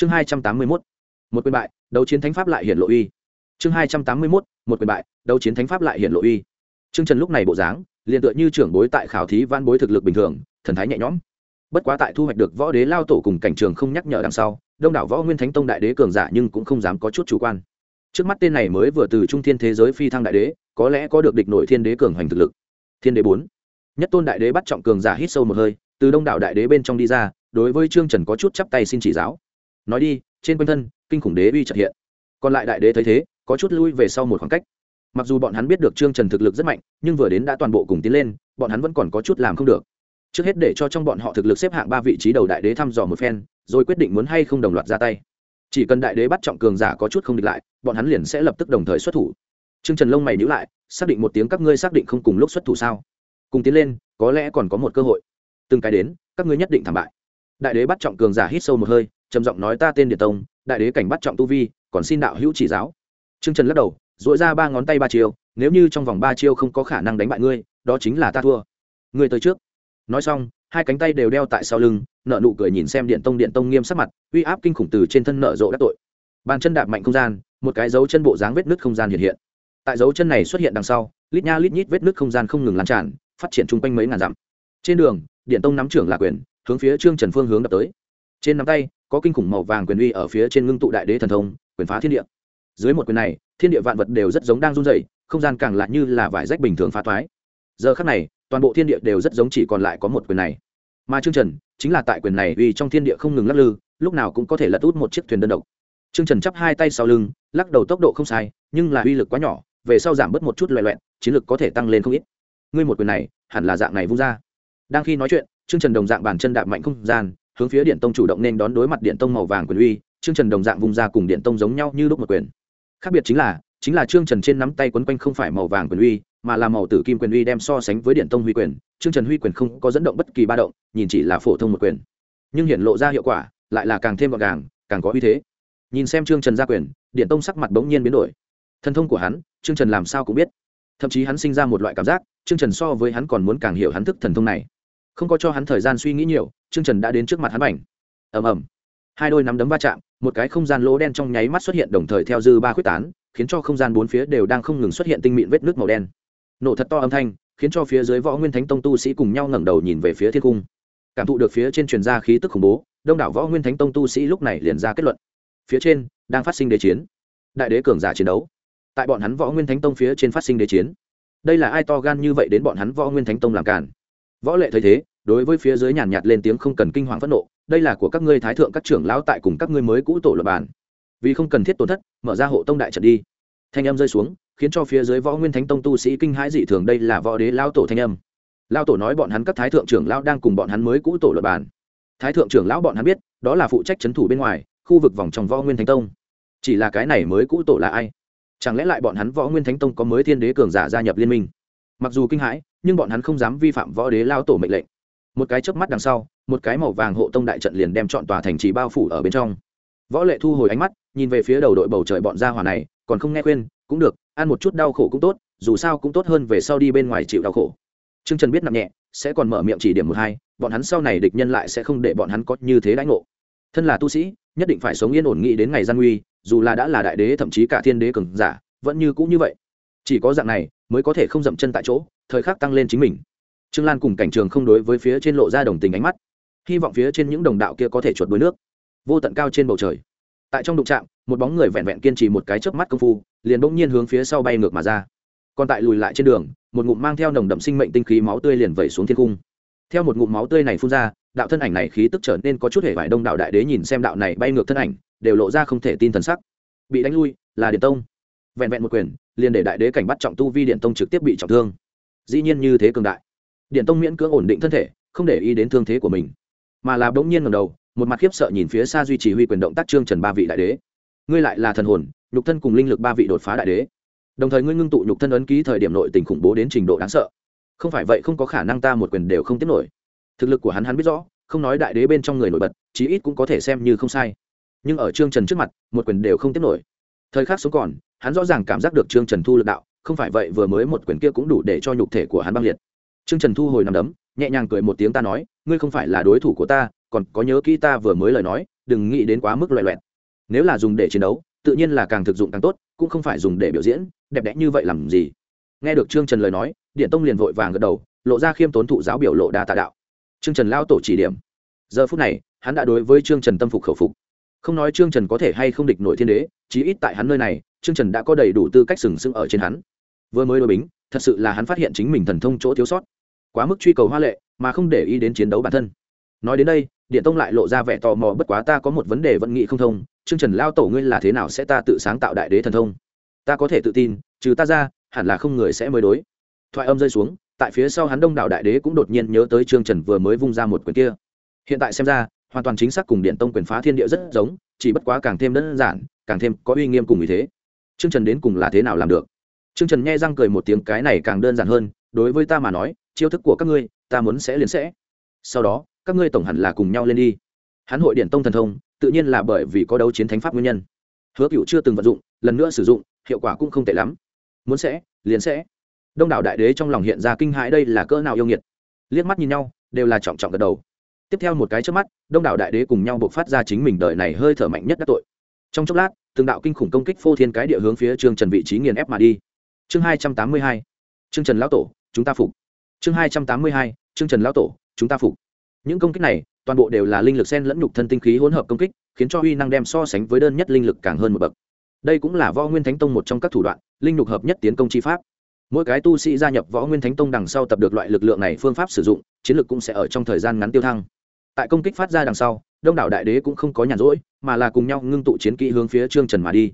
chương hai trăm tám mươi mốt, một quyền bại, đấu chiến thánh pháp lại hiện lộ uy. Chương hai trăm tám mươi mốt, một quyền bại, đấu chiến thánh pháp lại hiện lộ uy. Chương trần lúc này bộ dáng, liền tựa như trưởng bối tại khảo thí văn bối thực lực bình thường, thần thái nhẹ nhõm. Bất quá tại thu hoạch được võ đế lao tổ cùng cảnh trường không nhắc nhở đằng sau, đông đảo võ nguyên thánh tông đại đế cường giả nhưng cũng không dám có chút chủ quan. Trước mắt tên này mới vừa từ trung thiên thế giới phi thăng đại đế, có lẽ có được địch nội thiên đế cường hoành thực lực. Thiên đế bốn. Nhất tôn đại đế bắt trọng cường giả hít sâu một hơi, từ đông đảo đại đế bên trong đi ra, đối với trương trần có chút chắp tay xin chỉ giáo nói đi, trên quanh thân, kinh khủng đế uy trật hiện. Còn lại đại đế thấy thế, có chút lui về sau một khoảng cách. Mặc dù bọn hắn biết được trương trần thực lực rất mạnh, nhưng vừa đến đã toàn bộ cùng tiến lên, bọn hắn vẫn còn có chút làm không được. Trước hết để cho trong bọn họ thực lực xếp hạng ba vị trí đầu đại đế thăm dò một phen, rồi quyết định muốn hay không đồng loạt ra tay. Chỉ cần đại đế bắt trọng cường giả có chút không địch lại, bọn hắn liền sẽ lập tức đồng thời xuất thủ. Trương trần lông mày nhữ lại, xác định một tiếng các ngươi xác định không cùng lúc xuất thủ sao? Cùng tiến lên, có lẽ còn có một cơ hội. Từng cái đến, các ngươi nhất định thảm bại. Đại đế bắt trọng cường giả hít sâu một hơi trầm giọng nói ta tên điện tông, đại đế cảnh bắt trọng tu vi, còn xin đạo hữu chỉ giáo. Trương trần lắc đầu dội ra ba ngón tay ba chiêu, nếu như trong vòng ba chiêu không có khả năng đánh bại ngươi, đó chính là ta thua. Ngươi tới trước. Nói xong, hai cánh tay đều đeo tại sau lưng nợ nụ cười nhìn xem điện tông điện tông nghiêm sắc mặt, uy áp kinh khủng từ trên thân nợ rộ đắc tội. Bàn chân đạp mạnh không gian, một cái dấu chân bộ dáng vết nứt không gian hiện hiện. Tại dấu chân này xuất hiện đằng sau, lít nha lít nhít vết nứt không gian không ngừng lan tràn, phát triển chung quanh mấy ngàn dặm. Trên đường điện tông nắm trưởng là quyền, hướng phía trương trần phương hướng đập tới trên nắm tay, có kinh khủng màu vàng quyền uy ở phía trên ngưng tụ đại đế thần thông, quyền phá thiên địa. Dưới một quyền này, thiên địa vạn vật đều rất giống đang run rẩy, không gian càng lại như là vải rách bình thường phá thoái giờ khắc này, toàn bộ thiên địa đều rất giống chỉ còn lại có một quyền này. Mà trương trần, chính là tại quyền này vì trong thiên địa không ngừng lắc lư, lúc nào cũng có thể lật út một chiếc thuyền đơn độc. Trương trần chắp hai tay sau lưng, lắc đầu tốc độ không sai, nhưng là uy lực quá nhỏ, về sau giảm bớt một chút loại loẹn chiến lực có thể tăng lên không ít. Ngươi một quyền này, hẳn là dạng này vung ra. Đang khi nói chuyện, trương trần đồng dạng bàn chân đạp mạnh không gian hướng phía điện tông chủ động nên đón đối mặt điện tông màu vàng quyền uy, trương trần đồng dạng vùng ra cùng điện tông giống nhau như lúc một quyền. Khác biệt chính là chính là trương trần trên nắm tay quấn quanh không phải màu vàng quyền uy, mà là màu tử kim quyền uy đem so sánh với điện tông huy quyền. Trương trần huy quyền không có dẫn động bất kỳ ba động, nhìn chỉ là phổ thông một quyền. Nhưng hiện lộ ra hiệu quả, lại là càng thêm gọn gàng, càng có uy thế. Nhìn xem trương trần ra quyền, điện tông sắc mặt bỗng nhiên biến đổi. Thân thông của hắn, trương trần làm sao cũng biết. Thậm chí hắn sinh ra một loại cảm giác, trương trần so với hắn còn muốn càng hiểu hắn thức thần thông này không có cho hắn thời gian suy nghĩ nhiều, trương trần đã đến trước mặt hắn ảnh. ầm ầm. Hai đôi nắm đấm va chạm, một cái không gian lỗ đen trong nháy mắt xuất hiện đồng thời theo dư ba quyết tán, khiến cho không gian bốn phía đều đang không ngừng xuất hiện tinh mịn vết nước màu đen. Nổ thật to âm thanh, khiến cho phía dưới võ nguyên thánh tông tu sĩ cùng nhau ngẩng đầu nhìn về phía thiên cung. Cảm thụ được phía trên truyền ra khí tức khủng bố, đông đảo võ nguyên thánh tông tu sĩ lúc này liền ra kết luận. Phía trên, đang phát sinh đế chiến. Đại đế cường giả chiến đấu. Tại bọn hắn võ nguyên thánh tông phía trên phát sinh đế chiến. Đây là ai to gan như vậy đến bọn hắn võ nguyên thánh tông làm cản võ lệ thấy thế, đối với phía dưới nhàn nhạt lên tiếng không cần kinh hoàng phẫn nộ, đây là của các ngươi thái thượng các trưởng lão tại cùng các ngươi mới cũ tổ luật bàn. Vì không cần thiết tổn thất, mở ra hộ tông đại trận đi. Thanh âm rơi xuống, khiến cho phía dưới võ nguyên thánh tông tu sĩ kinh hãi dị thường, đây là võ đế lao tổ thanh âm. Lao tổ nói bọn hắn các thái thượng trưởng lão đang cùng bọn hắn mới cũ tổ luật bàn. Thái thượng trưởng lão bọn hắn biết, đó là phụ trách c h ấ n thủ bên ngoài, khu vực vòng trong võ nguyên thánh tông. Chỉ là cái này mới cũ tổ là ai? Chẳng lẽ lại bọn hắn võ nguyên thánh tông có mới thiên đế cường giả gia nhập liên minh? Mặc dù kinh hãi nhưng bọn hắn không dám vi phạm võ đế lao tổ mệnh lệnh một cái chớp mắt đằng sau một cái màu vàng hộ tông đại trận liền đem chọn tòa thành trì bao phủ ở bên trong võ lệ thu hồi ánh mắt nhìn về phía đầu đội bầu trời bọn gia hỏa này còn không nghe khuyên cũng được ăn một chút đau khổ cũng tốt dù sao cũng tốt hơn về sau đi bên ngoài chịu đau khổ Trương Trần biết nặng nhẹ, sẽ còn mở miệng chỉ điểm một hai, bọn hắn sau này địch nhân lại sẽ không để bọn hắn có như thế đãi ngộ. Thân là tu sĩ, nhất định phải sống yên ổn nghĩ đến ngày gian nguy, dù là đã là đại đế thậm chí cả thiên đế cường giả, vẫn như cũ như vậy. Chỉ có dạng này mới có thể không dậm chân tại chỗ, thời khắc tăng lên chính mình. Trương lan cùng cảnh trường không đối với phía trên lộ ra đồng tình ánh mắt. Hy vọng phía trên những đồng đạo kia có thể chuột đuối nước. Vô tận cao trên bầu trời. Tại trong đụng trạm một bóng người vẹn vẹn kiên trì một cái chớp mắt công phu liền bỗng nhiên hướng phía sau bay ngược mà ra. Còn tại lùi lại trên đường một ngụm mang theo nồng đậm sinh mệnh tinh khí máu tươi liền vẩy xuống thiên cung. Theo một ngụm máu tươi này phun ra đạo thân ảnh này khí tức trở nên có chút hề vải đông đạo đại đế nhìn xem đạo này bay ngược thân ảnh đều lộ ra không thể tin thần sắc. Bị đánh lui là điện tông. Vẹn vẹn một quyền liền để đại đế cảnh bắt trọng tu vi điện tông trực tiếp bị trọng thương. Dĩ nhiên như thế cường đại. Điện tông miễn cưỡng ổn định thân thể, không để ý đến thương thế của mình. Mà là bỗng nhiên ngầm đầu, một mặt khiếp sợ nhìn phía xa duy trì huy quyền động tác trương trần ba vị đại đế. Ngươi lại là thần hồn, nhục thân cùng linh lực ba vị đột phá đại đế. Đồng thời ngươi ngưng tụ nhục thân ấn ký thời điểm nội tình khủng bố đến trình độ đáng sợ. Không phải vậy không có khả năng ta một quyền đều không tiếp nổi. Thực lực của hắn hắn biết rõ, không nói đại đế bên trong người nổi bật, chí ít cũng có thể xem như không sai. Nhưng ở trương trần trước mặt, một quyền đều không tiếp nổi thời khắc sống còn hắn rõ ràng cảm giác được trương trần thu lực đạo không phải vậy vừa mới một quyển kia cũng đủ để cho nhục thể của hắn băng liệt. Trương Trần thu hồi nằm đấm, nhẹ nhàng cười một tiếng ta nói, ngươi không phải là đối thủ của ta, còn có nhớ kỹ ta vừa mới lời nói, đừng nghĩ đến quá mức loại loẹt. Nếu là dùng để chiến đấu tự nhiên là càng thực dụng càng tốt cũng không phải dùng để biểu diễn đẹp đẽ như vậy làm gì? Nghe được trương trần lời nói điện tông liền vội vàng gật đầu lộ ra khiêm tốn thụ giáo biểu lộ đa tạ đạo. Trương trần lao tổ chỉ điểm. Giờ phút này hắn đã đối với trương trần tâm phục khẩu phục không nói trương trần có thể hay không địch nội thiên đế, chí ít tại hắn nơi này, trương trần đã có đầy đủ tư cách sừng sững ở trên hắn. Vừa mới đối bính, thật sự là hắn phát hiện chính mình thần thông chỗ thiếu sót. Quá mức truy cầu hoa lệ, mà không để ý đến chiến đấu bản thân. Nói đến đây, điện tông lại lộ ra vẻ tò mò, bất quá ta có một vấn đề vẫn nghĩ không thông. Trương trần lao tổ ngươi là thế nào sẽ ta tự sáng tạo đại đế thần thông? Ta có thể tự tin, trừ ta ra, hẳn là không người sẽ mới đối. Thoại âm rơi xuống, tại phía sau hắn đông đảo đại đế cũng đột nhiên nhớ tới trương trần vừa mới vung ra một quyền kia. Hiện tại xem ra hoàn toàn chính xác cùng điện tông quyền phá thiên địa rất giống, chỉ bất quá càng thêm đơn giản, càng thêm có uy nghiêm cùng ý thế. Trương trần đến cùng là thế nào làm được? Trương trần nghe răng cười một tiếng, cái này càng đơn giản hơn, đối với ta mà nói, chiêu thức của các ngươi, ta muốn sẽ liền sẽ. Sau đó, các ngươi tổng hẳn là cùng nhau lên đi. Hắn hội điện tông thần thông, tự nhiên là bởi vì có đấu chiến thánh pháp nguyên nhân. Hứa cựu chưa từng vận dụng, lần nữa sử dụng, hiệu quả cũng không tệ lắm. Muốn sẽ, liền sẽ. Đông đảo đại đế trong lòng hiện ra kinh hãi đây là cỡ nào yêu nghiệt. Liếc mắt nhìn nhau, đều là trọng trọng gật đầu tiếp theo một cái trước mắt, đông đảo đại đế cùng nhau buộc phát ra chính mình đời này hơi thở mạnh nhất đắc tội. Trong chốc lát, từng đạo kinh khủng công kích phô thiên cái địa hướng phía trương trần vị trí nghiền ép mà đi. Chương hai trăm tám mươi hai, trương trần lão tổ, chúng ta phục. Chương hai trăm tám mươi hai, trương trần lão tổ, chúng ta phục. Những công kích này, toàn bộ đều là linh lực sen lẫn nhục thân tinh khí hỗn hợp công kích, khiến cho uy năng đem so sánh với đơn nhất linh lực càng hơn một bậc. Đây cũng là võ nguyên thánh tông một trong các thủ đoạn, linh nhục hợp nhất tiến công chi pháp. Mỗi cái tu sĩ gia nhập võ nguyên thánh tông đằng sau tập được loại lực lượng này phương pháp sử dụng, chiến lược cũng sẽ ở trong thời gian ngắn tiêu thăng tại công kích phát ra đằng sau, đông đảo đại đế cũng không có nhàn rỗi, mà là cùng nhau ngưng tụ chiến kỹ hướng phía trương trần mà đi.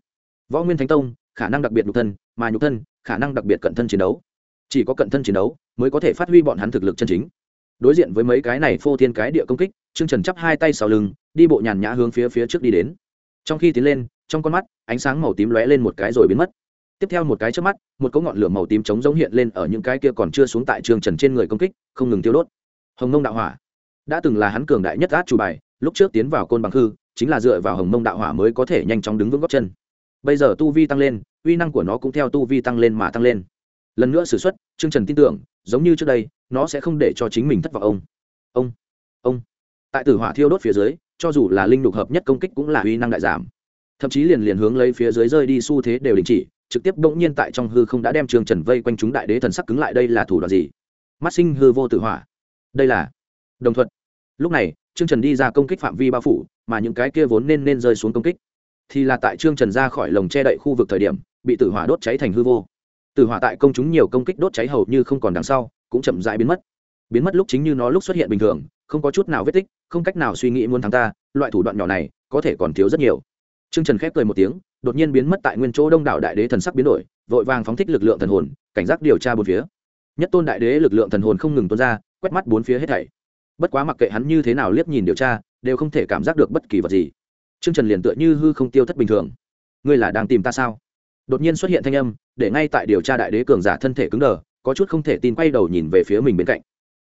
Võ nguyên thánh tông, khả năng đặc biệt nhục thân, mà nhục thân, khả năng đặc biệt cận thân chiến đấu. Chỉ có cận thân chiến đấu mới có thể phát huy bọn hắn thực lực chân chính. Đối diện với mấy cái này phô thiên cái địa công kích, trương trần chắp hai tay sau lưng, đi bộ nhàn nhã hướng phía phía trước đi đến. Trong khi tiến lên, trong con mắt, ánh sáng màu tím lóe lên một cái rồi biến mất. Tiếp theo một cái trước mắt, một cỗ ngọn lửa màu tím chống giống hiện lên ở những cái kia còn chưa xuống tại trương trần trên người công kích, không ngừng tiêu đốt. Hồng nông đạo hỏa đã từng là hắn cường đại nhất át chủ bài, lúc trước tiến vào côn bằng hư chính là dựa vào hồng mông đạo hỏa mới có thể nhanh chóng đứng vững góc chân. Bây giờ tu vi tăng lên, uy năng của nó cũng theo tu vi tăng lên mà tăng lên. Lần nữa s ử t chương trần tin tưởng, giống như trước đây, nó sẽ không để cho chính mình thất vọng. Ông ông ông. Tại tử hỏa thiêu đốt phía dưới, cho dù là linh đục hợp nhất công kích cũng là uy năng đại giảm. Thậm chí liền liền hướng lấy phía dưới rơi đi xu thế đều đình chỉ, trực tiếp bỗng nhiên tại trong hư không đã đem trương trần vây quanh chúng đại đế thần sắc cứng lại đây là thủ đoạn gì? Mắt sinh hư vô tử hỏa. Đây là đồng thuận. Lúc này, trương trần đi ra công kích phạm vi bao phủ, mà những cái kia vốn nên nên rơi xuống công kích, thì là tại trương trần ra khỏi lồng che đậy khu vực thời điểm, bị tử hỏa đốt cháy thành hư vô. Tử hỏa tại công chúng nhiều công kích đốt cháy hầu như không còn đằng sau, cũng chậm rãi biến mất. Biến mất lúc chính như nó lúc xuất hiện bình thường, không có chút nào vết tích, không cách nào suy nghĩ muốn thắng ta, loại thủ đoạn nhỏ này, có thể còn thiếu rất nhiều. Trương trần khép cười một tiếng, đột nhiên biến mất tại nguyên chỗ đông đảo đại đế thần sắc biến đổi, vội vàng phóng thích lực lượng thần hồn, cảnh giác điều tra bốn phía. Nhất tôn đại đế lực lượng thần hồn không ngừng tuôn ra, quét mắt bốn phía hết thảy bất quá mặc kệ hắn như thế nào liếc nhìn điều tra đều không thể cảm giác được bất kỳ vật gì Trương Trần liền tựa như hư không tiêu thất bình thường. Ngươi là đang tìm ta sao? Đột nhiên xuất hiện thanh âm, để ngay tại điều tra đại đế cường giả thân thể cứng đờ, có chút không thể tin quay đầu nhìn về phía mình bên cạnh.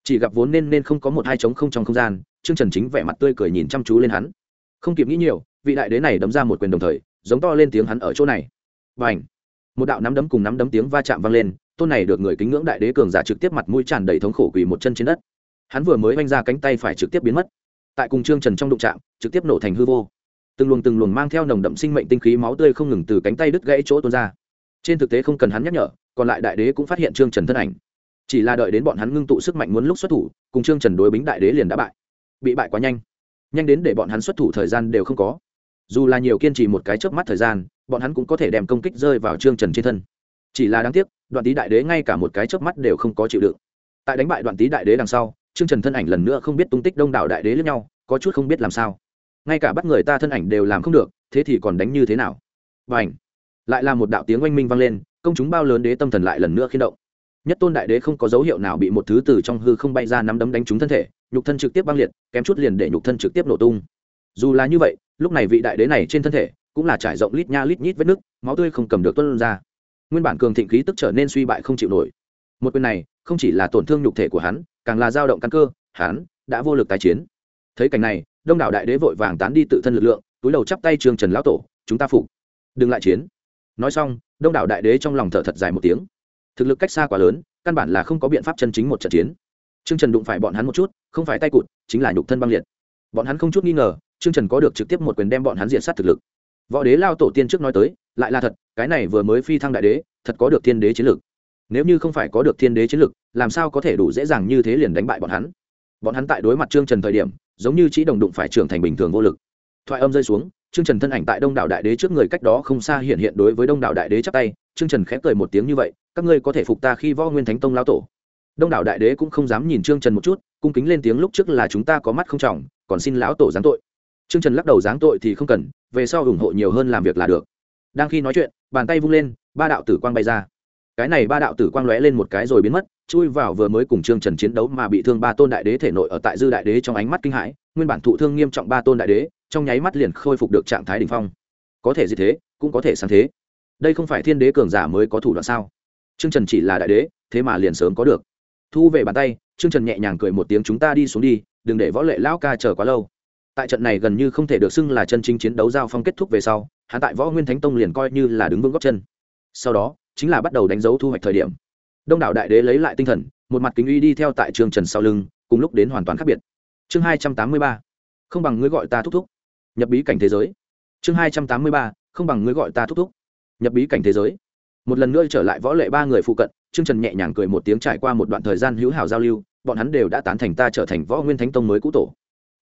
Chỉ gặp vốn nên nên không có một hai trống không trong không gian, Trương Trần chính vẻ mặt tươi cười nhìn chăm chú lên hắn. Không kịp nghĩ nhiều, vị đại đế này đấm ra một quyền đồng thời, giống to lên tiếng hắn ở chỗ này. Bành! Một đạo nắm đấm cùng nắm đấm tiếng va chạm vang lên, tôn này được người kính ngưỡng đại đế cường giả trực tiếp mặt mũi tràn đầy thống khổ quỳ một chân trên đất. Hắn vừa mới oanh ra cánh tay phải trực tiếp biến mất. Tại cùng Trương Trần trong đụng trạm trực tiếp nổ thành hư vô. Từng luồng từng luồng mang theo nồng đậm sinh mệnh tinh khí máu tươi không ngừng từ cánh tay đứt gãy chỗ tuôn ra. Trên thực tế không cần hắn nhắc nhở, còn lại đại đế cũng phát hiện trương trần thân ảnh. Chỉ là đợi đến bọn hắn ngưng tụ sức mạnh muốn lúc xuất thủ, cùng trương trần đối bính đại đế liền đã bại. Bị bại quá nhanh. Nhanh đến để bọn hắn xuất thủ thời gian đều không có. Dù là nhiều kiên trì một cái chớp mắt thời gian, bọn hắn cũng có thể đem công kích rơi vào trương trần trên thân. Chỉ là đáng tiếc, đoạn tý đại đế ngay cả một cái chớp mắt đều không có chịu đựng. Tại đánh bại đoạn tý đại đế đằng sau trương trần thân ảnh lần nữa không biết tung tích đông đảo đại đế lẫn nhau, có chút không biết làm sao. Ngay cả bắt người ta thân ảnh đều làm không được, thế thì còn đánh như thế nào? Và ảnh lại là một đạo tiếng oanh minh vang lên, công chúng bao lớn đế tâm thần lại lần nữa khiên động. Nhất tôn đại đế không có dấu hiệu nào bị một thứ từ trong hư không bay ra nắm đấm đánh trúng thân thể, nhục thân trực tiếp băng liệt, kém chút liền để nhục thân trực tiếp nổ tung. Dù là như vậy, lúc này vị đại đế này trên thân thể cũng là trải rộng lít nha lít nhít vết nứt, máu tươi không cầm được tuân ra. Nguyên bản cường thịnh khí tức trở nên suy bại không chịu nổi. Một quyền này không chỉ là tổn thương nhục thể của hắn càng là dao động căn cơ, hắn đã vô lực tái chiến. Thấy cảnh này, đông đảo đại đế vội vàng tán đi tự thân lực lượng, túi đầu chắp tay trường trần lão tổ, chúng ta phục. Đừng lại chiến. Nói xong, đông đảo đại đế trong lòng thở thật dài một tiếng. Thực lực cách xa quá lớn, căn bản là không có biện pháp chân chính một trận chiến. Trương trần đụng phải bọn hắn một chút, không phải tay cụt, chính là nhục thân băng liệt. Bọn hắn không chút nghi ngờ, trương trần có được trực tiếp một quyền đem bọn hắn diện sát thực lực. Võ đế lao tổ tiên trước nói tới, lại là thật, cái này vừa mới phi thăng đại đế, thật có được thiên đế chiến lực. Nếu như không phải có được thiên đế chiến lực làm sao có thể đủ dễ dàng như thế liền đánh bại bọn hắn? Bọn hắn tại đối mặt trương trần thời điểm, giống như chỉ đồng đụng phải trưởng thành bình thường vô lực. Thoại âm rơi xuống, trương trần thân ảnh tại đông đảo đại đế trước người cách đó không xa hiện hiện đối với đông đảo đại đế chắp tay, trương trần khẽ cười một tiếng như vậy, các ngươi có thể phục ta khi võ nguyên thánh tông lao tổ. Đông đảo đại đế cũng không dám nhìn trương trần một chút, cung kính lên tiếng lúc trước là chúng ta có mắt không trọng, còn xin lão tổ giáng tội. Trương trần lắc đầu giáng tội thì không cần, về sau ủng hộ nhiều hơn làm việc là được. Đang khi nói chuyện, bàn tay vung lên, ba đạo tử quang bay ra. Cái này ba đạo tử quang lóe lên một cái rồi biến mất chui vào vừa mới cùng trương trần chiến đấu mà bị thương ba tôn đại đế thể nội ở tại dư đại đế trong ánh mắt kinh hãi, nguyên bản thụ thương nghiêm trọng ba tôn đại đế, trong nháy mắt liền khôi phục được trạng thái đ ỉ n h phong. Có thể gì thế, cũng có thể sáng thế. Đây không phải thiên đế cường giả mới có thủ đoạn sao? Trương trần chỉ là đại đế, thế mà liền sớm có được. Thu về bàn tay, trương trần nhẹ nhàng cười một tiếng, chúng ta đi xuống đi, đừng để võ lệ lão ca chờ quá lâu. Tại trận này gần như không thể được xưng là chân chính chiến đấu giao phong kết thúc về sau, hắn tại võ nguyên thánh tông liền coi như là đứng vững góc chân. Sau đó, chính là bắt đầu đánh dấu thu hoạch thời điểm đông đảo đại đế lấy lại tinh thần, một mặt kính uy đi theo tại trường trần sau lưng, cùng lúc đến hoàn toàn khác biệt. Chương hai trăm tám mươi ba, không bằng ngươi gọi ta thúc thúc. Nhập bí cảnh thế giới. Chương hai trăm tám mươi ba, không bằng ngươi gọi ta thúc thúc. Nhập bí cảnh thế giới. Một lần nữa trở lại võ lệ ba người phụ cận, trương trần nhẹ nhàng cười một tiếng trải qua một đoạn thời gian hữu hảo giao lưu, bọn hắn đều đã tán thành ta trở thành võ nguyên thánh tông mới cũ tổ.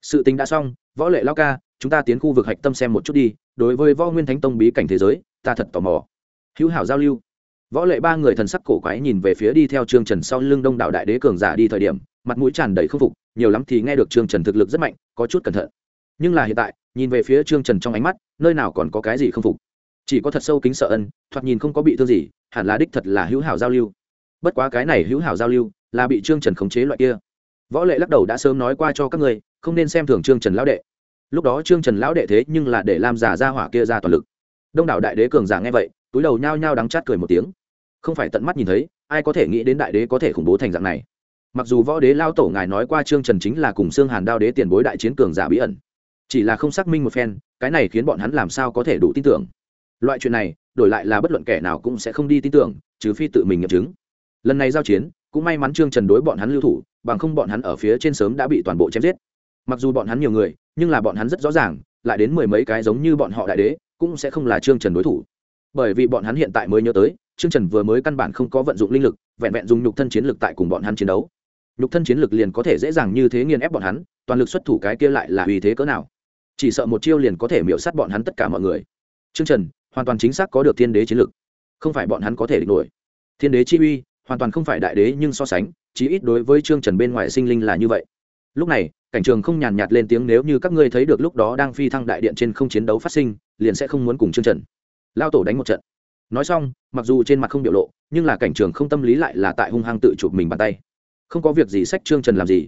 Sự tính đã xong, võ lệ lao ca, chúng ta tiến khu vực hạch tâm xem một chút đi, đối với võ nguyên thánh tông bí cảnh thế giới, ta thật tò mò. Hữu hảo giao lưu võ lệ ba người thần sắc cổ quái nhìn về phía đi theo trương trần sau lưng đông đảo đại đế cường giả đi thời điểm, mặt mũi tràn đầy k phục, nhiều lắm thì nghe được trương trần thực lực rất mạnh, có chút cẩn thận. Nhưng là hiện tại, nhìn về phía trương trần trong ánh mắt, nơi nào còn có cái gì không phục. Chỉ có thật sâu kính sợ ân, thoạt nhìn không có bị thương gì, hẳn là đích thật là hữu hảo giao lưu. Bất quá cái này hữu hảo giao lưu, là bị trương trần khống chế loại kia. Võ lệ lắc đầu đã sớm nói qua cho các người, không nên xem thường trương trần lão đệ. Lúc đó trương trần lão đệ thế nhưng là để làm giả ra hỏa kia ra toàn lực. Đông đảo đại đế cường giả nghe vậy, túi đầu nhao nhao đắng chát cười một tiếng không phải tận mắt nhìn thấy, ai có thể nghĩ đến đại đế có thể khủng bố thành dạng này. Mặc dù võ đế lao tổ ngài nói qua trương trần chính là cùng xương hàn đao đế tiền bối đại chiến cường giả bí ẩn. Chỉ là không xác minh một phen, cái này khiến bọn hắn làm sao có thể đủ tin tưởng. Loại chuyện này, đổi lại là bất luận kẻ nào cũng sẽ không đi tin tưởng, trừ phi tự mình nghiệm chứng. Lần này giao chiến, cũng may mắn trương trần đối bọn hắn lưu thủ, bằng không bọn hắn ở phía trên sớm đã bị toàn bộ chém giết. Mặc dù bọn hắn nhiều người, nhưng là bọn hắn rất rõ ràng, lại đến mười mấy cái giống như bọn họ đại đế, cũng sẽ không là trương trần đối thủ. Bởi vì bọn hắn hiện tại mới nhớ tới trương trần vừa mới căn bản không có vận dụng linh lực, vẹn vẹn dùng nhục thân chiến lực tại cùng bọn hắn chiến đấu. Nhục thân chiến lực liền có thể dễ dàng như thế nghiền ép bọn hắn, toàn lực xuất thủ cái kia lại là uy thế cỡ nào. Chỉ sợ một chiêu liền có thể miểu sát bọn hắn tất cả mọi người. Trương trần, hoàn toàn chính xác có được thiên đế chiến lực. Không phải bọn hắn có thể địch nổi. Thiên đế chi uy, hoàn toàn không phải đại đế nhưng so sánh, chí ít đối với trương trần bên ngoài sinh linh là như vậy. Lúc này, cảnh trường không nhàn nhạt lên tiếng nếu như các ngươi thấy được lúc đó đang phi thăng đại điện trên không chiến đấu phát sinh, liền sẽ không muốn cùng trương trần. Lao tổ đánh một trận nói xong, mặc dù trên mặt không biểu lộ, nhưng là cảnh trường không tâm lý lại là tại hung hăng tự chụp mình bàn tay. Không có việc gì, sách trương trần làm gì?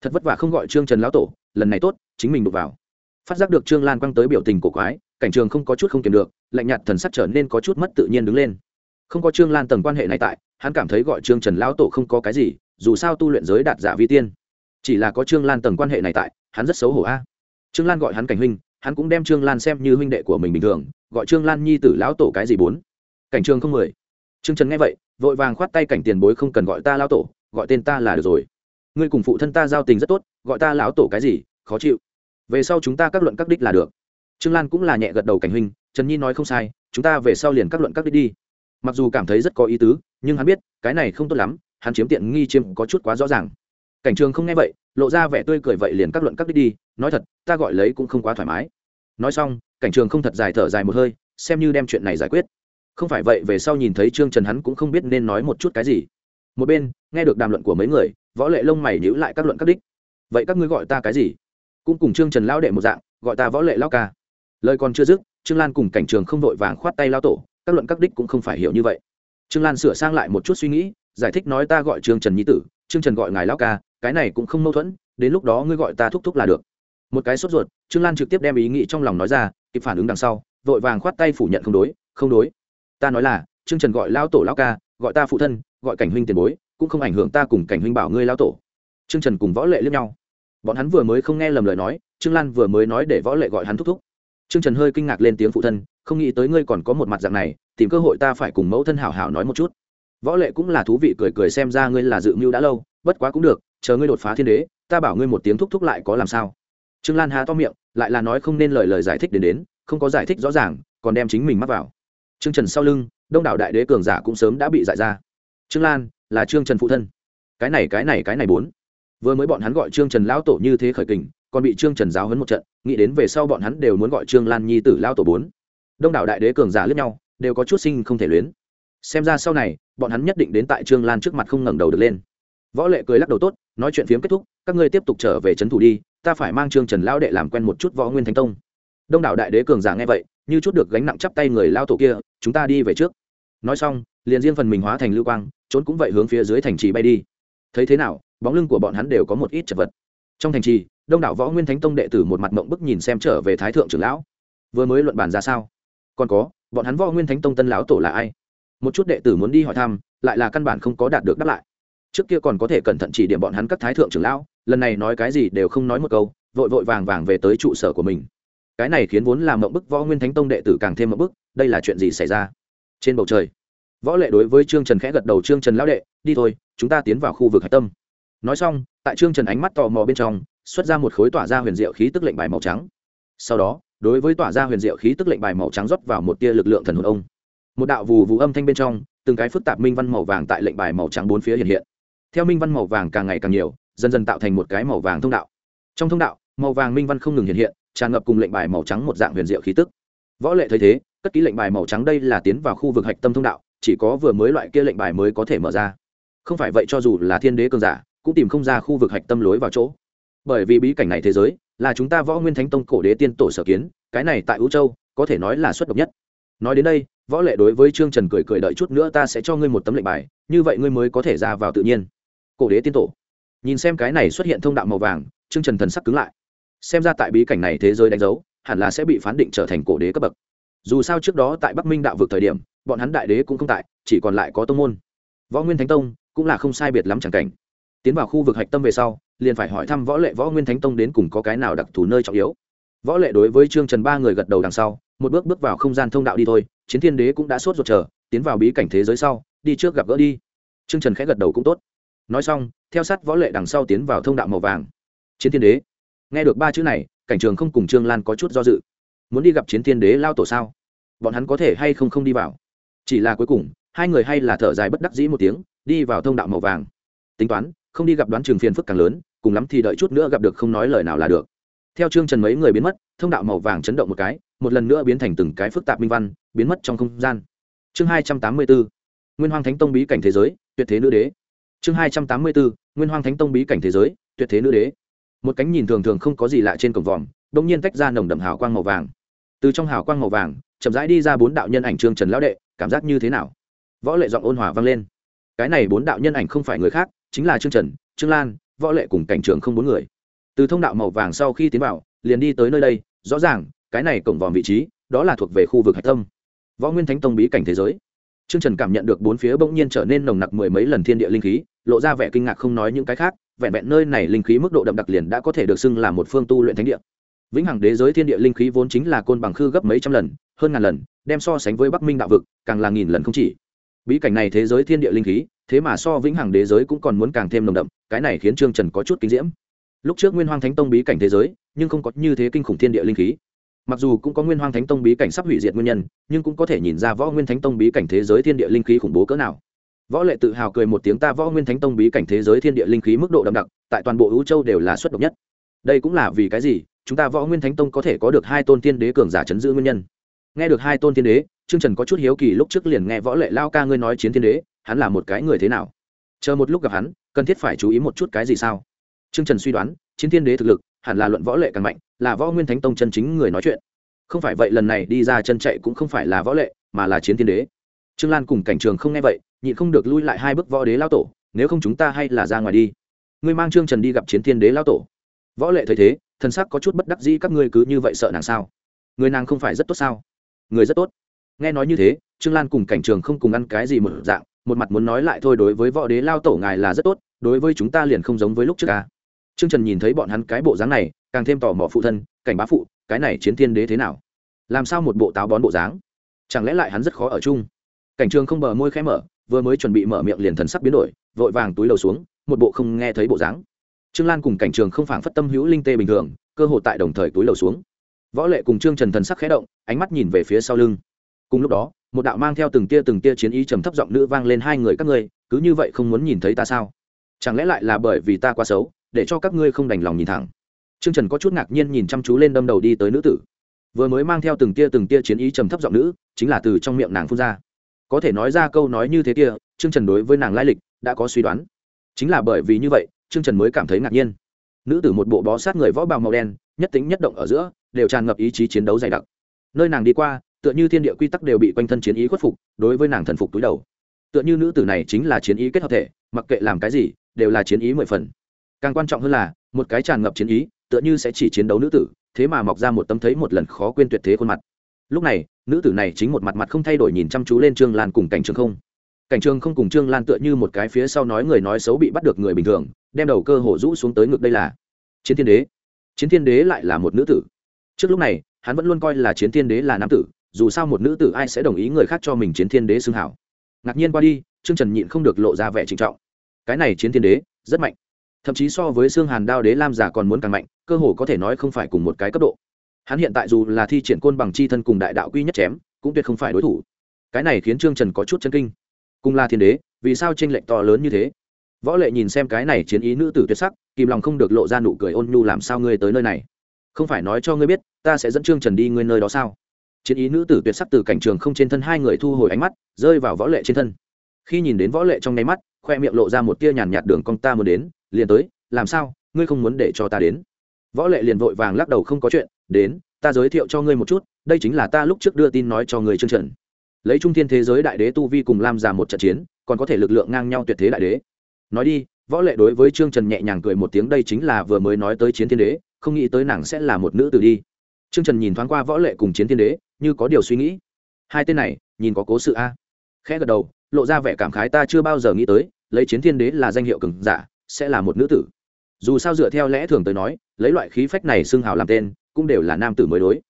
Thật vất vả không gọi trương trần lão tổ, lần này tốt, chính mình đụng vào. Phát giác được trương lan quăng tới biểu tình của quái, cảnh trường không có chút không kiềm được, lạnh nhạt thần sắc trở nên có chút mất tự nhiên đứng lên. Không có trương lan tầng quan hệ này tại, hắn cảm thấy gọi trương trần lão tổ không có cái gì, dù sao tu luyện giới đạt giả vi tiên. Chỉ là có trương lan tầng quan hệ này tại, hắn rất xấu hổ a. Trương lan gọi hắn cảnh huynh, hắn cũng đem trương lan xem như huynh đệ của mình bình thường, gọi trương lan nhi tử lão tổ cái gì bốn cảnh trường không mười. Trương trần nghe vậy, vội vàng khoát tay cảnh tiền bối không cần gọi ta lão tổ, gọi tên ta là được rồi. Ngươi cùng phụ thân ta giao tình rất tốt, gọi ta lão tổ cái gì, khó chịu. Về sau chúng ta các luận các đích là được. Trương lan cũng là nhẹ gật đầu cảnh huynh, trần nhi nói không sai, chúng ta về sau liền các luận các đích đi. Mặc dù cảm thấy rất có ý tứ, nhưng hắn biết, cái này không tốt lắm, hắn chiếm tiện nghi chiếm có chút quá rõ ràng. Cảnh trường không nghe vậy, lộ ra vẻ tươi cười vậy liền các luận các đích đi, nói thật, ta gọi lấy cũng không quá thoải mái. Nói xong, cảnh trường không thật dài thở dài một hơi, xem như đem chuyện này giải quyết không phải vậy, về sau nhìn thấy trương trần hắn cũng không biết nên nói một chút cái gì. Một bên, nghe được đàm luận của mấy người, võ lệ lông mày nhữ lại các luận các đích. Vậy các ngươi gọi ta cái gì? Cũng cùng trương trần lao đệ một dạng, gọi ta võ lệ lao ca. Lời còn chưa dứt, trương lan cùng cảnh trường không vội vàng khoát tay lao tổ, các luận các đích cũng không phải hiểu như vậy. Trương lan sửa sang lại một chút suy nghĩ, giải thích nói ta gọi trương trần nhi tử, trương trần gọi ngài lao ca, cái này cũng không mâu thuẫn, đến lúc đó ngươi gọi ta thúc thúc là được. Một cái sốt ruột, trương lan trực tiếp đem ý nghĩ trong lòng nói ra, kịp phản ứng đằng sau, vội vàng khoát tay phủ nhận không đối không đối ta nói là, trương trần gọi lao tổ lao ca, gọi ta phụ thân, gọi cảnh huynh tiền bối, cũng không ảnh hưởng ta cùng cảnh huynh bảo ngươi lao tổ. Trương trần cùng võ lệ lướt nhau. Bọn hắn vừa mới không nghe lầm lời nói, trương lan vừa mới nói để võ lệ gọi hắn thúc thúc. Trương trần hơi kinh ngạc lên tiếng phụ thân, không nghĩ tới ngươi còn có một mặt dạng này, tìm cơ hội ta phải cùng mẫu thân hảo hảo nói một chút. Võ lệ cũng là thú vị cười cười xem ra ngươi là dự mưu đã lâu, bất quá cũng được, chờ ngươi đột phá thiên đế, ta bảo ngươi một tiếng thúc thúc lại có làm sao. Trương lan há to miệng, lại là nói không nên lời lời giải thích đến đến, không có giải thích rõ ràng, còn đem chính mình mắc vào trương trần sau lưng, đông đảo đại đế cường giả cũng sớm đã bị giải ra. Trương lan là trương trần phụ thân. Cái này cái này cái này bốn. Vừa mới bọn hắn gọi trương trần lão tổ như thế khởi kình, còn bị trương trần giáo hấn một trận, nghĩ đến về sau bọn hắn đều muốn gọi trương lan nhi tử lao tổ bốn. Đông đảo đại đế cường giả lướt nhau, đều có chút sinh không thể luyến. Xem ra sau này, bọn hắn nhất định đến tại trương lan trước mặt không ngẩng đầu được lên. Võ lệ cười lắc đầu tốt, nói chuyện phiếm kết thúc, các ngươi tiếp tục trở về trấn thủ đi, ta phải mang trương trần lão đệ làm quen một chút võ nguyên thánh tông. Đông đảo đại đế cường giả nghe vậy như chút được gánh nặng chắp tay người lao tổ kia, chúng ta đi về trước. Nói xong, liền riêng phần mình hóa thành lưu quang, trốn cũng vậy hướng phía dưới thành trì bay đi. Thấy thế nào, bóng lưng của bọn hắn đều có một ít chật vật. Trong thành trì, đông đảo võ nguyên thánh tông đệ tử một mặt mộng bức nhìn xem trở về thái thượng trưởng lão. Vừa mới luận bàn ra sao? Còn có, bọn hắn võ nguyên thánh tông tân lão tổ là ai? Một chút đệ tử muốn đi hỏi thăm, lại là căn bản không có đạt được đáp lại. Trước kia còn có thể cẩn thận chỉ điểm bọn hắn các thái thượng trưởng lão, lần này nói cái gì đều không nói một câu, vội vội vàng vàng về tới trụ sở của mình cái này khiến vốn làm mộng bức võ nguyên thánh tông đệ tử càng thêm mộng bức, đây là chuyện gì xảy ra? Trên bầu trời, võ lệ đối với trương trần khẽ gật đầu, trương trần lão đệ, đi thôi, chúng ta tiến vào khu vực hạch tâm. Nói xong, tại trương trần ánh mắt tò mò bên trong, xuất ra một khối tỏa ra huyền diệu khí tức lệnh bài màu trắng. Sau đó, đối với tỏa ra huyền diệu khí tức lệnh bài màu trắng rót vào một tia lực lượng thần hồn ông. Một đạo vù vù âm thanh bên trong, từng cái phức tạp minh văn màu vàng tại lệnh bài màu trắng bốn phía hiện hiện. Theo minh văn màu vàng càng ngày càng nhiều, dần dần tạo thành một cái màu vàng thông đạo. Trong thông đạo, màu vàng minh văn không ngừng hiện hiện tràn ngập cùng lệnh bài màu trắng một dạng huyền diệu khí tức. Võ lệ thấy thế, cất ký lệnh bài màu trắng đây là tiến vào khu vực hạch tâm thông đạo, chỉ có vừa mới loại kia lệnh bài mới có thể mở ra. Không phải vậy cho dù là thiên đế cường giả, cũng tìm không ra khu vực hạch tâm lối vào chỗ. Bởi vì bí cảnh này thế giới, là chúng ta võ nguyên thánh tông cổ đế tiên tổ sở kiến, cái này tại ú châu, có thể nói là xuất độc nhất. Nói đến đây, võ lệ đối với trương trần cười cười đợi chút nữa ta sẽ cho ngươi một tấm lệnh bài, như vậy ngươi mới có thể ra vào tự nhiên. Cổ đế tiên tổ. Nhìn xem cái này xuất hiện thông đạo màu vàng, trương trần thần sắc cứng lại xem ra tại bí cảnh này thế giới đánh dấu, hẳn là sẽ bị phán định trở thành cổ đế cấp bậc. Dù sao trước đó tại bắc minh đạo vực thời điểm, bọn hắn đại đế cũng không tại, chỉ còn lại có tông môn. Võ nguyên thánh tông cũng là không sai biệt lắm chẳng cảnh. Tiến vào khu vực hạch tâm về sau, liền phải hỏi thăm võ lệ võ nguyên thánh tông đến cùng có cái nào đặc thù nơi trọng yếu. Võ lệ đối với trương trần ba người gật đầu đằng sau, một bước bước vào không gian thông đạo đi thôi, chiến thiên đế cũng đã sốt ruột chờ, tiến vào bí cảnh thế giới sau, đi trước gặp gỡ đi. Trương trần khẽ gật đầu cũng tốt. Nói xong, theo sát võ lệ đằng sau tiến vào thông đạo màu vàng. Chiến thiên đế nghe được ba chữ này, cảnh trường không cùng trương lan có chút do dự. Muốn đi gặp chiến thiên đế lao tổ sao? Bọn hắn có thể hay không không đi vào? Chỉ là cuối cùng, hai người hay là thở dài bất đắc dĩ một tiếng, đi vào thông đạo màu vàng. Tính toán, không đi gặp đoán trường phiền phức càng lớn, cùng lắm thì đợi chút nữa gặp được không nói lời nào là được. Theo trương trần mấy người biến mất, thông đạo màu vàng chấn động một cái, một lần nữa biến thành từng cái phức tạp minh văn, biến mất trong không gian. Chương hai trăm tám mươi bốn, nguyên hoàng thánh tông bí cảnh thế giới, tuyệt thế nữ đế. Chương hai trăm tám mươi bốn, nguyên hoàng thánh tông bí cảnh thế giới, tuyệt thế nữ đế một cánh nhìn thường thường không có gì lạ trên cổng vòm đ ỗ n g nhiên tách ra nồng đậm hào quang màu vàng. Từ trong hào quang màu vàng, chậm rãi đi ra bốn đạo nhân ảnh trương trần lão đệ, cảm giác như thế nào? Võ lệ giọng ôn hòa vang lên. Cái này bốn đạo nhân ảnh không phải người khác, chính là trương trần, trương lan, võ lệ cùng cảnh trường không bốn người. Từ thông đạo màu vàng sau khi tiến vào, liền đi tới nơi đây, rõ ràng, cái này cổng vòm vị trí, đó là thuộc về khu vực hạch tâm. Võ nguyên thánh tông bí cảnh thế giới. Trương trần cảm nhận được bốn phía bỗng nhiên trở nên nồng nặc mười mấy lần thiên địa linh khí, lộ ra vẻ kinh ngạc không nói những cái khác vẹn vẹn nơi này linh khí mức độ đậm đặc liền đã có thể được xưng là một phương tu luyện thánh địa. Vĩnh hằng đế giới thiên địa linh khí vốn chính là côn bằng khư gấp mấy trăm lần, hơn ngàn lần, đem so sánh với bắc minh đạo vực, càng là nghìn lần không chỉ. Bí cảnh này thế giới thiên địa linh khí, thế mà so vĩnh hằng đế giới cũng còn muốn càng thêm nồng đậm, cái này khiến trương trần có chút kinh diễm. Lúc trước nguyên hoang thánh tông bí cảnh thế giới, nhưng không có như thế kinh khủng thiên địa linh khí. Mặc dù cũng có nguyên hoang thánh tông bí cảnh sắp hủy diệt nguyên nhân, nhưng cũng có thể nhìn ra võ nguyên thánh tông bí cảnh thế giới thiên địa linh khí khủng bố cỡ nào võ lệ tự hào cười một tiếng, ta võ nguyên thánh tông bí cảnh thế giới thiên địa linh khí mức độ đậm đặc, tại toàn bộ ưu châu đều là xuất độc nhất. Đây cũng là vì cái gì? Chúng ta võ nguyên thánh tông có thể có được hai tôn tiên đế cường giả chấn giữ nguyên nhân. Nghe được hai tôn tiên đế, trương trần có chút hiếu kỳ, lúc trước liền nghe võ lệ lao ca ngươi nói chiến tiên đế, hắn là một cái người thế nào? Chờ một lúc gặp hắn, cần thiết phải chú ý một chút cái gì sao? Trương trần suy đoán, chiến tiên đế thực lực, hẳn là luận võ lệ càng mạnh, là võ nguyên thánh tông chân chính người nói chuyện. Không phải vậy lần này đi ra chân chạy cũng không phải là võ lệ, mà là chiến tiên đế. Trương lan cùng cảnh trường không nghe vậy nhịn không được lui lại hai bước võ đế lao tổ, nếu không chúng ta hay là ra ngoài đi. Ngươi mang trương trần đi gặp chiến thiên đế lao tổ. Võ lệ thấy thế thân sắc có chút bất đắc dĩ, các ngươi cứ như vậy sợ nàng sao? Người nàng không phải rất tốt sao? Người rất tốt. Nghe nói như thế, trương lan cùng cảnh trường không cùng ăn cái gì một dạng, một mặt muốn nói lại thôi đối với võ đế lao tổ ngài là rất tốt, đối với chúng ta liền không giống với lúc trước ca trương trần nhìn thấy bọn hắn cái bộ dáng này, càng thêm tò mò phụ thân, cảnh bá phụ, cái này chiến thiên đế thế nào? Làm sao một bộ táo bón bộ dáng? Chẳng lẽ lại hắn rất khó ở chung? Cảnh trường không bờ môi khẽ mở vừa mới chuẩn bị mở miệng liền thần sắc biến đổi, vội vàng túi đầu xuống, một bộ không nghe thấy bộ dáng. Trương lan cùng cảnh trường không phảng phất tâm hữu linh tê bình thường, cơ hội tại đồng thời túi lầu xuống. Võ lệ cùng trương trần thần sắc khẽ động, ánh mắt nhìn về phía sau lưng. Cùng lúc đó, một đạo mang theo từng tia từng tia chiến ý trầm thấp giọng nữ vang lên hai người các ngươi, cứ như vậy không muốn nhìn thấy ta sao? Chẳng lẽ lại là bởi vì ta quá xấu, để cho các ngươi không đành lòng nhìn thẳng? Trương trần có chút ngạc nhiên nhìn chăm chú lên đâm đầu đi tới nữ tử. Vừa mới mang theo từng tia từng tia chiến ý trầm thấp giọng nữ, chính là từ trong miệng nàng phun ra có thể nói ra câu nói như thế kia, trương trần đối với nàng lai lịch đã có suy đoán. Chính là bởi vì như vậy, trương trần mới cảm thấy ngạc nhiên. Nữ tử một bộ bó sát người võ bào màu đen, nhất tính nhất động ở giữa, đều tràn ngập ý chí chiến đấu dày đặc. Nơi nàng đi qua, tựa như thiên địa quy tắc đều bị quanh thân chiến ý khuất phục, đối với nàng thần phục túi đầu. Tựa như nữ tử này chính là chiến ý kết hợp thể, mặc kệ làm cái gì, đều là chiến ý mười phần. Càng quan trọng hơn là, một cái tràn ngập chiến ý, tựa như sẽ chỉ chiến đấu nữ tử, thế mà mọc ra một tâm thấy một lần khó quên tuyệt thế khuôn mặt lúc này, nữ tử này chính một mặt mặt không thay đổi nhìn chăm chú lên trương lan cùng cảnh trường không. Cảnh trường không cùng trương lan tựa như một cái phía sau nói người nói xấu bị bắt được người bình thường, đem đầu cơ hổ rũ xuống tới ngực đây là chiến thiên đế. Chiến thiên đế lại là một nữ tử. Trước lúc này, hắn vẫn luôn coi là chiến thiên đế là nam tử, dù sao một nữ tử ai sẽ đồng ý người khác cho mình chiến thiên đế xưng hảo. Ngạc nhiên qua đi, trương trần nhịn không được lộ ra vẻ trịnh trọng. Cái này chiến thiên đế, rất mạnh. Thậm chí so với xương hàn đao đế lam giả còn muốn càng mạnh, cơ hồ có thể nói không phải cùng một cái cấp độ hắn hiện tại dù là thi triển côn bằng chi thân cùng đại đạo quy nhất chém, cũng tuyệt không phải đối thủ. Cái này khiến trương trần có chút chân kinh. Cùng là thiên đế, vì sao tranh lệch to lớn như thế? Võ lệ nhìn xem cái này chiến ý nữ tử tuyệt sắc, kìm lòng không được lộ ra nụ cười ôn nhu làm sao ngươi tới nơi này? Không phải nói cho ngươi biết, ta sẽ dẫn trương trần đi ngươi nơi đó sao? Chiến ý nữ tử tuyệt sắc từ cảnh trường không trên thân hai người thu hồi ánh mắt, rơi vào võ lệ trên thân. Khi nhìn đến võ lệ trong nháy mắt, khoe miệng lộ ra một tia nhàn nhạt đường con ta muốn đến, liền tới, làm sao, ngươi không muốn để cho ta đến? Võ lệ liền vội vàng lắc đầu không có chuyện đến, ta giới thiệu cho ngươi một chút, đây chính là ta lúc trước đưa tin nói cho người chương trần lấy trung thiên thế giới đại đế tu vi cùng lam ra một trận chiến, còn có thể lực lượng ngang nhau tuyệt thế đại đế. Nói đi, võ lệ đối với trương trần nhẹ nhàng cười một tiếng đây chính là vừa mới nói tới chiến thiên đế, không nghĩ tới nàng sẽ là một nữ tử đi. Trương trần nhìn thoáng qua võ lệ cùng chiến thiên đế, như có điều suy nghĩ. Hai tên này, nhìn có cố sự a. Khẽ gật đầu, lộ ra vẻ cảm khái ta chưa bao giờ nghĩ tới, lấy chiến thiên đế là danh hiệu cường giả, sẽ là một nữ tử. Dù sao dựa theo lẽ thường tới nói, lấy loại khí phách này xưng hào làm tên cũng đều là nam tử mới đối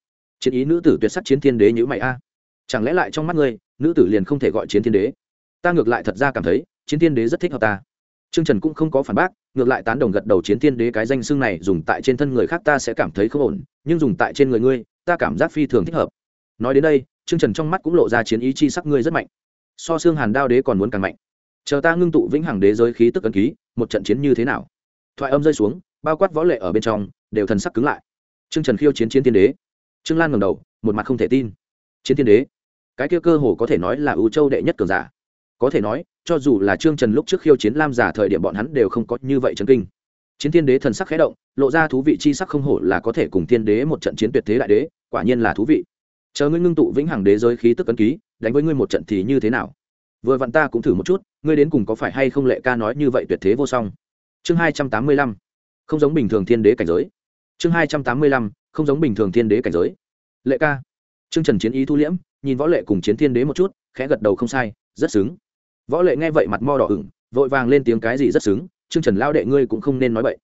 chiến ý nữ tử tuyệt sắc chiến thiên đế nhữ mày a chẳng lẽ lại trong mắt ngươi nữ tử liền không thể gọi chiến thiên đế ta ngược lại thật ra cảm thấy chiến thiên đế rất thích hợp ta Trương Trần cũng không có phản bác, ngược lại tán đồng gật đầu chiến thiên đế cái danh xưng này dùng tại trên thân người khác ta sẽ cảm thấy không ổn, nhưng dùng tại trên người ngươi, ta cảm giác phi thường thích hợp. Nói đến đây, Trương Trần trong mắt cũng lộ ra chiến ý chi sắc ngươi rất mạnh. So xương Hàn Đao đế còn muốn càng mạnh. Chờ ta ngưng tụ vĩnh hằng đế giới khí tức ấn ký, một trận chiến như thế nào? Thoại âm rơi xuống, bao quát võ lệ ở bên trong, đều thần sắc cứng lại. Trương Trần khiêu chiến chiến tiên đế. Trương Lan ngẩng đầu, một mặt không thể tin. Chiến tiên đế? Cái kia cơ hồ có thể nói là ưu châu đệ nhất cường giả. Có thể nói, cho dù là trương trần lúc trước khiêu chiến lam giả thời điểm bọn hắn đều không có như vậy chấn kinh chiến tiên đế thần sắc khẽ động lộ ra thú vị chi sắc không hổ là có thể cùng tiên đế một trận chiến tuyệt thế đại đế quả nhiên là thú vị chờ ngươi ngưng tụ vĩnh hằng đế giới khí tức ấn ký đánh với ngươi một trận thì như thế nào vừa vặn ta cũng thử một chút ngươi đến cùng có phải hay không lệ ca nói như vậy tuyệt thế vô song chương hai trăm tám mươi lăm không giống bình thường thiên đế cảnh giới chương hai trăm tám mươi lăm, không giống bình thường thiên đế cảnh giới. Lệ ca. Chương trần chiến ý thu liễm, nhìn võ lệ cùng chiến thiên đế một chút, khẽ gật đầu không sai, rất xứng. Võ lệ nghe vậy mặt mo đỏ ửng, vội vàng lên tiếng cái gì rất xứng chương trần lao đệ ngươi cũng không nên nói vậy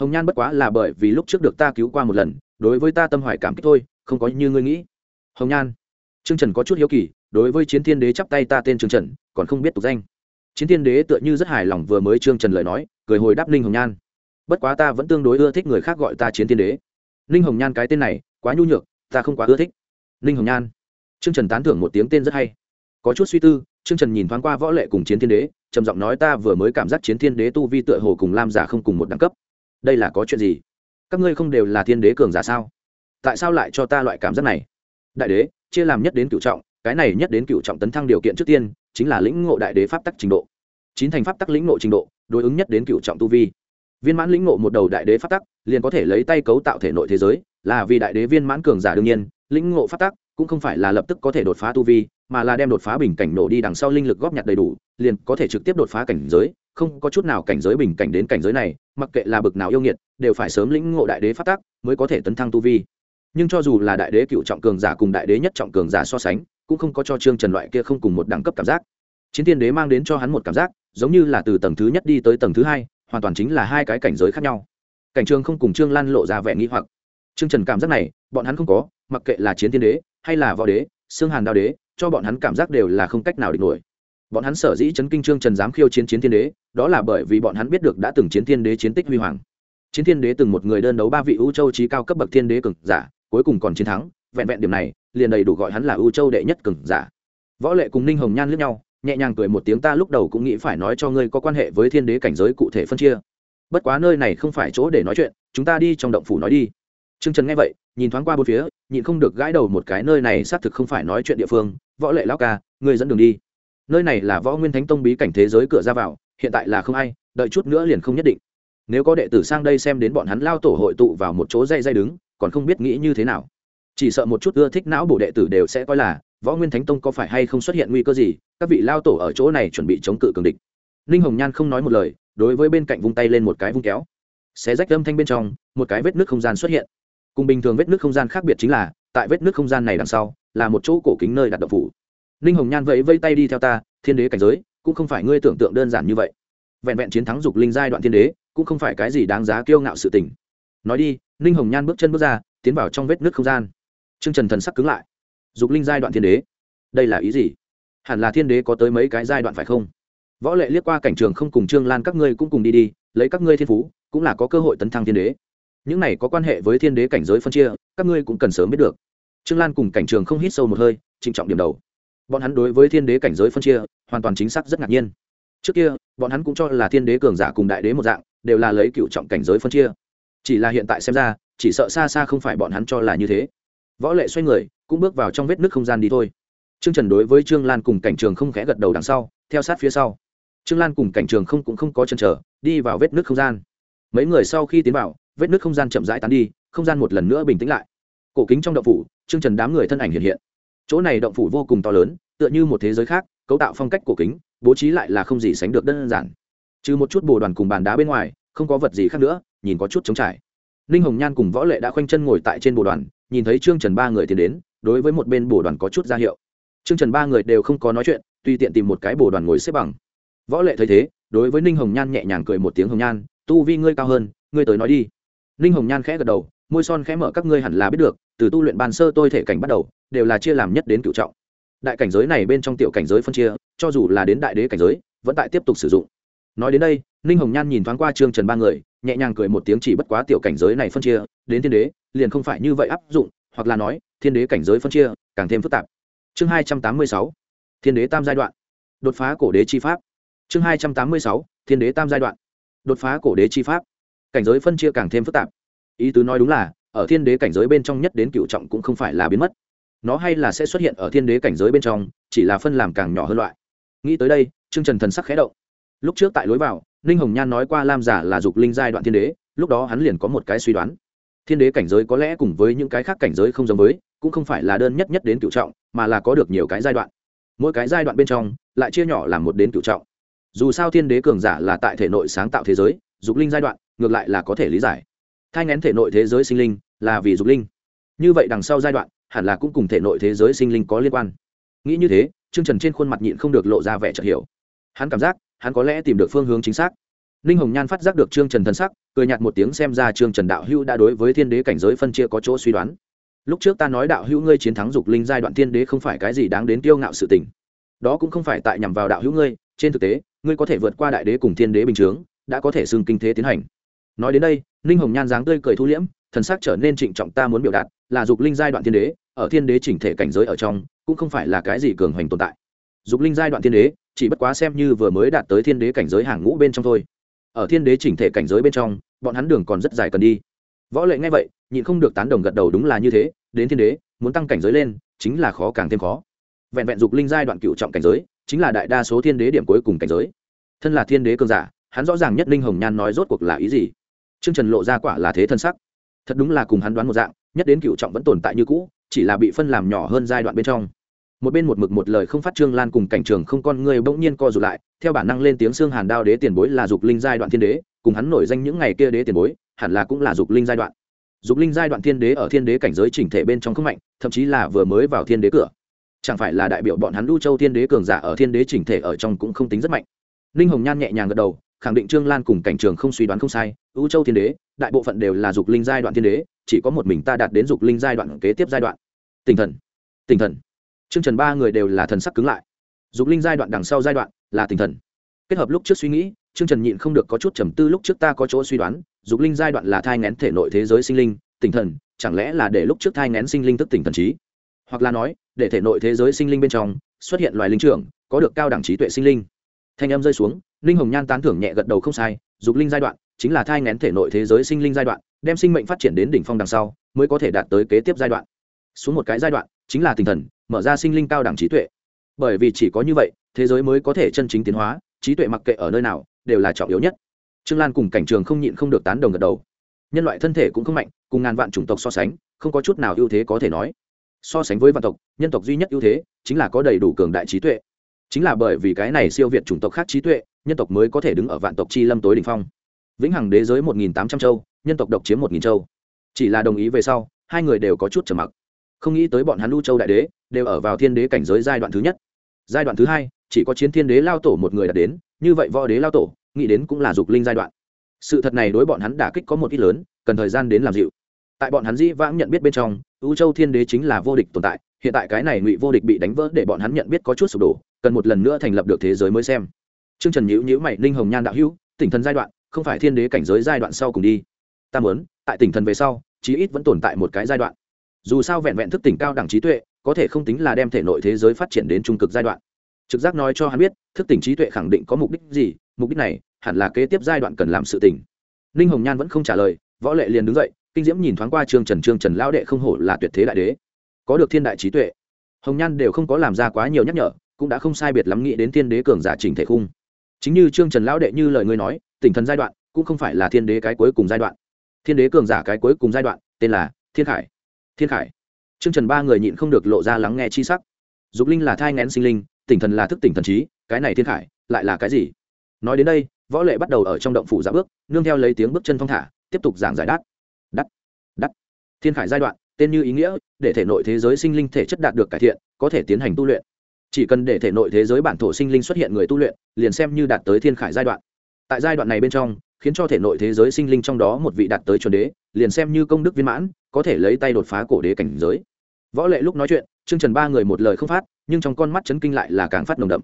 hồng nhan bất quá là bởi vì lúc trước được ta cứu qua một lần, đối với ta tâm hoài cảm kích thôi, không có như ngươi nghĩ. Hồng nhan. Chương trần có chút hiếu kỳ, đối với chiến thiên đế chắp tay ta tên trương trần, còn không biết tục danh. Chiến thiên đế tựa như rất hài lòng vừa mới trương trần lời nói, cười hồi đáp ninh hồng nhan bất quá ta vẫn tương đối ưa thích người khác gọi ta chiến thiên đế ninh hồng nhan cái tên này quá nhu nhược ta không quá ưa thích ninh hồng nhan trương trần tán thưởng một tiếng tên rất hay có chút suy tư Trương Trần nhìn thoáng qua võ lệ cùng chiến thiên đế, trầm giọng nói ta vừa mới cảm giác chiến thiên đế tu vi tựa hồ cùng lam giả không cùng một đẳng cấp. Đây là có chuyện gì? Các ngươi không đều là thiên đế cường giả sao? Tại sao lại cho ta loại cảm giác này? Đại đế, chia làm nhất đến cửu trọng, cái này nhất đến cửu trọng tấn thăng điều kiện trước tiên, chính là lĩnh ngộ đại đế pháp tắc trình độ. Chín thành pháp tắc lĩnh ngộ trình độ, đối ứng nhất đến cửu trọng tu vi. Viên mãn lĩnh ngộ một đầu đại đế phát tắc, liền có thể lấy tay cấu tạo thể nội thế giới, là vì đại đế viên mãn cường giả đương nhiên, lĩnh ngộ phát tắc cũng không phải là lập tức có thể đột phá tu vi, mà là đem đột phá bình cảnh nổ đi đằng sau linh lực góp nhặt đầy đủ liền có thể trực tiếp đột phá cảnh giới không có chút nào cảnh giới bình cảnh đến cảnh giới này mặc kệ là bực nào yêu nghiệt đều phải sớm lĩnh ngộ đại đế phát tác mới có thể tấn thăng tu vi. Nhưng cho dù là đại đế cựu trọng cường giả cùng đại đế nhất trọng cường giả so sánh cũng không có cho trương trần loại kia không cùng một đẳng cấp cảm giác. Chiến thiên đế mang đến cho hắn một cảm giác giống như là từ tầng thứ nhất đi tới tầng thứ hai hoàn toàn chính là hai cái cảnh giới khác nhau. Cảnh trường không cùng trương lan lộ ra vẻ nghĩ hoặc. Trương trần cảm giác này, bọn hắn không có, mặc kệ là chiến tiên đế hay là võ đế xương hàn đao đế, cho bọn hắn cảm giác đều là không cách nào địch nổi. Bọn hắn sở dĩ chấn kinh trương trần dám khiêu chiến chiến thiên đế, đó là bởi vì bọn hắn biết được đã từng chiến thiên đế chiến tích huy hoàng. Chiến thiên đế từng một người đơn đấu ba vị ưu châu trí cao cấp bậc thiên đế cường giả, cuối cùng còn chiến thắng, vẹn vẹn điểm này, liền đầy đủ gọi hắn là ưu châu đệ nhất cường giả. Võ lệ cùng ninh hồng nhan lướt nhau nhẹ nhàng cười một tiếng ta lúc đầu cũng nghĩ phải nói cho ngươi có quan hệ với thiên đế cảnh giới cụ thể phân chia. Bất quá nơi này không phải chỗ để nói chuyện, chúng ta đi trong động phủ nói đi. T r ư ơ n g trần nghe vậy, nhìn thoáng qua bốn phía, nhịn không được gãi đầu một cái nơi này xác thực không phải nói chuyện địa phương. Võ lệ lao ca, ngươi dẫn đường đi. Nơi này là võ nguyên thánh tông bí cảnh thế giới cửa ra vào, hiện tại là không ai, đợi chút nữa liền không nhất định. Nếu có đệ tử sang đây xem đến bọn hắn lao tổ hội tụ vào một chỗ dây dây đứng, còn không biết nghĩ như thế nào. Chỉ sợ một chút ưa thích não bổ đệ tử đều sẽ coi là võ nguyên thánh tông có phải hay không xuất hiện nguy cơ gì? Các vị lao tổ ở chỗ này chuẩn bị chống cự cường địch. Ninh hồng nhan không nói một lời, đối với bên cạnh vung tay lên một cái vung kéo. Xé rách âm thanh bên trong, một cái vết nước không gian xuất hiện. Cùng bình thường vết nước không gian khác biệt chính là, tại vết nước không gian này đằng sau, là một chỗ cổ kính nơi đặt đậu phủ. Ninh hồng nhan vẫy vây tay đi theo ta, thiên đế cảnh giới, cũng không phải ngươi tưởng tượng đơn giản như vậy. Vẹn vẹn chiến thắng dục linh giai đoạn thiên đế, cũng không phải cái gì đáng giá kiêu ngạo sự tình. Nói đi, ninh hồng nhan bước chân bước ra, tiến vào trong vết nước không gian. T r ư ơ n g trần thần sắc cứng lại dục linh giai đoạn thiên đế. Đây là ý gì? Hẳn là thiên đế có tới mấy cái giai đoạn phải không? Võ lệ liếc qua cảnh trường không cùng trương lan, các ngươi cũng cùng đi đi, lấy các ngươi thiên phú, cũng là có cơ hội tấn thăng thiên đế. Những này có quan hệ với thiên đế cảnh giới phân chia, các ngươi cũng cần sớm biết được. Trương lan cùng cảnh trường không hít sâu một hơi, trịnh trọng điểm đầu. Bọn hắn đối với thiên đế cảnh giới phân chia, hoàn toàn chính xác rất ngạc nhiên. Trước kia, bọn hắn cũng cho là thiên đế cường giả cùng đại đế một dạng, đều là lấy cựu trọng cảnh giới phân chia. Chỉ là hiện tại xem ra, chỉ sợ xa xa không phải bọn hắn cho là như thế võ lệ xoay người, cũng bước vào trong vết nước không gian đi thôi. Trương trần đối với trương lan cùng cảnh trường không khẽ gật đầu đằng sau, theo sát phía sau. Trương lan cùng cảnh trường không cũng không có chân trở đi vào vết nước không gian. Mấy người sau khi tiến vào, vết nước không gian chậm rãi tán đi, không gian một lần nữa bình tĩnh lại. Cổ kính trong động phủ, trương trần đám người thân ảnh hiện hiện. Chỗ này động phủ vô cùng to lớn, tựa như một thế giới khác, cấu tạo phong cách cổ kính, bố trí lại là không gì sánh được đơn giản. Trừ một chút bồ đoàn cùng bàn đá bên ngoài, không có vật gì khác nữa, nhìn có chút trống trải. Ninh hồng nhan cùng võ lệ đã khoanh chân ngồi tại trên bồ đoàn nhìn thấy trương trần ba người tiến đến, đối với một bên bồ đoàn có chút ra hiệu. Trương trần ba người đều không có nói chuyện, tùy tiện tìm một cái bồ đoàn ngồi xếp bằng. Võ lệ thấy thế, đối với ninh hồng nhan nhẹ nhàng cười một tiếng hồng nhan, tu vi ngươi cao hơn, ngươi tới nói đi. Ninh hồng nhan khẽ gật đầu, môi son khẽ mở các ngươi hẳn là biết được, từ tu luyện bàn sơ tôi thể cảnh bắt đầu, đều là chia làm nhất đến cựu trọng. Đại cảnh giới này bên trong tiểu cảnh giới phân chia, cho dù là đến đại đế cảnh giới, vẫn tại tiếp tục sử dụng. Nói đến đây, ninh hồng nhan nhìn thoáng qua trương trần ba người nhẹ nhàng cười một tiếng chỉ bất quá tiểu cảnh giới này phân chia, đến thiên đế, liền không phải như vậy áp dụng, hoặc là nói, thiên đế cảnh giới phân chia, càng thêm phức tạp. Chương hai trăm tám mươi sáu, thiên đế tam giai đoạn. Đột phá cổ đế chi pháp. Chương hai trăm tám mươi sáu, thiên đế tam giai đoạn. Đột phá cổ đế chi pháp. Cảnh giới phân chia càng thêm phức tạp. Ý tứ nói đúng là, ở thiên đế cảnh giới bên trong nhất đến cựu trọng cũng không phải là biến mất. Nó hay là sẽ xuất hiện ở thiên đế cảnh giới bên trong, chỉ là phân làm càng nhỏ hơn loại. Nghĩ tới đây chương trần thần sắc khẽ động. Lúc trước tại lối vào ninh hồng nhan nói qua lam giả là dục linh giai đoạn thiên đế, lúc đó hắn liền có một cái suy đoán. Thiên đế cảnh giới có lẽ cùng với những cái khác cảnh giới không giống với, cũng không phải là đơn nhất nhất đến cựu trọng, mà là có được nhiều cái giai đoạn. Mỗi cái giai đoạn bên trong, lại chia nhỏ làm một đến cựu trọng. Dù sao thiên đế cường giả là tại thể nội sáng tạo thế giới, dục linh giai đoạn, ngược lại là có thể lý giải. Thai ngén thể nội thế giới sinh linh là vì dục linh. Như vậy đằng sau giai đoạn, hẳn là cũng cùng thể nội thế giới sinh linh có liên quan. Nghĩ như thế chương trần trên khuôn mặt nhịn không được lộ ra vẻ chợt hiểu. Hắn cảm giác hắn có lẽ tìm được phương hướng chính xác. Ninh hồng nhan phát giác được trương trần thân sắc, cười nhạt một tiếng xem ra trương trần đạo hữu đã đối với thiên đế cảnh giới phân chia có chỗ suy đoán. Lúc trước ta nói đạo hữu ngươi chiến thắng dục linh giai đoạn thiên đế không phải cái gì đáng đến kiêu ngạo sự tình. Đó cũng không phải tại nhằm vào đạo hữu ngươi, trên thực tế, ngươi có thể vượt qua đại đế cùng thiên đế bình chướng, đã có thể xưng kinh thế tiến hành. Nói đến đây, ninh hồng nhan dáng tươi cười thu liễm, thần sắc trở nên trịnh trọng ta muốn biểu đạt là dục linh giai đoạn thiên đế, ở thiên đế chỉnh thể cảnh giới ở trong, cũng không phải là cái gì cường hoành tồn tại dục linh giai đoạn thiên đế, chỉ bất quá xem như vừa mới đạt tới thiên đế cảnh giới hàng ngũ bên trong thôi. Ở thiên đế chỉnh thể cảnh giới bên trong, bọn hắn đường còn rất dài cần đi. Võ lệ nghe vậy, nhịn không được tán đồng gật đầu đúng là như thế, đến thiên đế, muốn tăng cảnh giới lên, chính là khó càng thêm khó. Vẹn vẹn dục linh giai đoạn cựu trọng cảnh giới, chính là đại đa số thiên đế điểm cuối cùng cảnh giới. Thân là thiên đế cường giả, hắn rõ ràng nhất linh hồng nhan nói rốt cuộc là ý gì? Chương trần lộ ra quả là thế thân sắc. Thật đúng là cùng hắn đoán một dạng, nhất đến cựu trọng vẫn tồn tại như cũ, chỉ là bị phân làm nhỏ hơn giai đoạn bên trong một bên một mực một lời không phát trương lan cùng cảnh trường không con người bỗng nhiên co rụt lại, theo bản năng lên tiếng xương hàn đao đế tiền bối là dục linh giai đoạn thiên đế, cùng hắn nổi danh những ngày kia đế tiền bối, hẳn là cũng là dục linh giai đoạn. Dục linh giai đoạn thiên đế ở thiên đế cảnh giới chỉnh thể bên trong không mạnh, thậm chí là vừa mới vào thiên đế cửa. Chẳng phải là đại biểu bọn hắn lưu châu thiên đế cường giả ở thiên đế chỉnh thể ở trong cũng không tính rất mạnh. Ninh hồng nhan nhẹ nhàng gật đầu, khẳng định trương lan cùng cảnh trường không suy đoán không sai u châu thiên đế, đại bộ phận đều là dục linh giai đoạn thiên đế, chỉ có một mình ta đạt đến dục linh giai đoạn kế tiếp giai đoạn. Tinh thần tinh thần chương trần ba người đều là thần sắc cứng lại. Dục linh giai đoạn đằng sau giai đoạn là tinh thần. Kết hợp lúc trước suy nghĩ chương trần nhịn không được có chút trầm tư lúc trước ta có chỗ suy đoán, dục linh giai đoạn là thai ngén thể nội thế giới sinh linh, tinh thần, chẳng lẽ là để lúc trước thai ngén sinh linh tức tỉnh thần trí? Hoặc là nói, để thể nội thế giới sinh linh bên trong xuất hiện loài linh trưởng, có được cao đẳng trí tuệ sinh linh. Thanh âm rơi xuống, linh hồng nhan tán thưởng nhẹ gật đầu không sai, dục linh giai đoạn chính là thai ngén thể nội thế giới sinh linh giai đoạn, đem sinh mệnh phát triển đến đỉnh phong đằng sau, mới có thể đạt tới kế tiếp giai đoạn. Xuống một cái giai đoạn chính là tinh thần, mở ra sinh linh cao đẳng trí tuệ. Bởi vì chỉ có như vậy, thế giới mới có thể chân chính tiến hóa, trí tuệ mặc kệ ở nơi nào, đều là trọng yếu nhất. Trương lan cùng cảnh trường không nhịn không được tán đồng gật đầu. Nhân loại thân thể cũng không mạnh, cùng ngàn vạn chủng tộc so sánh, không có chút nào ưu thế có thể nói. So sánh với vạn tộc, nhân tộc duy nhất ưu thế chính là có đầy đủ cường đại trí tuệ. Chính là bởi vì cái này siêu việt chủng tộc khác trí tuệ, nhân tộc mới có thể đứng ở vạn tộc chi lâm tối đỉnh phong. Vĩnh hằng đế giới một nghìn tám trăm châu, nhân tộc độc chiếm một nghìn châu. Chỉ là đồng ý về sau, hai người đều có chút trầm mặc không nghĩ tới bọn hắn lưu châu đại đế đều ở vào thiên đế cảnh giới giai đoạn thứ nhất. Giai đoạn thứ hai, chỉ có chiến thiên đế lao tổ một người đạt đến, như vậy võ đế lao tổ, nghĩ đến cũng là dục linh giai đoạn. Sự thật này đối bọn hắn đả kích có một ít lớn, cần thời gian đến làm dịu. Tại bọn hắn dĩ vãng nhận biết bên trong, u châu thiên đế chính là vô địch tồn tại, hiện tại cái này ngụy vô địch bị đánh vỡ để bọn hắn nhận biết có chút sụp đổ, cần một lần nữa thành lập được thế giới mới xem. T r ư ơ n g trần nhữ nhữ mày, ninh hồng nhan đạo hữu, tỉnh thần giai đoạn, không phải thiên đế cảnh giới giai đoạn sau cùng đi. Ta muốn, tại tỉnh thần về sau, chí ít vẫn tồn tại một cái giai đoạn dù sao vẹn vẹn thức tỉnh cao đẳng trí tuệ, có thể không tính là đem thể nội thế giới phát triển đến trung cực giai đoạn. Trực giác nói cho hắn biết, thức tỉnh trí tuệ khẳng định có mục đích gì, mục đích này hẳn là kế tiếp giai đoạn cần làm sự tỉnh. Ninh hồng nhan vẫn không trả lời, võ lệ liền đứng dậy, kinh diễm nhìn thoáng qua trương trần trương trần lão đệ không hổ là tuyệt thế đại đế. Có được thiên đại trí tuệ. Hồng nhan đều không có làm ra quá nhiều nhắc nhở, cũng đã không sai biệt lắm nghĩ đến thiên đế cường giả trình thể khung. Chính như trương trần lão đệ như lời ngươi nói, tỉnh thần giai đoạn cũng không phải là thiên đế cái cuối cùng giai đoạn. Thiên đế cường giả cái cuối cùng giai đoạn, tên là thiên khải thiên khải. Trương trần ba người nhịn không được lộ ra lắng nghe chi sắc. Dục linh là thai ngén sinh linh, tỉnh thần là thức tỉnh thần trí, cái này thiên khải, lại là cái gì? Nói đến đây, võ lệ bắt đầu ở trong động phủ giả bước, nương theo lấy tiếng bước chân thong thả, tiếp tục giảng giải đát đắt đắt. Thiên khải giai đoạn, tên như ý nghĩa, để thể nội thế giới sinh linh thể chất đạt được cải thiện, có thể tiến hành tu luyện. Chỉ cần để thể nội thế giới bản thổ sinh linh xuất hiện người tu luyện, liền xem như đạt tới thiên khải giai đoạn. Tại giai đoạn này bên trong khiến cho thể nội thế giới sinh linh trong đó một vị đạt tới chuẩn đế, liền xem như công đức viên mãn, có thể lấy tay đột phá cổ đế cảnh giới. Võ lệ lúc nói chuyện, trương trần ba người một lời không phát, nhưng trong con mắt chấn kinh lại là càng phát nồng đậm.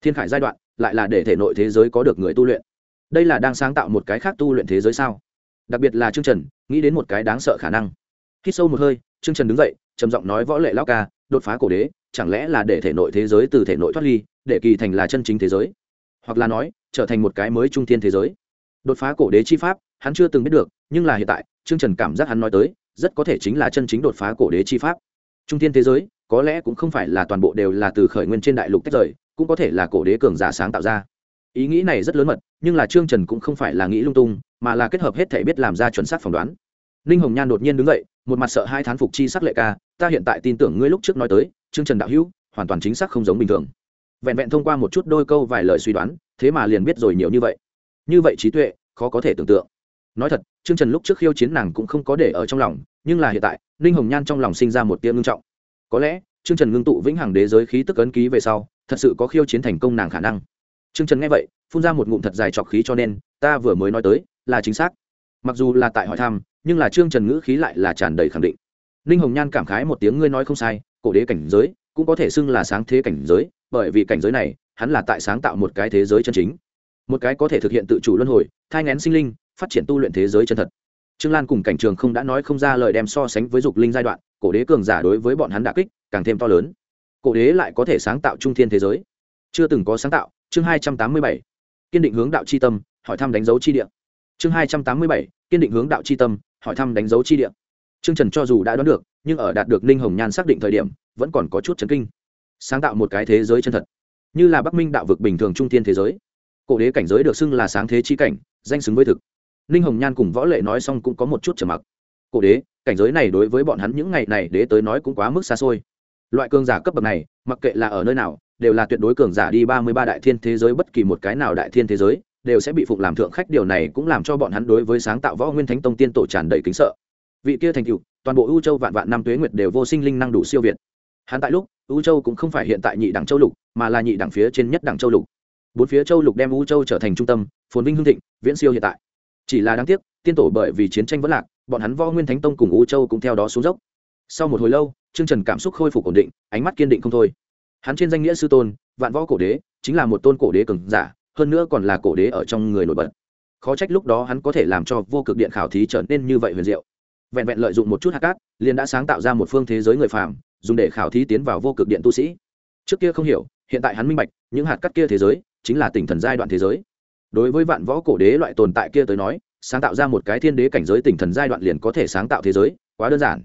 Thiên khải giai đoạn, lại là để thể nội thế giới có được người tu luyện. Đây là đang sáng tạo một cái khác tu luyện thế giới sao? Đặc biệt là trương trần, nghĩ đến một cái đáng sợ khả năng. Khi sâu một hơi, trương trần đứng dậy, trầm giọng nói võ lệ lao ca, đột phá cổ đế, chẳng lẽ là để thể nội thế giới từ thể nội thoát ly, để kỳ thành là chân chính thế giới? Hoặc là nói, trở thành một cái mới trung thiên thế giới? Đột phá cổ đế chi pháp, hắn chưa từng biết được, nhưng là hiện tại chương trần cảm giác hắn nói tới, rất có thể chính là chân chính đột phá cổ đế chi pháp. Trung thiên thế giới, có lẽ cũng không phải là toàn bộ đều là từ khởi nguyên trên đại lục tách rời, cũng có thể là cổ đế cường giả sáng tạo ra. Ý nghĩ này rất lớn mật, nhưng là trương trần cũng không phải là nghĩ lung tung, mà là kết hợp hết thể biết làm ra chuẩn xác phỏng đoán. Ninh hồng nhan đột nhiên đứng dậy, một mặt sợ hai thán phục chi sắc lệ ca, ta hiện tại tin tưởng ngươi lúc trước nói tới, trương trần đạo hữu, hoàn toàn chính xác không giống bình thường. Vẹn vẹn thông qua một chút đôi câu vài lời suy đoán, thế mà liền biết rồi nhiều như vậy như vậy trí tuệ khó có thể tưởng tượng nói thật trương trần lúc trước khiêu chiến nàng cũng không có để ở trong lòng nhưng là hiện tại ninh hồng nhan trong lòng sinh ra một tiêm ngưng trọng có lẽ trương trần ngưng tụ vĩnh hằng đế giới khí tức ấn ký về sau thật sự có khiêu chiến thành công nàng khả năng Trương Trần nghe vậy, phun ra một ngụm thật dài trọc khí cho nên, ta vừa mới nói tới, là chính xác. Mặc dù là tại hỏi thăm, nhưng là Trương Trần ngữ khí lại là tràn đầy khẳng định. Linh Hồng Nhan cảm khái một tiếng ngươi nói không sai, cổ đế cảnh giới cũng có thể xưng là sáng thế cảnh giới, bởi vì cảnh giới này, hắn là tại sáng tạo một cái thế giới chân chính. Một cái có thể thực hiện tự chủ luân hồi, thai ngén sinh linh, phát triển tu luyện thế giới chân thật. Trương Lan cùng cảnh trường không đã nói không ra lời đem so sánh với dục linh giai đoạn, cổ đế cường giả đối với bọn hắn đả kích càng thêm to lớn. Cổ đế lại có thể sáng tạo trung thiên thế giới. Chưa từng có sáng tạo, chương hai trăm tám mươi bảy kiên định hướng đạo c h i tâm hỏi thăm đánh dấu chi địa chương hai trăm tám mươi bảy kiên định hướng đạo c h i tâm hỏi thăm đánh dấu chi địa chương trần cho dù đã đoán được nhưng ở đạt được ninh hồng nhan xác định thời điểm vẫn còn có chút chấn kinh sáng tạo một cái thế giới chân thật như là bắc minh đạo vực bình thường trung thiên thế giới cổ đế cảnh giới được xưng là sáng thế chi cảnh, danh xứng với thực. Ninh hồng nhan cùng võ lệ nói xong cũng có một chút trầm mặc. Cổ đế, cảnh giới này đối với bọn hắn những ngày này đế tới nói cũng quá mức xa xôi. Loại cường giả cấp bậc này, mặc kệ là ở nơi nào, đều là tuyệt đối cường giả đi ba mươi ba đại thiên thế giới, bất kỳ một cái nào đại thiên thế giới, đều sẽ bị phục làm thượng khách điều này cũng làm cho bọn hắn đối với sáng tạo võ nguyên thánh tông tiên tổ tràn đầy kính sợ. Vị kia thành cựu toàn bộ ưu châu vạn vạn năm tuế nguyệt đều vô sinh linh năng đủ siêu việt. Hắn tại lúc ưu châu cũng không phải hiện tại nhị đẳng châu lục, mà là nhị đẳng phía trên nhất đẳng châu lục bốn phía châu lục đem U châu trở thành trung tâm, phồn vinh hương thịnh, viễn siêu hiện tại. Chỉ là đáng tiếc, tiên tổ bởi vì chiến tranh vẫn lạc, bọn hắn võ nguyên thánh tông cùng U châu cũng theo đó xuống dốc. Sau một hồi lâu chương trần cảm xúc khôi phục ổn định, ánh mắt kiên định không thôi. Hắn trên danh nghĩa sư tôn, vạn võ cổ đế, chính là một tôn cổ đế cường giả, hơn nữa còn là cổ đế ở trong người nổi bật. Khó trách lúc đó hắn có thể làm cho vô cực điện khảo thí trở nên như vậy huyền diệu. Vẹn vẹn lợi dụng một chút hạt cát, liền đã sáng tạo ra một phương thế giới người phàm, dùng để khảo thí tiến vào vô cực điện tu sĩ. Trước kia không hiểu, hiện tại hắn minh bạch, những hạt cát kia thế giới chính là tỉnh thần giai đoạn thế giới. Đối với vạn võ cổ đế loại tồn tại kia tới nói, sáng tạo ra một cái thiên đế cảnh giới tỉnh thần giai đoạn liền có thể sáng tạo thế giới, quá đơn giản.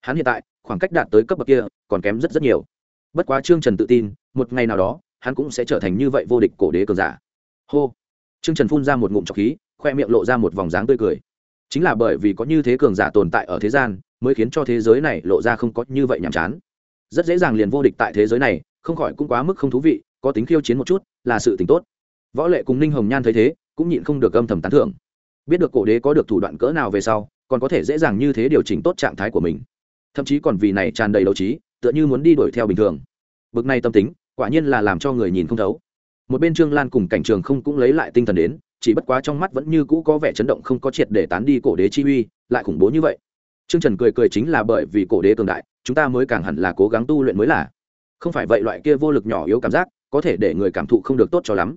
Hắn hiện tại, khoảng cách đạt tới cấp bậc kia, còn kém rất rất nhiều. Bất quá trương trần tự tin, một ngày nào đó, hắn cũng sẽ trở thành như vậy vô địch cổ đế cường giả. Hô. Trương trần phun ra một ngụm trọc khí, khoe miệng lộ ra một vòng dáng tươi cười. Chính là bởi vì có như thế cường giả tồn tại ở thế gian, mới khiến cho thế giới này lộ ra không có như vậy nhàm chán. Rất dễ dàng liền vô địch tại thế giới này, không khỏi cũng quá mức không thú vị, có tính khiêu chiến một chút là sự t tốt. Võ lệ cùng ninh hồng nhan thấy thế, cũng nhịn không được âm thầm tán thưởng. Biết được cổ đế có được thủ đoạn cỡ nào về sau, còn có thể dễ dàng như thế điều chỉnh tốt trạng thái của mình. Thậm chí còn vì này tràn đầy đấu trí, tựa như muốn đi đuổi theo bình thường. Bực này tâm tính, quả nhiên là làm cho người nhìn không thấu. Một bên trương lan cùng cảnh trường không cũng lấy lại tinh thần đến, chỉ bất quá trong mắt vẫn như cũ có vẻ chấn động không có triệt để tán đi cổ đế chi uy, lại khủng bố như vậy. Trương trần cười cười chính là bởi vì cổ đế cường đại, chúng ta mới càng hẳn là cố gắng tu luyện mới là. Không phải vậy loại kia vô lực nhỏ yếu cảm giác có thể để người cảm thụ không được tốt cho lắm.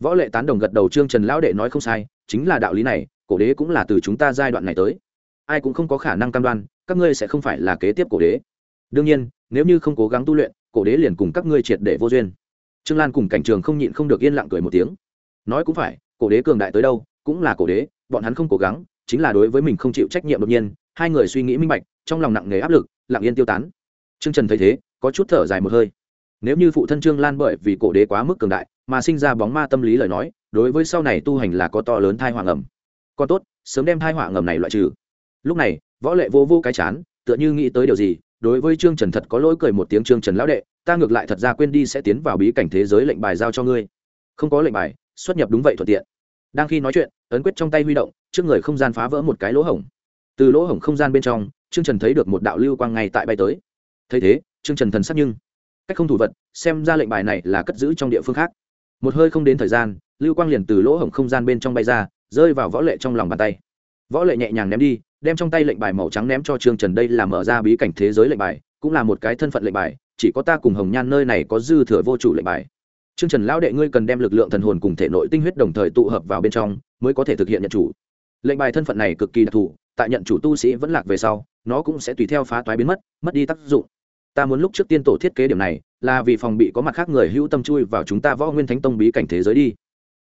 Võ lệ tán đồng gật đầu, trương trần lão đệ nói không sai, chính là đạo lý này, cổ đế cũng là từ chúng ta giai đoạn này tới. Ai cũng không có khả năng cam đoan, các ngươi sẽ không phải là kế tiếp cổ đế. Đương nhiên, nếu như không cố gắng tu luyện, cổ đế liền cùng các ngươi triệt để vô duyên. Trương lan cùng cảnh trường không nhịn không được yên lặng cười một tiếng. Nói cũng phải, cổ đế cường đại tới đâu, cũng là cổ đế, bọn hắn không cố gắng, chính là đối với mình không chịu trách nhiệm đột nhiên, hai người suy nghĩ minh bạch, trong lòng nặng nề áp lực, lặng yên tiêu tán. Trương trần thấy thế, có chút thở dài một hơi nếu như phụ thân trương lan bởi vì cổ đế quá mức cường đại, mà sinh ra bóng ma tâm lý lời nói, đối với sau này tu hành là có to lớn thai hoàng ẩm còn tốt, sớm đem thai hoàng ẩm này loại trừ. Lúc này, võ lệ vô vô cái chán, tựa như nghĩ tới điều gì, đối với trương trần thật có lỗi cười một tiếng trương trần lão đệ, ta ngược lại thật ra quên đi sẽ tiến vào bí cảnh thế giới lệnh bài giao cho ngươi. Không có lệnh bài, xuất nhập đúng vậy thuận tiện. Đang khi nói chuyện, ấn quyết trong tay huy động, trước người không gian phá vỡ một cái lỗ hổng. Từ lỗ hổng không gian bên trong, trương trần thấy được một đạo lưu quang ngay tại bay tới. Thấy thế, trương trần thần sắc nhưng cách không thủ vật, xem ra lệnh bài này là cất giữ trong địa phương khác. Một hơi không đến thời gian, lưu quang liền từ lỗ hổng không gian bên trong bay ra, rơi vào võ lệ trong lòng bàn tay. Võ lệ nhẹ nhàng ném đi, đem trong tay lệnh bài màu trắng ném cho trương trần đây là mở ra bí cảnh thế giới lệnh bài, cũng là một cái thân phận lệnh bài, chỉ có ta cùng hồng nhan nơi này có dư thừa vô chủ lệnh bài. Trương trần lão đệ ngươi cần đem lực lượng thần hồn cùng thể nội tinh huyết đồng thời tụ hợp vào bên trong, mới có thể thực hiện nhận chủ. Lệnh bài thân phận này cực kỳ đặc thù, tại nhận chủ tu sĩ vẫn lạc về sau, nó cũng sẽ tùy theo phá toái biến mất mất đi tác dụng ta muốn lúc trước tiên tổ thiết kế điểm này là vì phòng bị có mặt khác người hữu tâm chui vào chúng ta võ nguyên thánh tông bí cảnh thế giới đi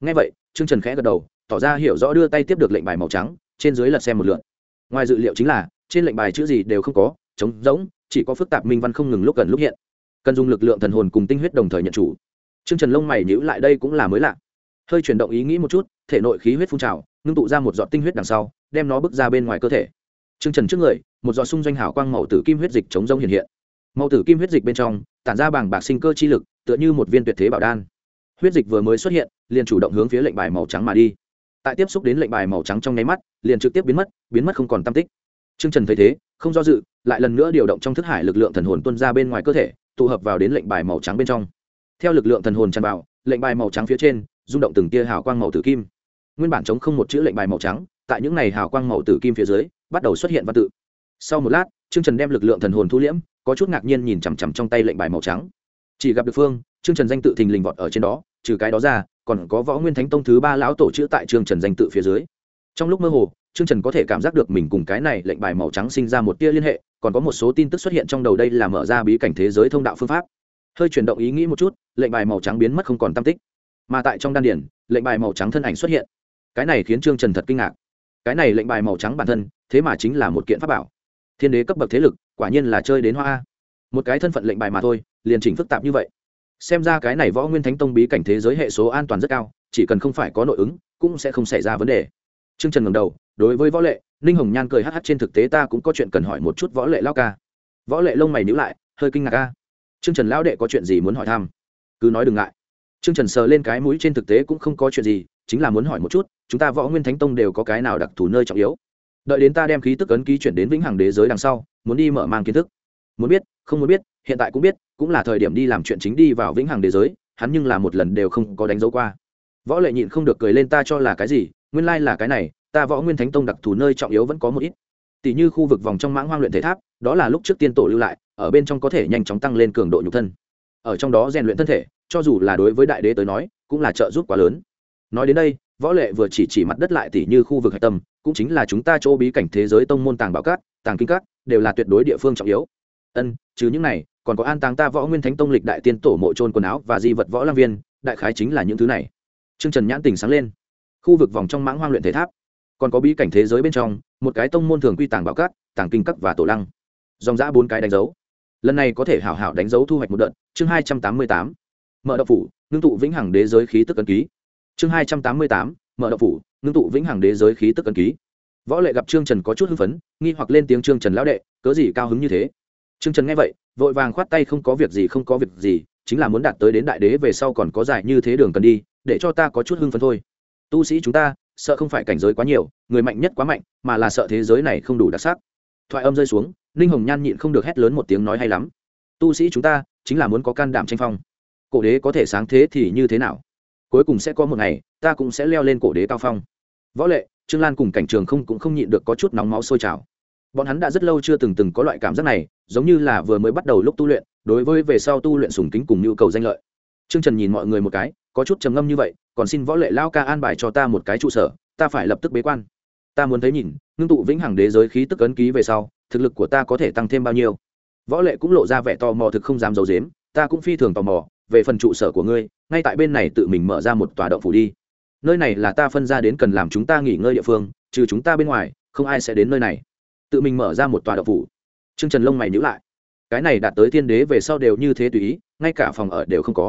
ngay vậy trương trần khẽ gật đầu tỏ ra hiểu rõ đưa tay tiếp được lệnh bài màu trắng trên dưới lật xem một lượn ngoài dự liệu chính là trên lệnh bài chữ gì đều không có trống rỗng chỉ có phức tạp minh văn không ngừng lúc gần lúc hiện cần dùng lực lượng thần hồn cùng tinh huyết đồng thời nhận chủ Trương Trần lông mày nhíu lại đây cũng là mới lạ. Hơi chuyển động ý nghĩ một chút, thể nội khí huyết phun trào, ngưng tụ ra một giọt tinh huyết đằng sau, đem nó bước ra bên ngoài cơ thể. Trương Trần trước người, một giọt xung doanh hảo quang màu tử kim huyết dịch chống rông hiện hiện. Màu tử kim huyết dịch bên trong, tản ra bảng bạc sinh cơ chi lực, tựa như một viên tuyệt thế bảo đan. Huyết dịch vừa mới xuất hiện, liền chủ động hướng phía lệnh bài màu trắng mà đi tại tiếp xúc đến lệnh bài màu trắng trong nháy mắt liền trực tiếp biến mất biến mất không còn tam tích Trương Trần thấy thế, không do dự, lại lần nữa điều động trong thức hải lực lượng thần hồn tuôn ra bên ngoài cơ thể, tụ hợp vào đến lệnh bài màu trắng bên trong. Theo lực lượng thần hồn tràn vào, lệnh bài màu trắng phía trên, rung động từng tia hào quang màu tử kim. Nguyên bản chống không một chữ lệnh bài màu trắng, tại những này hào quang màu tử kim phía dưới, bắt đầu xuất hiện văn tự. Sau một lát, Trương Trần đem lực lượng thần hồn thu liễm, có chút ngạc nhiên nhìn chằm chằm trong tay lệnh bài màu trắng. Chỉ gặp được phương, Trương Trần danh tự thình lình vọt ở trên đó, trừ cái đó ra, còn có võ nguyên thánh tông thứ ba lão tổ chữ tại trương trần danh tự phía dưới. Trong lúc mơ hồ trương trần có thể cảm giác được mình cùng cái này lệnh bài màu trắng sinh ra một tia liên hệ còn có một số tin tức xuất hiện trong đầu đây là mở ra bí cảnh thế giới thông đạo phương pháp. Hơi chuyển động ý nghĩ một chút lệnh bài màu trắng biến mất không còn tăm tích. Mà tại trong đan điển lệnh bài màu trắng thân ảnh xuất hiện. Cái này khiến trương trần thật kinh ngạc. Cái này lệnh bài màu trắng bản thân thế mà chính là một kiện pháp bảo thiên đế cấp bậc thế lực, quả nhiên là chơi đến hoa a. một cái thân phận lệnh bài mà thôi, liền chỉnh phức tạp như vậy. Xem ra cái này võ nguyên thánh tông bí cảnh thế giới hệ số an toàn rất cao, chỉ cần không phải có nội ứng, cũng sẽ không xảy ra vấn đề. T r ư ơ n g trần ngầm đầu, đối với võ lệ, ninh hồng nhan cười hh trên thực tế ta cũng có chuyện cần hỏi một chút võ lệ lao ca. Võ lệ lông mày nhữ lại, hơi kinh ngạc ca t r ư ơ n g trần lão đệ có chuyện gì muốn hỏi thăm? Cứ nói đừng ngại. T r ư ơ n g trần sờ lên cái mũi trên thực tế cũng không có chuyện gì, chính là muốn hỏi một chút, chúng ta võ nguyên thánh tông đều có cái nào đặc thù nơi trọng yếu? Đợi đến ta đem khí tức ấn ký chuyển đến vĩnh hằng đế giới đằng sau, muốn đi mở mang kiến thức. Muốn biết, không muốn biết, hiện tại cũng biết, cũng là thời điểm đi làm chuyện chính đi vào vĩnh hằng đế giới, hắn nhưng là một lần đều không có đánh dấu qua. Võ lệ nhịn không được cười lên, ta cho là cái gì? Nguyên lai là cái này, ta võ nguyên thánh tông đặc thù nơi trọng yếu vẫn có một ít. Tỷ như khu vực vòng trong mãng hoang luyện thể tháp, đó là lúc trước tiên tổ lưu lại, ở bên trong có thể nhanh chóng tăng lên cường độ nhục thân. Ở trong đó rèn luyện thân thể, cho dù là đối với đại đế tới nói, cũng là trợ giúp quá lớn. Nói đến đây, võ lệ vừa chỉ chỉ mặt đất lại tỷ như khu vực hạch tâm cũng chính là chúng ta chỗ bí cảnh thế giới tông môn tàng bảo cát tàng kinh cát đều là tuyệt đối địa phương trọng yếu ân chứ những này còn có an táng ta võ nguyên thánh tông lịch đại tiên tổ mộ trôn quần áo và di vật võ lang viên đại khái chính là những thứ này Trương Trần nhãn tình sáng lên. Khu vực vòng trong mãng hoang luyện thể tháp, còn có bí cảnh thế giới bên trong, một cái tông môn thường quy tàng bảo cát, tàng kinh các và tổ lăng. Dòng dã bốn cái đánh dấu. Lần này có thể hảo hảo đánh dấu thu hoạch một đợt, chương hai trăm tám mươi tám Mở đậu phủ, ngưng tụ vĩnh hằng đế giới khí tức ấn ký. Chương hai trăm tám mươi tám Mở đậu phủ, ngưng tụ vĩnh hằng đế giới khí tức ấn ký. Võ Lệ gặp Trương Trần có chút hưng phấn, nghi hoặc lên tiếng Trương Trần lão đệ, cớ gì cao hứng như thế? Trương Trần nghe vậy, vội vàng khoát tay không có việc gì không có việc gì, chính là muốn đạt tới đến đại đế về sau còn có dài như thế đường cần đi, để cho ta có chút hưng phấn thôi. Tu sĩ chúng ta sợ không phải cảnh giới quá nhiều người mạnh nhất quá mạnh mà là sợ thế giới này không đủ đặc sắc. Thoại âm rơi xuống ninh hồng nhan nhịn không được hét lớn một tiếng nói hay lắm. Tu sĩ chúng ta chính là muốn có can đảm tranh phong. Cổ đế có thể sáng thế thì như thế nào? Cuối cùng sẽ có một ngày, ta cũng sẽ leo lên cổ đế cao phong. Võ lệ, trương lan cùng cảnh trường không cũng không nhịn được có chút nóng máu sôi trào. Bọn hắn đã rất lâu chưa từng từng có loại cảm giác này, giống như là vừa mới bắt đầu lúc tu luyện, đối với về sau tu luyện sùng kính cùng nhu cầu danh lợi. Trương trần nhìn mọi người một cái, có chút trầm ngâm như vậy, còn xin võ lệ lao ca an bài cho ta một cái trụ sở, ta phải lập tức bế quan. Ta muốn thấy nhìn, ngưng tụ vĩnh hằng đế giới khí tức ấn ký về sau, thực lực của ta có thể tăng thêm bao nhiêu. Võ lệ cũng lộ ra vẻ tò mò thực không dám giấu i dếm ta cũng phi thường tò mò về phần trụ sở của ngươi, ngay tại bên này tự mình mở ra một tòa động phủ đi. Nơi này là ta phân ra đến cần làm chúng ta nghỉ ngơi địa phương, trừ chúng ta bên ngoài, không ai sẽ đến nơi này. Tự mình mở ra một tòa động phủ. T r ư ơ n g trần lông mày nhữ lại. Cái này đạt tới thiên đế về sau đều như thế tùy ý, ngay cả phòng ở đều không có.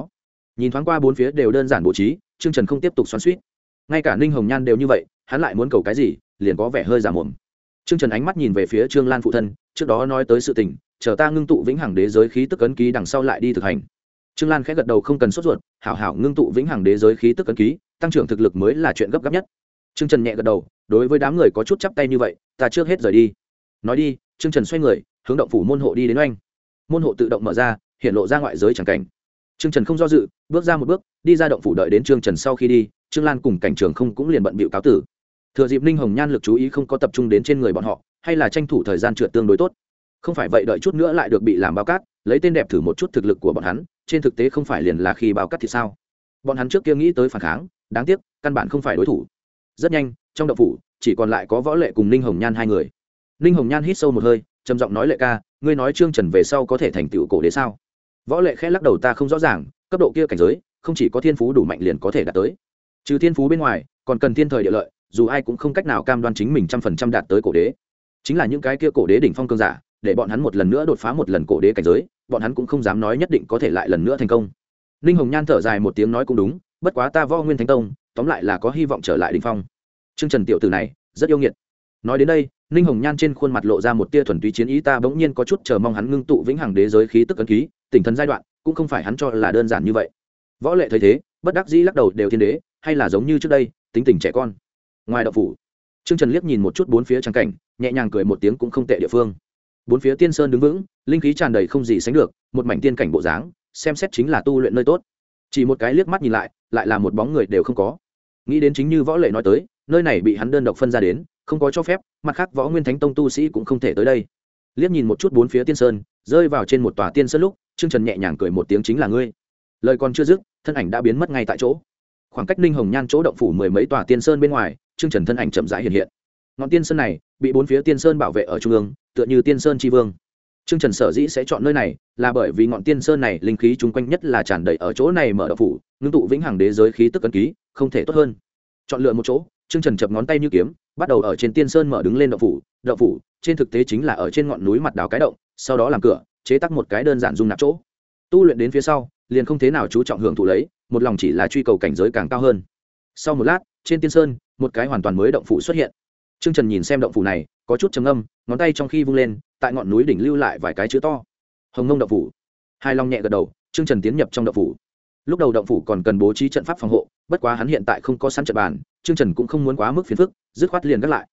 Nhìn thoáng qua bốn phía đều đơn giản bố trí chương trần không tiếp tục xoắn suýt ngay cả ninh hồng nhan đều như vậy, hắn lại muốn cầu cái gì, liền có vẻ hơi giả mồm. G trần ánh mắt nhìn về phía trương lan phụ thân, trước đó nói tới sự tình, chờ ta ngưng tụ vĩnh hằng đế giới khí tức ấn ký đằng sau lại đi thực hành trương lan khẽ gật đầu không cần sốt ruột hảo hảo ngưng tụ vĩnh hằng đế giới khí tức ấn ký tăng trưởng thực lực mới là chuyện gấp gáp nhất trương trần nhẹ gật đầu đối với đám người có chút chắp tay như vậy ta trước hết rời đi nói đi trương trần xoay người hướng động phủ môn hộ đi đến oanh môn hộ tự động mở ra hiện lộ ra ngoại giới chẳng cảnh Trương Trần không do dự, bước ra một bước, đi ra động phủ đợi đến Trương Trần sau khi đi, Trương Lan cùng cảnh trường không cũng liền bận bịu cáo tử. Thừa dịp Ninh Hồng Nhan lực chú ý không có tập trung đến trên người bọn họ, hay là tranh thủ thời gian trượt tương đối tốt. Không phải vậy đợi chút nữa lại được bị làm bao cát, lấy tên đẹp thử một chút thực lực của bọn hắn, trên thực tế không phải liền là khi bao cắt thì sao? Bọn hắn trước kia nghĩ tới phản kháng, đáng tiếc, căn bản không phải đối thủ. Rất nhanh, trong đậu phủ chỉ còn lại có Võ Lệ cùng Ninh Hồng Nhan hai người. Ninh Hồng Nhan hít sâu một hơi, trầm giọng nói Lệ ca, ngươi nói Trương Trần về sau có thể thành tựu cổ đế sao? võ lệ khẽ lắc đầu ta không rõ ràng cấp độ kia cảnh giới không chỉ có thiên phú đủ mạnh liền có thể đạt tới trừ thiên phú bên ngoài còn cần thiên thời địa lợi dù ai cũng không cách nào cam đoan chính mình trăm phần trăm đạt tới cổ đế chính là những cái kia cổ đế đỉnh phong cương giả để bọn hắn một lần nữa đột phá một lần cổ đế cảnh giới, bọn hắn cũng không dám nói nhất định có thể lại lần nữa thành công. Ninh hồng nhan thở dài một tiếng nói cũng đúng, bất quá ta võ nguyên thánh tông, tóm lại là có hy vọng trở lại đỉnh phong. Trương trần tiểu tử này, rất yêu nghiệt. Nói đến đây, ninh hồng nhan trên khuôn mặt lộ ra một tia thuần túy chiến ý, ta bỗng nhiên có chút chờ mong hắn ngưng tụ vĩnh hằng đế giới khí tức ấn ký, tỉnh thần giai đoạn, cũng không phải hắn cho là đơn giản như vậy. Võ lệ thấy thế, bất đắc dĩ lắc đầu, đều thiên đế, hay là giống như trước đây, tính tình trẻ con. Ngoài đậu phủ, trương trần liếc nhìn một chút bốn phía trang cảnh, nhẹ nhàng cười một tiếng cũng không tệ địa phương bốn phía tiên sơn đứng vững, linh khí tràn đầy không gì sánh được, một mảnh tiên cảnh bộ dáng, xem xét chính là tu luyện nơi tốt. Chỉ một cái liếc mắt nhìn lại lại là một bóng người đều không có. Nghĩ đến chính như võ lệ nói tới, nơi này bị hắn đơn độc phân ra đến, không có cho phép, mặt khác võ nguyên thánh tông tu sĩ cũng không thể tới đây. Liếc nhìn một chút bốn phía tiên sơn, rơi vào trên một tòa tiên sơn lúc, trương trần nhẹ nhàng cười một tiếng chính là ngươi. Lời còn chưa dứt, thân ảnh đã biến mất ngay tại chỗ. Khoảng cách ninh hồng nhan chỗ động phủ mười mấy tòa tiên sơn bên ngoài, trương trần thân ảnh chậm rãi hiện hiện. Ngọn tiên sơn này bị bốn phía tiên sơn bảo vệ ở trung ương, tựa như tiên sơn tri vương. Trương trần sở dĩ sẽ chọn nơi này là bởi vì ngọn tiên sơn này linh khí chung quanh nhất là tràn đầy ở chỗ này mở động phủ, ngưng tụ vĩnh hằng đế giới khí tức cân ký, không thể tốt hơn. Chọn lựa một chỗ, trương trần chập ngón tay như kiếm, bắt đầu ở trên tiên sơn mở đứng lên động phủ động phủ, trên thực tế chính là ở trên ngọn núi mặt đào cái động, sau đó làm cửa, chế tắc một cái đơn giản dung nạp chỗ. Tu luyện đến phía sau, liền không thế nào chú trọng hưởng thụ lấy, một lòng chỉ là truy cầu cảnh giới càng cao hơn. Sau một lát, trên tiên sơn, một cái hoàn toàn mới động phủ xuất hiện. Trương trần nhìn xem động phủ này, có chút trầm âm ngón tay trong khi vung lên, tại ngọn núi đỉnh lưu lại vài cái chữ to. Hồng ngông động phủ. Hai long nhẹ gật đầu, Trương trần tiến nhập trong động phủ. Lúc đầu động phủ còn cần bố trí trận pháp phòng hộ, bất quá hắn hiện tại không có sẵn trận bàn, Trương trần cũng không muốn quá mức phiền phức, dứt khoát liền gác lại.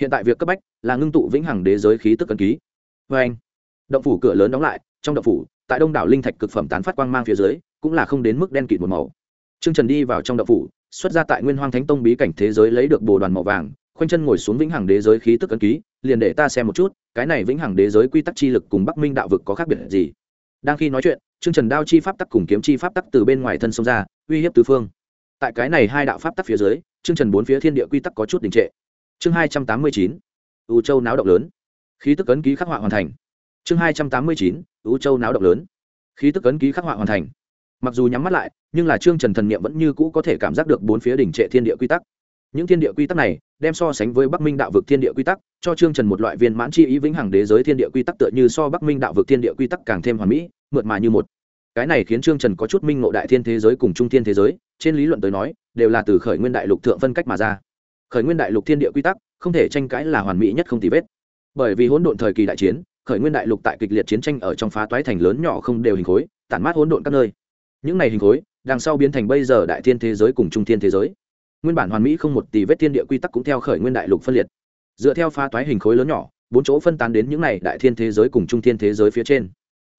Hiện tại việc cấp bách là ngưng tụ vĩnh hằng đế giới khí tức cần ký. Vê anh. Động phủ cửa lớn đóng lại, trong động phủ, tại đông đảo linh thạch cực phẩm tán phát quang mang phía dưới, cũng là không đến mức đen kịt một màu. Trương trần đi vào trong động phủ, xuất ra tại nguyên hoang thánh tông bí cảnh thế giới lấy được bồ đoàn màu vàng khoanh chân ngồi xuống vĩnh hằng đế giới khí tức ấn ký, liền để ta xem một chút, cái này vĩnh hằng đế giới quy tắc chi lực cùng bắc minh đạo vực có khác biệt gì? Đang khi nói chuyện, trương trần đao chi pháp tắc cùng kiếm chi pháp tắc từ bên ngoài thân sông ra, uy hiếp tứ phương. Tại cái này hai đạo pháp tắc phía dưới chương trần bốn phía thiên địa quy tắc có chút đình trệ. Chương hai trăm tám mươi chín, U châu náo động lớn. Khí tức ấn ký khắc họa hoàn thành. Chương hai trăm tám mươi chín, U châu náo động lớn. Khí tức ấn ký khắc họa hoàn thành. Mặc dù nhắm mắt lại, nhưng là chương trần thần niệm vẫn như cũ có thể cảm giác được bốn phía đỉnh trệ thiên địa quy tắc những thiên địa quy tắc này, đem so sánh với bắc minh đạo vực thiên địa quy tắc, cho chương trần một loại viên mãn chi ý vĩnh hằng đế giới thiên địa quy tắc tựa như so bắc minh đạo vực thiên địa quy tắc càng thêm hoàn mỹ, mượt mà như một. Cái này khiến chương trần có chút minh ngộ đại thiên thế giới cùng trung thiên thế giới, trên lý luận tới nói, đều là từ khởi nguyên đại lục thượng phân cách mà ra. Khởi nguyên đại lục thiên địa quy tắc, không thể tranh cãi là hoàn mỹ nhất không tì vết. Bởi vì hỗn độn thời kỳ đại chiến, khởi nguyên đại lục tại kịch liệt chiến tranh ở trong phá toái thành lớn nhỏ không đều hình khối, tản mát hỗn độn các nơi. Những này hình khối, đằng sau biến thành bây giờ đại thiên thế giới cùng trung thiên thế giới nguyên bản hoàn mỹ không một tỷ vết thiên địa quy tắc cũng theo khởi nguyên đại lục phân liệt. Dựa theo phá toái hình khối lớn nhỏ, bốn chỗ phân tán đến những này đại thiên thế giới cùng trung thiên thế giới phía trên.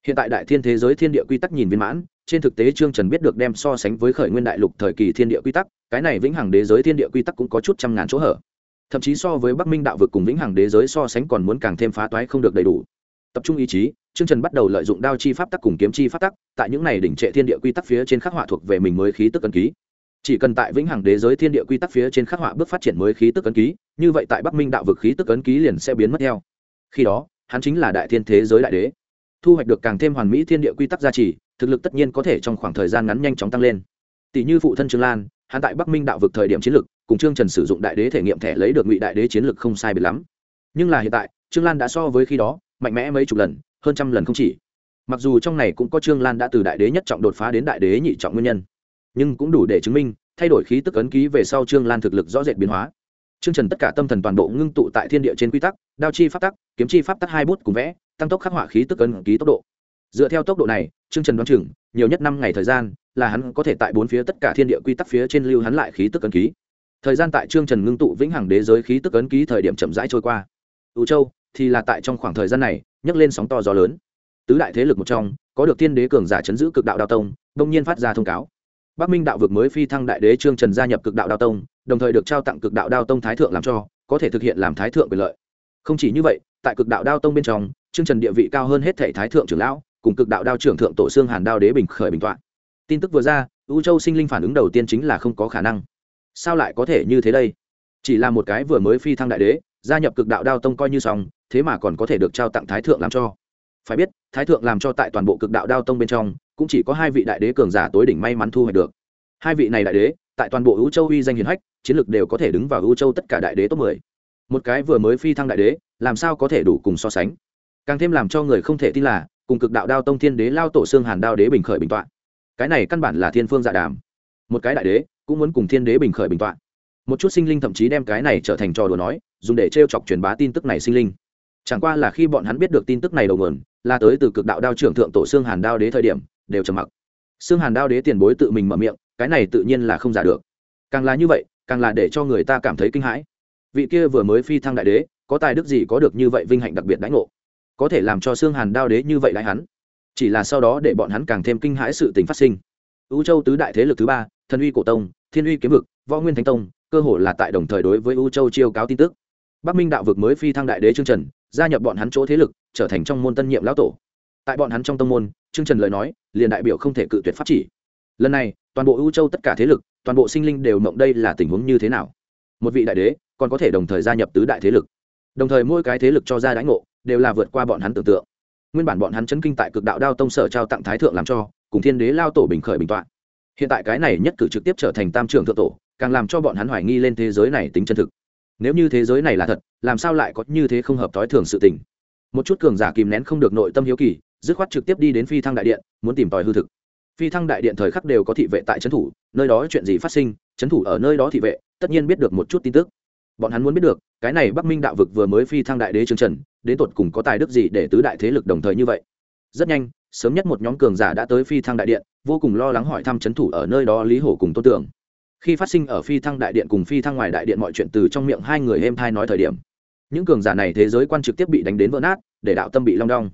Hiện tại đại thiên thế giới thiên địa quy tắc nhìn viên mãn, trên thực tế trương trần biết được đem so sánh với khởi nguyên đại lục thời kỳ thiên địa quy tắc, cái này vĩnh hằng đế giới thiên địa quy tắc cũng có chút trăm ngàn chỗ hở. Thậm chí so với bắc minh đạo vực cùng vĩnh hằng đế giới so sánh còn muốn càng thêm phá toái không được đầy đủ. Tập trung ý chí, trương trần bắt đầu lợi dụng đao chi pháp tắc cùng kiếm chi pháp tắc, tại những này đỉnh trệ thiên địa quy tắc phía trên khắc họa thuộc về mình mới khí tức ân ký chỉ cần tại vĩnh hằng đế giới thiên địa quy tắc phía trên khắc họa bước phát triển mới khí tức ấn ký, như vậy tại bắc minh đạo vực khí tức ấn ký liền sẽ biến mất theo. Khi đó, hắn chính là đại thiên thế giới đại đế. Thu hoạch được càng thêm hoàn mỹ thiên địa quy tắc gia trì, thực lực tất nhiên có thể trong khoảng thời gian ngắn nhanh chóng tăng lên. Tỷ như phụ thân trương lan, hắn tại bắc minh đạo vực thời điểm chiến lược cùng trương trần sử dụng đại đế thể nghiệm thẻ lấy được ngụy đại đế chiến lược không sai biệt lắm. Nhưng là hiện tại, trương lan đã so với khi đó, mạnh mẽ mấy chục lần, hơn trăm lần không chỉ. Mặc dù trong này cũng có trương lan đã từ đại đế nhất trọng đột phá đến đại đế nhị trọng nguyên nhân nhưng cũng đủ để chứng minh, thay đổi khí tức ấn ký về sau trương lan thực lực rõ rệt biến hóa. Trương trần tất cả tâm thần toàn bộ ngưng tụ tại thiên địa trên quy tắc, đao chi pháp tắc, kiếm chi pháp tắc hai bút cùng vẽ, tăng tốc khắc họa khí tức ấn ký tốc độ. Dựa theo tốc độ này, trương trần đoán chừng, nhiều nhất năm ngày thời gian, là hắn có thể tại bốn phía tất cả thiên địa quy tắc phía trên lưu hắn lại khí tức ấn ký. Thời gian tại trương trần ngưng tụ vĩnh hằng đế giới khí tức ấn ký thời điểm chậm rãi trôi qua. Ưu châu thì là tại trong khoảng thời gian này, nhấc lên sóng to gió lớn. Tứ đại thế lực một trong, có được thiên đế cường giả chấn giữ cực đạo đao tông, đông nhiên phát ra thông cáo bắc minh đạo vực mới phi thăng đại đế trương trần gia nhập cực đạo đao tông, đồng thời được trao tặng cực đạo đao tông thái thượng làm cho, có thể thực hiện làm thái thượng quyền lợi. Không chỉ như vậy, tại cực đạo đao tông bên trong, trương trần địa vị cao hơn hết thể thái thượng trưởng lão, cùng cực đạo đao trưởng thượng tổ xương hàn đao đế bình khởi bình t tin tức vừa ra, u châu sinh linh phản ứng đầu tiên chính là không có khả năng. Sao lại có thể như thế đây? Chỉ là một cái vừa mới phi thăng đại đế, gia nhập cực đạo đao tông coi như xong, thế mà còn có thể được trao tặng thái thượng làm cho. Phải biết, thái thượng làm cho tại toàn bộ cực đạo đao tông bên trong cũng chỉ có hai vị đại đế cường giả tối đỉnh may mắn thu hoạch được. Hai vị này đại đế, tại toàn bộ ưu châu uy danh hiền hách, chiến lược đều có thể đứng vào ưu châu tất cả đại đế top mười. Một cái vừa mới phi thăng đại đế, làm sao có thể đủ cùng so sánh? Càng thêm làm cho người không thể tin là, cùng cực đạo đao tông thiên đế lao tổ xương hàn đao đế bình khởi bình tọa. Cái này căn bản là thiên phương dạ đàm. Một cái đại đế, cũng muốn cùng thiên đế bình khởi bình tọa. Một chút sinh linh thậm chí đem cái này trở thành trò đùa nói, dùng để t r e o chọc truyền bá tin tức này sinh linh. Chẳng qua là khi bọn hắn biết được tin tức này đầu nguồn, là tới từ cực đạo đao trưởng thượng tổ xương hàn đao đế thời điểm đều trầm mặc. Xương hàn đao đế tiền bối tự mình mở miệng, cái này tự nhiên là không giả được. Càng là như vậy, càng là để cho người ta cảm thấy kinh hãi. Vị kia vừa mới phi thăng đại đế, có tài đức gì có được như vậy vinh hạnh đặc biệt đãi ngộ? Có thể làm cho xương hàn đao đế như vậy đại hắn? Chỉ là sau đó để bọn hắn càng thêm kinh hãi sự tình phát sinh. U châu tứ đại thế lực thứ ba, thần uy cổ tông, thiên uy kiếm vực, võ nguyên thánh tông, cơ hội là tại đồng thời đối với u châu chiêu cáo tin tức. Bắc minh đạo vực mới phi thăng đại đế trương trần, gia nhập bọn hắn chỗ thế lực, trở thành trong môn tân nhiệm lão tổ tại bọn hắn trong tông môn, trương trần lời nói, liền đại biểu không thể cự tuyệt pháp chỉ. Lần này, toàn bộ u châu tất cả thế lực, toàn bộ sinh linh đều mộng đây là tình huống như thế nào? Một vị đại đế, còn có thể đồng thời gia nhập tứ đại thế lực. Đồng thời mỗi cái thế lực cho ra đánh ngộ, đều là vượt qua bọn hắn tưởng tượng. Nguyên bản bọn hắn chấn kinh tại cực đạo đao tông sở trao tặng thái thượng làm cho, cùng thiên đế lao tổ bình khởi bình tọa. Hiện tại cái này nhất cử trực tiếp trở thành tam trưởng thượng tổ, càng làm cho bọn hắn hoài nghi lên thế giới này tính chân thực. Nếu như thế giới này là thật, làm sao lại có như thế không hợp thói thường sự tình? Một chút cường giả kìm nén không được nội tâm hiếu kỳ dứt khoát trực tiếp đi đến phi thăng đại điện, muốn tìm tòi hư thực. Phi thăng đại điện thời khắc đều có thị vệ tại trấn thủ, nơi đó chuyện gì phát sinh, trấn thủ ở nơi đó thị vệ, tất nhiên biết được một chút tin tức. Bọn hắn muốn biết được, cái này bắc minh đạo vực vừa mới phi thăng đại đế trương trần, đến tột cùng có tài đức gì để tứ đại thế lực đồng thời như vậy. Rất nhanh, sớm nhất một nhóm cường giả đã tới phi thăng đại điện, vô cùng lo lắng hỏi thăm trấn thủ ở nơi đó lý hổ cùng tôn tưởng khi phát sinh ở phi thăng đại điện cùng phi thăng ngoài đại điện mọi chuyện từ trong miệng hai người êm thai nói thời điểm, những cường giả này thế giới quan trực tiếp bị đánh đến vỡ nát, để đạo tâm bị long đong.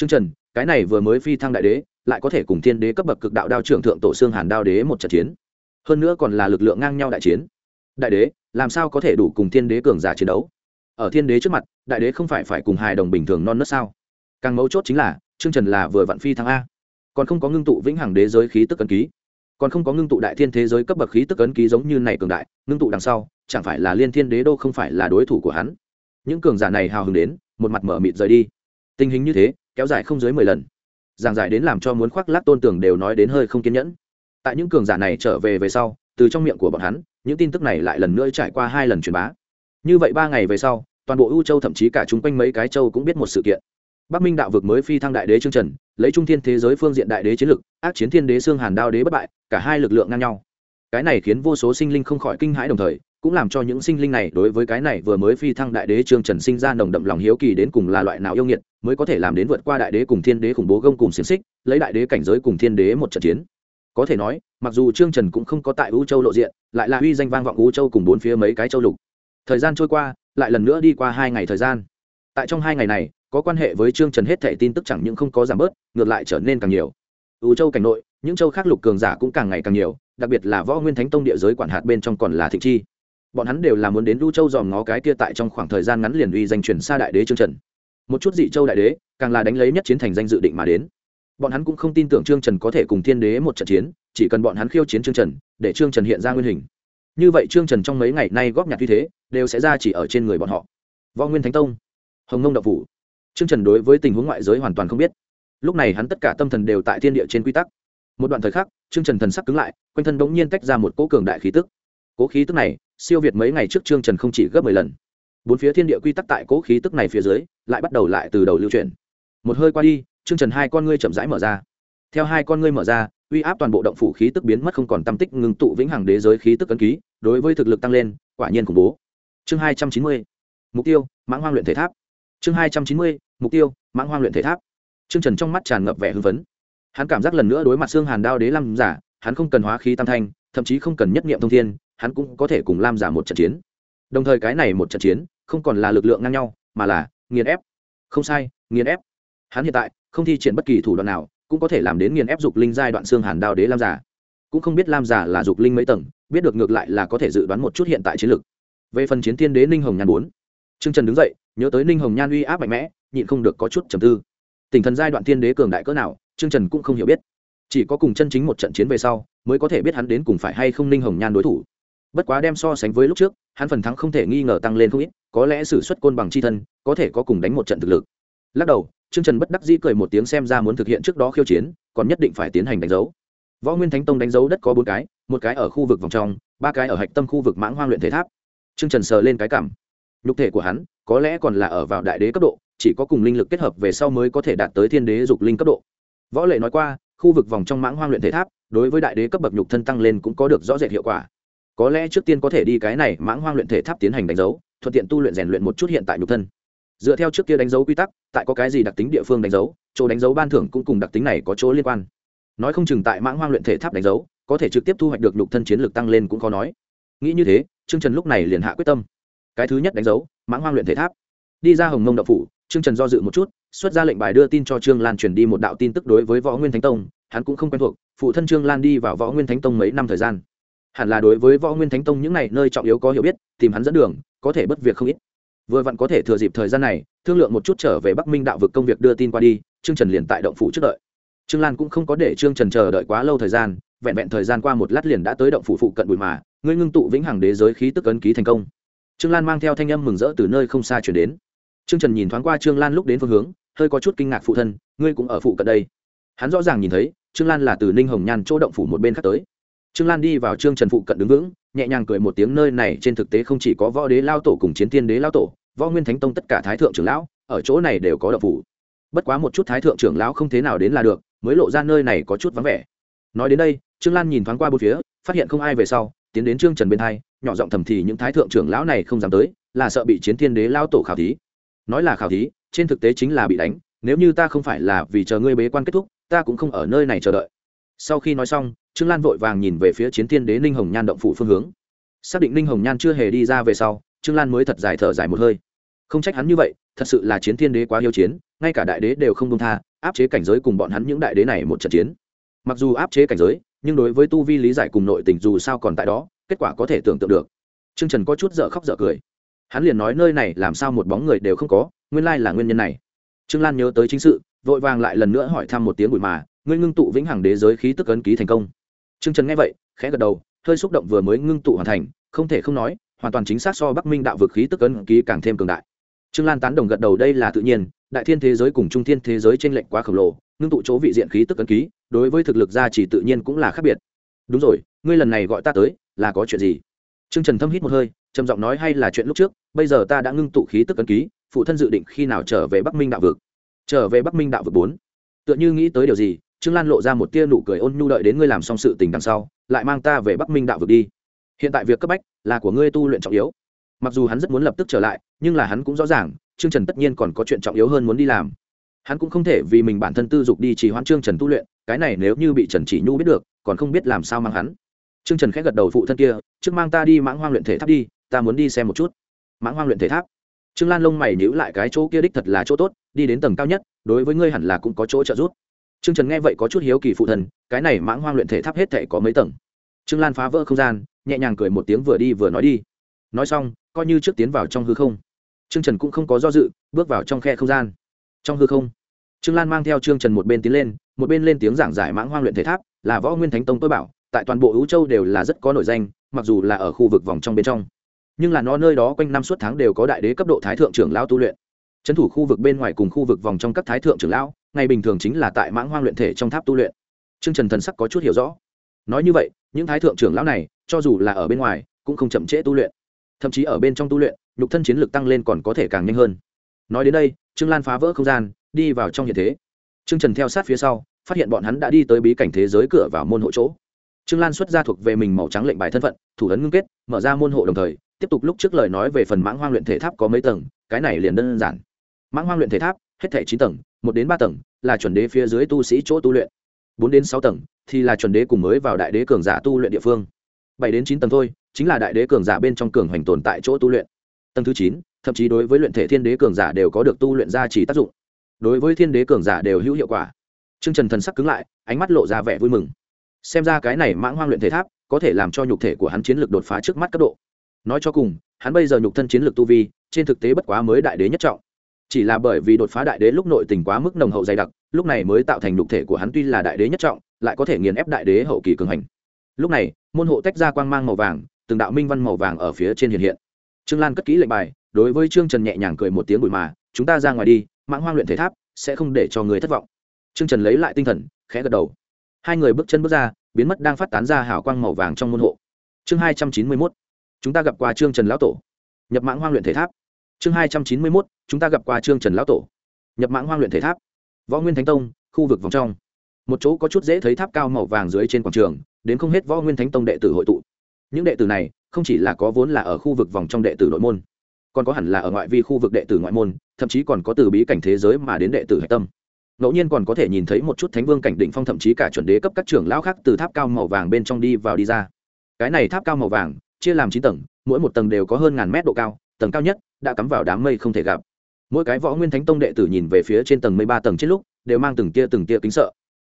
T r ư ơ n g trần cái này vừa mới phi thăng đại đế, lại có thể cùng thiên đế cấp bậc cực đạo đao trưởng thượng tổ xương hàn đao đế một trận chiến. Hơn nữa còn là lực lượng ngang nhau đại chiến. Đại đế, làm sao có thể đủ cùng thiên đế cường giả chiến đấu? Ở thiên đế trước mặt, đại đế không phải phải cùng hài đồng bình thường non nớt sao? Càng mấu chốt chính là chương trần là vừa vặn phi thăng a. Còn không có ngưng tụ vĩnh hằng đế giới khí tức ấn ký. Còn không có ngưng tụ đại thiên thế giới cấp bậc khí tức ấn ký giống như này cường đại, ngưng tụ đằng sau, chẳng phải là liên thiên đế đô không phải là đối thủ của hắn? Những cường giả này hào hứng đến, một mặt mở mịt rời đi. Tình hình như thế kéo dài không dưới mười lần. Giảng giải đến làm cho muốn khoác lác tôn tưởng đều nói đến hơi không kiên nhẫn. Tại những cường giả này trở về về sau, từ trong miệng của bọn hắn, những tin tức này lại lần nữa trải qua hai lần truyền bá. Như vậy ba ngày về sau, toàn bộ ưu châu thậm chí cả chung quanh mấy cái châu cũng biết một sự kiện. Bắc minh đạo vực mới phi thăng đại đế trương trần, lấy trung thiên thế giới phương diện đại đế chiến lực, ác chiến thiên đế xương hàn đao đế bất bại, cả hai lực lượng ngang nhau. Cái này khiến vô số sinh linh không khỏi kinh hãi đồng thời, cũng làm cho những sinh linh này đối với cái này vừa mới phi thăng đại đế trương trần sinh ra nồng đậm lòng hiếu kỳ đến cùng là loại nào yêu nghiệt mới có thể làm đến vượt qua đại đế cùng thiên đế khủng bố gông cùng xiềng xích, lấy đại đế cảnh giới cùng thiên đế một trận chiến. Có thể nói, mặc dù trương trần cũng không có tại u châu lộ diện, lại là uy danh vang vọng u châu cùng bốn phía mấy cái châu lục. Thời gian trôi qua, lại lần nữa đi qua hai ngày thời gian. Tại trong hai ngày này, có quan hệ với trương trần hết thệ tin tức chẳng những không có giảm bớt, ngược lại trở nên càng nhiều. U châu cảnh nội, những châu khác lục cường giả cũng càng ngày càng nhiều, đặc biệt là võ nguyên thánh tông địa giới quản hạt bên trong còn là thịnh chi. Bọn hắn đều là muốn đến u châu dòm ngó cái kia tại trong khoảng thời gian ngắn liền uy danh truyền xa đại đế trương trần một chút dị châu đại đế, càng là đánh lấy nhất chiến thành danh dự định mà đến. Bọn hắn cũng không tin tưởng trương trần có thể cùng thiên đế một trận chiến, chỉ cần bọn hắn khiêu chiến trương trần, để trương trần hiện ra nguyên hình. Như vậy trương trần trong mấy ngày nay góp nhặt như thế, đều sẽ ra chỉ ở trên người bọn họ. Võ nguyên thánh tông, hồng nông đạo phủ. Trương trần đối với tình huống ngoại giới hoàn toàn không biết. Lúc này hắn tất cả tâm thần đều tại thiên địa trên quy tắc. Một đoạn thời khắc, trương trần thần sắc cứng lại, quanh thân bỗng nhiên tách ra một cỗ cường đại khí tức. Cố khí tức này, siêu việt mấy ngày trước trương trần không chỉ gấp mười lần. Bốn phía thiên địa quy tắc tại cỗ khí tức này phía dưới lại bắt đầu lại từ đầu lưu chuyển. Một hơi qua đi, trương trần hai con ngươi chậm rãi mở ra. Theo hai con ngươi mở ra, uy áp toàn bộ động phủ khí tức biến mất không còn tâm tích ngừng tụ vĩnh hằng đế giới khí tức ấn ký, đối với thực lực tăng lên, quả nhiên khủng bố. Chương hai trăm chín mươi, mục tiêu, mãng hoang luyện thể tháp. Chương hai trăm chín mươi, mục tiêu, mãng hoang luyện thể tháp. Trương trần trong mắt tràn ngập vẻ hưng phấn. Hắn cảm giác lần nữa đối mặt xương hàn đao đế lam giả, hắn không cần hóa khí tam thanh, thậm chí không cần nhất nghiệm thông thiên, hắn cũng có thể cùng lam giả một trận chiến. Đồng thời cái này một trận chiến, không còn là lực lượng ngang nhau, mà là nghiền ép. Không sai, nghiền ép. Hắn hiện tại không thi triển bất kỳ thủ đoạn nào, cũng có thể làm đến nghiền ép dục linh giai đoạn xương hàn đao đế lam giả. Cũng không biết lam giả là dục linh mấy tầng, biết được ngược lại là có thể dự đoán một chút hiện tại chiến lược. về phần chiến tiên đế ninh hồng nhan bốn. Trương trần đứng dậy, nhớ tới ninh hồng nhan uy áp mạnh mẽ, nhịn không được có chút trầm tư. Tình thần giai đoạn tiên đế cường đại cỡ nào, trương trần cũng không hiểu biết. Chỉ có cùng chân chính một trận chiến về sau, mới có thể biết hắn đến cùng phải hay không ninh hồng nhan đối thủ bất quá đem so sánh với lúc trước hắn phần thắng không thể nghi ngờ tăng lên không ít có lẽ s ử suất côn bằng c h i thân có thể có cùng đánh một trận thực lực lắc đầu Trương Trần bất đắc dĩ cười một tiếng xem ra muốn thực hiện trước đó khiêu chiến, còn nhất định phải tiến hành đánh dấu. Võ Nguyên Thánh Tông đánh dấu đất có bốn cái, một cái ở khu vực vòng trong, ba cái ở hạch tâm khu vực Mãng Hoang luyện thể tháp. Trương Trần sờ lên cái cảm. Nhục thể của hắn, có lẽ còn là ở vào đại đế cấp độ, chỉ có cùng linh lực kết hợp về sau mới có thể đạt tới thiên đế dục linh cấp độ. Võ Lệ nói qua, khu vực vòng trong Mãng Hoang luyện thể tháp, đối với đại đế cấp bậc nhục thân tăng lên cũng có được rõ rệt hiệu quả. Có lẽ trước tiên có thể đi cái này Mãng Hoang luyện thể tháp tiến hành đánh dấu, thuận tiện tu luyện rèn luyện một chút hiện tại nhục thân. Dựa theo trước kia đánh dấu quy tắc tại có cái gì đặc tính địa phương đánh dấu chỗ đánh dấu ban thưởng cũng cùng đặc tính này có chỗ liên quan. Nói không chừng tại mãng hoang luyện thể tháp đánh dấu có thể trực tiếp thu hoạch được nhục thân chiến lược tăng lên cũng khó nói. Nghĩ như thế trương trần lúc này liền hạ quyết tâm. Cái thứ nhất đánh dấu mãng hoang luyện thể tháp. Đi ra hồng mông đậu phủ trương trần do dự một chút xuất ra lệnh bài đưa tin cho trương lan truyền đi một đạo tin tức đối với võ nguyên thánh tông hắn cũng không quen thuộc phụ thân trương lan đi vào võ nguyên thánh tông mấy năm thời gian hẳn là đối với võ nguyên thánh tông những n à y nơi trọng yếu có hiểu biết, tìm hắn dẫn đường, có thể bất việc không ít. Vừa vặn có thể thừa dịp thời gian này, thương lượng một chút trở về bắc minh đạo vực công việc đưa tin qua đi, trương trần liền tại động phủ trước đợi. Trương lan cũng không có để trương trần chờ đợi quá lâu thời gian, vẹn vẹn thời gian qua một lát liền đã tới động phủ phụ cận bụi mà, ngươi ngưng tụ vĩnh hằng đế giới khí tức ấn ký thành công. Trương lan mang theo thanh âm mừng rỡ từ nơi không xa chuyển đến. Trương trần nhìn thoáng qua trương lan lúc đến phương hướng, hơi có chút kinh ngạc phụ thân, ngươi cũng ở phụ cận đây. Hắn rõ ràng nhìn thấy, trương lan là từ ninh hồng nhan chỗ động phủ một bên khác tới trương lan đi vào trương trần phụ cận đứng vững, nhẹ nhàng cười một tiếng nơi này trên thực tế không chỉ có võ đế lao tổ cùng chiến tiên đế lao tổ, võ nguyên thánh tông tất cả thái thượng trưởng lão, ở chỗ này đều có đậu phủ. Bất quá một chút thái thượng trưởng lão không thế nào đến là được, mới lộ ra nơi này có chút vắng vẻ. Nói đến đây, trương lan nhìn thoáng qua bốn phía, phát hiện không ai về sau, tiến đến trương trần bên thai nhỏ giọng thầm thì những thái thượng trưởng lão này không dám tới, là sợ bị chiến thiên đế lao tổ khảo thí. Nói là khảo thí, trên thực tế chính là bị đánh, nếu như ta không phải là vì chờ ngươi bế quan kết thúc, ta cũng không ở nơi này chờ đợi. Sau khi nói xong trương lan vội vàng nhìn về phía chiến thiên đế ninh hồng nhan động phủ phương hướng. Xác định ninh hồng nhan chưa hề đi ra về sau, trương lan mới thật dài thở dài một hơi. Không trách hắn như vậy, thật sự là chiến thiên đế quá yêu chiến, ngay cả đại đế đều không công tha, áp chế cảnh giới cùng bọn hắn những đại đế này một trận chiến. Mặc dù áp chế cảnh giới, nhưng đối với tu vi lý giải cùng nội tình dù sao còn tại đó, kết quả có thể tưởng tượng được. Trương trần có chút dở khóc dở cười. Hắn liền nói nơi này làm sao một bóng người đều không có, nguyên lai là nguyên nhân này. Trương lan nhớ tới chính sự, vội vàng lại lần nữa hỏi thăm một tiếng bụi mà, ngươi ngưng tụ vĩnh hằng đế giới khí tức ấn ký thành công trương trần nghe vậy, khẽ gật đầu, hơi xúc động vừa mới ngưng tụ hoàn thành, không thể không nói, hoàn toàn chính xác so bắc minh đạo vực khí tức ấn ký càng thêm cường đại. Trương lan tán đồng gật đầu, đây là tự nhiên, đại thiên thế giới cùng trung thiên thế giới chênh lệch quá khổng lồ, ngưng tụ chỗ vị diện khí tức ấn ký, đối với thực lực gia chỉ tự nhiên cũng là khác biệt. Đúng rồi, ngươi lần này gọi ta tới, là có chuyện gì? Trương trần thâm hít một hơi, trầm giọng nói, hay là chuyện lúc trước, bây giờ ta đã ngưng tụ khí tức ấn ký, phụ thân dự định khi nào trở về bắc minh đạo vực? Trở về bắc minh đạo vực bốn. Tựa như nghĩ tới điều gì trương lan lộ ra một tia nụ cười ôn nhu đợi đến ngươi làm xong sự tình đằng sau, lại mang ta về bắc minh đạo vực đi. Hiện tại việc cấp bách là của ngươi tu luyện trọng yếu. Mặc dù hắn rất muốn lập tức trở lại, nhưng là hắn cũng rõ ràng, trương trần tất nhiên còn có chuyện trọng yếu hơn muốn đi làm. Hắn cũng không thể vì mình bản thân tư dục đi trì hoãn trương trần tu luyện, cái này nếu như bị trần chỉ nhu biết được, còn không biết làm sao mang hắn. Trương trần khẽ gật đầu phụ thân kia, trước mang ta đi mãng hoang luyện thể tháp đi, ta muốn đi xem một chút. Mãng hoang luyện thể tháp. Trương lan lông mày nhữ lại cái chỗ kia đích thật là chỗ tốt, đi đến tầng cao nhất, đối với ngươi hẳn là cũng có chỗ trợ giúp trương trần nghe vậy có chút hiếu kỳ phụ thần, cái này mãng hoang luyện thể tháp hết thể có mấy tầng? Trương lan phá vỡ không gian, nhẹ nhàng cười một tiếng vừa đi vừa nói đi. Nói xong, coi như trước tiến vào trong hư không. Trương trần cũng không có do dự, bước vào trong khe không gian. Trong hư không, trương lan mang theo trương trần một bên tiến lên, một bên lên tiếng giảng giải mãng hoang luyện thể tháp, là võ nguyên thánh tông tôi bảo, tại toàn bộ ứ châu đều là rất có nổi danh, mặc dù là ở khu vực vòng trong bên trong. Nhưng là nó nơi đó quanh năm suốt tháng đều có đại đế cấp độ thái thượng trưởng lao tu luyện trấn thủ khu vực bên ngoài cùng khu vực vòng trong các thái thượng trưởng lão, ngày bình thường chính là tại mãng hoang luyện thể trong tháp tu luyện. Trương trần thần sắc có chút hiểu rõ. Nói như vậy, những thái thượng trưởng lão này, cho dù là ở bên ngoài, cũng không chậm trễ tu luyện. Thậm chí ở bên trong tu luyện, nhục thân chiến lực tăng lên còn có thể càng nhanh hơn. Nói đến đây, trương lan phá vỡ không gian, đi vào trong hiện thế. Trương trần theo sát phía sau, phát hiện bọn hắn đã đi tới bí cảnh thế giới cửa vào môn hộ chỗ. Trương lan xuất ra thuộc về mình màu trắng lệnh bài thân phận, thủ ấn ngưng kết, mở ra môn hộ đồng thời, tiếp tục lúc trước lời nói về phần mãng hoang luyện thể tháp có mấy tầng, cái này liền đơn giản mãng hoang luyện thể tháp, hết thể chín tầng, một đến ba tầng, là chuẩn đế phía dưới tu sĩ chỗ tu luyện. Bốn đến sáu tầng thì là chuẩn đế cùng mới vào đại đế cường giả tu luyện địa phương. Bảy đến chín tầng thôi, chính là đại đế cường giả bên trong cường hoành tồn tại chỗ tu luyện. Tầng thứ chín, thậm chí đối với luyện thể thiên đế cường giả đều có được tu luyện gia trì tác dụng. Đối với thiên đế cường giả đều hữu hiệu quả. T r ư ơ n g trần thần sắc cứng lại, ánh mắt lộ ra vẻ vui mừng. Xem ra cái này mãng hoang luyện thể tháp có thể làm cho nhục thể của hắn chiến lược đột phá trước mắt cấp độ. Nói cho cùng, hắn bây giờ nhục thân chiến lược tu vi, trên thực tế bất quá mới đại đế nhất trọng chỉ là bởi vì đột phá đại đế lúc nội tình quá mức nồng hậu dày đặc, lúc này mới tạo thành nhục thể của hắn tuy là đại đế nhất trọng, lại có thể nghiền ép đại đế hậu kỳ cường hành. Lúc này, môn hộ tách ra quang mang màu vàng, từng đạo minh văn màu vàng ở phía trên hiện hiện. Trương lan cất kỹ lệnh bài, đối với trương trần nhẹ nhàng cười một tiếng bụi mà, chúng ta ra ngoài đi, mãng hoang luyện thể tháp sẽ không để cho người thất vọng. Trương trần lấy lại tinh thần, khẽ gật đầu. Hai người bước chân bước ra, biến mất đang phát tán ra hào quang màu vàng trong môn hộ. Chương hai trăm chín mươi mốt, chúng ta gặp qua trương trần lão tổ, nhập mãng hoang luyện thể tháp chương hai trăm chín mươi mốt, chúng ta gặp qua trương trần lão tổ. Nhập mãng hoang luyện thể tháp. Võ nguyên thánh tông, khu vực vòng trong. Một chỗ có chút dễ thấy tháp cao màu vàng dưới trên quảng trường, đến không hết võ nguyên thánh tông đệ tử hội tụ. Những đệ tử này, không chỉ là có vốn là ở khu vực vòng trong đệ tử nội môn, còn có hẳn là ở ngoại vi khu vực đệ tử ngoại môn, thậm chí còn có từ bí cảnh thế giới mà đến đệ tử hạch tâm. Ngẫu nhiên còn có thể nhìn thấy một chút thánh vương cảnh định phong, thậm chí cả chuẩn đế cấp các trưởng lão khác từ tháp cao màu vàng bên trong đi vào đi ra. Cái này tháp cao màu vàng, chia làm chín tầng, mỗi một tầng đều có hơn ngàn mét độ cao tầng cao nhất, đã cắm vào đám mây không thể gặp. Mỗi cái võ nguyên thánh tông đệ tử nhìn về phía trên tầng mười ba tầng trên lúc, đều mang từng tia từng tia kính sợ.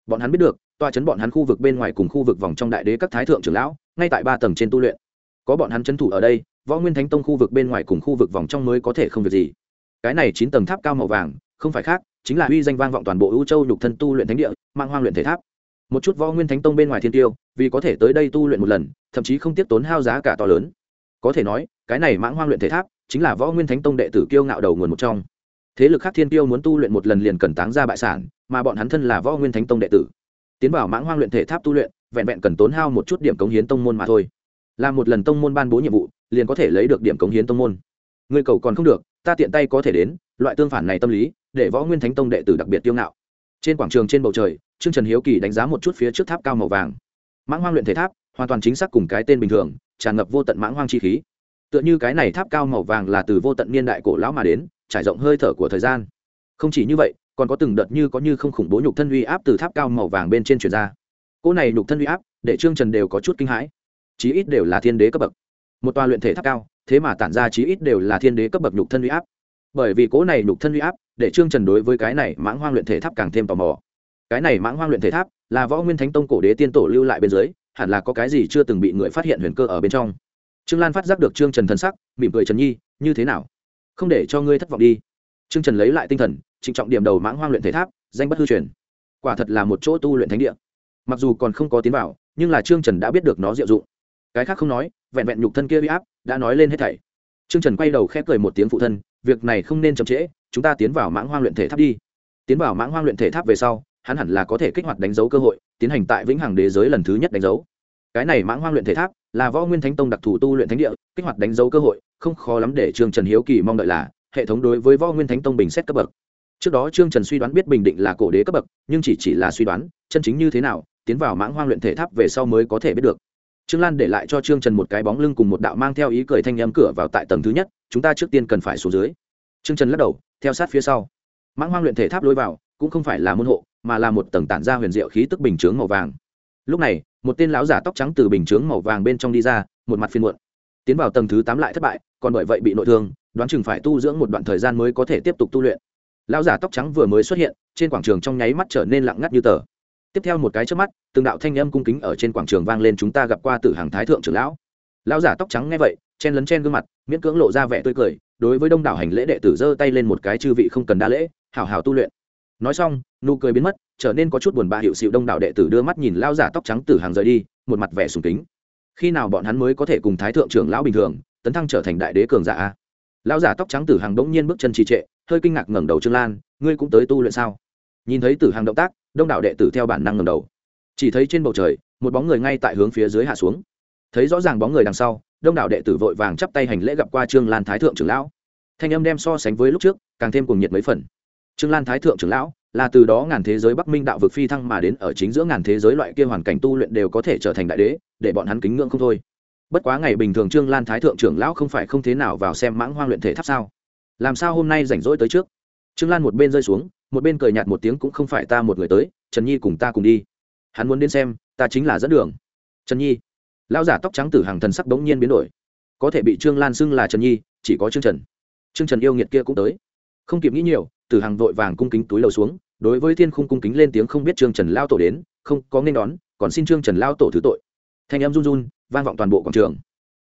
Bọn hắn biết được toa chấn bọn hắn khu vực bên ngoài cùng khu vực vòng trong đại đế các thái thượng trưởng lão, ngay tại ba tầng trên tu luyện. Có bọn hắn trấn thủ ở đây, võ nguyên thánh tông khu vực bên ngoài cùng khu vực vòng trong mới có thể không việc gì. Cái này chín tầng tháp cao màu vàng, không phải khác, chính là uy danh vang vọng toàn bộ ưu châu nhục thân tu luyện thánh địa, mang hoang luyện thể tháp. Một chút võ nguyên thánh tông bên ngoài thiên tiêu, vì có thể tới đây tu luyện một lần, thậm chí không tiếp tốn hao giá cả to lớn. Có thể nói, cái này mãng hoang luyện thể tháp chính là võ nguyên thánh tông đệ tử kiêu ngạo đầu nguồn một trong. Thế lực khác thiên tiêu muốn tu luyện một lần liền cần táng ra bại sản, mà bọn hắn thân là võ nguyên thánh tông đệ tử. Tiến vào mãng hoang luyện thể tháp tu luyện, vẹn vẹn cần tốn hao một chút điểm cống hiến tông môn mà thôi. Làm một lần tông môn ban bố nhiệm vụ, liền có thể lấy được điểm cống hiến tông môn. Người cầu còn không được, ta tiện tay có thể đến, loại tương phản này tâm lý, để võ nguyên thánh tông đệ tử đặc biệt tiêu ngạo. Trên quảng trường trên bầu trời, trương trần hiếu kỳ đánh giá một chút phía trước tháp cao màu vàng. Mãng hoang luyện thể tháp, hoàn toàn chính xác cùng cái tên bình thường, tràn ngập vô tận mãng hoang chi khí tựa như cái này tháp cao màu vàng là từ vô tận niên đại cổ lão mà đến, trải rộng hơi thở của thời gian. Không chỉ như vậy, còn có từng đợt như có như không khủng bố nhục thân uy áp từ tháp cao màu vàng bên trên truyền ra. Cỗ này nhục thân uy áp, để trương trần đều có chút kinh hãi. Chí ít đều là thiên đế cấp bậc. Một tòa luyện thể tháp cao, thế mà tản ra chí ít đều là thiên đế cấp bậc nhục thân uy áp. Bởi vì cỗ này nhục thân uy áp, để trương trần đối với cái này mãng hoang luyện thể tháp càng thêm tò mò. Cái này mãng hoang luyện thể tháp là võ nguyên thánh tông cổ đế tiên tổ lưu lại bên dưới, hẳn là có cái gì chưa từng bị người phát hiện huyền cơ ở bên trong trương lan phát giác được trương trần thần sắc, mỉm cười, trần nhi, như thế nào? Không để cho ngươi thất vọng đi. Trương trần lấy lại tinh thần, trịnh trọng điểm đầu mãng hoang luyện thể tháp, danh bất hư truyền. Quả thật là một chỗ tu luyện thánh địa. Mặc dù còn không có tiến vào, nhưng là trương trần đã biết được nó diệu dụng. Cái khác không nói, vẹn vẹn nhục thân kia bị áp đã nói lên hết thảy. Trương trần quay đầu khép cười một tiếng phụ thân, việc này không nên chậm trễ, chúng ta tiến vào mãng hoang luyện thể tháp đi. Tiến vào mãng hoang luyện thể tháp về sau, hắn hẳn là có thể kích hoạt đánh dấu cơ hội, tiến hành tại vĩnh hằng đế giới lần thứ nhất đánh dấu cái này mãng hoang luyện thể tháp là võ nguyên thánh tông đặc thù tu luyện thánh địa, kích hoạt đánh dấu cơ hội, không khó lắm để trương trần hiếu kỳ mong đợi là hệ thống đối với võ nguyên thánh tông bình xét cấp bậc. Trước đó trương trần suy đoán biết bình định là cổ đế cấp bậc, nhưng chỉ chỉ là suy đoán, chân chính như thế nào, tiến vào mãng hoang luyện thể tháp về sau mới có thể biết được. Trương lan để lại cho trương trần một cái bóng lưng cùng một đạo mang theo ý cười thanh nhâm cửa vào tại tầng thứ nhất, chúng ta trước tiên cần phải xuống dưới. Trương trần lắc đầu, theo sát phía sau. Mãng hoang luyện thể tháp lối vào, cũng không phải là môn hộ, mà là một tầng tản ra huyền diệu khí tức bình chướng màu vàng. Lúc này một tên lão giả tóc trắng từ bình chướng màu vàng bên trong đi ra, một mặt phiên muộn. Tiến vào tầng thứ tám lại thất bại, còn bởi vậy bị nội thương, đoán chừng phải tu dưỡng một đoạn thời gian mới có thể tiếp tục tu luyện. Lão giả tóc trắng vừa mới xuất hiện, trên quảng trường trong nháy mắt trở nên lặng ngắt như tờ. Tiếp theo một cái trước mắt, từng đạo thanh âm cung kính ở trên quảng trường vang lên chúng ta gặp qua tử hàng thái thượng trưởng lão. Lão giả tóc trắng nghe vậy, chen lấn chen gương mặt, miễn cưỡng lộ ra vẻ tươi cười, đối với đông đảo hành lễ đệ tử giơ tay lên một cái chư vị không cần đa lễ, hảo hảo tu luyện nói xong, nụ cười biến mất, trở nên có chút buồn bã hiệu sự đông đảo đệ tử đưa mắt nhìn lão giả tóc trắng từ hàng rời đi, một mặt vẻ sùng kính. Khi nào bọn hắn mới có thể cùng thái thượng trưởng lão bình thường, tấn thăng trở thành đại đế cường giả a? Lão giả tóc trắng tử hàng bỗng nhiên bước chân trì trệ, hơi kinh ngạc ngẩng đầu trương lan, ngươi cũng tới tu luyện sao? Nhìn thấy tử hàng động tác, đông đảo đệ tử theo bản năng ngẩng đầu. Chỉ thấy trên bầu trời, một bóng người ngay tại hướng phía dưới hạ xuống. Thấy rõ ràng bóng người đằng sau, đông đảo đệ tử vội vàng chắp tay hành lễ gặp qua trương lan thái thượng trưởng lão. Thanh âm đem so sánh với lúc trước, càng thêm cùng nhiệt mấy phần trương lan thái thượng trưởng lão, là từ đó ngàn thế giới bắc minh đạo vực phi thăng mà đến, ở chính giữa ngàn thế giới loại kia hoàn cảnh tu luyện đều có thể trở thành đại đế, để bọn hắn kính ngưỡng không thôi. Bất quá ngày bình thường trương lan thái thượng trưởng lão không phải không thế nào vào xem mãng hoang luyện thể tháp sao? Làm sao hôm nay rảnh rỗi tới trước? Trương lan một bên rơi xuống, một bên cười nhạt một tiếng cũng không phải ta một người tới, trần nhi cùng ta cùng đi. Hắn muốn đến xem, ta chính là dẫn đường. Trần nhi. Lão giả tóc trắng tử hàng thần sắc bỗng nhiên biến đổi. Có thể bị trương lan xưng là trần nhi, chỉ có trương trần. Trương trần yêu nghiệt kia cũng tới. Không kịp nghĩ nhiều tử hàng vội vàng cung kính túi lầu xuống, đối với thiên khung cung kính lên tiếng không biết trương trần lao tổ đến, không có nên đón, còn xin trương trần lao tổ thứ tội. Thanh âm run run, vang vọng toàn bộ quảng trường.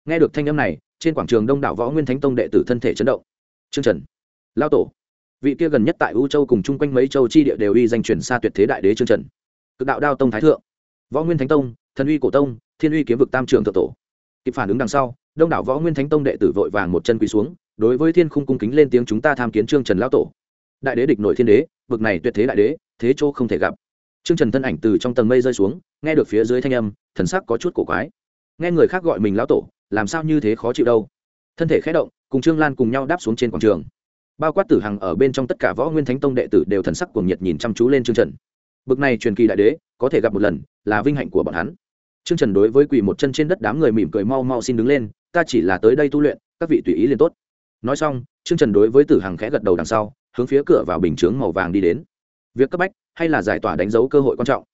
Nghe được thanh âm này, trên quảng trường đông đảo võ nguyên thánh tông đệ tử thân thể chấn động. Trương trần lao tổ, vị kia gần nhất tại u châu cùng chung quanh mấy châu chi địa đều uy danh truyền xa tuyệt thế đại đế trương trần. Cực đạo đao tông thái thượng, võ nguyên thánh tông, thần uy cổ tông, thiên uy kiếm vực tam trường thượng tổ. Kịp phản ứng đằng sau, đông đảo võ nguyên thánh tông đệ tử vội vàng một chân quỳ xuống, đối với thiên khung cung kính lên tiếng chúng ta tham kiến trương trần lao tổ đại đế địch nội thiên đế, vực này tuyệt thế đại đế, thế chỗ không thể gặp. Trương trần thân ảnh từ trong tầng mây rơi xuống, nghe được phía dưới thanh âm, thần sắc có chút cổ quái. Nghe người khác gọi mình lão tổ, làm sao như thế khó chịu đâu. Thân thể khẽ động, cùng trương lan cùng nhau đáp xuống trên quảng trường. Bao quát tử hằng ở bên trong tất cả võ nguyên thánh tông đệ tử đều thần sắc cuồng nhiệt nhìn chăm chú lên trương trần. Bực này truyền kỳ đại đế, có thể gặp một lần, là vinh hạnh của bọn hắn. Trương trần đối với quỳ một chân trên đất đám người mỉm cười mau mau xin đứng lên, ta chỉ là tới đây tu luyện, các vị tùy ý liền tốt. Nói xong, trương trần đối với tử hằng khẽ gật đầu đằng sau hướng phía cửa vào bình chướng màu vàng đi đến. Việc cấp bách hay là giải tỏa đánh dấu cơ hội quan trọng?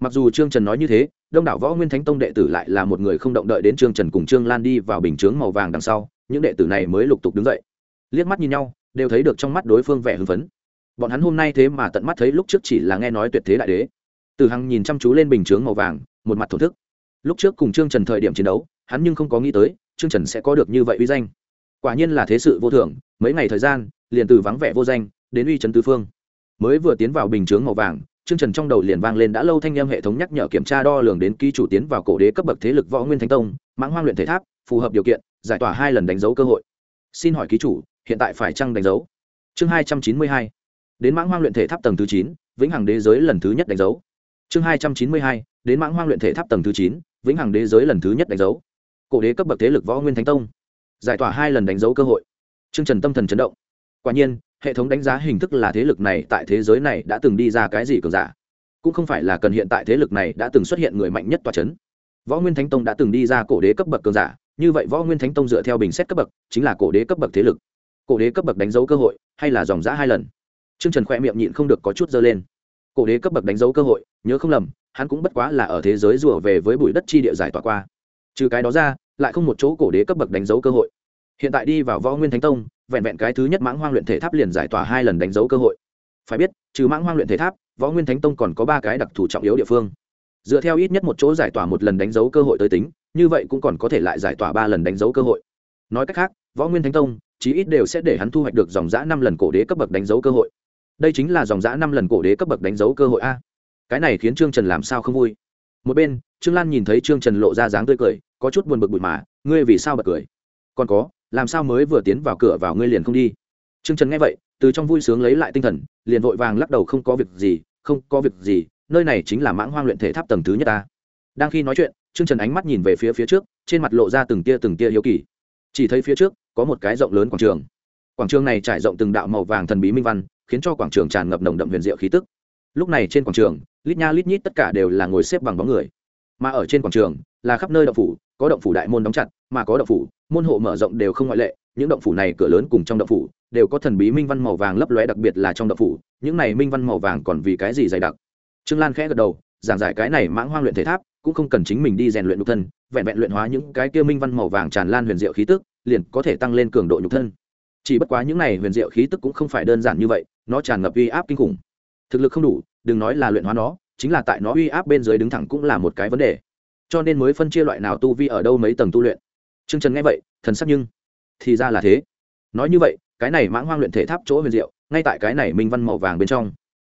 Mặc dù trương trần nói như thế, đông đảo võ nguyên thánh tông đệ tử lại là một người không động đợi đến trương trần cùng trương lan đi vào bình chướng màu vàng đằng sau, những đệ tử này mới lục tục đứng dậy. Liếc mắt nhìn nhau, đều thấy được trong mắt đối phương vẻ hưng phấn. Bọn hắn hôm nay thế mà tận mắt thấy lúc trước chỉ là nghe nói tuyệt thế đại đế. Từ hằng nhìn chăm chú lên bình chướng màu vàng, một mặt thổ thức. Lúc trước cùng trương trần thời điểm chiến đấu, hắn nhưng không có nghĩ tới, trương trần sẽ có được như vậy uy danh. Quả nhiên là thế sự vô thường, mấy ngày thời gian liền từ vắng vẻ vô danh, đến uy trấn tứ phương. Mới vừa tiến vào bình chướng màu vàng, trương trần trong đầu liền vang lên đã lâu thanh â hệ thống nhắc nhở kiểm tra đo lường đến ký chủ tiến vào cổ đế cấp bậc thế lực võ nguyên thánh tông, mãng hoang luyện thể tháp, phù hợp điều kiện, giải tỏa hai lần đánh dấu cơ hội. Xin hỏi ký chủ, hiện tại phải chăng đánh dấu? Chương hai trăm chín mươi hai. Đến mãng hoang luyện thể tháp tầng thứ chín, vĩnh hằng đế giới lần thứ nhất đánh dấu. Chương hai trăm chín mươi hai, đến mãng hoang luyện thể tháp tầng thứ chín, vĩnh hằng đế giới lần thứ nhất đánh dấu. Cổ đế cấp bậc thế lực võ nguyên thánh tông. Giải tỏa hai lần đánh dấu cơ hội. Chương trần tâm thần chấn động quả nhiên, hệ thống đánh giá hình thức là thế lực này tại thế giới này đã từng đi ra cái gì cường giả. Cũng không phải là cần hiện tại thế lực này đã từng xuất hiện người mạnh nhất tòa c h ấ n võ nguyên thánh tông đã từng đi ra cổ đế cấp bậc cường giả, như vậy võ nguyên thánh tông dựa theo bình xét cấp bậc, chính là cổ đế cấp bậc thế lực. Cổ đế cấp bậc đánh dấu cơ hội, hay là dòng giã hai lần? T r ư ơ n g trần khoe miệng nhịn không được có chút dơ lên. Cổ đế cấp bậc đánh dấu cơ hội, nhớ không lầm, hắn cũng bất quá là ở thế giới rùa về với bụi đất chi địa giải tỏa qua. Trừ cái đó ra, lại không một chỗ cổ đế cấp bậc đánh dấu cơ hội. Hiện tại đi vào võ nguyên thánh tông vẹn vẹn cái thứ nhất mãng hoang luyện thể tháp liền giải tỏa hai lần đánh dấu cơ hội. Phải biết, trừ mãng hoang luyện thể tháp, võ nguyên thánh tông còn có ba cái đặc thù trọng yếu địa phương. Dựa theo ít nhất một chỗ giải tỏa một lần đánh dấu cơ hội tới tính, như vậy cũng còn có thể lại giải tỏa ba lần đánh dấu cơ hội. Nói cách khác, võ nguyên thánh tông, chí ít đều sẽ để hắn thu hoạch được dòng giã năm lần cổ đế cấp bậc đánh dấu cơ hội. Đây chính là dòng giã năm lần cổ đế cấp bậc đánh dấu cơ hội a. Cái này khiến trương trần làm sao không vui? Một bên, trương lan nhìn thấy trương trần lộ ra dáng tươi cười, có chút buồn bực bụi mà, ngươi vì sao bật cười? Còn có làm sao mới vừa tiến vào cửa vào ngươi liền không đi? Trương trần nghe vậy, từ trong vui sướng lấy lại tinh thần, liền vội vàng lắc đầu không có việc gì, không có việc gì, nơi này chính là mãng hoang luyện thể tháp tầng thứ nhất ta. Đang khi nói chuyện, trương trần ánh mắt nhìn về phía phía trước, trên mặt lộ ra từng tia từng tia hiếu kỳ. Chỉ thấy phía trước, có một cái rộng lớn quảng trường. Quảng trường này trải rộng từng đạo màu vàng thần bí minh văn, khiến cho quảng trường tràn ngập nồng đậm huyền diệu khí tức. Lúc này trên quảng trường, lít nha lít nhít tất cả đều là ngồi xếp bằng bóng người mà ở trên quảng trường là khắp nơi động phủ, có động phủ đại môn đóng chặt, mà có động phủ, môn hộ mở rộng đều không ngoại lệ, những động phủ này cửa lớn cùng trong động phủ đều có thần bí minh văn màu vàng lấp lóe đặc biệt là trong động phủ, những này minh văn màu vàng còn vì cái gì dày đặc? Trương lan khẽ gật đầu, giảng giải cái này mãng hoang luyện thể tháp, cũng không cần chính mình đi rèn luyện nhục thân, vẹn vẹn luyện hóa những cái kia minh văn màu vàng tràn lan huyền diệu khí tức, liền có thể tăng lên cường độ nhục thân. Chỉ bất quá những này huyền diệu khí tức cũng không phải đơn giản như vậy, nó tràn ngập uy áp kinh khủng. Thực lực không đủ, đừng nói là luyện hóa nó chính là tại nó uy áp bên dưới đứng thẳng cũng là một cái vấn đề. Cho nên mới phân chia loại nào tu vi ở đâu mấy tầng tu luyện. T r ư ơ n g trần nghe vậy, thần sắc nhưng thì ra là thế. Nói như vậy, cái này mãng hoang luyện thể tháp chỗ huyền diệu, ngay tại cái này minh văn màu vàng bên trong.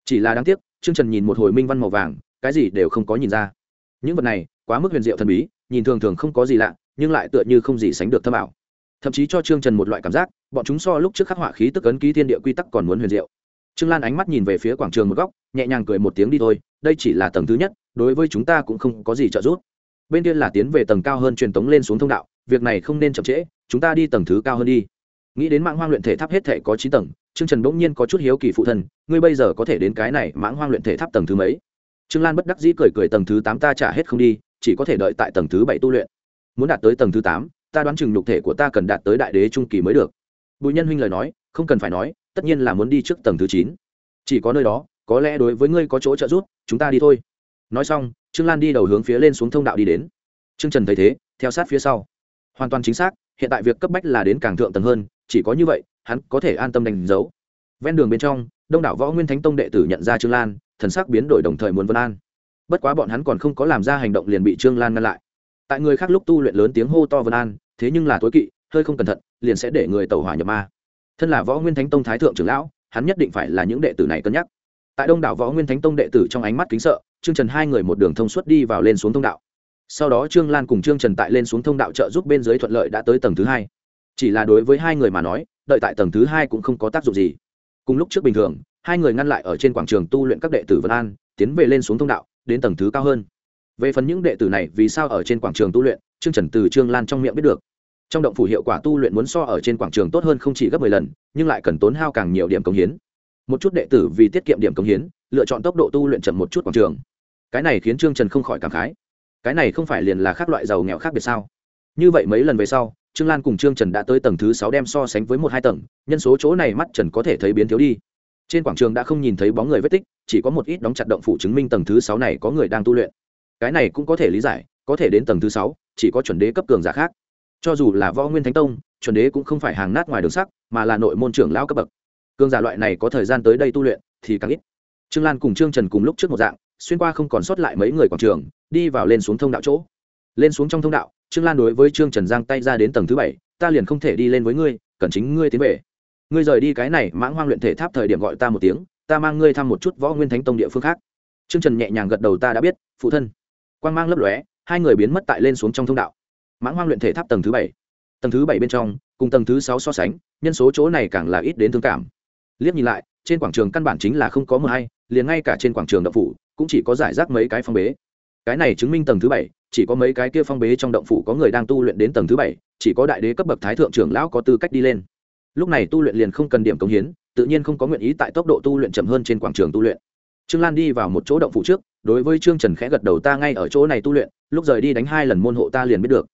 Chỉ là đáng tiếc t r ư ơ n g trần nhìn một hồi minh văn màu vàng, cái gì đều không có nhìn ra. Những vật này, quá mức huyền diệu thần bí, nhìn thường thường không có gì lạ, nhưng lại tựa như không gì sánh được thâm ảo. Thậm chí cho trương trần một loại cảm giác, bọn chúng so lúc trước khắc họa khí tức ấn ký thiên địa quy tắc còn muốn huyền diệu. Trương lan ánh mắt nhìn về phía quảng trường một góc nhẹ nhàng cười một tiếng đi thôi, đây chỉ là tầng thứ nhất, đối với chúng ta cũng không có gì trợ giúp. Bên kia là tiến về tầng cao hơn truyền tống lên xuống thông đạo, việc này không nên chậm trễ, chúng ta đi tầng thứ cao hơn đi. Nghĩ đến mạng hoang luyện thể tháp hết thể có chín tầng, trương trần bỗng nhiên có chút hiếu kỳ phụ thân, ngươi bây giờ có thể đến cái này mãng hoang luyện thể tháp tầng thứ mấy? Trương lan bất đắc dĩ cười cười tầng thứ tám ta trả hết không đi, chỉ có thể đợi tại tầng thứ bảy tu luyện. Muốn đạt tới tầng thứ tám, ta đoán chừng nhục thể của ta cần đạt tới đại đế trung kỳ mới được. Bùi nhân huynh lời nói, không cần phải nói, tất nhiên là muốn đi trước tầng thứ chín. Chỉ có nơi đó có lẽ đối với ngươi có chỗ trợ giúp, chúng ta đi thôi. Nói xong, trương lan đi đầu hướng phía lên xuống thông đạo đi đến. Trương trần thấy thế, theo sát phía sau. Hoàn toàn chính xác, hiện tại việc cấp bách là đến càng thượng tầng hơn, chỉ có như vậy, hắn có thể an tâm đánh dấu. Ven đường bên trong, đông đảo võ nguyên thánh tông đệ tử nhận ra trương lan, thần sắc biến đổi đồng thời muốn vân an. Bất quá bọn hắn còn không có làm ra hành động liền bị trương lan ngăn lại. Tại người khác lúc tu luyện lớn tiếng hô to vân an, thế nhưng là tối kỵ, hơi không cẩn thận, liền sẽ để người tàu hỏa nhập ma. Thân là võ nguyên thánh tông thái thượng trưởng lão, hắn nhất định phải là những đệ tử này cân nhắc tại đông đảo võ nguyên thánh tông đệ tử trong ánh mắt kính sợ, trương trần hai người một đường thông suốt đi vào lên xuống thông đạo. Sau đó trương lan cùng trương trần tại lên xuống thông đạo trợ giúp bên dưới thuận lợi đã tới tầng thứ hai. Chỉ là đối với hai người mà nói, đợi tại tầng thứ hai cũng không có tác dụng gì. Cùng lúc trước bình thường, hai người ngăn lại ở trên quảng trường tu luyện các đệ tử vân an, tiến về lên xuống thông đạo, đến tầng thứ cao hơn. Về phần những đệ tử này, vì sao ở trên quảng trường tu luyện, trương trần từ trương lan trong miệng biết được. Trong động phủ hiệu quả tu luyện muốn so ở trên quảng trường tốt hơn không chỉ gấp mười lần, nhưng lại cần tốn hao càng nhiều điểm công hiến một chút đệ tử vì tiết kiệm điểm công hiến, lựa chọn tốc độ tu luyện chậm một chút quảng trường. Cái này khiến trương trần không khỏi cảm khái. Cái này không phải liền là khác loại giàu nghèo khác biệt sao? Như vậy mấy lần về sau, trương lan cùng trương trần đã tới tầng thứ sáu đem so sánh với một hai tầng, nhân số chỗ này mắt trần có thể thấy biến thiếu đi. Trên quảng trường đã không nhìn thấy bóng người vết tích, chỉ có một ít đóng chặt động phủ chứng minh tầng thứ sáu này có người đang tu luyện. Cái này cũng có thể lý giải, có thể đến tầng thứ sáu, chỉ có chuẩn đế cấp cường giả khác. Cho dù là võ nguyên thánh tông, chuẩn đế cũng không phải hàng nát ngoài đường sắc, mà là nội môn trưởng lão cấp bậc cường giả loại này có thời gian tới đây tu luyện thì càng ít. Trương lan cùng trương trần cùng lúc trước một dạng, xuyên qua không còn sót lại mấy người quảng trường, đi vào lên xuống thông đạo chỗ. Lên xuống trong thông đạo, trương lan đối với trương trần giang tay ra đến tầng thứ bảy, ta liền không thể đi lên với ngươi, cần chính ngươi tiến về. Ngươi rời đi cái này mãng hoang luyện thể tháp thời điểm gọi ta một tiếng, ta mang ngươi thăm một chút võ nguyên thánh tông địa phương khác. Trương trần nhẹ nhàng gật đầu, ta đã biết, phụ thân. Quan g mang lấp lóe, hai người biến mất tại lên xuống trong thông đạo. Mãng hoang luyện thể tháp tầng thứ bảy. Tầng thứ bảy bên trong, cùng tầng thứ sáu so sánh, nhân số chỗ này càng là ít đến thương cảm liếc nhìn lại, trên quảng trường căn bản chính là không có mờ hay, liền ngay cả trên quảng trường động phủ cũng chỉ có giải rác mấy cái phong bế. Cái này chứng minh tầng thứ bảy, chỉ có mấy cái kia phong bế trong động phủ có người đang tu luyện đến tầng thứ bảy, chỉ có đại đế cấp bậc thái thượng trưởng lão có tư cách đi lên. Lúc này tu luyện liền không cần điểm công hiến, tự nhiên không có nguyện ý tại tốc độ tu luyện chậm hơn trên quảng trường tu luyện. Trương lan đi vào một chỗ động phủ trước, đối với trương trần khẽ gật đầu, ta ngay ở chỗ này tu luyện, lúc rời đi đánh hai lần môn hộ ta liền biết được.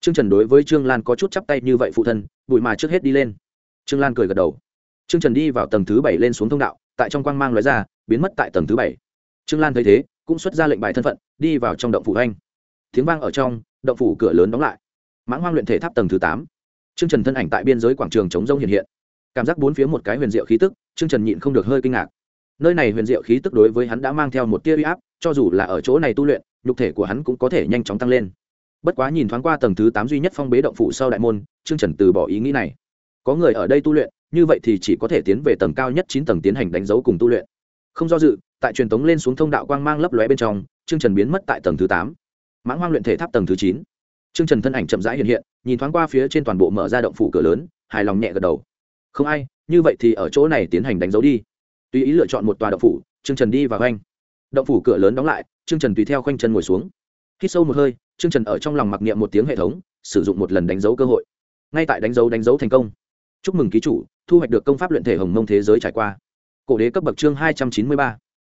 Trương trần đối với trương lan có chút chắp tay như vậy phụ thân, bụi mà trước hết đi lên. Trương lan cười gật đầu trương trần đi vào tầng thứ bảy lên xuống thông đạo, tại trong quang mang lóe ra, biến mất tại tầng thứ bảy. Trương lan thấy thế, cũng xuất ra lệnh bài thân phận, đi vào trong động phủ anh tiếng vang ở trong, động phủ cửa lớn đóng lại. Mãng hoang luyện thể tháp tầng thứ tám. Trương trần thân ảnh tại biên giới quảng trường chống rông hiện hiện. Cảm giác bốn phía một cái huyền diệu khí tức, trương trần nhịn không được hơi kinh ngạc. Nơi này huyền diệu khí tức đối với hắn đã mang theo một tia uy áp, cho dù là ở chỗ này tu luyện, nhục thể của hắn cũng có thể nhanh chóng tăng lên. Bất quá nhìn thoáng qua tầng thứ tám duy nhất phong bế động phủ sau đại môn, trương trần từ bỏ ý nghĩ này. Có người ở đây tu luyện như vậy thì chỉ có thể tiến về tầng cao nhất chín tầng tiến hành đánh dấu cùng tu luyện. Không do dự, tại truyền tống lên xuống thông đạo quang mang lấp lóe bên trong chương trần biến mất tại tầng thứ tám. Mãng hoang luyện thể tháp tầng thứ chín. Chương trần thân ảnh chậm rãi hiện hiện, nhìn thoáng qua phía trên toàn bộ mở ra động phủ cửa lớn, hài lòng nhẹ gật đầu. Không ai, như vậy thì ở chỗ này tiến hành đánh dấu đi. Tùy ý lựa chọn một tòa động phủ chương trần đi vào khoanh động phủ cửa lớn đóng lại chương trần tùy theo khoanh chân ngồi xuống. Hít sâu một hơi chương trần ở trong lòng mặc niệm một tiếng hệ thống, sử dụng một lần đánh dấu cơ hội. Ngay tại đánh dấu đánh dấu thành công chúc mừng ký chủ, thu hoạch được công pháp luyện thể hồng mông thế giới trải qua. Cổ đế cấp bậc chương hai trăm chín mươi ba.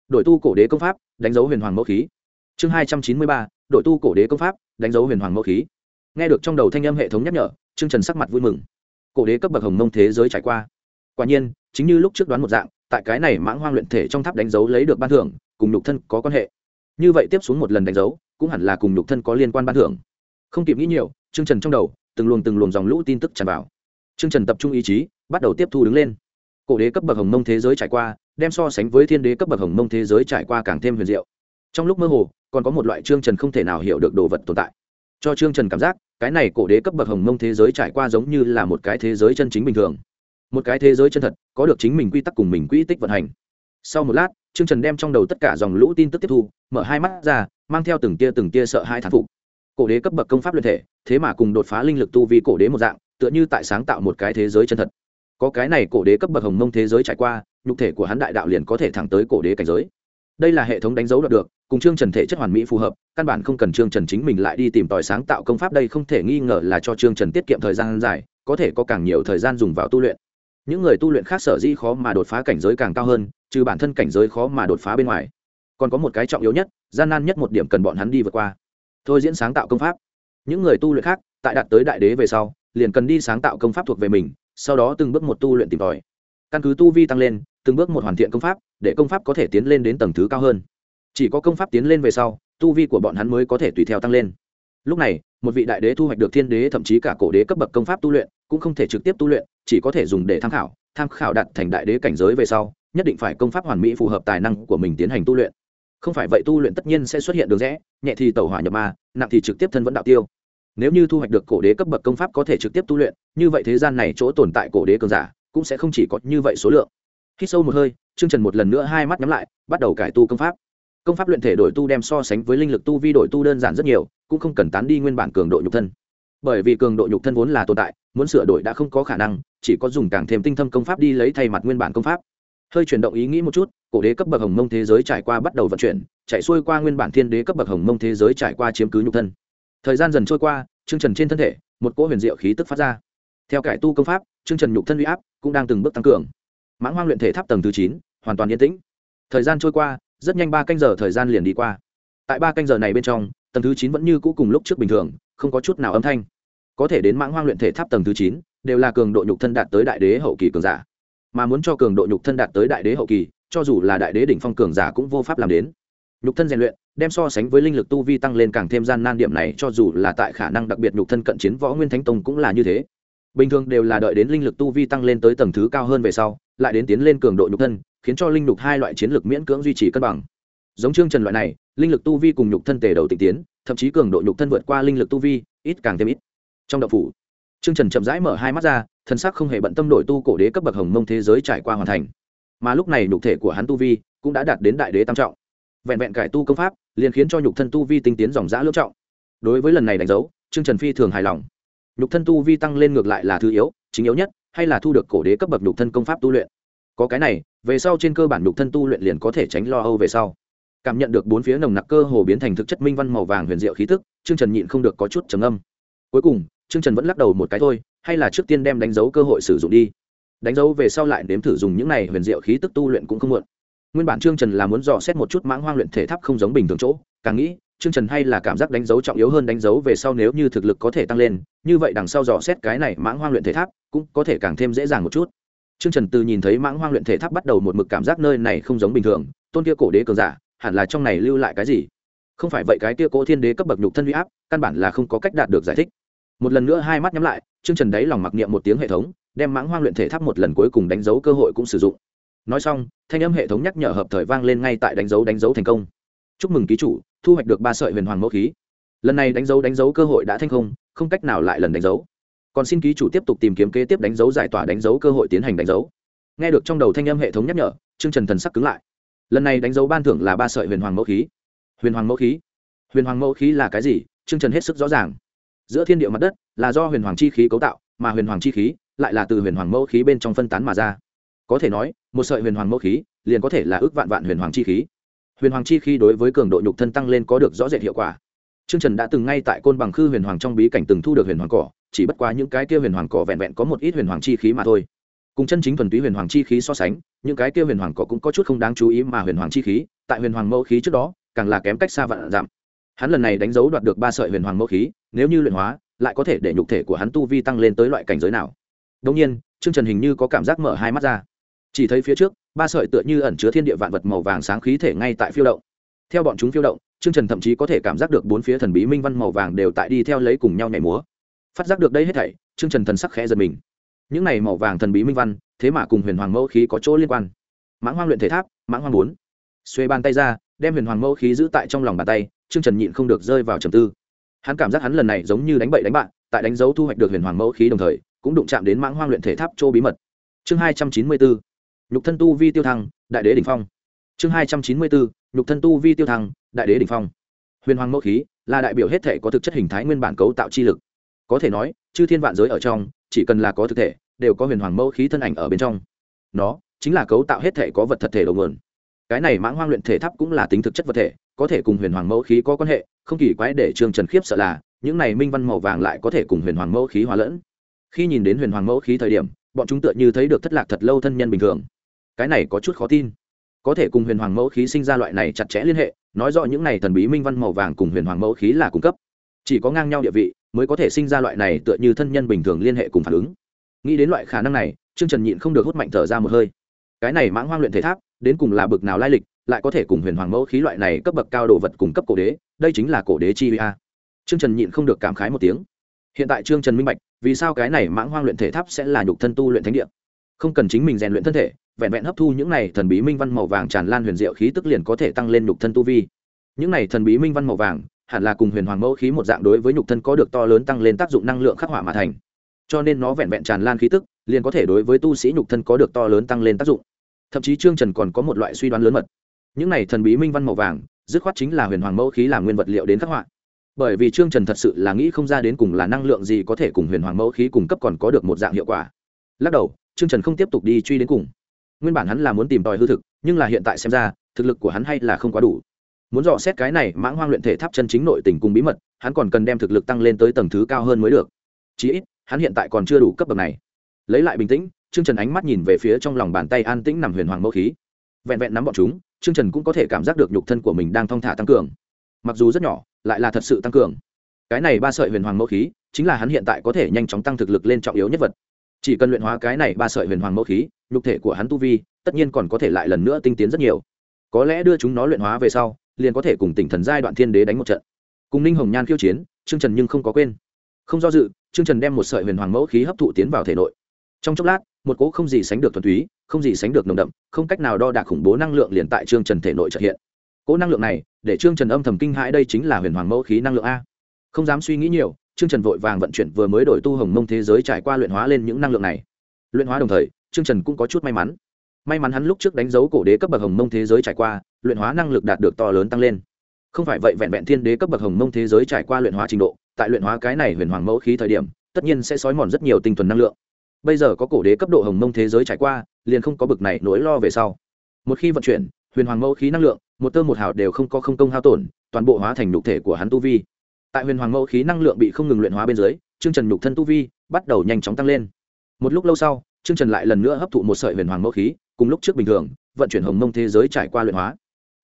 Đội tu cổ đế công pháp, đánh dấu huyền hoàng mẫu khí. Chương hai trăm chín mươi ba đội tu cổ đế công pháp, đánh dấu huyền hoàng mẫu khí. Nghe được trong đầu thanh âm hệ thống nhắc nhở chương trần sắc mặt vui mừng. Cổ đế cấp bậc hồng mông thế giới trải qua. Quả nhiên, chính như lúc trước đoán một dạng, tại cái này mãng hoang luyện thể trong tháp đánh dấu lấy được ban thưởng, cùng nhục thân có quan hệ. Như vậy tiếp xuống một lần đánh dấu, cũng hẳn là cùng nhục thân có liên quan ban thưởng. Không kịp nghĩ nhiều chương trần trong đầu, từng luồng từng luồng dòng lũ tin tức tràn vào. Trương trần tập trung ý chí, bắt đầu tiếp thu đứng lên. Cổ đế cấp bậc hồng mông thế giới trải qua, đem so sánh với thiên đế cấp bậc hồng mông thế giới trải qua càng thêm huyền diệu. Trong lúc mơ hồ, còn có một loại Trương trần không thể nào hiểu được đồ vật tồn tại. Cho Trương trần cảm giác, cái này cổ đế cấp bậc hồng mông thế giới trải qua giống như là một cái thế giới chân chính bình thường. Một cái thế giới chân thật, có được chính mình quy tắc cùng mình quy tích vận hành. Sau một lát, Trương trần đem trong đầu tất cả dòng lũ tin tức tiếp thu, mở hai mắt ra, mang theo từng tia từng tia sợ hai thán phục. Cổ đế cấp bậc công pháp luyện thể, thế mà cùng đột phá linh lực tu vi cổ đế một dạng tựa như tại sáng tạo một cái thế giới chân thật. Có cái này cổ đế cấp bậc hồng mông thế giới trải qua, nhục thể của hắn đại đạo liền có thể thẳng tới cổ đế cảnh giới. Đây là hệ thống đánh dấu đạt được, cùng chương trần thể chất hoàn mỹ phù hợp, căn bản không cần chương trần chính mình lại đi tìm tòi sáng tạo công pháp đây không thể nghi ngờ là cho chương trần tiết kiệm thời gian dài, có thể có càng nhiều thời gian dùng vào tu luyện. Những người tu luyện khác sở dĩ khó mà đột phá cảnh giới càng cao hơn, trừ bản thân cảnh giới khó mà đột phá bên ngoài. Còn có một cái trọng yếu nhất, gian nan nhất một điểm cần bọn hắn đi vượt qua. Thôi diễn sáng tạo công pháp. Những người tu luyện khác, tại đạt tới đại đế về sau liền cần đi sáng tạo công pháp thuộc về mình, sau đó từng bước một tu luyện tìm tòi. Căn cứ tu vi tăng lên, từng bước một hoàn thiện công pháp, để công pháp có thể tiến lên đến tầng thứ cao hơn. Chỉ có công pháp tiến lên về sau, tu vi của bọn hắn mới có thể tùy theo tăng lên. Lúc này, một vị đại đế thu hoạch được thiên đế, thậm chí cả cổ đế cấp bậc công pháp tu luyện, cũng không thể trực tiếp tu luyện, chỉ có thể dùng để tham khảo tham khảo đạt thành đại đế cảnh giới về sau, nhất định phải công pháp hoàn mỹ phù hợp tài năng của mình tiến hành tu luyện. Không phải vậy tu luyện tất nhiên sẽ xuất hiện đường rẽ, nhẹ thì tẩu hỏa nhập ma, nặng thì trực tiếp thân vẫn đạo tiêu nếu như thu hoạch được cổ đế cấp bậc công pháp có thể trực tiếp tu luyện, như vậy thế gian này chỗ tồn tại cổ đế cường giả cũng sẽ không chỉ có như vậy số lượng. Khi sâu một hơi chương trần một lần nữa hai mắt nhắm lại, bắt đầu cải tu công pháp. Công pháp luyện thể đổi tu đem so sánh với linh lực tu vi đổi tu đơn giản rất nhiều, cũng không cần tán đi nguyên bản cường độ nhục thân. Bởi vì cường độ nhục thân vốn là tồn tại, muốn sửa đổi đã không có khả năng, chỉ có dùng càng thêm tinh thâm công pháp đi lấy thay mặt nguyên bản công pháp. Hơi chuyển động ý nghĩ một chút, cổ đế cấp bậc hồng mông thế giới trải qua bắt đầu vận chuyển, chạy xuôi qua nguyên bản thiên đế cấp bậc hồng mông thế giới trải qua chiếm cứ nhục thân thời gian dần trôi qua chương trần trên thân thể, một cỗ huyền diệu khí tức phát ra. Theo cải tu công pháp chương trần nhục thân uy áp cũng đang từng bước tăng cường. Mãng hoang luyện thể tháp tầng thứ chín, hoàn toàn yên tĩnh. Thời gian trôi qua, rất nhanh ba canh giờ thời gian liền đi qua. Tại ba canh giờ này bên trong, tầng thứ chín vẫn như cũ cùng lúc trước bình thường, không có chút nào âm thanh. Có thể đến mãng hoang luyện thể tháp tầng thứ chín, đều là cường độ nhục thân đạt tới đại đế hậu kỳ cường giả. Mà muốn cho cường độ nhục thân đạt tới đại đế hậu kỳ, cho dù là đại đế đỉnh phong cường giả cũng vô pháp làm đến nhục thân rèn luyện, đem so sánh với linh lực tu vi tăng lên càng thêm gian nan điểm này, cho dù là tại khả năng đặc biệt nhục thân cận chiến võ nguyên thánh tông cũng là như thế. Bình thường đều là đợi đến linh lực tu vi tăng lên tới tầng thứ cao hơn về sau, lại đến tiến lên cường độ nhục thân, khiến cho linh nhục hai loại chiến lược miễn cưỡng duy trì cân bằng. Giống chương trần loại này, linh lực tu vi cùng nhục thân tề đầu tịnh tiến, thậm chí cường độ nhục thân vượt qua linh lực tu vi, ít càng thêm ít. Trong đậu phủ chương trần chậm rãi mở hai mắt ra thân sắc không hề bận tâm đổi tu cổ đế cấp bậc hồng mông thế giới trải qua hoàn thành. Mà lúc này nhục thể của hắn tu vi cũng đã đạt đến đại đế tam trọng vẹn vẹn cải tu công pháp, liền khiến cho nhục thân tu vi tinh tiến dòng giã lưỡng trọng. Đối với lần này đánh dấu, trương trần phi thường hài lòng. Nhục thân tu vi tăng lên ngược lại là thứ yếu, chính yếu nhất, hay là thu được cổ đế cấp bậc nhục thân công pháp tu luyện. Có cái này, về sau trên cơ bản nhục thân tu luyện liền có thể tránh lo âu về sau. Cảm nhận được bốn phía nồng nặc cơ hồ biến thành thực chất minh văn màu vàng huyền diệu khí tức, trương trần nhịn không được có chút trầm âm cuối cùng, trương trần vẫn lắc đầu một cái thôi, hay là trước tiên đem đánh dấu cơ hội sử dụng đi. Đánh dấu về sau lại nếm thử dùng những này huyền diệu khí tức tu luyện cũng không muộn nguyên bản trương trần là muốn dò xét một chút mãng hoang luyện thể tháp không giống bình thường chỗ, càng nghĩ, trương trần hay là cảm giác đánh dấu trọng yếu hơn đánh dấu về sau nếu như thực lực có thể tăng lên, như vậy đằng sau dò xét cái này mãng hoang luyện thể tháp cũng có thể càng thêm dễ dàng một chút. Trương trần từ nhìn thấy mãng hoang luyện thể tháp bắt đầu một mực cảm giác nơi này không giống bình thường, tôn kia cổ đế cường giả, hẳn là trong này lưu lại cái gì? Không phải vậy cái kia cổ thiên đế cấp bậc nhục thân huy áp, căn bản là không có cách đạt được giải thích. Một lần nữa hai mắt nhắm lại, trương trần đáy lòng mặc niệm một tiếng hệ thống, đem mãng hoang luyện thể tháp một lần cuối cùng đánh dấu cơ hội cũng sử dụng nói xong, thanh âm hệ thống nhắc nhở hợp thời vang lên ngay tại đánh dấu đánh dấu thành công. Chúc mừng ký chủ, thu hoạch được ba sợi huyền hoàng mẫu khí. Lần này đánh dấu đánh dấu cơ hội đã thành không không cách nào lại lần đánh dấu. Còn xin ký chủ tiếp tục tìm kiếm kế tiếp đánh dấu giải tỏa đánh dấu cơ hội tiến hành đánh dấu. Nghe được trong đầu thanh âm hệ thống nhắc nhở chương trần thần sắc cứng lại. Lần này đánh dấu ban thưởng là ba sợi huyền hoàng mẫu khí. Huyền hoàng mẫu khí? Huyền hoàng mẫu khí là cái gì? Chương trần hết sức rõ ràng. Giữa thiên địa mặt đất là do huyền hoàng chi khí cấu tạo, mà huyền hoàng chi khí lại là từ huyền hoàng mẫu khí bên trong phân tán mà ra có thể nói một sợi huyền hoàng mẫu khí liền có thể là ước vạn vạn huyền hoàng chi khí huyền hoàng chi khí đối với cường độ nhục thân tăng lên có được rõ rệt hiệu quả Trương Trần đã từng ngay tại côn bằng khư huyền hoàng trong bí cảnh từng thu được huyền hoàng cỏ, chỉ bất quá những cái kia huyền hoàng cỏ vẹn vẹn có một ít huyền hoàng chi khí mà thôi. Cùng chân chính thuần túy huyền hoàng chi khí so sánh, những cái kia huyền hoàng cỏ cũng có chút không đáng chú ý mà huyền hoàng chi khí, tại huyền hoàng mẫu khí trước đó, càng là kém cách xa vạn giảm. Hắn lần này đánh dấu đoạt được ba sợi huyền hoàng mẫu khí, nếu như luyện hóa, lại có thể để nhục thể của hắn tu vi tăng lên tới loại cảnh giới nào. Đương nhiên, Trương Trần hình như có cảm giác mở hai mắt ra. Chỉ thấy phía trước, ba sợi tựa như ẩn chứa thiên địa vạn vật màu vàng sáng khí thể ngay tại phiêu động. Theo bọn chúng phiêu động, Trương Trần thậm chí có thể cảm giác được bốn phía thần bí minh văn màu vàng đều tại đi theo lấy cùng nhau nhảy múa. Phát giác được đây hết thảy, Trương Trần thần sắc khẽ giật mình. Những này màu vàng thần bí minh văn, thế mà cùng Huyền Hoàng Mẫu khí có chỗ liên quan. Mãng Hoang luyện thể tháp, Mãng Hoang bốn. Xuê bàn tay ra, đem Huyền Hoàng Mẫu khí giữ tại trong lòng bàn tay, Trương Trần nhịn không được rơi vào trầm tư. Hắn cảm giác hắn lần này giống như đánh bậy đánh bạn, tại đánh dấu thu hoạch được Huyền Hoàng Mẫu khí đồng thời, cũng đụng chạm đến Mãng Hoang luyện thể tháp chỗ bí mật. Chương hai trăm chín mươi bốn, Nhục thân tu vi tiêu thăng, đại đế đỉnh phong. Chương hai trăm chín mươi bốn, Nhục thân tu vi tiêu thăng, đại đế đỉnh phong. Huyền hoàng mẫu khí là đại biểu hết thể có thực chất hình thái nguyên bản cấu tạo chi lực. Có thể nói chư thiên vạn giới ở trong chỉ cần là có thực thể đều có huyền hoàng mẫu khí thân ảnh ở bên trong. Nó chính là cấu tạo hết thể có vật thật thể đầu nguồn. Cái này mãng hoang luyện thể tháp cũng là tính thực chất vật thể có thể cùng huyền hoàng mẫu khí có quan hệ không kỳ quái để trương trần khiếp sợ là những này minh văn màu vàng lại có thể cùng huyền hoàng mẫu khí hòa lẫn. Khi nhìn đến huyền hoàng mẫu khí thời điểm bọn chúng tựa như thấy được thất lạc thật lâu thân nhân bình thường cái này có chút khó tin. Có thể cùng huyền hoàng mẫu khí sinh ra loại này chặt chẽ liên hệ, nói rõ những này thần bí minh văn màu vàng cùng huyền hoàng mẫu khí là cung cấp. Chỉ có ngang nhau địa vị, mới có thể sinh ra loại này tựa như thân nhân bình thường liên hệ cùng phản ứng. Nghĩ đến loại khả năng này, trương trần nhịn không được hút mạnh thở ra một hơi. Cái này mãng hoang luyện thể tháp, đến cùng là bực nào lai lịch, lại có thể cùng huyền hoàng mẫu khí loại này cấp bậc cao đồ vật cùng cấp cổ đế, đây chính là cổ đế chi a. Trương trần nhịn không được cảm khái một tiếng. Hiện tại trương trần minh bạch, vì sao cái này mãng hoang luyện thể tháp sẽ là nhục thân tu luyện thánh địa? Không cần chính mình rèn luyện thân thể vẹn vẹn hấp thu những này thần bí minh văn màu vàng tràn lan huyền diệu khí tức liền có thể tăng lên nhục thân tu vi. Những này thần bí minh văn màu vàng, hẳn là cùng huyền hoàng mẫu khí một dạng đối với nhục thân có được to lớn tăng lên tác dụng năng lượng khắc họa mà thành. Cho nên nó vẹn vẹn tràn lan khí tức, liền có thể đối với tu sĩ nhục thân có được to lớn tăng lên tác dụng. Thậm chí trương trần còn có một loại suy đoán lớn mật. Những này thần bí minh văn màu vàng, dứt khoát chính là huyền hoàng mẫu khí làm nguyên vật liệu đến khắc họa. Bởi vì trương trần thật sự là nghĩ không ra đến cùng là năng lượng gì có thể cùng huyền hoàng mẫu khí cung cấp còn có được một dạng hiệu quả. Lắc đầu, trương trần không tiếp tục đi truy đến cùng nguyên bản hắn là muốn tìm tòi hư thực, nhưng là hiện tại xem ra, thực lực của hắn hay là không quá đủ. Muốn dò xét cái này mãng hoang luyện thể tháp chân chính nội tình cùng bí mật, hắn còn cần đem thực lực tăng lên tới tầng thứ cao hơn mới được. Chí ít, hắn hiện tại còn chưa đủ cấp bậc này. Lấy lại bình tĩnh, trương trần ánh mắt nhìn về phía trong lòng bàn tay an tĩnh nằm huyền hoàng mẫu khí. Vẹn vẹn nắm bọn chúng, trương trần cũng có thể cảm giác được nhục thân của mình đang thong thả tăng cường. Mặc dù rất nhỏ, lại là thật sự tăng cường. Cái này ba sợi huyền hoàng mẫu khí, chính là hắn hiện tại có thể nhanh chóng tăng thực lực lên trọng yếu nhất vật. Chỉ cần luyện hóa cái này ba sợi huyền hoàng mẫu khí nhục thể của hắn tu vi, tất nhiên còn có thể lại lần nữa tinh tiến rất nhiều. Có lẽ đưa chúng nó luyện hóa về sau, liền có thể cùng tỉnh thần giai đoạn thiên đế đánh một trận. Cùng ninh hồng nhan khiêu chiến, trương trần nhưng không có quên. Không do dự, trương trần đem một sợi huyền hoàng mẫu khí hấp thụ tiến vào thể nội. Trong chốc lát, một cỗ không gì sánh được thuần túy, không gì sánh được nồng đậm, không cách nào đo đạc khủng bố năng lượng liền tại trương trần thể nội trợ hiện. Cỗ năng lượng này, để trương trần âm thầm kinh hãi đây chính là huyền hoàng mẫu khí năng lượng a. Không dám suy nghĩ nhiều, trương trần vội vàng vận chuyển vừa mới đổi tu hồng mông thế giới trải qua luyện hóa lên những năng lượng này. Luyện hóa đồng thời trương trần cũng có chút may mắn. May mắn hắn lúc trước đánh dấu cổ đế cấp bậc hồng mông thế giới trải qua, luyện hóa năng lực đạt được to lớn tăng lên. Không phải vậy vẹn vẹn thiên đế cấp bậc hồng mông thế giới trải qua luyện hóa trình độ, tại luyện hóa cái này huyền hoàng mẫu khí thời điểm, tất nhiên sẽ sói mòn rất nhiều tinh thuần năng lượng. Bây giờ có cổ đế cấp độ hồng mông thế giới trải qua, liền không có bực này nỗi lo về sau. Một khi vận chuyển, huyền hoàng mẫu khí năng lượng, một tơ một hào đều không có không công hao tổn, toàn bộ hóa thành nhục thể của hắn tu vi. Tại huyền hoàng mẫu khí năng lượng bị không ngừng luyện hóa bên dưới, Trương trần nhục thân tu vi bắt đầu nhanh chóng tăng lên. Một lúc lâu sau Trương trần lại lần nữa hấp thụ một sợi huyền hoàng mẫu khí, cùng lúc trước bình thường, vận chuyển hồng mông thế giới trải qua luyện hóa.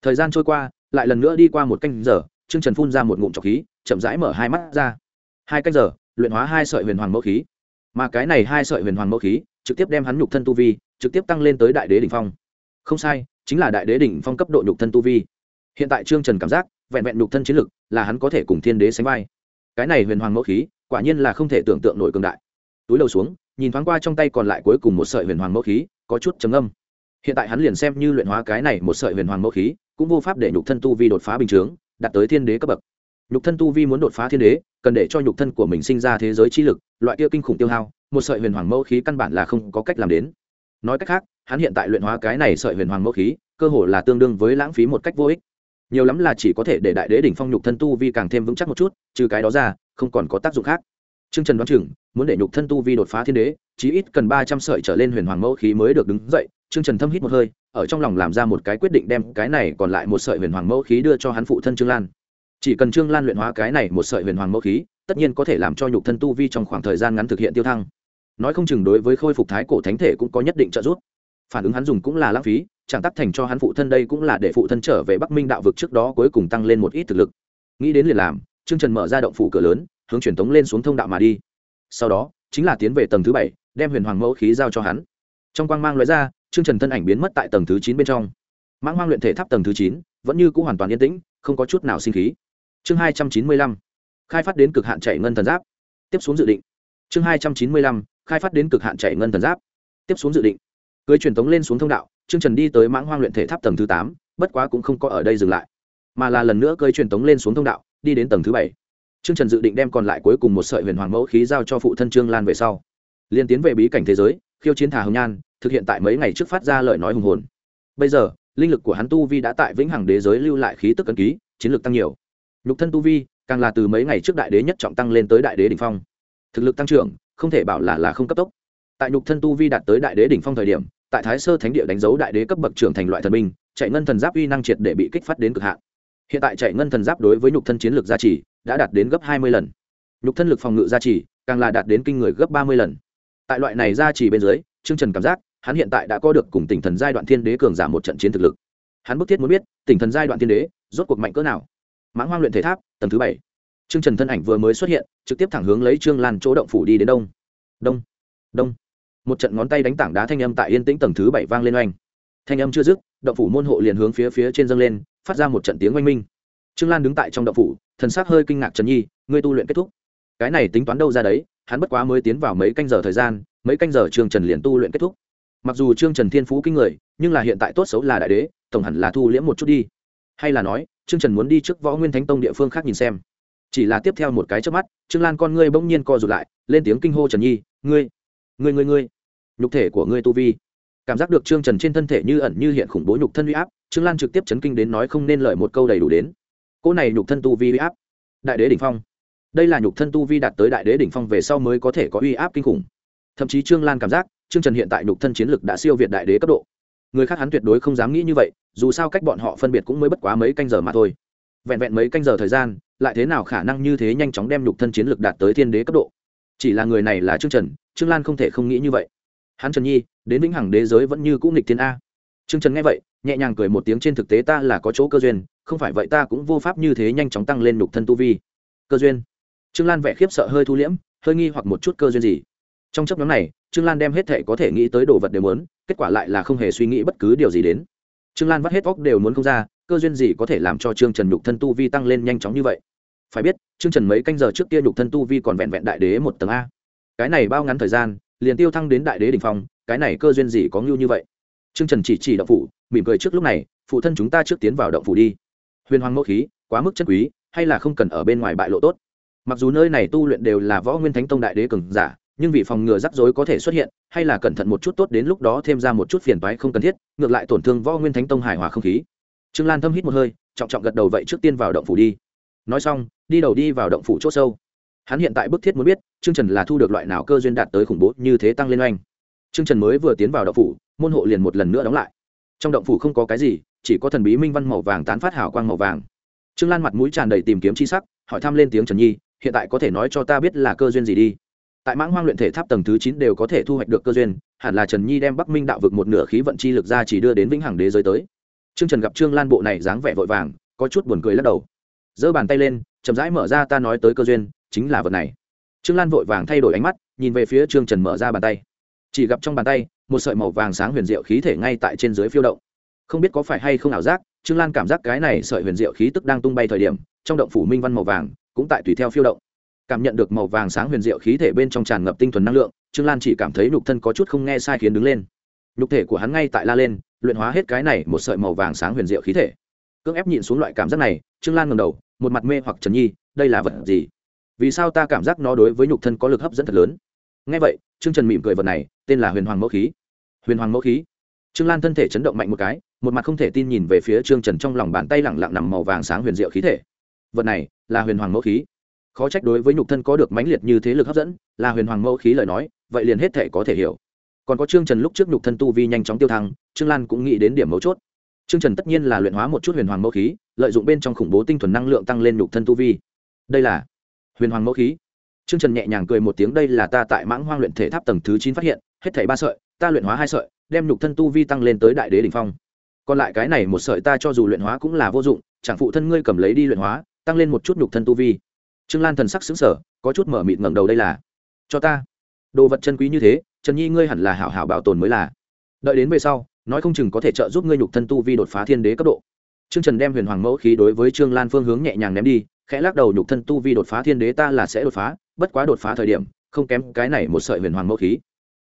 Thời gian trôi qua, lại lần nữa đi qua một canh giờ, Trương trần phun ra một ngụm trọc khí, chậm rãi mở hai mắt ra. Hai canh giờ, luyện hóa hai sợi huyền hoàng mẫu khí. Mà cái này hai sợi huyền hoàng mẫu khí, trực tiếp đem hắn nhục thân tu vi, trực tiếp tăng lên tới đại đế đỉnh phong. Không sai, chính là đại đế đỉnh phong cấp độ nhục thân tu vi. Hiện tại trương trần cảm giác, vẹn vẹn nhục thân chiến lực, là hắn có thể cùng thiên đế sánh vai. Cái này huyền hoàng mẫu khí, quả nhiên là không thể tưởng tượng nổi cường đại. Túi đầu xuống nhìn thoáng qua trong tay còn lại cuối cùng một sợi huyền hoàng mẫu khí, có chút trầm âm hiện tại hắn liền xem như luyện hóa cái này một sợi huyền hoàng mẫu khí, cũng vô pháp để nhục thân tu vi đột phá bình chướng, đạt tới thiên đế cấp bậc. Nhục thân tu vi muốn đột phá thiên đế, cần để cho nhục thân của mình sinh ra thế giới chi lực, loại kia kinh khủng tiêu hao, một sợi huyền hoàng mẫu khí căn bản là không có cách làm đến. Nói cách khác, hắn hiện tại luyện hóa cái này sợi huyền hoàng mẫu khí, cơ hồ là tương đương với lãng phí một cách vô ích. Nhiều lắm là chỉ có thể để đại đế đỉnh phong nhục thân tu vi càng thêm vững chắc một chút, trừ cái đó ra, không còn có tác dụng khác. Trương Trần đoán chừng, muốn để nhục thân tu vi đột phá thiên đế, chí ít cần ba trăm sợi trở lên huyền hoàng mẫu khí mới được đứng dậy. Trương Trần thâm hít một hơi, ở trong lòng làm ra một cái quyết định đem cái này còn lại một sợi huyền hoàng mẫu khí đưa cho hắn phụ thân Trương Lan. Chỉ cần Trương Lan luyện hóa cái này một sợi huyền hoàng mẫu khí, tất nhiên có thể làm cho nhục thân tu vi trong khoảng thời gian ngắn thực hiện tiêu thăng. Nói không chừng đối với khôi phục thái cổ thánh thể cũng có nhất định trợ giúp. Phản ứng hắn dùng cũng là lãng phí, chẳng tác thành cho hắn phụ thân đây cũng là để phụ thân trở về Bắc Minh đạo vực trước đó cuối cùng tăng lên một ít thực lực. Nghĩ đến liền làm, Trương Trần mở ra động phủ cửa lớn, hướng truyền tống lên xuống thông đạo mà đi. Sau đó, chính là tiến về tầng thứ bảy, đem huyền hoàng mẫu khí giao cho hắn. Trong quang mang loại ra chương trần thân ảnh biến mất tại tầng thứ chín bên trong. Mãng hoang luyện thể tháp tầng thứ chín, vẫn như c ũ hoàn toàn yên tĩnh, không có chút nào sinh khí. Chương hai trăm chín mươi lăm, khai phát đến cực hạn chạy ngân thần giáp. Tiếp xuống dự định. Chương hai trăm chín mươi lăm, khai phát đến cực hạn chạy ngân thần giáp. Tiếp xuống dự định. Cưới truyền tống lên xuống thông đạo chương trần đi tới mãng hoang luyện thể tháp tầng thứ tám, bất quá cũng không có ở đây dừng lại, mà là lần nữa cưới truyền tống lên xuống thông đạo, đi đến tầng thứ bảy. Trương Trần dự định đem còn lại cuối cùng một sợi huyền hoàng mẫu khí giao cho phụ thân Trương Lan về sau, liên tiến về bí cảnh thế giới, khiêu chiến thả hồng nhan, thực hiện tại mấy ngày trước phát ra lời nói hùng hồn. Bây giờ, linh lực của hắn tu vi đã tại vĩnh hằng đế giới lưu lại khí tức ấn ký, chiến lược tăng nhiều. Lục thân tu vi càng là từ mấy ngày trước đại đế nhất trọng tăng lên tới đại đế đỉnh phong. Thực lực tăng trưởng, không thể bảo là là không cấp tốc. Tại nhục thân tu vi đạt tới đại đế đỉnh phong thời điểm, tại Thái Sơ Thánh địa đánh dấu đại đế cấp bậc trưởng thành loại thần binh, chạy ngân thần giáp uy năng triệt để bị kích phát đến cực hạn. Hiện tại chạy ngân thần giáp đối với nhục thân chiến lược gia trì đã đạt đến gấp hai mươi lần. Nhục thân lực phòng ngự gia trì càng là đạt đến kinh người gấp ba mươi lần. Tại loại này gia trì bên dưới chương trần cảm giác, hắn hiện tại đã có được cùng tỉnh thần giai đoạn thiên đế cường giảm một trận chiến thực lực. Hắn bức thiết muốn biết, tỉnh thần giai đoạn thiên đế, rốt cuộc mạnh cỡ nào? Mãng hoang luyện thể tháp, tầng thứ bảy. Chương trần thân ảnh vừa mới xuất hiện, trực tiếp thẳng hướng lấy trương lan chỗ động phủ đi đến đông. Đông đông. Một trận ngón tay đánh tảng đá thanh âm tại yên tĩnh tầng thứ bảy vang lên oanh. Thanh âm chưa dứt, động phủ môn hộ liền hướng phía phía trên dâng lên, phát ra một trận tiếng oanh minh trương lan đứng tại trong đậu phủ, thần sắc hơi kinh ngạc trần nhi, ngươi tu luyện kết thúc. Cái này tính toán đâu ra đấy, hắn bất quá mới tiến vào mấy canh giờ thời gian, mấy canh giờ trương trần liền tu luyện kết thúc. Mặc dù trương trần thiên phú kinh người, nhưng là hiện tại tốt xấu là đại đế, tổng hẳn là thu liễm một chút đi. Hay là nói, trương trần muốn đi trước võ nguyên thánh tông địa phương khác nhìn xem. Chỉ là tiếp theo một cái trước mắt, trương lan con ngươi bỗng nhiên co rụt lại, lên tiếng kinh hô trần nhi, ngươi ngươi ngươi ngươi, nhục thể của ngươi tu vi. Cảm giác được trương trần trên thân thể như ẩn như hiện khủng bố nhục thân uy áp, trương lan trực tiếp chấn kinh đến nói không nên lời một câu đầy đủ đến cỗ này nhục thân tu vi uy áp. Đại đế đỉnh phong. Đây là nhục thân tu vi đạt tới đại đế đỉnh phong về sau mới có thể có uy áp kinh khủng. Thậm chí trương lan cảm giác, trương trần hiện tại nhục thân chiến lực đã siêu việt đại đế cấp độ. Người khác hắn tuyệt đối không dám nghĩ như vậy, dù sao cách bọn họ phân biệt cũng mới bất quá mấy canh giờ mà thôi. Vẹn vẹn mấy canh giờ thời gian, lại thế nào khả năng như thế nhanh chóng đem nhục thân chiến lực đạt tới thiên đế cấp độ? Chỉ là người này là trương trần, trương lan không thể không nghĩ như vậy. Hắn trần nhi, đến vĩnh hằng đế giới vẫn như cũ nghịch thiên a. Trương trần nghe vậy, nhẹ nhàng cười một tiếng trên thực tế ta là có chỗ cơ duyên không phải vậy ta cũng vô pháp như thế nhanh chóng tăng lên nhục thân tu vi. Cơ duyên. Trương lan vẻ khiếp sợ hơi thu liễm, hơi nghi hoặc một chút cơ duyên gì. Trong chấp nhóm này, trương lan đem hết thể có thể nghĩ tới đồ vật đều muốn, kết quả lại là không hề suy nghĩ bất cứ điều gì đến. Trương lan vắt hết óc đều muốn không ra, cơ duyên gì có thể làm cho trương trần nhục thân tu vi tăng lên nhanh chóng như vậy? Phải biết, trương trần mấy canh giờ trước kia nhục thân tu vi còn vẹn vẹn đại đế một tầng a. Cái này bao ngắn thời gian, liền tiêu thăng đến đại đế đ ỉ n h phong, cái này cơ duyên gì có ngưu như vậy? Trương trần chỉ chỉ động phủ, mỉm cười trước lúc này, phụ thân chúng ta trước tiến vào động phủ đi huyền hoàng mẫu khí, quá mức chân quý, hay là không cần ở bên ngoài bại lộ tốt. Mặc dù nơi này tu luyện đều là võ nguyên thánh tông đại đế cường giả, nhưng vì phòng ngừa rắc rối có thể xuất hiện, hay là cẩn thận một chút tốt đến lúc đó thêm ra một chút phiền toái không cần thiết, ngược lại tổn thương võ nguyên thánh tông hài hòa không khí. Trương lan thâm hít một hơi, trọng trọng gật đầu vậy trước tiên vào động phủ đi. Nói xong, đi đầu đi vào động phủ c h ỗ sâu. Hắn hiện tại bức thiết muốn biết, trương trần là thu được loại nào cơ duyên đạt tới khủng bố như thế tăng lên oanh. Trương trần mới vừa tiến vào động phủ, môn hộ liền một lần nữa đóng lại. Trong động phủ không có cái gì chỉ có thần bí minh văn màu vàng tán phát hào quang màu vàng. Trương lan mặt mũi tràn đầy tìm kiếm c h i sắc, hỏi thăm lên tiếng trần nhi, hiện tại có thể nói cho ta biết là cơ duyên gì đi. Tại mãng hoang luyện thể tháp tầng thứ chín đều có thể thu hoạch được cơ duyên, hẳn là trần nhi đem bắc minh đạo vực một nửa khí vận chi lực ra chỉ đưa đến vĩnh hằng đế giới tới. Trương trần gặp trương lan bộ này dáng vẻ vội vàng, có chút buồn cười lắc đầu. Giơ bàn tay lên, chậm rãi mở ra ta nói tới cơ duyên, chính là vật này. Trương lan vội vàng thay đổi ánh mắt, nhìn về phía trương trần mở ra bàn tay. Chỉ gặp trong bàn tay, một sợi màu vàng sáng huyền diệu khí thể ngay tại trên dưới phiêu động không biết có phải hay không ảo giác, trương lan cảm giác cái này sợi huyền diệu khí tức đang tung bay thời điểm, trong động phủ minh văn màu vàng cũng tại tùy theo phiêu động. Cảm nhận được màu vàng sáng huyền diệu khí thể bên trong tràn ngập tinh thuần năng lượng, trương lan chỉ cảm thấy nhục thân có chút không nghe sai khiến đứng lên. Nhục thể của hắn ngay tại la lên, luyện hóa hết cái này một sợi màu vàng sáng huyền diệu khí thể. Cưỡng ép nhịn xuống loại cảm giác này, trương lan ngầm đầu, một mặt mê hoặc trần nhi, đây là vật gì? Vì sao ta cảm giác nó đối với nhục thân có lực hấp dẫn thật lớn? Ngay vậy, trương trần mỉm cười vật này, tên là huyền hoàng mẫu khí. Huyền hoàng mẫu khí trương lan thân thể chấn động mạnh một cái, một mặt không thể tin nhìn về phía trương trần trong lòng bàn tay lẳng lặng nằm màu vàng sáng huyền diệu khí thể. Vật này, là huyền hoàng mẫu khí. Khó trách đối với nhục thân có được mãnh liệt như thế lực hấp dẫn, là huyền hoàng mẫu khí lời nói, vậy liền hết thể có thể hiểu. Còn có trương trần lúc trước nhục thân tu vi nhanh chóng tiêu thăng, trương lan cũng nghĩ đến điểm mấu chốt. Trương trần tất nhiên là luyện hóa một chút huyền hoàng mẫu khí, lợi dụng bên trong khủng bố tinh thuần năng lượng tăng lên nhục thân tu vi. Đây là huyền hoàng mẫu khí. Trương trần nhẹ nhàng cười một tiếng, đây là ta tại mãng hoang luyện thể tháp tầng thứ chín phát hiện, hết thảy ba sợi, ta luyện hóa hai sợi đem nhục thân tu vi tăng lên tới đại đế đ ỉ n h phong. Còn lại cái này một sợi ta cho dù luyện hóa cũng là vô dụng, chẳng phụ thân ngươi cầm lấy đi luyện hóa, tăng lên một chút nhục thân tu vi. Trương lan thần sắc xứng sở có chút mở mịt ngẩng đầu đây là, cho ta. Đồ vật chân quý như thế, trần nhi ngươi hẳn là hảo hảo bảo tồn mới là. Đợi đến về sau, nói không chừng có thể trợ giúp ngươi nhục thân tu vi đột phá thiên đế cấp độ. Trương trần đem huyền hoàng mẫu khí đối với trương lan phương hướng nhẹ nhàng ném đi, khẽ lắc đầu, nhục thân tu vi đột phá thiên đế ta là sẽ đột phá, bất quá đột phá thời điểm, không kém cái này một sợi huyền hoàng mẫu khí.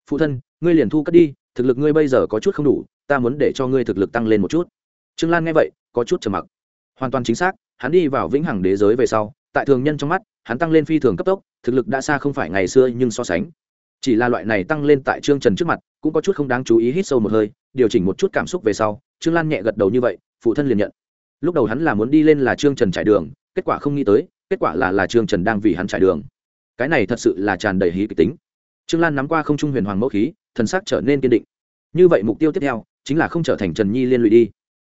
Phụ thân, ngươi liền thu cất đi thực lực ngươi bây giờ có chút không đủ, ta muốn để cho ngươi thực lực tăng lên một chút. Trương lan nghe vậy, có chút trầm mặc. Hoàn toàn chính xác, hắn đi vào vĩnh hằng đế giới về sau, tại thường nhân trong mắt, hắn tăng lên phi thường cấp tốc, thực lực đã xa không phải ngày xưa nhưng so sánh. Chỉ là loại này tăng lên tại trương trần trước mặt, cũng có chút không đáng chú ý hít sâu một hơi, điều chỉnh một chút cảm xúc về sau, trương lan nhẹ gật đầu như vậy, phụ thân liền nhận. Lúc đầu hắn là muốn đi lên là trương trần trải đường, kết quả không nghĩ tới, kết quả là là trương trần đang vì hắn trải đường. Cái này thật sự là tràn đầy hí kịch tính trương lan nắm qua không trung huyền hoàng mẫu khí, thần sắc trở nên kiên định. Như vậy mục tiêu tiếp theo, chính là không trở thành trần nhi liên lụy đi.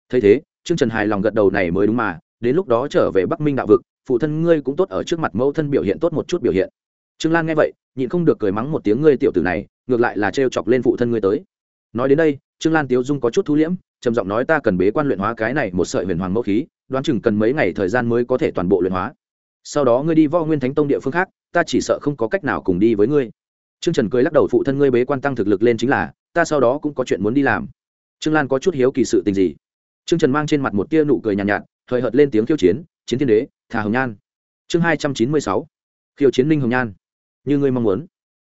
Thấy thế, trương trần hài lòng gật đầu này mới đúng mà, đến lúc đó trở về bắc minh đạo vực, phụ thân ngươi cũng tốt ở trước mặt mẫu thân biểu hiện tốt một chút biểu hiện. Trương lan nghe vậy, nhịn không được cười mắng một tiếng ngươi tiểu tử này, ngược lại là trêu chọc lên phụ thân ngươi tới. Nói đến đây, trương lan tiếu dung có chút thu liễm, trầm giọng nói ta cần bế quan luyện hóa cái này một sợi huyền hoàng mẫu khí, đoán chừng cần mấy ngày thời gian mới có thể toàn bộ luyện hóa. Sau đó ngươi đi vo nguyên thánh tông địa phương khác, ta chỉ sợ không có cách nào cùng đi với ngươi trương trần cười lắc đầu phụ thân ngươi bế quan tăng thực lực lên chính là ta sau đó cũng có chuyện muốn đi làm. Trương lan có chút hiếu kỳ sự tình gì? Trương trần mang trên mặt một tia nụ cười nhàn nhạt, nhạt thời hợt lên tiếng khiêu chiến chiến thiên đế thà hồng nhan. Chương hai trăm chín mươi sáu khiêu chiến ninh hồng nhan. Như ngươi mong muốn.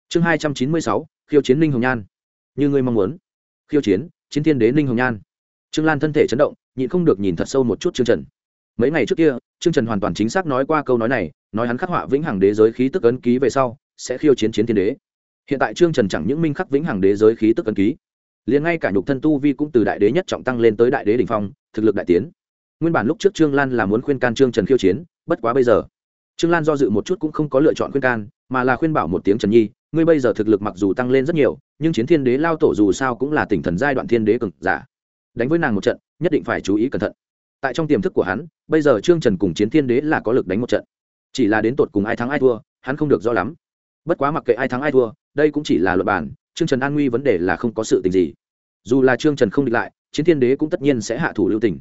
Chương hai trăm chín mươi sáu khiêu chiến ninh hồng nhan. Như ngươi mong muốn. Khiêu chiến chiến thiên đế ninh hồng nhan. Trương lan thân thể chấn động nhịn không được nhìn thật sâu một chút trương trần. Mấy ngày trước kia trương trần hoàn toàn chính xác nói qua câu nói này nói hắn khắc họa vĩnh hằng đế giới khí tức ấn ký về sau sẽ khiêu chiến chiến thiên đế hiện tại trương trần chẳng những minh khắc vĩnh hằng đế giới khí tức ấn ký, liền ngay cả nhục thân tu vi cũng từ đại đế nhất trọng tăng lên tới đại đế đ ỉ n h phong, thực lực đại tiến. Nguyên bản lúc trước trương lan là muốn khuyên can trương trần khiêu chiến, bất quá bây giờ, trương lan do dự một chút cũng không có lựa chọn khuyên can, mà là khuyên bảo một tiếng trần nhi, ngươi bây giờ thực lực mặc dù tăng lên rất nhiều, nhưng chiến thiên đế lao tổ dù sao cũng là tỉnh thần giai đoạn thiên đế cực giả. Đánh với nàng một trận, nhất định phải chú ý cẩn thận. Tại trong tiềm thức của hắn, bây giờ trương trần cùng chiến thiên đế là có lực đánh một trận. Chỉ là đến tột cùng ai thắng ai thua, hắn không được rõ lắm bất quá mặc kệ ai thắng ai thua, đây cũng chỉ là luật bản trương trần an nguy vấn đề là không có sự tình gì. Dù là trương trần không địch lại, chiến thiên đế cũng tất nhiên sẽ hạ thủ lưu tình.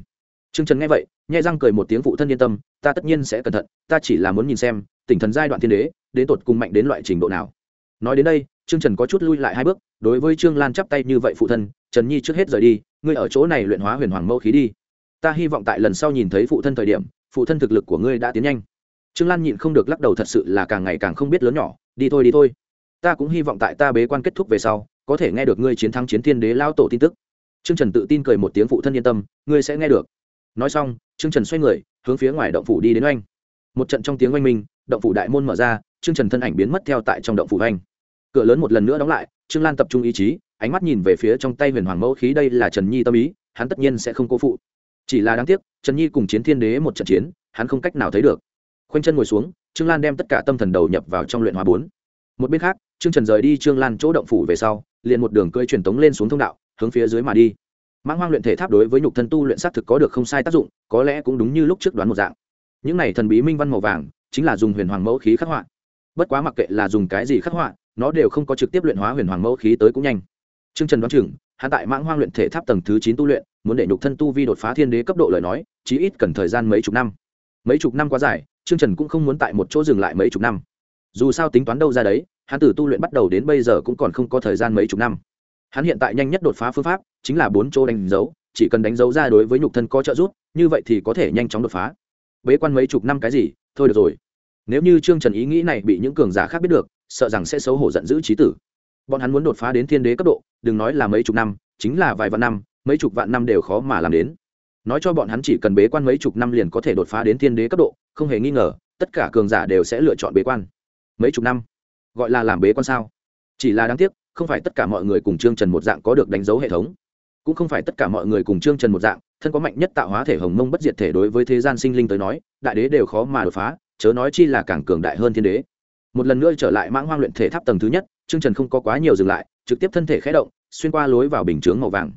Trương trần nghe vậy nhai răng cười một tiếng phụ thân yên tâm, ta tất nhiên sẽ cẩn thận, ta chỉ là muốn nhìn xem, tỉnh thần giai đoạn thiên đế, đến tột cùng mạnh đến loại trình độ nào. Nói đến đây, trương trần có chút lui lại hai bước, đối với trương lan chắp tay như vậy phụ thân, trần nhi trước hết rời đi, ngươi ở chỗ này luyện hóa huyền hoàng mẫu khí đi. Ta hy vọng tại lần sau nhìn thấy phụ thân thời điểm, phụ thân thực lực của ngươi đã tiến nhanh. Trương lan nhịn không được lắc đầu thật sự là càng ngày càng không biết lớn nhỏ đi thôi đi thôi. Ta cũng hy vọng tại ta bế quan kết thúc về sau, có thể nghe được ngươi chiến thắng chiến thiên đế lao tổ tin tức. Trương trần tự tin cười một tiếng phụ thân yên tâm, ngươi sẽ nghe được. Nói xong, trương trần xoay người, hướng phía ngoài động phủ đi đến oanh. Một trận trong tiếng oanh minh, động phủ đại môn mở ra, trương trần thân ảnh biến mất theo tại trong động phủ oanh. Cửa lớn một lần nữa đóng lại, trương lan tập trung ý chí, ánh mắt nhìn về phía trong tay huyền hoàng mẫu khí, đây là trần nhi tâm ý, hắn tất nhiên sẽ không cố phụ. Chỉ là đáng tiếc, trần nhi cùng chiến thiên đế một trận chiến, hắn không cách nào thấy được khoanh chân ngồi xuống, trương lan đem tất cả tâm thần đầu nhập vào trong luyện hóa bốn. Một bên khác, trương trần rời đi trương lan chỗ động phủ về sau, liền một đường cơi truyền tống lên xuống thông đạo, hướng phía dưới mà đi. Mãng hoang luyện thể tháp đối với nhục thân tu luyện xác thực có được không sai tác dụng, có lẽ cũng đúng như lúc trước đoán một dạng. Những này thần bí minh văn màu vàng, chính là dùng huyền hoàng mẫu khí khắc họa. Bất quá mặc kệ là dùng cái gì khắc họa, nó đều không có trực tiếp luyện hóa huyền hoàng mẫu khí tới cũng nhanh. Trương trần đoán chừng hạ tại mãng hoang luyện thể tháp tầng thứ chín tu luyện, muốn để nhục thân tu vi đột phá thiên đế cấp độ lời nói, chí ít cần thời gian mấy chục năm. Mấy chục năm quá dài trương trần cũng không muốn tại một chỗ dừng lại mấy chục năm. Dù sao tính toán đâu ra đấy, hắn từ tu luyện bắt đầu đến bây giờ cũng còn không có thời gian mấy chục năm. Hắn hiện tại nhanh nhất đột phá phương pháp chính là bốn chỗ đánh dấu, chỉ cần đánh dấu ra đối với nhục thân có trợ giúp, như vậy thì có thể nhanh chóng đột phá. Bế quan mấy chục năm cái gì, thôi được rồi. Nếu như trương trần ý nghĩ này bị những cường giả khác biết được, sợ rằng sẽ xấu hổ giận dữ trí tử. Bọn hắn muốn đột phá đến thiên đế cấp độ, đừng nói là mấy chục năm, chính là vài vạn năm, mấy chục vạn năm đều khó mà làm đến nói cho bọn hắn chỉ cần bế quan mấy chục năm liền có thể đột phá đến thiên đế cấp độ, không hề nghi ngờ, tất cả cường giả đều sẽ lựa chọn bế quan. Mấy chục năm? Gọi là làm bế quan sao? Chỉ là đáng tiếc, không phải tất cả mọi người cùng trương trần một dạng có được đánh dấu hệ thống. Cũng không phải tất cả mọi người cùng trương trần một dạng, thân có mạnh nhất tạo hóa thể hồng mông bất diệt thể đối với thế gian sinh linh tới nói, đại đế đều khó mà đột phá, chớ nói chi là càng cường đại hơn thiên đế. Một lần nữa trở lại mãng hoang luyện thể tháp tầng thứ nhất, trương trần không có quá nhiều dừng lại, trực tiếp thân thể khé động, xuyên qua lối vào bình chướng màu vàng.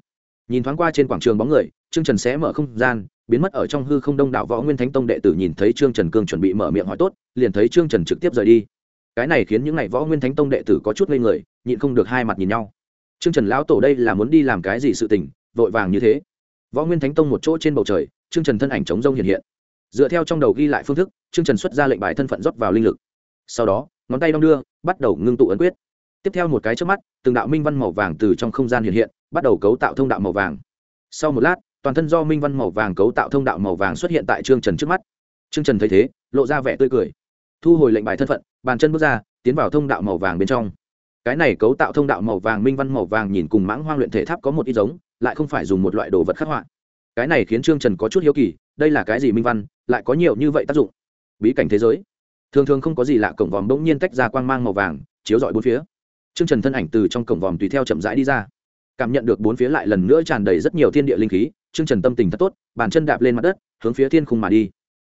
Nhìn thoáng qua trên quảng trường bóng người trương trần sẽ mở không gian, biến mất ở trong hư không đông đảo võ nguyên thánh tông đệ tử nhìn thấy trương trần cương chuẩn bị mở miệng hỏi tốt, liền thấy trương trần trực tiếp rời đi. Cái này khiến những n à y võ nguyên thánh tông đệ tử có chút ngây người, nhịn không được hai mặt nhìn nhau. Trương trần lão tổ đây là muốn đi làm cái gì sự tình, vội vàng như thế. Võ nguyên thánh tông một chỗ trên bầu trời, trương trần thân ảnh chống rông hiện hiện. Dựa theo trong đầu ghi lại phương thức, trương trần xuất ra lệnh bài thân phận rót vào linh lực. Sau đó, ngón tay đong đưa, bắt đầu ngưng tụ ấn quyết. Tiếp theo một cái trước mắt, từng đạo minh văn màu vàng từ trong không gian hiện hiện, bắt đầu cấu tạo thông đạo màu vàng. Sau một lát toàn thân do minh văn màu vàng cấu tạo thông đạo màu vàng xuất hiện tại trương trần trước mắt trương trần thấy thế lộ ra vẻ tươi cười thu hồi lệnh bài thân phận bàn chân bước ra tiến vào thông đạo màu vàng bên trong cái này cấu tạo thông đạo màu vàng minh văn màu vàng nhìn cùng mãng hoang luyện thể tháp có một ít giống lại không phải dùng một loại đồ vật khắc họa cái này khiến trương trần có chút hiếu kỳ đây là cái gì minh văn lại có nhiều như vậy tác dụng bí cảnh thế giới thường thường không có gì lạ cổng vòm bỗng nhiên tách ra quang mang màu vàng chiếu rọi bốn phía trương trần thân ảnh từ trong cổng vòm tùy theo chậm rãi đi ra cảm nhận được bốn phía lại lần nữa tràn đầy rất nhiều thiên địa linh khí trương trần tâm tình thật tốt, bàn chân đạp lên mặt đất, hướng phía thiên khung mà đi.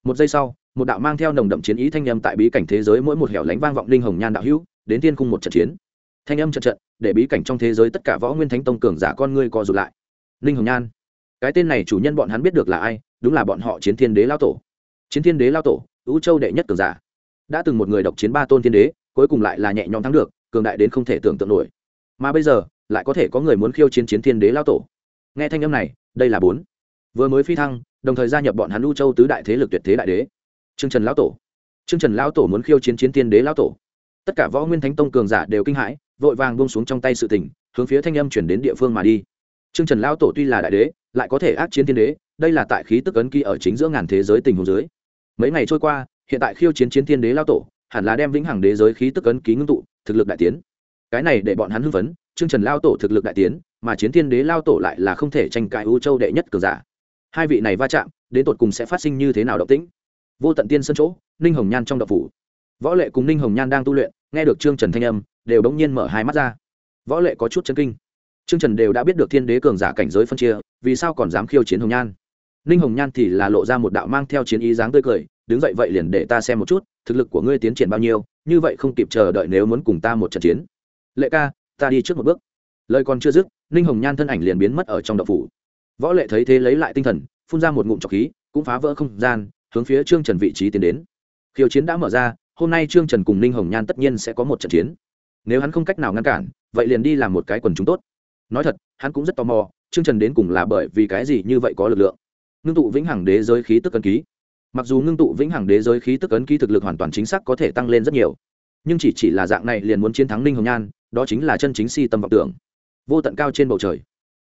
Một giây sau, một đạo mang theo nồng đậm chiến ý thanh âm tại bí cảnh thế giới mỗi một hẻo lánh vang vọng linh hồng nhan đạo hữu, đến thiên khung một trận chiến. Thanh âm trận trận, để bí cảnh trong thế giới tất cả võ nguyên thánh tông cường giả con ngươi co rụt lại. Linh hồng nhan. Cái tên này chủ nhân bọn hắn biết được là ai, đúng là bọn họ chiến thiên đế lao tổ. Chiến thiên đế lao tổ ưu châu đệ nhất cường giả. Đã từng một người độc chiến ba tôn thiên đế, cuối cùng lại là nhẹ nhõm thắng được, cường đại đến không thể tưởng tượng nổi. Mà bây giờ, lại có thể có người muốn khiêu chiến chiến thiên đế lao tổ nghe thanh âm này, đây là bốn. Vừa mới phi thăng, đồng thời gia nhập bọn hắn U châu tứ đại thế lực tuyệt thế đại đế. Trương trần lão tổ. Trương trần lão tổ muốn khiêu chiến chiến tiên đế lão tổ. Tất cả võ nguyên thánh tông cường giả đều kinh hãi, vội vàng buông xuống trong tay sự tình, hướng phía thanh âm chuyển đến địa phương mà đi. Trương trần lão tổ tuy là đại đế, lại có thể ác chiến tiên đế, đây là tại khí tức ấn ký ở chính giữa ngàn thế giới tình hồ dưới. Mấy ngày trôi qua, hiện tại khiêu chiến chiến tiên đế lão tổ, hẳn là đem vĩnh hằng đế giới khí tức ấn ký ngưng tụ, thực lực đại tiến. Cái này để bọn hắn hưng phấn, trương trần Lão tổ thực lực đại tiến mà chiến thiên đế lao tổ lại là không thể tranh cãi ưu châu đệ nhất cường giả. Hai vị này va chạm, đến tột cùng sẽ phát sinh như thế nào động tĩnh? Vô tận tiên sân chỗ, ninh hồng nhan trong đậu phủ. Võ lệ cùng ninh hồng nhan đang tu luyện, nghe được trương trần thanh âm, đều đống nhiên mở hai mắt ra. Võ lệ có chút chân kinh. Trương trần đều đã biết được thiên đế cường giả cảnh giới phân chia, vì sao còn dám khiêu chiến hồng nhan? Ninh hồng nhan thì là lộ ra một đạo mang theo chiến ý dáng tươi cười, đứng dậy vậy liền để ta xem một chút, thực lực của ngươi tiến triển bao nhiêu, như vậy không kịp chờ đợi nếu muốn cùng ta một trận chiến. Lệ ca, ta đi trước một bước lời còn chưa dứt, ninh hồng nhan thân ảnh liền biến mất ở trong đậu phủ. Võ lệ thấy thế lấy lại tinh thần, phun ra một ngụm trọc khí, cũng phá vỡ không gian, hướng phía trương trần vị trí tiến đến. Khiêu chiến đã mở ra, hôm nay trương trần cùng ninh hồng nhan tất nhiên sẽ có một trận chiến. Nếu hắn không cách nào ngăn cản, vậy liền đi làm một cái quần chúng tốt. Nói thật, hắn cũng rất tò mò, trương trần đến cùng là bởi vì cái gì như vậy có lực lượng. Ngưng tụ vĩnh hằng đế giới khí tức ấn ký. Mặc dù ngưng tụ vĩnh hằng đế giới khí tức ấn ký thực lực hoàn toàn chính xác có thể tăng lên rất nhiều, nhưng chỉ chỉ là dạng này liền muốn chiến thắng ninh hồng nhan, đó chính là chân chính si tâm vọng tưởng vô tận cao trên bầu trời.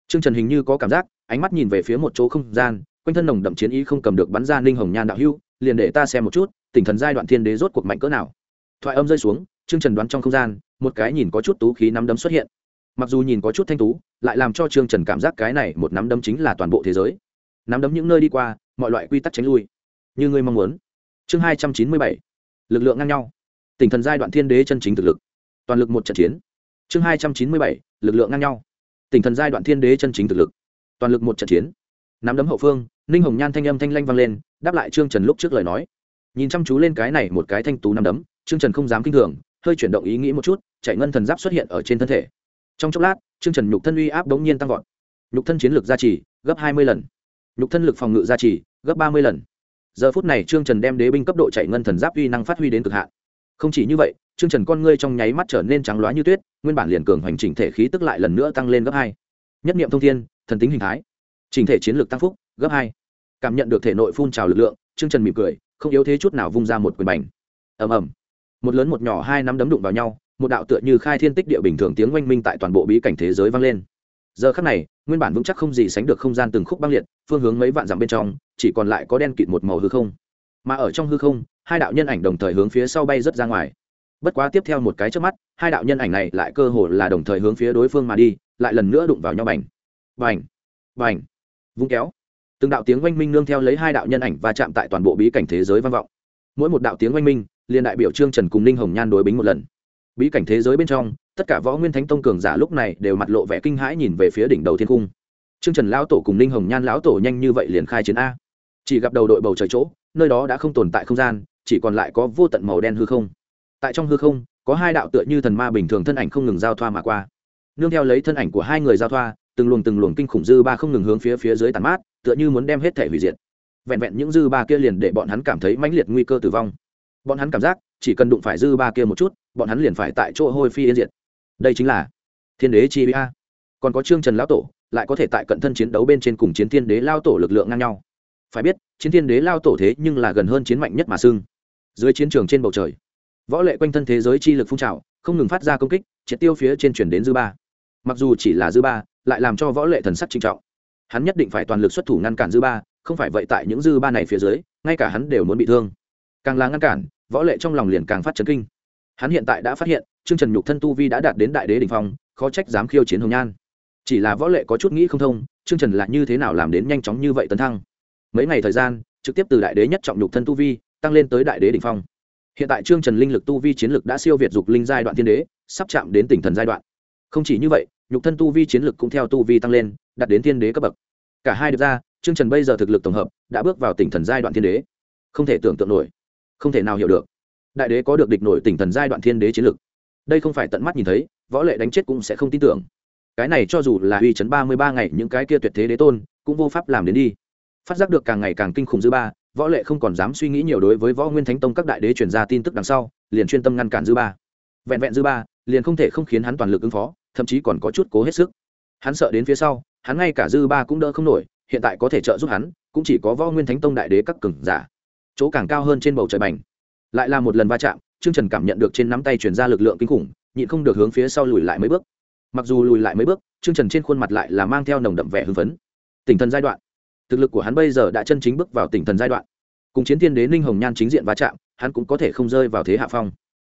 Trương trần hình như có cảm giác, ánh mắt nhìn về phía một chỗ không gian, quanh thân nồng đậm chiến ý không cầm được bắn ra ninh hồng nhan đạo hưu liền để ta xem một chút, tỉnh thần giai đoạn thiên đế rốt cuộc mạnh cỡ nào. Thoại âm rơi xuống, trương trần đoán trong không gian, một cái nhìn có chút tú khí nắm đấm xuất hiện. Mặc dù nhìn có chút thanh tú, lại làm cho trương trần cảm giác cái này một nắm đấm chính là toàn bộ thế giới. Nắm đấm những nơi đi qua, mọi loại quy tắc tránh lui. Như ngươi mong muốn. Chương hai trăm chín mươi bảy. Lực lượng ngang nhau. Tỉnh thần giai đoạn thiên đế chân chính thực lực. Toàn lực một trận chiến chương hai trăm chín mươi bảy, lực lượng ngang nhau. Tỉnh thần giai đoạn thiên đế chân chính thực lực. Toàn lực một trận chiến. Nắm đấm hậu phương, ninh hồng nhan thanh âm thanh lanh vang lên, đáp lại trương trần lúc trước lời nói. Nhìn chăm chú lên cái này một cái thanh tú nắm đấm, trương trần không dám kinh thường, hơi chuyển động ý nghĩ một chút, chạy ngân thần giáp xuất hiện ở trên thân thể. Trong chốc lát, trương trần nhục thân uy áp bỗng nhiên tăng vọt. Nhục thân chiến lực gia trì, gấp hai mươi lần. Nhục thân lực phòng ngự gia trì, gấp ba mươi lần. Giờ phút này trương trần đem đế binh cấp độ chạy ngân thần giáp uy năng phát huy đến cực hạn. Không chỉ như vậy trương trần con ngươi trong nháy mắt trở nên trắng loá như tuyết, nguyên bản liền cường hoành chỉnh thể khí tức lại lần nữa tăng lên gấp hai. Nhất niệm thông thiên, thần tính hình thái. Chỉnh thể chiến lược tăng phúc, gấp hai. Cảm nhận được thể nội phun trào lực lượng, trương trần mỉm cười, không yếu thế chút nào vung ra một quyền bành. Ầm ầm. Một lớn một nhỏ hai nắm đấm đụng vào nhau, một đạo tựa như khai thiên tích địa bình thường tiếng oanh minh tại toàn bộ bí cảnh thế giới vang lên. Giờ khắc này, nguyên bản vững chắc không gì sánh được không gian từng khúc băng liệt, phương hướng mấy vạn dặm bên trong, chỉ còn lại có đen kịt một màu hư không. Mà ở trong hư không, hai đạo nhân ảnh đồng thời hướng phía sau bay rất ra ngoài bất quá tiếp theo một cái trước mắt, hai đạo nhân ảnh này lại cơ hồ là đồng thời hướng phía đối phương mà đi, lại lần nữa đụng vào nhau bành. Bành. Bành. Vung kéo. Từng đạo tiếng oanh minh nương theo lấy hai đạo nhân ảnh và chạm tại toàn bộ bí cảnh thế giới vang vọng. Mỗi một đạo tiếng oanh minh, liền đại biểu trương trần cùng ninh hồng nhan đối bính một lần. Bí cảnh thế giới bên trong, tất cả võ nguyên thánh tông cường giả lúc này đều mặt lộ vẻ kinh hãi nhìn về phía đỉnh đầu thiên cung. Trương trần lão tổ cùng ninh hồng nhan lão tổ nhanh như vậy liền khai chiến a. Chỉ gặp đầu đội bầu trời chỗ, nơi đó đã không tồn tại không gian, chỉ còn lại có vô tận màu đen hư không tại trong hư không, có hai đạo tựa như thần ma bình thường thân ảnh không ngừng giao thoa mà qua. Nương theo lấy thân ảnh của hai người giao thoa, từng luồng từng luồng kinh khủng dư ba không ngừng hướng phía phía dưới tàn mát, tựa như muốn đem hết thể hủy diệt. Vẹn vẹn những dư ba kia liền để bọn hắn cảm thấy mãnh liệt nguy cơ tử vong. Bọn hắn cảm giác, chỉ cần đụng phải dư ba kia một chút, bọn hắn liền phải tại chỗ hôi phi yên diệt. Đây chính là thiên đế chi a. Còn có trương trần lão tổ, lại có thể tại cận thân chiến đấu bên trên cùng chiến thiên đế lao tổ lực lượng ngang nhau. Phải biết, chiến thiên đế lao tổ thế nhưng là gần hơn chiến mạnh nhất mà xưng. Dưới chiến trường trên bầu trời võ lệ quanh thân thế giới chi lực phun trào, không ngừng phát ra công kích, triệt tiêu phía trên chuyển đến dư ba. Mặc dù chỉ là dư ba, lại làm cho võ lệ thần sắc trinh trọng. Hắn nhất định phải toàn lực xuất thủ ngăn cản dư ba, không phải vậy tại những dư ba này phía dưới, ngay cả hắn đều muốn bị thương. Càng là ngăn cản, võ lệ trong lòng liền càng phát chấn kinh. Hắn hiện tại đã phát hiện, trương trần nhục thân tu vi đã đạt đến đại đế đỉnh phong, khó trách dám khiêu chiến hồng nhan. Chỉ là võ lệ có chút nghĩ không thông, trương trần là như thế nào làm đến nhanh chóng như vậy tấn thăng? Mấy ngày thời gian, trực tiếp từ đại đế nhất trọng nhục thân tu vi, tăng lên tới đại đế đ ỉ n h phong hiện tại trương trần linh lực tu vi chiến lực đã siêu việt dục linh giai đoạn thiên đế, sắp chạm đến tỉnh thần giai đoạn. Không chỉ như vậy, nhục thân tu vi chiến lực cũng theo tu vi tăng lên, đạt đến thiên đế cấp bậc. Cả hai được ra, trương trần bây giờ thực lực tổng hợp, đã bước vào tỉnh thần giai đoạn thiên đế. Không thể tưởng tượng nổi, không thể nào hiểu được. Đại đế có được địch nổi tỉnh thần giai đoạn thiên đế chiến lực. Đây không phải tận mắt nhìn thấy, võ lệ đánh chết cũng sẽ không tin tưởng. Cái này cho dù là uy chấn ba mươi ba ngày, những cái kia tuyệt thế đế tôn, cũng vô pháp làm đến đi. Phát giác được càng ngày càng kinh khủng dư ba võ lệ không còn dám suy nghĩ nhiều đối với võ nguyên thánh tông các đại đế truyền ra tin tức đằng sau, liền chuyên tâm ngăn cản dư ba. Vẹn vẹn dư ba, liền không thể không khiến hắn toàn lực ứng phó, thậm chí còn có chút cố hết sức. Hắn sợ đến phía sau, hắn ngay cả dư ba cũng đỡ không nổi, hiện tại có thể trợ giúp hắn, cũng chỉ có võ nguyên thánh tông đại đế các cường giả. Chỗ càng cao hơn trên bầu trời bành. Lại là một lần va chạm, trương trần cảm nhận được trên nắm tay truyền ra lực lượng kinh khủng, nhịn không được hướng phía sau lùi lại mấy bước. Mặc dù lùi lại mấy bước, trương trần trên khuôn mặt lại là mang theo nồng đậm vẻ hưng phấn. Tỉnh thần giai đoạn thực lực của hắn bây giờ đã chân chính bước vào tỉnh thần giai đoạn. Cùng chiến thiên đế ninh hồng nhan chính diện va chạm, hắn cũng có thể không rơi vào thế hạ phong.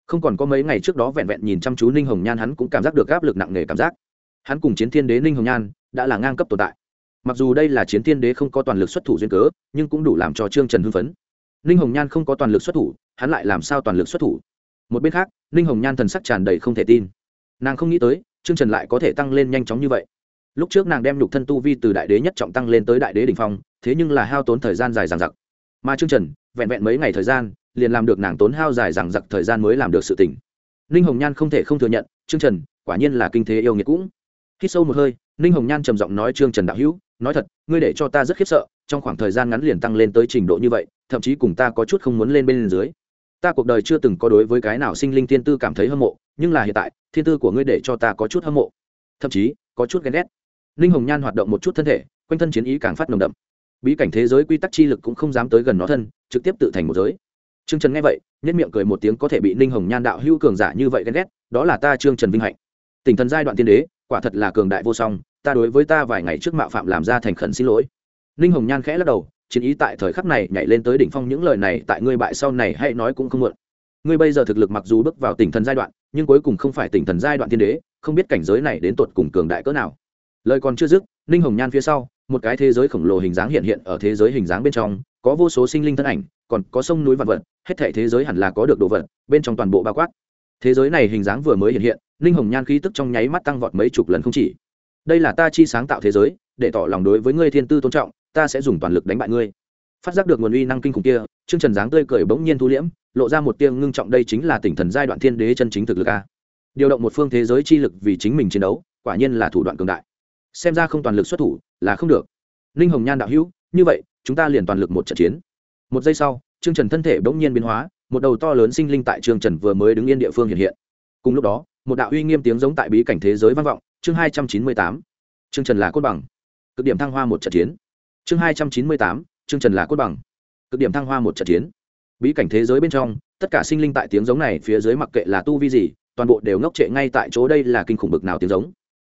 Không còn có mấy ngày trước đó vẹn vẹn nhìn chăm chú ninh hồng nhan, hắn cũng cảm giác được áp lực nặng nề cảm giác. Hắn cùng chiến thiên đế ninh hồng nhan đã là ngang cấp tồn tại. Mặc dù đây là chiến thiên đế không có toàn lực xuất thủ duyên cớ, nhưng cũng đủ làm cho trương trần hưng phấn. Ninh hồng nhan không có toàn lực xuất thủ, hắn lại làm sao toàn lực xuất thủ? Một bên khác, ninh hồng nhan thần sắc tràn đầy không thể tin. Nàng không nghĩ tới, trương trần lại có thể tăng lên nhanh chóng như vậy lúc trước nàng đem nhục thân tu vi từ đại đế nhất trọng tăng lên tới đại đế đ ỉ n h phong, thế nhưng là hao tốn thời gian dài dằng dặc. Mà trương trần, vẹn vẹn mấy ngày thời gian, liền làm được nàng tốn hao dài dằng dặc thời gian mới làm được sự tỉnh ninh hồng nhan không thể không thừa nhận, trương trần, quả nhiên là kinh thế yêu nghiệt cũng. Khi sâu một hơi, ninh hồng nhan trầm giọng nói trương trần đạo hữu, nói thật, ngươi để cho ta rất khiếp sợ, trong khoảng thời gian ngắn liền tăng lên tới trình độ như vậy, thậm chí cùng ta có chút không muốn lên bên dưới. Ta cuộc đời chưa từng có đối với cái nào sinh linh thiên tư cảm thấy hâm mộ, nhưng là hiện tại, thiên tư của ngươi để cho ta có chút hâm mộ. Thậm chí, có chút ghen ghét ninh hồng nhan hoạt động một chút thân thể, quanh thân chiến ý càng phát nồng đậm. Bí cảnh thế giới quy tắc chi lực cũng không dám tới gần nó thân, trực tiếp tự thành một giới. Trương trần nghe vậy nhất miệng cười một tiếng có thể bị ninh hồng nhan đạo hữu cường giả như vậy ghen ghét, đó là ta trương trần vinh hạnh. Tình thần giai đoạn tiên đế, quả thật là cường đại vô song, ta đối với ta vài ngày trước mạo phạm làm ra thành khẩn xin lỗi. Ninh hồng nhan khẽ lắc đầu, chiến ý tại thời khắc này nhảy lên tới đỉnh phong, những lời này tại ngươi bại sau này hay nói cũng không muộn. Ngươi bây giờ thực lực mặc dù bước vào tỉnh thần giai đoạn, nhưng cuối cùng không phải tỉnh thần giai đoạn tiên đế, không biết cảnh giới này đến tột cùng cường đại cỡ nào lời còn chưa dứt, ninh hồng nhan phía sau, một cái thế giới khổng lồ hình dáng hiện hiện ở thế giới hình dáng bên trong, có vô số sinh linh thân ảnh, còn có sông núi vạn vật, hết thể thế giới hẳn là có được đồ vật, bên trong toàn bộ bao quát. Thế giới này hình dáng vừa mới hiện hiện, ninh hồng nhan khí tức trong nháy mắt tăng vọt mấy chục lần không chỉ. Đây là ta chi sáng tạo thế giới, để tỏ lòng đối với ngươi thiên tư tôn trọng, ta sẽ dùng toàn lực đánh bại ngươi. Phát giác được nguồn uy năng kinh khủng kia chương trần dáng tươi cười bỗng nhiên thu liễm, lộ ra một tiêng ngưng trọng đây chính là tỉnh thần giai đoạn thiên đế chân chính thực lực a. Điều động một phương thế giới chi lực vì chính mình chiến đấu, quả nhiên là thủ đoạn cường đại xem ra không toàn lực xuất thủ là không được. Ninh hồng nhan đạo hữu, như vậy, chúng ta liền toàn lực một trận chiến. Một giây sau, trương trần thân thể bỗng nhiên biến hóa, một đầu to lớn sinh linh tại trương trần vừa mới đứng yên địa phương hiện hiện. Cùng lúc đó, một đạo uy nghiêm tiếng giống tại bí cảnh thế giới vang vọng, chương hai trăm chín mươi tám. Trương trần là cốt bằng. Cực điểm thăng hoa một trận chiến. Chương hai trăm chín mươi tám, trương trần là cốt bằng. Cực điểm thăng hoa một trận chiến. Bí cảnh thế giới bên trong, tất cả sinh linh tại tiếng giống này phía dưới mặc kệ là tu vi gì, toàn bộ đều ngốc trệ ngay tại chỗ đây là kinh khủng bực nào tiếng giống.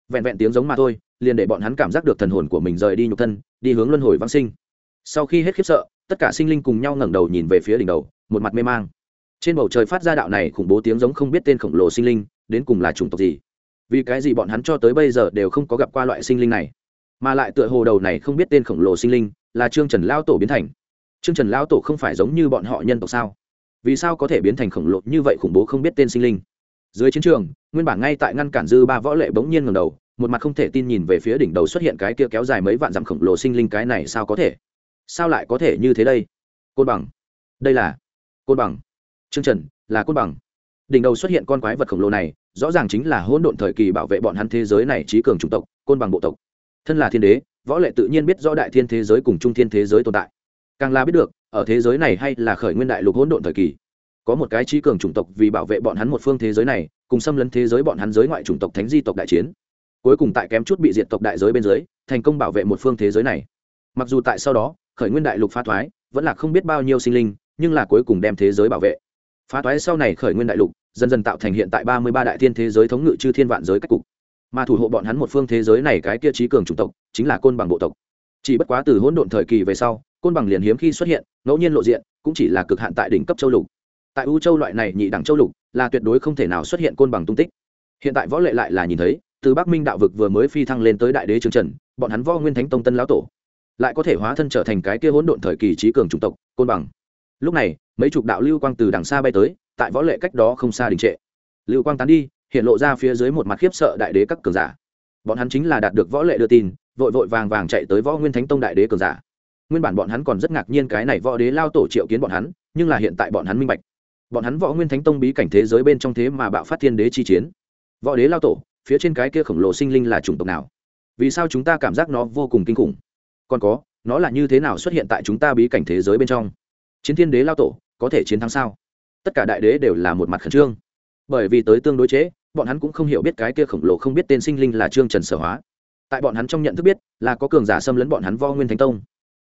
Vẹn vẹn tiếng giống mà thôi liền để bọn hắn cảm giác được thần hồn của mình rời đi nhục thân, đi hướng luân hồi vãng sinh. Sau khi hết khiếp sợ, tất cả sinh linh cùng nhau ngẩng đầu nhìn về phía đỉnh đầu, một mặt mê mang. Trên bầu trời phát ra đạo này khủng bố tiếng giống không biết tên khổng lồ sinh linh, đến cùng là chủng tộc gì? Vì cái gì bọn hắn cho tới bây giờ đều không có gặp qua loại sinh linh này? Mà lại tựa hồ đầu này không biết tên khổng lồ sinh linh là trương trần lao tổ biến thành. Trương trần lao tổ không phải giống như bọn họ nhân tộc sao? Vì sao có thể biến thành khổng lồ như vậy khủng bố không biết tên sinh linh? Dưới chiến trường, nguyên bản ngay tại ngăn cản dư ba võ lệ bỗng nhiên ngầm đầu một mặt không thể tin nhìn về phía đỉnh đầu xuất hiện cái kia kéo dài mấy vạn dặm khổng lồ sinh linh cái này sao có thể? Sao lại có thể như thế đây? Côn bằng. Đây là côn bằng. Chương trần, là côn bằng. Đỉnh đầu xuất hiện con quái vật khổng lồ này, rõ ràng chính là hỗn độn thời kỳ bảo vệ bọn hắn thế giới này trí cường chủng tộc, côn bằng bộ tộc. Thân là thiên đế, võ lệ tự nhiên biết rõ đại thiên thế giới cùng trung thiên thế giới tồn tại. Càng là biết được, ở thế giới này hay là khởi nguyên đại lục hỗn độn thời kỳ. Có một cái trí cường chủng tộc vì bảo vệ bọn hắn một phương thế giới này, cùng xâm lấn thế giới bọn hắn giới ngoại chủng tộc thánh di tộc đại chiến cuối cùng tại kém chút bị diệt tộc đại giới bên dưới, thành công bảo vệ một phương thế giới này. Mặc dù tại sau đó, khởi nguyên đại lục phá thoái, vẫn là không biết bao nhiêu sinh linh, nhưng là cuối cùng đem thế giới bảo vệ. Phá thoái sau này khởi nguyên đại lục, dần dần tạo thành hiện tại ba mươi ba đại thiên thế giới thống ngự chư thiên vạn giới cách cục. Mà thủ hộ bọn hắn một phương thế giới này cái kia trí cường chủng tộc, chính là côn bằng bộ tộc. Chỉ bất quá từ hỗn độn thời kỳ về sau, côn bằng liền hiếm khi xuất hiện, ngẫu nhiên lộ diện, cũng chỉ là cực hạn tại đỉnh cấp châu lục. Tại u châu loại này nhị đẳng châu lục, là tuyệt đối không thể nào xuất hiện côn bằng tung tích. Hiện tại võ lệ lại là nhìn thấy từ bắc minh đạo vực vừa mới phi thăng lên tới đại đế trường trần, bọn hắn võ nguyên thánh tông tân lão tổ, lại có thể hóa thân trở thành cái kia hỗn độn thời kỳ trí cường chủng tộc, côn bằng. Lúc này, mấy chục đạo lưu quang từ đằng xa bay tới, tại võ lệ cách đó không xa đình trệ. Lưu quang tán đi, hiện lộ ra phía dưới một mặt khiếp sợ đại đế các cường giả. Bọn hắn chính là đạt được võ lệ đưa tin, vội vội vàng vàng chạy tới võ nguyên thánh tông đại đế cường giả. Nguyên bản bọn hắn còn rất ngạc nhiên cái này võ đế lao tổ triệu kiến bọn hắn, nhưng là hiện tại bọn hắn minh bạch. Bọn hắn võ nguyên thánh tông bí cảnh thế giới bên trong thế mà bạo phát thiên đế chi chiến. Võ đế lao tổ phía trên cái kia khổng lồ sinh linh là chủng tộc nào? Vì sao chúng ta cảm giác nó vô cùng kinh khủng? Còn có, nó là như thế nào xuất hiện tại chúng ta bí cảnh thế giới bên trong? Chiến thiên đế lao tổ, có thể chiến thắng sao? Tất cả đại đế đều là một mặt khẩn trương. Bởi vì tới tương đối chế, bọn hắn cũng không hiểu biết cái kia khổng lồ không biết tên sinh linh là trương trần sở hóa. Tại bọn hắn trong nhận thức biết, là có cường giả xâm lấn bọn hắn võ nguyên thánh tông.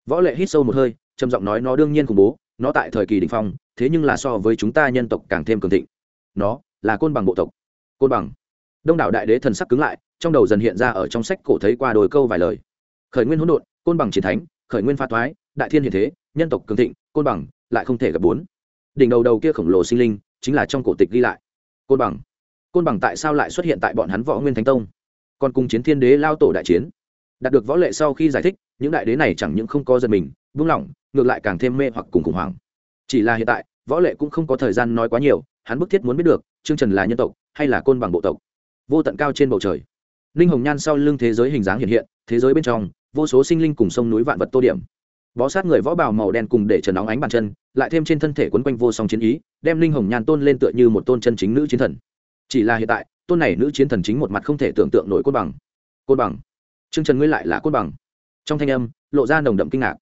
Võ lệ hít sâu một hơi, trầm giọng nói nó đương nhiên khủng bố, nó tại thời kỳ đỉnh phong, thế nhưng là so với chúng ta nhân tộc càng thêm cường thịnh. Nó là côn bằng bộ tộc. Côn bằng đông đảo đại đế thần sắc cứng lại, trong đầu dần hiện ra ở trong sách cổ thấy qua đồi câu vài lời. Khởi nguyên hỗn độn, côn bằng chiến thánh, khởi nguyên pha thoái, đại thiên hiện thế, nhân tộc cường thịnh, côn bằng, lại không thể gặp bốn. Đỉnh đầu đầu kia khổng lồ sinh linh, chính là trong cổ tịch ghi lại. Côn bằng. Côn bằng tại sao lại xuất hiện tại bọn hắn võ nguyên thánh tông? Còn cùng chiến thiên đế lao tổ đại chiến. Đạt được võ lệ sau khi giải thích, những đại đế này chẳng những không có giật mình, buông lỏng, ngược lại càng thêm mê hoặc cùng khủng hoảng. Chỉ là hiện tại, võ lệ cũng không có thời gian nói quá nhiều, hắn bức thiết muốn biết được chương trần là nhân tộc, hay là côn bằng bộ tộc? Vô tận cao trên bầu trời. Ninh hồng nhan sau lưng thế giới hình dáng hiện hiện, thế giới bên trong, vô số sinh linh cùng sông núi vạn vật tô điểm. Bó sát người võ bào màu đen cùng để trần óng ánh bàn chân, lại thêm trên thân thể quấn quanh vô song chiến ý, đem linh hồng nhan tôn lên tựa như một tôn chân chính nữ chiến thần. Chỉ là hiện tại, tôn này nữ chiến thần chính một mặt không thể tưởng tượng nổi côn bằng. Côn bằng? Trương trần ngươi lại là côn bằng? Trong thanh âm, lộ ra nồng đậm kinh ngạc.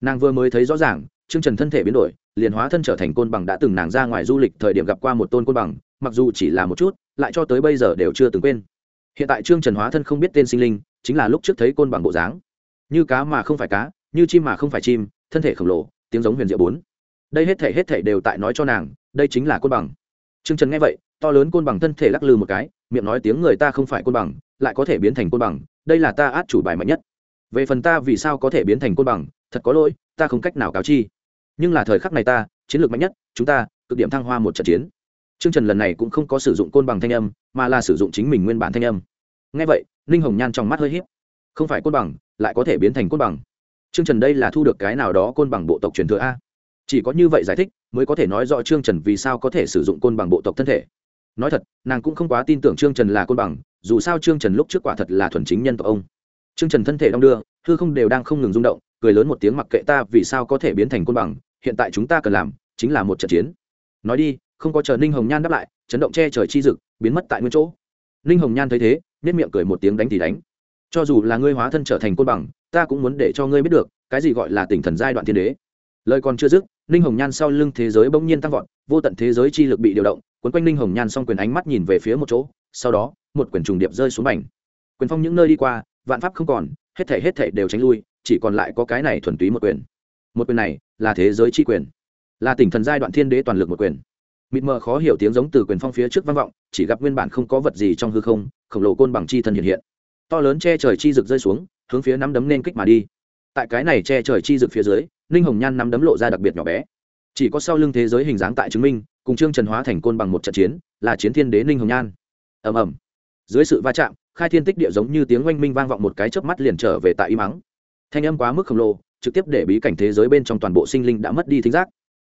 Nàng vừa mới thấy rõ ràng, trương trần thân thể biến đổi, liền hóa thân trở thành côn bằng đã từng nàng ra ngoài du lịch thời điểm gặp qua một tôn côn bằng mặc dù chỉ là một chút, lại cho tới bây giờ đều chưa từng quên. Hiện tại trương trần hóa thân không biết tên sinh linh, chính là lúc trước thấy côn bằng bộ dáng. Như cá mà không phải cá, như chim mà không phải chim, thân thể khổng lồ, tiếng giống huyền diệu bốn. Đây hết thể hết thể đều tại nói cho nàng, đây chính là côn bằng. Trương trần nghe vậy, to lớn côn bằng thân thể lắc lư một cái, miệng nói tiếng người ta không phải côn bằng, lại có thể biến thành côn bằng, đây là ta át chủ bài mạnh nhất. Về phần ta vì sao có thể biến thành côn bằng, thật có lỗi, ta không cách nào cáo chi. Nhưng là thời khắc này ta, chiến lược mạnh nhất, chúng ta, cực điểm thăng hoa một trận chiến. Trương trần lần này cũng không có sử dụng côn bằng thanh âm mà là sử dụng chính mình nguyên bản thanh âm Nghe vậy ninh hồng nhan trong mắt hơi híp. không phải côn bằng lại có thể biến thành côn bằng Trương Trần đây là thu được cái nào đó côn bằng bộ tộc truyền thừa a. Chỉ có như vậy giải thích mới có thể nói rõ Trương Trần vì sao có thể sử dụng côn bằng bộ tộc thân thể. Nói thật, nàng cũng không quá tin tưởng Trương Trần là côn bằng, dù sao Trương Trần lúc trước quả thật là thuần chính nhân tộc ông. Trương Trần thân thể đong đưa, hư không đều đang không ngừng rung động, cười lớn một tiếng mặc kệ ta vì sao có thể biến thành côn bằng, hiện tại chúng ta cần làm chính là một trận chiến. Nói đi, không có chờ Ninh Hồng Nhan đáp lại, chấn động che trời chi dực, biến mất tại nguyên chỗ. Ninh Hồng Nhan thấy thế, nhếch miệng cười một tiếng đánh thì đánh. Cho dù là ngươi hóa thân trở thành côn bằng, ta cũng muốn để cho ngươi biết được cái gì gọi là tỉnh thần giai đoạn thiên đế lời còn chưa dứt ninh hồng nhan sau lưng thế giới bỗng nhiên tăng vọt vô tận thế giới chi lực bị điều động quấn quanh ninh hồng nhan xong quyền ánh mắt nhìn về phía một chỗ sau đó một quyển trùng điệp rơi xuống bành quyền phong những nơi đi qua vạn pháp không còn hết thể hết thể đều tránh lui chỉ còn lại có cái này thuần túy một quyền một quyền này là thế giới chi quyền là tỉnh thần giai đoạn thiên đế toàn lực một quyền mịt mờ khó hiểu tiếng giống từ quyền phong phía trước vang vọng, chỉ gặp nguyên bản không có vật gì trong hư không, khổng lồ côn bằng chi thân hiện hiện. To lớn che trời chi rực rơi xuống, hướng phía nắm đấm nên kích mà đi. Tại cái này che trời chi rực phía dưới, ninh hồng nhan nắm đấm lộ ra đặc biệt nhỏ bé. Chỉ có sau lưng thế giới hình dáng tại chứng minh, cùng trương trần hóa thành côn bằng một trận chiến, là chiến thiên đế ninh hồng nhan. Ầm ầm. Dưới sự va chạm, khai thiên tích địa giống như tiếng oanh minh vang vọng một cái chớp mắt liền trở về tại y mắng thanh âm quá mức khổng lồ, trực tiếp để bí cảnh thế giới bên trong toàn bộ sinh linh đã mất đi thính giác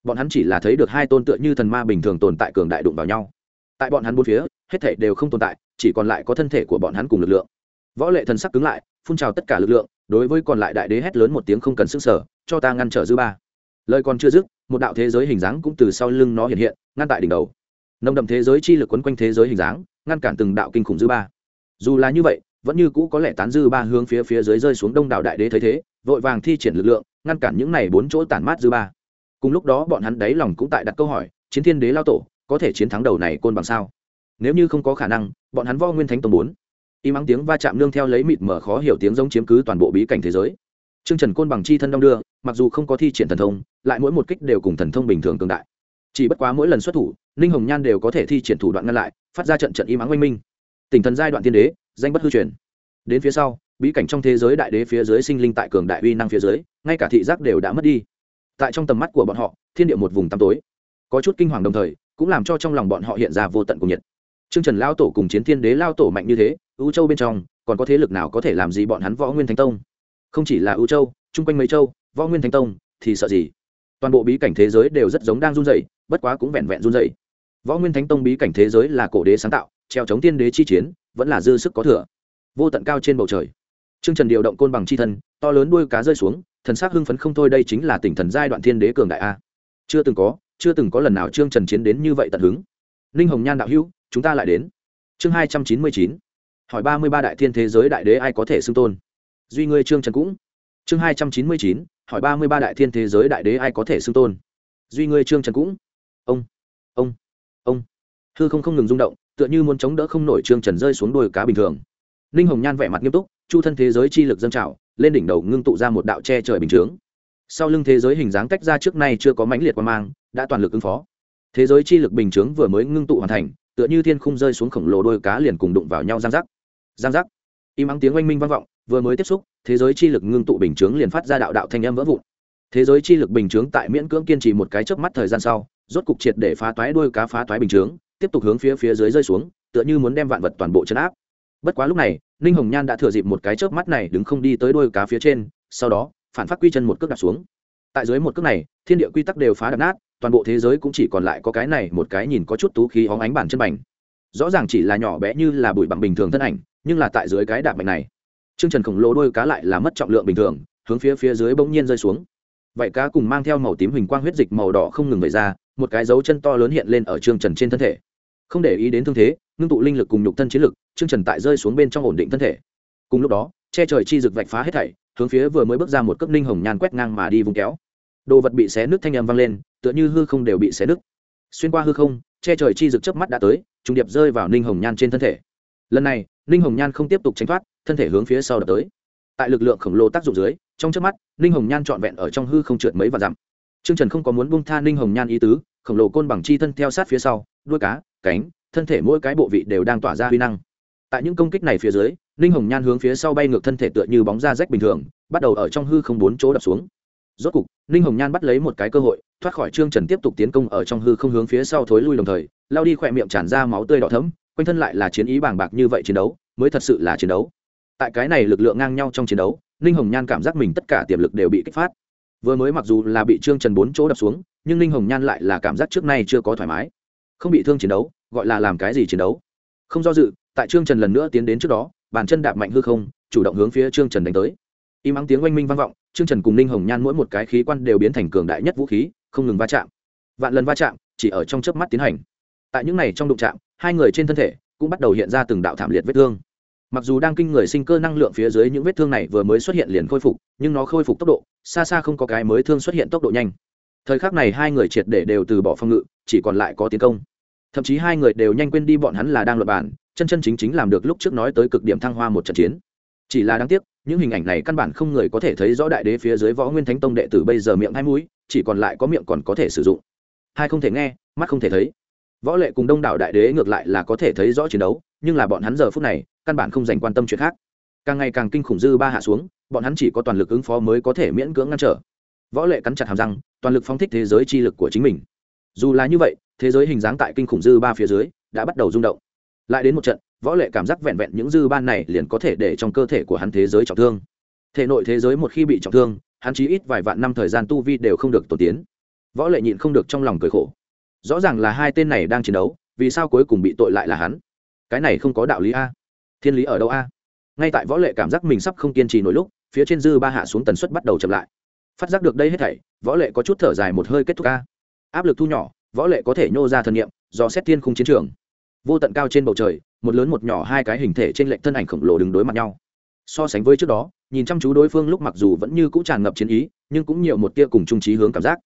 bọn hắn chỉ là thấy được hai tôn tựa như thần ma bình thường tồn tại cường đại đụng vào nhau. Tại bọn hắn bốn phía, hết thể đều không tồn tại, chỉ còn lại có thân thể của bọn hắn cùng lực lượng. Võ lệ thần sắc cứng lại, phun trào tất cả lực lượng, đối với còn lại đại đế hét lớn một tiếng không cần sức sở, cho ta ngăn trở dư ba. Lời còn chưa dứt, một đạo thế giới hình dáng cũng từ sau lưng nó hiện hiện, ngăn tại đỉnh đầu. Nồng đậm thế giới chi lực quấn quanh thế giới hình dáng, ngăn cản từng đạo kinh khủng dư ba. Dù là như vậy, vẫn như cũ có lẽ tán dư ba hướng phía phía dưới rơi xuống đông đảo đại đế thấy thế, vội vàng thi triển lực lượng, ngăn cản những này bốn chỗ tản mát dư ba cùng lúc đó bọn hắn đáy lòng cũng tại đặt câu hỏi chiến thiên đế lao tổ có thể chiến thắng đầu này côn bằng sao nếu như không có khả năng bọn hắn vo nguyên thánh tông bốn im ắng tiếng va chạm nương theo lấy mịt mở khó hiểu tiếng giống chiếm cứ toàn bộ bí cảnh thế giới Trương Trần Côn bằng chi thân đông đưa, mặc dù không có thi triển thần thông, lại mỗi một kích đều cùng thần thông bình thường cường đại. Chỉ bất quá mỗi lần xuất thủ, Ninh Hồng Nhan đều có thể thi triển thủ đoạn ngăn lại, phát ra trận trận im ắng oanh minh. Tỉnh thần giai đoạn tiên đế, danh bất hư truyền. Đến phía sau, bí cảnh trong thế giới đại đế phía dưới sinh linh tại cường đại uy năng phía dưới, ngay cả thị giác đều đã mất đi. Tại trong tầm mắt của bọn họ, thiên địa một vùng tăm tối. Có chút kinh hoàng đồng thời, cũng làm cho trong lòng bọn họ hiện ra vô tận cùng nhiệt. Trương Trần lao tổ cùng Chiến Thiên Đế lao tổ mạnh như thế, U Châu bên trong, còn có thế lực nào có thể làm gì bọn hắn Võ Nguyên Thánh Tông? không chỉ là ưu châu chung quanh mấy châu võ nguyên thánh tông thì sợ gì toàn bộ bí cảnh thế giới đều rất giống đang run dày bất quá cũng vẹn vẹn run dày võ nguyên thánh tông bí cảnh thế giới là cổ đế sáng tạo treo chống tiên đế chi chiến vẫn là dư sức có thừa vô tận cao trên bầu trời Trương Trần điều động côn bằng chi thân, to lớn đuôi cá rơi xuống, thần sắc hưng phấn không thôi đây chính là tỉnh thần giai đoạn thiên đế cường đại a. Chưa từng có, chưa từng có lần nào Trương Trần chiến đến như vậy tận hứng. Linh Hồng Nhan đạo hữu, chúng ta lại đến. Chương hai trăm chín mươi chín Hỏi ba mươi ba đại thiên thế giới đại đế ai có thể xưng tôn? duy ngươi trương trần cũng chương hai trăm chín mươi chín hỏi ba mươi ba đại thiên thế giới đại đế ai có thể xưng tôn duy ngươi trương trần cũng ông ông ông hư không không ngừng rung động tựa như muốn chống đỡ không nổi trương trần rơi xuống đuôi cá bình thường ninh hồng nhan vẻ mặt nghiêm túc, chu thân thế giới chi lực dân trào, lên đỉnh đầu ngưng tụ ra một đạo che trời bình chướng. Sau lưng thế giới hình dáng cách ra trước nay chưa có mãnh liệt quan mang, đã toàn lực ứng phó. Thế giới chi lực bình chướng vừa mới ngưng tụ hoàn thành, tựa như thiên khung rơi xuống khổng lồ đôi cá liền cùng đụng vào nhau giang giác. Giang giác. Im ắng tiếng oanh minh vang vọng, vừa mới tiếp xúc, thế giới chi lực ngưng tụ bình chướng liền phát ra đạo đạo thanh âm vỡ vụn. Thế giới chi lực bình chướng tại miễn cưỡng kiên trì một cái chớp mắt thời gian sau, rốt cục triệt để phá toái đôi cá phá toái bình chướng, tiếp tục hướng phía phía dưới rơi xuống, tựa như muốn đem vạn vật toàn bộ chấn áp. Bất quá lúc này ninh hồng nhan đã thừa dịp một cái chớp mắt này đứng không đi tới đôi cá phía trên sau đó phản phát quy chân một cước đặt xuống tại dưới một cước này thiên địa quy tắc đều phá đập nát toàn bộ thế giới cũng chỉ còn lại có cái này một cái nhìn có chút tú khí hóng ánh bản chân bành rõ ràng chỉ là nhỏ bé như là bụi bằng bình thường thân ảnh nhưng là tại dưới cái đạp bạch này Trương Trần khổng lồ đôi cá lại là mất trọng lượng bình thường, hướng phía phía dưới bỗng nhiên rơi xuống. Vậy cá cùng mang theo màu tím huỳnh quang huyết dịch màu đỏ không ngừng vẩy ra, một cái dấu chân to lớn hiện lên ở Trương Trần trên thân thể. Không để ý đến thương thế, ngưng tụ linh lực cùng nhục thân chiến lực, Trương Trần tại rơi xuống bên trong ổn định thân thể. Cùng lúc đó, che trời chi rực vạch phá hết thảy, hướng phía vừa mới bước ra một cước linh hồng nhàn quét ngang mà đi vùng kéo. Đồ vật bị xé nước thanh âm vang lên, tựa như hư không đều bị xé nứt. Xuyên qua hư không, che trời chi rực chớp mắt đã tới, trùng điệp rơi vào linh hồng nhan trên thân thể. Lần này, ninh hồng nhan không tiếp tục tránh thoát thân thể hướng phía sau đập tới tại lực lượng khổng lồ tác dụng dưới trong trước mắt ninh hồng nhan trọn vẹn ở trong hư không trượt mấy và dặm t r ư ơ n g trần không có muốn bung tha ninh hồng nhan ý tứ khổng lồ côn bằng chi thân theo sát phía sau, đuôi cá, cánh, thân thể mỗi cái bộ vị đều đang tỏa ra huy năng. Tại những công kích này phía dưới, ninh hồng nhan hướng phía sau bay ngược thân thể tựa như bóng da rách bình thường, bắt đầu ở trong hư không bốn chỗ đập xuống. Rốt cục, ninh hồng nhan bắt lấy một cái cơ hội, thoát khỏi trương trần tiếp tục tiến công ở trong hư không hướng phía sau thối lui đồng thời, lao đi khỏe miệng tràn ra máu tươi đỏ thấm quanh thân lại là chiến ý bàng bạc như vậy chiến đấu, mới thật sự là chiến đấu. Tại cái này lực lượng ngang nhau trong chiến đấu, ninh hồng nhan cảm giác mình tất cả tiềm lực đều bị kích phát. Vừa mới mặc dù là bị trương trần bốn chỗ đập xuống nhưng ninh hồng nhan lại là cảm giác trước nay chưa có thoải mái. Không bị thương chiến đấu, gọi là làm cái gì chiến đấu. Không do dự, tại trương trần lần nữa tiến đến trước đó, bàn chân đạp mạnh hư không, chủ động hướng phía trương trần đánh tới. Im ắng tiếng oanh minh vang vọng, trương trần cùng ninh hồng nhan mỗi một cái khí quan đều biến thành cường đại nhất vũ khí, không ngừng va chạm. Vạn lần va chạm, chỉ ở trong chớp mắt tiến hành. Tại những này trong đụng chạm, hai người trên thân thể cũng bắt đầu hiện ra từng đạo thảm liệt vết thương. Mặc dù đang kinh người sinh cơ năng lượng phía dưới những vết thương này vừa mới xuất hiện liền khôi phục, nhưng nó khôi phục tốc độ, xa xa không có cái mới thương xuất hiện tốc độ nhanh thời khắc này hai người triệt để đều từ bỏ phòng ngự, chỉ còn lại có tiến công. Thậm chí hai người đều nhanh quên đi bọn hắn là đang luật bản chân chân chính chính làm được lúc trước nói tới cực điểm thăng hoa một trận chiến. Chỉ là đáng tiếc, những hình ảnh này căn bản không người có thể thấy rõ đại đế phía dưới võ nguyên thánh tông đệ tử bây giờ miệng hai mũi, chỉ còn lại có miệng còn có thể sử dụng. Hai không thể nghe, mắt không thể thấy. Võ lệ cùng đông đảo đại đế ngược lại là có thể thấy rõ chiến đấu, nhưng là bọn hắn giờ phút này, căn bản không dành quan tâm chuyện khác. Càng ngày càng kinh khủng dư ba hạ xuống, bọn hắn chỉ có toàn lực ứng phó mới có thể miễn cưỡng ngăn trở võ lệ cắn chặt hàm răng, toàn lực phóng thích thế giới chi lực của chính mình. Dù là như vậy, thế giới hình dáng tại kinh khủng dư ba phía dưới đã bắt đầu rung động. Lại đến một trận, võ lệ cảm giác vẹn vẹn những dư ban này liền có thể để trong cơ thể của hắn thế giới trọng thương. Thể nội thế giới một khi bị trọng thương, hắn chí ít vài vạn năm thời gian tu vi đều không được tổ tiến. Võ lệ nhịn không được trong lòng cười khổ. Rõ ràng là hai tên này đang chiến đấu, vì sao cuối cùng bị tội lại là hắn? Cái này không có đạo lý a. Thiên lý ở đâu a? Ngay tại võ lệ cảm giác mình sắp không kiên trì nổi lúc, phía trên dư ba hạ xuống tần suất bắt đầu chậm lại phát giác được đây hết thảy, võ lệ có chút thở dài một hơi kết thúc ca. Áp lực thu nhỏ, võ lệ có thể nhô ra thần niệm, do xét thiên khung chiến trường. Vô tận cao trên bầu trời, một lớn một nhỏ hai cái hình thể trên lệnh thân ảnh khổng lồ đứng đối mặt nhau. So sánh với trước đó, nhìn chăm chú đối phương lúc mặc dù vẫn như cũng tràn ngập chiến ý, nhưng cũng nhiều một tia cùng trung trí hướng cảm giác.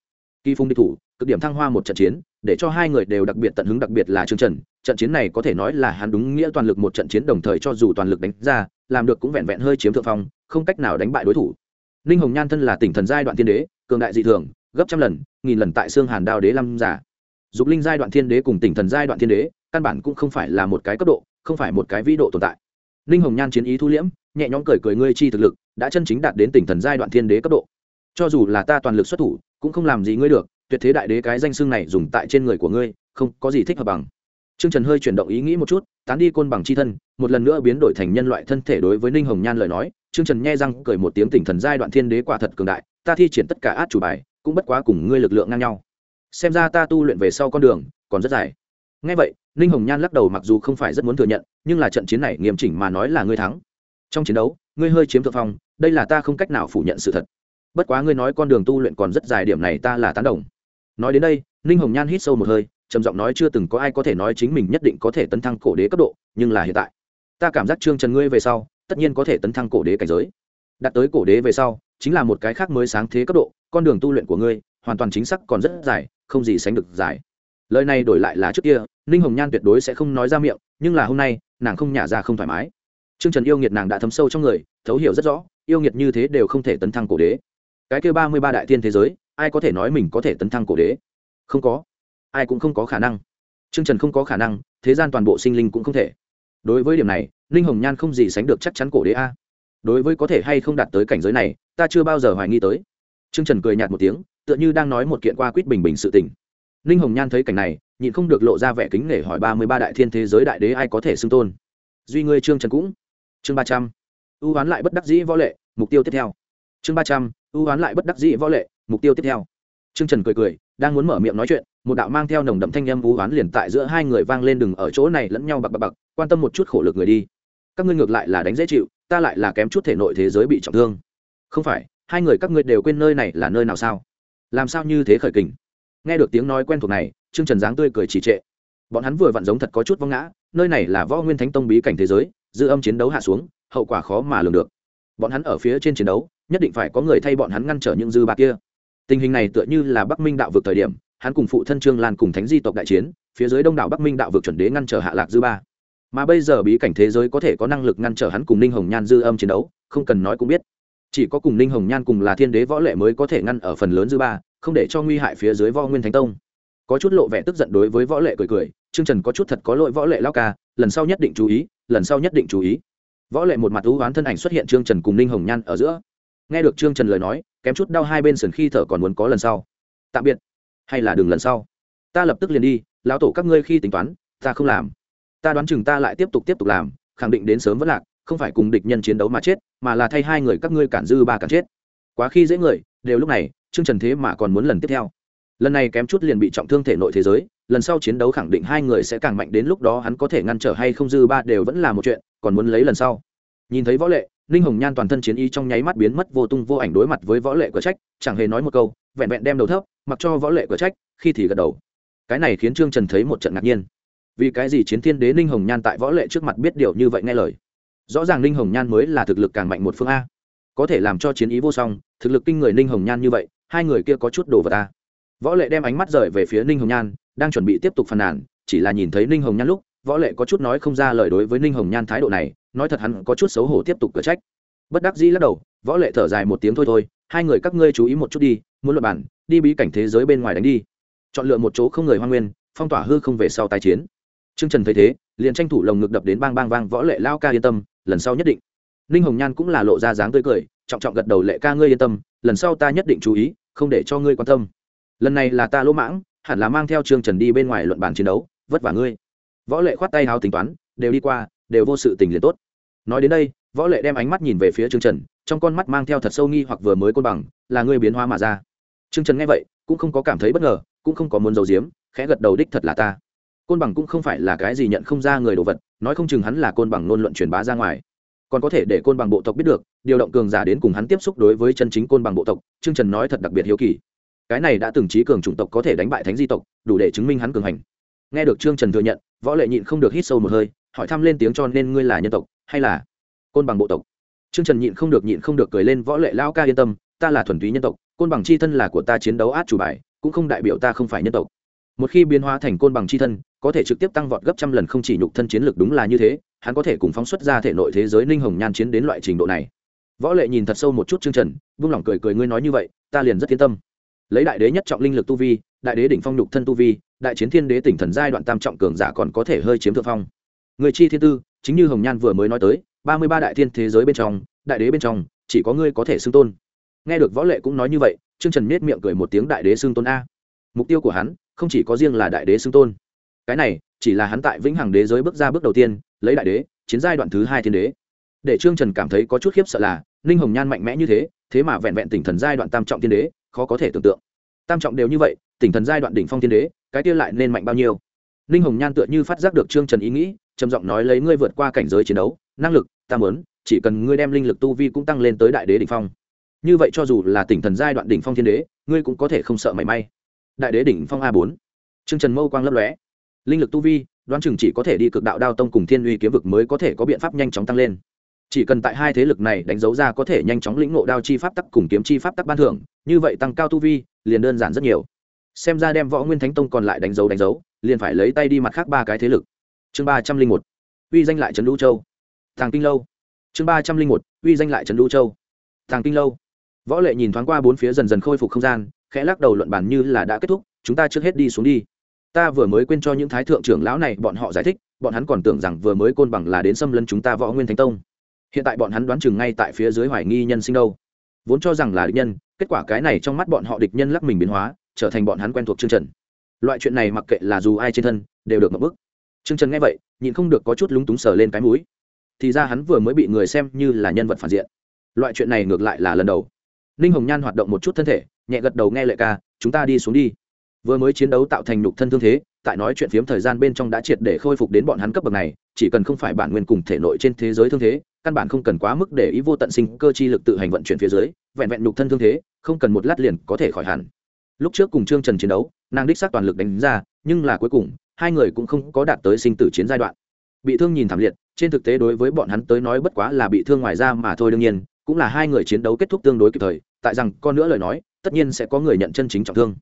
Kỳ phung địch thủ, cực điểm thăng hoa một trận chiến, để cho hai người đều đặc biệt tận hứng đặc biệt là trương trần. Trận chiến này có thể nói là hắn đúng nghĩa toàn lực một trận chiến đồng thời cho dù toàn lực đánh ra, làm được cũng vẹn vẹn hơi chiếm thượng phong, không cách nào đánh bại đối thủ ninh hồng nhan thân là tỉnh thần giai đoạn thiên đế cường đại dị thường gấp trăm lần nghìn lần tại xương hàn đao đế lâm giả. Dục linh giai đoạn thiên đế cùng tỉnh thần giai đoạn thiên đế căn bản cũng không phải là một cái cấp độ không phải một cái vĩ độ tồn tại. Ninh hồng nhan chiến ý thu liễm nhẹ nhõm cười cười ngươi chi thực lực đã chân chính đạt đến tỉnh thần giai đoạn thiên đế cấp độ. Cho dù là ta toàn lực xuất thủ cũng không làm gì ngươi được tuyệt thế đại đế cái danh xưng này dùng tại trên người của ngươi không có gì thích hợp bằng. Trương Trần hơi chuyển động ý nghĩ một chút, tán đi côn bằng chi thân, một lần nữa biến đổi thành nhân loại thân thể đối với Ninh Hồng Nhan lời nói, Trương Trần nhe răng cười một tiếng tỉnh thần giai đoạn thiên đế quả thật cường đại, ta thi triển tất cả át chủ bài, cũng bất quá cùng ngươi lực lượng ngang nhau. Xem ra ta tu luyện về sau con đường còn rất dài. Nghe vậy, Ninh Hồng Nhan lắc đầu mặc dù không phải rất muốn thừa nhận, nhưng là trận chiến này nghiêm chỉnh mà nói là ngươi thắng. Trong chiến đấu, ngươi hơi chiếm thượng phong, đây là ta không cách nào phủ nhận sự thật. Bất quá ngươi nói con đường tu luyện còn rất dài điểm này ta là tán đồng. Nói đến đây, Ninh Hồng Nhan hít sâu một hơi, trầm giọng nói chưa từng có ai có thể nói chính mình nhất định có thể tấn thăng cổ đế cấp độ nhưng là hiện tại ta cảm giác trương trần ngươi về sau tất nhiên có thể tấn thăng cổ đế cảnh giới. Đạt tới cổ đế về sau, chính là một cái khác mới sáng thế cấp độ, con đường tu luyện của ngươi, hoàn toàn chính xác còn rất dài, không gì sánh được dài. Lời này đổi lại là trước kia, ninh hồng nhan tuyệt đối sẽ không nói ra miệng, nhưng là hôm nay, nàng không nhả ra không thoải mái. Trương trần yêu nghiệt nàng đã thấm sâu trong người, thấu hiểu rất rõ, yêu nghiệt như thế đều không thể tấn thăng cổ đế. Cái kêu ba mươi ba đại tiên thế giới, ai có thể nói mình có thể tấn thăng cổ đế? Không có. Ai cũng không có khả năng. T r ư ơ n g trần không có khả năng, thế gian toàn bộ sinh linh cũng không thể đối với điểm này, ninh hồng nhan không gì sánh được chắc chắn cổ đế a. Đối với có thể hay không đạt tới cảnh giới này, ta chưa bao giờ hoài nghi tới. T r ư ơ n g trần cười nhạt một tiếng, tựa như đang nói một kiện qua quýt bình bình sự tình. Ninh hồng nhan thấy cảnh này, nhịn không được lộ ra vẻ kính nể hỏi ba mươi ba đại thiên thế giới đại đế ai có thể xưng tôn. Duy ngươi trương trần cũng. Chương ba trăm. Ưu oán lại bất đắc dĩ võ lệ, mục tiêu tiếp theo. Chương ba trăm. Ưu oán lại bất đắc dĩ võ lệ, mục tiêu tiếp theo. Trương trần cười cười đang muốn mở miệng nói chuyện, một đạo mang theo nồng đậm thanh âm vũ hoán liền tại giữa hai người vang lên đừng ở chỗ này lẫn nhau bạc bạc bạc, quan tâm một chút khổ lực người đi. Các ngươi ngược lại là đánh dễ chịu, ta lại là kém chút thể nội thế giới bị trọng thương. Không phải, hai người các ngươi đều quên nơi này là nơi nào sao? Làm sao như thế khởi kình? Nghe được tiếng nói quen thuộc này, trương trần giáng tươi cười trì trệ. Bọn hắn vừa vặn giống thật có chút vong ngã, nơi này là võ nguyên thánh tông bí cảnh thế giới, dư âm chiến đấu hạ xuống, hậu quả khó mà lường được. Bọn hắn ở phía trên chiến đấu, nhất định phải có người thay bọn hắn ngăn trở những dư bạc kia tình hình này tựa như là bắc minh đạo vực thời điểm, hắn cùng phụ thân trương lan cùng thánh di tộc đại chiến, phía dưới đông đảo bắc minh đạo vực chuẩn đế ngăn trở hạ lạc dư ba. Mà bây giờ bí cảnh thế giới có thể có năng lực ngăn trở hắn cùng ninh hồng nhan dư âm chiến đấu, không cần nói cũng biết. Chỉ có cùng ninh hồng nhan cùng là thiên đế võ lệ mới có thể ngăn ở phần lớn dư ba, không để cho nguy hại phía dưới võ nguyên thánh tông. Có chút lộ vẻ tức giận đối với võ lệ cười cười, trương trần có chút thật có lỗi võ lệ lao ca, lần sau nhất định chú ý, lần sau nhất định chú ý. Võ lệ một mặt thú oán thân ảnh xuất hiện trương trần cùng ninh hồng nhan ở giữa. Nghe được trương trần lời nói kém chút đau hai bên sườn khi thở còn muốn có lần sau. Tạm biệt. Hay là đừng lần sau. Ta lập tức liền đi, lão tổ các ngươi khi tính toán, ta không làm. Ta đoán chừng ta lại tiếp tục tiếp tục làm, khẳng định đến sớm vẫn lạc, không phải cùng địch nhân chiến đấu mà chết, mà là thay hai người các ngươi cản dư ba cản chết. Quá khi dễ người, đều lúc này chương trần thế mà còn muốn lần tiếp theo. Lần này kém chút liền bị trọng thương thể nội thế giới, lần sau chiến đấu khẳng định hai người sẽ càng mạnh đến lúc đó hắn có thể ngăn trở hay không dư ba đều vẫn là một chuyện, còn muốn lấy lần sau. Nhìn thấy võ lệ ninh hồng nhan toàn thân chiến y trong nháy mắt biến mất vô tung vô ảnh đối mặt với võ lệ cửa trách, chẳng hề nói một câu, vẹn vẹn đem đầu thấp, mặc cho võ lệ cửa trách, khi thì gật đầu. Cái này khiến trương trần thấy một trận ngạc nhiên. Vì cái gì chiến thiên đế ninh hồng nhan tại võ lệ trước mặt biết điều như vậy nghe lời? Rõ ràng ninh hồng nhan mới là thực lực càng mạnh một phương a. Có thể làm cho chiến ý vô song, thực lực kinh người ninh hồng nhan như vậy, hai người kia có chút đồ vật ta. võ lệ đem ánh mắt rời về phía ninh hồng nhan, đang chuẩn bị tiếp tục phàn nàn, chỉ là nhìn thấy ninh hồng nhan lúc võ lệ có chút nói không ra lời đối với ninh hồng nhan thái độ này nói thật hắn có chút xấu hổ tiếp tục cửa trách bất đắc dĩ lắc đầu võ lệ thở dài một tiếng thôi thôi hai người các ngươi chú ý một chút đi muốn luật bản đi bí cảnh thế giới bên ngoài đánh đi chọn lựa một chỗ không người hoang nguyên phong tỏa hư không về sau tái chiến Trương Trần thấy thế, liền tranh thủ lồng ngực đập đến bang bang vang võ lệ lao ca yên tâm, lần sau nhất định. Ninh Hồng Nhan cũng là lộ ra dáng tươi cười, trọng trọng gật đầu lệ ca ngươi yên tâm, lần sau ta nhất định chú ý, không để cho ngươi quan tâm. Lần này là ta lỗ mãng, hẳn là mang theo Trương Trần đi bên ngoài luận bàn chiến đấu, vất vả ngươi. Võ lệ khoát tay háo tính toán, đều đi qua, đều vô sự tình liền tốt. Nói đến đây, võ lệ đem ánh mắt nhìn về phía Trương Trần, trong con mắt mang theo thật sâu nghi hoặc vừa mới côn bằng, là ngươi biến hóa mà ra. Trương Trần nghe vậy, cũng không có cảm thấy bất ngờ, cũng không có muốn giấu giếm, khẽ gật đầu đích thật là ta côn bằng cũng không phải là cái gì nhận không ra người đồ vật nói không chừng hắn là côn bằng ngôn luận truyền bá ra ngoài còn có thể để côn bằng bộ tộc biết được điều động cường giả đến cùng hắn tiếp xúc đối với chân chính côn bằng bộ tộc trương trần nói thật đặc biệt hiếu kỳ cái này đã từng trí cường chủng tộc có thể đánh bại thánh di tộc đủ để chứng minh hắn cường hành nghe được trương trần thừa nhận, võ lệ nhịn không được hít sâu một hơi, hỏi thăm lên tiếng cho nên ngươi là nhân tộc, hay là côn bằng bộ tộc? Trương trần nhịn không được, nhịn không được cười lên, võ lệ lao ca yên tâm, ta là thuần túy nhân tộc, côn bằng c h i thân là của ta chiến đấu át chủ bài, cũng không đại biểu ta không phải nhân tộc. Một khi biến hóa thành côn bằng c h i thân, có thể trực tiếp tăng vọt gấp trăm lần không chỉ nhục thân chiến lực đúng là như thế, hắn có thể cùng phóng xuất ra thể nội thế giới ninh hồng nhan chiến đến loại trình độ này. Võ lệ nhìn thật sâu một chút chương trần, vung lòng cười cười, ngươi nói như vậy, ta liền rất yên tâm. Lấy đại đế nhất trọng linh lực tu vi, đại đế đỉnh phong nhục thân tu vi đại chiến thiên đế tỉnh thần giai đoạn tam trọng cường giả còn có thể hơi chiếm thượng phong. Người chi thiên tư, chính như hồng nhan vừa mới nói tới, ba mươi ba đại thiên thế giới bên trong, đại đế bên trong, chỉ có ngươi có thể xưng tôn. Nghe được võ lệ cũng nói như vậy, Trương trần nết miệng cười một tiếng đại đế xưng tôn a. Mục tiêu của hắn, không chỉ có riêng là đại đế xưng tôn. Cái này, chỉ là hắn tại vĩnh hằng đế giới bước ra bước đầu tiên, lấy đại đế, chiến giai đoạn thứ hai thiên đế. Để trương trần cảm thấy có chút khiếp sợ là, ninh hồng nhan mạnh mẽ như thế thế mà vẹn vẹn tỉnh thần giai đoạn tam trọng thiên đế, khó có thể tưởng tượng. Tam trọng đều như vậy, tỉnh thần giai đoạn đỉnh phong thiên đế cái kia lại nên mạnh bao nhiêu? Ninh hồng nhan tựa như phát giác được trương trần ý nghĩ, trầm giọng nói lấy ngươi vượt qua cảnh giới chiến đấu, năng lực, ta mớn chỉ cần ngươi đem linh lực tu vi cũng tăng lên tới đại đế đỉnh phong. Như vậy cho dù là tỉnh thần giai đoạn đỉnh phong thiên đế, ngươi cũng có thể không sợ mảy may. Đại đế đỉnh phong a bốn. Trương trần mâu quang lấp lóe. Linh lực tu vi, đoán chừng chỉ có thể đi cực đạo đao tông cùng thiên uy kiếm vực mới có thể có biện pháp nhanh chóng tăng lên. Chỉ cần tại hai thế lực này đánh dấu ra có thể nhanh chóng lĩnh ngộ đao chi pháp tắc cùng kiếm chi pháp tắc ban thưởng, như vậy tăng cao tu vi, liền đơn giản rất nhiều xem ra đem võ nguyên thánh tông còn lại đánh dấu đánh dấu, liền phải lấy tay đi mặt khác ba cái thế lực. Chương ba trăm linh một, uy danh lại trần lũ châu. Thàng kinh lâu. Chương ba trăm linh một, uy danh lại trần lũ châu. Thàng kinh lâu. Võ lệ nhìn thoáng qua bốn phía dần dần khôi phục không gian, khẽ lắc đầu luận bàn như là đã kết thúc, chúng ta trước hết đi xuống đi. Ta vừa mới quên cho những thái thượng trưởng lão này bọn họ giải thích, bọn hắn còn tưởng rằng vừa mới côn bằng là đến xâm lấn chúng ta võ nguyên thánh tông. Hiện tại bọn hắn đoán chừng ngay tại phía dưới hoài nghi nhân sinh đâu. Vốn cho rằng là địch nhân, kết quả cái này trong mắt bọn họ địch nhân lắc mình biến hóa trở thành bọn hắn quen thuộc chương trần. Loại chuyện này mặc kệ là dù ai trên thân, đều được mập bức. Chương trần nghe vậy, nhịn không được có chút lúng túng sờ lên cái mũi. Thì ra hắn vừa mới bị người xem như là nhân vật phản diện. Loại chuyện này ngược lại là lần đầu. Ninh hồng nhan hoạt động một chút thân thể, nhẹ gật đầu nghe lệ ca, chúng ta đi xuống đi. Vừa mới chiến đấu tạo thành nhục thân thương thế, tại nói chuyện phiếm thời gian bên trong đã triệt để khôi phục đến bọn hắn cấp bậc này, chỉ cần không phải bản nguyên cùng thể nội trên thế giới thương thế, căn bản không cần quá mức để ý vô tận sinh cơ chi lực tự hành vận chuyển phía dưới, vẹn vẹn nhục thân thương thế, không cần một lát liền có thể khỏi hẳn lúc trước cùng trương trần chiến đấu, nàng đích xác toàn lực đánh ra, nhưng là cuối cùng, hai người cũng không có đạt tới sinh tử chiến giai đoạn. Bị thương nhìn thảm liệt, trên thực tế đối với bọn hắn tới nói bất quá là bị thương ngoài ra mà thôi đương nhiên, cũng là hai người chiến đấu kết thúc tương đối kịp thời, tại rằng con nữa lời nói, tất nhiên sẽ có người nhận chân chính trọng thương.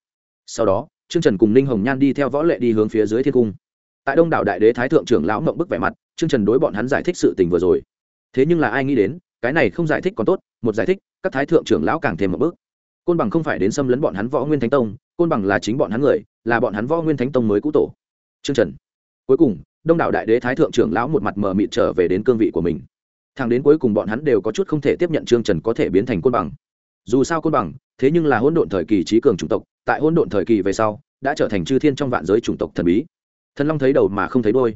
Sau đó, trương trần cùng ninh hồng nhan đi theo võ lệ đi hướng phía dưới thiên cung. Tại đông đảo đại đế thái thượng trưởng lão mộng bức vẻ mặt, trương trần đối bọn hắn giải thích sự tình vừa rồi. Thế nhưng là ai nghĩ đến, cái này không giải thích còn tốt, một giải thích, các thái thượng trưởng lão càng thêm một bước côn bằng không phải đến xâm lấn bọn hắn võ nguyên thánh tông, côn bằng là chính bọn hắn người, là bọn hắn võ nguyên thánh tông mới cũ tổ. Trương trần. Cuối cùng, đông đảo đại đế thái thượng trưởng lão một mặt mờ mịt trở về đến cương vị của mình. Thằng đến cuối cùng bọn hắn đều có chút không thể tiếp nhận trương trần có thể biến thành côn bằng. Dù sao côn bằng, thế nhưng là hỗn độn thời kỳ trí cường chủng tộc, tại hỗn độn thời kỳ về sau, đã trở thành chư thiên trong vạn giới chủng tộc thần bí. Thần long thấy đầu mà không thấy đôi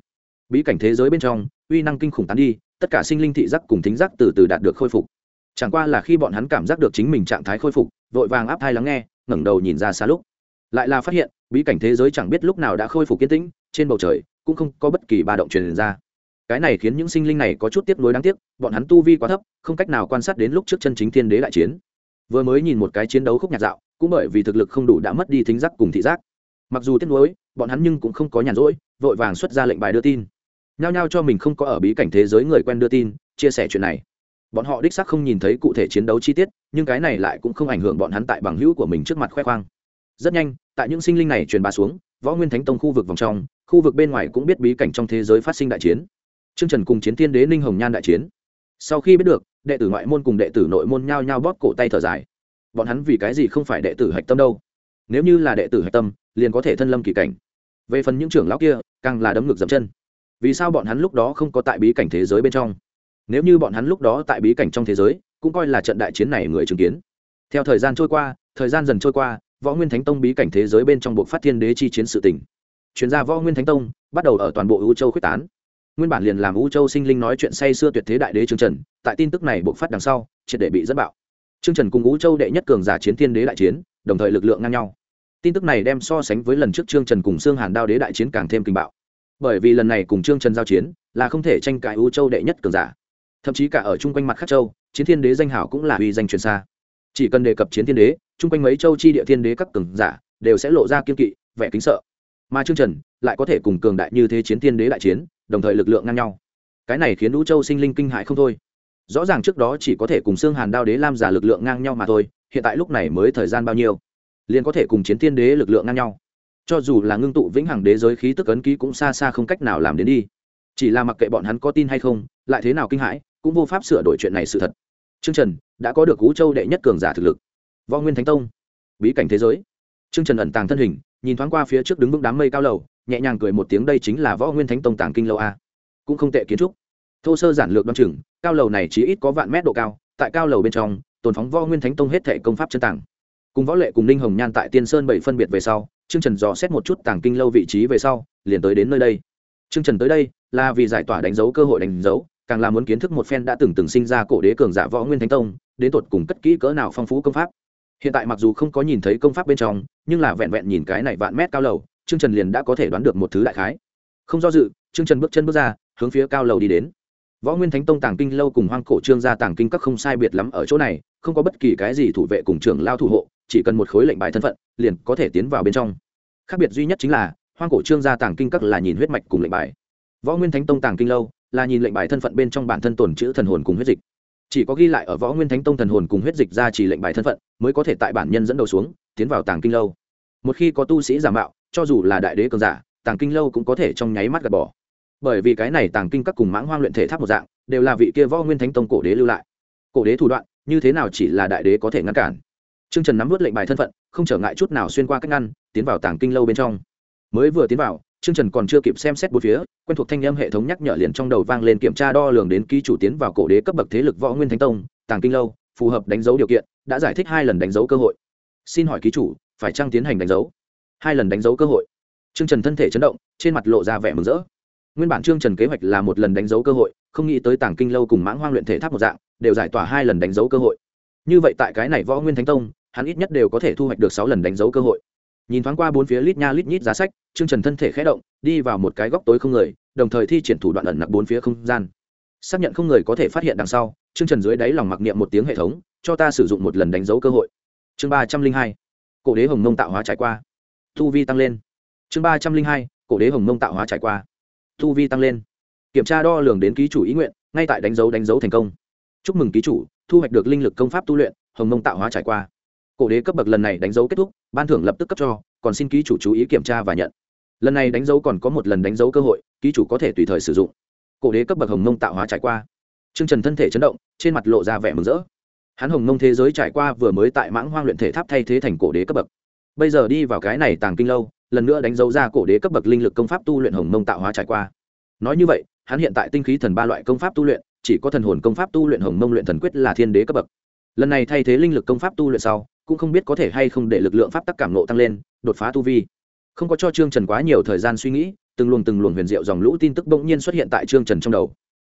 bí cảnh thế giới bên trong, uy năng kinh khủng tán đi, tất cả sinh linh thị giác cùng thính giác từ từ đạt được khôi phục. Chẳng qua là khi bọn hắn cảm giác được chính mình trạng thái khôi phục vội vàng áp thai lắng nghe, ngẩng đầu nhìn ra xa lúc. Lại là phát hiện, bí cảnh thế giới chẳng biết lúc nào đã khôi phục kiên tĩnh, trên bầu trời cũng không có bất kỳ ba động truyền ra. Cái này khiến những sinh linh này có chút tiếc nuối đáng tiếc, bọn hắn tu vi quá thấp, không cách nào quan sát đến lúc trước chân chính thiên đế đại chiến. Vừa mới nhìn một cái chiến đấu khúc nhạc dạo, cũng bởi vì thực lực không đủ đã mất đi thính giác cùng thị giác. Mặc dù tiếc nuối, bọn hắn nhưng cũng không có nhàn rỗi, vội vàng xuất ra lệnh bài đưa tin. Nhao nhao cho mình không có ở bí cảnh thế giới người quen đưa tin, chia sẻ chuyện này bọn họ đích xác không nhìn thấy cụ thể chiến đấu chi tiết nhưng cái này lại cũng không ảnh hưởng bọn hắn tại bằng hữu của mình trước mặt khoe khoang rất nhanh tại những sinh linh này truyền bá xuống võ nguyên thánh tông khu vực vòng trong khu vực bên ngoài cũng biết bí cảnh trong thế giới phát sinh đại chiến Trương Trần cùng Chiến Thiên Đế Ninh Hồng Nhan đại chiến. Sau khi biết được, đệ tử ngoại môn cùng đệ tử nội môn nhao nhao bóp cổ tay thở dài. Bọn hắn vì cái gì không phải đệ tử hạch tâm đâu? Nếu như là đệ tử hạch tâm, liền có thể thân lâm kỳ cảnh. Về phần những trưởng lão kia, càng là đấm ngực dậm chân. Vì sao bọn hắn lúc đó không có tại bí cảnh thế giới bên trong? Nếu như bọn hắn lúc đó tại bí cảnh trong thế giới, cũng coi là trận đại chiến này người chứng kiến. Theo thời gian trôi qua, thời gian dần trôi qua, Võ Nguyên Thánh Tông bí cảnh thế giới bên trong buộc phát thiên đế chi chiến sự tình. Chuyên gia Võ Nguyên Thánh Tông bắt đầu ở toàn bộ ưu châu khuếch tán. Nguyên bản liền làm ưu châu sinh linh nói chuyện say xưa tuyệt thế đại đế trương trần tại tin tức này buộc phát đằng sau triệt để bị dẫn bạo. Trương trần cùng ưu châu đệ nhất cường giả chiến thiên đế đại chiến đồng thời lực lượng ngang nhau. Tin tức này đem so sánh với lần trước trương trần cùng xương hàn đao đế đại chiến càng thêm kinh bạo. Bởi vì lần này cùng trương trần giao chiến là không thể tranh cãi ưu châu đệ nhất cường giả thậm chí cả ở chung quanh mặt khắc châu, chiến thiên đế danh hảo cũng là uy danh truyền xa. Chỉ cần đề cập chiến thiên đế, chung quanh mấy châu chi địa thiên đế các cường giả đều sẽ lộ ra kiên kỵ, vẻ kính sợ. Mà trương trần lại có thể cùng cường đại như thế chiến thiên đế đại chiến, đồng thời lực lượng ngang nhau. Cái này khiến lũ châu sinh linh kinh hại không thôi. Rõ ràng trước đó chỉ có thể cùng xương hàn đao đế lam giả lực lượng ngang nhau mà thôi, hiện tại lúc này mới thời gian bao nhiêu? Liền có thể cùng chiến thiên đế lực lượng ngang nhau. Cho dù là ngưng tụ vĩnh hằng đế giới khí tức ấn ký cũng xa xa không cách nào làm đến đi. Chỉ là mặc kệ bọn hắn có tin hay không, lại thế nào kinh hãi cũng vô pháp sửa đổi chuyện này sự thật. Trương trần đã có được cú châu đệ nhất cường giả thực lực. Võ nguyên thánh tông, bí cảnh thế giới. Trương trần ẩn tàng thân hình, nhìn thoáng qua phía trước đứng vững đám mây cao lầu, nhẹ nhàng cười một tiếng đây chính là võ nguyên thánh tông tàng kinh lâu a. Cũng không tệ kiến trúc. Thô sơ giản lược đ o chừng, cao lầu này chỉ ít có vạn mét độ cao, tại cao lầu bên trong, tồn phóng võ nguyên thánh tông hết thệ công pháp chân tàng. Cùng võ lệ cùng ninh hồng nhan tại tiên sơn bảy phân biệt về sau, trương trần dò xét một chút tàng kinh lâu vị trí về sau, liền tới đến nơi đây. Trương trần tới đây là vì giải tỏa đánh dấu cơ hội đánh dấu càng là muốn kiến thức một phen đã từng từng sinh ra cổ đế cường giả võ nguyên thánh tông, đến tột cùng cất kỹ cỡ nào phong phú công pháp. Hiện tại mặc dù không có nhìn thấy công pháp bên trong, nhưng là vẹn vẹn nhìn cái này vạn mét cao lầu, trương trần liền đã có thể đoán được một thứ đại khái. Không do dự, trương trần bước chân bước ra, hướng phía cao lầu đi đến. Võ nguyên thánh tông tàng kinh lâu cùng hoang cổ trương gia tàng kinh các không sai biệt lắm ở chỗ này, không có bất kỳ cái gì thủ vệ cùng trưởng lao thủ hộ, chỉ cần một khối lệnh bài thân phận, liền có thể tiến vào bên trong. Khác biệt duy nhất chính là, hoang cổ trương gia tàng kinh các là nhìn huyết mạch cùng lệnh bài. Võ nguyên thánh tông tàng kinh lâu là nhìn lệnh bài thân phận bên trong bản thân tồn chữ thần hồn cùng huyết dịch. Chỉ có ghi lại ở võ nguyên thánh tông thần hồn cùng huyết dịch ra chỉ lệnh bài thân phận mới có thể tại bản nhân dẫn đầu xuống tiến vào tàng kinh lâu. Một khi có tu sĩ giả mạo cho dù là đại đế cường giả tàng kinh lâu cũng có thể trong nháy mắt gạt bỏ. Bởi vì cái này tàng kinh các cùng mãng hoang luyện thể tháp một dạng đều là vị kia võ nguyên thánh tông cổ đế lưu lại. Cổ đế thủ đoạn như thế nào chỉ là đại đế có thể ngăn cản? Trương Trần nắm vớt lệnh bài thân phận, không trở ngại chút nào xuyên qua cách ngăn, tiến vào tàng kinh lâu bên trong. Mới vừa tiến vào, Trương Trần còn chưa kịp xem xét bốn phía, quen thuộc thanh âm hệ thống nhắc nhở liền trong đầu vang lên kiểm tra đo lường đến ký chủ tiến vào cổ đế cấp bậc thế lực võ nguyên thánh tông, tàng kinh lâu, phù hợp đánh dấu điều kiện, đã giải thích hai lần đánh dấu cơ hội. Xin hỏi ký chủ, phải chăng tiến hành đánh dấu? Hai lần đánh dấu cơ hội. Trương Trần thân thể chấn động, trên mặt lộ ra vẻ mừng rỡ. Nguyên bản Trương Trần kế hoạch là một lần đánh dấu cơ hội, không nghĩ tới tàng kinh lâu cùng mãng hoang luyện thể tháp một dạng, đều giải tỏa hai lần đánh dấu cơ hội. Như vậy tại cái này võ nguyên thánh tông, hắn ít nhất đều có thể thu hoạch được sáu lần đánh dấu cơ hội nhìn thoáng qua bốn phía lít nha lít nhít giá sách chương trần thân thể khẽ động, đi vào một cái góc tối không người, đồng thời thi triển thủ đoạn ẩn nặc bốn phía không gian. Xác nhận không người có thể phát hiện đằng sau chương trần dưới đáy lòng mặc niệm một tiếng hệ thống, cho ta sử dụng một lần đánh dấu cơ hội. Chương ba trăm linh hai, cổ đế hồng mông tạo hóa trải qua. Thu vi tăng lên. Chương ba trăm linh hai, cổ đế hồng mông tạo hóa trải qua. Thu vi tăng lên. Kiểm tra đo lường đến ký chủ ý nguyện, ngay tại đánh dấu đánh dấu thành công. Chúc mừng ký chủ, thu hoạch được linh lực công pháp tu luyện, hồng mông tạo hóa trải qua cổ đế cấp bậc lần này đánh dấu kết thúc, ban thưởng lập tức cấp cho, còn xin ký chủ chú ý kiểm tra và nhận. Lần này đánh dấu còn có một lần đánh dấu cơ hội, ký chủ có thể tùy thời sử dụng. Cổ đế cấp bậc hồng mông tạo hóa trải qua. T r ư ơ n g trần thân thể chấn động, trên mặt lộ ra vẻ mừng rỡ. Hắn hồng mông thế giới trải qua vừa mới tại mãng hoang luyện thể tháp thay thế thành cổ đế cấp bậc. Bây giờ đi vào cái này tàng kinh lâu, lần nữa đánh dấu ra cổ đế cấp bậc linh lực công pháp tu luyện hồng mông tạo hóa trải qua. Nói như vậy, hắn hiện tại tinh khí thần ba loại công pháp tu luyện, chỉ có thần hồn công pháp tu luyện hồng mông luyện thần quyết là thiên đế cấp bậc. Lần này thay thế linh lực công pháp tu luyện sau cũng không biết có thể hay không để lực lượng pháp tắc cảm nộ tăng lên, đột phá tu vi. Không có cho trương trần quá nhiều thời gian suy nghĩ, từng luồng từng luồng huyền diệu dòng lũ tin tức bỗng nhiên xuất hiện tại trương trần trong đầu.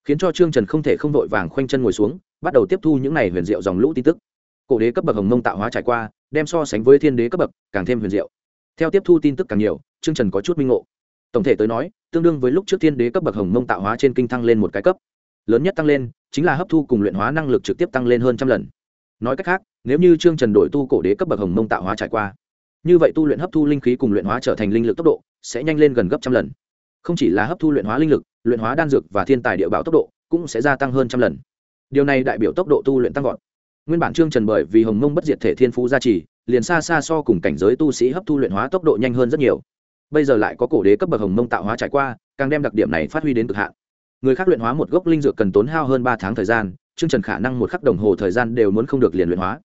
Khiến cho trương trần không thể không vội vàng khoanh chân ngồi xuống, bắt đầu tiếp thu những n à y huyền diệu dòng lũ tin tức. Cổ đế cấp bậc hồng mông tạo hóa trải qua, đem so sánh với thiên đế cấp bậc, càng thêm huyền diệu. Theo tiếp thu tin tức càng nhiều, trương trần có chút minh ngộ. Tổng thể tới nói, tương đương với lúc trước thiên đế cấp bậc hồng mông tạo hóa trên kinh thăng lên một cái cấp. Lớn nhất tăng lên, chính là hấp thu cùng luyện hóa năng lực trực tiếp tăng lên hơn trăm lần. Nói cách khác nếu như trương trần đổi tu cổ đế cấp bậc hồng mông tạo hóa trải qua, như vậy tu luyện hấp thu linh khí cùng luyện hóa trở thành linh lực tốc độ sẽ nhanh lên gần gấp trăm lần. Không chỉ là hấp thu luyện hóa linh lực, luyện hóa đan dược và thiên tài địa bảo tốc độ cũng sẽ gia tăng hơn trăm lần. Điều này đại biểu tốc độ tu luyện tăng vọt. Nguyên bản trương trần bởi vì hồng mông bất diệt thể thiên phú gia trì, liền xa xa so cùng cảnh giới tu sĩ hấp thu luyện hóa tốc độ nhanh hơn rất nhiều. Bây giờ lại có cổ đế cấp bậc hồng mông tạo hóa trải qua, càng đem đặc điểm này phát huy đến cực hạn. Người khác luyện hóa một gốc linh dược cần tốn hao hơn ba tháng thời gian chương trần khả năng một khắc đồng hồ thời gian đều muốn không được liền luyện hóa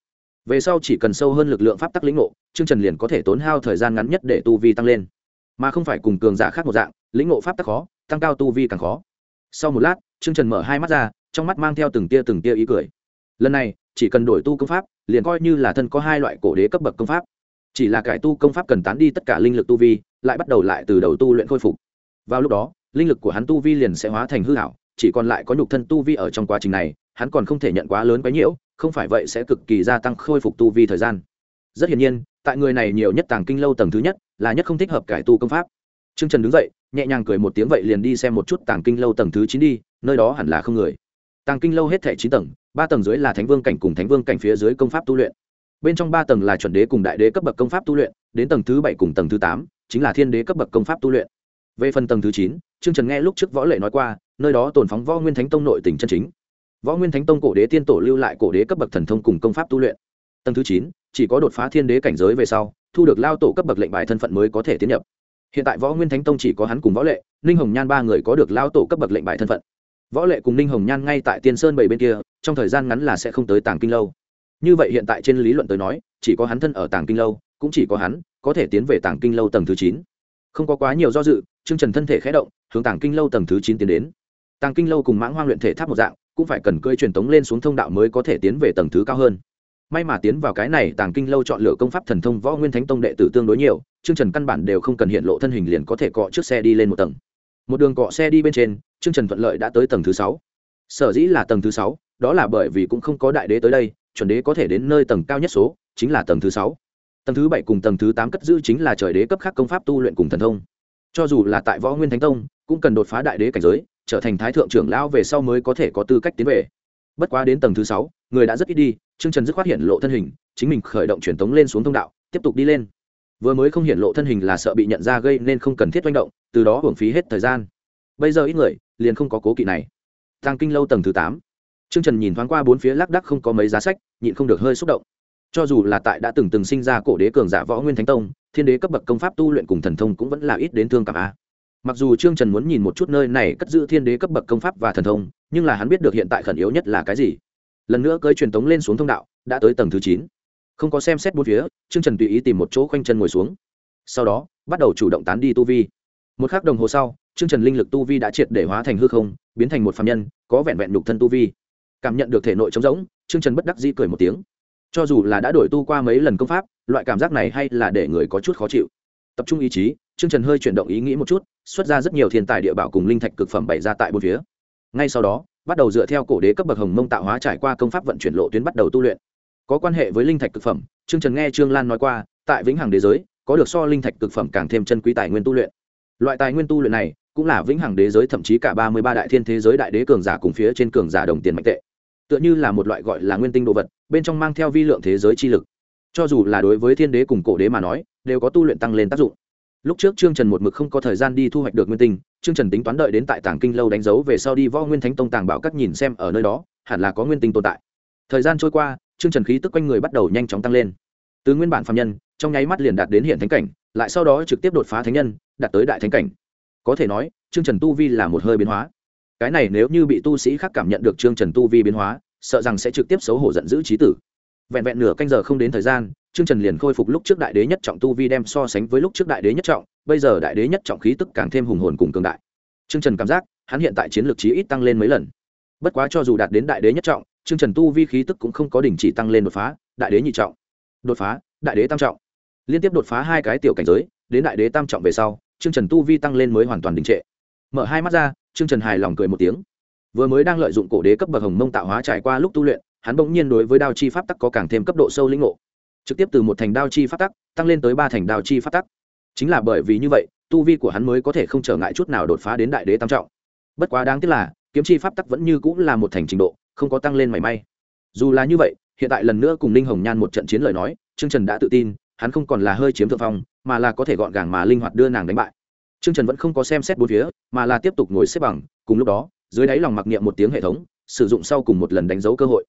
về sau chỉ cần sâu hơn lực lượng pháp tắc lĩnh ngộ chương trần liền có thể tốn hao thời gian ngắn nhất để tu vi tăng lên. Mà không phải cùng cường giả khác một dạng, lĩnh ngộ pháp tắc khó, tăng cao tu vi càng khó. Sau một lát chương trần mở hai mắt ra, trong mắt mang theo từng tia từng tia ý cười. Lần này, chỉ cần đổi tu công pháp, liền coi như là thân có hai loại cổ đế cấp bậc công pháp. Chỉ là cải tu công pháp cần tán đi tất cả linh lực tu vi, lại bắt đầu lại từ đầu tu luyện khôi phục. Vào lúc đó, linh lực của hắn tu vi liền sẽ hóa thành hư hảo chỉ còn lại có nhục thân tu vi ở trong quá trình này, hắn còn không thể nhận quá lớn quá nhiễu không phải vậy sẽ cực kỳ gia tăng khôi phục tu vi thời gian. Rất hiển nhiên, tại người này nhiều nhất tàng kinh lâu tầng thứ nhất là nhất không thích hợp cải tu công pháp. T r ư ơ n g trần đứng dậy, nhẹ nhàng cười một tiếng vậy liền đi xem một chút tàng kinh lâu tầng thứ chín đi, nơi đó hẳn là không người. Tàng kinh lâu hết thảy chín tầng, ba tầng dưới là thánh vương cảnh cùng thánh vương cảnh phía dưới công pháp tu luyện. Bên trong ba tầng là chuẩn đế cùng đại đế cấp bậc công pháp tu luyện, đến tầng thứ bảy cùng tầng thứ tám chính là thiên đế cấp bậc công pháp tu luyện. Về phần tầng thứ chín, trương trần nghe lúc trước võ lệ nói qua, nơi đó tồn phóng võ nguyên thánh tông nội tỉnh chân chính võ nguyên thánh tông cổ đế tiên tổ lưu lại cổ đế cấp bậc thần thông cùng công pháp tu luyện. Tầng thứ chín, chỉ có đột phá thiên đế cảnh giới về sau, thu được lao tổ cấp bậc lệnh bài thân phận mới có thể tiến nhập. Hiện tại võ nguyên thánh tông chỉ có hắn cùng võ lệ, ninh hồng nhan ba người có được lao tổ cấp bậc lệnh bài thân phận. Võ lệ cùng ninh hồng nhan ngay tại tiên sơn bảy bên kia, trong thời gian ngắn là sẽ không tới tàng kinh lâu. Như vậy hiện tại trên lý luận tới nói, chỉ có hắn thân ở tàng kinh lâu, cũng chỉ có hắn có thể tiến về tàng kinh lâu tầng thứ chín. Không có quá nhiều do dự chương trần thân thể khé động, hướng tàng kinh lâu tầng thứ chín tiến đến. Tàng kinh lâu cùng mãng hoang luyện thể tháp một dạng cũng phải cần cơi truyền tống lên xuống thông đạo mới có thể tiến về tầng thứ cao hơn. May mà tiến vào cái này, tàng kinh lâu chọn lựa công pháp thần thông võ nguyên thánh tông đệ tử tương đối nhiều chương trần căn bản đều không cần hiện lộ thân hình liền có thể cọ chiếc xe đi lên một tầng. Một đường cọ xe đi bên trên chương trần thuận lợi đã tới tầng thứ sáu. Sở dĩ là tầng thứ sáu, đó là bởi vì cũng không có đại đế tới đây, chuẩn đế có thể đến nơi tầng cao nhất số, chính là tầng thứ sáu. Tầng thứ bảy cùng tầng thứ tám cất giữ chính là trời đế cấp khác công pháp tu luyện cùng thần thông. Cho dù là tại võ nguyên thánh tông, cũng cần đột phá đại đế cảnh giới trở thành thái thượng trưởng lão về sau mới có thể có tư cách tiến về. Bất quá đến tầng thứ sáu, người đã rất ít đi chương trần dứt khoát hiện lộ thân hình, chính mình khởi động truyền tống lên xuống thông đạo, tiếp tục đi lên. Vừa mới không hiện lộ thân hình là sợ bị nhận ra gây nên không cần thiết manh động, từ đó hưởng phí hết thời gian. Bây giờ ít người, liền không có cố kỵ này. Tăng kinh lâu tầng thứ tám. Chương trần nhìn thoáng qua bốn phía lác đắc không có mấy giá sách, nhịn không được hơi xúc động. Cho dù là tại đã từng từng sinh ra cổ đế cường giả võ nguyên thánh tông, thiên đế cấp bậc công pháp tu luyện cùng thần thông cũng vẫn là ít đến thương cảm a mặc dù trương trần muốn nhìn một chút nơi này cất giữ thiên đế cấp bậc công pháp và thần thông, nhưng là hắn biết được hiện tại khẩn yếu nhất là cái gì. Lần nữa cơi truyền tống lên xuống thông đạo, đã tới tầng thứ chín. Không có xem xét bốn phía, trương trần tùy ý tìm một chỗ khoanh chân ngồi xuống. Sau đó, bắt đầu chủ động tán đi tu vi. Một k h ắ c đồng hồ sau, trương trần linh lực tu vi đã triệt để hóa thành hư không, biến thành một phạm nhân, có vẹn vẹn đục thân tu vi. Cảm nhận được thể nội trống rỗng, trương trần bất đắc dĩ cười một tiếng. Cho dù là đã đổi tu qua mấy lần công pháp, loại cảm giác này hay là để người có chút khó chịu. Tập trung ý chí, trương trần hơi chuyển động ý nghĩ một chút xuất ra rất nhiều thiên tài địa bảo cùng linh thạch cực phẩm bày ra tại bốn phía. Ngay sau đó, bắt đầu dựa theo cổ đế cấp bậc hồng mông tạo hóa trải qua công pháp vận chuyển lộ tuyến bắt đầu tu luyện. Có quan hệ với linh thạch cực phẩm, trương trần nghe trương lan nói qua, tại vĩnh hằng đế giới, có được so linh thạch cực phẩm càng thêm chân quý tài nguyên tu luyện. Loại tài nguyên tu luyện này cũng là vĩnh hằng đế giới thậm chí cả ba mươi ba đại thiên thế giới đại đế cường giả cùng phía trên cường giả đồng tiền mạnh tệ. Tựa như là một loại gọi là nguyên tinh đồ vật, bên trong mang theo vi lượng thế giới chi lực. Cho dù là đối với thiên đế cùng cổ đế mà nói, đều có tu luyện tăng lên tác dụng lúc trước trương trần một mực không có thời gian đi thu hoạch được nguyên tinh, trương trần tính toán đợi đến tại tàng kinh lâu đánh dấu về sau đi võ nguyên thánh tông tàng bảo các nhìn xem ở nơi đó, hẳn là có nguyên tinh tồn tại. Thời gian trôi qua, trương trần khí tức quanh người bắt đầu nhanh chóng tăng lên. Từ nguyên bản phạm nhân, trong nháy mắt liền đạt đến hiện thánh cảnh, lại sau đó trực tiếp đột phá thánh nhân, đạt tới đại thánh cảnh. Có thể nói, trương trần tu vi là một hơi biến hóa. Cái này nếu như bị tu sĩ khác cảm nhận được trương trần tu vi biến hóa, sợ rằng sẽ trực tiếp xấu hổ giận dữ trí tử vẹn vẹn nửa canh giờ không đến thời gian, trương trần liền khôi phục lúc trước đại đế nhất trọng tu vi đem so sánh với lúc trước đại đế nhất trọng, bây giờ đại đế nhất trọng khí tức càng thêm hùng hồn cùng cường đại. Trương trần cảm giác, hắn hiện tại chiến lược chí ít tăng lên mấy lần. Bất quá cho dù đạt đến đại đế nhất trọng, trương trần tu vi khí tức cũng không có đình chỉ tăng lên đột phá, đại đế nhị trọng. Đột phá, đại đế tam trọng. Liên tiếp đột phá hai cái tiểu cảnh giới, đến đại đế tam trọng về sau, trương trần tu vi tăng lên mới hoàn toàn đình trệ. Mở hai mắt ra, trương trần hài lòng cười một tiếng. Vừa mới đang lợi dụng cổ đế cấp bậc hồng mông tạo hóa trải qua lúc tu luyện hắn bỗng nhiên đối với đao chi pháp tắc có càng thêm cấp độ sâu lĩnh ngộ. Trực tiếp từ một thành đao chi pháp tắc, tăng lên tới ba thành đao chi pháp tắc. Chính là bởi vì như vậy, tu vi của hắn mới có thể không trở ngại chút nào đột phá đến đại đế tam trọng. Bất quá đáng tiếc là, kiếm chi pháp tắc vẫn như cũng là một thành trình độ, không có tăng lên mảy may. Dù là như vậy, hiện tại lần nữa cùng ninh hồng nhan một trận chiến lời nói, trương trần đã tự tin, hắn không còn là hơi chiếm thượng phong, mà là có thể gọn gàng mà linh hoạt đưa nàng đánh bại. Trương trần vẫn không có xem xét bốn phía, mà là tiếp tục ngồi xếp bằng, cùng lúc đó, dưới đáy lòng mặc niệm một tiếng hệ thống, sử dụng sau cùng một lần đánh dấu cơ hội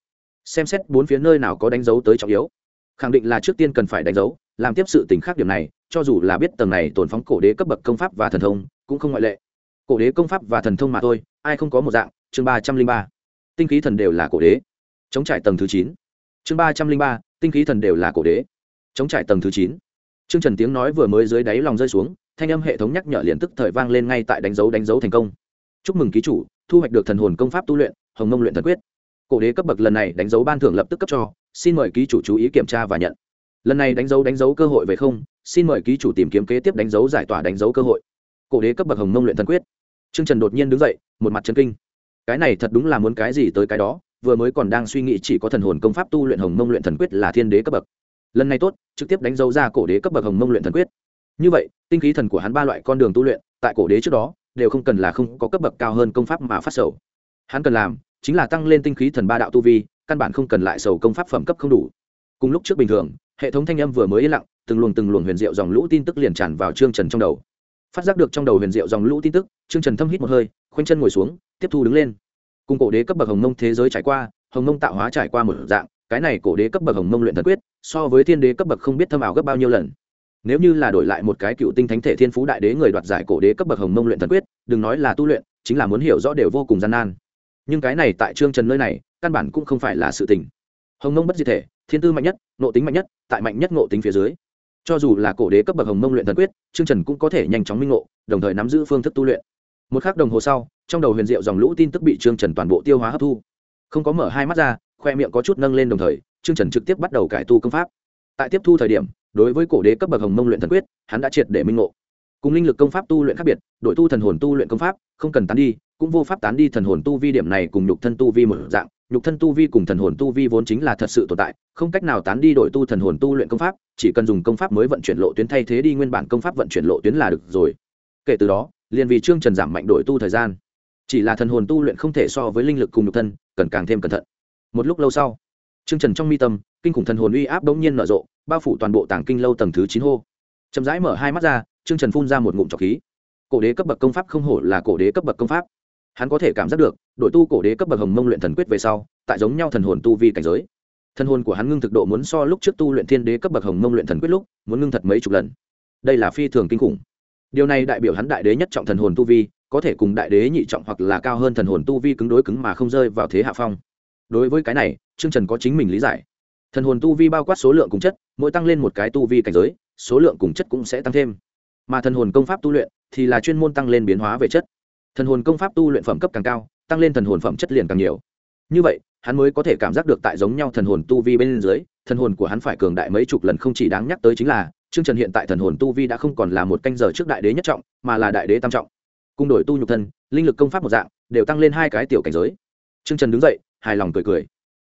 xem xét bốn phía nơi nào có đánh dấu tới trọng yếu. Khẳng định là trước tiên cần phải đánh dấu, làm tiếp sự tình khác điểm này, cho dù là biết tầng này tồn phóng cổ đế cấp bậc công pháp và thần thông, cũng không ngoại lệ. Cổ đế công pháp và thần thông mà thôi, ai không có một dạng, chương ba trăm linh ba. Tinh khí thần đều là cổ đế. Chống trải tầng thứ chín. Chương ba trăm linh ba, tinh khí thần đều là cổ đế. Chống trải tầng thứ chín. Chương trần tiếng nói vừa mới dưới đáy lòng rơi xuống, thanh âm hệ thống nhắc nhở liền tức thời vang lên ngay tại đánh dấu đánh dấu thành công. Chúc mừng ký chủ, thu hoạch được thần hồn công pháp tu luyện, hồng mông luyện thần quyết cổ đế cấp bậc lần này đánh dấu ban thưởng lập tức cấp cho, xin mời ký chủ chú ý kiểm tra và nhận. Lần này đánh dấu đánh dấu cơ hội về không, xin mời ký chủ tìm kiếm kế tiếp đánh dấu giải tỏa đánh dấu cơ hội. Cổ đế cấp bậc hồng mông luyện thần quyết. Trương trần đột nhiên đứng dậy, một mặt chân kinh. Cái này thật đúng là muốn cái gì tới cái đó, vừa mới còn đang suy nghĩ chỉ có thần hồn công pháp tu luyện hồng mông luyện thần quyết là thiên đế cấp bậc. Lần này tốt, trực tiếp đánh dấu ra cổ đế cấp bậc hồng mông luyện thần quyết. Như vậy, tinh khí thần của hắn ba loại con đường tu luyện, tại cổ đế trước đó, đều không cần là không có cấp bậc cao hơn công pháp mà phát sầu. Hắn cần làm chính là tăng lên tinh khí thần ba đạo tu vi, căn bản không cần lại sầu công pháp phẩm cấp không đủ. Cùng lúc trước bình thường, hệ thống thanh âm vừa mới yên lặng, từng luồng từng luồng huyền diệu dòng lũ tin tức liền tràn vào trương trần trong đầu. Phát giác được trong đầu huyền diệu dòng lũ tin tức, trương trần thâm hít một hơi, khoanh chân ngồi xuống, tiếp thu đứng lên. Cùng cổ đế cấp bậc hồng mông thế giới trải qua, hồng mông tạo hóa trải qua một dạng, cái này cổ đế cấp bậc hồng mông luyện thần quyết, so với thiên đế cấp bậc không biết thâm ảo gấp bao nhiêu lần. Nếu như là đổi lại một cái cựu tinh thánh thể thiên phú đại đế người đoạt giải cổ đế cấp bậc hồng mông luyện thần quyết, đừng nói là tu luyện, chính là muốn hiểu rõ đều vô cùng gian nan nhưng cái này tại trương trần nơi này căn bản cũng không phải là sự tình. Hồng mông bất diệt thể, thiên tư mạnh nhất nộ tính mạnh nhất, tại mạnh nhất ngộ tính phía dưới. Cho dù là cổ đế cấp bậc hồng mông luyện thần quyết, trương trần cũng có thể nhanh chóng minh ngộ, đồng thời nắm giữ phương thức tu luyện. Một k h ắ c đồng hồ sau, trong đầu huyền diệu dòng lũ tin tức bị trương trần toàn bộ tiêu hóa hấp thu. Không có mở hai mắt ra, khoe miệng có chút nâng lên đồng thời, trương trần trực tiếp bắt đầu cải tu công pháp. Tại tiếp thu thời điểm, đối với cổ đế cấp bậc hồng mông luyện thần quyết, hắn đã triệt để minh ngộ. Cùng linh lực công pháp tu luyện khác biệt, đội tu thần hồn tu luyện công pháp, không cần tán đi cũng vô pháp tán đi thần hồn tu vi điểm này cùng nhục thân tu vi một dạng. Nhục thân tu vi cùng thần hồn tu vi vốn chính là thật sự tồn tại, không cách nào tán đi đổi tu thần hồn tu luyện công pháp, chỉ cần dùng công pháp mới vận chuyển lộ tuyến thay thế đi nguyên bản công pháp vận chuyển lộ tuyến là được rồi. Kể từ đó, liền vì trương trần giảm mạnh đổi tu thời gian. Chỉ là thần hồn tu luyện không thể so với linh lực cùng nhục thân, cần càng thêm cẩn thận. Một lúc lâu sau, trương trần trong mi tâm, kinh khủng thần hồn uy áp bỗng nhiên nở rộ, bao phủ toàn bộ tảng kinh lâu tầng thứ chín hô. Chậm rãi mở hai mắt ra, trương trần phun ra một ngụm trọc khí. Cổ đế cấp bậc công pháp không hổ là cổ đế cấp bậc công pháp hắn có thể cảm giác được, đội tu cổ đế cấp bậc hồng mông luyện thần quyết về sau, tại giống nhau thần hồn tu vi cảnh giới. Thần hồn của hắn ngưng thực độ muốn so lúc trước tu luyện thiên đế cấp bậc hồng mông luyện thần quyết lúc, muốn ngưng thật mấy chục lần. Đây là phi thường kinh khủng. Điều này đại biểu hắn đại đế nhất trọng thần hồn tu vi, có thể cùng đại đế nhị trọng hoặc là cao hơn thần hồn tu vi cứng đối cứng mà không rơi vào thế hạ phong. Đối với cái này, trương trần có chính mình lý giải. Thần hồn tu vi bao quát số lượng cùng chất, mỗi tăng lên một cái tu vi cảnh giới, số lượng cùng chất cũng sẽ tăng thêm. Mà thần hồn công pháp tu luyện thì là chuyên môn tăng lên biến hóa về chất thần hồn công pháp tu luyện phẩm cấp càng cao, tăng lên thần hồn phẩm chất liền càng nhiều. Như vậy, hắn mới có thể cảm giác được tại giống nhau thần hồn tu vi bên dưới, thần hồn của hắn phải cường đại mấy chục lần không chỉ đáng nhắc tới chính là chương trần hiện tại thần hồn tu vi đã không còn là một canh giờ trước đại đế nhất trọng, mà là đại đế tam trọng. Cung đổi tu nhục thân, linh lực công pháp một dạng, đều tăng lên hai cái tiểu cảnh giới. Chương trần đứng dậy, hài lòng cười cười.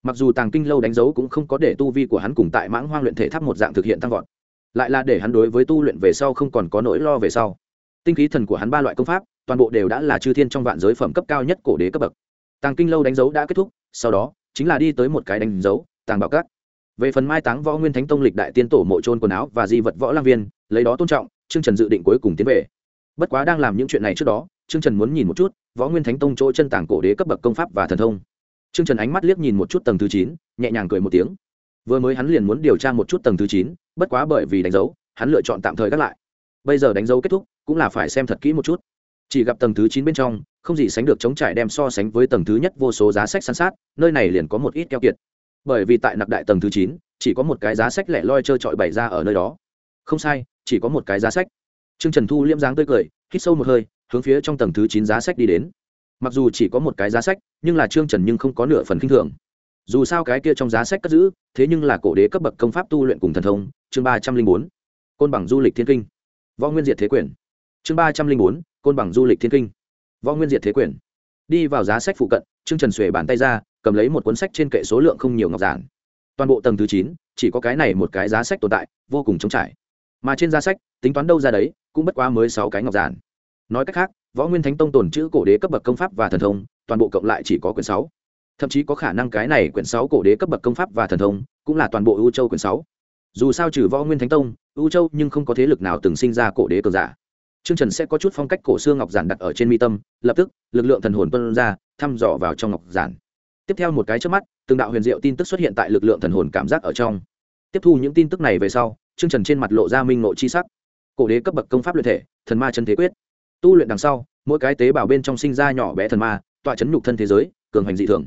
Mặc dù tàng kinh lâu đánh dấu cũng không có để tu vi của hắn cùng tại mãng hoang luyện thể tháp một dạng thực hiện tăng vọt, lại là để hắn đối với tu luyện về sau không còn có nỗi lo về sau. Tinh khí thần của hắn ba loại công pháp toàn bộ đều đã là chư thiên trong vạn giới phẩm cấp cao nhất cổ đế cấp bậc. Tàng kinh lâu đánh dấu đã kết thúc, sau đó, chính là đi tới một cái đánh dấu, tàng bảo cát về phần mai táng võ nguyên thánh tông lịch đại tiên tổ mộ trôn quần áo và di vật võ lang viên, lấy đó tôn trọng, trương trần dự định cuối cùng tiến về. Bất quá đang làm những chuyện này trước đó, trương trần muốn nhìn một chút, võ nguyên thánh tông chỗ chân tàng cổ đế cấp bậc công pháp và thần thông. Trương trần ánh mắt liếc nhìn một chút tầng thứ chín, nhẹ nhàng cười một tiếng. Vừa mới hắn liền muốn điều tra một chút tầng thứ chín, bất quá bởi vì đánh dấu, hắn lựa chọn tạm thời gác lại. Bây giờ đánh dấu kết thúc, cũng là phải xem thật kỹ một chút chỉ gặp tầng thứ chín bên trong, không gì sánh được chống trải đem so sánh với tầng thứ nhất vô số giá sách săn sát, nơi này liền có một ít keo kiệt. Bởi vì tại nặc đại tầng thứ chín, chỉ có một cái giá sách lẻ loi trơ trọi bày ra ở nơi đó. Không sai, chỉ có một cái giá sách. T r ư ơ n g trần thu liêm dáng tươi cười, hít sâu một hơi, hướng phía trong tầng thứ chín giá sách đi đến. Mặc dù chỉ có một cái giá sách, nhưng là trương trần nhưng không có nửa phần k i n h thường. Dù sao cái kia trong giá sách cất giữ, thế nhưng là cổ đế cấp bậc công pháp tu luyện cùng thần thông, chương ba trăm linh bốn. Côn bằng du lịch thiên kinh. Võ nguyên diệt thế quyền chương ba trăm linh bốn, côn bằng du lịch thiên kinh. Võ nguyên diệt thế quyền. Đi vào giá sách phụ cận, trương trần xuề bàn tay ra, cầm lấy một cuốn sách trên kệ số lượng không nhiều ngọc giản. Toàn bộ tầng thứ chín, chỉ có cái này một cái giá sách tồn tại, vô cùng trống trải. Mà trên giá sách, tính toán đâu ra đấy, cũng bất quá mới sáu cái ngọc giản. Nói cách khác, võ nguyên thánh tông tồn chữ cổ đế cấp bậc công pháp và thần thông, toàn bộ cộng lại chỉ có quyển sáu. Thậm chí có khả năng cái này quyển sáu cổ đế cấp bậc công pháp và thần thông, cũng là toàn bộ ưu châu quyển sáu. Dù sao trừ võ nguyên thánh tông ưu châu nhưng không có thế lực nào từng sinh ra cổ đế cờ giả. Trương Trần sẽ có chút phong cách cổ xưa ngọc giản đặt ở trên mi tâm, lập tức, lực lượng thần hồn tuôn ra, thăm dò vào trong ngọc giản. Tiếp theo một cái chớp mắt, từng đạo huyền diệu tin tức xuất hiện tại lực lượng thần hồn cảm giác ở trong. Tiếp thu những tin tức này về sau, Trương Trần trên mặt lộ ra minh ngộ chi sắc. Cổ đế cấp bậc công pháp luyện thể, thần ma chân thế quyết. Tu luyện đằng sau, mỗi cái tế bào bên trong sinh ra nhỏ bé thần ma, tọa chấn nhục thân thế giới, cường hành dị thường.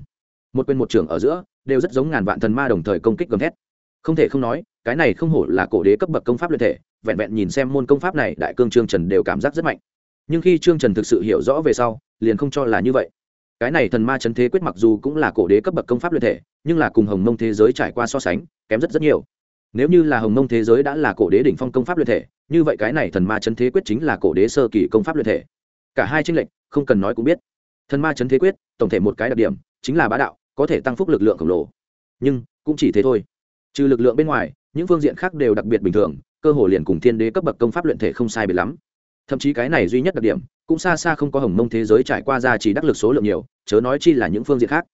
Một quên một trưởng ở giữa, đều rất giống ngàn vạn thần ma đồng thời công kích gầm thét. Không thể không nói, cái này không hổ là cổ đế cấp bậc công pháp luyện thể, vẹn vẹn nhìn xem môn công pháp này đại cương trương trần đều cảm giác rất mạnh. Nhưng khi trương trần thực sự hiểu rõ về sau liền không cho là như vậy. Cái này thần ma chấn thế quyết mặc dù cũng là cổ đế cấp bậc công pháp luyện thể nhưng là cùng hồng mông thế giới trải qua so sánh kém rất rất nhiều. Nếu như là hồng mông thế giới đã là cổ đế đỉnh phong công pháp luyện thể như vậy cái này thần ma chấn thế quyết chính là cổ đế sơ kỳ công pháp luyện thể. Cả hai tranh lệch không cần nói cũng biết. Thần ma chấn thế quyết tổng thể một cái đặc điểm chính là bá đạo có thể tăng phúc lực lượng khổng lồ. Nhưng cũng chỉ thế thôi trừ lực lượng bên ngoài những phương diện khác đều đặc biệt bình thường cơ hồ liền cùng thiên đế cấp bậc công pháp luyện thể không sai biệt lắm thậm chí cái này duy nhất đặc điểm cũng xa xa không có hồng mông thế giới trải qua ra chỉ đắc lực số lượng nhiều chớ nói chi là những phương diện khác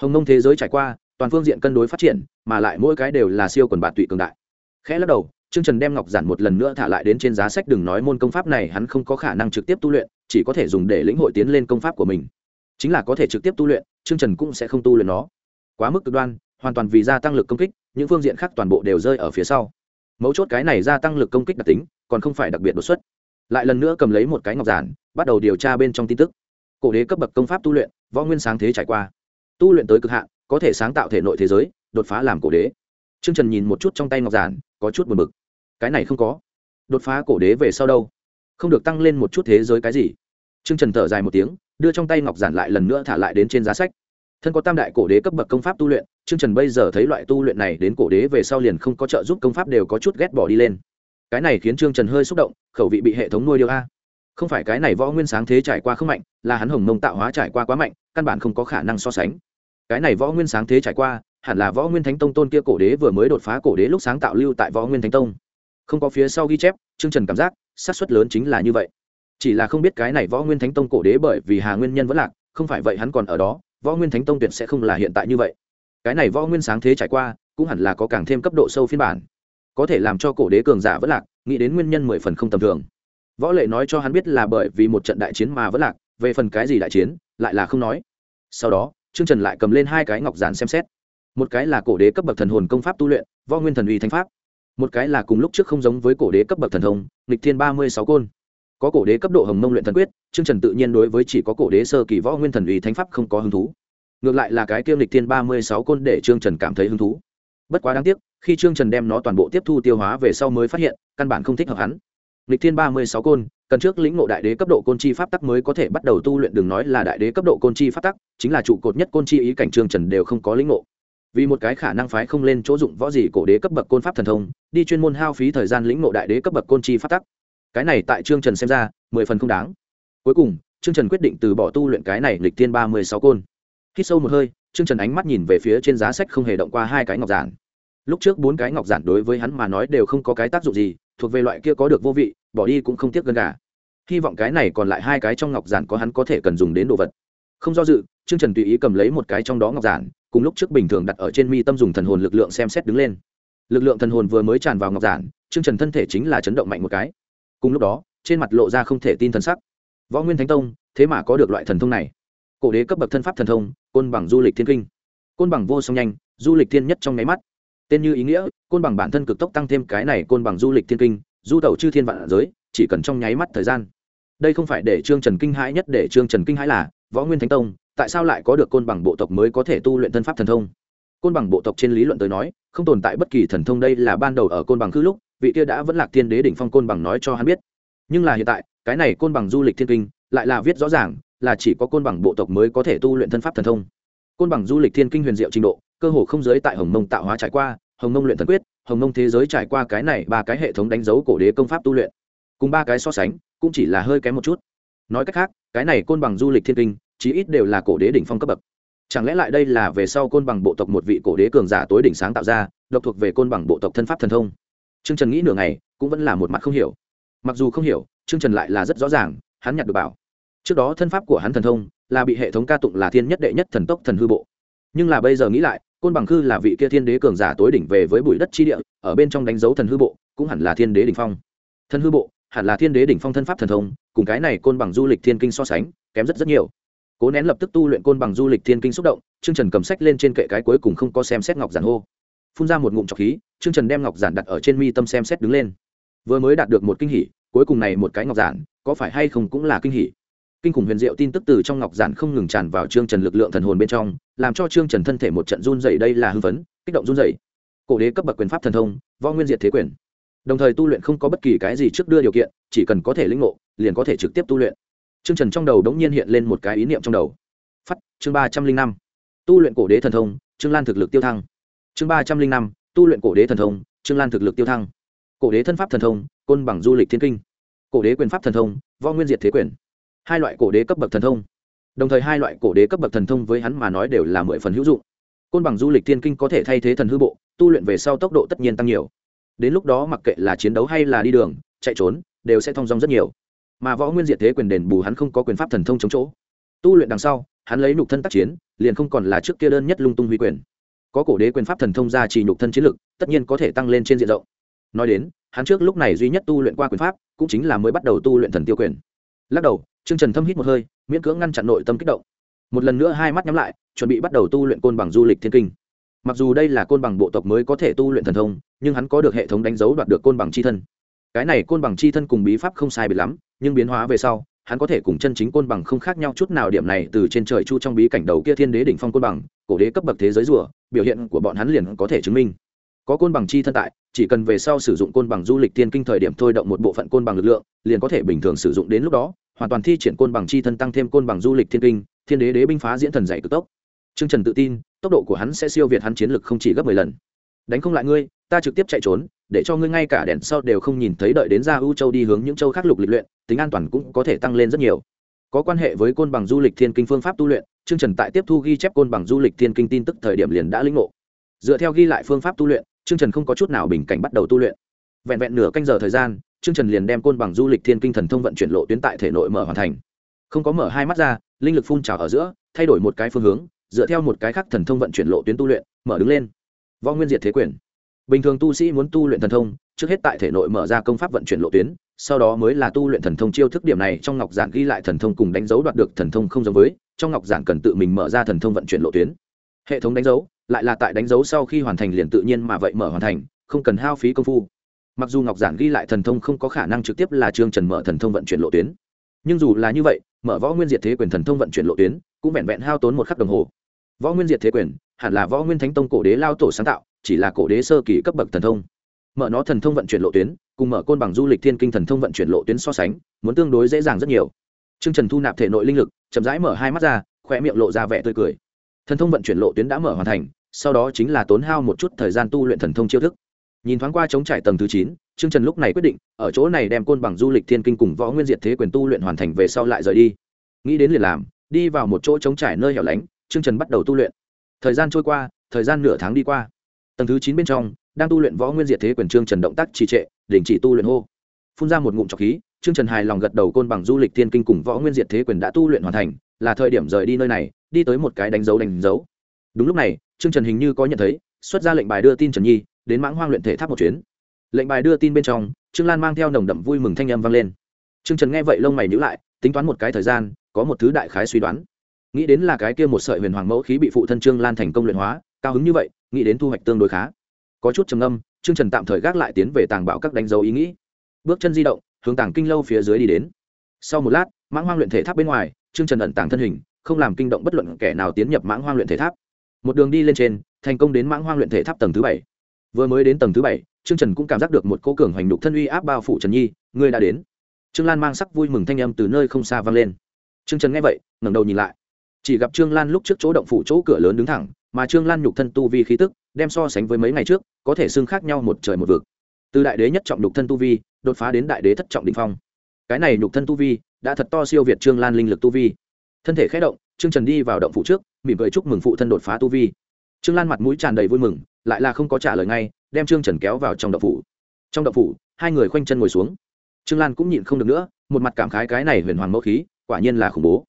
hồng mông thế giới trải qua toàn phương diện cân đối phát triển mà lại mỗi cái đều là siêu quần bạt tụy cường đại khẽ lắc đầu Trương Trần đem ngọc giản một lần nữa thả lại đến trên giá sách đừng nói môn công pháp này hắn không có khả năng trực tiếp tu luyện, chỉ có thể dùng để lĩnh hội tiến lên công pháp của mình. Chính là có thể trực tiếp tu luyện, Trương Trần cũng sẽ không tu luyện nó. Quá mức cực đoan, hoàn toàn vì gia tăng lực công kích, những phương diện khác toàn bộ đều rơi ở phía sau. Mấu chốt cái này gia tăng lực công kích đặc tính, còn không phải đặc biệt đột xuất. Lại lần nữa cầm lấy một cái ngọc giản, bắt đầu điều tra bên trong tin tức. Cổ đế cấp bậc công pháp tu luyện, võ nguyên sáng thế trải qua. Tu luyện tới cực hạn, có thể sáng tạo thể nội thế giới, đột phá làm cổ đế. Trương Trần nhìn một chút trong tay ngọc giản, có chút buồn bực cái này không có đột phá cổ đế về sau đâu không được tăng lên một chút thế giới cái gì t r ư ơ n g trần thở dài một tiếng đưa trong tay ngọc giản lại lần nữa thả lại đến trên giá sách thân có tam đại cổ đế cấp bậc công pháp tu luyện chương trần bây giờ thấy loại tu luyện này đến cổ đế về sau liền không có trợ giúp công pháp đều có chút ghét bỏ đi lên. Cái này khiến trương trần hơi xúc động, khẩu vị bị hệ thống nuôi điều a. Không phải cái này võ nguyên sáng thế trải qua không mạnh, là hắn hồng mông tạo hóa trải qua quá mạnh, căn bản không có khả năng so sánh. Cái này võ nguyên sáng thế trải qua, hẳn là võ nguyên thánh tông tôn kia cổ đế vừa mới đột phá cổ đế lúc sáng tạo lưu tại võ nguyên thánh tông. Không có phía sau ghi chép chương trần cảm giác, xác suất lớn chính là như vậy. Chỉ là không biết cái này võ nguyên thánh tông cổ đế bởi vì hà nguyên nhân vẫn lạc, không phải vậy hắn còn ở đó võ nguyên thánh tông tuyệt sẽ không là hiện tại như vậy. Cái này võ nguyên sáng thế trải qua, cũng hẳn là có càng thêm cấp độ sâu phiên bản. Có thể làm cho cổ đế cường giả vẫn lạc, nghĩ đến nguyên nhân mười phần không tầm thường. Võ lệ nói cho hắn biết là bởi vì một trận đại chiến mà vẫn lạc, về phần cái gì đại chiến, lại là không nói. Sau đó, trương trần lại cầm lên hai cái ngọc giản xem xét. Một cái là cổ đế cấp bậc thần hồn công pháp tu luyện, võ nguyên thần uy thánh pháp. Một cái là cùng lúc trước không giống với cổ đế cấp bậc thần thông, nghịch thiên ba mươi sáu côn có cổ đế cấp độ hồng mông luyện thần quyết chương trần tự nhiên đối với chỉ có cổ đế sơ kỳ võ nguyên thần uy thánh pháp không có hứng thú. Ngược lại là cái kiêm lịch thiên ba mươi sáu côn để trương trần cảm thấy hứng thú. Bất quá đáng tiếc, khi trương trần đem nó toàn bộ tiếp thu tiêu hóa về sau mới phát hiện, căn bản không thích hợp hắn. Lịch thiên ba mươi sáu côn, cần trước lĩnh ngộ đại đế cấp độ côn chi pháp tắc mới có thể bắt đầu tu luyện, đừng nói là đại đế cấp độ côn chi pháp tắc, chính là trụ cột nhất côn chi ý cảnh trương trần đều không có lĩnh ngộ. Vì một cái khả năng phái không lên chỗ dụng võ gì cổ đế cấp bậc côn pháp thần thông, đi chuyên môn hao phí thời gian lĩnh ngộ đại đế cấp bậc côn chi pháp tắc cái này tại trương trần xem ra, mười phần không đáng. Cuối cùng, trương trần quyết định từ bỏ tu luyện cái này lịch tiên ba mươi sáu côn. Khi sâu một hơi, trương trần ánh mắt nhìn về phía trên giá sách không hề động qua hai cái ngọc giản. Lúc trước bốn cái ngọc giản đối với hắn mà nói đều không có cái tác dụng gì, thuộc về loại kia có được vô vị, bỏ đi cũng không tiếc gần cả hy vọng cái này còn lại hai cái trong ngọc giản có hắn có thể cần dùng đến đồ vật. Không do dự, trương trần tùy ý cầm lấy một cái trong đó ngọc giản, cùng lúc trước bình thường đặt ở trên mi tâm dùng thần hồn lực lượng xem xét đứng lên. Lực lượng thần hồn vừa mới tràn vào ngọc giản, trương trần thân thể chính là chấn động mạnh một cái cùng lúc đó, trên mặt lộ ra không thể tin thần sắc. Võ nguyên thánh tông, thế mà có được loại thần thông này. Cổ đế cấp bậc thân pháp thần thông, côn bằng du lịch thiên kinh. Côn bằng vô song nhanh, du lịch thiên nhất trong nháy mắt. Tên như ý nghĩa, côn bằng bản thân cực tốc tăng thêm cái này côn bằng du lịch thiên kinh, du tẩu chư thiên vạn giới, chỉ cần trong nháy mắt thời gian. Đây không phải để trương trần kinh hãi nhất để trương trần kinh hãi là, võ nguyên thánh tông, tại sao lại có được côn bằng bộ tộc mới có thể tu luyện thân pháp thần thông? Côn bằng bộ tộc trên lý luận tới nói, không tồn tại bất kỳ thần thông đây là ban đầu ở côn bằng khứ lúc vị kia đã vẫn lạc thiên đế đỉnh phong côn bằng nói cho hắn biết. Nhưng là hiện tại, cái này côn bằng du lịch thiên kinh, lại là viết rõ ràng, là chỉ có côn bằng bộ tộc mới có thể tu luyện thân pháp thần thông. Côn bằng du lịch thiên kinh huyền diệu trình độ, cơ hồ không giới tại hồng mông tạo hóa trải qua, hồng mông luyện thần quyết, hồng mông thế giới trải qua cái này ba cái hệ thống đánh dấu cổ đế công pháp tu luyện. Cùng ba cái so sánh, cũng chỉ là hơi kém một chút. Nói cách khác, cái này côn bằng du lịch thiên kinh, chí ít đều là cổ đế đỉnh phong cấp bậc. Chẳng lẽ lại đây là về sau côn bằng bộ tộc một vị cổ đế cường giả tối đỉnh sáng tạo ra, độc thuộc về côn bằng bộ tộc thân pháp thần thông? Trương trần nghĩ nửa ngày, cũng vẫn là một mặt không hiểu. Mặc dù không hiểu, trương trần lại là rất rõ ràng, hắn nhặt được bảo. Trước đó thân pháp của hắn thần thông, là bị hệ thống ca tụng là thiên nhất đệ nhất thần tốc thần hư bộ. Nhưng là bây giờ nghĩ lại, côn bằng khư là vị kia thiên đế cường giả tối đỉnh về với bụi đất chi địa, ở bên trong đánh dấu thần hư bộ, cũng hẳn là thiên đế đỉnh phong. Thần hư bộ, hẳn là thiên đế đỉnh phong thân pháp thần thông, cùng cái này côn bằng du lịch thiên kinh so sánh, kém rất rất nhiều. Cố nén lập tức tu luyện côn bằng du lịch thiên kinh xúc động chương trần cầm sách lên trên kệ cái cuối cùng không có xem xét ngọc giản hô phun ra một ngụm trọc khí trương trần đem ngọc giản đặt ở trên mi tâm xem xét đứng lên. Vừa mới đạt được một kinh hỉ cuối cùng này một cái ngọc giản có phải hay không cũng là kinh hỉ? Kinh khủng huyền diệu tin tức từ trong ngọc giản không ngừng tràn vào trương trần lực lượng thần hồn bên trong làm cho trương trần thân thể một trận run dày đây là hưng phấn kích động run dày cổ đế cấp bậc quyền pháp thần thông võ nguyên diệt thế quyền. Đồng thời tu luyện không có bất kỳ cái gì trước đưa điều kiện chỉ cần có thể lĩnh ngộ liền có thể trực tiếp tu luyện. Trương Trần trong đầu đống nhiên hiện lên một cái ý niệm trong đầu. Phát, chương ba trăm linh năm. Tu luyện cổ đế thần thông, Trương Lan thực lực tiêu thăng. Chương ba trăm linh năm Tu luyện cổ đế thần thông, Trương Lan thực lực tiêu thăng. Cổ đế thân pháp thần thông, côn bằng du lịch thiên kinh. Cổ đế quyền pháp thần thông, võ nguyên diệt thế quyền. Hai loại cổ đế cấp bậc thần thông. Đồng thời hai loại cổ đế cấp bậc thần thông với hắn mà nói đều là mười phần hữu dụng. Côn bằng du lịch thiên kinh có thể thay thế thần hư bộ, tu luyện về sau tốc độ tất nhiên tăng nhiều. Đến lúc đó mặc kệ là chiến đấu hay là đi đường, chạy trốn, đều sẽ thông dong rất nhiều mà võ nguyên diệt thế quyền đền bù hắn không có quyền pháp thần thông chống chỗ tu luyện đằng sau hắn lấy nục thân tác chiến liền không còn là trước kia đơn nhất lung tung huy quyền có cổ đế quyền pháp thần thông ra chỉ nhục thân chiến lực, tất nhiên có thể tăng lên trên diện rộng. Nói đến, hắn trước lúc này duy nhất tu luyện qua quyền pháp, cũng chính là mới bắt đầu tu luyện thần tiêu quyền. Lắc đầu, trương trần thâm hít một hơi, miễn cưỡng ngăn chặn nội tâm kích động. Một lần nữa hai mắt nhắm lại, chuẩn bị bắt đầu tu luyện côn bằng du lịch thiên kinh. Mặc dù đây là côn bằng bộ tộc mới có thể tu luyện thần thông, nhưng hắn có được hệ thống đánh dấu đoạt được côn bằng c h i thân. Cái này côn bằng c h i thân cùng bí pháp không sai biệt lắm, nhưng biến hóa về sau hắn có thể cùng chân chính côn bằng không khác nhau chút nào điểm này từ trên trời chu trong bí cảnh đầu kia thiên đế đỉnh phong côn bằng cổ đế cấp bậc thế giới rùa biểu hiện của bọn hắn liền có thể chứng minh có côn bằng chi thân tại chỉ cần về sau sử dụng côn bằng du lịch tiên kinh thời điểm thôi động một bộ phận côn bằng lực lượng liền có thể bình thường sử dụng đến lúc đó hoàn toàn thi triển côn bằng chi thân tăng thêm côn bằng du lịch thiên kinh thiên đế đế binh phá diễn thần dạy cực tốc Trương Trần tự tin, tốc độ của hắn sẽ siêu việt hắn chiến lực không chỉ gấp mười lần. Đánh không lại ngươi, ta trực tiếp chạy trốn, để cho ngươi ngay cả đèn sau đều không nhìn thấy đợi đến ra ưu châu đi hướng những châu khác lục lịch luyện, tính an toàn cũng có thể tăng lên rất nhiều. Có quan hệ với côn bằng du lịch thiên kinh phương pháp tu luyện chương trần tại tiếp thu ghi chép côn bằng du lịch thiên kinh tin tức thời điểm liền đã lĩnh ngộ. Dựa theo ghi lại phương pháp tu luyện chương trần không có chút nào bình cảnh bắt đầu tu luyện. Vẹn vẹn nửa canh giờ thời gian chương trần liền đem côn bằng du lịch thiên kinh thần thông vận chuyển lộ tuyến tại thể nội mở hoàn thành. Không có mở hai mắt ra, linh lực phun trào ở giữa, thay đổi một cái phương hướng, dựa theo một cái khác thần thông vận chuyển lộ tuyến tu luyện, mở đứng lên. Võ nguyên diệt thế quyền bình thường tu sĩ muốn tu luyện thần thông, trước hết tại thể nội mở ra công pháp vận chuyển lộ tuyến, sau đó mới là tu luyện thần thông chiêu thức. Điểm này trong ngọc giản ghi lại thần thông cùng đánh dấu đoạt được thần thông không giống với, trong ngọc giản cần tự mình mở ra thần thông vận chuyển lộ tuyến. Hệ thống đánh dấu, lại là tại đánh dấu sau khi hoàn thành liền tự nhiên mà vậy mở hoàn thành, không cần hao phí công phu. Mặc dù ngọc giản ghi lại thần thông không có khả năng trực tiếp là trương trần mở thần thông vận chuyển lộ tuyến, nhưng dù là như vậy, mở võ nguyên diệt thế quyền thần thông vận chuyển lộ tuyến cũng vẹn vẹn hao tốn một khắc đồng hồ. Võ nguyên diệt thế quyền hẳn là võ nguyên thánh tông cổ đế lao tổ sáng tạo chỉ là cổ đế sơ kỳ cấp bậc thần thông mở nó thần thông vận chuyển lộ tuyến cùng mở côn bằng du lịch thiên kinh thần thông vận chuyển lộ tuyến so sánh muốn tương đối dễ dàng rất nhiều Trương Trần thu nạp thể nội linh lực, chậm rãi mở hai mắt ra, khoe miệng lộ ra vẻ tươi cười. Thần thông vận chuyển lộ tuyến đã mở hoàn thành, sau đó chính là tốn hao một chút thời gian tu luyện thần thông chiêu thức. Nhìn thoáng qua chống trải tầng thứ chín, Trương Trần lúc này quyết định, ở chỗ này đem côn bằng du lịch thiên kinh cùng võ nguyên diệt thế quyền tu luyện hoàn thành về sau lại rời đi. Nghĩ đến liền làm, đi vào một chỗ chống trải nơi hẻo lánh, Trương Trần bắt đầu tu luyện. Thời gian trôi qua, thời gian nửa tháng đi qua. Tầng thứ chín bên trong đang tu luyện võ nguyên diệt thế quyền trương trần động tác trì trệ đình chỉ tu luyện hô. Phun ra một ngụm trọc khí trương trần hài lòng gật đầu côn bằng du lịch thiên kinh cùng võ nguyên diệt thế quyền đã tu luyện hoàn thành là thời điểm rời đi nơi này đi tới một cái đánh dấu đánh dấu. Đúng lúc này trương trần hình như có nhận thấy xuất ra lệnh bài đưa tin trần nhi đến mãng hoang luyện thể tháp một chuyến. Lệnh bài đưa tin bên trong trương lan mang theo nồng đậm vui mừng thanh âm vang lên. Trương trần nghe vậy lông mày nhữ lại tính toán một cái thời gian có một thứ đại khái suy đoán nghĩ đến là cái kia một sợi huyền hoàng mẫu khí bị phụ thân trương lan thành công luyện hóa, cao hứng như vậy, nghĩ đến thu hoạch tương đối khá. Có chút trầm âm trương trần tạm thời gác lại tiến về tàng bảo các đánh dấu ý nghĩ. Bước chân di động, hướng tàng kinh lâu phía dưới đi đến. Sau một lát, mãng hoang luyện thể tháp bên ngoài, trương trần ẩn tàng thân hình, không làm kinh động bất luận kẻ nào tiến nhập mãng hoang luyện thể tháp. Một đường đi lên trên, thành công đến mãng hoang luyện thể tháp tầng thứ bảy. Vừa mới đến tầng thứ bảy, trương trần cũng cảm giác được một cô cường hoành đục thân uy áp bao phủ trần nhi, ngươi đã đến. Trương lan mang sắc vui mừng thanh âm từ nơi không xa vang lên. Trương trần nghe vậy, ngẩng đầu nhìn lại chỉ gặp trương lan lúc trước chỗ động phủ chỗ cửa lớn đứng thẳng, mà trương lan nhục thân tu vi khí tức, đem so sánh với mấy ngày trước, có thể xưng khác nhau một trời một vực. Từ đại đế nhất trọng nhục thân tu vi, đột phá đến đại đế thất trọng đình phong. Cái này nhục thân tu vi, đã thật to siêu việt trương lan linh lực tu vi. Thân thể khé động, trương trần đi vào động phủ trước, mỉm cười chúc mừng phụ thân đột phá tu vi. Trương lan mặt mũi tràn đầy vui mừng, lại là không có trả lời ngay, đem trương trần kéo vào trong động phủ. Trong động phủ, hai người khoanh chân ngồi xuống. Trương lan cũng nhịn không được nữa, một mặt cảm khái cái này huyền hoàng mẫu khí, quả nhiên là khủng bố.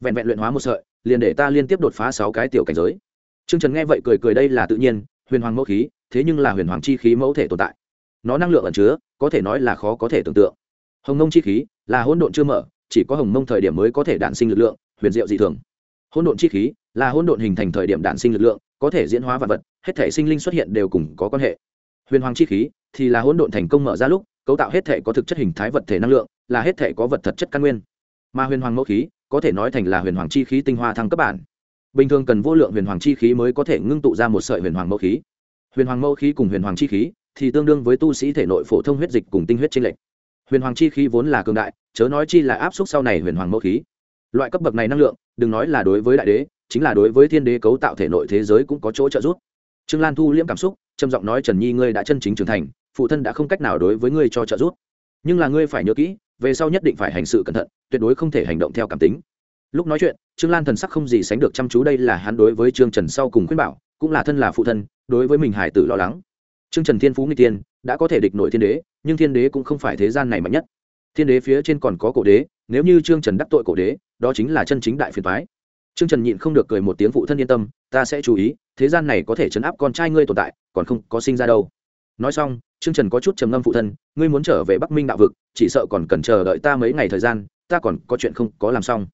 Vẹn vẹn luyện hóa một sợi liền để ta liên tiếp đột phá sáu cái tiểu cảnh giới Trương Trần nghe vậy cười cười đây là tự nhiên, huyền hoàng mẫu khí, thế nhưng là huyền hoàng chi khí mẫu thể tồn tại. Nó năng lượng ẩn chứa, có thể nói là khó có thể tưởng tượng. Hồng Mông chi khí là hỗn độn chưa mở, chỉ có Hồng Mông thời điểm mới có thể đản sinh lực lượng, huyền diệu dị thường. Hỗn độn chi khí là hỗn độn hình thành thời điểm đản sinh lực lượng, có thể diễn hóa vạn vật, hết thể sinh linh xuất hiện đều cùng có quan hệ. Huyền hoàng chi khí thì là hỗn độn thành công mở ra lúc, cấu tạo hết thể có thực chất hình thái vật thể năng lượng, là hết thể có vật thật chất căn nguyên. Mà huyền hoàng mẫu khí có thể nói thành là huyền hoàng chi khí tinh hoa thăng cấp bản. Bình thường cần vô lượng huyền hoàng chi khí mới có thể ngưng tụ ra một sợi huyền hoàng mẫu khí. Huyền hoàng mẫu khí cùng huyền hoàng chi khí thì tương đương với tu sĩ thể nội phổ thông huyết dịch cùng tinh huyết trên lệnh huyền hoàng chi khí vốn là cường đại, chớ nói chi là áp suất sau này huyền hoàng mẫu khí. Loại cấp bậc này năng lượng, đừng nói là đối với đại đế, chính là đối với thiên đế cấu tạo thể nội thế giới cũng có chỗ trợ giúp. Trương lan thu liễm cảm xúc, trầm giọng nói, trần nhi, ngươi đã chân chính trưởng thành, phụ thân đã không cách nào đối với ngươi cho trợ giúp. Nhưng là ngươi phải nhớ kỹ về sau nhất định phải hành sự cẩn thận, tuyệt đối không thể hành động theo cảm tính. Lúc nói chuyện, trương lan thần sắc không gì sánh được chăm chú đây là hắn đối với trương trần sau cùng khuyên bảo, cũng là thân là phụ thân, đối với mình hải tử lo lắng. Trương trần thiên phú nghi tiên đã có thể địch nội thiên đế, nhưng thiên đế cũng không phải thế gian này mạnh nhất. Thiên đế phía trên còn có cổ đế, nếu như trương trần đắc tội cổ đế, đó chính là chân chính đại phiền thoái trương trần nhịn không được cười một tiếng phụ thân yên tâm, ta sẽ chú ý, thế gian này có thể chấn áp con trai ngươi tồn tại, còn không có sinh ra đâu. Nói xong trương trần có chút trầm ngâm phụ thân, ngươi muốn trở về bắc minh đạo vực, chỉ sợ còn cần chờ đợi ta mấy ngày thời gian, ta còn có chuyện không có làm xong.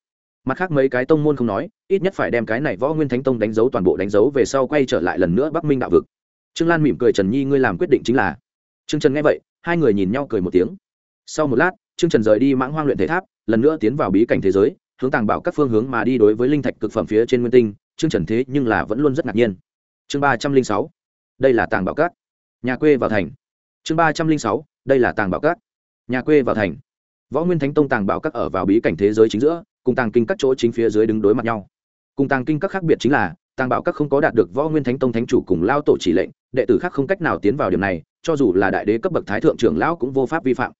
Mặt khác mấy cái tông môn không nói, ít nhất phải đem cái này võ nguyên thánh tông đánh dấu toàn bộ đánh dấu về sau quay trở lại lần nữa bắc minh đạo vực. Trương lan mỉm cười, trần nhi, ngươi làm quyết định chính là trương trần nghe vậy, hai người nhìn nhau cười một tiếng. Sau một lát, trương trần rời đi mãng hoang luyện thể tháp, lần nữa tiến vào bí cảnh thế giới, hướng tàng bảo các phương hướng mà đi đối với linh thạch cực phẩm phía trên nguyên tinh, trương trần thế nhưng là vẫn luôn rất ngạc nhiên. Chương ba trăm linh sáu, đây là tàng bảo các. Nhà quê vào thành chương ba trăm linh sáu, đây là tàng bảo các. Nhà quê vào thành. Võ nguyên thánh tông tàng bảo các ở vào bí cảnh thế giới chính giữa, cùng tàng kinh các chỗ chính phía dưới đứng đối mặt nhau. Cùng tàng kinh các khác biệt chính là, tàng bảo các không có đạt được võ nguyên thánh tông thánh chủ cùng lao tổ chỉ lệnh, đệ tử khác không cách nào tiến vào điểm này, cho dù là đại đế cấp bậc thái thượng trưởng lão cũng vô pháp vi phạm.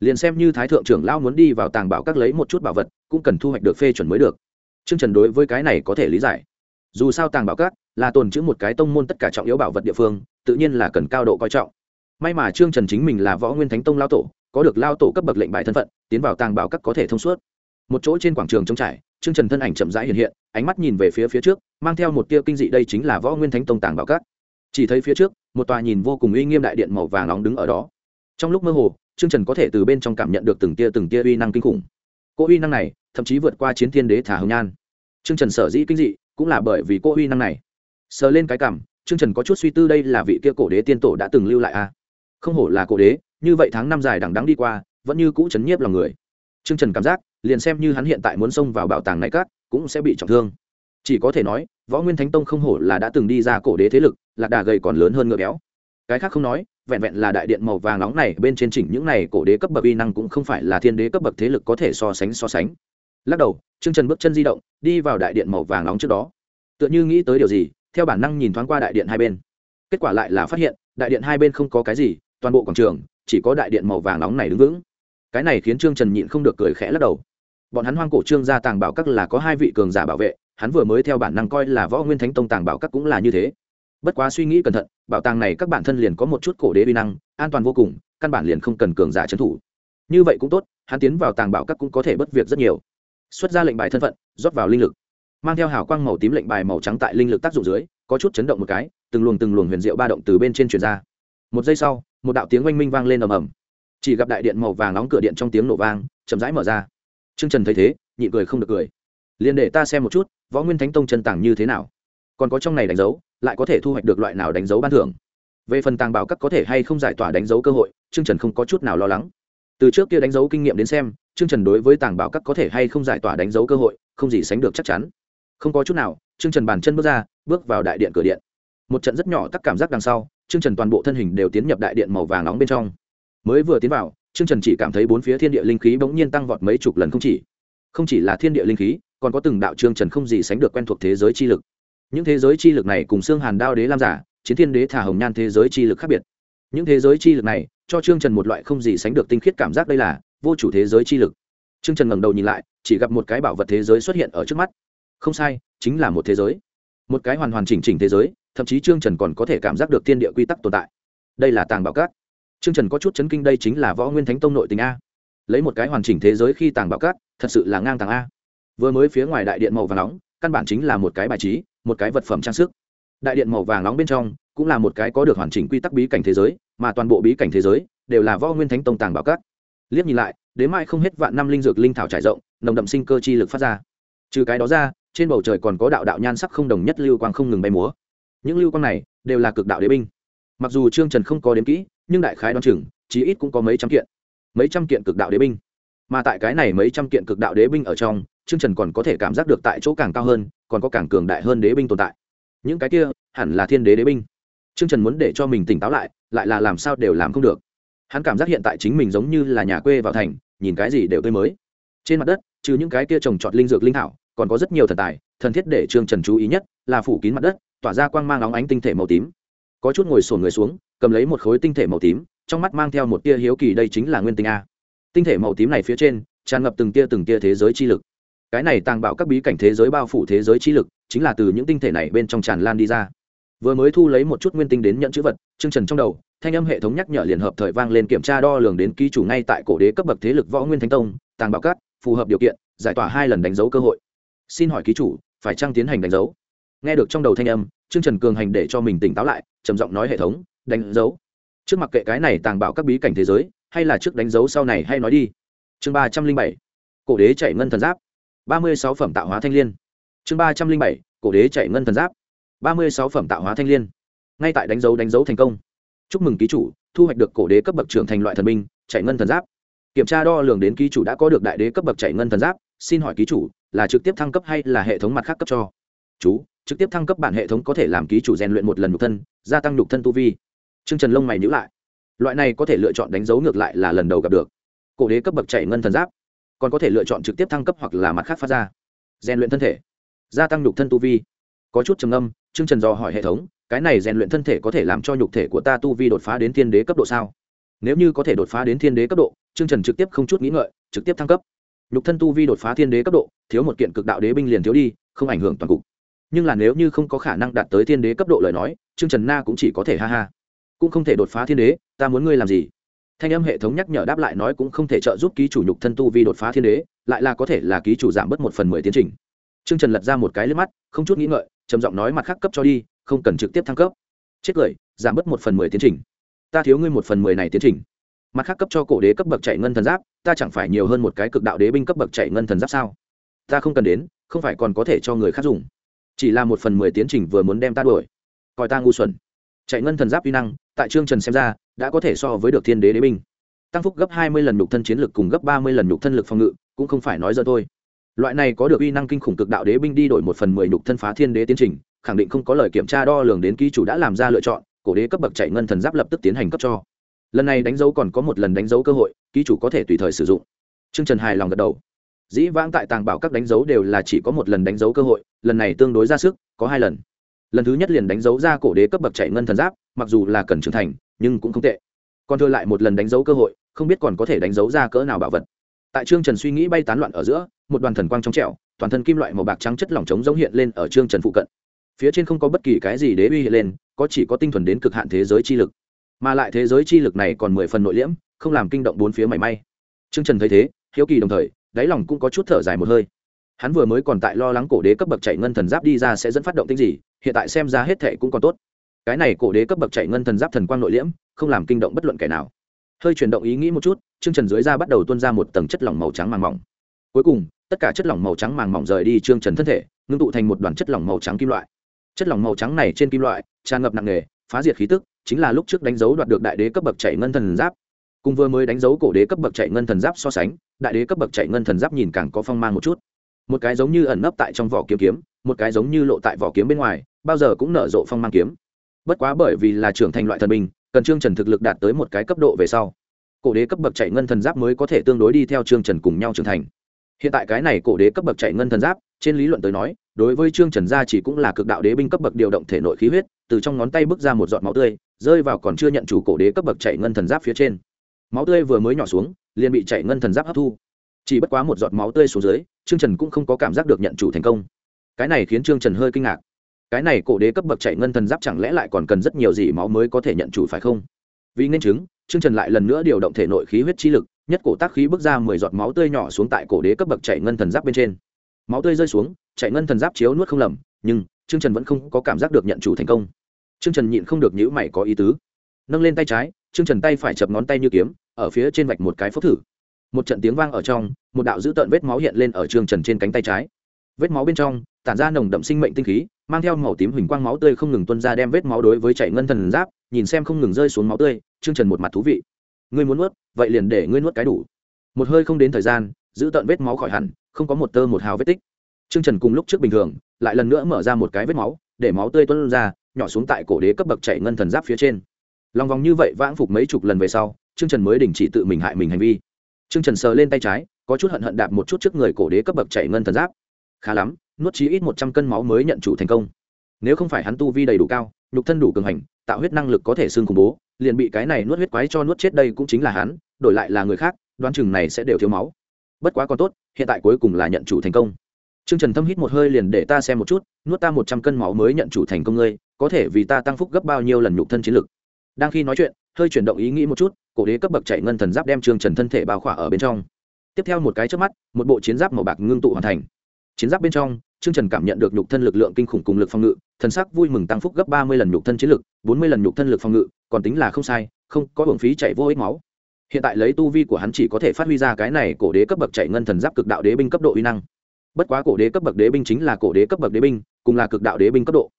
Liền xem như thái thượng trưởng lão muốn đi vào tàng bảo các lấy một chút bảo vật, cũng cần thu hoạch được phê chuẩn mới được. Chương trần đối với cái này có thể lý giải. Dù sao tàng bảo các là tồn chữ một cái tông môn tất cả trọng yếu bảo vật địa phương, tự nhiên là cần cao độ coi trọng may mà trương trần chính mình là võ nguyên thánh tông lao tổ, có được lao tổ cấp bậc lệnh bài thân phận, tiến vào tàng bảo các có thể thông suốt. Một chỗ trên quảng trường trống trải, trương trần thân ảnh chậm rãi hiện hiện, ánh mắt nhìn về phía phía trước, mang theo một tia kinh dị đây chính là võ nguyên thánh tông tàng bảo các. Chỉ thấy phía trước, một tòa nhìn vô cùng uy nghiêm đại điện màu vàng nóng đứng ở đó. Trong lúc mơ hồ, trương trần có thể từ bên trong cảm nhận được từng tia từng tia uy năng kinh khủng. Cô uy năng này, thậm chí vượt qua chiến thiên đế thả hồng nhan. Trương trần sở dĩ kinh dị, cũng là bởi vì cô uy năng này. Sờ lên cái cảm, trương trần có chút suy tư đây là vị kia cổ đế tiên tổ đã từng lưu lại a à? Không hổ là cổ đế, như vậy tháng năm dài đằng đắng đi qua, vẫn như cũ chấn nhiếp lòng người. Trương trần cảm giác, liền xem như hắn hiện tại muốn xông vào bảo tàng này cát cũng sẽ bị trọng thương. Chỉ có thể nói, võ nguyên thánh tông không hổ là đã từng đi ra cổ đế thế lực, lạc đà gầy còn lớn hơn ngựa béo. Cái khác không nói, vẹn vẹn là đại điện màu vàng nóng này, bên trên chỉnh những này cổ đế cấp bậc uy năng cũng không phải là thiên đế cấp bậc thế lực có thể so sánh so sánh. Lắc đầu, trương trần bước chân di động, đi vào đại điện màu vàng nóng trước đó. Tựa như nghĩ tới điều gì, theo bản năng nhìn thoáng qua đại điện hai bên. Kết quả lại là phát hiện, đại điện hai bên không có cái gì toàn bộ quảng trường, chỉ có đại điện màu vàng nóng này đứng vững. Cái này khiến trương trần nhịn không được cười khẽ lắc đầu. Bọn hắn hoang cổ trương gia tàng bảo các là có hai vị cường giả bảo vệ, hắn vừa mới theo bản năng coi là võ nguyên thánh tông tàng bảo các cũng là như thế. Bất quá suy nghĩ cẩn thận, bảo tàng này các bản thân liền có một chút cổ đế vi năng, an toàn vô cùng, căn bản liền không cần cường giả trấn thủ. Như vậy cũng tốt, hắn tiến vào tàng bảo các cũng có thể bất việc rất nhiều. Xuất ra lệnh bài thân phận, rót vào linh lực. Mang theo hào quang màu tím lệnh bài màu trắng tại linh lực tác dụng dưới, có chút chấn động một cái, từng luồng từng luồng huyền diệu ba động từ bên trên truyền ra một giây sau, một đạo tiếng oanh minh vang lên ầm ầm. Chỉ gặp đại điện màu vàng nóng cửa điện trong tiếng nổ vang, chậm rãi mở ra. Trương trần thấy thế, nhịn cười không được cười. Liền để ta xem một chút, võ nguyên thánh tông chân tàng như thế nào? Còn có trong này đánh dấu, lại có thể thu hoạch được loại nào đánh dấu ban thưởng? Về phần tàng bảo các có thể hay không giải tỏa đánh dấu cơ hội, trương trần không có chút nào lo lắng. Từ trước kia đánh dấu kinh nghiệm đến xem, trương trần đối với tàng bảo các có thể hay không giải tỏa đánh dấu cơ hội, không gì sánh được chắc chắn. Không có chút nào, trương trần bàn chân bước ra, bước vào đại điện cửa điện một trận rất nhỏ tắc cảm giác đằng sau, trương trần toàn bộ thân hình đều tiến nhập đại điện màu vàng nóng bên trong. Mới vừa tiến vào, trương trần chỉ cảm thấy bốn phía thiên địa linh khí bỗng nhiên tăng vọt mấy chục lần không chỉ. Không chỉ là thiên địa linh khí, còn có từng đạo trương trần không gì sánh được quen thuộc thế giới chi lực. Những thế giới chi lực này cùng xương hàn đao đế lam giả, chiến thiên đế thả hồng nhan thế giới chi lực khác biệt. Những thế giới chi lực này, cho trương trần một loại không gì sánh được tinh khiết cảm giác đây là vô chủ thế giới chi lực. Trương trần ngẩng đầu nhìn lại, chỉ gặp một cái bảo vật thế giới xuất hiện ở trước mắt. Không sai, chính là một thế giới. Một cái hoàn hoàn chỉnh chỉnh thế giới thậm chí trương trần còn có thể cảm giác được thiên địa quy tắc tồn tại. Đây là tàng bảo cát. Trương trần có chút chấn kinh đây chính là võ nguyên thánh tông nội tình a. Lấy một cái hoàn chỉnh thế giới khi tàng bảo cát, thật sự là ngang tàng a. Vừa mới phía ngoài đại điện màu vàng nóng, căn bản chính là một cái bài trí, một cái vật phẩm trang sức. Đại điện màu vàng nóng bên trong, cũng là một cái có được hoàn chỉnh quy tắc bí cảnh thế giới, mà toàn bộ bí cảnh thế giới đều là võ nguyên thánh tông tàng bảo cát. Liếc nhìn lại, đến mai không hết vạn năm linh dược linh thảo trải rộng, nồng đậm sinh cơ chi lực phát ra. Trừ cái đó ra, trên bầu trời còn có đạo đạo nhan sắc không đồng nhất lưu quang không ngừng bay múa những lưu quang này đều là cực đạo đế binh. Mặc dù trương trần không có đếm kỹ, nhưng đại khái đoán chừng, chí ít cũng có mấy trăm kiện. Mấy trăm kiện cực đạo đế binh. Mà tại cái này mấy trăm kiện cực đạo đế binh ở trong, trương trần còn có thể cảm giác được tại chỗ càng cao hơn, còn có càng cường đại hơn đế binh tồn tại. Những cái kia hẳn là thiên đế đế binh. Trương trần muốn để cho mình tỉnh táo lại lại là làm sao đều làm không được. Hắn cảm giác hiện tại chính mình giống như là nhà quê vào thành, nhìn cái gì đều tươi mới. Trên mặt đất, trừ những cái kia trồng trọt linh dược linh thảo, còn có rất nhiều thần tài, thần thiết để trương trần chú ý nhất là phủ kín mặt đất, tỏa ra quang mang óng ánh tinh thể màu tím. Có chút ngồi sổn người xuống, cầm lấy một khối tinh thể màu tím, trong mắt mang theo một tia hiếu kỳ đây chính là nguyên tinh a. Tinh thể màu tím này phía trên, tràn ngập từng tia từng tia thế giới chi lực. Cái này tàng bạo các bí cảnh thế giới bao phủ thế giới chi lực, chính là từ những tinh thể này bên trong tràn lan đi ra. Vừa mới thu lấy một chút nguyên tinh đến nhận chữ vật, chương trần trong đầu, thanh âm hệ thống nhắc nhở liền hợp thời vang lên kiểm tra đo lường đến ký chủ ngay tại cổ đế cấp bậc thế lực võ nguyên thánh tông, tàng bảo cát phù hợp điều kiện, giải tỏa hai lần đánh dấu cơ hội. Xin hỏi ký chủ, phải chăng tiến hành đánh dấu? Nghe được trong đầu thanh âm trương trần cường hành để cho mình tỉnh táo lại trầm giọng nói hệ thống đánh dấu. Trước mặt kệ cái này tàng bảo các bí cảnh thế giới hay là trước đánh dấu sau này hay nói đi. Chương ba trăm linh bảy cổ đế chạy ngân thần giáp. Ba mươi sáu phẩm tạo hóa thanh l i ê n chương ba trăm linh bảy cổ đế chạy ngân thần giáp. Ba mươi sáu phẩm tạo hóa thanh l i ê n ngay tại đánh dấu đánh dấu thành công. Chúc mừng ký chủ thu hoạch được cổ đế cấp bậc trưởng thành loại thần minh, chạy ngân thần giáp. Kiểm tra đo lường đến ký chủ đã có được đại đế cấp bậc chạy ngân thần giáp xin hỏi ký chủ là trực tiếp thăng cấp hay là hệ thống mặt khác cấp cho? Chú, trực tiếp thăng cấp bản hệ thống có thể làm ký chủ rèn luyện một lần nhục thân, gia tăng nhục thân tu vi. T r ư ơ n g trần lông mày nhữ lại. Loại này có thể lựa chọn đánh dấu ngược lại là lần đầu gặp được. Cổ đế cấp bậc chạy ngân thần giáp, còn có thể lựa chọn trực tiếp thăng cấp hoặc là mặt khác phát ra. Rèn luyện thân thể, gia tăng nhục thân tu vi. Có chút trầm âm chương trần dò hỏi hệ thống, cái này rèn luyện thân thể có thể làm cho nhục thể của ta tu vi đột phá đến thiên đế cấp độ sao? Nếu như có thể đột phá đến thiên đế cấp độ chương trần trực tiếp không chút nghĩ ngợi, trực tiếp thăng cấp. Nhục thân tu vi đột phá thiên đế cấp độ, thiếu một kiện cực đạo đế binh liền thiếu đi, không ảnh hưởng toàn cục nhưng là nếu như không có khả năng đạt tới thiên đế cấp độ lời nói, trương trần na cũng chỉ có thể ha ha. Cũng không thể đột phá thiên đế, ta muốn ngươi làm gì? Thanh âm hệ thống nhắc nhở đáp lại nói cũng không thể trợ giúp ký chủ nhục thân tu vi đột phá thiên đế, lại là có thể là ký chủ giảm bớt một phần mười tiến trình. Trương trần lật ra một cái lên mắt, không chút nghĩ ngợi, trầm giọng nói mặt khác cấp cho đi, không cần trực tiếp thăng cấp. Chết cười, giảm bớt một phần mười tiến trình. Ta thiếu ngươi một phần mười này tiến trình. Mặt khác cấp cho cổ đế cấp bậc chạy ngân thần giáp, ta chẳng phải nhiều hơn một cái cực đạo đế binh cấp bậc chạy ngân thần giáp sao? Ta không cần đến, không phải còn có thể cho người khác dùng chỉ là một phần mười tiến trình vừa muốn đem ta đuổi. Coi ta ngu xuẩn. Chạy ngân thần giáp uy năng, tại trương trần xem ra, đã có thể so với được thiên đế đế binh. Tăng phúc gấp hai mươi lần nhục thân chiến lực cùng gấp ba mươi lần nhục thân lực phòng ngự, cũng không phải nói dơ thôi. Loại này có được uy năng kinh khủng cực đạo đế binh đi đổi một phần mười nhục thân phá thiên đế tiến trình, khẳng định không có lời kiểm tra đo lường đến ký chủ đã làm ra lựa chọn, cổ đế cấp bậc chạy ngân thần giáp lập tức tiến hành cấp cho. Lần này đánh dấu còn có một lần đánh dấu cơ hội, ký chủ có thể tùy thời sử dụng. T trần hài lòng gật đầu dĩ vãng tại tàng bảo các đánh dấu đều là chỉ có một lần đánh dấu cơ hội, lần này tương đối ra sức, có hai lần. Lần thứ nhất liền đánh dấu ra cổ đế cấp bậc chạy ngân thần giáp, mặc dù là cần trưởng thành, nhưng cũng không tệ. Còn thừa lại một lần đánh dấu cơ hội, không biết còn có thể đánh dấu ra cỡ nào bảo vật. Tại trương trần suy nghĩ bay tán loạn ở giữa, một đoàn thần quang trong trẻo, toàn thân kim loại màu bạc trắng chất lỏng trống giống hiện lên ở trương trần phụ cận. Phía trên không có bất kỳ cái gì đế uy hiện lên, có chỉ có tinh thuần đến cực hạn thế giới chi lực. Mà lại thế giới chi lực này còn mười phần nội liễm, không làm kinh động bốn phía mảy may. Trương trần thấy thế, hiếu kỳ đồng thời đáy lòng cũng có chút thở dài một hơi. Hắn vừa mới còn tại lo lắng cổ đế cấp bậc chạy ngân thần giáp đi ra sẽ dẫn phát động tinh gì, hiện tại xem ra hết thệ cũng còn tốt. Cái này cổ đế cấp bậc chạy ngân thần giáp thần quang nội liễm, không làm kinh động bất luận kẻ nào. Hơi chuyển động ý nghĩ một chút, chương trần dưới da bắt đầu tuôn ra một tầng chất lỏng màu trắng màng mỏng. Cuối cùng, tất cả chất lỏng màu trắng màng mỏng rời đi chương trần thân thể, ngưng tụ thành một đoàn chất lỏng màu trắng kim loại. Chất lỏng màu trắng này trên kim loại, tràn ngập nặng nề, phá diệt khí tức, chính là lúc trước đánh dấu đoạt được đại đế cấp bậc chạy ngân thần giáp cùng vừa mới đánh dấu cổ đế cấp bậc chạy ngân thần giáp so sánh, đại đế cấp bậc chạy ngân thần giáp nhìn càng có phong mang một chút. Một cái giống như ẩn nấp tại trong vỏ kiếm kiếm, một cái giống như lộ tại vỏ kiếm bên ngoài, bao giờ cũng nở rộ phong mang kiếm. Bất quá bởi vì là trưởng thành loại thần binh, cần trương trần thực lực đạt tới một cái cấp độ về sau, cổ đế cấp bậc chạy ngân thần giáp mới có thể tương đối đi theo trương trần cùng nhau trưởng thành. Hiện tại cái này cổ đế cấp bậc chạy ngân thần giáp, trên lý luận tới nói, đối với trương trần gia chỉ cũng là cực đạo đế binh cấp bậc điều động thể nội khí huyết, từ trong ngón tay bước ra một giọt máu tươi, rơi vào còn chưa nhận chủ cổ đế cấp bậc chạy ngân thần giáp phía trên máu tươi vừa mới nhỏ xuống, liền bị chạy ngân thần giáp hấp thu. Chỉ bất quá một giọt máu tươi xuống dưới, trương trần cũng không có cảm giác được nhận chủ thành công. Cái này khiến trương trần hơi kinh ngạc. Cái này cổ đế cấp bậc chạy ngân thần giáp chẳng lẽ lại còn cần rất nhiều gì máu mới có thể nhận chủ phải không? Vì nên chứng, trương trần lại lần nữa điều động thể nội khí huyết chi lực, nhất cổ tác khí bước ra mười giọt máu tươi nhỏ xuống tại cổ đế cấp bậc chạy ngân thần giáp bên trên. Máu tươi rơi xuống chạy ngân thần giáp chiếu nuốt không lầm, nhưng trương trần vẫn không có cảm giác được nhận chủ thành công. Trương trần nhịn không được nhữ mày có ý tứ. Nâng lên tay trái Trương trần tay phải chập ngón tay như kiếm, ở phía trên vạch một cái phốc thử. Một trận tiếng vang ở trong, một đạo dữ tợn vết máu hiện lên ở Trương trần trên cánh tay trái. Vết máu bên trong, tản ra nồng đậm sinh mệnh tinh khí, mang theo màu tím huỳnh quang máu tươi không ngừng tuân ra đem vết máu đối với chạy ngân thần giáp, nhìn xem không ngừng rơi xuống máu tươi, Trương trần một mặt thú vị. Ngươi muốn nuốt, vậy liền để ngươi nuốt cái đủ. Một hơi không đến thời gian giữ tận vết máu khỏi hẳn, không có một tơ một hào vết tích. Trương trần cùng lúc trước bình thường, lại lần nữa mở ra một cái vết máu, để máu tươi tuân ra, nhỏ xuống tại cổ đế cấp bậc chạy ngân thần giáp phía trên lòng vòng như vậy vãng phục mấy chục lần về sau chương trần mới đình chỉ tự mình hại mình hành vi. Chương trần sờ lên tay trái có chút hận hận đạp một chút trước người cổ đế cấp bậc chạy ngân thần giáp. Khá lắm nuốt chí ít một trăm cân máu mới nhận chủ thành công. Nếu không phải hắn tu vi đầy đủ cao nhục thân đủ cường hành tạo huyết năng lực có thể xương khủng bố liền bị cái này nuốt huyết quái cho nuốt chết đây cũng chính là hắn đổi lại là người khác đoán chừng này sẽ đều thiếu máu. Bất quá còn tốt hiện tại cuối cùng là nhận chủ thành công. Trương Trần Thâm hít một hơi liền để ta xem một chút, nuốt ta một trăm cân máu mới nhận chủ thành công ngươi, có thể vì ta tăng phúc gấp bao nhiêu lần nhục thân chiến lực đang khi nói chuyện, hơi chuyển động ý nghĩ một chút, cổ đế cấp bậc chạy ngân thần giáp đem trương trần thân thể bao khỏa ở bên trong. Tiếp theo một cái trước mắt, một bộ chiến giáp màu bạc ngưng tụ hoàn thành. Chiến giáp bên trong, trương trần cảm nhận được nhục thân lực lượng kinh khủng cùng lực phòng ngự, thần sắc vui mừng tăng phúc gấp ba mươi lần nhục thân chiến lực, bốn mươi lần nhục thân lực phòng ngự, còn tính là không sai, không có hưởng phí chạy vô ích máu. Hiện tại lấy tu vi của hắn chỉ có thể phát huy ra cái này cổ đế cấp bậc chạy ngân thần giáp cực đạo đế binh cấp độ uy năng. Bất quá cổ đế cấp bậc đế binh chính là cổ đế cấp bậc đế binh, cùng là cực đạo đế binh cấp độ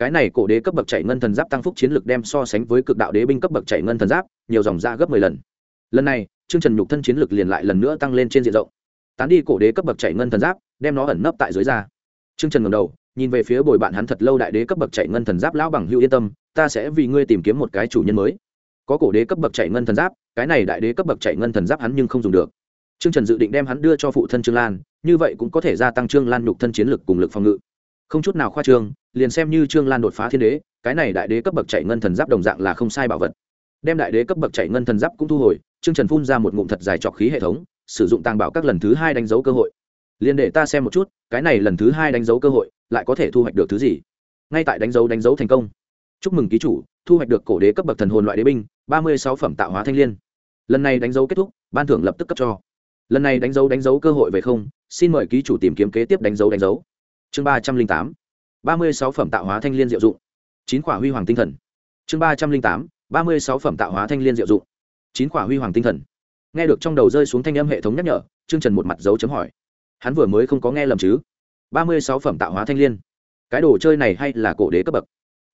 cái này cổ đế cấp bậc chạy ngân thần giáp tăng phúc chiến lực đem so sánh với cực đạo đế binh cấp bậc chạy ngân thần giáp nhiều dòng ra gấp mười lần. Lần này chương trần nhục thân chiến lực liền lại lần nữa tăng lên trên diện rộng. Tán đi cổ đế cấp bậc chạy ngân thần giáp đem nó ẩn nấp tại dưới da. Chương trần ngầm đầu nhìn về phía bồi bạn hắn thật lâu đại đế cấp bậc chạy ngân thần giáp lão bằng hữu yên tâm ta sẽ vì ngươi tìm kiếm một cái chủ nhân mới. Có cổ đế cấp bậc chạy ngân thần giáp cái này đại đế cấp bậc chạy ngân thần giáp hắn nhưng không dùng được. Trương Trần dự định đem hắn đưa cho phụ thân Trương Lan, như vậy cũng có thể gia tăng Trương Lan nhục thân chiến lực cùng lực phòng ngự. Không chút nào khoa trương, liền xem như Trương Lan đột phá thiên đế, cái này đại đế cấp bậc chạy ngân thần giáp đồng dạng là không sai bảo vật. Đem đại đế cấp bậc chạy ngân thần giáp cũng thu hồi, Trương Trần phun ra một ngụm thật dài trọc khí hệ thống, sử dụng tàng bảo các lần thứ hai đánh dấu cơ hội. liền để ta xem một chút, cái này lần thứ hai đánh dấu cơ hội, lại có thể thu hoạch được thứ gì? Ngay tại đánh dấu đánh dấu thành công. Chúc mừng ký chủ, thu hoạch được cổ đế cấp bậc thần hồn loại đế binh, ba mươi sáu phẩm tạo hóa thanh liên. Lần này đánh dấu kết thúc, ban thưởng lập tức cấp cho lần này đánh dấu đánh dấu cơ hội về không xin mời ký chủ tìm kiếm kế tiếp đánh dấu đánh dấu chương ba trăm linh tám, ba mươi sáu phẩm tạo hóa thanh liên diệu dụng. Chín quả huy hoàng tinh thần. Chương ba trăm linh tám, ba mươi sáu phẩm tạo hóa thanh liên diệu dụng. Chín quả huy hoàng tinh thần. Nghe được trong đầu rơi xuống thanh âm hệ thống nhắc nhở chương trần một mặt dấu chấm hỏi. Hắn vừa mới không có nghe lầm chứ? ba mươi sáu phẩm tạo hóa thanh liên. Cái đồ chơi này hay là cổ đế cấp bậc?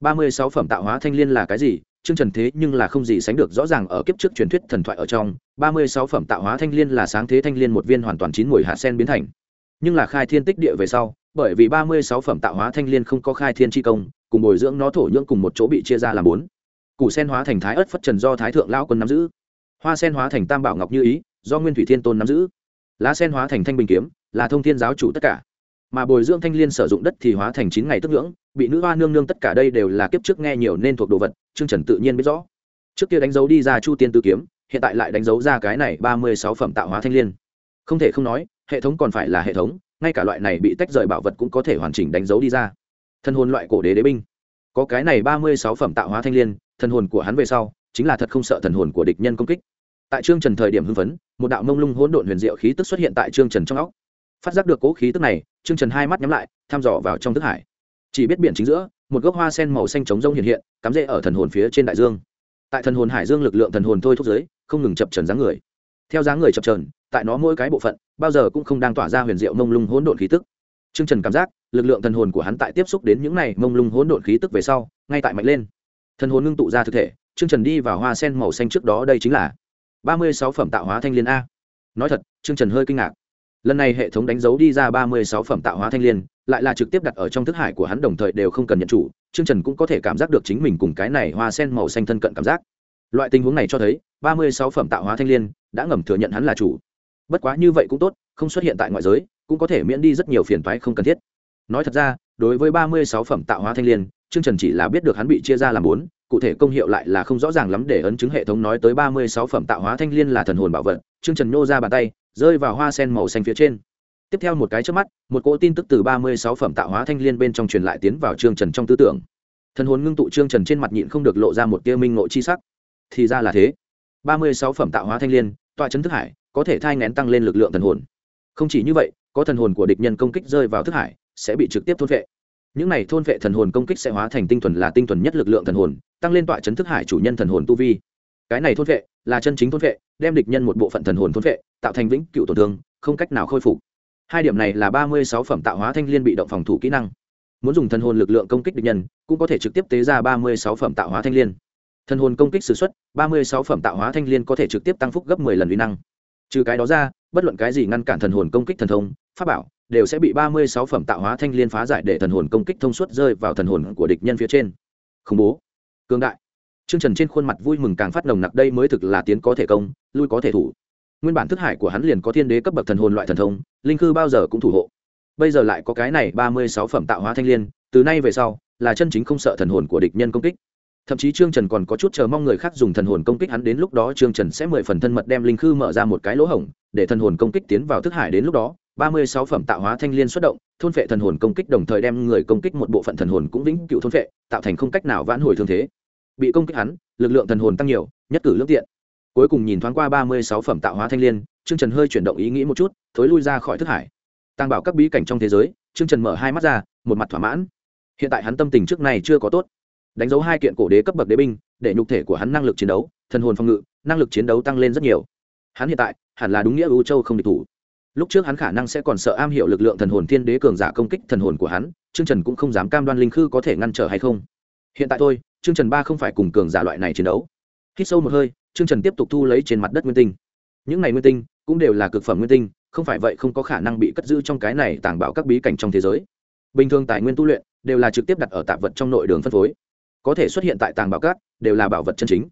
ba mươi sáu phẩm tạo hóa thanh liên là cái gì? Chương trần thế nhưng là không gì sánh được rõ ràng ở kiếp trước truyền thuyết thần thoại ở trong, ba mươi sáu phẩm tạo hóa thanh liên là sáng thế thanh liên một viên hoàn toàn chín mùi hạt sen biến thành. Nhưng là khai thiên tích địa về sau bởi vì ba mươi sáu phẩm tạo hóa thanh liên không có khai thiên chi công, cùng bồi dưỡng nó thổ nhưỡng cùng một chỗ bị chia ra làm bốn. Củ sen hóa thành thái ớt phất trần do thái thượng lão quân nắm giữ. Hoa sen hóa thành tam bảo ngọc như ý, do nguyên thủy thiên tôn nắm giữ. Lá sen hóa thành thanh bình kiếm, là thông thiên giáo chủ tất cả. Mà bồi dưỡng thanh liên sử dụng đất thì hóa thành chín ngày tức ngưỡng bị nữ hoa nương nương tất cả đây đều là kiếp trước nghe nhiều nên thuộc đồ vật, trương trần tự nhiên biết rõ. Trước kia đánh dấu đi ra chu tiên tư kiếm, hiện tại lại đánh dấu ra cái này ba mươi sáu phẩm tạo hóa thanh liên. Không thể không nói, hệ thống còn phải là hệ thống ngay cả loại này bị tách rời bảo vật cũng có thể hoàn chỉnh đánh dấu đi ra. Thân hồn loại cổ đế đế binh. Có cái này ba mươi sáu phẩm tạo hóa thanh liên thân hồn của hắn về sau, chính là thật không sợ thần hồn của địch nhân công kích. Tại trương trần thời điểm hưng phấn, một đạo mông lung hỗn độn huyền diệu khí tức xuất hiện tại trương trần trong óc. Phát giác được cố khí tức này, trương trần hai mắt nhắm lại, thăm dò vào trong thức hải. Chỉ biết biển chính giữa, một gốc hoa sen màu xanh trống rông hiện hiện, cắm rễ ở thần hồn phía trên đại dương. Tại thần hồn hải dương lực lượng thần hồn thôi thúc giới, không ngừng chập trần dáng người. Theo dáng người chập trần, tại nó mỗi cái bộ phận bao giờ cũng không đang tỏa ra huyền diệu mông lung hỗn độn khí tức Trương Trần cảm giác, lực lượng thần hồn của hắn tại tiếp xúc đến những này mông lung hỗn độn khí tức về sau, ngay tại mạnh lên. Thần hồn ngưng tụ ra thực thể, Trương Trần đi vào hoa sen màu xanh trước đó đây chính là ba mươi sáu phẩm tạo hóa thanh liên a. Nói thật, Trương Trần hơi kinh ngạc. Lần này hệ thống đánh dấu đi ra ba mươi sáu phẩm tạo hóa thanh liên, lại là trực tiếp đặt ở trong thức hải của hắn đồng thời đều không cần nhận chủ, Trương Trần cũng có thể cảm giác được chính mình cùng cái này hoa sen màu xanh thân cận cảm giác. Loại tình huống này cho thấy, ba mươi sáu phẩm tạo hóa thanh liên đã ngầm thừa nhận hắn là chủ. Bất quá như vậy cũng tốt, không xuất hiện tại ngoại giới, cũng có thể miễn đi rất nhiều phiền toái không cần thiết. Nói thật ra, đối với ba mươi sáu phẩm tạo hóa thanh liên, Trương Trần chỉ là biết được hắn bị chia ra làm bốn, cụ thể công hiệu lại là không rõ ràng lắm để ấn chứng hệ thống nói tới ba mươi sáu phẩm tạo hóa thanh liên là thần hồn bảo vật, Trương Trần nhô ra bàn tay, rơi vào hoa sen màu xanh phía trên. Tiếp theo một cái trước mắt một cỗ tin tức từ ba mươi sáu phẩm tạo hóa thanh liên bên trong truyền lại tiến vào trương trần trong tư tưởng. Thần hồn ngưng tụ trương trần trên mặt nhịn không được lộ ra một tia minh ngộ chi sắc. Thì ra là thế. ba mươi sáu phẩm tạo hóa thanh liên tọa chấn thức hải có thể thai ngén tăng lên lực lượng thần hồn. Không chỉ như vậy, có thần hồn của địch nhân công kích rơi vào thức hải, sẽ bị trực tiếp thôn vệ những này thôn vệ thần hồn công kích sẽ hóa thành tinh thuần là tinh thuần nhất lực lượng thần hồn, tăng lên tọa chấn thức hải chủ nhân thần hồn tu vi. Cái này thôn vệ là chân chính thôn vệ đem địch nhân một bộ phận thần hồn thôn vệ tạo thành vĩnh cựu tổn thương, không cách nào khôi phục. Hai điểm này là ba mươi sáu phẩm tạo hóa thanh liên bị động phòng thủ kỹ năng. Muốn dùng thần hồn lực lượng công kích địch nhân, cũng có thể trực tiếp tế ra ba mươi sáu phẩm tạo hóa thanh liên. Thần hồn công kích s ử x u ấ t ba mươi sáu phẩm tạo hóa thanh liên có thể trực tiếp tăng phúc gấp m ộ ư ơ i lần uy năng trừ cái đó ra, bất luận cái gì ngăn cản thần hồn công kích thần thông, pháp bảo, đều sẽ bị ba mươi sáu phẩm tạo hóa thanh liên phá giải để thần hồn công kích thông suốt rơi vào thần hồn của địch nhân phía trên. Khủng bố. Cương đại. Trương trần trên khuôn mặt vui mừng càng phát nồng nặc, đây mới thực là tiến có thể công, lui có thể thủ. Nguyên bản thức hải của hắn liền có thiên đế cấp bậc thần hồn loại thần thông, linh cư bao giờ cũng thủ hộ. Bây giờ lại có cái này ba mươi sáu phẩm tạo hóa thanh l i ê n từ nay về sau, là chân chính không sợ thần hồn của địch nhân công kích thậm chí trương trần còn có chút chờ mong người khác dùng thần hồn công kích hắn đến lúc đó trương trần sẽ mười phần thân mật đem linh khư mở ra một cái lỗ hổng, để thần hồn công kích tiến vào thức hải đến lúc đó, ba mươi sáu phẩm tạo hóa thanh l i ê n xuất động, thôn phệ thần hồn công kích đồng thời đem người công kích một bộ phận thần hồn cũng vĩnh cựu thôn phệ, tạo thành không cách nào vãn hồi thương thế. Bị công kích hắn, lực lượng thần hồn tăng nhiều, nhất cử lương tiện. Cuối cùng nhìn thoáng qua ba mươi sáu phẩm tạo hóa thanh l i ê n trương trần hơi chuyển động ý nghĩ một chút, thối lui ra khỏi thức hải. Tăng bảo các bí cảnh trong thế giới, trương trần mở hai mắt ra, một mặt thỏa mãn. Hiện tại hắn tâm tình trước này chưa có tốt đánh dấu hai kiện cổ đế cấp bậc đế binh, để nhục thể của hắn năng lực chiến đấu, thần hồn phòng ngự, năng lực chiến đấu tăng lên rất nhiều. Hắn hiện tại, hẳn là đúng nghĩa ưu châu không địch thủ. Lúc trước hắn khả năng sẽ còn sợ am hiểu lực lượng thần hồn thiên đế cường giả công kích thần hồn của hắn chương trần cũng không dám cam đoan linh khư có thể ngăn trở hay không. Hiện tại thôi chương trần ba không phải cùng cường giả loại này chiến đấu. Hít sâu một hơi chương trần tiếp tục thu lấy trên mặt đất nguyên tinh. Những này nguyên tinh cũng đều là cực phẩm nguyên tinh, không phải vậy không có khả năng bị cất giữ trong cái này tàng bảo các bí cảnh trong thế giới. Bình thường tài nguyên tu luyện đều là trực tiếp đặt ở tạp vật trong nội đường phân phối có thể xuất hiện tại tàng bảo cát, đều là bảo vật chân chính.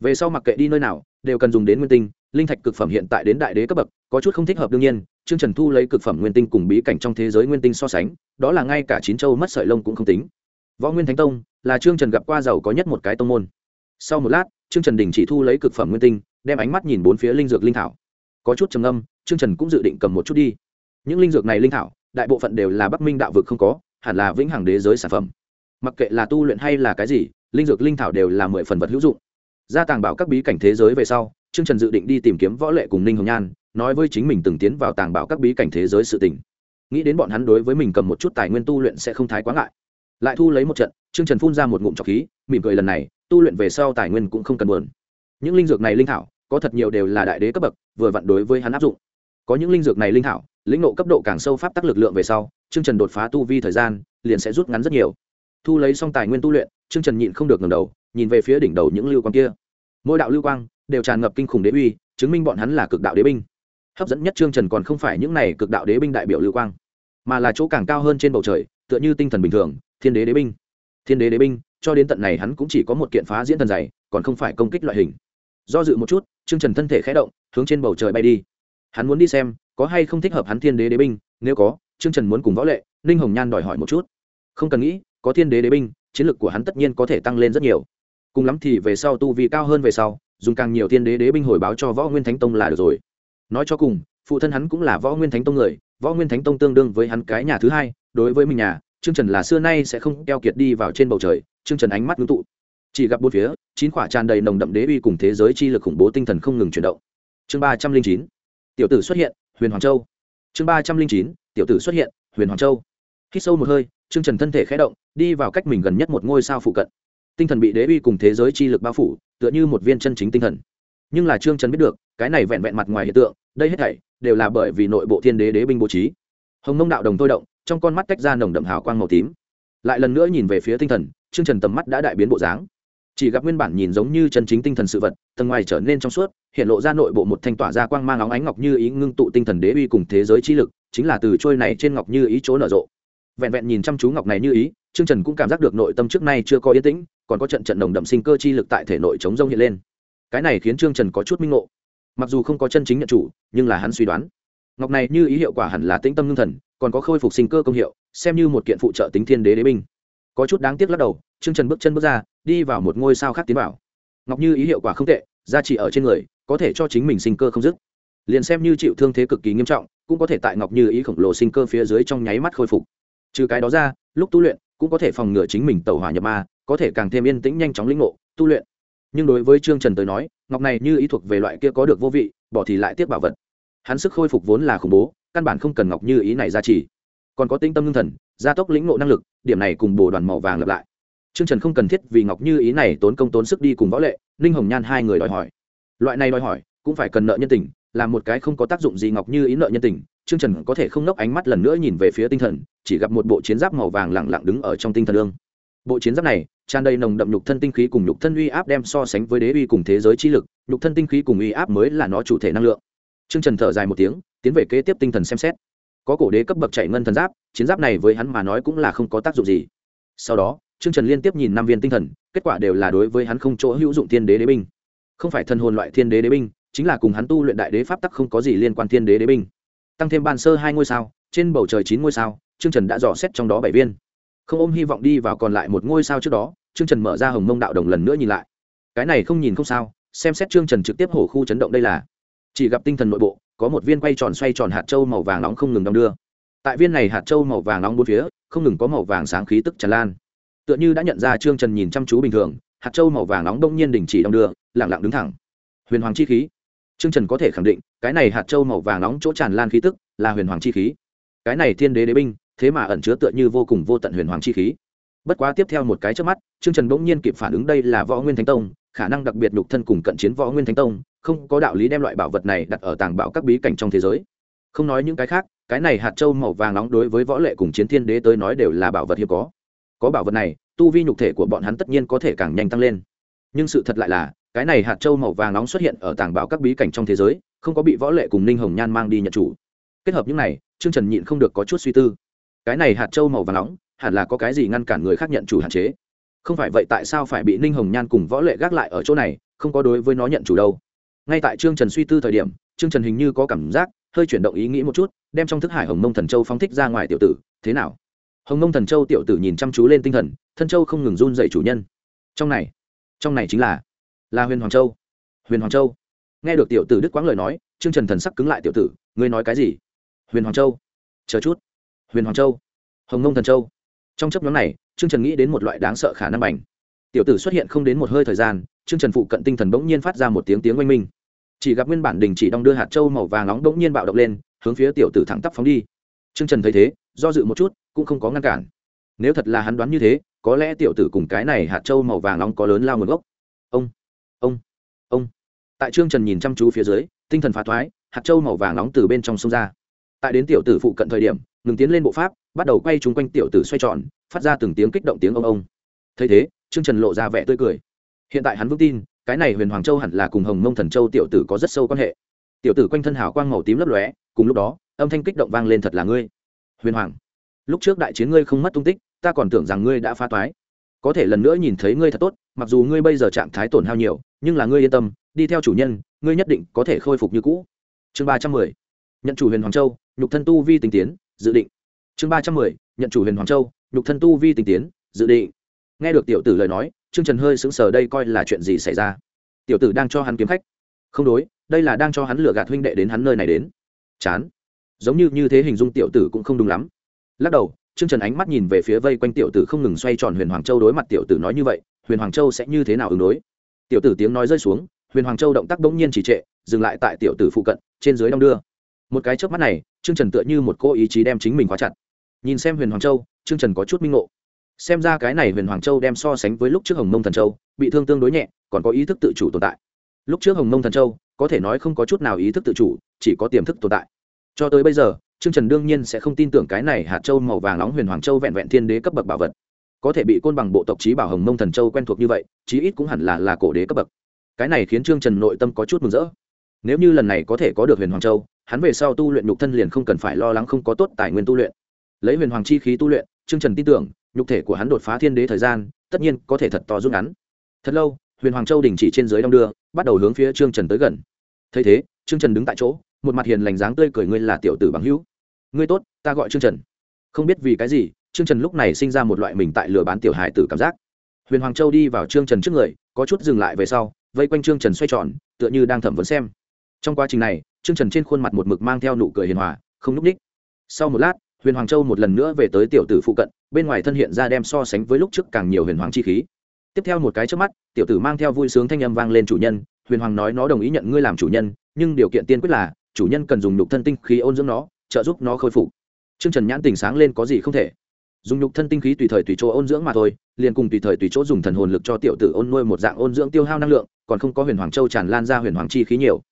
Về sau mặc kệ đi nơi nào, đều cần dùng đến nguyên tinh, linh thạch cực phẩm hiện tại đến đại đế cấp bậc, có chút không thích hợp đương nhiên, trương trần thu lấy cực phẩm nguyên tinh cùng bí cảnh trong thế giới nguyên tinh so sánh, đó là ngay cả chín châu mất sợi lông cũng không tính. Võ nguyên thánh tông là trương trần gặp qua giàu có nhất một cái tông môn. Sau một lát, trương trần đình chỉ thu lấy cực phẩm nguyên tinh, đem ánh mắt nhìn bốn phía linh dược linh thảo. Có chút trầm âm trương trần cũng dự định cầm một chút đi. Những linh dược này linh thảo, đại bộ phận đều là bắc minh đạo vực không có, hẳn là vĩnh hằng đế giới sản phẩm mặc kệ là tu luyện hay là cái gì, linh dược linh thảo đều là mười phần vật hữu dụng. Gia tàng bảo các bí cảnh thế giới về sau, trương trần dự định đi tìm kiếm võ lệ cùng ninh hồng nhan, nói với chính mình từng tiến vào tàng bảo các bí cảnh thế giới sự tình. Nghĩ đến bọn hắn đối với mình cầm một chút tài nguyên tu luyện sẽ không thái quá ngại. Lại thu lấy một trận, trương trần phun ra một ngụm trọc khí, mỉm cười lần này, tu luyện về sau tài nguyên cũng không cần buồn. Những linh dược này linh thảo, có thật nhiều đều là đại đế cấp bậc, vừa vặn đối với hắn áp dụng. Có những linh dược này linh thảo, lĩnh nộ cấp độ càng sâu pháp tắc lực lượng về sau, trương trần đột phá tu vi thời gian, liền sẽ rút ngắn rất nhiều thu lấy xong tài nguyên tu luyện, trương trần nhịn không được ngầm đầu, nhìn về phía đỉnh đầu những lưu quang kia. Mỗi đạo lưu quang đều tràn ngập kinh khủng đế uy, chứng minh bọn hắn là cực đạo đế binh. Hấp dẫn nhất trương trần còn không phải những này cực đạo đế binh đại biểu lưu quang, mà là chỗ càng cao hơn trên bầu trời, tựa như tinh thần bình thường, thiên đế đế binh. Thiên đế đế binh, cho đến tận này hắn cũng chỉ có một kiện phá diễn thần dày còn không phải công kích loại hình. Do dự một chút, trương trần thân thể khé động, hướng trên bầu trời bay đi. Hắn muốn đi xem, có hay không thích hợp hắn thiên đế đế binh, nếu có, trương trần muốn cùng võ lệ, ninh hồng nhan đòi hỏi một chút. Không cần nghĩ có thiên đế đế binh, chiến lược của hắn tất nhiên có thể tăng lên rất nhiều. Cùng lắm thì về sau tu vi cao hơn về sau, dùng càng nhiều thiên đế đế binh hồi báo cho võ nguyên thánh tông là được rồi. Nói cho cùng, phụ thân hắn cũng là võ nguyên thánh tông người, võ nguyên thánh tông tương đương với hắn cái nhà thứ hai, đối với mình nhà, trương trần là xưa nay sẽ không keo kiệt đi vào trên bầu trời, trương trần ánh mắt ngưng tụ. Chỉ gặp bốn phía, chín quả tràn đầy nồng đậm đế uy cùng thế giới chi lực khủng bố tinh thần không ngừng chuyển động. Chương ba trăm linh chín, tiểu tử xuất hiện, huyền hoàng châu. Chương ba trăm linh chín, tiểu tử xuất hiện, huyền hoàng châu. Khi sâu một hơi trương trần thân thể khẽ động, đi vào cách mình gần nhất một ngôi sao phụ cận. Tinh thần bị đế uy cùng thế giới chi lực bao phủ, tựa như một viên chân chính tinh thần. Nhưng là trương trần biết được, cái này vẹn vẹn mặt ngoài hiện tượng, đây hết thảy đều là bởi vì nội bộ thiên đế đế binh bố trí. Hồng mông đạo đồng tôi động, trong con mắt tách ra nồng đậm hào quang màu tím. Lại lần nữa nhìn về phía tinh thần, trương trần tầm mắt đã đại biến bộ dáng. Chỉ gặp nguyên bản nhìn giống như chân chính tinh thần sự vật, tầng ngoài trở nên trong suốt, hiện lộ ra nội bộ một thanh tỏa ra quang mang óng ánh ngọc như ý ngưng tụ tinh thần đế uy cùng thế giới chi lực, chính là từ trôi này trên ngọc như ý chỗ nở rộ vẹn vẹn nhìn chăm chú ngọc này như ý, trương trần cũng cảm giác được nội tâm trước nay chưa có yên tĩnh, còn có trận trận đồng đậm sinh cơ chi lực tại thể nội chống rông hiện lên. Cái này khiến trương trần có chút minh ngộ. Mặc dù không có chân chính nhận chủ, nhưng là hắn suy đoán. Ngọc này như ý hiệu quả hẳn là tĩnh tâm ngưng thần, còn có khôi phục sinh cơ công hiệu, xem như một kiện phụ trợ tính thiên đế đế binh. Có chút đáng tiếc lắc đầu, trương trần bước chân bước ra, đi vào một ngôi sao khác tiến vào. Ngọc như ý hiệu quả không tệ, giá trị ở trên người, có thể cho chính mình sinh cơ không dứt. Liền xem như chịu thương thế cực kỳ nghiêm trọng, cũng có thể tại ngọc như ý khổng lồ sinh cơ phía dưới trong nháy mắt khôi phục trừ cái đó ra, lúc tu luyện cũng có thể phòng ngừa chính mình tẩu hỏa nhập ma, có thể càng thêm yên tĩnh nhanh chóng lĩnh ngộ, tu luyện. Nhưng đối với trương trần tới nói, ngọc này như ý thuộc về loại kia có được vô vị, bỏ thì lại tiếp bảo vật. Hắn sức khôi phục vốn là khủng bố, căn bản không cần ngọc như ý này ra chỉ. Còn có tinh tâm ngưng thần, gia tốc lĩnh ngộ năng lực, điểm này cùng bồ đoàn màu vàng lặp lại. Trương trần không cần thiết vì ngọc như ý này tốn công tốn sức đi cùng võ lệ, ninh hồng nhan hai người đòi hỏi. Loại này đòi hỏi, cũng phải cần nợ nhân tình, là một cái không có tác dụng gì ngọc như ý nợ nhân tình trương trần có thể không nốc ánh mắt lần nữa nhìn về phía tinh thần, chỉ gặp một bộ chiến giáp màu vàng lẳng lặng đứng ở trong tinh thần lương bộ chiến giáp này, tràn đầy nồng đậm nhục thân tinh khí cùng nhục thân uy áp đem so sánh với đế uy cùng thế giới chi lực, nhục thân tinh khí cùng uy áp mới là nó chủ thể năng lượng. Trương trần thở dài một tiếng, tiến về kế tiếp tinh thần xem xét. Có cổ đế cấp bậc chạy ngân thần giáp, chiến giáp này với hắn mà nói cũng là không có tác dụng gì. Sau đó, trương trần liên tiếp nhìn năm viên tinh thần, kết quả đều là đối với hắn không chỗ hữu dụng thiên đế đế binh. Không phải thần hồn loại thiên đế đế binh, chính là cùng hắn tu luyện đại đế pháp tắc không có gì liên quan thiên đế đế binh tăng thêm ban sơ hai ngôi sao, trên bầu trời chín ngôi sao, trương trần đã dò xét trong đó bảy viên. Không ôm hy vọng đi vào còn lại một ngôi sao trước đó, trương trần mở ra hồng mông đạo đồng lần nữa nhìn lại. Cái này không nhìn không sao, xem xét trương trần trực tiếp hổ khu chấn động đây là chỉ gặp tinh thần nội bộ, có một viên quay tròn xoay tròn hạt trâu màu vàng nóng không ngừng đong đưa. Tại viên này hạt châu màu vàng nóng bốn phía, không ngừng có màu vàng sáng khí tức tràn lan. Tựa như đã nhận ra trương trần nhìn chăm chú bình thường, hạt châu màu vàng nóng đông nhiên đình chỉ đong đưa lẳng lặng đứng thẳng. Huyền hoàng chi khí trương trần có thể khẳng định, cái này hạt châu màu vàng nóng chỗ tràn lan khí tức là huyền hoàng chi khí. Cái này thiên đế đế binh, thế mà ẩn chứa tựa như vô cùng vô tận huyền hoàng chi khí. Bất quá tiếp theo một cái chớp mắt, trương trần bỗng nhiên kịp phản ứng đây là võ nguyên thánh tông, khả năng đặc biệt nhục thân cùng cận chiến võ nguyên thánh tông, không có đạo lý đem loại bảo vật này đặt ở tàng bảo các bí cảnh trong thế giới. Không nói những cái khác, cái này hạt châu màu vàng nóng đối với võ lệ cùng chiến thiên đế tới nói đều là bảo vật hiếm có. Có bảo vật này, tu vi nhục thể của bọn hắn tất nhiên có thể càng nhanh tăng lên. Nhưng sự thật lại là cái này hạt châu màu vàng nóng xuất hiện ở tàng bảo các bí cảnh trong thế giới, không có bị võ lệ cùng ninh hồng nhan mang đi nhận chủ. Kết hợp những này, trương trần nhịn không được có chút suy tư. Cái này hạt châu màu vàng nóng, hẳn là có cái gì ngăn cản người khác nhận chủ hạn chế? Không phải vậy tại sao phải bị ninh hồng nhan cùng võ lệ gác lại ở chỗ này, không có đối với nó nhận chủ đâu? Ngay tại trương trần suy tư thời điểm, trương trần hình như có cảm giác, hơi chuyển động ý nghĩ một chút, đem trong thức hải hồng mông thần châu phóng thích ra ngoài tiểu tử, thế nào? Hồng mông thần châu tiểu tử nhìn chăm chú lên tinh thần, thân châu không ngừng run dậy chủ nhân. Trong này trong này chính là là huyền hoàng châu. Huyền hoàng châu. Nghe được tiểu tử đức quãng lời nói, trương trần thần sắc cứng lại tiểu tử, ngươi nói cái gì? Huyền hoàng châu. Chờ chút. Huyền hoàng châu. Hồng Nông thần châu. Trong chấp nhóm này, trương trần nghĩ đến một loại đáng sợ khả năng bành. Tiểu tử xuất hiện không đến một hơi thời gian, trương trần phụ cận tinh thần bỗng nhiên phát ra một tiếng tiếng oanh minh. Chỉ gặp nguyên bản đình chỉ đong đưa hạt châu màu vàng nóng bỗng nhiên bạo động lên, hướng phía tiểu tử thẳng tắp phóng đi. Trương trần thấy thế, do dự một chút, cũng không có ngăn cản. Nếu thật là hắn đoán như thế, có lẽ tiểu tử cùng cái này hạt châu màu vàng nóng có lớn lao nguồn gốc. Ông ông ông. Tại trương trần nhìn chăm chú phía dưới, tinh thần phá thoái, hạt châu màu vàng nóng từ bên trong sông ra. Tại đến tiểu tử phụ cận thời điểm, ngừng tiến lên bộ pháp, bắt đầu quay chung quanh tiểu tử xoay tròn, phát ra từng tiếng kích động tiếng ông ông. Thấy thế, trương trần lộ ra vẻ tươi cười. Hiện tại hắn vững tin, cái này huyền hoàng châu hẳn là cùng hồng mông thần châu tiểu tử có rất sâu quan hệ. Tiểu tử quanh thân hào quang màu tím lấp lóe, cùng lúc đó, âm thanh kích động vang lên thật là ngươi. Huyền hoàng, lúc trước đại chiến ngươi không mất tung tích, ta còn tưởng rằng ngươi đã phá toái có thể lần nữa nhìn thấy ngươi thật tốt, mặc dù ngươi bây giờ trạng thái tổn hao nhiều, nhưng là ngươi yên tâm, đi theo chủ nhân, ngươi nhất định có thể khôi phục như cũ. Chương ba trăm mười, nhận chủ huyền hoàng châu, nhục thân tu vi tinh tiến, dự định. Chương ba trăm mười, nhận chủ huyền hoàng châu, nhục thân tu vi tinh tiến, dự định. Nghe được tiểu tử lời nói, trương trần hơi sững sờ đây coi là chuyện gì xảy ra. Tiểu tử đang cho hắn kiếm khách. Không đối, đây là đang cho hắn lừa gạt huynh đệ đến hắn nơi này đến. Chán. Giống như như thế hình dung tiểu tử cũng không đúng lắm. Lắc đầu trương trần ánh mắt nhìn về phía vây quanh tiểu tử không ngừng xoay tròn huyền hoàng châu đối mặt tiểu tử nói như vậy, huyền hoàng châu sẽ như thế nào ứng đối? Tiểu tử tiếng nói rơi xuống, huyền hoàng châu động tác bỗng nhiên chỉ trệ, dừng lại tại tiểu tử phụ cận, trên dưới đông đưa. Một cái chớp mắt này, trương trần tựa như một cô ý chí đem chính mình khóa chặt. Nhìn xem huyền hoàng châu, trương trần có chút minh ngộ. Xem ra cái này huyền hoàng châu đem so sánh với lúc trước hồng mông thần châu, bị thương tương đối nhẹ, còn có ý thức tự chủ tồn tại. Lúc trước hồng mông thần châu, có thể nói không có chút nào ý thức tự chủ, chỉ có tiềm thức tồn tại. Cho tới bây giờ trương trần đương nhiên sẽ không tin tưởng cái này hạt châu màu vàng nóng huyền hoàng châu vẹn vẹn thiên đế cấp bậc bảo vật. Có thể bị côn bằng bộ tộc trí bảo hồng mông thần châu quen thuộc như vậy, chí ít cũng hẳn là là cổ đế cấp bậc. Cái này khiến trương trần nội tâm có chút mừng rỡ. Nếu như lần này có thể có được huyền hoàng châu, hắn về sau tu luyện nhục thân liền không cần phải lo lắng không có tốt tài nguyên tu luyện. Lấy huyền hoàng chi khí tu luyện, trương trần tin tưởng, nhục thể của hắn đột phá thiên đế thời gian, tất nhiên có thể thật to rút ngắn. Thật lâu, huyền hoàng châu đình chỉ trên dưới đông đưa, bắt đầu hướng phía trương trần tới gần. Thấy thế, trương trần đứng tại chỗ một mặt hiền lành dáng tươi cười ngươi là tiểu tử bằng hữu. Ngươi tốt, ta gọi trương trần. Không biết vì cái gì, trương trần lúc này sinh ra một loại mình tại lừa bán tiểu hài tử cảm giác. Huyền hoàng châu đi vào trương trần trước người, có chút dừng lại về sau, vây quanh trương trần xoay tròn, tựa như đang thẩm vấn xem. Trong quá trình này, trương trần trên khuôn mặt một mực mang theo nụ cười hiền hòa, không n ú c ních. Sau một lát, huyền hoàng châu một lần nữa về tới tiểu tử phụ cận, bên ngoài thân hiện ra đem so sánh với lúc trước càng nhiều huyền hoàng chi khí. Tiếp theo một cái trước mắt, tiểu tử mang theo vui sướng thanh âm vang lên chủ nhân, huyền hoàng nói nó đồng ý nhận ngươi làm chủ nhân, nhưng điều kiện tiên quyết là chủ nhân cần dùng nhục thân tinh khí ôn dưỡng nó, trợ giúp nó khôi phục. Chương trần nhãn tình sáng lên có gì không thể. Dùng nhục thân tinh khí tùy thời tùy chỗ ôn dưỡng mà thôi, liền cùng tùy thời tùy chỗ dùng thần hồn lực cho tiểu tử ôn nuôi một dạng ôn dưỡng tiêu hao năng lượng, còn không có huyền hoàng châu tràn lan ra huyền hoàng chi khí nhiều.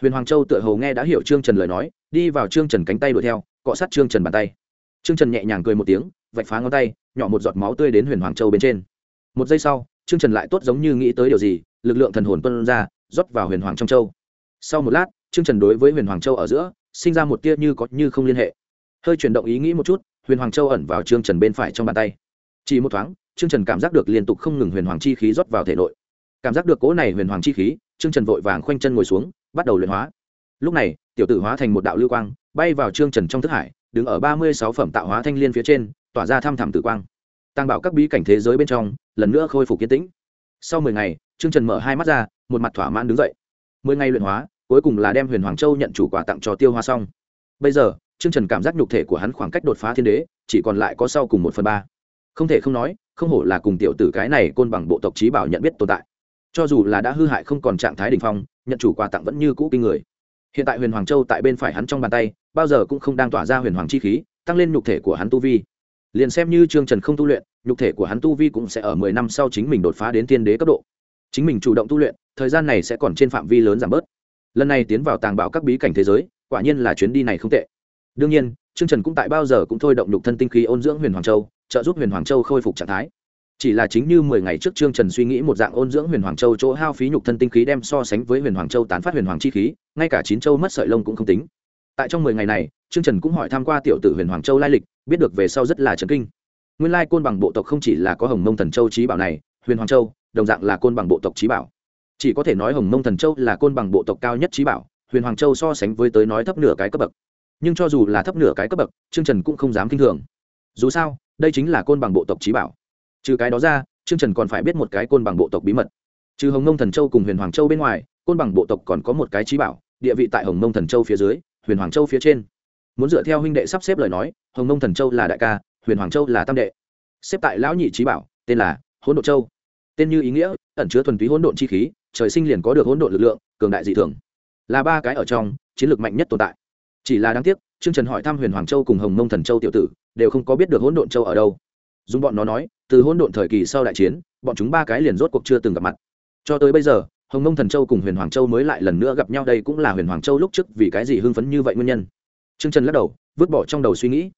Huyền hoàng châu tựa hầu nghe đã hiểu trương trần lời nói, đi vào trương trần cánh tay đuổi theo, cọ sát trương trần bàn tay. Trương trần nhẹ nhàng cười một tiếng, vạch phá ngón tay, nhỏ một giọt máu tươi đến huyền hoàng châu bên trên. Một giây sau, trương trần lại tốt giống như nghĩ tới điều gì, lực lượng thần hồn tuân ra, rót vào huyền hoàng trong châu. Sau một lát trương trần đối với huyền hoàng châu ở giữa, sinh ra một tia như có như không liên hệ. Hơi chuyển động ý nghĩ một chút, huyền hoàng châu ẩn vào trương trần bên phải trong bàn tay. Chỉ một thoáng, trương trần cảm giác được liên tục không ngừng huyền hoàng chi khí rót vào thể nội. Cảm giác được cỗ này huyền hoàng chi khí, trương trần vội vàng khoanh chân ngồi xuống, bắt đầu luyện hóa. Lúc này, tiểu tử hóa thành một đạo lưu quang, bay vào trương trần trong thức hải, đứng ở ba mươi sáu phẩm tạo hóa thanh liên phía trên, tỏa ra thăm thẳm tử quang. Tăng bảo các bí cảnh thế giới bên trong, lần nữa khôi phục kiến tĩnh. Sau mười ngày, trương trần mở hai mắt ra, một mặt thỏa mãn đứng dậy. mười ngày luyện hóa cuối cùng là đem huyền hoàng châu nhận chủ quà tặng cho tiêu hoa xong. Bây giờ chương trần cảm giác nhục thể của hắn khoảng cách đột phá thiên đế, chỉ còn lại có sau cùng một phần ba. Không thể không nói, không hổ là cùng tiểu tử cái này côn bằng bộ tộc trí bảo nhận biết tồn tại. Cho dù là đã hư hại không còn trạng thái đ ỉ n h phong, nhận chủ quà tặng vẫn như cũ kinh người. Hiện tại huyền hoàng châu tại bên phải hắn trong bàn tay, bao giờ cũng không đang tỏa ra huyền hoàng chi khí, tăng lên nhục thể của hắn tu vi. Liền xem như trương trần không tu luyện, nhục thể của hắn tu vi cũng sẽ ở mười năm sau chính mình đột phá đến thiên đế cấp độ. Chính mình chủ động tu luyện, thời gian này sẽ còn trên phạm vi lớn giảm bớt lần này tiến vào tàng bảo các bí cảnh thế giới, quả nhiên là chuyến đi này không tệ. Đương nhiên, trương trần cũng tại bao giờ cũng thôi động nhục thân tinh khí ôn dưỡng huyền hoàng châu, trợ giúp huyền hoàng châu khôi phục trạng thái. Chỉ là chính như mười ngày trước trương trần suy nghĩ một dạng ôn dưỡng huyền hoàng châu chỗ hao phí nhục thân tinh khí đem so sánh với huyền hoàng châu tán phát huyền hoàng chi khí, ngay cả chín châu mất sợi lông cũng không tính. Tại trong mười ngày này, trương trần cũng hỏi tham q u a tiểu tử huyền hoàng châu lai lịch, biết được về sau rất là trấn kinh. Nguyên lai côn bằng bộ tộc không chỉ là có hồng mông thần châu trí bảo này, huyền hoàng châu, đồng dạng là côn bằng bộ tộc trí bảo chỉ có thể nói hồng mông thần châu là côn bằng bộ tộc cao nhất trí bảo, huyền hoàng châu so sánh với tới nói thấp nửa cái cấp bậc. Nhưng cho dù là thấp nửa cái cấp bậc, trương trần cũng không dám k i n h thường. Dù sao, đây chính là côn bằng bộ tộc trí bảo. Trừ cái đó ra, trương trần còn phải biết một cái côn bằng bộ tộc bí mật. Trừ hồng mông thần châu cùng huyền hoàng châu bên ngoài, côn bằng bộ tộc còn có một cái trí bảo, địa vị tại hồng mông thần châu phía dưới, huyền hoàng châu phía trên. Muốn dựa theo huynh đệ sắp xếp lời nói, hồng mông thần châu là đại ca, huyền hoàng châu là tam đệ. Xếp tại lão nhị trí bảo, tên là hỗn độ châu. Tên như ý nghĩa, ẩn chứa thuần túy hỗn độn chi khí trời sinh liền có được hỗn độn lực lượng, cường đại dị thường. Là ba cái ở trong, chiến lược mạnh nhất tồn tại. Chỉ là đáng tiếc, trương trần hỏi thăm huyền hoàng châu cùng hồng mông thần châu tiểu tử, đều không có biết được hỗn độn châu ở đâu. Dùng bọn nó nói, từ hỗn độn thời kỳ sau đại chiến, bọn chúng ba cái liền rốt cuộc chưa từng gặp mặt. Cho tới bây giờ, hồng mông thần châu cùng huyền hoàng châu mới lại lần nữa gặp nhau, đây cũng là huyền hoàng châu lúc trước vì cái gì hưng phấn như vậy nguyên nhân. Trương trần lắc đầu, vứt bỏ trong đầu suy nghĩ.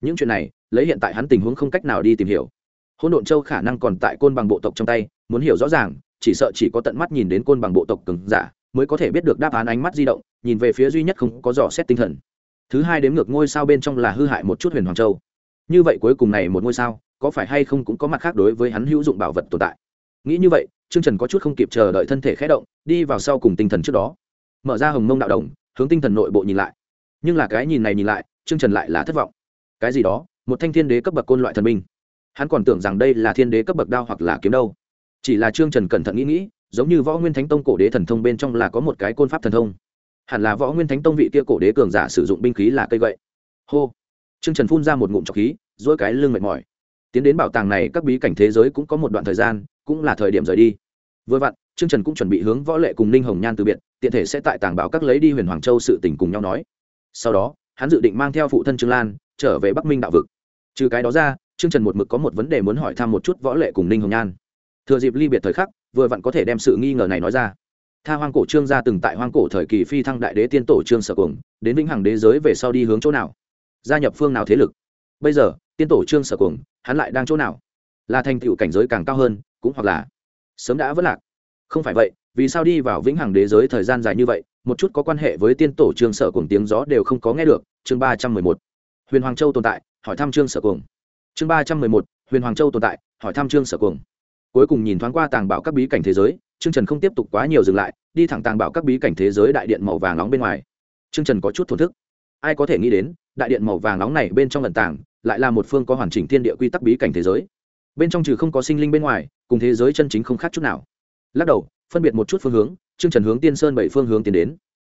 Những chuyện này, lấy hiện tại hắn tình huống không cách nào đi tìm hiểu. Hỗn độn châu khả năng còn tại côn bằng bộ tộc trong tay, muốn hiểu rõ ràng chỉ sợ chỉ có tận mắt nhìn đến côn bằng bộ tộc cứng giả mới có thể biết được đáp án ánh mắt di động, nhìn về phía duy nhất không có dò xét tinh thần. Thứ hai đếm ngược ngôi sao bên trong là hư hại một chút huyền hoàng châu. Như vậy cuối cùng này một ngôi sao, có phải hay không cũng có mặt khác đối với hắn hữu dụng bảo vật tồn tại? Nghĩ như vậy, trương trần có chút không kịp chờ đợi thân thể khé động, đi vào sau cùng tinh thần trước đó. Mở ra hồng mông đạo đồng, hướng tinh thần nội bộ nhìn lại. Nhưng là cái nhìn này nhìn lại, trương trần lại là thất vọng. Cái gì đó, một thanh thiên đế cấp bậc côn loại thần minh hắn còn tưởng rằng đây là thiên đế cấp bậc đao hoặc là kiếm đâu chỉ là trương trần cẩn thận nghĩ nghĩ, giống như võ nguyên thánh tông cổ đế thần thông bên trong là có một cái côn pháp thần thông. Hẳn là võ nguyên thánh tông vị kia cổ đế cường giả sử dụng binh khí là cây gậy. Hô! Trương trần phun ra một ngụm trọc khí dỗi cái lưng mệt mỏi. Tiến đến bảo tàng này, các bí cảnh thế giới cũng có một đoạn thời gian, cũng là thời điểm rời đi. Vừa vặn, trương trần cũng chuẩn bị hướng võ lệ cùng ninh hồng nhan từ biệt, tiện thể sẽ tại tàng bảo các lấy đi huyền hoàng châu sự tình cùng nhau nói. Sau đó, hắn dự định mang theo phụ thân trương lan, trở về bắc minh đạo vực. Trừ cái đó ra, trương trần một mực có một vấn đề muốn hỏi thăm một chút võ lệ cùng ninh hồng nhan thừa dịp ly biệt thời khắc, vừa vặn có thể đem sự nghi ngờ này nói ra. Tha hoang cổ trương gia từng tại hoang cổ thời kỳ phi thăng đại đế tiên tổ trương sở cuồng, đến vĩnh hằng đế giới về sau đi hướng chỗ nào? Gia nhập phương nào thế lực? Bây giờ, tiên tổ trương sở cuồng, hắn lại đang chỗ nào? Là thành tựu cảnh giới càng cao hơn, cũng hoặc là sớm đã vất lạc. Không phải vậy, vì sao đi vào vĩnh hằng đế giới thời gian dài như vậy, một chút có quan hệ với tiên tổ trương sở cuồng tiếng gió đều không có nghe được? Chương ba trăm mười một. Huyền hoàng châu tồn tại, hỏi thăm trương sở cuồng. Chương ba trăm mười một. Huyền hoàng châu tồn tại, hỏi thăm trương sở cuồng cuối cùng nhìn thoáng qua tàng bảo các bí cảnh thế giới chương trần không tiếp tục quá nhiều dừng lại, đi thẳng tàng bảo các bí cảnh thế giới đại điện màu vàng nóng bên ngoài. Chương trần có chút thổn thức. Ai có thể nghĩ đến, đại điện màu vàng nóng này bên trong lần tàng, lại là một phương có hoàn chỉnh thiên địa quy tắc bí cảnh thế giới. Bên trong trừ không có sinh linh bên ngoài, cùng thế giới chân chính không khác chút nào. Lắc đầu, phân biệt một chút phương hướng chương trần hướng tiên sơn bảy phương hướng tiến đến.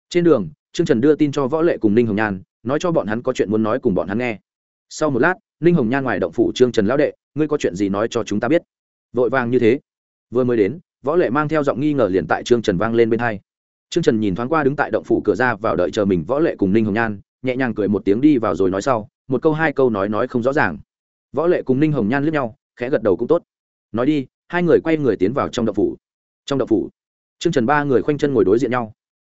Trên đường chương trần đưa tin cho võ lệ cùng ninh hồng nhan, nói cho bọn hắn có chuyện muốn nói cùng bọn hắn nghe. Sau một lát, ninh hồng nhan ngoài động phủ trương trần lão đệ, ngươi có chuyện gì nói cho chúng ta biết? Vội vàng như thế. Vừa mới đến, võ lệ mang theo giọng nghi ngờ liền tại trương trần vang lên bên hai. Trương trần nhìn thoáng qua đứng tại động phủ cửa ra vào đợi chờ mình võ lệ cùng ninh hồng nhan, nhẹ nhàng cười một tiếng đi vào rồi nói sau, một câu hai câu nói nói không rõ ràng. Võ lệ cùng ninh hồng nhan lướt nhau, khẽ gật đầu cũng tốt. Nói đi, hai người quay người tiến vào trong động phủ. Trong động phủ, trương trần ba người khoanh chân ngồi đối diện nhau.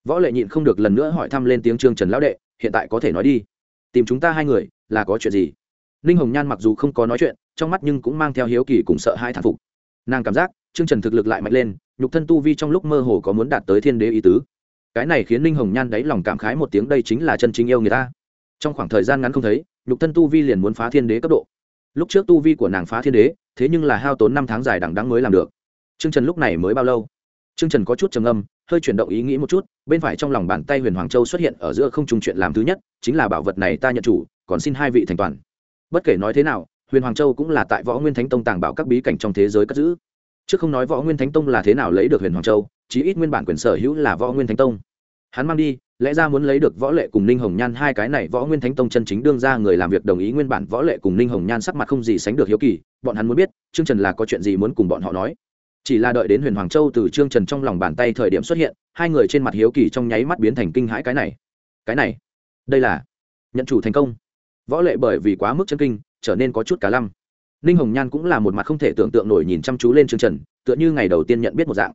Võ lệ nhịn không được lần nữa hỏi thăm lên tiếng trương trần lão đệ, hiện tại có thể nói đi. Tìm chúng ta hai người, là có chuyện gì? Ninh hồng nhan mặc dù không có nói chuyện, trong mắt nhưng cũng mang theo hiếu kỳ cùng sợ hai thản phục nàng cảm giác chương trần thực lực lại mạnh lên, nhục thân tu vi trong lúc mơ hồ có muốn đạt tới thiên đế ý tứ. Cái này khiến ninh hồng nhan đáy lòng cảm khái một tiếng, đây chính là chân chính yêu người ta. Trong khoảng thời gian ngắn không thấy, nhục thân tu vi liền muốn phá thiên đế cấp độ. Lúc trước tu vi của nàng phá thiên đế, thế nhưng là hao tốn năm tháng dài đằng đắng mới làm được. Chương trần lúc này mới bao lâu? Chương trần có chút trầm âm hơi chuyển động ý nghĩ một chút, bên phải trong lòng bàn tay huyền hoàng châu xuất hiện ở giữa không trùng chuyện làm thứ nhất, chính là bảo vật này ta nhận chủ, còn xin hai vị thành toàn. Bất kể nói thế nào huyền hoàng châu cũng là tại võ nguyên thánh tông tàng bảo các bí cảnh trong thế giới cất giữ. Chứ không nói võ nguyên thánh tông là thế nào lấy được huyền hoàng châu, chí ít nguyên bản quyền sở hữu là võ nguyên thánh tông. Hắn mang đi, lẽ ra muốn lấy được võ lệ cùng ninh hồng nhan hai cái này võ nguyên thánh tông chân chính đương ra người làm việc đồng ý nguyên bản võ lệ cùng ninh hồng nhan sắc mặt không gì sánh được hiếu kỳ, bọn hắn muốn biết, trương trần là có chuyện gì muốn cùng bọn họ nói. Chỉ là đợi đến huyền hoàng châu từ trương trần trong lòng bàn tay thời điểm xuất hiện, hai người trên mặt hiếu kỳ trong nháy mắt biến thành kinh hãi cái này. Cái này, đây là nhận chủ thành công. Võ lệ bởi vì quá mức chân kinh trở nên có chút cá lăm. Ninh hồng nhan cũng là một mặt không thể tưởng tượng nổi nhìn chăm chú lên trương trần, tựa như ngày đầu tiên nhận biết một dạng.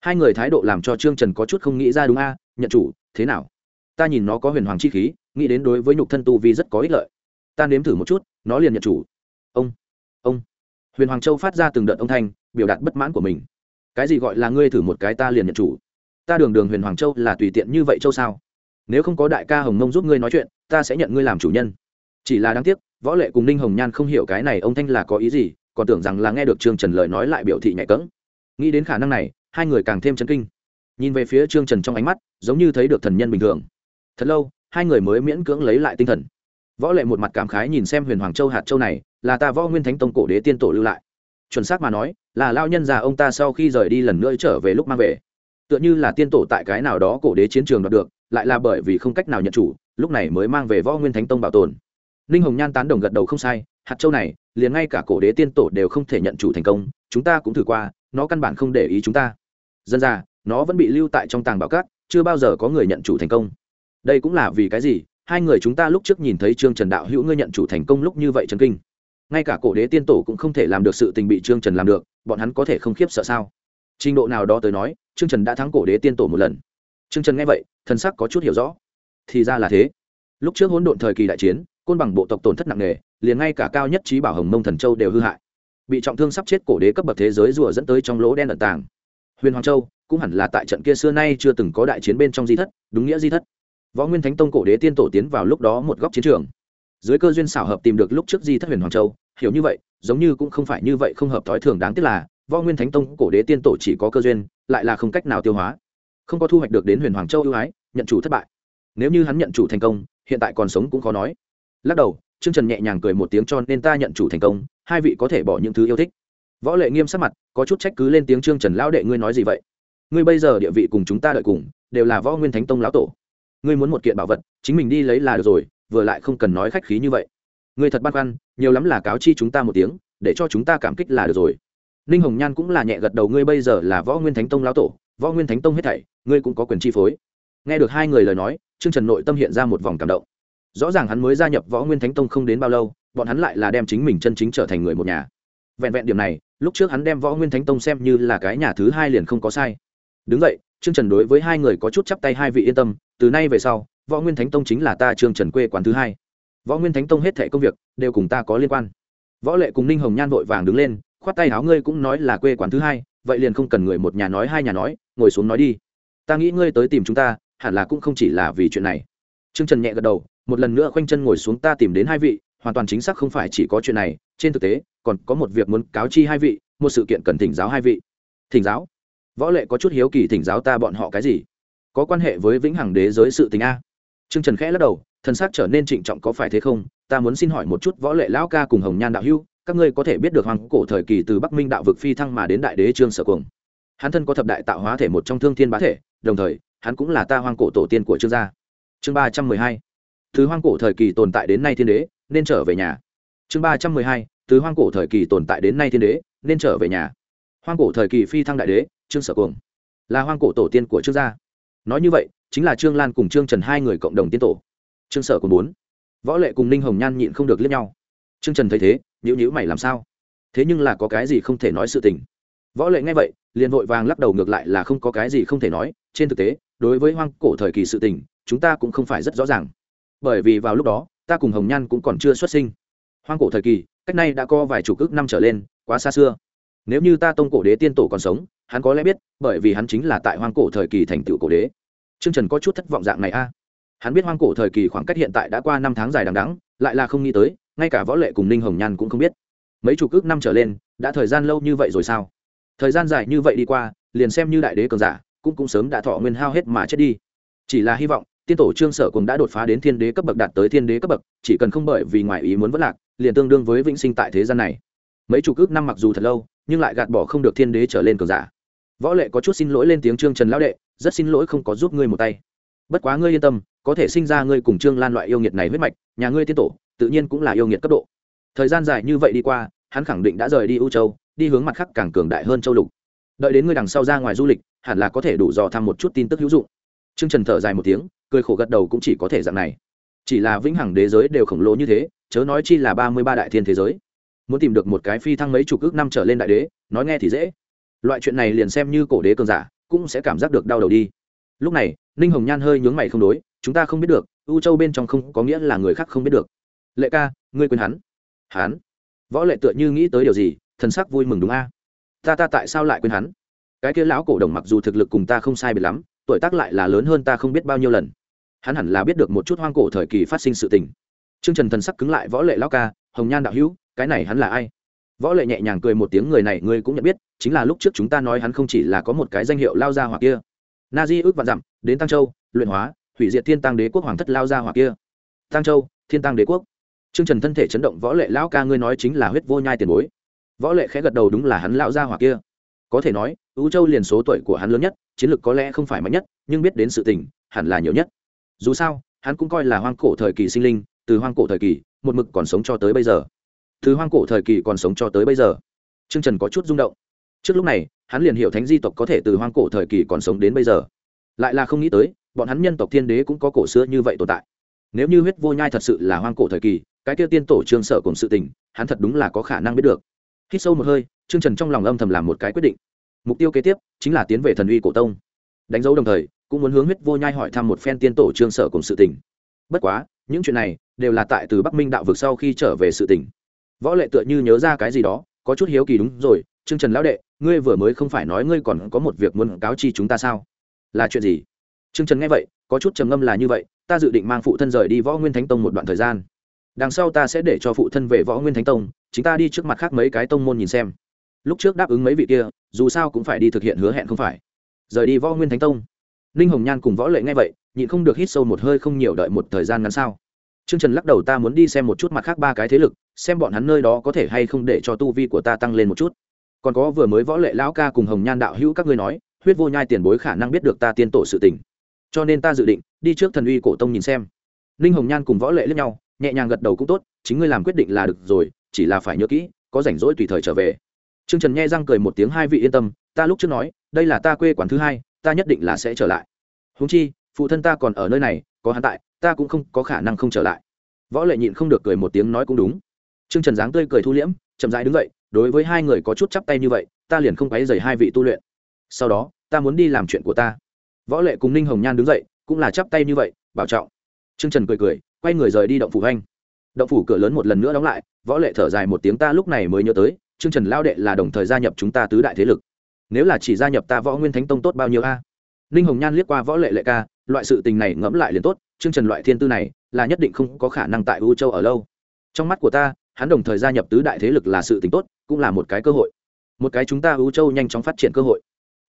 Hai người thái độ làm cho trương trần có chút không nghĩ ra đúng a, nhận chủ, thế nào? Ta nhìn nó có huyền hoàng chi khí, nghĩ đến đối với nhục thân tu vi rất có ích lợi. Ta nếm thử một chút, nó liền nhận chủ. Ông ông. Huyền hoàng châu phát ra từng đợt ông thanh, biểu đạt bất mãn của mình. Cái gì gọi là ngươi thử một cái ta liền nhận chủ? Ta đường đường huyền hoàng châu là tùy tiện như vậy châu sao? Nếu không có đại ca hồng mông giúp ngươi nói chuyện, ta sẽ nhận ngươi làm chủ nhân. Chỉ là đáng tiếc võ lệ cùng ninh hồng nhan không hiểu cái này, ông thanh là có ý gì, còn tưởng rằng là nghe được trương trần lời nói lại biểu thị nhạy cỡng nghĩ đến khả năng này, hai người càng thêm chấn kinh. Nhìn về phía trương trần trong ánh mắt, giống như thấy được thần nhân bình thường. Thật lâu, hai người mới miễn cưỡng lấy lại tinh thần. Võ lệ một mặt cảm khái nhìn xem huyền hoàng châu hạt châu này, là ta võ nguyên thánh tông cổ đế tiên tổ lưu lại. Chuẩn xác mà nói, là lao nhân già ông ta sau khi rời đi lần nữa trở về lúc mang về. Tựa như là tiên tổ tại cái nào đó cổ đế chiến trường đoạt được, lại là bởi vì không cách nào nhận chủ, lúc này mới mang về võ nguyên thánh tông bảo tồn ninh hồng nhan tán đồng gật đầu không sai, hạt châu này, liền ngay cả cổ đế tiên tổ đều không thể nhận chủ thành công, chúng ta cũng thử qua, nó căn bản không để ý chúng ta. Dân ra nó vẫn bị lưu tại trong tàng bảo cát, chưa bao giờ có người nhận chủ thành công. Đây cũng là vì cái gì? Hai người chúng ta lúc trước nhìn thấy trương trần đạo hữu ngươi nhận chủ thành công lúc như vậy trần kinh. Ngay cả cổ đế tiên tổ cũng không thể làm được sự tình bị trương trần làm được, bọn hắn có thể không khiếp sợ sao? Trình độ nào đó tới nói, trương trần đã thắng cổ đế tiên tổ một lần. Trương trần nghe vậy thân sắc có chút hiểu rõ. Thì ra là thế. Lúc trước hỗn độn thời kỳ đại chiến côn bằng bộ tộc tổn thất nặng nề, liền ngay cả cao nhất trí bảo hồng mông thần châu đều hư hại. Bị trọng thương sắp chết cổ đế cấp bậc thế giới rùa dẫn tới trong lỗ đen ẩn tàng. Huyền hoàng châu, cũng hẳn là tại trận kia xưa nay chưa từng có đại chiến bên trong di thất, đúng nghĩa di thất. Võ nguyên thánh tông cổ đế tiên tổ tiến vào lúc đó một góc chiến trường. Dưới cơ duyên xảo hợp tìm được lúc trước di thất huyền hoàng châu, hiểu như vậy, giống như cũng không phải như vậy không hợp thói thường đáng tiếc là, võ nguyên thánh tông cổ đế tiên tổ chỉ có cơ duyên, lại là không cách nào tiêu hóa. Không có thu hoạch được đến huyền hoàng châu ưu ái, nhận chủ thất bại. Nếu như hắn nhận chủ thành công, hiện tại còn sống cũng khó nói lắc đầu, trương trần nhẹ nhàng cười một tiếng cho nên ta nhận chủ thành công, hai vị có thể bỏ những thứ yêu thích. Võ lệ nghiêm sắc mặt, có chút trách cứ lên tiếng trương trần lão đệ ngươi nói gì vậy? Ngươi bây giờ địa vị cùng chúng ta đợi cùng, đều là võ nguyên thánh tông lão tổ. Ngươi muốn một kiện bảo vật, chính mình đi lấy là được rồi, vừa lại không cần nói khách khí như vậy. Ngươi thật băn khoăn, nhiều lắm là cáo chi chúng ta một tiếng, để cho chúng ta cảm kích là được rồi. Ninh hồng nhan cũng là nhẹ gật đầu, ngươi bây giờ là võ nguyên thánh tông lão tổ, võ nguyên thánh tông hết thảy, ngươi cũng có quyền chi phối. Nghe được hai người lời nói, trương trần nội tâm hiện ra một vòng cảm động rõ ràng hắn mới gia nhập võ nguyên thánh tông không đến bao lâu, bọn hắn lại là đem chính mình chân chính trở thành người một nhà. Vẹn vẹn điểm này, lúc trước hắn đem võ nguyên thánh tông xem như là cái nhà thứ hai liền không có sai. Đứng vậy trương trần đối với hai người có chút chắp tay hai vị yên tâm, từ nay về sau, võ nguyên thánh tông chính là ta trương trần quê quán thứ hai. Võ nguyên thánh tông hết thẻ công việc, đều cùng ta có liên quan. Võ lệ cùng ninh hồng nhan vội vàng đứng lên, khoát tay áo ngươi cũng nói là quê quán thứ hai, vậy liền không cần người một nhà nói hai nhà nói, ngồi xuống nói đi. Ta nghĩ ngươi tới tìm chúng ta, hẳn là cũng không chỉ là vì chuyện này. Trương trần nhẹ gật đầu một lần nữa khoanh chân ngồi xuống ta tìm đến hai vị, hoàn toàn chính xác không phải chỉ có chuyện này, trên thực tế, còn có một việc muốn cáo chi hai vị, một sự kiện cần thỉnh giáo hai vị. Thỉnh giáo? Võ lệ có chút hiếu kỳ thỉnh giáo ta bọn họ cái gì? Có quan hệ với vĩnh hằng đế giới sự tình a. Trương trần khẽ lắc đầu thân xác trở nên trịnh trọng có phải thế không? Ta muốn xin hỏi một chút võ lệ lão ca cùng hồng nhan đạo hưu các ngươi có thể biết được hoàng cổ thời kỳ từ bắc minh đạo vực phi thăng mà đến đại đế trương sở cuồng. Hắn thân có thập đại tạo hóa thể một trong thương thiên bá thể, đồng thời, hắn cũng là ta hoàng cổ tổ tiên của trương gia. Chương ba trăm mười hai từ hoang cổ thời kỳ tồn tại đến nay thiên đế, nên trở về nhà. Chương ba trăm mười hai từ hoang cổ thời kỳ tồn tại đến nay thiên đế, nên trở về nhà. Hoang cổ thời kỳ phi thăng đại đế, trương sở cuồng. Là hoang cổ tổ tiên của trương gia. Nói như vậy, chính là trương lan cùng trương trần hai người cộng đồng tiên tổ. Trương sở cùng bốn. Võ lệ cùng ninh hồng nhan nhịn không được liếc nhau. Trương trần thấy thế nhữ nhữ mày làm sao? Thế nhưng là có cái gì không thể nói sự tình. Võ lệ nghe vậy, liền vội vàng lắc đầu ngược lại là không có cái gì không thể nói. Trên thực tế, đối với hoang cổ thời kỳ sự tình, chúng ta cũng không phải rất rõ ràng bởi vì vào lúc đó, ta cùng hồng nhan cũng còn chưa xuất sinh. Hoang cổ thời kỳ, cách nay đã có vài chục ước năm trở lên, quá xa xưa. Nếu như ta tông cổ đế tiên tổ còn sống, hắn có lẽ biết, bởi vì hắn chính là tại hoang cổ thời kỳ thành tựu cổ đế. T r ư ơ n g trần có chút thất vọng dạng này a. Hắn biết hoang cổ thời kỳ khoảng cách hiện tại đã qua năm tháng dài đằng đắng lại là không nghĩ tới, ngay cả võ lệ cùng ninh hồng nhan cũng không biết. Mấy chục ước năm trở lên, đã thời gian lâu như vậy rồi sao? Thời gian dài như vậy đi qua, liền xem như đại đế cường giả, cũng cũng sớm đã thọ nguyên hao hết mà chết đi. Chỉ là hy vọng tiên tổ trương sở cũng đã đột phá đến thiên đế cấp bậc đạt tới thiên đế cấp bậc, chỉ cần không bởi vì ngoài ý muốn vất lạc, liền tương đương với vĩnh sinh tại thế gian này. Mấy chục ước năm mặc dù thật lâu, nhưng lại gạt bỏ không được thiên đế trở lên cường giả. Võ lệ có chút xin lỗi lên tiếng trương trần lão đệ, rất xin lỗi không có giúp ngươi một tay. Bất quá ngươi yên tâm, có thể sinh ra ngươi cùng trương lan loại yêu nghiệt này huyết mạch, nhà ngươi tiên tổ, tự nhiên cũng là yêu nghiệt cấp độ. Thời gian dài như vậy đi qua, hắn khẳng định đã rời đi ưu châu, đi hướng mặt khác càng cường đại hơn châu lục. Đợi đến ngươi đằng sau ra ngoài du lịch, hẳn là có thể đủ dò thăm một chút tin tức hữu dụng. Trương trần thở dài một tiếng, cười khổ gật đầu cũng chỉ có thể dạng này. Chỉ là vĩnh hằng đế giới đều khổng lồ như thế, chớ nói chi là ba mươi ba đại thiên thế giới. Muốn tìm được một cái phi thăng mấy chục ước năm trở lên đại đế, nói nghe thì dễ. Loại chuyện này liền xem như cổ đế cường giả, cũng sẽ cảm giác được đau đầu đi. Lúc này, ninh hồng nhan hơi nhướng mày không đối, chúng ta không biết được, u châu bên trong không có nghĩa là người khác không biết được. Lệ ca, ngươi quên hắn. Hắn? Võ lệ tựa như nghĩ tới điều gì, thần sắc vui mừng đúng a. Ta ta tại sao lại quên hắn? Cái kia lão cổ đồng mặc dù thực lực cùng ta không sai biệt lắm tuổi tác lại là lớn hơn ta không biết bao nhiêu lần. Hắn hẳn là biết được một chút hoang cổ thời kỳ phát sinh sự tình. T r ư ơ n g trần thần sắc cứng lại, võ lệ lão ca, hồng nhan đạo hữu, cái này hắn là ai? Võ lệ nhẹ nhàng cười một tiếng, người này ngươi cũng nhận biết, chính là lúc trước chúng ta nói hắn không chỉ là có một cái danh hiệu lao ra hoặc kia. Na di ước vạn dặm, đến tăng châu, luyện hóa, hủy diệt thiên tăng đế quốc hoàng thất lao ra hoặc kia. Tăng châu, thiên tăng đế quốc. T r ư ơ n g trần thân thể chấn động, võ lệ lão ca ngươi nói chính là huyết vô nhai tiền bối. Võ lệ khẽ gật đầu, đúng là hắn lão gia hỏa kia có thể nói U châu liền số tuổi của hắn lớn nhất, chiến lược có lẽ không phải mạnh nhất, nhưng biết đến sự tình, hẳn là nhiều nhất. Dù sao, hắn cũng coi là hoang cổ thời kỳ sinh linh, từ hoang cổ thời kỳ, một mực còn sống cho tới bây giờ. Từ hoang cổ thời kỳ còn sống cho tới bây giờ. T r ư ơ n g trần có chút rung động. Trước lúc này, hắn liền hiểu thánh di tộc có thể từ hoang cổ thời kỳ còn sống đến bây giờ. Lại là không nghĩ tới, bọn hắn nhân tộc thiên đế cũng có cổ xưa như vậy tồn tại. Nếu như huyết vô nhai thật sự là hoang cổ thời kỳ, cái kia tiên tổ trương sở cùng sự tình, hắn thật đúng là có khả năng biết được. Hít sâu một hơi trương trần trong lòng âm thầm làm một cái quyết định. Mục tiêu kế tiếp chính là tiến về thần uy cổ tông. Đánh dấu đồng thời cũng muốn hướng huyết vô nhai hỏi thăm một phen tiên tổ trương sở cùng sự tình. bất quá những chuyện này đều là tại từ bắc minh đạo vực sau khi trở về sự tình, võ lệ tựa như nhớ ra cái gì đó có chút hiếu kỳ đúng rồi trương trần lão đệ ngươi vừa mới không phải nói ngươi còn có một việc muốn cáo chi chúng ta sao? Là chuyện gì? Trương trần nghe vậy có chút trầm ngâm là như vậy ta dự định mang phụ thân rời đi võ nguyên thánh tông một đoạn thời gian. Đằng sau ta sẽ để cho phụ thân về võ nguyên thánh tông chúng ta đi trước mặt khác mấy cái tông môn nhìn xem lúc trước đáp ứng mấy vị kia, dù sao cũng phải đi thực hiện hứa hẹn không phải. Rời đi võ nguyên thánh tông. Ninh hồng nhan cùng võ lệ nghe vậy, nhịn không được hít sâu một hơi không nhiều đợi một thời gian ngắn sao t r ư ơ n g trần lắc đầu, ta muốn đi xem một chút mặt khác ba cái thế lực, xem bọn hắn nơi đó có thể hay không để cho tu vi của ta tăng lên một chút. Còn có vừa mới võ lệ lão ca cùng hồng nhan đạo hữu các ngươi nói, huyết vô nhai tiền bối khả năng biết được ta tiên tổ sự tình. Cho nên ta dự định, đi trước thần uy cổ tông nhìn xem. Ninh hồng nhan cùng võ lệ lẫn nhau, nhẹ nhàng gật đầu cũng tốt, chính ngươi làm quyết định là được rồi, chỉ là phải nhớ kỹ, có rảnh rỗi tùy thời trở về. Trương trần nghe răng cười một tiếng hai vị yên tâm, ta lúc trước nói, đây là ta quê quán thứ hai, ta nhất định là sẽ trở lại. Huống chi, phụ thân ta còn ở nơi này, có hắn tại, ta cũng không có khả năng không trở lại. Võ lệ nhịn không được cười một tiếng nói cũng đúng. Trương trần dáng tươi cười thu liễm, chậm rãi đứng dậy, đối với hai người có chút chắp tay như vậy, ta liền không quấy rầy hai vị tu luyện. Sau đó, ta muốn đi làm chuyện của ta. Võ lệ cùng ninh hồng nhan đứng dậy, cũng là chắp tay như vậy, bảo trọng. Trương trần cười cười, quay người rời đi động phủ anh động phủ cửa lớn một lần nữa đóng lại, võ lệ thở dài một tiếng ta lúc này mới nhớ tới chương trần lao đệ là đồng thời gia nhập chúng ta tứ đại thế lực. Nếu là chỉ gia nhập ta võ nguyên thánh tông tốt bao nhiêu a? Ninh hồng nhan liếc qua võ lệ lệ ca, loại sự tình này ngẫm lại liền tốt chương trần loại thiên tư này là nhất định không có khả năng tại u châu ở lâu. Trong mắt của ta, hắn đồng thời gia nhập tứ đại thế lực là sự tình tốt, cũng là một cái cơ hội. Một cái chúng ta u châu nhanh chóng phát triển cơ hội.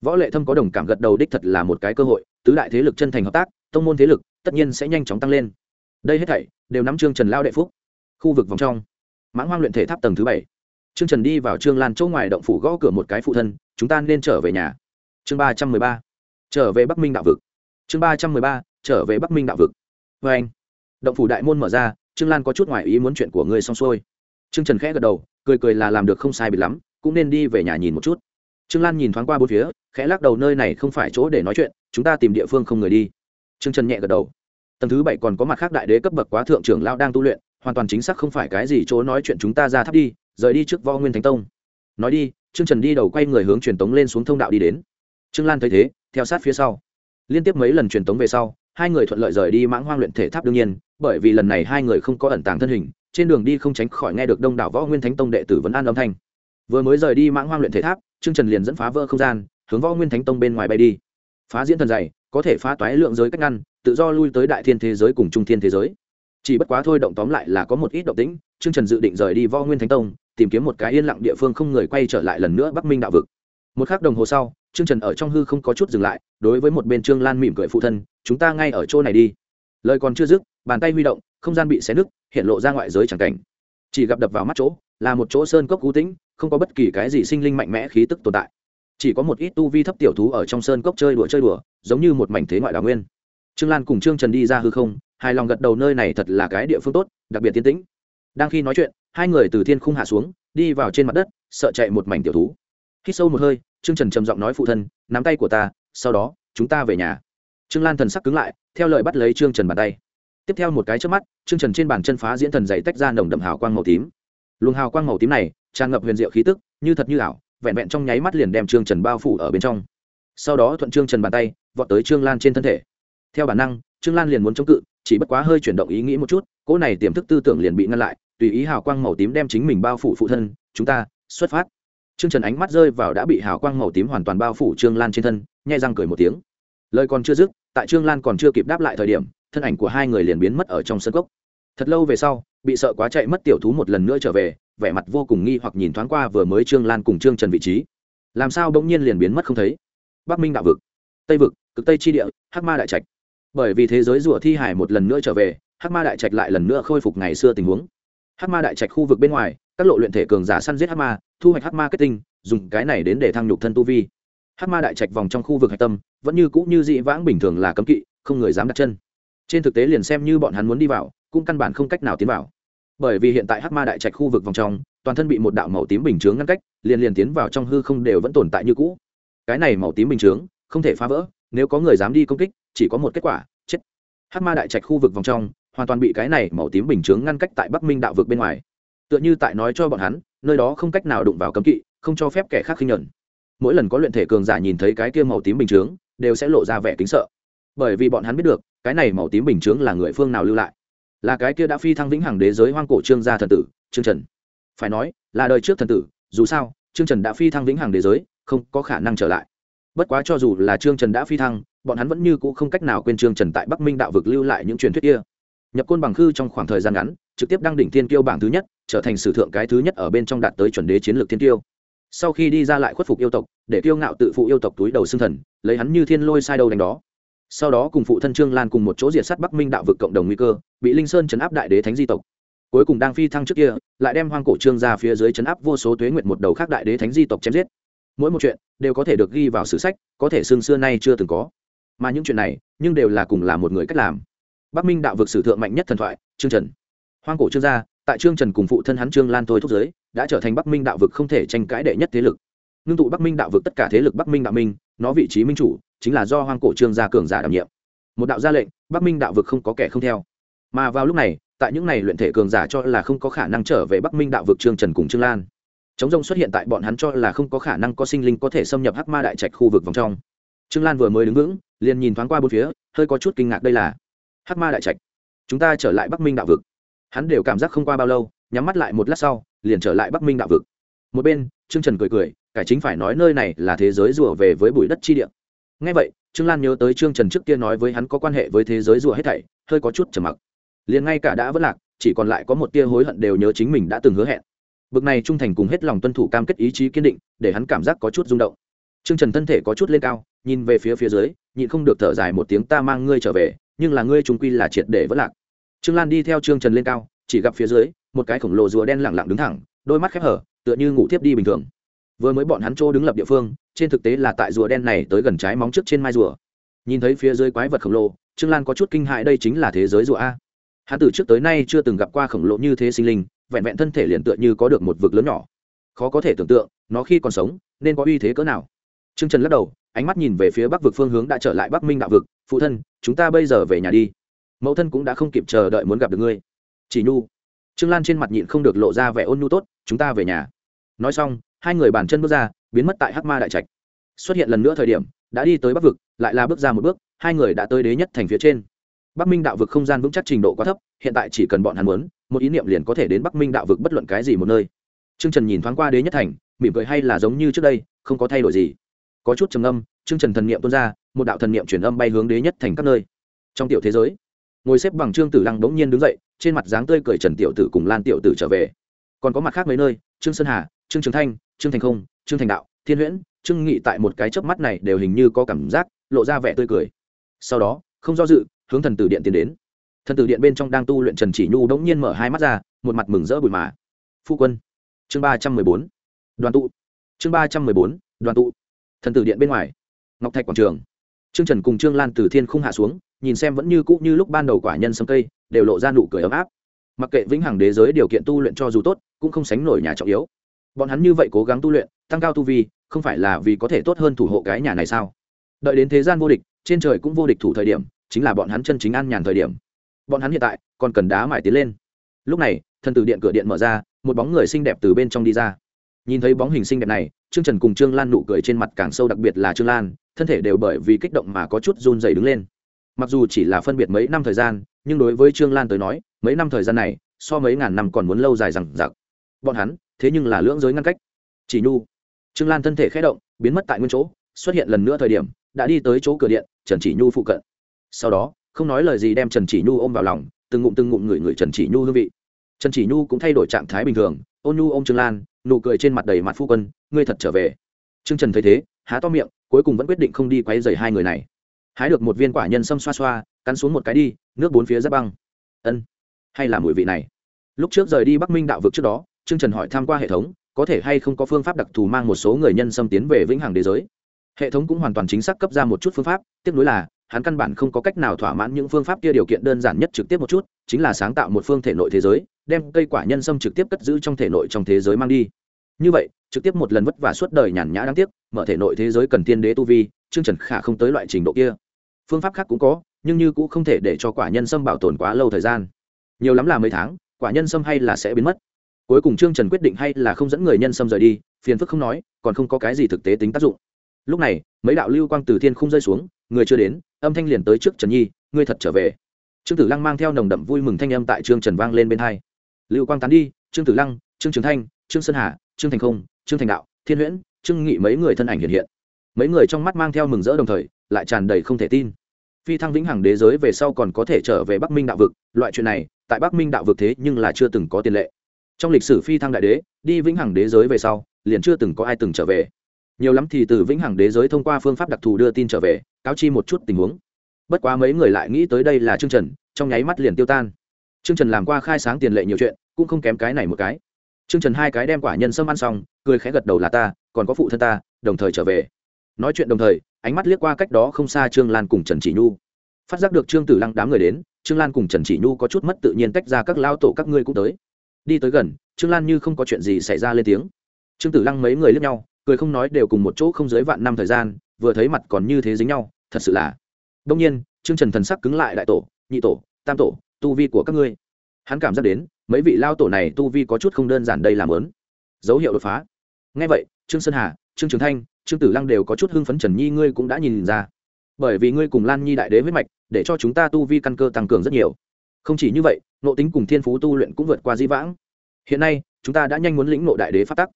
Võ lệ thâm có đồng cảm gật đầu đích thật là một cái cơ hội, tứ đại thế lực chân thành hợp tác, tông môn thế lực tất nhiên sẽ nhanh chóng tăng lên. Đây hết thảy đều nắm trương trần lao đệ phúc. Khu vực vòng trong. Mãng hoang luyện thể tháp tầng thứ bảy trương trần đi vào trương lan châu ngoài động phủ gõ cửa một cái phụ thân, chúng ta nên trở về nhà. Chương ba trăm mười ba. Trở về bắc minh đạo vực. Chương ba trăm mười ba. Trở về bắc minh đạo vực. Vê anh, động phủ đại môn mở ra, trương lan có chút ngoài ý muốn chuyện của ngươi xong xuôi. Trương trần khẽ gật đầu, cười cười là làm được không sai bị lắm, cũng nên đi về nhà nhìn một chút. Trương lan nhìn thoáng qua bốn phía, khẽ lắc đầu nơi này không phải chỗ để nói chuyện, chúng ta tìm địa phương không người đi. Trương trần nhẹ gật đầu. Tầng thứ bảy còn có mặt khác đại đế cấp bậc quá thượng trưởng lao đang tu luyện, hoàn toàn chính xác không phải cái gì chỗ nói chuyện chúng ta ra tháp đi rời đi trước võ nguyên thánh tông. Nói đi, trương trần đi đầu quay người hướng truyền tống lên xuống thông đạo đi đến. Trương lan thấy thế, theo sát phía sau. Liên tiếp mấy lần truyền tống về sau, hai người thuận lợi rời đi mãng hoang luyện thể tháp đương nhiên, bởi vì lần này hai người không có ẩn tàng thân hình, trên đường đi không tránh khỏi nghe được đông đảo võ nguyên thánh tông đệ tử vấn an âm thanh. Vừa mới rời đi mãng hoang luyện thể tháp, trương trần liền dẫn phá vỡ không gian, hướng võ nguyên thánh tông bên ngoài bay đi. Phá diễn thần dày, có thể phá toái lượng giới cách ngăn, tự do lui tới đại thiên thế giới cùng trung thiên thế giới. Chỉ bất quá thôi động tóm lại là có một ít động tĩnh, Trương trần dự định rời đi võ nguyên thánh tông tìm kiếm một cái yên lặng địa phương không người quay trở lại lần nữa bắc minh đạo vực. Một k h ắ c đồng hồ sau, trương trần ở trong hư không có chút dừng lại, đối với một bên trương lan mỉm cười phụ thân, chúng ta ngay ở chỗ này đi. Lời còn chưa dứt, bàn tay huy động, không gian bị xé nứt, hiện lộ ra ngoại giới c cảnh. Chỉ gặp đập vào mắt chỗ, là một chỗ sơn cốc cú tĩnh, không có bất kỳ cái gì sinh linh mạnh mẽ khí tức tồn tại. Chỉ có một ít tu vi thấp tiểu thú ở trong sơn cốc chơi đùa chơi đùa, giống như một mảnh thế ngoại đào nguyên. Trương lan cùng trương trần đi ra hư không, hài lòng gật đầu, nơi này thật là cái địa phương tốt, đặc biệt tiến tĩnh đang khi nói chuyện, hai người từ thiên khung hạ xuống, đi vào trên mặt đất, sợ chạy một mảnh tiểu thú. Khi sâu một hơi, trương trần trầm giọng nói phụ thân, nắm tay của ta, sau đó, chúng ta về nhà. Trương lan thần sắc cứng lại, theo lời bắt lấy trương trần bàn tay. Tiếp theo một cái trước mắt, trương trần trên bàn chân phá diễn thần dày tách ra nồng đậm hào quang màu tím. Luồng hào quang màu tím này, tràn ngập huyền diệu khí tức, như thật như ảo, vẹn vẹn trong nháy mắt liền đem trương trần bao phủ ở bên trong. Sau đó thuận trương trần bàn tay, vọt tới trương lan trên thân thể. Theo bản năng, trương lan liền muốn chống cự, chỉ bất quá hơi chuyển động ý nghĩ một chút, cỗ này tiềm thức tư tưởng liền bị ngăn lại tùy ý hào quang màu tím đem chính mình bao phủ phụ thân, chúng ta, xuất phát. Trương trần ánh mắt rơi vào đã bị hào quang màu tím hoàn toàn bao phủ trương lan trên thân nhai răng cười một tiếng. Lời còn chưa dứt, tại trương lan còn chưa kịp đáp lại thời điểm, thân ảnh của hai người liền biến mất ở trong sân cốc. Thật lâu về sau, bị sợ quá chạy mất tiểu thú một lần nữa trở về, vẻ mặt vô cùng nghi hoặc nhìn thoáng qua vừa mới trương lan cùng trương trần vị trí. Làm sao bỗng nhiên liền biến mất không thấy? Bắc minh đạo vực, tây vực, cực tây tri địa, hắc ma đại trạch. Bởi vì thế giới rùa thi hải một lần nữa trở về, hắc ma đại trạch lại lần nữa khôi phục ngày xưa tình huống hát ma đại trạch khu vực bên ngoài, các lộ luyện thể cường giả săn giết hát ma, thu hoạch hát ma kết tinh, dùng cái này đến để thăng nhục thân tu vi. Hát ma đại trạch vòng trong khu vực hạch tâm, vẫn như cũ như dị vãng bình thường là cấm kỵ, không người dám đặt chân. Trên thực tế liền xem như bọn hắn muốn đi vào, cũng căn bản không cách nào tiến vào. Bởi vì hiện tại hát ma đại trạch khu vực vòng trong, toàn thân bị một đạo màu tím bình chướng ngăn cách, liền liền tiến vào trong hư không đều vẫn tồn tại như cũ. Cái này màu tím bình chướng, không thể phá vỡ, nếu có người dám đi công kích, chỉ có một kết quả, chết. Hát ma đại trạch khu vực vòng trong hoàn toàn bị cái này màu tím bình chướng ngăn cách tại bắc minh đạo vực bên ngoài. Tựa như tại nói cho bọn hắn, nơi đó không cách nào đụng vào cấm kỵ, không cho phép kẻ khác khinh nhuận mỗi lần có luyện thể cường giả nhìn thấy cái kia màu tím bình chướng, đều sẽ lộ ra vẻ kính sợ. Bởi vì bọn hắn biết được, cái này màu tím bình chướng là người phương nào lưu lại. Là cái kia đã phi thăng vĩnh hằng đế giới hoang cổ trương gia thần tử, trương trần. Phải nói, là đời trước thần tử, dù sao, trương trần đã phi thăng vĩnh hằng đế giới, không có khả năng trở lại. Bất quá cho dù là trương trần đã phi thăng, bọn hắn vẫn như cũ không cách nào quên trương trần tại bắc minh đạo vực lưu lại những truyền thuyết kia nhập côn bằng khư trong khoảng thời gian ngắn, trực tiếp đăng đỉnh thiên kiêu bảng thứ nhất, trở thành sử thượng cái thứ nhất ở bên trong đạt tới chuẩn đế chiến lược thiên kiêu. Sau khi đi ra lại khuất phục yêu tộc, để kiêu ngạo tự phụ yêu tộc túi đầu xương thần, lấy hắn như thiên lôi sai đầu đánh đó. Sau đó cùng phụ thân trương lan cùng một chỗ diệt sát bắc minh đạo vực cộng đồng nguy cơ, bị linh sơn chấn áp đại đế thánh di tộc. Cuối cùng đang phi thăng trước kia, lại đem hoang cổ trương ra phía dưới chấn áp vô số tuế nguyện một đầu khác đại đế thánh di tộc chém giết. Mỗi một chuyện đều có thể được ghi vào sử sách, có thể xương xưa nay chưa từng có. Mà những chuyện này, nhưng đều là cùng là một người cách làm bắc minh đạo vực sử thượng mạnh nhất thần thoại, trương trần. Hoang cổ trương gia, tại trương trần cùng phụ thân hắn trương lan thôi thúc giới, đã trở thành bắc minh đạo vực không thể tranh cãi đệ nhất thế lực. Ngưng tụ bắc minh đạo vực tất cả thế lực bắc minh đạo minh, nó vị trí minh chủ, chính là do hoang cổ trương gia cường giả đảm nhiệm. Một đạo gia lệnh, bắc minh đạo vực không có kẻ không theo. Mà vào lúc này, tại những này luyện thể cường giả cho là không có khả năng trở về bắc minh đạo vực trương trần cùng trương lan. Chống rông xuất hiện tại bọn hắn cho là không có khả năng có sinh linh có thể xâm nhập hắc ma đại trạch khu vực vòng trong. Trương lan vừa mới đứng vững, liền nhìn thoáng qua bốn phía, hơi có chút kinh ngạc đây là hắc ma đại trạch. Chúng ta trở lại bắc minh đạo vực. Hắn đều cảm giác không qua bao lâu, nhắm mắt lại một lát sau, liền trở lại bắc minh đạo vực. Một bên, trương trần cười cười, cải chính phải nói nơi này là thế giới rùa về với bụi đất chi địa. Ngay vậy, trương lan nhớ tới trương trần trước kia nói với hắn có quan hệ với thế giới rùa hết thảy, hơi có chút trầm mặc. Liền ngay cả đã vất lạc, chỉ còn lại có một tia hối hận đều nhớ chính mình đã từng hứa hẹn. Bực này trung thành cùng hết lòng tuân thủ cam kết ý chí kiên định, để hắn cảm giác có chút rung động. Trương trần thân thể có chút lên cao, nhìn về phía phía dưới, nhịn không được thở dài một tiếng, ta mang ngươi trở về nhưng là ngươi trung quy là triệt để vẫn lạc. Trương lan đi theo trương trần lên cao, chỉ gặp phía dưới, một cái khổng lồ rùa đen lẳng lặng đứng thẳng, đôi mắt khép hở, tựa như ngủ thiếp đi bình thường. Vừa mới bọn hắn chỗ đứng lập địa phương, trên thực tế là tại rùa đen này tới gần trái móng trước trên mai rùa. Nhìn thấy phía dưới quái vật khổng lồ, trương lan có chút kinh hại đây chính là thế giới rùa a. Hắn từ trước tới nay chưa từng gặp qua khổng lồ như thế sinh linh, vẹn vẹn thân thể liền tựa như có được một vực lớn nhỏ. Khó có thể tưởng tượng, nó khi còn sống, nên có uy thế cỡ nào. Trương trần lắc đầu ánh mắt nhìn về phía bắc vực phương hướng đã trở lại bắc minh đạo vực phụ thân chúng ta bây giờ về nhà đi mẫu thân cũng đã không kịp chờ đợi muốn gặp được ngươi chỉ nhu trương lan trên mặt nhịn không được lộ ra vẻ ôn nhu tốt chúng ta về nhà nói xong hai người bàn chân bước ra biến mất tại hắc ma đại trạch xuất hiện lần nữa thời điểm đã đi tới bắc vực lại là bước ra một bước hai người đã tới đế nhất thành phía trên bắc minh đạo vực không gian vững chắc trình độ quá thấp hiện tại chỉ cần bọn hắn muốn một ý niệm liền có thể đến bắc minh đạo vực bất luận cái gì một nơi t r ư ơ n g trần nhìn thoáng qua đế nhất thành mỉm cười hay là giống như trước đây không có thay đổi gì có chút trầm âm chương n trần thần niệm tuôn ra, một đạo thần niệm chuyển âm bay hướng đế nhất thành các nơi. Trong tiểu thế giới, ngồi xếp bằng trương tử lăng bỗng nhiên đứng dậy, trên mặt dáng tươi cười trần tiểu tử cùng lan tiểu tử trở về. Còn có mặt khác mấy nơi, trương sơn hà, trương trường thanh, trương thành không, trương thành đạo, thiên huyễn, trương nghị tại một cái chớp mắt này đều hình như có cảm giác, lộ ra vẻ tươi cười. Sau đó, không do dự, hướng thần tử điện tiến đến. Thần tử điện bên trong đang tu luyện trần chỉ nhu đ ỗ n g nhiên mở hai mắt ra, một mặt mừng rỡ bùi mà. Phu quân, chương ba trăm mười bốn, đoàn tụ. Chương ba trăm mười bốn, đoàn tụ thần tử điện bên ngoài. Ngọc thạch quảng trường. Trương trần cùng trương lan từ thiên không hạ xuống, nhìn xem vẫn như cũ như lúc ban đầu quả nhân sâm cây, đều lộ ra nụ cười ấm áp. Mặc kệ vĩnh hằng đế giới điều kiện tu luyện cho dù tốt, cũng không sánh nổi nhà trọng yếu. Bọn hắn như vậy cố gắng tu luyện, tăng cao tu vi, không phải là vì có thể tốt hơn thủ hộ cái nhà này sao? Đợi đến thế gian vô địch, trên trời cũng vô địch thủ thời điểm, chính là bọn hắn chân chính an nhàn thời điểm. Bọn hắn hiện tại, còn cần đá mải tiến lên. Lúc này, thần tử điện cửa điện mở ra, một bóng người xinh đẹp từ bên trong đi ra nhìn thấy bóng hình xinh đẹp này, trương trần cùng trương lan nụ cười trên mặt càng sâu đặc biệt là trương lan, thân thể đều bởi vì kích động mà có chút run dày đứng lên. Mặc dù chỉ là phân biệt mấy năm thời gian, nhưng đối với trương lan tới nói, mấy năm thời gian này, so mấy ngàn năm còn muốn lâu dài rằng giặc bọn hắn, thế nhưng là lưỡng giới ngăn cách. Chỉ nhu, trương lan thân thể khẽ động, biến mất tại nguyên chỗ, xuất hiện lần nữa thời điểm, đã đi tới chỗ cửa điện, trần chỉ nhu phụ cận. Sau đó, không nói lời gì đem trần chỉ nhu ôm vào lòng, từng ngụm từng ngụm người người trần chỉ nhu hương vị. Trần chỉ nhu cũng thay đổi trạng thái bình thường, ôn nhu ôm trương lan nụ cười trên mặt đầy mặt phu quân, ngươi thật trở về. Trương trần thấy thế, há to miệng, cuối cùng vẫn quyết định không đi quấy dày hai người này. Hái được một viên quả nhân xâm xoa xoa, cắn xuống một cái đi, nước bốn phía rất băng. Ân, hay là mùi vị này? Lúc trước rời đi bắc minh đạo vực trước đó, trương trần hỏi tham q u a hệ thống, có thể hay không có phương pháp đặc thù mang một số người nhân xâm tiến về vĩnh hằng đế giới. Hệ thống cũng hoàn toàn chính xác cấp ra một chút phương pháp tiếp nối là hắn căn bản không có cách nào thỏa mãn những phương pháp kia điều kiện đơn giản nhất trực tiếp một chút, chính là sáng tạo một phương thể nội thế giới, đem cây quả nhân sâm trực tiếp cất giữ trong thể nội trong thế giới mang đi. Như vậy, trực tiếp một lần vất vả suốt đời nhàn nhã đáng tiếc, mở thể nội thế giới cần tiên đế tu vi chương trần khả không tới loại trình độ kia. Phương pháp khác cũng có, nhưng như cũng không thể để cho quả nhân sâm bảo tồn quá lâu thời gian. Nhiều lắm là mấy tháng, quả nhân sâm hay là sẽ biến mất. Cuối cùng trương trần quyết định hay là không dẫn người nhân sâm rời đi, phiền phức không nói, còn không có cái gì thực tế tính tác dụng. Lúc này, mấy đạo lưu quang từ thiên không rơi xuống, người chưa đến âm thanh liền tới trước trần nhi, ngươi thật trở về. Trương tử lăng mang theo nồng đậm vui mừng thanh âm tại trương trần vang lên bên hai. Lưu quang tán đi, trương tử lăng, trương trường thanh, trương sơn hà, trương thành không, trương thành đạo, thiên huyễn, trương nghị mấy người thân ảnh hiện hiện. Mấy người trong mắt mang theo mừng rỡ đồng thời, lại tràn đầy không thể tin. Phi thăng vĩnh hằng đế giới về sau còn có thể trở về bắc minh đạo vực, loại chuyện này, tại bắc minh đạo vực thế nhưng là chưa từng có tiền lệ. Trong lịch sử phi thăng đại đế, đi vĩnh hằng đế giới về sau, liền chưa từng có ai từng trở về nhiều lắm thì từ vĩnh hằng đế giới thông qua phương pháp đặc thù đưa tin trở về, cáo chi một chút tình huống. Bất quá mấy người lại nghĩ tới đây là chương trần, trong nháy mắt liền tiêu tan. Chương trần làm qua khai sáng tiền lệ nhiều chuyện, cũng không kém cái này một cái. Chương trần hai cái đem quả nhân sâm ăn xong, cười khẽ gật đầu là ta, còn có phụ thân ta, đồng thời trở về. Nói chuyện đồng thời, ánh mắt liếc qua cách đó không xa trương lan cùng trần chỉ nhu. Phát giác được trương tử lăng đám người đến, trương lan cùng trần chỉ nhu có chút mất tự nhiên tách ra các lao tổ các ngươi cũng tới. Đi tới gần, trương lan như không có chuyện gì xảy ra lên tiếng. Trương tử lăng mấy người lướt nhau cười không nói đều cùng một chỗ không dưới vạn năm thời gian, vừa thấy mặt còn như thế dính nhau, thật sự là. Đông nhiên, trương trần thần sắc cứng lại đại tổ, nhị tổ, tam tổ, tu vi của các ngươi. Hắn cảm giác đến, mấy vị lao tổ này tu vi có chút không đơn giản đây làm lớn. Dấu hiệu đột phá. Ngay vậy, trương sơn hà, trương trường thanh, trương tử lăng đều có chút hưng phấn trần nhi ngươi cũng đã nhìn ra. Bởi vì ngươi cùng lan nhi đại đế huyết mạch, để cho chúng ta tu vi căn cơ tăng cường rất nhiều. Không chỉ như vậy nộ tính cùng thiên phú tu luyện cũng vượt qua di vãng. Hiện nay, chúng ta đã nhanh muốn lĩnh nộ đại đế phát tắc.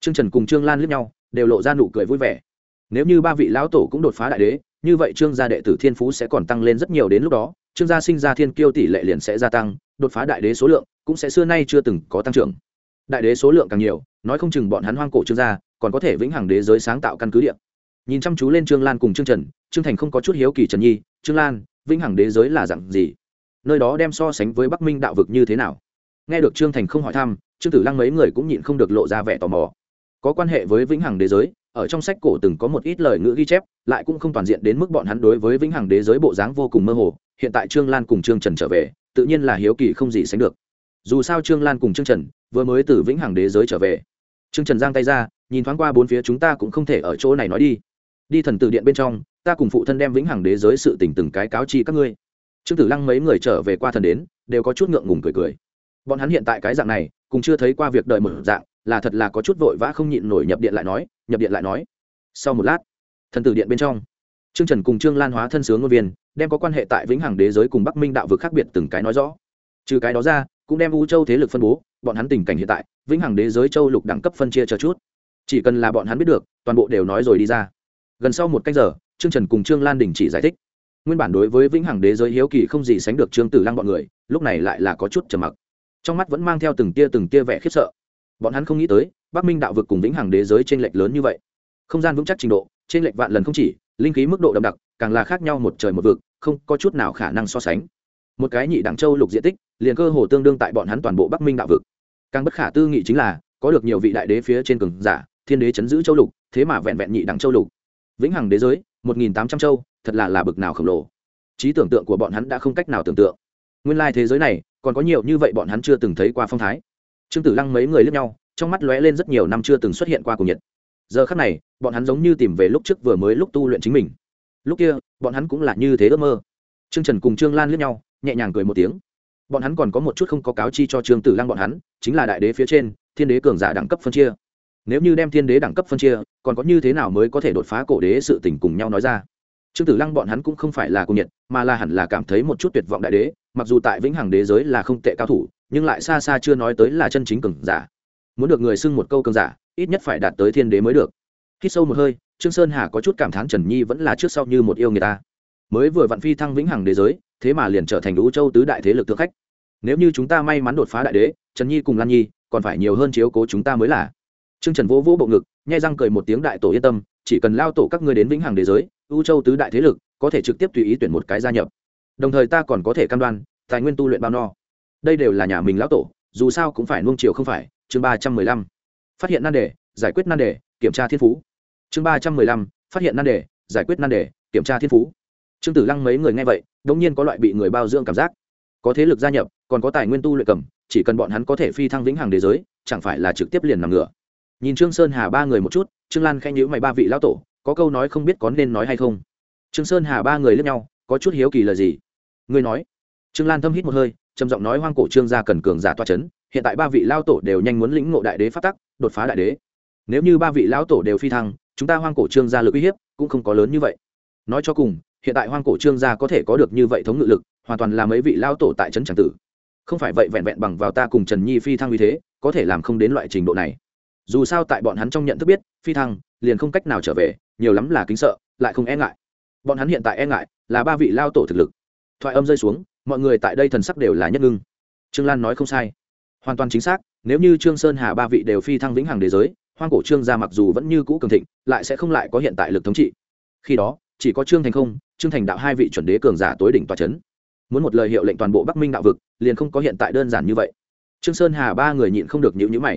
Trương trần cùng trương lan lướt nhau đều lộ ra nụ cười vui vẻ. Nếu như ba vị lão tổ cũng đột phá đại đế, như vậy trương gia đệ tử thiên phú sẽ còn tăng lên rất nhiều đến lúc đó, trương gia sinh ra thiên kiêu tỷ lệ liền sẽ gia tăng, đột phá đại đế số lượng cũng sẽ xưa nay chưa từng có tăng trưởng. Đại đế số lượng càng nhiều, nói không chừng bọn hắn hoang cổ trương gia, còn có thể vĩnh hằng đế giới sáng tạo căn cứ địa. Nhìn chăm chú lên trương lan cùng trương trần, trương thành không có chút hiếu kỳ trần nhi, trương lan, vĩnh hằng đế giới là dặn gì? Nơi đó đem so sánh với bắc minh đạo vực như thế nào? Nghe được trương thành không hỏi thăm, trương tử lăng mấy người cũng nhịn không được lộ ra vẻ tò mò có quan hệ với vĩnh hằng đế giới, ở trong sách cổ từng có một ít lời ngữ ghi chép, lại cũng không toàn diện đến mức bọn hắn đối với vĩnh hằng đế giới bộ dáng vô cùng mơ hồ, hiện tại trương lan cùng trương trần trở về, tự nhiên là hiếu kỳ không gì sánh được. Dù sao trương lan cùng trương trần vừa mới từ vĩnh hằng đế giới trở về. Trương trần giang tay ra, nhìn thoáng qua bốn phía chúng ta cũng không thể ở chỗ này nói đi. Đi thần tử điện bên trong, ta cùng phụ thân đem vĩnh hằng đế giới sự tình từng cái cáo chi các ngươi. Trương tử lăng mấy người trở về qua thần đến, đều có chút ngượng ngùng cười cười. Bọn hắn hiện tại cái dạng này cùng chưa thấy qua việc đợi một dạng là thật là có chút vội vã không nhịn nổi nhập điện lại nói, nhập điện lại nói. Sau một lát, thần tử điện bên trong, trương trần cùng trương lan hóa thân sướng ngôn viên, đem có quan hệ tại vĩnh hằng đế giới cùng bắc minh đạo vực khác biệt từng cái nói rõ. Trừ cái đó ra, cũng đem u châu thế lực phân bố, bọn hắn tình cảnh hiện tại, vĩnh hằng đế giới châu lục đẳng cấp phân chia cho chút. Chỉ cần là bọn hắn biết được, toàn bộ đều nói rồi đi ra. Gần sau một cách giờ, trương trần cùng trương lan đình chỉ giải thích. Nguyên bản đối với vĩnh hằng đế giới hiếu kỳ không gì sánh được trương tử lăng bọn người, lúc này lại là có chút trầm mặc. Trong mắt vẫn mang theo từng tia từng tia vẻ khiếp sợ bọn hắn không nghĩ tới, bắc minh đạo vực cùng vĩnh hằng đế giới t r ê n lệch lớn như vậy. Không gian vững chắc trình độ t r ê n lệch vạn lần không chỉ, linh khí mức độ đậm đặc, càng là khác nhau một trời một vực, không có chút nào khả năng so sánh. Một cái nhị đẳng châu lục diện tích, liền cơ hồ tương đương tại bọn hắn toàn bộ bắc minh đạo vực. Càng bất khả tư nghị chính là, có được nhiều vị đại đế phía trên cường giả, thiên đế chấn giữ châu lục, thế mà vẹn vẹn nhị đẳng châu lục. Vĩnh hằng đế giới, một nghìn tám trăm châu, thật là là bực nào khổng lồ. Trí tưởng tượng của bọn hắn đã không cách nào tưởng tượng. Nguyên lai thế giới này, còn có nhiều như vậy bọn hắn chưa từng thấy qua phong thái trương tử lăng mấy người lướt nhau, trong mắt lóe lên rất nhiều năm chưa từng xuất hiện qua cùng nhiệt. Giờ khắc này, bọn hắn giống như tìm về lúc trước vừa mới lúc tu luyện chính mình. Lúc kia, bọn hắn cũng là như thế ước mơ. Trương trần cùng trương lan lướt nhau, nhẹ nhàng cười một tiếng. Bọn hắn còn có một chút không có cáo chi cho trương tử lăng bọn hắn, chính là đại đế phía trên, thiên đế cường giả đẳng cấp phân chia. Nếu như đem thiên đế đẳng cấp phân chia, còn có như thế nào mới có thể đột phá cổ đế sự tình cùng nhau nói ra? Trương tử lăng bọn hắn cũng không phải là cung nhiệt, mà là hẳn là cảm thấy một chút tuyệt vọng đại đế, mặc dù tại vĩnh hằng đế giới là không tệ cao thủ nhưng lại xa xa chưa nói tới là chân chính cường giả. Muốn được người xưng một câu cường giả, ít nhất phải đạt tới thiên đế mới được. Khi sâu một hơi, trương sơn hà có chút cảm thán trần nhi vẫn là trước sau như một yêu người ta. Mới vừa vặn phi thăng vĩnh hằng đế giới, thế mà liền trở thành đũ châu tứ đại thế lực thượng khách. Nếu như chúng ta may mắn đột phá đại đế, trần nhi cùng lan nhi, còn phải nhiều hơn chiếu cố chúng ta mới là. Trương trần vỗ vỗ bộ ngực, nhai răng cười một tiếng đại tổ yên tâm, chỉ cần lao tổ các ngươi đến vĩnh hằng đế giới u châu tứ đại thế lực, có thể trực tiếp tùy ý tuyển một cái gia nhập. Đồng thời ta còn có thể cam đoan, tài nguyên tu luyện bao no đây đều là nhà mình lão tổ, dù sao cũng phải nuông chiều không phải, chương ba trăm mười lăm. Phát hiện nan đề, giải quyết nan đề, kiểm tra thiên phú. Chương ba trăm mười lăm, phát hiện nan đề, giải quyết nan đề, kiểm tra thiên phú. Trương tử lăng mấy người nghe vậy đ ỗ n g nhiên có loại bị người bao dưỡng cảm giác. Có thế lực gia nhập, còn có tài nguyên tu luyện cầm, chỉ cần bọn hắn có thể phi thăng vĩnh hằng đế giới, chẳng phải là trực tiếp liền nằm ngửa. Nhìn trương sơn hà ba người một chút, trương lan khanh nhữ mày ba vị lão tổ, có câu nói không biết có nên nói hay không. Trương sơn hà ba người lướt nhau, có chút hiếu kỳ là gì? Ngươi nói. Trương lan thâm hít một hơi trầm giọng nói hoang cổ trương gia cần cường giả toa chấn, hiện tại ba vị lao tổ đều nhanh muốn lĩnh ngộ đại đế phát tắc đột phá đại đế. Nếu như ba vị lão tổ đều phi thăng chúng ta hoang cổ trương gia lực uy hiếp cũng không có lớn như vậy. Nói cho cùng hiện tại hoang cổ trương gia có thể có được như vậy thống ngự lực hoàn toàn là mấy vị lao tổ tại trấn tràng tử. Không phải vậy vẹn vẹn bằng vào ta cùng trần nhi phi thăng như thế có thể làm không đến loại trình độ này. Dù sao tại bọn hắn trong nhận thức biết phi thăng liền không cách nào trở về nhiều lắm là kính sợ lại không e ngại. Bọn hắn hiện tại e ngại là ba vị lao tổ thực lực. Thoại âm rơi xuống mọi người tại đây thần sắc đều là nhất ngưng. Trương lan nói không sai. Hoàn toàn chính xác, nếu như trương sơn hà ba vị đều phi thăng vĩnh hằng đế giới, hoang cổ trương gia mặc dù vẫn như cũ cường thịnh, lại sẽ không lại có hiện tại lực thống trị. Khi đó, chỉ có trương thành không, trương thành đạo hai vị chuẩn đế cường giả tối đỉnh tòa c h ấ n muốn một lời hiệu lệnh toàn bộ bắc minh đạo vực, liền không có hiện tại đơn giản như vậy. Trương sơn hà ba người nhịn không được nhịu nhữ mày.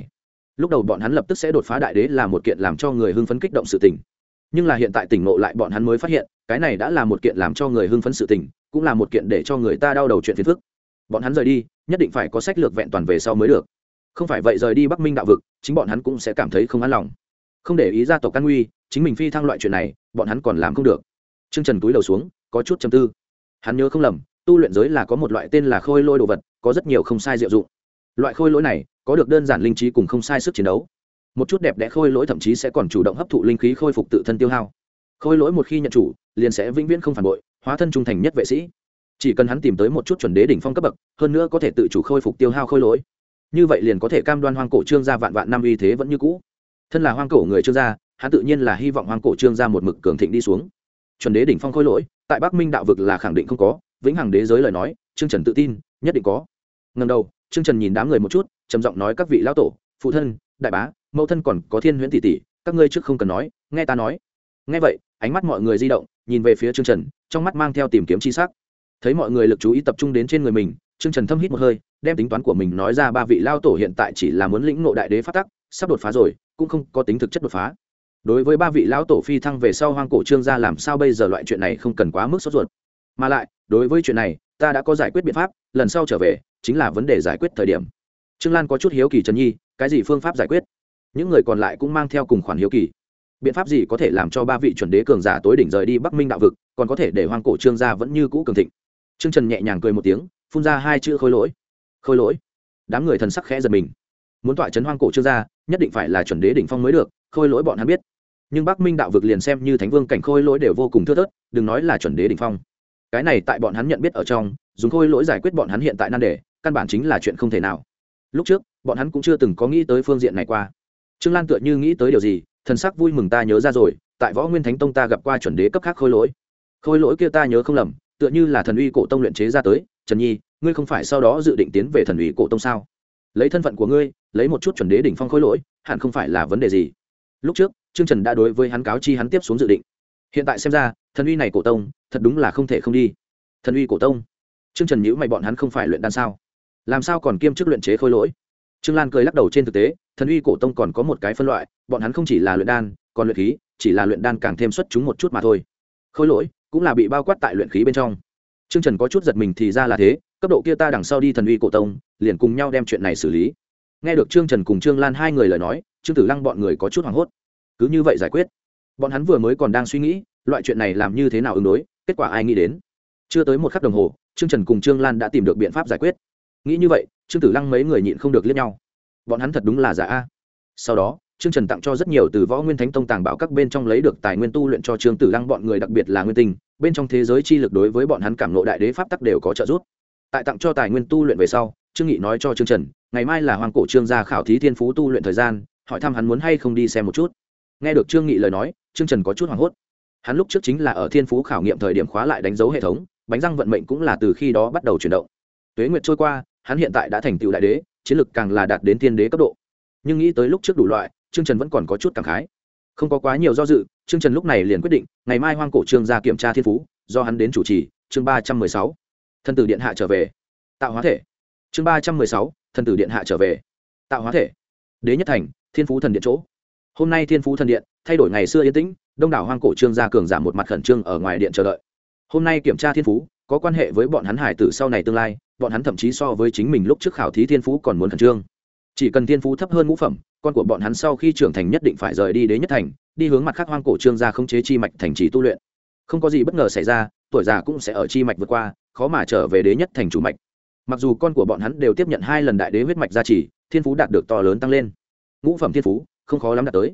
Lúc đầu bọn hắn lập tức sẽ đột phá đại đế là một kiện làm cho người hưng phấn kích động sự tình. Nhưng là hiện tại tỉnh ngộ lại bọn hắn mới phát hiện, cái này đã là một kiện làm cho người hưng phấn sự tình cũng là một kiện để cho người ta đau đầu chuyện phiền phức. Bọn hắn rời đi, nhất định phải có sách lược vẹn toàn về sau mới được. Không phải vậy rời đi bắc minh đạo vực, chính bọn hắn cũng sẽ cảm thấy không an lòng. Không để ý gia tộc căn nguy, chính mình phi thăng loại chuyện này, bọn hắn còn làm không được. T r ư ơ n g trần túi đầu xuống, có chút chầm tư. Hắn nhớ không lầm, tu luyện giới là có một loại tên là khôi lôi đồ vật, có rất nhiều không sai diệu dụng. Loại khôi lỗi này, có được đơn giản linh trí cùng không sai sức chiến đấu. Một chút đẹp đẽ khôi lỗi thậm chí sẽ còn chủ động hấp thụ linh khí khôi phục tự thân tiêu hao. Khôi lỗi một khi nhận chủ, liền sẽ vĩnh viễn không phản bội hóa thân trung thành nhất vệ sĩ. Chỉ cần hắn tìm tới một chút chuẩn đế đỉnh phong cấp bậc, hơn nữa có thể tự chủ khôi phục tiêu hao khôi lỗi. Như vậy liền có thể cam đoan hoang cổ trương gia vạn vạn năm uy thế vẫn như cũ. Thân là hoang cổ người trương gia, hắn tự nhiên là hy vọng hoang cổ trương gia một mực cường thịnh đi xuống. Chuẩn đế đỉnh phong khôi lỗi, tại bắc minh đạo vực là khẳng định không có, vĩnh hằng đế giới lời nói, trương trần tự tin, nhất định có. Ngần đầu, trương trần nhìn đám người một chút, trầm giọng nói các vị lão tổ, phụ thân, đại bá, mẫu thân còn có thiên huyễn tỷ tỷ, các ngươi trước không cần nói, nghe ta nói. Nghe vậy, ánh mắt mọi người di động nhìn về phía trương trần, trong mắt mang theo tìm kiếm chi sắc. Thấy mọi người lực chú ý tập trung đến trên người mình, trương trần thâm hít một hơi, đem tính toán của mình nói ra ba vị lao tổ hiện tại chỉ là muốn lĩnh ngộ đại đế phát tắc, sắp đột phá rồi, cũng không có tính thực chất đột phá. Đối với ba vị lão tổ phi thăng về sau hoang cổ trương gia làm sao bây giờ loại chuyện này không cần quá mức sốt ruột. Mà lại, đối với chuyện này, ta đã có giải quyết biện pháp, lần sau trở về, chính là vấn đề giải quyết thời điểm. Trương lan có chút hiếu kỳ trần nhi, cái gì phương pháp giải quyết? Những người còn lại cũng mang theo cùng khoản hiếu kỳ biện pháp gì có thể làm cho ba vị chuẩn đế cường giả tối đỉnh rời đi bắc minh đạo vực, còn có thể để hoang cổ trương gia vẫn như cũ cường thịnh? Trương trần nhẹ nhàng cười một tiếng, phun ra hai chữ khôi lỗi khôi lỗi đám người thần sắc khẽ giật mình. Muốn tọa chấn hoang cổ trương gia, nhất định phải là chuẩn đế đỉnh phong mới được, khôi lỗi bọn hắn biết. Nhưng bắc minh đạo vực liền xem như thánh vương cảnh khôi lỗi đều vô cùng thưa thớt, đừng nói là chuẩn đế đỉnh phong. Cái này tại bọn hắn nhận biết ở trong, dùng khôi lỗi giải quyết bọn hắn hiện tại nan đề, căn bản chính là chuyện không thể nào. Lúc trước, bọn hắn cũng chưa từng có nghĩ tới phương diện này qua. Trương lan tựa như nghĩ tới điều gì thần sắc vui mừng ta nhớ ra rồi, tại võ nguyên thánh tông ta gặp qua chuẩn đế cấp khác khôi lỗi. Khôi lỗi kia ta nhớ không lầm, tựa như là thần uy cổ tông luyện chế ra tới. Trần nhi, ngươi không phải sau đó dự định tiến về thần uy cổ tông sao? Lấy thân phận của ngươi, lấy một chút chuẩn đế đỉnh phong khôi lỗi, hẳn không phải là vấn đề gì. Lúc trước, trương trần đã đối với hắn cáo chi hắn tiếp xuống dự định. Hiện tại xem ra, thần uy này cổ tông, thật đúng là không thể không đi. Thần uy cổ tông? Trương trần nhữ mày, bọn hắn không phải luyện đan sao? Làm sao còn kiêm chức luyện chế khôi lỗi? Trương lan cười lắc đầu trên thực tế, thần uy cổ tông còn có một cái phân loại, bọn hắn không chỉ là luyện đan, còn luyện khí, chỉ là luyện đan càng thêm xuất chúng một chút mà thôi. Khôi lỗi, cũng là bị bao quát tại luyện khí bên trong. Trương trần có chút giật mình thì ra là thế, cấp độ kia ta đằng sau đi thần uy cổ tông, liền cùng nhau đem chuyện này xử lý. Nghe được trương trần cùng trương lan hai người lời nói, trương tử lăng bọn người có chút hoảng hốt. Cứ như vậy giải quyết. Bọn hắn vừa mới còn đang suy nghĩ, loại chuyện này làm như thế nào ứng đối, kết quả ai nghĩ đến? Chưa tới một khắc đồng hồ, trương trần cùng trương lan đã tìm được biện pháp giải quyết nghĩ như vậy, trương tử lăng mấy người nhịn không được liếc nhau. Bọn hắn thật đúng là giả a. Sau đó, trương trần tặng cho rất nhiều từ võ nguyên thánh tông tàng bảo các bên trong lấy được tài nguyên tu luyện cho trương tử lăng bọn người đặc biệt là nguyên tình bên trong thế giới chi lực đối với bọn hắn cảm nộ đại đế pháp tắc đều có trợ giúp. Tại tặng cho tài nguyên tu luyện về sau, trương nghị nói cho trương trần, ngày mai là hoàng cổ trương gia khảo thí thiên phú tu luyện thời gian, hỏi thăm hắn muốn hay không đi xem một chút. Nghe được trương nghị lời nói, trương trần có chút hoảng hốt. Hắn lúc trước chính là ở thiên phú khảo nghiệm thời điểm khóa lại đánh dấu hệ thống, bánh răng vận mệnh cũng là từ khi đó bắt đầu chuyển động. Tuế nguyệt trôi qua hắn hiện tại đã thành tựu đại đế, chiến lực càng là đạt đến thiên đế cấp độ. Nhưng nghĩ tới lúc trước đủ loại, trương trần vẫn còn có chút cảm khái. Không có quá nhiều do dự, trương trần lúc này liền quyết định, ngày mai hoang cổ trương ra kiểm tra thiên phú, do hắn đến chủ trì, chương ba trăm mười sáu. Thân tử điện hạ trở về. Tạo hóa thể. Chương ba trăm mười sáu thân tử điện hạ trở về. Tạo hóa thể. Đế nhất thành, thiên phú thần điện chỗ. Hôm nay thiên phú thần điện, thay đổi ngày xưa yên tĩnh, đông đảo hoang cổ trương gia cường giảm một mặt khẩn trương ở ngoài điện chờ đợi. Hôm nay kiểm tra thiên phú có quan hệ với bọn hắn hải tử sau này tương lai, bọn hắn thậm chí so với chính mình lúc trước khảo thí thiên phú còn muốn khẩn trương. Chỉ cần thiên phú thấp hơn ngũ phẩm, con của bọn hắn sau khi trưởng thành nhất định phải rời đi đến nhất thành, đi hướng mặt khác hoang cổ trương gia không chế chi mạch thành trì tu luyện. Không có gì bất ngờ xảy ra, tuổi già cũng sẽ ở chi mạch vượt qua, khó mà trở về đế nhất thành chủ mạch. Mặc dù con của bọn hắn đều tiếp nhận hai lần đại đế huyết mạch gia trì, thiên phú đạt được to lớn tăng lên. Ngũ phẩm thiên phú, không khó lắm đạt tới.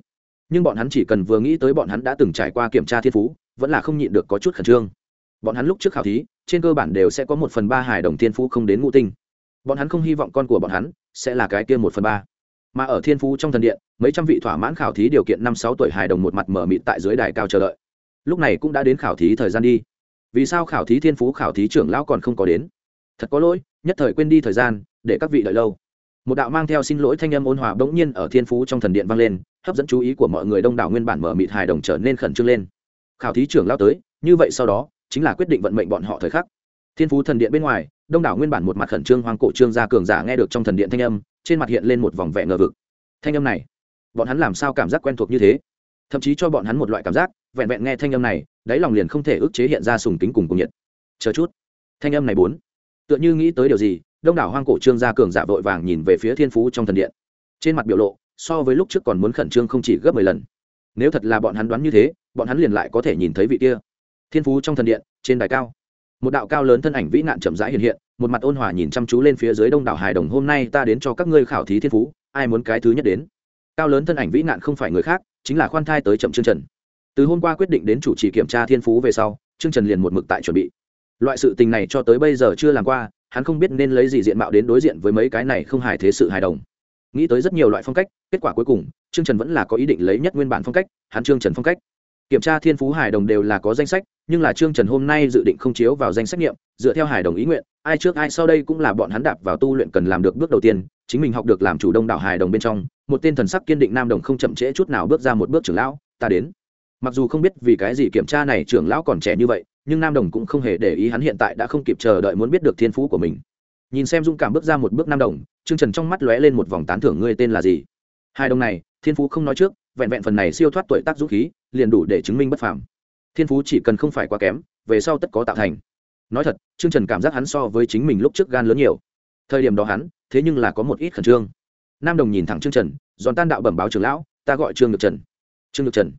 Nhưng bọn hắn chỉ cần vừa nghĩ tới bọn hắn đã từng trải qua kiểm tra thiên phú, vẫn là không nhịn được có chút khẩn trương. Bọn hắn lúc trước khảo thí trên cơ bản đều sẽ có một phần ba hài đồng thiên phú không đến ngũ tinh. Bọn hắn không hy vọng con của bọn hắn sẽ là cái kia một phần ba. Mà ở thiên phú trong thần điện, mấy trăm vị thỏa mãn khảo thí điều kiện năm sáu tuổi hài đồng một mặt mở mịt tại dưới đài cao chờ đợi. Lúc này cũng đã đến khảo thí thời gian đi. Vì sao khảo thí thiên phú khảo thí trưởng lão còn không có đến? Thật có lỗi, nhất thời quên đi thời gian, để các vị đợi lâu. Một đạo mang theo xin lỗi thanh âm ôn hòa bỗng nhiên ở thiên phú trong thần điện vang lên, hấp dẫn chú ý của mọi người đông đảo nguyên bản mở mịt hài đồng trở nên khẩn trương lên. Khảo thí trưởng lao tới, như vậy sau đó chính là quyết định vận mệnh bọn họ thời khắc. Thiên phú thần điện bên ngoài, đông đảo nguyên bản một mặt khẩn trương hoang cổ trương gia cường giả nghe được trong thần điện thanh âm, trên mặt hiện lên một vòng vẻ ngờ vực. Thanh âm này, bọn hắn làm sao cảm giác quen thuộc như thế? Thậm chí cho bọn hắn một loại cảm giác, vẹn vẹn nghe thanh âm này, đáy lòng liền không thể ức chế hiện ra sùng kính cùng cùng nhiệt. Chờ chút. Thanh âm này bốn. Tựa như nghĩ tới điều gì, đông đảo hoang cổ trương gia cường giả vội vàng nhìn về phía thiên phú trong thần điện. Trên mặt biểu lộ, so với lúc trước còn muốn khẩn trương không chỉ gấp mười lần. Nếu thật là bọn hắn đoán như thế, bọn hắn liền lại có thể nhìn thấy vị kia thiên phú trong thần điện, trên đài cao. Một đạo cao lớn thân ảnh vĩ nạn chậm rãi hiện hiện, một mặt ôn hòa nhìn chăm chú lên phía dưới đông đảo hài đồng. Hôm nay ta đến cho các ngươi khảo thí thiên phú, ai muốn cái thứ nhất đến? Cao lớn thân ảnh vĩ nạn không phải người khác, chính là khoan thai tới chậm chương trần. Từ hôm qua quyết định đến chủ trì kiểm tra thiên phú về sau chương trần liền một mực tại chuẩn bị. Loại sự tình này cho tới bây giờ chưa làm qua, hắn không biết nên lấy gì diện mạo đến đối diện với mấy cái này không hài thế sự hài đồng. Nghĩ tới rất nhiều loại phong cách, kết quả cuối cùng chương trần vẫn là có ý định lấy nhất nguyên bản phong cách, hắn chương trần phong cách. Kiểm tra thiên phú hài đồng đều là có danh sách nhưng là chương trần hôm nay dự định không chiếu vào danh sách nghiệm, dựa theo hài đồng ý nguyện, ai trước ai sau đây cũng là bọn hắn đạp vào tu luyện cần làm được bước đầu tiên, chính mình học được làm chủ đông đảo hài đồng bên trong, một tên thần sắc kiên định nam đồng không chậm trễ chút nào bước ra một bước trưởng lão, ta đến. Mặc dù không biết vì cái gì kiểm tra này trưởng lão còn trẻ như vậy, nhưng nam đồng cũng không hề để ý hắn hiện tại đã không kịp chờ đợi muốn biết được thiên phú của mình. Nhìn xem dung cảm bước ra một bước nam đồng chương trần trong mắt lóe lên một vòng tán thưởng ngươi tên là gì? Hai đồng này, thiên phú không nói trước, vẹn vẹn phần này siêu thoát tuổi tác dũng khí, liền đủ để chứng minh bất phàm thiên phú chỉ cần không phải quá kém, về sau tất có tạo thành. Nói thật chương trần cảm giác hắn so với chính mình lúc trước gan lớn nhiều. Thời điểm đó hắn, thế nhưng là có một ít khẩn trương. Nam đồng nhìn thẳng chương trần, giòn tan đạo bẩm báo trường lão, ta gọi trương nhược trần. Trương nhược trần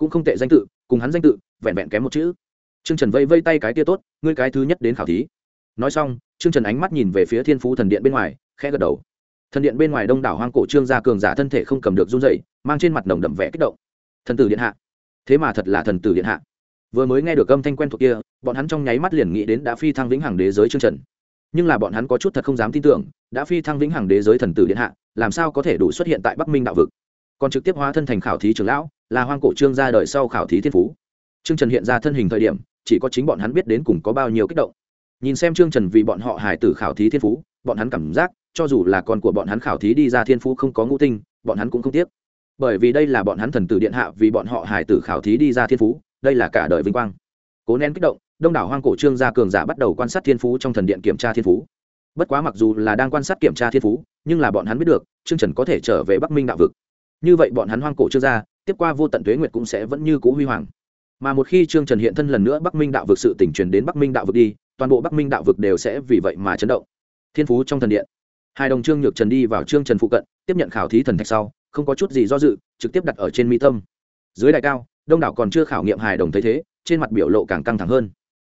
cũng không tệ danh tự, cùng hắn danh tự, vẹn vẹn kém một chữ. Trương trần vây vây tay cái tia tốt, ngươi cái thứ nhất đến khảo thí. Nói xong, trương trần ánh mắt nhìn về phía thiên phú thần điện bên ngoài, khẽ gật đầu. Thần điện bên ngoài đông đảo hoang cổ trương gia cường giả thân thể không cầm được run dậy mang trên mặt nồng đậm vẽ kích động. Thần tử điện hạ. Thế mà thật là thần tử điện hạ vừa mới nghe được âm thanh quen thuộc kia, bọn hắn trong nháy mắt liền nghĩ đến đã phi thăng vĩnh hằng đế giới trương trần. Nhưng là bọn hắn có chút thật không dám tin tưởng, đã phi thăng vĩnh hằng đế giới thần tử điện hạ, làm sao có thể đủ xuất hiện tại bắc minh đạo vực? Còn trực tiếp hóa thân thành khảo thí trưởng lão, là hoang cổ trương gia đời sau khảo thí thiên phú. Trương trần hiện ra thân hình thời điểm, chỉ có chính bọn hắn biết đến cùng có bao nhiêu kích động. Nhìn xem trương trần vì bọn họ hải tử khảo thí thiên phú, bọn hắn cảm giác, cho dù là con của bọn hắn khảo thí đi ra thiên phú không có ngũ tinh, bọn hắn cũng không tiếc. Bởi vì đây là bọn hắn thần tử điện hạ vì bọn họ hải tử khảo thí đi ra thiên phú đây là cả đời vinh quang. Cố nén kích động, đông đảo hoang cổ trương gia cường giả bắt đầu quan sát thiên phú trong thần điện kiểm tra thiên phú. Bất quá mặc dù là đang quan sát kiểm tra thiên phú, nhưng là bọn hắn biết được, trương trần có thể trở về bắc minh đạo vực. Như vậy bọn hắn hoang cổ trương gia, tiếp qua vô tận tuế nguyệt cũng sẽ vẫn như cũ huy hoàng. Mà một khi trương trần hiện thân lần nữa bắc minh đạo vực sự tỉnh truyền đến bắc minh đạo vực đi, toàn bộ bắc minh đạo vực đều sẽ vì vậy mà chấn động. Thiên phú trong thần điện. Hai đồng trương nhược trần đi vào trương trần phụ cận, tiếp nhận khảo thí thần thạch sau, không có chút gì do dự, trực tiếp đặt ở trên mi tâm. Dưới đại cao đông đảo còn chưa khảo nghiệm hài đồng thấy thế, trên mặt biểu lộ càng căng thẳng hơn.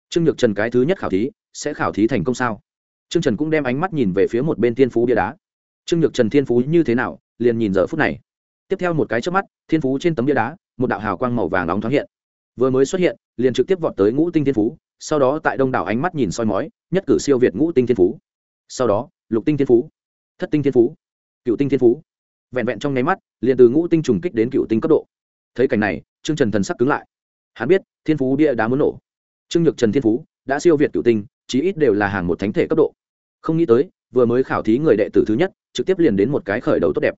Trương nhược trần cái thứ nhất khảo thí, sẽ khảo thí thành công sao? Trương trần cũng đem ánh mắt nhìn về phía một bên thiên phú bia đá. Trương nhược trần thiên phú như thế nào, liền nhìn giờ phút này. Tiếp theo một cái trước mắt, thiên phú trên tấm bia đá, một đạo hào quang màu vàng nóng thoáng hiện. Vừa mới xuất hiện, liền trực tiếp vọt tới ngũ tinh thiên phú, sau đó tại đông đảo ánh mắt nhìn soi mói, nhất cử siêu việt ngũ tinh thiên phú. Sau đó, lục tinh thiên phú, thất tinh thiên phú, cựu tinh thiên phú. Vẹn vẹn trong nháy mắt, liền từ ngũ tinh trùng kích đến cựu tinh cấp độ. Thấy cảnh này trương trần thần sắc cứng lại. Hắn biết, thiên phú bia đá muốn nổ. Trương nhược trần thiên phú, đã siêu việt cựu tinh, chí ít đều là hàng một thánh thể cấp độ. Không nghĩ tới, vừa mới khảo thí người đệ tử thứ nhất, trực tiếp liền đến một cái khởi đầu tốt đẹp.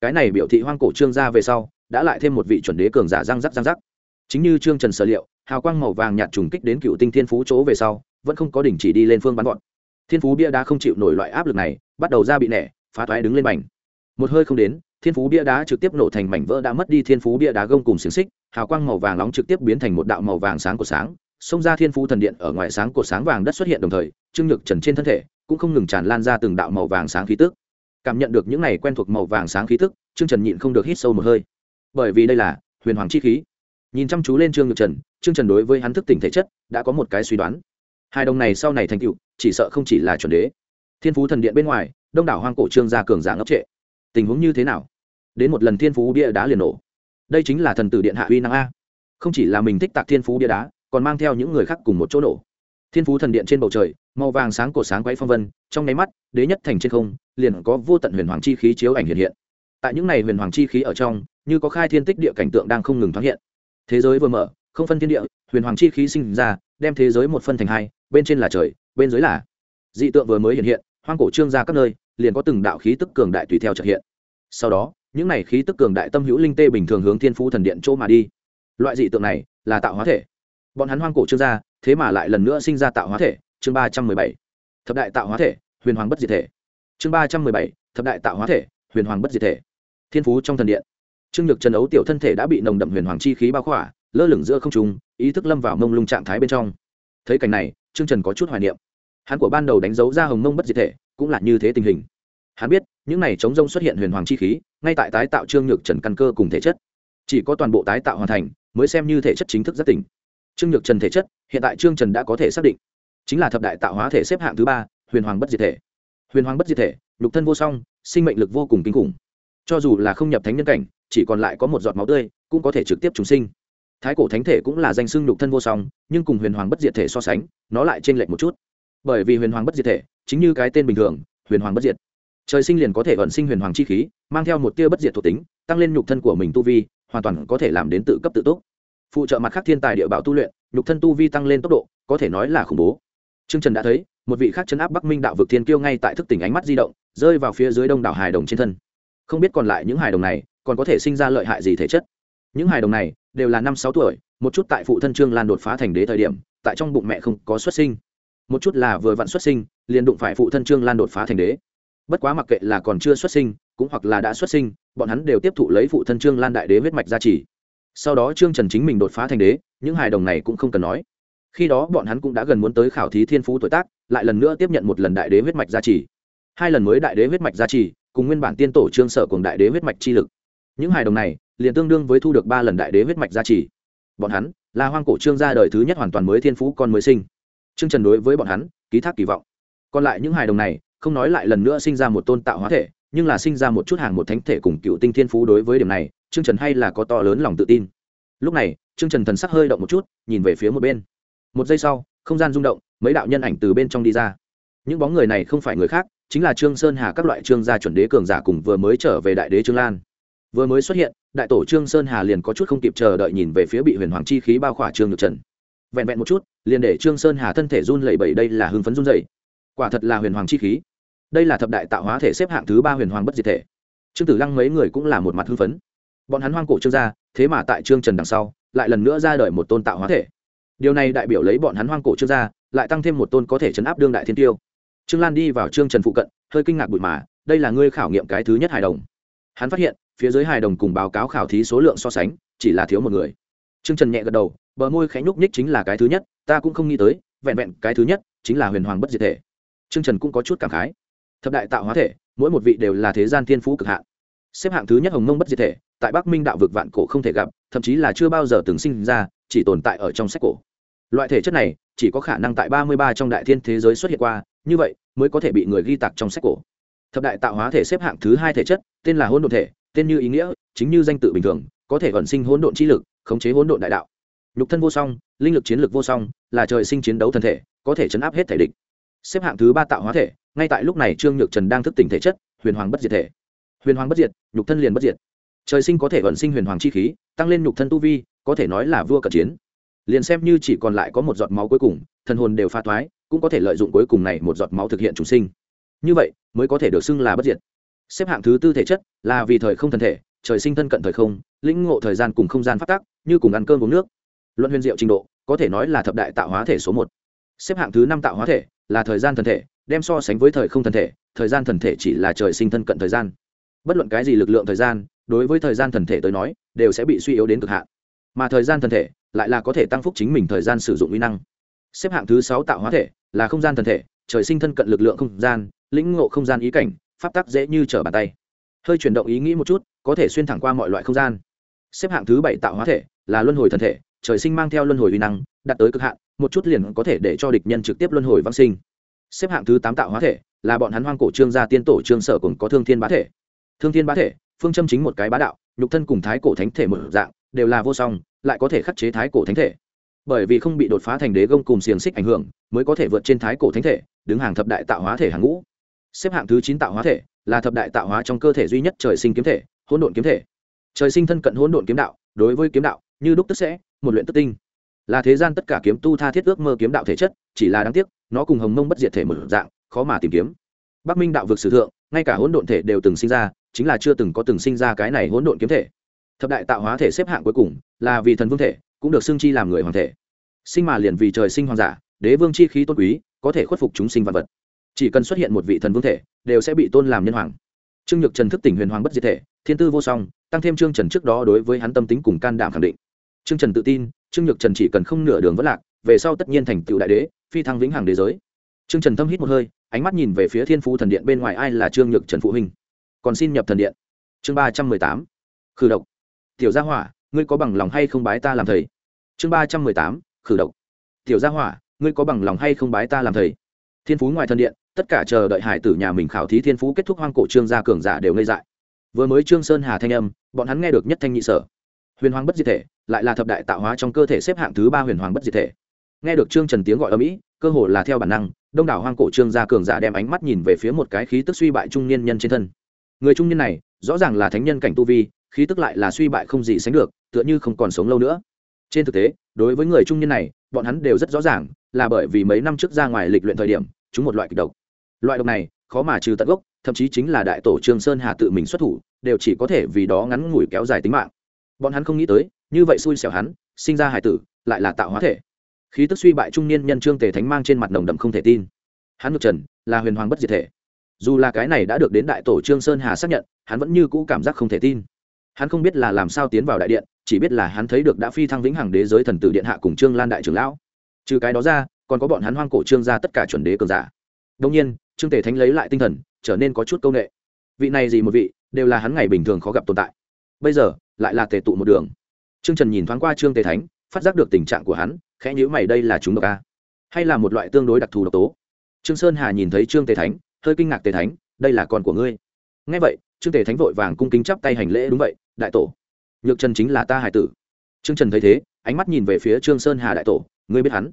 Cái này biểu thị hoang cổ trương gia về sau, đã lại thêm một vị chuẩn đế cường giả răng rắc răng rắc. Chính như trương trần sở liệu, hào quang màu vàng nhạt trùng kích đến cựu tinh thiên phú chỗ về sau, vẫn không có đỉnh chỉ đi lên phương bắn gọn. Thiên phú bia đá không chịu nổi loại áp lực này, bắt đầu ra bị nẻ, phá toái đứng lên mảnh một hơi không đến thiên phú bia đá trực tiếp nổ thành mảnh vỡ đã mất đi thiên phú bia đá gông cùng xiềng xích, hào quang màu vàng nóng trực tiếp biến thành một đạo màu vàng sáng của sáng, xông ra thiên phú thần điện ở ngoài sáng của sáng vàng đất xuất hiện đồng thời, trương nhược trần trên thân thể cũng không ngừng tràn lan ra từng đạo màu vàng sáng khí tức. Cảm nhận được những này quen thuộc màu vàng sáng khí tức, trương trần nhịn không được hít sâu một hơi. Bởi vì đây là huyền hoàng chi khí. Nhìn chăm chú lên trương nhược trần, trương trần đối với hắn thức tỉnh thể chất đã có một cái suy đoán. Hai đồng này sau này thành tựu, chỉ sợ không chỉ là chuẩn đế. Thiên phú thần điện bên ngoài, đông đảo hoang cổ trương gia cường giả ngốc trệ. Tình huống như thế nào? Đến một lần thiên phú bia đá liền nổ. Đây chính là thần tử điện hạ uy năng a. Không chỉ là mình thích tạc thiên phú bia đá, còn mang theo những người khác cùng một chỗ nổ. Thiên phú thần điện trên bầu trời, màu vàng sáng cổ sáng quay phong vân, trong nháy mắt, đế nhất thành trên không, liền có vô tận huyền hoàng chi khí chiếu ảnh hiện hiện. Tại những này huyền hoàng chi khí ở trong, như có khai thiên tích địa cảnh tượng đang không ngừng thoáng hiện. Thế giới vừa mở, không phân thiên địa, huyền hoàng chi khí sinh ra, đem thế giới một phân thành hai, bên trên là trời, bên dưới là. Dị tượng vừa mới hiện hiện, hoang cổ trương ra các nơi, liền có từng đạo khí tức cường đại tùy theo trợ hiện. Sau đó những này khí tức cường đại tâm hữu linh tê bình thường hướng thiên phú thần điện chỗ mà đi. Loại dị tượng này là tạo hóa thể. Bọn hắn hoang cổ trương gia thế mà lại lần nữa sinh ra tạo hóa thể, chương ba trăm mười bảy. Thập đại tạo hóa thể, huyền hoàng bất diệt thể. Chương ba trăm mười bảy, thập đại tạo hóa thể, huyền hoàng bất diệt thể. Thiên phú trong thần điện. Trương nhược trần ấu tiểu thân thể đã bị nồng đậm huyền hoàng chi khí bao khỏa, lơ lửng giữa không trung, ý thức lâm vào mông lung trạng thái bên trong. Thấy cảnh này, trương trần có chút hoài niệm. Hắn của ban đầu đánh dấu ra hồng mông bất diệt thể, cũng là như thế tình hình hắn biết, những này chống rông xuất hiện huyền hoàng chi khí, ngay tại tái tạo trương nhược trần căn cơ cùng thể chất. Chỉ có toàn bộ tái tạo hoàn thành, mới xem như thể chất chính thức rất tỉnh. Trương nhược trần thể chất, hiện tại trương trần đã có thể xác định. Chính là thập đại tạo hóa thể xếp hạng thứ ba, huyền hoàng bất diệt thể. Huyền hoàng bất diệt thể, nhục thân vô song, sinh mệnh lực vô cùng kinh khủng. Cho dù là không nhập thánh nhân cảnh, chỉ còn lại có một giọt máu tươi, cũng có thể trực tiếp trùng sinh. Thái cổ thánh thể cũng là danh xưng nhục thân vô song, nhưng cùng huyền hoàng bất diệt thể so sánh, nó lại t r ê n lệch một chút. Bởi vì huyền hoàng bất diệt thể, chính như cái tên bình thường, huyền hoàng bất diệt trời sinh liền có thể vận sinh huyền hoàng chi khí, mang theo một tia bất diệt thuộc tính, tăng lên nhục thân của mình tu vi, hoàn toàn có thể làm đến tự cấp tự túc. Phụ trợ mặt khác thiên tài địa bảo tu luyện, nhục thân tu vi tăng lên tốc độ, có thể nói là khủng bố. T r ư ơ n g trần đã thấy, một vị khác chấn áp bắc minh đạo vực thiên kiêu ngay tại thức tỉnh ánh mắt di động, rơi vào phía dưới đông đảo hài đồng trên thân. Không biết còn lại những hài đồng này, còn có thể sinh ra lợi hại gì thể chất? Những hài đồng này, đều là năm sáu tuổi, một chút tại phụ thân trương lan đột phá thành đế thời điểm, tại trong bụng mẹ không có xuất sinh. Một chút là vừa vặn xuất sinh, liền đụng phải phụ thân trương lan đột phá thành đế bất quá mặc kệ là còn chưa xuất sinh, cũng hoặc là đã xuất sinh, bọn hắn đều tiếp thụ lấy phụ thân trương lan đại đế huyết mạch gia trì. Sau đó trương trần chính mình đột phá thành đế, những hài đồng này cũng không cần nói. Khi đó bọn hắn cũng đã gần muốn tới khảo thí thiên phú tuổi tác, lại lần nữa tiếp nhận một lần đại đế huyết mạch gia trì. Hai lần mới đại đế huyết mạch gia trì, cùng nguyên bản tiên tổ trương sở cùng đại đế huyết mạch chi lực. Những hài đồng này, liền tương đương với thu được ba lần đại đế huyết mạch gia trì. Bọn hắn, là hoang cổ trương gia đời thứ nhất hoàn toàn mới thiên phú con mới sinh. Trương trần đối với bọn hắn, ký thác kỳ vọng. Còn lại những hài đồng này không nói lại lần nữa sinh ra một tôn tạo hóa thể, nhưng là sinh ra một chút hàng một thánh thể cùng cựu tinh thiên phú đối với điểm này, trương trần hay là có to lớn lòng tự tin. Lúc này, trương trần thần sắc hơi động một chút, nhìn về phía một bên. Một giây sau, không gian rung động, mấy đạo nhân ảnh từ bên trong đi ra. Những bóng người này không phải người khác, chính là trương sơn hà các loại trương gia chuẩn đế cường giả cùng vừa mới trở về đại đế trương lan. Vừa mới xuất hiện, đại tổ trương sơn hà liền có chút không kịp chờ đợi nhìn về phía bị huyền hoàng chi khí bao khỏa trương nhược trần. Vẹn vẹn một chút, liền để trương sơn hà thân thể run lẩy bẩy đây là hưng phấn run dày quả thật là huyền hoàng chi khí đây là thập đại tạo hóa thể xếp hạng thứ ba huyền hoàng bất diệt thể. Trương tử lăng mấy người cũng là một mặt hưng phấn. Bọn hắn hoang cổ trương gia, thế mà tại trương trần đằng sau, lại lần nữa ra đời một tôn tạo hóa thể. Điều này đại biểu lấy bọn hắn hoang cổ trương gia, lại tăng thêm một tôn có thể chấn áp đương đại thiên tiêu. Trương lan đi vào trương trần phụ cận, hơi kinh ngạc bụi mà, đây là ngươi khảo nghiệm cái thứ nhất hài đồng. Hắn phát hiện, phía dưới hài đồng cùng báo cáo khảo thí số lượng so sánh, chỉ là thiếu một người. Trương trần nhẹ gật đầu, bờ môi khẽ nhúc nhích chính là cái thứ nhất, ta cũng không nghĩ tới, vẹn vẹn cái thứ nhất chính là huyền hoàng bất diệt thể. Trương trần cũng có chút cảm khái thập đại tạo hóa thể, mỗi một vị đều là thế gian thiên phú cực hạn. Xếp hạng thứ nhất hồng mông bất diệt thể, tại bắc minh đạo vực vạn cổ không thể gặp, thậm chí là chưa bao giờ từng sinh ra, chỉ tồn tại ở trong sách cổ. Loại thể chất này, chỉ có khả năng tại ba mươi ba trong đại thiên thế giới xuất hiện qua, như vậy, mới có thể bị người ghi tạc trong sách cổ. Thập đại tạo hóa thể xếp hạng thứ hai thể chất, tên là hỗn độn thể, tên như ý nghĩa, chính như danh tự bình thường, có thể vận sinh hỗn độn chi lực, khống chế hỗn độn đại đạo. Nhục thân vô song, linh lực chiến lực vô song, là trời sinh chiến đấu thân thể, có thể chấn áp hết thể địch. Xếp hạng thứ ba tạo hóa thể ngay tại lúc này trương nhược trần đang thức tỉnh thể chất, huyền hoàng bất diệt thể. Huyền hoàng bất diệt, nhục thân liền bất diệt. Trời sinh có thể vận sinh huyền hoàng chi khí, tăng lên nhục thân tu vi, có thể nói là vua cận chiến. Liền xem như chỉ còn lại có một giọt máu cuối cùng, thần hồn đều pha thoái, cũng có thể lợi dụng cuối cùng này một giọt máu thực hiện chủ sinh. Như vậy, mới có thể được xưng là bất diệt. Xếp hạng thứ tư thể chất là vì thời không thần thể, trời sinh thân cận thời không, lĩnh ngộ thời gian cùng không gian phát tác như cùng ăn cơm uống nước. Luận huyền diệu trình độ, có thể nói là thập đại tạo hóa thể số một. Xếp hạng thứ năm tạo hóa thể là thời gian thần thể đem so sánh với thời không thần thể, thời gian thần thể chỉ là trời sinh thân cận thời gian. Bất luận cái gì lực lượng thời gian, đối với thời gian thần thể tới nói, đều sẽ bị suy yếu đến cực hạn. Mà thời gian thần thể lại là có thể tăng phúc chính mình thời gian sử dụng uy năng. Xếp hạng thứ sáu tạo hóa thể là không gian thần thể, trời sinh thân cận lực lượng không gian, lĩnh ngộ không gian ý cảnh, pháp tắc dễ như trở bàn tay. Hơi chuyển động ý nghĩ một chút, có thể xuyên thẳng qua mọi loại không gian. Xếp hạng thứ bảy tạo hóa thể là luân hồi thần thể, trời sinh mang theo luân hồi uy năng, đạt tới cực hạn, một chút liền có thể để cho địch nhân trực tiếp luân hồi vang sinh xếp hạng thứ tám tạo hóa thể, là bọn hắn hoang cổ trương gia tiên tổ trương sở cùng có thương thiên bá thể. Thương thiên bá thể, phương châm chính một cái bá đạo, nhục thân cùng thái cổ thánh thể một dạng, đều là vô song, lại có thể khắc chế thái cổ thánh thể. Bởi vì không bị đột phá thành đế gông cùng xiềng xích ảnh hưởng, mới có thể vượt trên thái cổ thánh thể, đứng hàng thập đại tạo hóa thể hàng ngũ. Xếp hạng thứ chín tạo hóa thể, là thập đại tạo hóa trong cơ thể duy nhất trời sinh kiếm thể, hỗn độn kiếm thể. Trời sinh thân cận hỗn độn kiếm đạo, đối với kiếm đạo, như đúc tức sẽ, một luyện tức tinh là thế gian tất cả kiếm tu tha thiết ước mơ kiếm đạo thể chất, chỉ là đáng tiếc, nó cùng hồng mông bất diệt thể một dạng, khó mà tìm kiếm. Bắc minh đạo vực sử thượng, ngay cả hỗn độn thể đều từng sinh ra, chính là chưa từng có từng sinh ra cái này hỗn độn kiếm thể. Thập đại tạo hóa thể xếp hạng cuối cùng, là vì thần vương thể, cũng được xưng chi làm người hoàng thể. Sinh mà liền vì trời sinh hoàng giả, đế vương chi khí tôn quý, có thể khuất phục chúng sinh vật vật. Chỉ cần xuất hiện một vị thần vương thể, đều sẽ bị tôn làm nhân hoàng. Trương nhược trần thức tỉnh huyền hoàng bất diệt thể, thiên tư vô song, tăng thêm trương trần trước đó đối với hắn tâm tính cùng can đảm khẳng định. Trương trần tự tin trương nhược trần chỉ cần không nửa đường vất lạc, về sau tất nhiên thành tựu đại đế, phi thăng vĩnh hằng đế giới. Trương trần thâm hít một hơi, ánh mắt nhìn về phía thiên phú thần điện bên ngoài ai là trương nhược trần phụ huynh. Còn xin nhập thần điện. Chương ba trăm mười tám. Khử độc. Tiểu gia hỏa, ngươi có bằng lòng hay không bái ta làm thầy? Chương ba trăm mười tám. Khử độc. Tiểu gia hỏa, ngươi có bằng lòng hay không bái ta làm thầy? Thiên phú ngoài thần điện, tất cả chờ đợi hải tử nhà mình khảo thí thiên phú kết thúc hoang cổ trương gia cường giả đều ngây dại. Vừa mới trương sơn hà thanh âm, bọn hắn nghe được nhất thanh nhị sở huyền hoàng bất diệt thể lại là thập đại tạo hóa trong cơ thể xếp hạng thứ ba huyền hoàng bất diệt thể. Nghe được trương trần tiếng gọi ở mỹ cơ hồ là theo bản năng, đông đảo hoang cổ trương gia cường giả đem ánh mắt nhìn về phía một cái khí tức suy bại trung niên nhân trên thân. Người trung niên này, rõ ràng là thánh nhân cảnh tu vi, khí tức lại là suy bại không gì sánh được, tựa như không còn sống lâu nữa. Trên thực tế, đối với người trung niên này, bọn hắn đều rất rõ ràng, là bởi vì mấy năm trước ra ngoài lịch luyện thời điểm, chúng một loại kịch độc. Loại độc này, khó mà trừ tận gốc, thậm chí chính là đại tổ trương sơn hà tự mình xuất thủ, đều chỉ có thể vì đó ngắn ngủi kéo dài tính mạng bọn hắn không nghĩ tới, như vậy xui xẻo hắn, sinh ra hải tử, lại là tạo hóa thể. Khí tức suy bại trung niên nhân trương tề thánh mang trên mặt nồng đậm không thể tin. Hắn ngược trần, là huyền hoàng bất diệt thể. Dù là cái này đã được đến đại tổ trương sơn hà xác nhận, hắn vẫn như cũ cảm giác không thể tin. Hắn không biết là làm sao tiến vào đại điện, chỉ biết là hắn thấy được đã phi thăng vĩnh hằng đế giới thần tử điện hạ cùng trương lan đại trưởng lão. Trừ cái đó ra, còn có bọn hắn hoang cổ trương ra tất cả chuẩn đế cường giả. Đông nhiên, trương tề thánh lấy lại tinh thần, trở nên có chút c â u n ệ vị này gì một vị, đều là hắn ngày bình thường khó gặp tồn tại bây giờ, lại là tề tụ một đường. Trương trần nhìn thoáng qua trương tề thánh, phát giác được tình trạng của hắn, khẽ nhữ mày, đây là chúng độc a? Hay là một loại tương đối đặc thù độc tố? Trương sơn hà nhìn thấy trương tề thánh, hơi kinh ngạc, tề thánh, đây là con của ngươi. Ngay vậy, trương tề thánh vội vàng cung kính chắp tay hành lễ, đúng vậy, đại tổ. Nhược trần chính là ta hải tử. Trương trần thấy thế, ánh mắt nhìn về phía trương sơn hà đại tổ, ngươi biết hắn?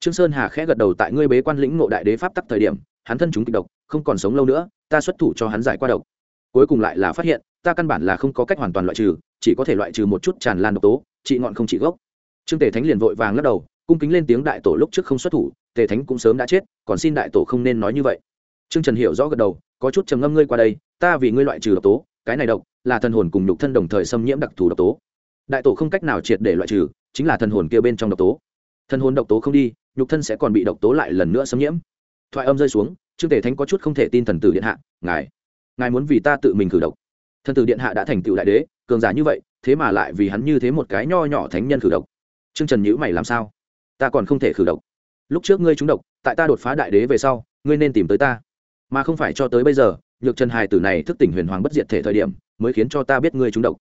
Trương sơn hà khẽ gật đầu, tại ngươi bế quan lĩnh ngộ đại đế pháp tắc thời điểm, hắn thân chúng kịch độc, không còn sống lâu nữa, ta xuất thủ cho hắn giải qua độc. Cuối cùng lại là phát hiện ta căn bản là không có cách hoàn toàn loại trừ, chỉ có thể loại trừ một chút tràn lan độc tố trị ngọn không trị gốc. Trương tề thánh liền vội vàng lắc đầu, cung kính lên tiếng đại tổ lúc trước không xuất thủ, tề thánh cũng sớm đã chết, còn xin đại tổ không nên nói như vậy. Trương trần hiểu rõ gật đầu, có chút trầm ngâm ngươi qua đây, ta vì ngươi loại trừ độc tố, cái này độc là thần hồn cùng nhục thân đồng thời xâm nhiễm đặc thù độc tố. Đại tổ không cách nào triệt để loại trừ, chính là thần hồn kia bên trong độc tố. Thần hồn độc tố không đi, nhục thân sẽ còn bị độc tố lại lần nữa xâm nhiễm. Thoại âm rơi xuống, trương Tề thánh có chút không thể tin thần tử điện hạ, ngài ngài muốn vì ta tự mình cử độc thần tử điện hạ đã thành tựu đại đế, cường giả như vậy, thế mà lại vì hắn như thế một cái nho nhỏ thánh nhân khử độc. Trương trần nhữ mày làm sao? Ta còn không thể khử độc. Lúc trước ngươi trúng độc, tại ta đột phá đại đế về sau, ngươi nên tìm tới ta. Mà không phải cho tới bây giờ, nhược trần hài tử này thức tỉnh huyền hoàng bất diệt thể thời điểm, mới khiến cho ta biết ngươi trúng độc.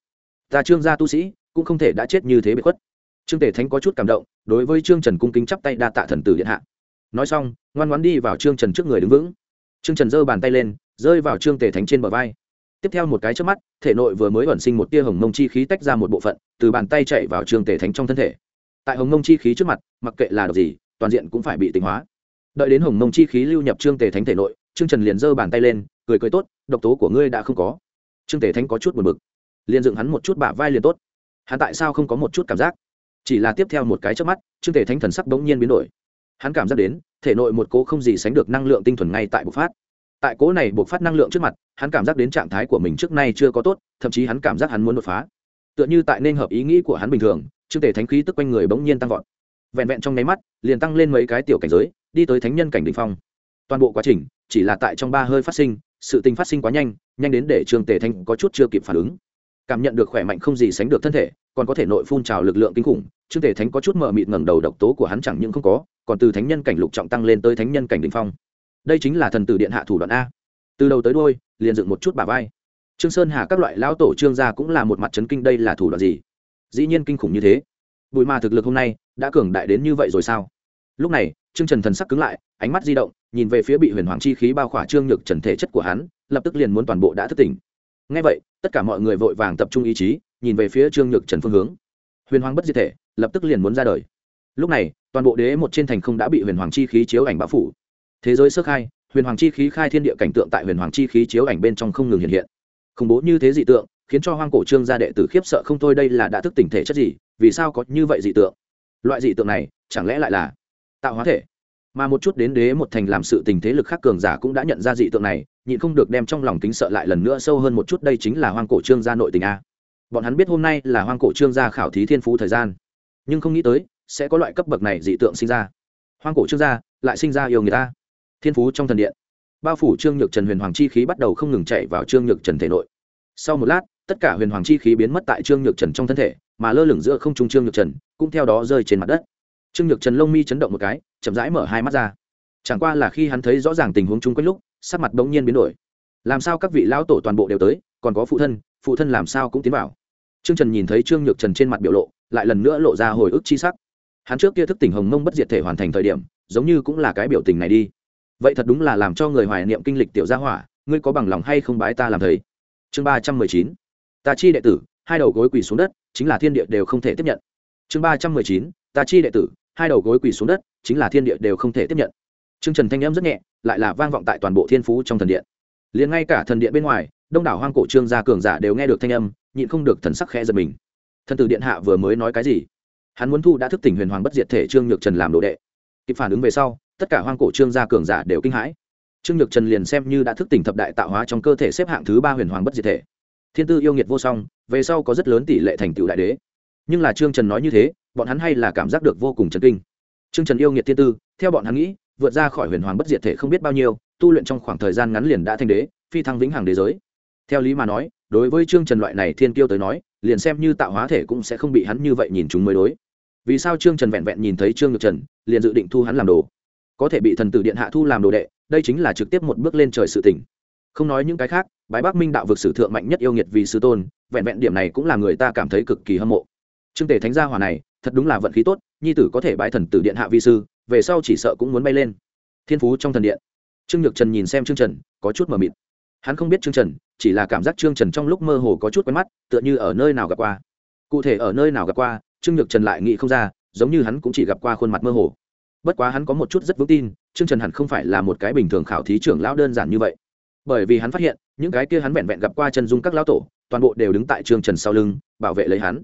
Ta trương gia tu sĩ, cũng không thể đã chết như thế bị khuất. Trương tể thánh có chút cảm động, đối với trương trần cung kính chắp tay đa tạ thần tử điện hạ. Nói xong, ngoan ngoan đi vào trương trần trước người đứng vững. Trương trần giơ bàn tay lên, rơi vào trương tể thánh trên bờ vai tiếp theo một cái trước mắt, thể nội vừa mới ẩn sinh một tia hồng mông chi khí tách ra một bộ phận, từ bàn tay chạy vào trương tể thánh trong thân thể. Tại hồng mông chi khí trước mặt, mặc kệ là độc gì, toàn diện cũng phải bị tỉnh hóa. Đợi đến hồng mông chi khí lưu nhập trương tể thánh thể nội, trương trần liền giơ bàn tay lên, cười cười tốt, độc tố của ngươi đã không có. Trương tể thánh có chút buồn bực. Liền dựng hắn một chút bả vai liền tốt. Hắn tại sao không có một chút cảm giác? Chỉ là tiếp theo một cái trước mắt, trương tể thánh thần sắc bỗng nhiên biến đổi. Hắn cảm giác đến, thể nội một cố không gì sánh được năng lượng tinh thuần ngay tại bộc phát tại cố này buộc phát năng lượng trước mặt, hắn cảm giác đến trạng thái của mình trước nay chưa có tốt, thậm chí hắn cảm giác hắn muốn đột phá. Tựa như tại nên hợp ý nghĩ của hắn bình thường trương tể thánh khí tức quanh người bỗng nhiên tăng vọt. Vẹn vẹn trong nháy mắt, liền tăng lên mấy cái tiểu cảnh giới, đi tới thánh nhân cảnh đ ỉ n h phong. Toàn bộ quá trình, chỉ là tại trong ba hơi phát sinh, sự tình phát sinh quá nhanh nhanh đến để trương tề thanh có chút chưa kịp phản ứng. Cảm nhận được khỏe mạnh không gì sánh được thân thể, còn có thể nội phun trào lực lượng kinh khủng trương tề thánh có chút mờ mịt ngẩng đầu độc tố của hắn chẳng những không có, còn từ thánh nhân cảnh lục trọng tăng lên tới thánh nhân cảnh đ ỉ n h phong đây chính là thần tử điện hạ thủ đoạn a. Từ đầu tới đôi liền dựng một chút bà vai. Trương sơn hà các loại lão tổ trương gia cũng là một mặt chấn kinh đây là thủ đoạn gì? Dĩ nhiên kinh khủng như thế. Bùi ma thực lực hôm nay đã cường đại đến như vậy rồi sao? Lúc này, trương trần thần sắc cứng lại, ánh mắt di động, nhìn về phía bị huyền hoàng chi khí bao khỏa trương nhược trần thể chất của hắn, lập tức liền muốn toàn bộ đã thức tỉnh. Ngay vậy, tất cả mọi người vội vàng tập trung ý chí, nhìn về phía trương nhược trần phương hướng. Huyền hoàng bất diệt thể, lập tức liền muốn ra đời. Lúc này, toàn bộ đế một trên thành không đã bị huyền hoàng chi khí chiếu ảnh bão phủ thế giới sơ khai, huyền hoàng chi khí khai thiên địa cảnh tượng tại huyền hoàng chi khí chiếu ảnh bên trong không ngừng hiện hiện. Khủng bố như thế dị tượng, khiến cho hoang cổ trương gia đệ tử khiếp sợ không thôi đây là đã thức tỉnh thể chất gì, vì sao có như vậy dị tượng? Loại dị tượng này, chẳng lẽ lại là tạo hóa thể? Mà một chút đến đế một thành làm sự tình thế lực khác cường giả cũng đã nhận ra dị tượng này, nhịn không được đem trong lòng kính sợ lại lần nữa sâu hơn một chút đây chính là hoang cổ trương gia nội tình a. Bọn hắn biết hôm nay là hoang cổ trương gia khảo thí thiên phú thời gian, nhưng không nghĩ tới sẽ có loại cấp bậc này dị tượng sinh ra. Hoang cổ trương gia lại sinh ra yêu người ta thiên phú trong thần điện. Bao phủ trương nhược trần huyền hoàng chi khí bắt đầu không ngừng chạy vào trương nhược trần thể nội. Sau một lát, tất cả huyền hoàng chi khí biến mất tại trương nhược trần trong thân thể, mà lơ lửng giữa không trung trương nhược trần cũng theo đó rơi trên mặt đất. Trương nhược trần lông mi chấn động một cái, chậm rãi mở hai mắt ra. Chẳng qua là khi hắn thấy rõ ràng tình huống chung quanh lúc, sắc mặt bỗng nhiên biến đổi. Làm sao các vị lão tổ toàn bộ đều tới, còn có phụ thân phụ thân làm sao cũng tiến vào. Trương trần nhìn thấy trương nhược trần trên mặt biểu lộ, lại lần nữa lộ ra hồi ức chi sắc. Hắn trước kia thức tỉnh hồng mông bất diệt thể hoàn thành thời điểm, giống như cũng là cái biểu tình này đi vậy thật đúng là làm cho người hoài niệm kinh lịch tiểu gia hỏa ngươi có bằng lòng hay không bái ta làm thầy chương ba trăm mười chín ta chi đệ tử hai đầu gối quỳ xuống đất chính là thiên địa đều không thể tiếp nhận chương ba trăm mười chín ta chi đệ tử hai đầu gối quỳ xuống đất chính là thiên địa đều không thể tiếp nhận Trương Trần thanh âm rất nhẹ, lại là vang vọng tại toàn bộ thiên phú trong thần điện. Liền ngay cả thần điện bên ngoài, đông đảo hoang cổ trương gia cường giả đều nghe được thanh âm, nhịn không được thần sắc khẽ giật mình. Thần tử điện hạ vừa mới nói cái gì? Hắn muốn thu đã thức tỉnh huyền hoàng bất diệt thể Trương Nhược Trần làm đồ đệ. Kịp phản ứng về sau, tất cả hoang cổ trương gia cường giả đều kinh hãi. Trương Nhược Trần liền xem như đã thức tỉnh thập đại tạo hóa trong cơ thể xếp hạng thứ ba huyền hoàng bất diệt thể. Thiên tư yêu nghiệt vô song, về sau có rất lớn tỷ lệ thành tựu đại đế. Nhưng là Trương Trần nói như thế, bọn hắn hay là cảm giác được vô cùng chấn kinh Trương Trần yêu nghiệt thiên tư, theo bọn hắn nghĩ, vượt ra khỏi huyền hoàng bất diệt thể không biết bao nhiêu, tu luyện trong khoảng thời gian ngắn liền đã thành đế, phi thăng vĩnh hằng đế giới. Theo lý mà nói, đối với Trương Trần loại này thiên kiêu tới nói, liền xem như tạo hóa thể cũng sẽ không bị hắn như vậy nhìn chúng mới đối. Vì sao Trương Trần vẹn vẹn nhìn thấy Trương Nhược Trần, liền dự định thu hắn làm đồ? Có thể bị thần tử điện hạ thu làm đồ đệ, đây chính là trực tiếp một bước lên trời sự tình. Không nói những cái khác, bái Bắc Minh đạo vực sử thượng mạnh nhất yêu nghiệt vì sư tôn, vẹn vẹn điểm này cũng là người ta cảm thấy cực kỳ hâm mộ. Trương Tề Thánh gia hỏa này, thật đúng là vận khí tốt, nhi tử có thể bái thần tử điện hạ vi sư về sau chỉ sợ cũng muốn bay lên. Thiên phú trong thần điện. Trương nhược trần nhìn xem trương trần có chút mờ mịt. Hắn không biết trương trần chỉ là cảm giác trương trần trong lúc mơ hồ có chút quen mắt tựa như ở nơi nào gặp qua. Cụ thể ở nơi nào gặp qua trương nhược trần lại nghĩ không ra giống như hắn cũng chỉ gặp qua khuôn mặt mơ hồ bất quá hắn có một chút rất vững tin, trương trần hẳn không phải là một cái bình thường khảo thí trưởng lão đơn giản như vậy. Bởi vì hắn phát hiện, những cái kia hắn vẹn vẹn gặp qua chân dung các lão tổ, toàn bộ đều đứng tại trương trần sau lưng, bảo vệ lấy hắn.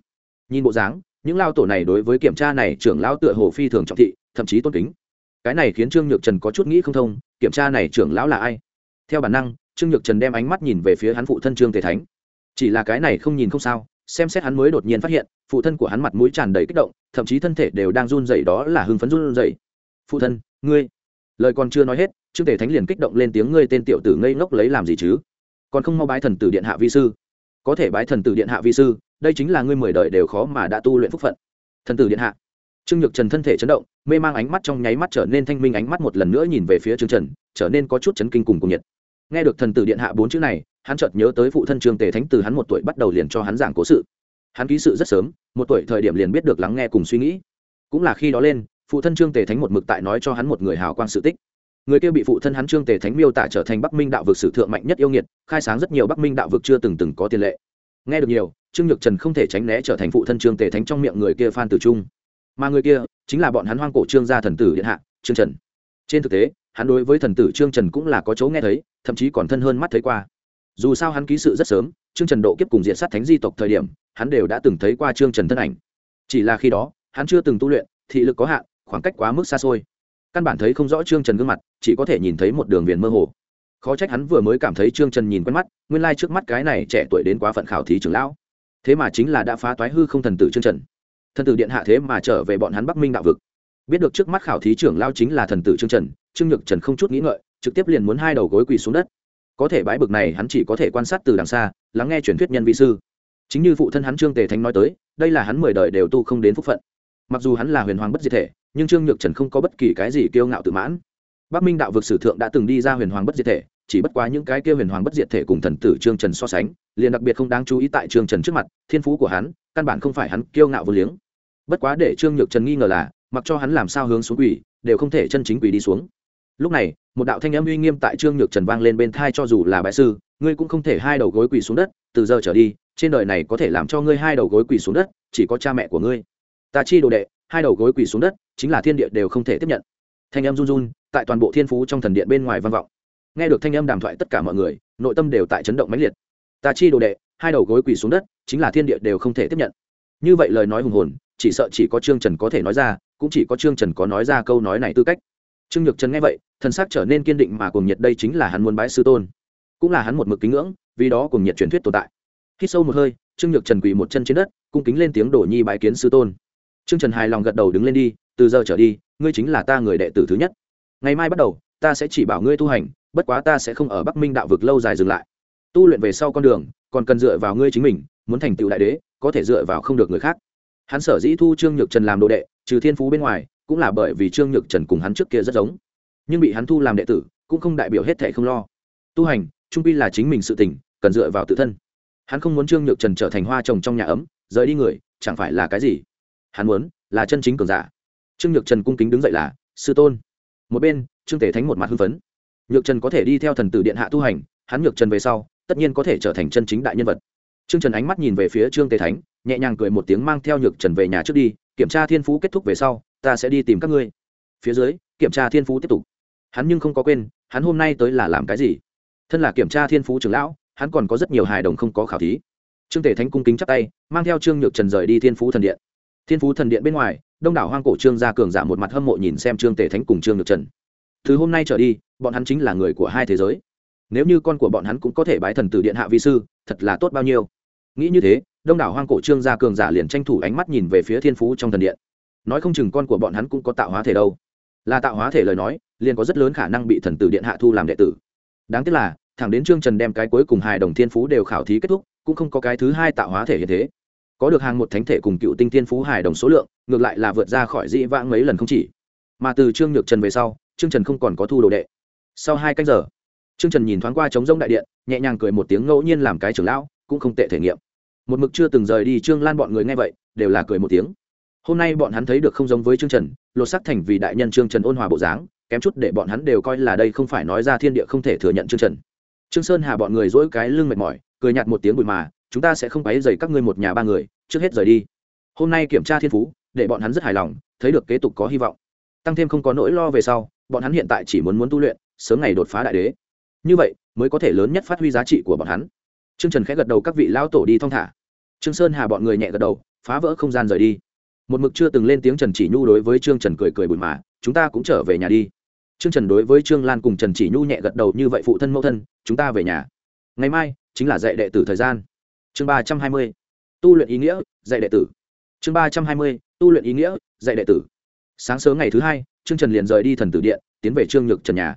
Nhìn bộ dáng, những lao tổ này đối với kiểm tra này trưởng lão tựa hồ phi thường trọng thị, thậm chí tôn kính. Cái này khiến trương nhược trần có chút nghĩ không thông, kiểm tra này trưởng lão là ai? Theo bản năng, trương nhược trần đem ánh mắt nhìn về phía hắn phụ thân trương tề thánh. Chỉ là cái này không nhìn không sao, xem xét hắn mới đột nhiên phát hiện, phụ thân của hắn mặt mũi tràn đầy kích động, thậm chí thân thể đều đang run rẩy đó là hưng phấn run rẩy phụ thân, ngươi. Lời còn chưa nói hết, trương tề thánh liền kích động lên tiếng, ngươi tên tiểu tử ngây ngốc lấy làm gì chứ? Còn không mau bái thần tử điện hạ vi sư. Có thể bái thần tử điện hạ vi sư, đây chính là ngươi mười đời đều khó mà đã tu luyện phúc phận. Thần tử điện hạ. Trương nhược trần thân thể chấn động, mê mang ánh mắt trong nháy mắt trở nên thanh minh, ánh mắt một lần nữa nhìn về phía trương trần, trở nên có chút chấn kinh cùng cùng nhiệt. Nghe được thần tử điện hạ bốn chữ này, hắn chợt nhớ tới phụ thân trương tề thánh từ hắn một tuổi bắt đầu liền cho hắn giảng cố sự. Hắn ký sự rất sớm, một tuổi thời điểm liền biết được lắng nghe cùng suy nghĩ. Cũng là khi đó lên phụ thân trương tề thánh một mực tại nói cho hắn một người hào quang sự tích. Người kia bị phụ thân hắn trương tề thánh miêu tả trở thành bắc minh đạo vực sử thượng mạnh nhất yêu nghiệt, khai sáng rất nhiều bắc minh đạo vực chưa từng từng có tiền lệ. Nghe được nhiều, trương nhược trần không thể tránh né trở thành phụ thân trương tề thánh trong miệng người kia phan tử trung. Mà người kia chính là bọn hắn hoang cổ trương gia thần tử điện hạ, trương trần. Trên thực tế, hắn đối với thần tử trương trần cũng là có chỗ nghe thấy, thậm chí còn thân hơn mắt thấy qua. Dù sao hắn ký sự rất sớm, trương trần độ kiếp cùng diện sát thánh di tộc thời điểm, hắn đều đã từng thấy qua trương trần thân ảnh. Chỉ là khi đó, hắn chưa từng tu luyện, thị lực có hạn khoảng cách quá mức xa xôi. Căn bản thấy không rõ trương trần gương mặt, chỉ có thể nhìn thấy một đường viền mơ hồ. Khó trách hắn vừa mới cảm thấy trương trần nhìn quen mắt, nguyên lai trước mắt cái này trẻ tuổi đến quá phận khảo thí trưởng lão. Thế mà chính là đã phá toái hư không thần tử trương trần. Thần tử điện hạ thế mà trở về bọn hắn bắc minh đạo vực. Biết được trước mắt khảo thí trưởng lao chính là thần tử trương trần, trương nhược trần không chút nghĩ ngợi, trực tiếp liền muốn hai đầu gối quỳ xuống đất. Có thể bãi bực này hắn chỉ có thể quan sát từ đằng xa, lắng nghe truyền thuyết nhân vị sư. Chính như phụ thân hắn trương tề thánh nói tới, đây là hắn mười đời đều tu không đến phúc phận. Mặc dù hắn là huyền hoàng bất diệt thể nhưng trương nhược trần không có bất kỳ cái gì kiêu ngạo tự mãn. Bắc minh đạo vực sử thượng đã từng đi ra huyền hoàng bất diệt thể, chỉ bất quá những cái kia huyền hoàng bất diệt thể cùng thần tử trương trần so sánh, liền đặc biệt không đáng chú ý tại trương trần trước mặt, thiên phú của hắn, căn bản không phải hắn kiêu ngạo vô liếng. Bất quá để trương nhược trần nghi ngờ là, mặc cho hắn làm sao hướng xuống quỷ đều không thể chân chính quỷ đi xuống. Lúc này, một đạo thanh âm uy nghiêm tại trương nhược trần vang lên bên thai cho dù là bại sư, ngươi cũng không thể hai đầu gối quỳ xuống đất, từ giờ trở đi, trên đời này có thể làm cho ngươi hai đầu gối quỳ xuống đất, chỉ có cha mẹ của ngươi. Ta chi đồ đệ hai đầu gối quỳ xuống đất, chính là thiên địa đều không thể tiếp nhận. Thanh âm run run, tại toàn bộ thiên phú trong thần điện bên ngoài vang vọng. Nghe được thanh âm đàm thoại tất cả mọi người, nội tâm đều tại chấn động mãnh liệt. Ta chi đồ đệ, hai đầu gối quỳ xuống đất, chính là thiên địa đều không thể tiếp nhận. Như vậy lời nói hùng hồn, chỉ sợ chỉ có trương trần có thể nói ra, cũng chỉ có trương trần có nói ra câu nói này tư cách. Trương nhược trần nghe vậy, thần sắc trở nên kiên định mà cuồng nhiệt đây chính là hắn muốn bái sư tôn. Cũng là hắn một mực kính ngưỡng, vì đó cuồng nhiệt truyền thuyết tồn tại. Khi sâu một hơi, trương nhược trần quỳ một chân trên đất, cung kính lên tiếng đổ nhi bái kiến sư tôn trương trần hài lòng gật đầu đứng lên đi, từ giờ trở đi, ngươi chính là ta người đệ tử thứ nhất. Ngày mai bắt đầu, ta sẽ chỉ bảo ngươi tu hành, bất quá ta sẽ không ở bắc minh đạo vực lâu dài dừng lại. Tu luyện về sau con đường, còn cần dựa vào ngươi chính mình, muốn thành tựu đại đế, có thể dựa vào không được người khác. Hắn sở dĩ thu trương nhược trần làm đồ đệ, trừ thiên phú bên ngoài, cũng là bởi vì trương nhược trần cùng hắn trước kia rất giống. Nhưng bị hắn thu làm đệ tử, cũng không đại biểu hết thệ không lo. Tu hành, trung pi là chính mình sự tình, cần dựa vào tự thân. Hắn không muốn trương nhược trần trở thành hoa trồng trong nhà ấm, rời đi người, chẳng phải là cái gì? Hắn muốn, là chân chính cường giả. Trương nhược trần cung kính đứng dậy là, sư tôn. Một bên, trương tể thánh một mặt hưng phấn. Nhược trần có thể đi theo thần tử điện hạ tu hành, hắn nhược trần về sau, tất nhiên có thể trở thành chân chính đại nhân vật. Trương trần ánh mắt nhìn về phía trương tề thánh, nhẹ nhàng cười một tiếng mang theo nhược trần về nhà trước đi, kiểm tra thiên phú kết thúc về sau, ta sẽ đi tìm các ngươi. Phía dưới, kiểm tra thiên phú tiếp tục. Hắn nhưng không có quên, hắn hôm nay tới là làm cái gì? Thân là kiểm tra thiên phú trưởng lão, hắn còn có rất nhiều hài đồng không có khảo thí. Trương tể thánh cung kính chắp tay, mang theo trương nhược trần rời đi thiên phú thần điện thiên phú thần điện bên ngoài, đông đảo hoang cổ trương gia cường giả một mặt hâm mộ nhìn xem trương tể thánh cùng trương được trần. Từ hôm nay trở đi, bọn hắn chính là người của hai thế giới. Nếu như con của bọn hắn cũng có thể bái thần tử điện hạ vi sư, thật là tốt bao nhiêu. Nghĩ như thế, đông đảo hoang cổ trương gia cường giả liền tranh thủ ánh mắt nhìn về phía thiên phú trong thần điện. Nói không chừng con của bọn hắn cũng có tạo hóa thể đâu. Là tạo hóa thể lời nói, liền có rất lớn khả năng bị thần tử điện hạ thu làm đệ tử. Đáng tiếc là, thẳng đến trương trần đem cái cuối cùng hai đồng thiên phú đều khảo thí kết thúc, cũng không có cái thứ hai tạo hóa thể hiện thế có được hàng một thánh thể cùng cựu tinh tiên phú hài đồng số lượng, ngược lại là vượt ra khỏi dĩ vãng mấy lần không chỉ. Mà từ trương nhược trần về sau, trương trần không còn có thu đồ đệ. Sau hai canh giờ, trương trần nhìn thoáng qua trống rông đại điện, nhẹ nhàng cười một tiếng ngẫu nhiên làm cái trưởng lão, cũng không tệ thể nghiệm. Một mực chưa từng rời đi trương lan bọn người nghe vậy, đều là cười một tiếng. Hôm nay bọn hắn thấy được không giống với trương trần, lột sắc thành vì đại nhân trương trần ôn hòa bộ dáng, kém chút để bọn hắn đều coi là đây không phải nói ra thiên địa không thể thừa nhận trương trần. Trương sơn hà bọn người dỗi cái lưng mệt mỏi cười nhạt một tiếng bụi mà, chúng ta sẽ không quấy dày các ngươi một nhà ba người, trước hết rời đi. Hôm nay kiểm tra thiên phú, để bọn hắn rất hài lòng, thấy được kế tục có hy vọng. Tăng thêm không có nỗi lo về sau, bọn hắn hiện tại chỉ muốn muốn tu luyện, sớm ngày đột phá đại đế. Như vậy, mới có thể lớn nhất phát huy giá trị của bọn hắn. Trương trần khẽ gật đầu các vị lão tổ đi thong thả. Trương sơn hà bọn người nhẹ gật đầu, phá vỡ không gian rời đi. Một mực chưa từng lên tiếng trần chỉ nhu đối với trương trần cười cười bụi mà, chúng ta cũng trở về nhà đi. Trương trần đối với trương lan cùng trần chỉ nhu nhẹ gật đầu như vậy phụ thân mẫu thân, chúng ta về nhà. Ngày mai chính là dạy đệ tử thời gian. Chương ba trăm hai mươi, tu luyện ý nghĩa, dạy đệ tử. Chương ba trăm hai mươi, tu luyện ý nghĩa, dạy đệ tử. Sáng sớm ngày thứ hai, trương trần liền rời đi thần tử điện, tiến về trương nhược trần nhà.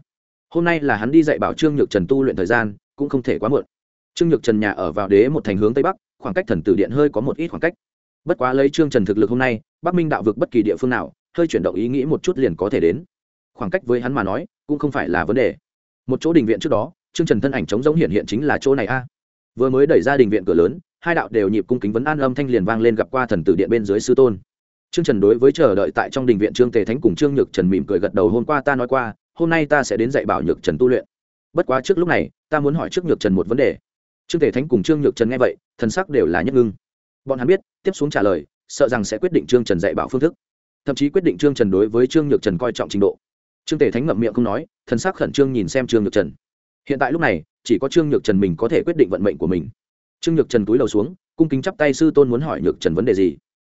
Hôm nay là hắn đi dạy bảo trương nhược trần tu luyện thời gian, cũng không thể quá muộn. Trương nhược trần nhà ở vào đế một thành hướng tây bắc, khoảng cách thần tử điện hơi có một ít khoảng cách. Bất quá lấy trương trần thực lực hôm nay, bắc minh đạo vực bất kỳ địa phương nào, hơi chuyển động ý nghĩ một chút liền có thể đến. Khoảng cách với hắn mà nói, cũng không phải là vấn đề. Một chỗ đình viện trước đó trương trần thân ảnh trống giống hiện hiện chính là chỗ này a. Vừa mới đẩy ra đình viện cửa lớn, hai đạo đều nhịp cung kính vấn an âm thanh liền vang lên gặp qua thần tử điện bên dưới sư tôn. Trương trần đối với chờ đợi tại trong đình viện trương tề thánh cùng trương nhược trần mỉm cười gật đầu hôm qua ta nói qua, hôm nay ta sẽ đến dạy bảo nhược trần tu luyện. Bất quá trước lúc này, ta muốn hỏi trước nhược trần một vấn đề. Trương tề thánh cùng trương nhược trần nghe vậy, thần sắc đều là nhất ngưng. Bọn hắn biết, tiếp xuống trả lời, sợ rằng sẽ quyết định trương trần dạy bảo phương thức. Thậm chí quyết định trương trần đối với trương nhược trần coi trọng trình độ. Trương tề thánh ngậm miệng không nói, thần sắc khẩn trương nhìn xem trương nhược trần hiện tại lúc này, chỉ có trương nhược trần mình có thể quyết định vận mệnh của mình. Trương nhược trần túi đầu xuống, cung kính chắp tay sư tôn muốn hỏi nhược trần vấn đề gì.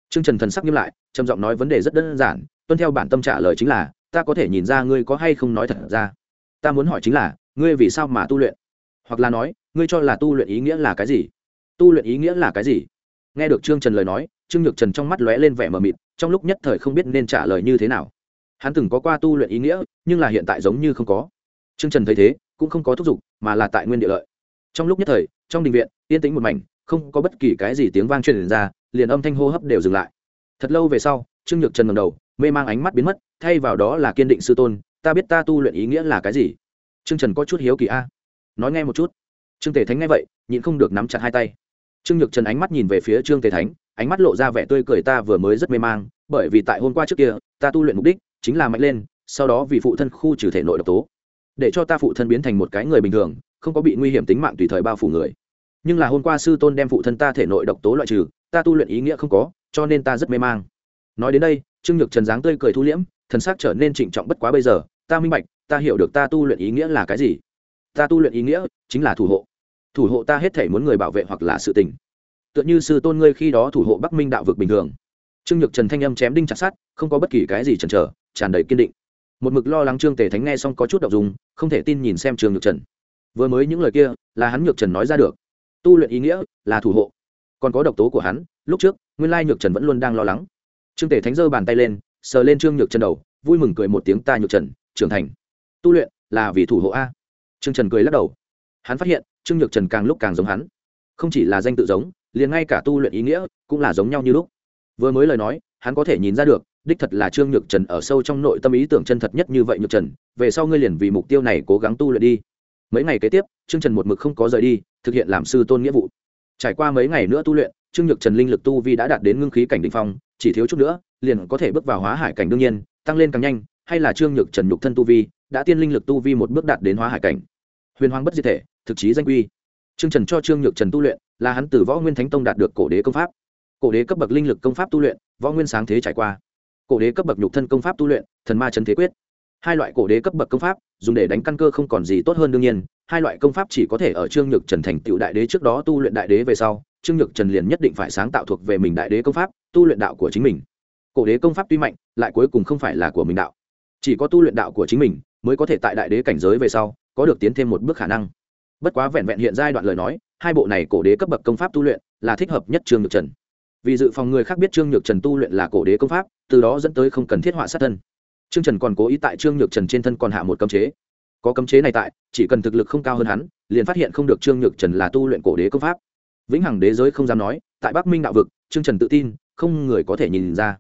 Trương trần thần sắc nghiêm lại, trầm giọng nói vấn đề rất đơn giản, tuân theo bản tâm trả lời chính là, ta có thể nhìn ra ngươi có hay không nói thật ra. Ta muốn hỏi chính là, ngươi vì sao mà tu luyện? Hoặc là nói, ngươi cho là tu luyện ý nghĩa là cái gì? Tu luyện ý nghĩa là cái gì? Nghe được trương trần lời nói, trương nhược trần trong mắt lóe lên vẻ mờ mịt, trong lúc nhất thời không biết nên trả lời như thế nào. Hắn từng có qua tu luyện ý nghĩa, nhưng là hiện tại giống như không có. Trương trần thấy thế cũng không có thúc giục, mà là tại nguyên địa lợi. Trong lúc nhất thời, trong đình viện, yên tĩnh một mảnh, không có bất kỳ cái gì tiếng vang truyền ra, liền âm thanh hô hấp đều dừng lại. Thật lâu về sau, trương nhược trần ngầm đầu, mê mang ánh mắt biến mất, thay vào đó là kiên định sư tôn, ta biết ta tu luyện ý nghĩa là cái gì? Trương trần có chút hiếu kỳ a. Nói nghe một chút. Trương tề thánh nghe vậy, nhịn không được nắm chặt hai tay. Trương nhược trần ánh mắt nhìn về phía trương tề thánh, ánh mắt lộ ra vẻ tươi cười ta vừa mới rất mê mang, bởi vì tại hôm qua trước kia, ta tu luyện mục đích chính là mạnh lên, sau đó vì phụ thân khu trừ thể nội độc tố để cho ta phụ thân biến thành một cái người bình thường, không có bị nguy hiểm tính mạng tùy thời bao phủ người. Nhưng là hôm qua sư tôn đem phụ thân ta thể nội độc tố loại trừ, ta tu luyện ý nghĩa không có, cho nên ta rất mê mang. Nói đến đây, trương nhược trần dáng tươi cười thu liễm, thần sắc trở nên trịnh trọng bất quá bây giờ, ta minh bạch, ta hiểu được ta tu luyện ý nghĩa là cái gì. Ta tu luyện ý nghĩa chính là thủ hộ. Thủ hộ ta hết thể muốn người bảo vệ hoặc là sự tình. Tựa như sư tôn ngươi khi đó thủ hộ bắc minh đạo vực bình thường. Trương nhược trần thanh âm chém đinh chặt sát không có bất kỳ cái gì chần chờ, tràn đầy kiên định một mực lo lắng trương tề thánh nghe xong có chút đ ộ n g dùng, không thể tin nhìn xem trương nhược trần. Vừa mới những lời kia, là hắn nhược trần nói ra được. Tu luyện ý nghĩa, là thủ hộ. Còn có độc tố của hắn, lúc trước, nguyên lai nhược trần vẫn luôn đang lo lắng. Trương tề thánh giơ bàn tay lên, sờ lên trương nhược trần đầu, vui mừng cười một tiếng, ta nhược trần, trưởng thành. Tu luyện, là vì thủ hộ a. Trương trần cười lắc đầu. Hắn phát hiện, trương nhược trần càng lúc càng giống hắn. Không chỉ là danh tự giống, liền ngay cả tu luyện ý nghĩa, cũng là giống nhau như lúc vừa mới lời nói, hắn có thể nhìn ra được, đích thật là trương nhược trần ở sâu trong nội tâm ý tưởng chân thật nhất như vậy nhược trần, về sau ngươi liền vì mục tiêu này cố gắng tu luyện đi. Mấy ngày kế tiếp, trương trần một mực không có rời đi, thực hiện làm sư tôn nghĩa vụ. Trải qua mấy ngày nữa tu luyện, trương nhược trần linh lực tu vi đã đạt đến ngưng khí cảnh đ ỉ n h phong, chỉ thiếu chút nữa, liền có thể bước vào hóa hải cảnh đương nhiên, tăng lên càng nhanh, hay là trương nhược trần nhục thân tu vi, đã tiên linh lực tu vi một bước đạt đến hóa hải cảnh. Huyền hoàng bất diệt thể, thực chí danh quy. Trương trần cho trương nhược trần tu luyện, là hắn từ võ nguyên thánh tông đạt được cổ đế công pháp cổ đế cấp bậc linh lực công pháp tu luyện, võ nguyên sáng thế trải qua. Cổ đế cấp bậc nhục thân công pháp tu luyện, thần ma chân thế quyết. Hai loại cổ đế cấp bậc công pháp, dùng để đánh căn cơ không còn gì tốt hơn đương nhiên, hai loại công pháp chỉ có thể ở trương nhược trần thành tựu đại đế trước đó tu luyện đại đế về sau, trương nhược trần liền nhất định phải sáng tạo thuộc về mình đại đế công pháp, tu luyện đạo của chính mình. Cổ đế công pháp tuy mạnh, lại cuối cùng không phải là của mình đạo. Chỉ có tu luyện đạo của chính mình, mới có thể tại đại đế cảnh giới về sau, có được tiến thêm một bước khả năng. Bất quá vẹn vẹn hiện giai đoạn lời nói, hai bộ này cổ đế cấp bậc công pháp tu luyện, là thích hợp nhất trương nhược trần vì dự phòng người khác biết trương nhược trần tu luyện là cổ đế công pháp, từ đó dẫn tới không cần thiết họa sát thân. Trương trần còn cố ý tại trương nhược trần trên thân còn hạ một cấm chế. Có cấm chế này tại, chỉ cần thực lực không cao hơn hắn, liền phát hiện không được trương nhược trần là tu luyện cổ đế công pháp. Vĩnh hằng đế giới không dám nói, tại bắc minh đạo vực, trương trần tự tin, không người có thể nhìn ra.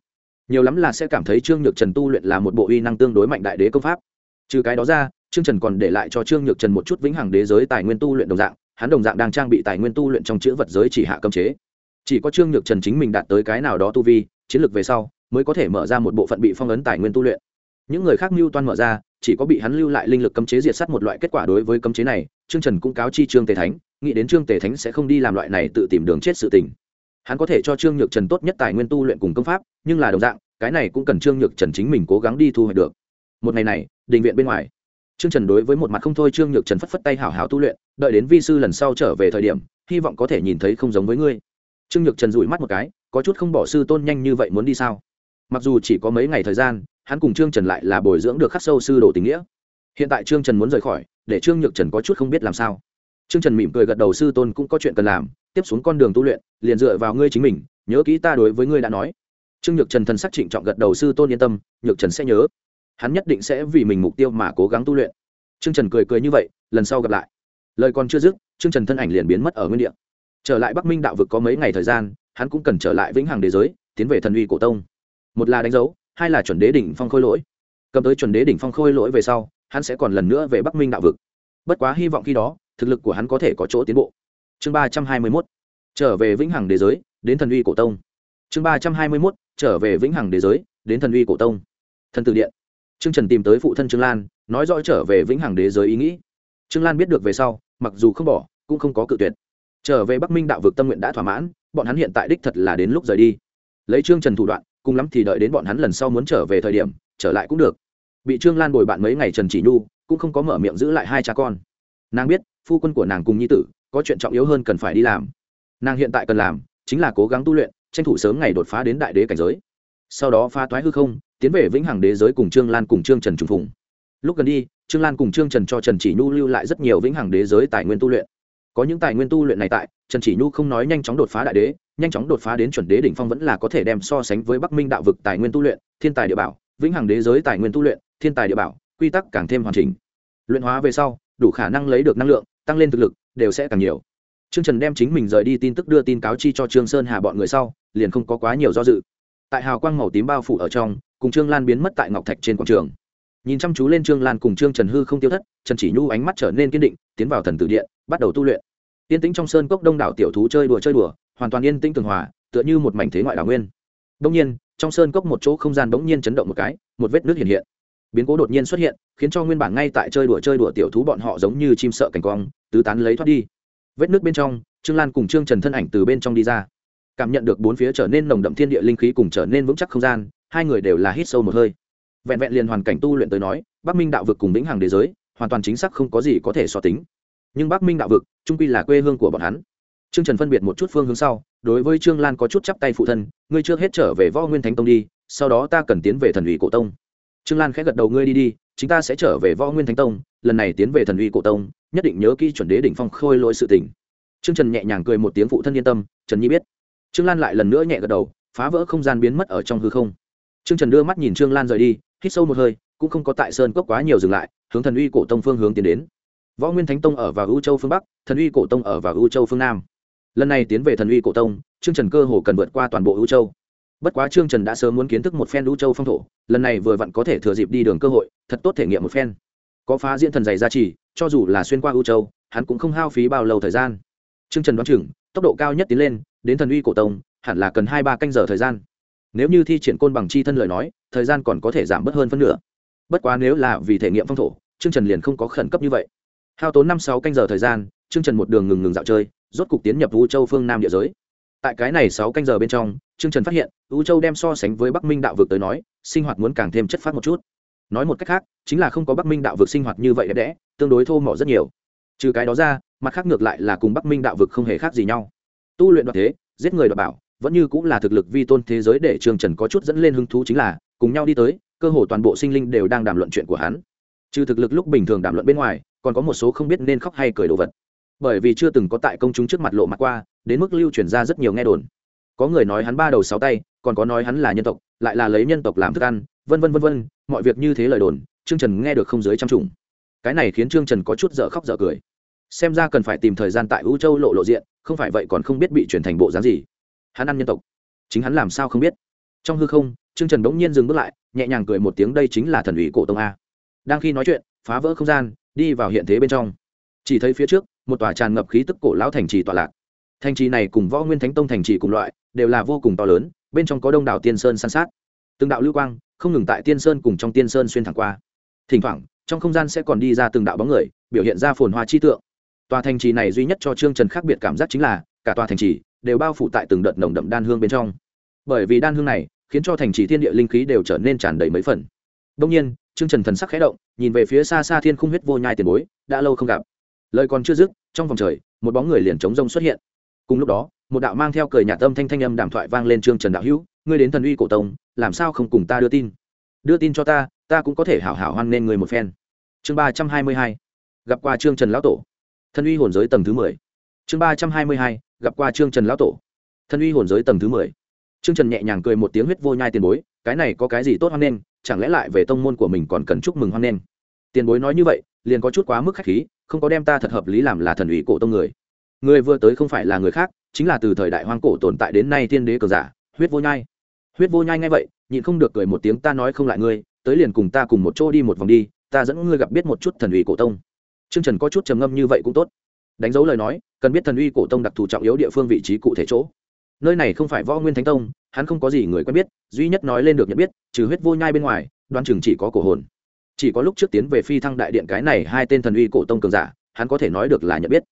Nhiều lắm là sẽ cảm thấy trương nhược trần tu luyện là một bộ uy năng tương đối mạnh đại đế công pháp. Trừ cái đó ra, trương trần còn để lại cho trương nhược trần một chút vĩnh hằng đế giới tài nguyên tu luyện đồng dạng, hắn đồng dạng đang trang bị tài nguyên tu luyện trong chữ vật giới chỉ hạ cấm chế chỉ có trương nhược trần chính mình đạt tới cái nào đó tu vi, chiến lược về sau, mới có thể mở ra một bộ phận bị phong ấn tài nguyên tu luyện. Những người khác mưu toan mở ra, chỉ có bị hắn lưu lại linh lực cấm chế diệt s á t một loại kết quả đối với cấm chế này, trương trần cũng cáo chi trương tề thánh, nghĩ đến trương tề thánh sẽ không đi làm loại này tự tìm đường chết sự tình. Hắn có thể cho trương nhược trần tốt nhất tài nguyên tu luyện cùng công pháp, nhưng là đồng dạng, cái này cũng cần trương nhược trần chính mình cố gắng đi thu hoạch được. Một ngày này định viện bên ngoài, trương trần đối với một mặt không thôi trương nhược trần phất phất tay hảo hảo tu luyện, đợi đến vi sư lần sau trở về thời điểm, hy vọng có thể nhìn thấy không giống với ngươi trương nhược trần rủi mắt một cái, có chút không bỏ sư tôn nhanh như vậy muốn đi sao? Mặc dù chỉ có mấy ngày thời gian, hắn cùng trương trần lại là bồi dưỡng được khắc sâu sư đồ tình nghĩa. Hiện tại trương trần muốn rời khỏi, để trương nhược trần có chút không biết làm sao. Trương trần mỉm cười gật đầu sư tôn cũng có chuyện cần làm, tiếp xuống con đường tu luyện, liền dựa vào ngươi chính mình, nhớ kỹ ta đối với ngươi đã nói. Trương nhược trần thần sắc trịnh trọng gật đầu sư tôn yên tâm, nhược trần sẽ nhớ. Hắn nhất định sẽ vì mình mục tiêu mà cố gắng tu luyện. Trương trần cười cười như vậy, lần sau gặp lại. Lời còn chưa dứt, trương trần thân ảnh liền biến mất ở nguyên địa trở lại bắc minh đạo vực có mấy ngày thời gian, hắn cũng cần trở lại vĩnh hằng đế giới, tiến về thần uy cổ tông. Một là đánh dấu, hai là chuẩn đế đỉnh phong khôi lỗi. Cầm tới chuẩn đế đỉnh phong khôi lỗi về sau, hắn sẽ còn lần nữa về bắc minh đạo vực. Bất quá hy vọng khi đó, thực lực của hắn có thể có chỗ tiến bộ. Chương ba trăm hai mươi mốt, trở về vĩnh hằng đế giới, đến thần uy cổ tông. Chương ba trăm hai mươi mốt, trở về vĩnh hằng đế giới, đến thần uy cổ tông. Thần tử điện. Trương trần tìm tới phụ thân trương lan, nói rõ trở về vĩnh hằng đế giới ý nghĩ. Trương lan biết được về sau, mặc dù không bỏ, cũng không có cự tuyệt trở về bắc minh đạo vực tâm nguyện đã thỏa mãn, bọn hắn hiện tại đích thật là đến lúc rời đi. Lấy trương trần thủ đoạn, cùng lắm thì đợi đến bọn hắn lần sau muốn trở về thời điểm, trở lại cũng được. Bị trương lan bồi bạn mấy ngày trần chỉ nhu, cũng không có mở miệng giữ lại hai cha con. Nàng biết, phu quân của nàng cùng nhi tử, có chuyện trọng yếu hơn cần phải đi làm. Nàng hiện tại cần làm, chính là cố gắng tu luyện, tranh thủ sớm ngày đột phá đến đại đế cảnh giới. Sau đó pha toái hư không, tiến về vĩnh hằng đế giới cùng trương lan cùng trương trần trùng phùng. Lúc gần đi, trương lan cùng trương trần cho trần chỉ nhu lưu lại rất nhiều vĩnh hằng đế giới tài nguyên tu luyện có những tài nguyên tu luyện này tại, trần chỉ nhu không nói nhanh chóng đột phá đại đế, nhanh chóng đột phá đến chuẩn đế đỉnh phong vẫn là có thể đem so sánh với bắc minh đạo vực tài nguyên tu luyện, thiên tài địa bảo, vĩnh hằng đế giới tài nguyên tu luyện, thiên tài địa bảo, quy tắc càng thêm hoàn chỉnh. Luyện hóa về sau, đủ khả năng lấy được năng lượng, tăng lên thực lực, đều sẽ càng nhiều. Trương trần đem chính mình rời đi tin tức đưa tin cáo chi cho trương sơn hà bọn người sau, liền không có quá nhiều do dự. Tại hào quang màu tím bao phủ ở trong, cùng trương lan biến mất tại ngọc thạch trên quảng trường nhìn chăm chú lên trương lan cùng trương trần hư không tiêu thất, trần chỉ nhu ánh mắt trở nên kiên định, tiến vào thần tử điện, bắt đầu tu luyện. Yên tĩnh trong sơn cốc đông đảo tiểu thú chơi đùa chơi đùa, hoàn toàn yên tĩnh tường hòa, tựa như một mảnh thế ngoại đảo nguyên. Đông nhiên, trong sơn cốc một chỗ không gian bỗng nhiên chấn động một cái, một vết nước hiện hiện. Biến cố đột nhiên xuất hiện, khiến cho nguyên bản ngay tại chơi đùa chơi đùa tiểu thú bọn họ giống như chim sợ cảnh quang, tứ tán lấy thoát đi. Vết nước bên trong, trương lan cùng trương trần thân ảnh từ bên trong đi ra. Cảm nhận được bốn phía trở nên nồng đậm thiên địa linh khí cùng trở nên vững chắc không gian, hai người đều là hít sâu một hơi vẹn vẹn liền hoàn cảnh tu luyện tới nói, bắc minh đạo vực cùng lĩnh hàng đế giới, hoàn toàn chính xác không có gì có thể so tính. Nhưng bắc minh đạo vực trung quy là quê hương của bọn hắn. Trương trần phân biệt một chút phương hướng sau, đối với trương lan có chút chắp tay phụ thân, ngươi trước hết trở về võ nguyên thánh tông đi, sau đó ta cần tiến về thần ủy cổ tông. Trương lan khẽ gật đầu, ngươi đi đi chúng ta sẽ trở về võ nguyên thánh tông, lần này tiến về thần uy cổ tông, nhất định nhớ kỹ chuẩn đế đỉnh phong khôi lỗi sự tỉnh trương trần nhẹ nhàng cười một tiếng phụ thân yên tâm, trần nhi biết. Trương lan lại lần nữa nhẹ gật đầu, phá vỡ không gian biến mất ở trong hư không. Trương trần đưa mắt nhìn trương lan rời đi hít sâu một hơi, cũng không có tại sơn cốc quá nhiều dừng lại, hướng thần uy cổ tông phương hướng tiến đến. Võ nguyên thánh tông ở vào ưu châu phương bắc, thần uy cổ tông ở vào ưu châu phương nam. Lần này tiến về thần uy cổ tông, trương trần cơ hồ cần vượt qua toàn bộ ưu châu. Bất quá trương trần đã sớm muốn kiến thức một phen ưu châu phong thổ, lần này vừa vặn có thể thừa dịp đi đường cơ hội, thật tốt thể nghiệm một phen. Có phá diễn thần dày gia trì, cho dù là xuyên qua ưu châu, hắn cũng không hao phí bao lâu thời gian. Trương trần đoán chừng, tốc độ cao nhất tiến lên, đến thần uy cổ tông, hẳn là cần hai ba canh giờ thời gian nếu như thi triển côn bằng chi thân lời nói, thời gian còn có thể giảm bớt hơn phân nửa. Bất quá nếu là vì thể nghiệm phong thổ, trương trần liền không có khẩn cấp như vậy. Hao tốn năm sáu canh giờ thời gian, trương trần một đường ngừng ngừng dạo chơi, rốt cục tiến nhập u châu phương nam địa giới. Tại cái này sáu canh giờ bên trong, trương trần phát hiện u châu đem so sánh với bắc minh đạo vực tới nói, sinh hoạt muốn càng thêm chất phát một chút. Nói một cách khác, chính là không có bắc minh đạo vực sinh hoạt như vậy đẹp đẽ, tương đối thô mỏ rất nhiều. Trừ cái đó ra, mặt khác ngược lại là cùng bắc minh đạo vực không hề khác gì nhau. Tu luyện đoạt thế, giết người đoạt bảo vẫn như cũng là thực lực vi tôn thế giới để trương trần có chút dẫn lên hứng thú chính là, cùng nhau đi tới, cơ hồ toàn bộ sinh linh đều đang đàm luận chuyện của hắn. Trừ thực lực lúc bình thường đàm luận bên ngoài, còn có một số không biết nên khóc hay cười đồ vật. Bởi vì chưa từng có tại công chúng trước mặt lộ mặt qua, đến mức lưu truyền ra rất nhiều nghe đồn. Có người nói hắn ba đầu sáu tay, còn có nói hắn là nhân tộc, lại là lấy nhân tộc làm thức ăn, vân vân vân vân, mọi việc như thế lời đồn, trương trần nghe được không dưới trăm trùng cái này khiến trương trần có chút dở khóc dở cười. Xem ra cần phải tìm thời gian tại u châu lộ lộ diện, không phải vậy còn không biết bị chuyển thành bộ dáng gì hắn ăn nhân tộc. Chính hắn làm sao không biết? Trong hư không, trương trần bỗng nhiên dừng bước lại, nhẹ nhàng cười một tiếng, đây chính là thần ủy cổ tông a. Đang khi nói chuyện, phá vỡ không gian, đi vào hiện thế bên trong. Chỉ thấy phía trước, một tòa tràn ngập khí tức cổ lão thành trì tọa lạc. Thành trì này cùng võ nguyên thánh tông thành trì cùng loại, đều là vô cùng to lớn, bên trong có đông đảo tiên sơn san sát. Từng đạo lưu quang, không ngừng tại tiên sơn cùng trong tiên sơn xuyên thẳng qua. Thỉnh thoảng, trong không gian sẽ còn đi ra từng đạo bóng người, biểu hiện ra phồn hoa chi tượng. Tòa thành trì này duy nhất cho trương trần khác biệt cảm giác chính là, cả tòa thành trì đều bao phủ tại từng đợt nồng đậm đan hương bên trong. Bởi vì đan hương này khiến cho thành trì thiên địa linh khí đều trở nên tràn đầy mấy phần. Đông nhiên, trương trần thần sắc khẽ động, nhìn về phía xa xa thiên khung huyết vô nhai tiền bối, đã lâu không gặp. Lời còn chưa dứt, trong vòng trời, một bóng người liền trống rông xuất hiện. Cùng lúc đó, một đạo mang theo cười nhà tâm thanh thanh âm đàm thoại vang lên trương trần đạo hữu, ngươi đến thần uy cổ tông, làm sao không cùng ta đưa tin? Đưa tin cho ta ta cũng có thể hảo hảo hoan nên người một phen. Chương ba trăm hai mươi hai. Gặp qua trương trần lão tổ. Thần uy hồn giới tầng thứ mười. Chương ba trăm hai mươi hai gặp qua trương trần lão tổ. Thân uy hồn giới tầng thứ mười. Trương trần nhẹ nhàng cười một tiếng huyết vô nhai tiền bối, cái này có cái gì tốt hoan nghênh, chẳng lẽ lại về tông môn của mình còn cần chúc mừng hoan nghênh? Tiền bối nói như vậy, liền có chút quá mức khách khí, không có đem ta thật hợp lý làm là thần ủy cổ tông người. Người vừa tới không phải là người khác, chính là từ thời đại hoang cổ tồn tại đến nay thiên đế cờ giả, huyết vô nhai. Huyết vô nhai ngay vậy, nhịn không được cười một tiếng, ta nói không lại ngươi, tới liền cùng ta cùng một chỗ đi một vòng đi, ta dẫn ngươi gặp biết một chút thần ủy cổ tông. Trương trần có chút trầm ngâm như vậy cũng tốt. Đánh dấu lời nói cần biết thần uy cổ tông đặc thù trọng yếu địa phương vị trí cụ thể chỗ. Nơi này không phải võ nguyên thánh tông, hắn không có gì người quen biết, duy nhất nói lên được nhận biết, trừ huyết vô nhai bên ngoài, đoan chừng chỉ có cổ hồn. Chỉ có lúc trước tiến về phi thăng đại điện cái này hai tên thần uy cổ tông cường giả, hắn có thể nói được là nhận biết.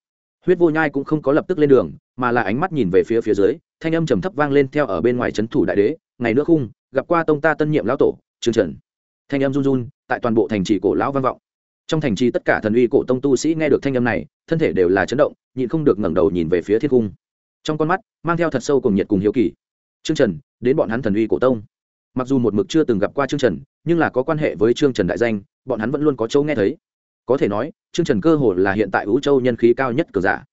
Huyết vô nhai cũng không có lập tức lên đường, mà là ánh mắt nhìn về phía phía dưới, thanh âm trầm thấp vang lên theo ở bên ngoài trấn thủ đại đế, ngày nước khung, gặp qua tông ta tân nhiệm lão tổ trương trần. Thanh âm run run, tại toàn bộ thành trì cổ lão vang vọng trong thành trì tất cả thần uy cổ tông tu sĩ nghe được thanh âm này, thân thể đều là chấn động, nhịn không được ngẩng đầu nhìn về phía thiên cung. Trong con mắt, mang theo thật sâu cùng nhiệt cùng hiếu kỳ. Trương trần, đến bọn hắn thần uy cổ tông. Mặc dù một mực chưa từng gặp qua trương trần, nhưng là có quan hệ với trương trần đại danh, bọn hắn vẫn luôn có châu nghe thấy. Có thể nói, trương trần cơ hồ là hiện tại vũ châu nhân khí cao nhất cờ giả.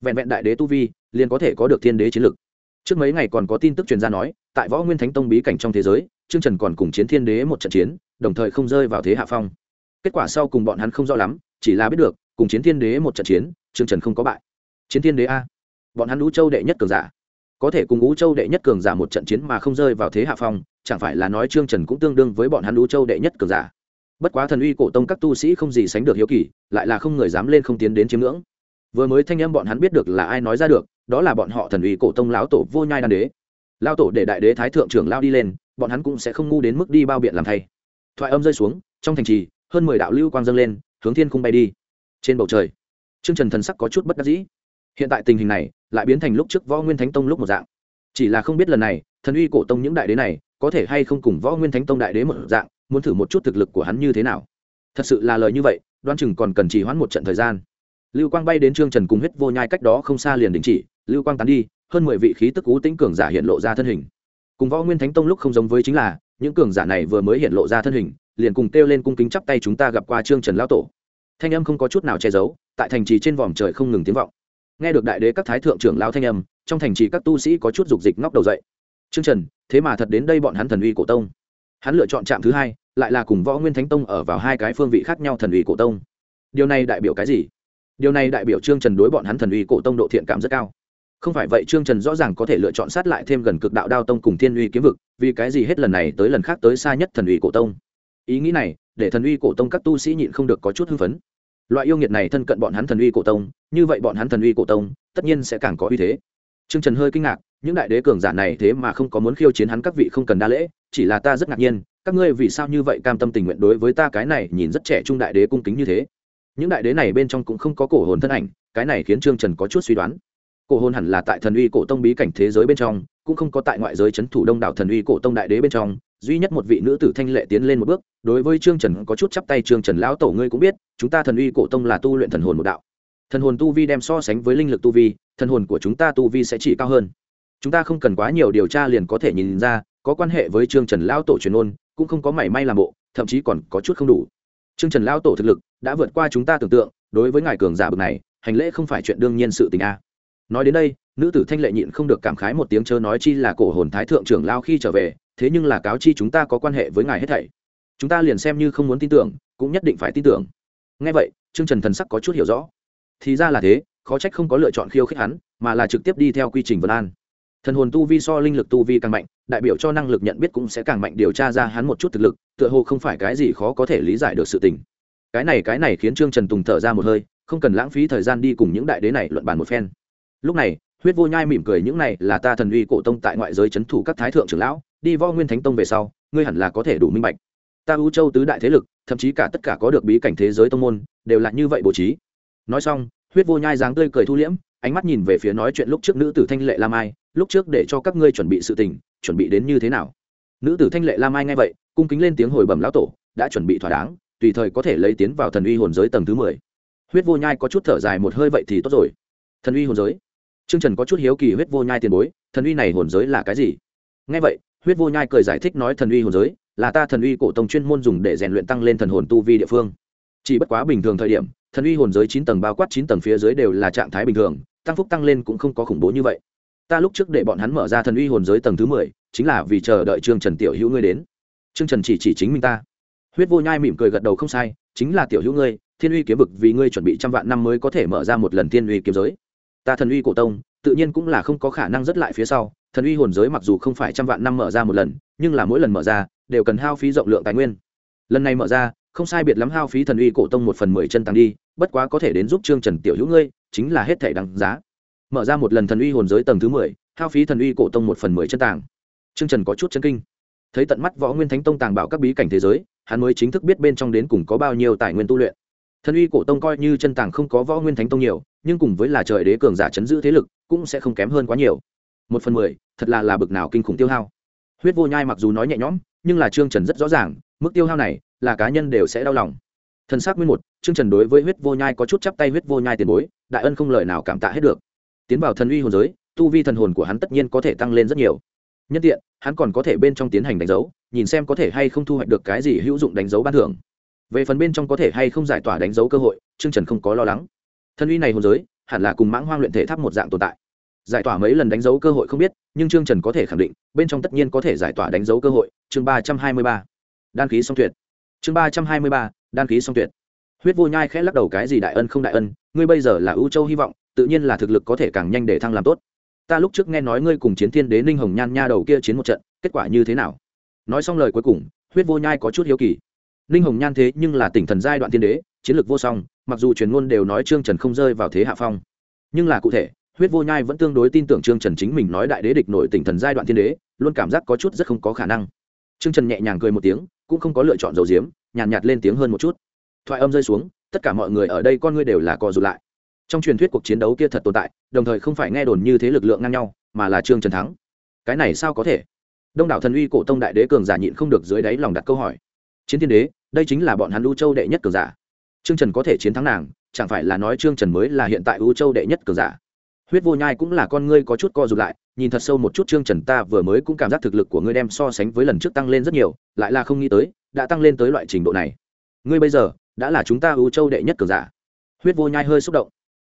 Vẹn vẹn đại đế tu vi, liền có thể có được thiên đế chiến lực. Trước mấy ngày còn có tin tức truyền ra nói, tại võ nguyên thánh tông bí cảnh trong thế giới, trương trần còn cùng chiến thiên đế một trận chiến, đồng thời không rơi vào thế hạ phong kết quả sau cùng bọn hắn không rõ lắm, chỉ là biết được, cùng chiến thiên đế một trận chiến, trương trần không có bại. Chiến thiên đế a. Bọn hắn ú châu đệ nhất cường giả. Có thể cùng ú châu đệ nhất cường giả một trận chiến mà không rơi vào thế hạ phong, chẳng phải là nói trương trần cũng tương đương với bọn hắn ú châu đệ nhất cường giả. Bất quá thần uy cổ tông các tu sĩ không gì sánh được hiếu kỳ, lại là không người dám lên không tiến đến chiếm ngưỡng. Vừa mới thanh âm bọn hắn biết được là ai nói ra được, đó là bọn họ thần uy cổ tông lão tổ vô nhai đan đế. Lao tổ để đại đế thái thượng trưởng lao đi lên, bọn hắn cũng sẽ không ngu đến mức đi bao biện làm thay. Thoại âm rơi xuống, trong thành trì hơn mười đạo lưu quang dâng lên, hướng thiên không bay đi. Trên bầu trời, trương trần thần sắc có chút bất đắc dĩ. Hiện tại tình hình này lại biến thành lúc trước võ nguyên thánh tông lúc một dạng. Chỉ là không biết lần này, thần uy cổ tông những đại đế này có thể hay không cùng võ nguyên thánh tông đại đế một dạng, muốn thử một chút thực lực của hắn như thế nào. Thật sự là lời như vậy đoan chừng còn cần chỉ hoãn một trận thời gian. Lưu quang bay đến trương trần cùng huyết vô nhai cách đó không xa liền đình chỉ, lưu quang tán đi, hơn mười vị khí tức cú tĩnh cường giả hiện lộ ra thân hình. Cùng võ nguyên thánh tông lúc không giống với chính là, những cường giả này vừa mới hiện lộ ra thân hình liền cùng kêu lên cung kính chắp tay chúng ta gặp qua trương trần lão tổ. Thanh âm không có chút nào che giấu, tại thành trì trên vòm trời không ngừng tiếng vọng. Nghe được đại đế các thái thượng trưởng lão thanh âm, trong thành trì các tu sĩ có chút dục dịch ngóc đầu dậy. Trương trần, thế mà thật đến đây bọn hắn thần uy cổ tông. Hắn lựa chọn trạm thứ hai, lại là cùng võ nguyên thánh tông ở vào hai cái phương vị khác nhau thần uy cổ tông. Điều này đại biểu cái gì? Điều này đại biểu trương trần đối bọn hắn thần uy cổ tông độ thiện cảm rất cao. Không phải vậy trương trần rõ ràng có thể lựa chọn sát lại thêm gần cực đạo đao tông cùng thiên uy kiếm vực, vì cái gì hết lần này tới lần khác tới xa nhất thần uy cổ tông? Ý nghĩ này, để thần uy cổ tông các tu sĩ nhịn không được có chút hưng phấn. Loại yêu nghiệt này thân cận bọn hắn thần uy cổ tông, như vậy bọn hắn thần uy cổ tông, tất nhiên sẽ càng có uy thế. Trương trần hơi kinh ngạc, những đại đế cường giả này thế mà không có muốn khiêu chiến hắn các vị không cần đa lễ, chỉ là ta rất ngạc nhiên, các ngươi vì sao như vậy cam tâm tình nguyện đối với ta cái này nhìn rất trẻ trung đại đế cung kính như thế? Những đại đế này bên trong cũng không có cổ hồn thân ảnh, cái này khiến trương trần có chút suy đoán. Cổ hồn hẳn là tại thần uy cổ tông bí cảnh thế giới bên trong, cũng không có tại ngoại giới c h ấ n thủ đông đảo thần uy cổ tông đại đế bên trong duy nhất một vị nữ tử thanh lệ tiến lên một bước, đối với trương trần có chút chắp tay, trương trần lão tổ ngươi cũng biết, chúng ta thần uy cổ tông là tu luyện thần hồn một đạo. Thần hồn tu vi đem so sánh với linh lực tu vi, thần hồn của chúng ta tu vi sẽ chỉ cao hơn. Chúng ta không cần quá nhiều điều tra liền có thể nhìn ra, có quan hệ với trương trần lão tổ truyền ôn cũng không có mảy may làm bộ, thậm chí còn có chút không đủ. Trương trần lão tổ thực lực đã vượt qua chúng ta tưởng tượng, đối với ngài cường giả bực này, hành lễ không phải chuyện đương nhiên sự tình a. Nói đến đây nữ tử thanh lệ nhịn không được cảm khái một tiếng chớ nói chi là cổ hồn thái thượng trưởng lao khi trở về, thế nhưng là cáo chi chúng ta có quan hệ với ngài hết thảy. Chúng ta liền xem như không muốn tin tưởng, cũng nhất định phải tin tưởng. Ngay vậy, trương trần thần sắc có chút hiểu rõ. Thì ra là thế, khó trách không có lựa chọn khiêu khích hắn, mà là trực tiếp đi theo quy trình vân an. Thần hồn tu vi so linh lực tu vi càng mạnh, đại biểu cho năng lực nhận biết cũng sẽ càng mạnh điều tra ra hắn một chút thực lực, tựa hồ không phải cái gì khó có thể lý giải được sự tình. Cái này cái này khiến trương trần tùng thở ra một hơi, không cần lãng phí thời gian đi cùng những đại đế này luận bàn một phen. Lúc này huyết vô nhai mỉm cười, những này là ta thần uy cổ tông tại ngoại giới c h ấ n thủ các thái thượng trưởng lão, đi võ nguyên thánh tông về sau, ngươi hẳn là có thể đủ minh bạch. Ta ưu châu tứ đại thế lực, thậm chí cả tất cả có được bí cảnh thế giới tông môn, đều là như vậy bố trí. Nói xong, huyết vô nhai dáng tươi cười thu liễm, ánh mắt nhìn về phía nói chuyện lúc trước nữ tử thanh lệ lam ai, lúc trước để cho các ngươi chuẩn bị sự tình, chuẩn bị đến như thế nào? Nữ tử thanh lệ lam ai nghe vậy, cung kính lên tiếng hồi bẩm lão tổ, đã chuẩn bị thỏa đáng, tùy thời có thể lấy tiến vào thần uy hồn giới tầng thứ mười. Huyết vô nhai có chút thở dài một hơi, vậy thì tốt rồi. Thần uy hồn giới Trương Trần có chút hiếu kỳ huyết vô nhai tiền bối, thần uy này hồn giới là cái gì? Nghe vậy, huyết vô nhai cười giải thích nói thần uy hồn giới là ta thần uy cổ tông chuyên môn dùng để rèn luyện tăng lên thần hồn tu vi địa phương. Chỉ bất quá bình thường thời điểm, thần uy hồn giới chín tầng bao quát chín tầng phía dưới đều là trạng thái bình thường, tăng phúc tăng lên cũng không có khủng bố như vậy. Ta lúc trước để bọn hắn mở ra thần uy hồn giới tầng thứ mười, chính là vì chờ đợi Trương Trần tiểu hữu ngươi đến. Trương Trần chỉ chỉ chính mình ta. Huyết vô nhai mỉm cười gật đầu không sai, chính là tiểu hữu ngươi, Thiên uy kiếm vực vì ngươi chuẩn bị trăm vạn năm mới có thể mở ra một lần Thiên uy kiếm giới ta thần uy cổ tông, tự nhiên cũng là không có khả năng rất lại phía sau. Thần uy hồn giới mặc dù không phải trăm vạn năm mở ra một lần, nhưng là mỗi lần mở ra, đều cần hao phí rộng lượng tài nguyên. Lần này mở ra, không sai biệt lắm hao phí thần uy cổ tông một phần mười chân tăng đi, bất quá có thể đến giúp trương trần tiểu hữu ngươi, chính là hết thể đằng giá. Mở ra một lần thần uy hồn giới tầng thứ mười, hao phí thần uy cổ tông một phần mười chân tàng. Trương trần có chút chân kinh. Thấy tận mắt võ nguyên thánh tông tàng bảo các bí cảnh thế giới, hắn mới chính thức biết bên trong đến cùng có bao nhiêu tài nguyên tu luyện. Thần uy cổ tông coi như chân tàng không có võ nguyên thánh tông nhiều nhưng cùng với là trời đế cường giả chấn giữ thế lực, cũng sẽ không kém hơn quá nhiều. Một phần mười, thật là là bực nào kinh khủng tiêu hao. Huyết vô nhai mặc dù nói nhẹ nhõm, nhưng là trương trần rất rõ ràng, mức tiêu hao này là cá nhân đều sẽ đau lòng. Thân xác nguyên một, trương trần đối với huyết vô nhai có chút chắp tay huyết vô nhai tiền bối, đại ân không lời nào cảm tạ hết được. Tiến vào thần uy hồn giới, tu vi thần hồn của hắn tất nhiên có thể tăng lên rất nhiều. Nhân tiện, hắn còn có thể bên trong tiến hành đánh dấu, nhìn xem có thể hay không thu hoạch được cái gì hữu dụng đánh dấu ban thưởng. Về phần bên trong có thể hay không giải tỏa đánh dấu cơ hội, trương trần không có lo lắng thân uy này hồn giới, hẳn là cùng mãng hoang luyện thể tháp một dạng tồn tại. Giải tỏa mấy lần đánh dấu cơ hội không biết, nhưng trương trần có thể khẳng định, bên trong tất nhiên có thể giải tỏa đánh dấu cơ hội. Chương ba trăm hai mươi ba. Đan khí song tuyệt. Chương ba trăm hai mươi ba. Đan khí song tuyệt. Huyết vô nhai khẽ lắc đầu cái gì đại ân không đại ân, ngươi bây giờ là ưu châu hy vọng, tự nhiên là thực lực có thể càng nhanh để thăng làm tốt. Ta lúc trước nghe nói ngươi cùng chiến thiên đế ninh hồng nhan nha đầu kia chiến một trận, kết quả như thế nào? Nói xong lời cuối cùng, huyết vô nhai có chút hiếu kỳ ninh hồng nhan thế nhưng là tỉnh thần giai đoạn tiên đế chiến lược vô song mặc dù truyền ngôn đều nói trương trần không rơi vào thế hạ phong. Nhưng là cụ thể huyết vô nhai vẫn tương đối tin tưởng trương trần chính mình nói đại đế địch nổi tỉnh thần giai đoạn thiên đế luôn cảm giác có chút rất không có khả năng. Trương trần nhẹ nhàng cười một tiếng cũng không có lựa chọn dầu diếm nhàn nhạt, nhạt lên tiếng hơn một chút. Thoại âm rơi xuống tất cả mọi người ở đây con ngươi đều là cò rụt lại. Trong truyền thuyết cuộc chiến đấu kia thật tồn tại đồng thời không phải nghe đồn như thế lực lượng ngang nhau mà là trương trần thắng. Cái này sao có thể? Đông đảo thần uy cổ tông đại đế cường giả nhịn không được dưới đáy lòng đặt câu hỏi. Chiến thiên đế đây chính là bọn hắn u châu đệ nhất cường giả. Trương trần có thể chiến thắng nàng, chẳng phải là nói trương trần mới là hiện tại u châu đệ nhất cường giả. Huyết vô nhai cũng là con ngươi có chút co rụt lại, nhìn thật sâu một chút trương trần, ta vừa mới cũng cảm giác thực lực của ngươi đem so sánh với lần trước tăng lên rất nhiều, lại là không nghĩ tới, đã tăng lên tới loại trình độ này. Ngươi bây giờ, đã là chúng ta U châu đệ nhất cường giả. Huyết vô nhai hơi xúc động.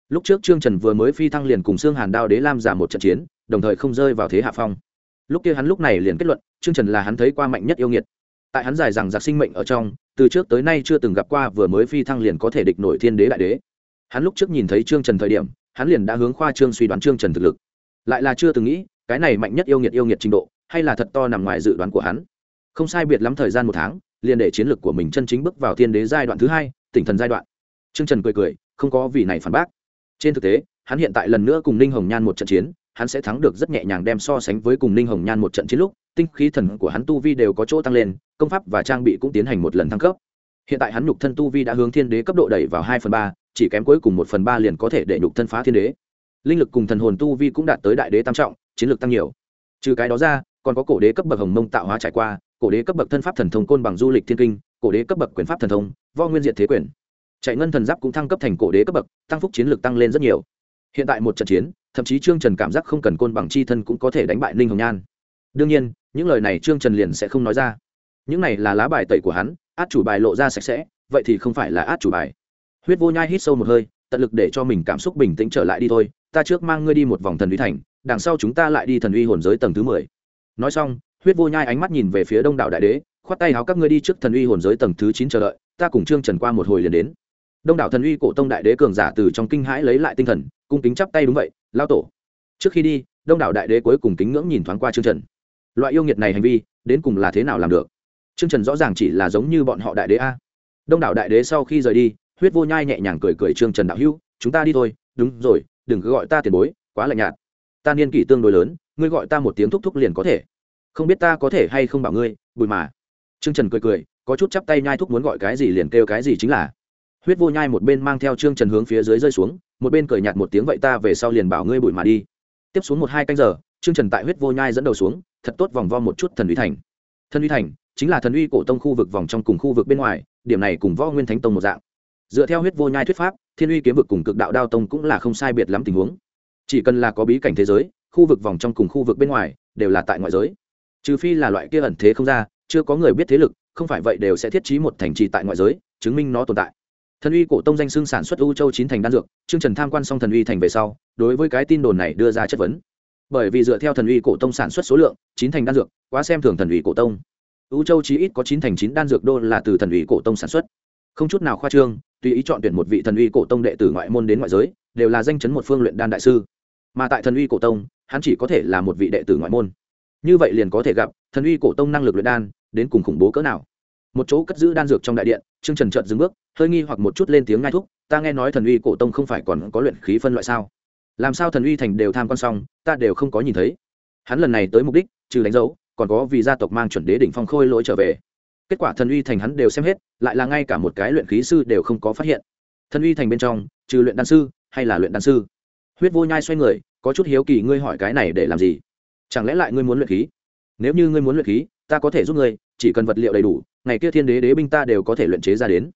Lúc trước trương trần vừa mới phi thăng liền cùng xương hàn đao đế lam giả một trận chiến, đồng thời không rơi vào thế hạ phong. Lúc kia hắn lúc này liền kết luận, trương trần là hắn thấy qua mạnh nhất yêu nghiệt tại hắn dài rằng giặc sinh mệnh ở trong, từ trước tới nay chưa từng gặp qua vừa mới phi thăng liền có thể địch nổi thiên đế đại đế. Hắn lúc trước nhìn thấy trương trần thời điểm, hắn liền đã hướng khoa trương suy đoán trương trần thực lực. Lại là chưa từng nghĩ, cái này mạnh nhất yêu nghiệt yêu nghiệt trình độ, hay là thật to nằm ngoài dự đoán của hắn. Không sai biệt lắm thời gian một tháng, liền để chiến lược của mình chân chính bước vào thiên đế giai đoạn thứ hai, tỉnh thần giai đoạn. Trương trần cười cười, không có vì này phản bác. Trên thực tế, hắn hiện tại lần nữa cùng ninh hồng nhan một trận chiến hắn sẽ thắng được rất nhẹ nhàng đem so sánh với cùng ninh hồng nhan một trận chiến lúc, tinh khí thần của hắn tu vi đều có chỗ tăng lên, công pháp và trang bị cũng tiến hành một lần thăng cấp. Hiện tại hắn nhục thân tu vi đã hướng thiên đế cấp độ đẩy vào hai phần ba, chỉ kém cuối cùng một phần ba liền có thể để nhục thân phá thiên đế. Linh lực cùng thần hồn tu vi cũng đạt tới đại đế tam trọng, chiến lược tăng nhiều. Trừ cái đó ra, còn có cổ đế cấp bậc hồng mông tạo hóa trải qua, cổ đế cấp bậc thân pháp thần thông côn bằng du lịch thiên kinh, cổ đế cấp bậc quyền pháp thần thông vo nguyên diện thế quyền. Chạy ngân thần giáp cũng thăng cấp thành cổ đế cấp bậc, tăng phúc chiến lược tăng lên rất nhiều. Hiện tại một trận chiến thậm chí trương trần cảm giác không cần côn bằng chi thân cũng có thể đánh bại ninh hồng nhan đương nhiên những lời này trương trần liền sẽ không nói ra những này là lá bài tẩy của hắn át chủ bài lộ ra sạch sẽ vậy thì không phải là át chủ bài huyết vô nhai hít sâu một hơi tận lực để cho mình cảm xúc bình tĩnh trở lại đi thôi ta trước mang ngươi đi một vòng thần uy thành đằng sau chúng ta lại đi thần uy hồn giới tầng thứ mười nói xong huyết vô nhai ánh mắt nhìn về phía đông đảo đại đế khoát tay háo các ngươi đi trước thần uy hồn giới tầng thứ chín chờ đợi ta cùng trương trần qua một hồi liền đến đông đảo thần uy cổ tông đại đế cường giả từ trong kinh hãi lấy lại tinh thần cung kính chắp tay đúng vậy lao tổ. Trước khi đi, đông đảo đại đế cuối cùng kính ngưỡng nhìn thoáng qua trương trần. Loại yêu nghiệt này hành vi, đến cùng là thế nào làm được? Trương trần rõ ràng chỉ là giống như bọn họ đại đế a. Đông đảo đại đế sau khi rời đi, huyết vô nhai nhẹ nhàng cười cười trương trần đạo hữu, chúng ta đi thôi, đúng rồi, đừng cứ gọi ta tiền bối, quá lạnh nhạt. Ta niên kỷ tương đối lớn, ngươi gọi ta một tiếng thúc thúc liền có thể. Không biết ta có thể hay không bảo ngươi, bùi mà. Trương trần cười cười, có chút chắp tay nhai thúc muốn gọi cái gì liền kêu cái gì chính là huyết vô nhai một bên mang theo trương trần hướng phía dưới rơi xuống, một bên cười nhạt một tiếng, vậy ta về sau liền bảo ngươi bụi mà đi. Tiếp xuống một hai canh giờ, trương trần tại huyết vô nhai dẫn đầu xuống, thật tốt vòng vo một chút thần uy thành. Thần uy thành chính là thần uy cổ tông khu vực vòng trong cùng khu vực bên ngoài, điểm này cùng võ nguyên thánh tông một dạng. Dựa theo huyết vô nhai thuyết pháp, thiên uy kiếm vực cùng cực đạo đao tông cũng là không sai biệt lắm tình huống. Chỉ cần là có bí cảnh thế giới, khu vực vòng trong cùng khu vực bên ngoài đều là tại ngoại giới. Trừ phi là loại kia ẩn thế không ra, chưa có người biết thế lực, không phải vậy đều sẽ thiết trí một thành trì tại ngoại giới, chứng minh nó tồn tại thần uy cổ tông danh xưng sản xuất u châu chín thành đan dược chương trần tham quan xong thần uy thành về sau, đối với cái tin đồn này đưa ra chất vấn. Bởi vì dựa theo thần uy cổ tông sản xuất số lượng, chín thành đan dược, quá xem thường thần uy cổ tông. U châu chí ít có chín thành chín đan dược đô là từ thần uy cổ tông sản xuất. Không chút nào khoa trương, tùy ý chọn tuyển một vị thần uy cổ tông đệ tử ngoại môn đến ngoại giới, đều là danh chấn một phương luyện đan đại sư. Mà tại thần uy cổ tông, hắn chỉ có thể là một vị đệ tử ngoại môn. Như vậy liền có thể gặp, thần uy cổ tông năng lực luyện đan, đến cùng khủng bố cỡ nào. Một chỗ cất giữ đan dược trong đại điện trương trần chợt dừng bước, hơi nghi hoặc một chút lên tiếng ngai thúc, ta nghe nói thần uy cổ tông không phải còn có luyện khí phân loại sao? Làm sao thần uy thành đều tham quan xong, ta đều không có nhìn thấy? Hắn lần này tới mục đích, trừ đánh dấu, còn có vì gia tộc mang chuẩn đế đỉnh phong khôi lỗi trở về. Kết quả thần uy thành hắn đều xem hết, lại là ngay cả một cái luyện khí sư đều không có phát hiện. Thần uy thành bên trong, trừ luyện đan sư, hay là luyện đan sư? Huyết vô nhai xoay người, có chút hiếu kỳ, ngươi hỏi cái này để làm gì? Chẳng lẽ lại ngươi muốn luyện khí? Nếu như ngươi muốn luyện khí, ta có thể giúp ngươi, chỉ cần vật liệu đầy đủ ngày kia thiên đế đế binh ta đều có thể luyện chế ra đến.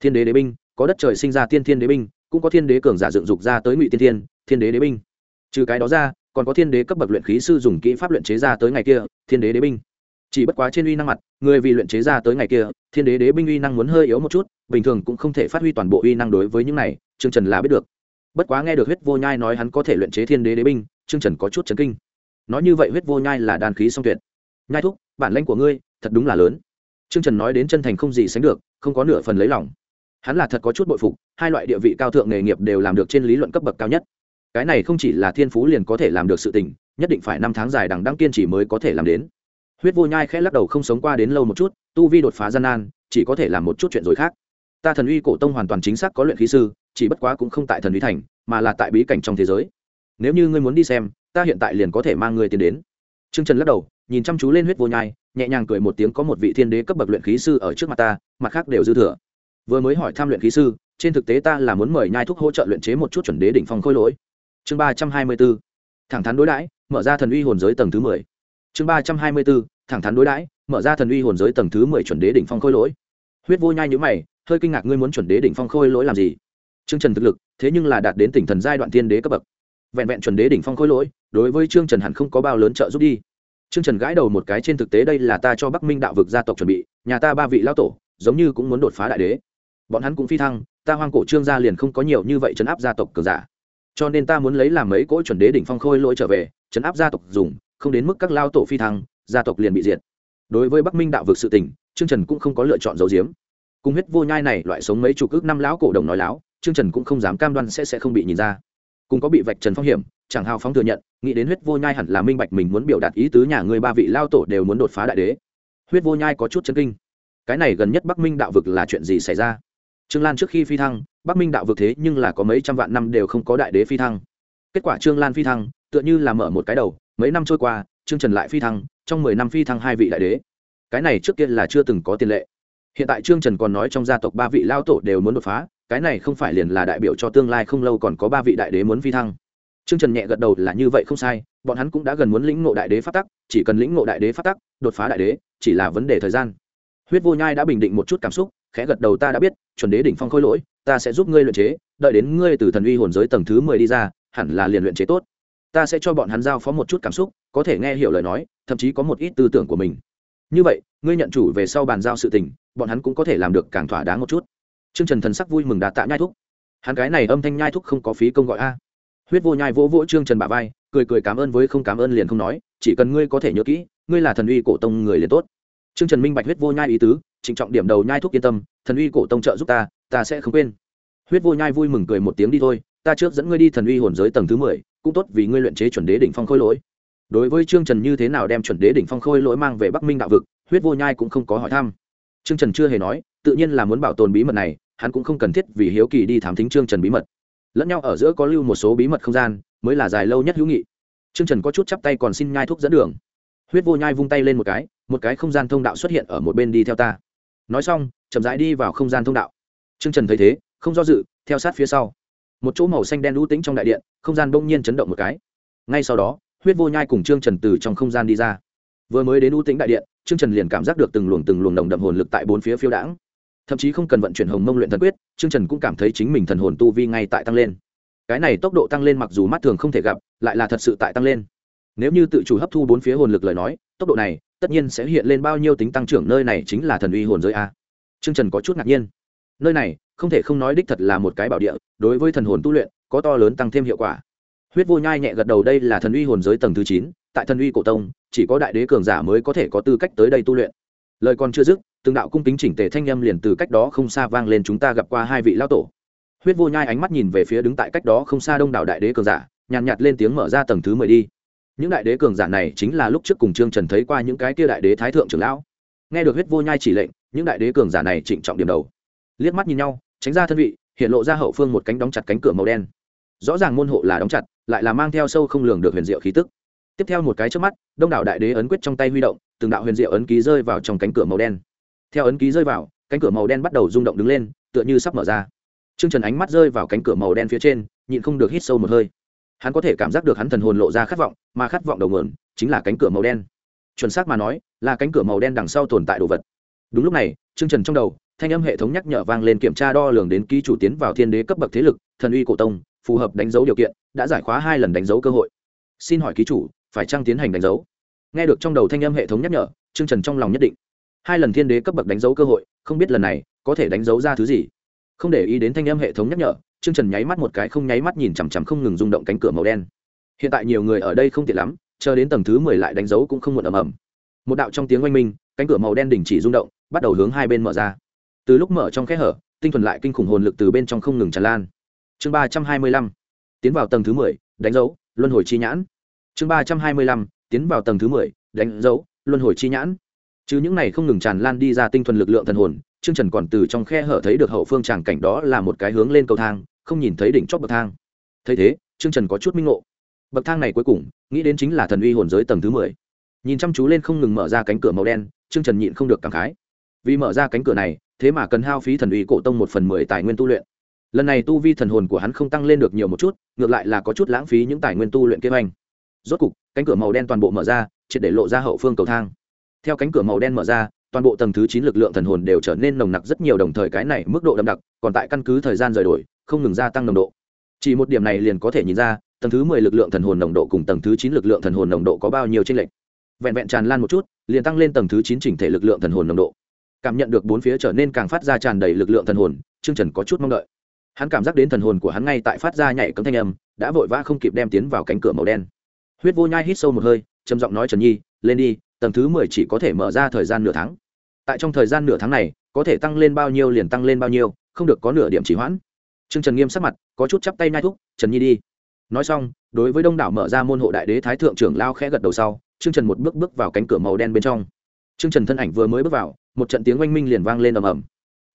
Thiên đế đế binh, có đất trời sinh ra tiên thiên đế binh, cũng có thiên đế cường giả dựng dục ra tới ngụy tiên thiên thiên đế đế binh. Trừ cái đó ra, còn có thiên đế cấp bậc luyện khí sư dùng kỹ pháp luyện chế ra tới ngày kia, thiên đế đế binh. Chỉ bất quá trên uy năng mặt, người vì luyện chế ra tới ngày kia, thiên đế đế binh uy năng muốn hơi yếu một chút, bình thường cũng không thể phát huy toàn bộ uy năng đối với những này, trương trần là biết được. Bất quá nghe được huyết vô nhai nói hắn có thể luyện chế thiên đế đế binh, trương trần có chút chấn kinh. Nói như vậy huyết vô nhai là đàn khí song tuyệt. Nhai thúc, bản lãnh của ngươi, thật đúng là lớn trương trần nói đến chân thành không gì sánh được, không có nửa phần lấy lòng. Hắn là thật có chút bội phục, hai loại địa vị cao thượng nghề nghiệp đều làm được trên lý luận cấp bậc cao nhất. Cái này không chỉ là thiên phú liền có thể làm được sự tình, nhất định phải năm tháng dài đằng đẵng kiên trì mới có thể làm đến. Huyết vô nhai khẽ lắc đầu không sống qua đến lâu một chút, tu vi đột phá gian nan, chỉ có thể làm một chút chuyện rồi khác. Ta thần uy cổ tông hoàn toàn chính xác có luyện khí sư, chỉ bất quá cũng không tại thần uy thành, mà là tại bí cảnh trong thế giới. Nếu như ngươi muốn đi xem, ta hiện tại liền có thể mang ngươi tiến đến. Trương trần lắc đầu nhìn chăm chú lên huyết vô nhai, nhẹ nhàng cười một tiếng có một vị thiên đế cấp bậc luyện khí sư ở trước mặt ta, mặt khác đều dư thừa. Vừa mới hỏi tham luyện khí sư, trên thực tế ta là muốn mời nhai thuốc hỗ trợ luyện chế một chút chuẩn đế đỉnh phong khôi lỗi. Chương ba trăm hai mươi b ố thẳng thắn đối đãi, mở ra thần uy hồn giới tầng thứ mười. Chương ba trăm hai mươi b ố thẳng thắn đối đãi, mở ra thần uy hồn giới tầng thứ mười chuẩn đế đỉnh phong khôi lỗi. Huyết vô nhai nhữ mày, hơi kinh ngạc ngươi muốn chuẩn đế đỉnh phong khôi lỗi làm gì? Trương trần thực lực, thế nhưng là đạt đến tỉnh thần giai đoạn tiên đế cấp bậc. Vẹn vẹn chuẩn đế đỉnh phong khôi lỗi, đối với trương trần hẳn không có bao lớn trợ giúp đi trương trần gãi đầu một cái trên thực tế đây là ta cho bắc minh đạo vực gia tộc chuẩn bị, nhà ta ba vị lao tổ, giống như cũng muốn đột phá đại đế. Bọn hắn cũng phi thăng, ta hoang cổ trương gia liền không có nhiều như vậy chấn áp gia tộc cờ giả. Cho nên ta muốn lấy làm mấy cỗ chuẩn đế đỉnh phong khôi lỗi trở về, chấn áp gia tộc dùng, không đến mức các lao tổ phi thăng, gia tộc liền bị diệt. Đối với bắc minh đạo vực sự tình, trương trần cũng không có lựa chọn giấu giếm. cùng huyết vô nhai này loại sống mấy chục ức năm lão cổ đồng nói láo, trương trần cũng không dám cam đoan sẽ sẽ không bị nhìn ra. Cùng có bị vạch trần phong hiểm chẳng hào phóng thừa nhận, nghĩ đến huyết vô nhai hẳn là minh bạch mình muốn biểu đạt ý tứ nhà người ba vị lao tổ đều muốn đột phá đại đế. Huyết vô nhai có chút chân kinh. Cái này gần nhất bắc minh đạo vực là chuyện gì xảy ra? Trương lan trước khi phi thăng, bắc minh đạo vực thế nhưng là có mấy trăm vạn năm đều không có đại đế phi thăng. Kết quả trương lan phi thăng, tựa như là mở một cái đầu, mấy năm trôi qua, trương trần lại phi thăng, trong mười năm phi thăng hai vị đại đế. Cái này trước kia là chưa từng có tiền lệ. Hiện tại trương trần còn nói trong gia tộc ba vị lao tổ đều muốn đột phá, cái này không phải liền là đại biểu cho tương lai không lâu còn có ba vị đại đế muốn phi thăng trương trần nhẹ gật đầu là như vậy không sai, bọn hắn cũng đã gần muốn lĩnh ngộ đại đế pháp tắc, chỉ cần lĩnh ngộ đại đế pháp tắc, đột phá đại đế, chỉ là vấn đề thời gian. Huyết vô nhai đã bình định một chút cảm xúc, khẽ gật đầu ta đã biết, chuẩn đế đỉnh phong khôi lỗi, ta sẽ giúp ngươi luyện chế, đợi đến ngươi từ thần uy hồn giới tầng thứ mười đi ra, hẳn là liền luyện chế tốt. Ta sẽ cho bọn hắn giao phó một chút cảm xúc, có thể nghe hiểu lời nói, thậm chí có một ít tư tưởng của mình. Như vậy, ngươi nhận chủ về sau bàn giao sự tình, bọn hắn cũng có thể làm được càng thỏa đáng một chút. Trương trần thần sắc vui mừng đạt tạ nhai thúc. Hắn cái này âm thanh nhai thúc không có phí công gọi a huyết vô nhai vỗ vỗ trương trần bà vai, cười cười cảm ơn với không cảm ơn liền không nói, chỉ cần ngươi có thể nhớ kỹ, ngươi là thần uy cổ tông người liền tốt. Trương trần minh bạch huyết vô nhai ý tứ, trịnh trọng điểm đầu nhai thuốc yên tâm, thần uy cổ tông trợ giúp ta ta sẽ không quên. Huyết vô nhai vui mừng cười một tiếng đi thôi, ta trước dẫn ngươi đi thần uy hồn giới tầng thứ mười, cũng tốt vì ngươi luyện chế chuẩn đế đỉnh phong khôi lỗi. Đối với trương trần như thế nào đem chuẩn đế đỉnh phong khôi lỗi mang về bắc minh đạo vực, huyết vô nhai cũng không có hỏi thăm. Trương trần chưa hề nói, tự nhiên là muốn bảo tồn bí mật này, hắn cũng không cần thiết vì hiếu kỳ đi thám thính trương trần bí mật lẫn nhau ở giữa có lưu một số bí mật không gian, mới là dài lâu nhất hữu nghị. Trương trần có chút chắp tay còn xin nhai thuốc dẫn đường. Huyết vô nhai vung tay lên một cái một cái không gian thông đạo xuất hiện ở một bên đi theo ta. Nói xong, chậm rãi đi vào không gian thông đạo. Trương trần thấy thế, không do dự, theo sát phía sau. Một chỗ màu xanh đen lũ tĩnh trong đại điện, không gian bỗng nhiên chấn động một cái. Ngay sau đó, huyết vô nhai cùng trương trần từ trong không gian đi ra. Vừa mới đến u tĩnh đại điện, trương trần liền cảm giác được từng luồng từng luồng nồng đậm hồn lực tại bốn phía phiêu đãng thậm chí không cần vận chuyển hồng mông luyện thần quyết, trương trần cũng cảm thấy chính mình thần hồn tu vi ngay tại tăng lên. Cái này tốc độ tăng lên mặc dù mắt thường không thể gặp, lại là thật sự tại tăng lên. Nếu như tự chủ hấp thu bốn phía hồn lực lời nói, tốc độ này tất nhiên sẽ hiện lên bao nhiêu tính tăng trưởng, nơi này chính là thần uy hồn giới a. Trương trần có chút ngạc nhiên. Nơi này, không thể không nói đích thật là một cái bảo địa, đối với thần hồn tu luyện, có to lớn tăng thêm hiệu quả. Huyết vô nhai nhẹ gật đầu, đây là thần uy hồn giới tầng thứ chín, tại thần uy cổ tông, chỉ có đại đế cường giả mới có thể có tư cách tới đây tu luyện. Lời còn chưa dứt từng đạo cung kính chỉnh tề thanh âm liền từ cách đó không xa vang lên chúng ta gặp qua hai vị lão tổ. Huyết vô nhai ánh mắt nhìn về phía đứng tại cách đó không xa đông đảo đại đế cường giả nhàn nhạt, nhạt lên tiếng mở ra tầng thứ mười đi. Những đại đế cường giả này chính là lúc trước cùng trương trần thấy qua những cái kia đại đế thái thượng trưởng lão. Nghe được huyết vô nhai chỉ lệnh những đại đế cường giả này trịnh trọng điểm đầu. Liếc mắt nhìn nhau tránh ra thân vị hiện lộ ra hậu phương một cánh đóng chặt cánh cửa màu đen. Rõ ràng môn hộ là đóng chặt lại là mang theo sâu không lường được huyền diệu khí tức. Tiếp theo một cái trước mắt đông đảo đại đế ấn quyết trong tay huy động từng đạo huyền diệu ấn ký rơi vào trong cánh cửa màu đen theo ấn ký rơi vào, cánh cửa màu đen bắt đầu rung động đứng lên, tựa như sắp mở ra. T r ư ơ n g trần ánh mắt rơi vào cánh cửa màu đen phía trên, nhịn không được hít sâu một hơi. Hắn có thể cảm giác được hắn thần hồn lộ ra khát vọng, mà khát vọng đầu mượn chính là cánh cửa màu đen. Chuẩn xác mà nói, là cánh cửa màu đen đằng sau tồn tại đồ vật. Đúng lúc này t r ư ơ n g trần trong đầu, thanh âm hệ thống nhắc nhở vang lên kiểm tra đo lường đến ký chủ tiến vào thiên đế cấp bậc thế lực, thần uy cổ tông, phù hợp đánh dấu điều kiện, đã giải khóa hai lần đánh dấu cơ hội. Xin hỏi ký chủ, phải trăng tiến hành đánh dấu? Nghe được trong đầu thanh âm hệ thống nhắc nhở chương trần trong lòng nhất định hai lần thiên đế cấp bậc đánh dấu cơ hội, không biết lần này có thể đánh dấu ra thứ gì. Không để ý đến thanh âm hệ thống nhắc nhở chương trần nháy mắt một cái không nháy mắt nhìn chằm chằm không ngừng rung động cánh cửa màu đen. Hiện tại nhiều người ở đây không tiện lắm, chờ đến tầng thứ mười lại đánh dấu cũng không muộn ầm ầm. Một đạo trong tiếng oanh minh, cánh cửa màu đen đình chỉ rung động, bắt đầu hướng hai bên mở ra. Từ lúc mở trong kẽ hở, tinh thuần lại kinh khủng hồn lực từ bên trong không ngừng tràn lan. Chương ba trăm hai mươi lăm, tiến vào tầng thứ mười, đánh dấu, luân hồi chi nhãn. Chương ba trăm hai mươi lăm, tiến vào tầng thứ mười, đánh dấu, luân hồi chi nhãn chứ những này không ngừng tràn lan đi ra tinh thuần lực lượng thần hồn chương trần còn từ trong khe hở thấy được hậu phương tràng cảnh đó là một cái hướng lên cầu thang, không nhìn thấy đỉnh chót bậc thang. Thấy thế chương trần có chút minh ngộ. Bậc thang này cuối cùng, nghĩ đến chính là thần uy hồn giới tầng thứ mười. Nhìn chăm chú lên không ngừng mở ra cánh cửa màu đen chương trần nhịn không được cảm khái. Vì mở ra cánh cửa này, thế mà cần hao phí thần uy cổ tông một phần mười tài nguyên tu luyện. Lần này tu vi thần hồn của hắn không tăng lên được nhiều một chút, ngược lại là có chút lãng phí những tài nguyên tu luyện kế hoành rốt cục, cánh cửa màu đen toàn bộ mở ra, triệt để lộ ra hậu phương cầu thang theo cánh cửa màu đen mở ra, toàn bộ tầng thứ chín lực lượng thần hồn đều trở nên nồng nặc rất nhiều đồng thời cái này mức độ đậm đặc, còn tại căn cứ thời gian rời đổi, không ngừng gia tăng nồng độ. Chỉ một điểm này liền có thể nhìn ra, tầng thứ mười lực lượng thần hồn nồng độ cùng tầng thứ chín lực lượng thần hồn nồng độ có bao nhiêu tranh lệch. Vẹn vẹn tràn lan một chút, liền tăng lên tầng thứ chín chỉnh thể lực lượng thần hồn nồng độ. Cảm nhận được bốn phía trở nên càng phát ra tràn đầy lực lượng thần hồn chương trần có chút mong đợi. Hắn cảm giác đến thần hồn của hắn ngay tại phát ra nhảy cấm thanh âm, đã vội vã không kịp đem tiến vào cánh cửa màu đen. Huyết vô nhai hít sâu một hơi, trầm giọng nói trần nhi, lên đi tầng thứ mười chỉ có thể mở ra thời gian nửa tháng. Tại trong thời gian nửa tháng này, có thể tăng lên bao nhiêu liền tăng lên bao nhiêu, không được có nửa điểm chỉ hoãn. Trương trần nghiêm sắc mặt, có chút chắp tay nai thúc, trần nhi đi. Nói xong, đối với đông đảo mở ra môn hộ đại đế thái thượng trưởng lao khẽ gật đầu sau, trương trần một bước bước vào cánh cửa màu đen bên trong. Trương trần thân ảnh vừa mới bước vào, một trận tiếng oanh minh liền vang lên ầm ầm.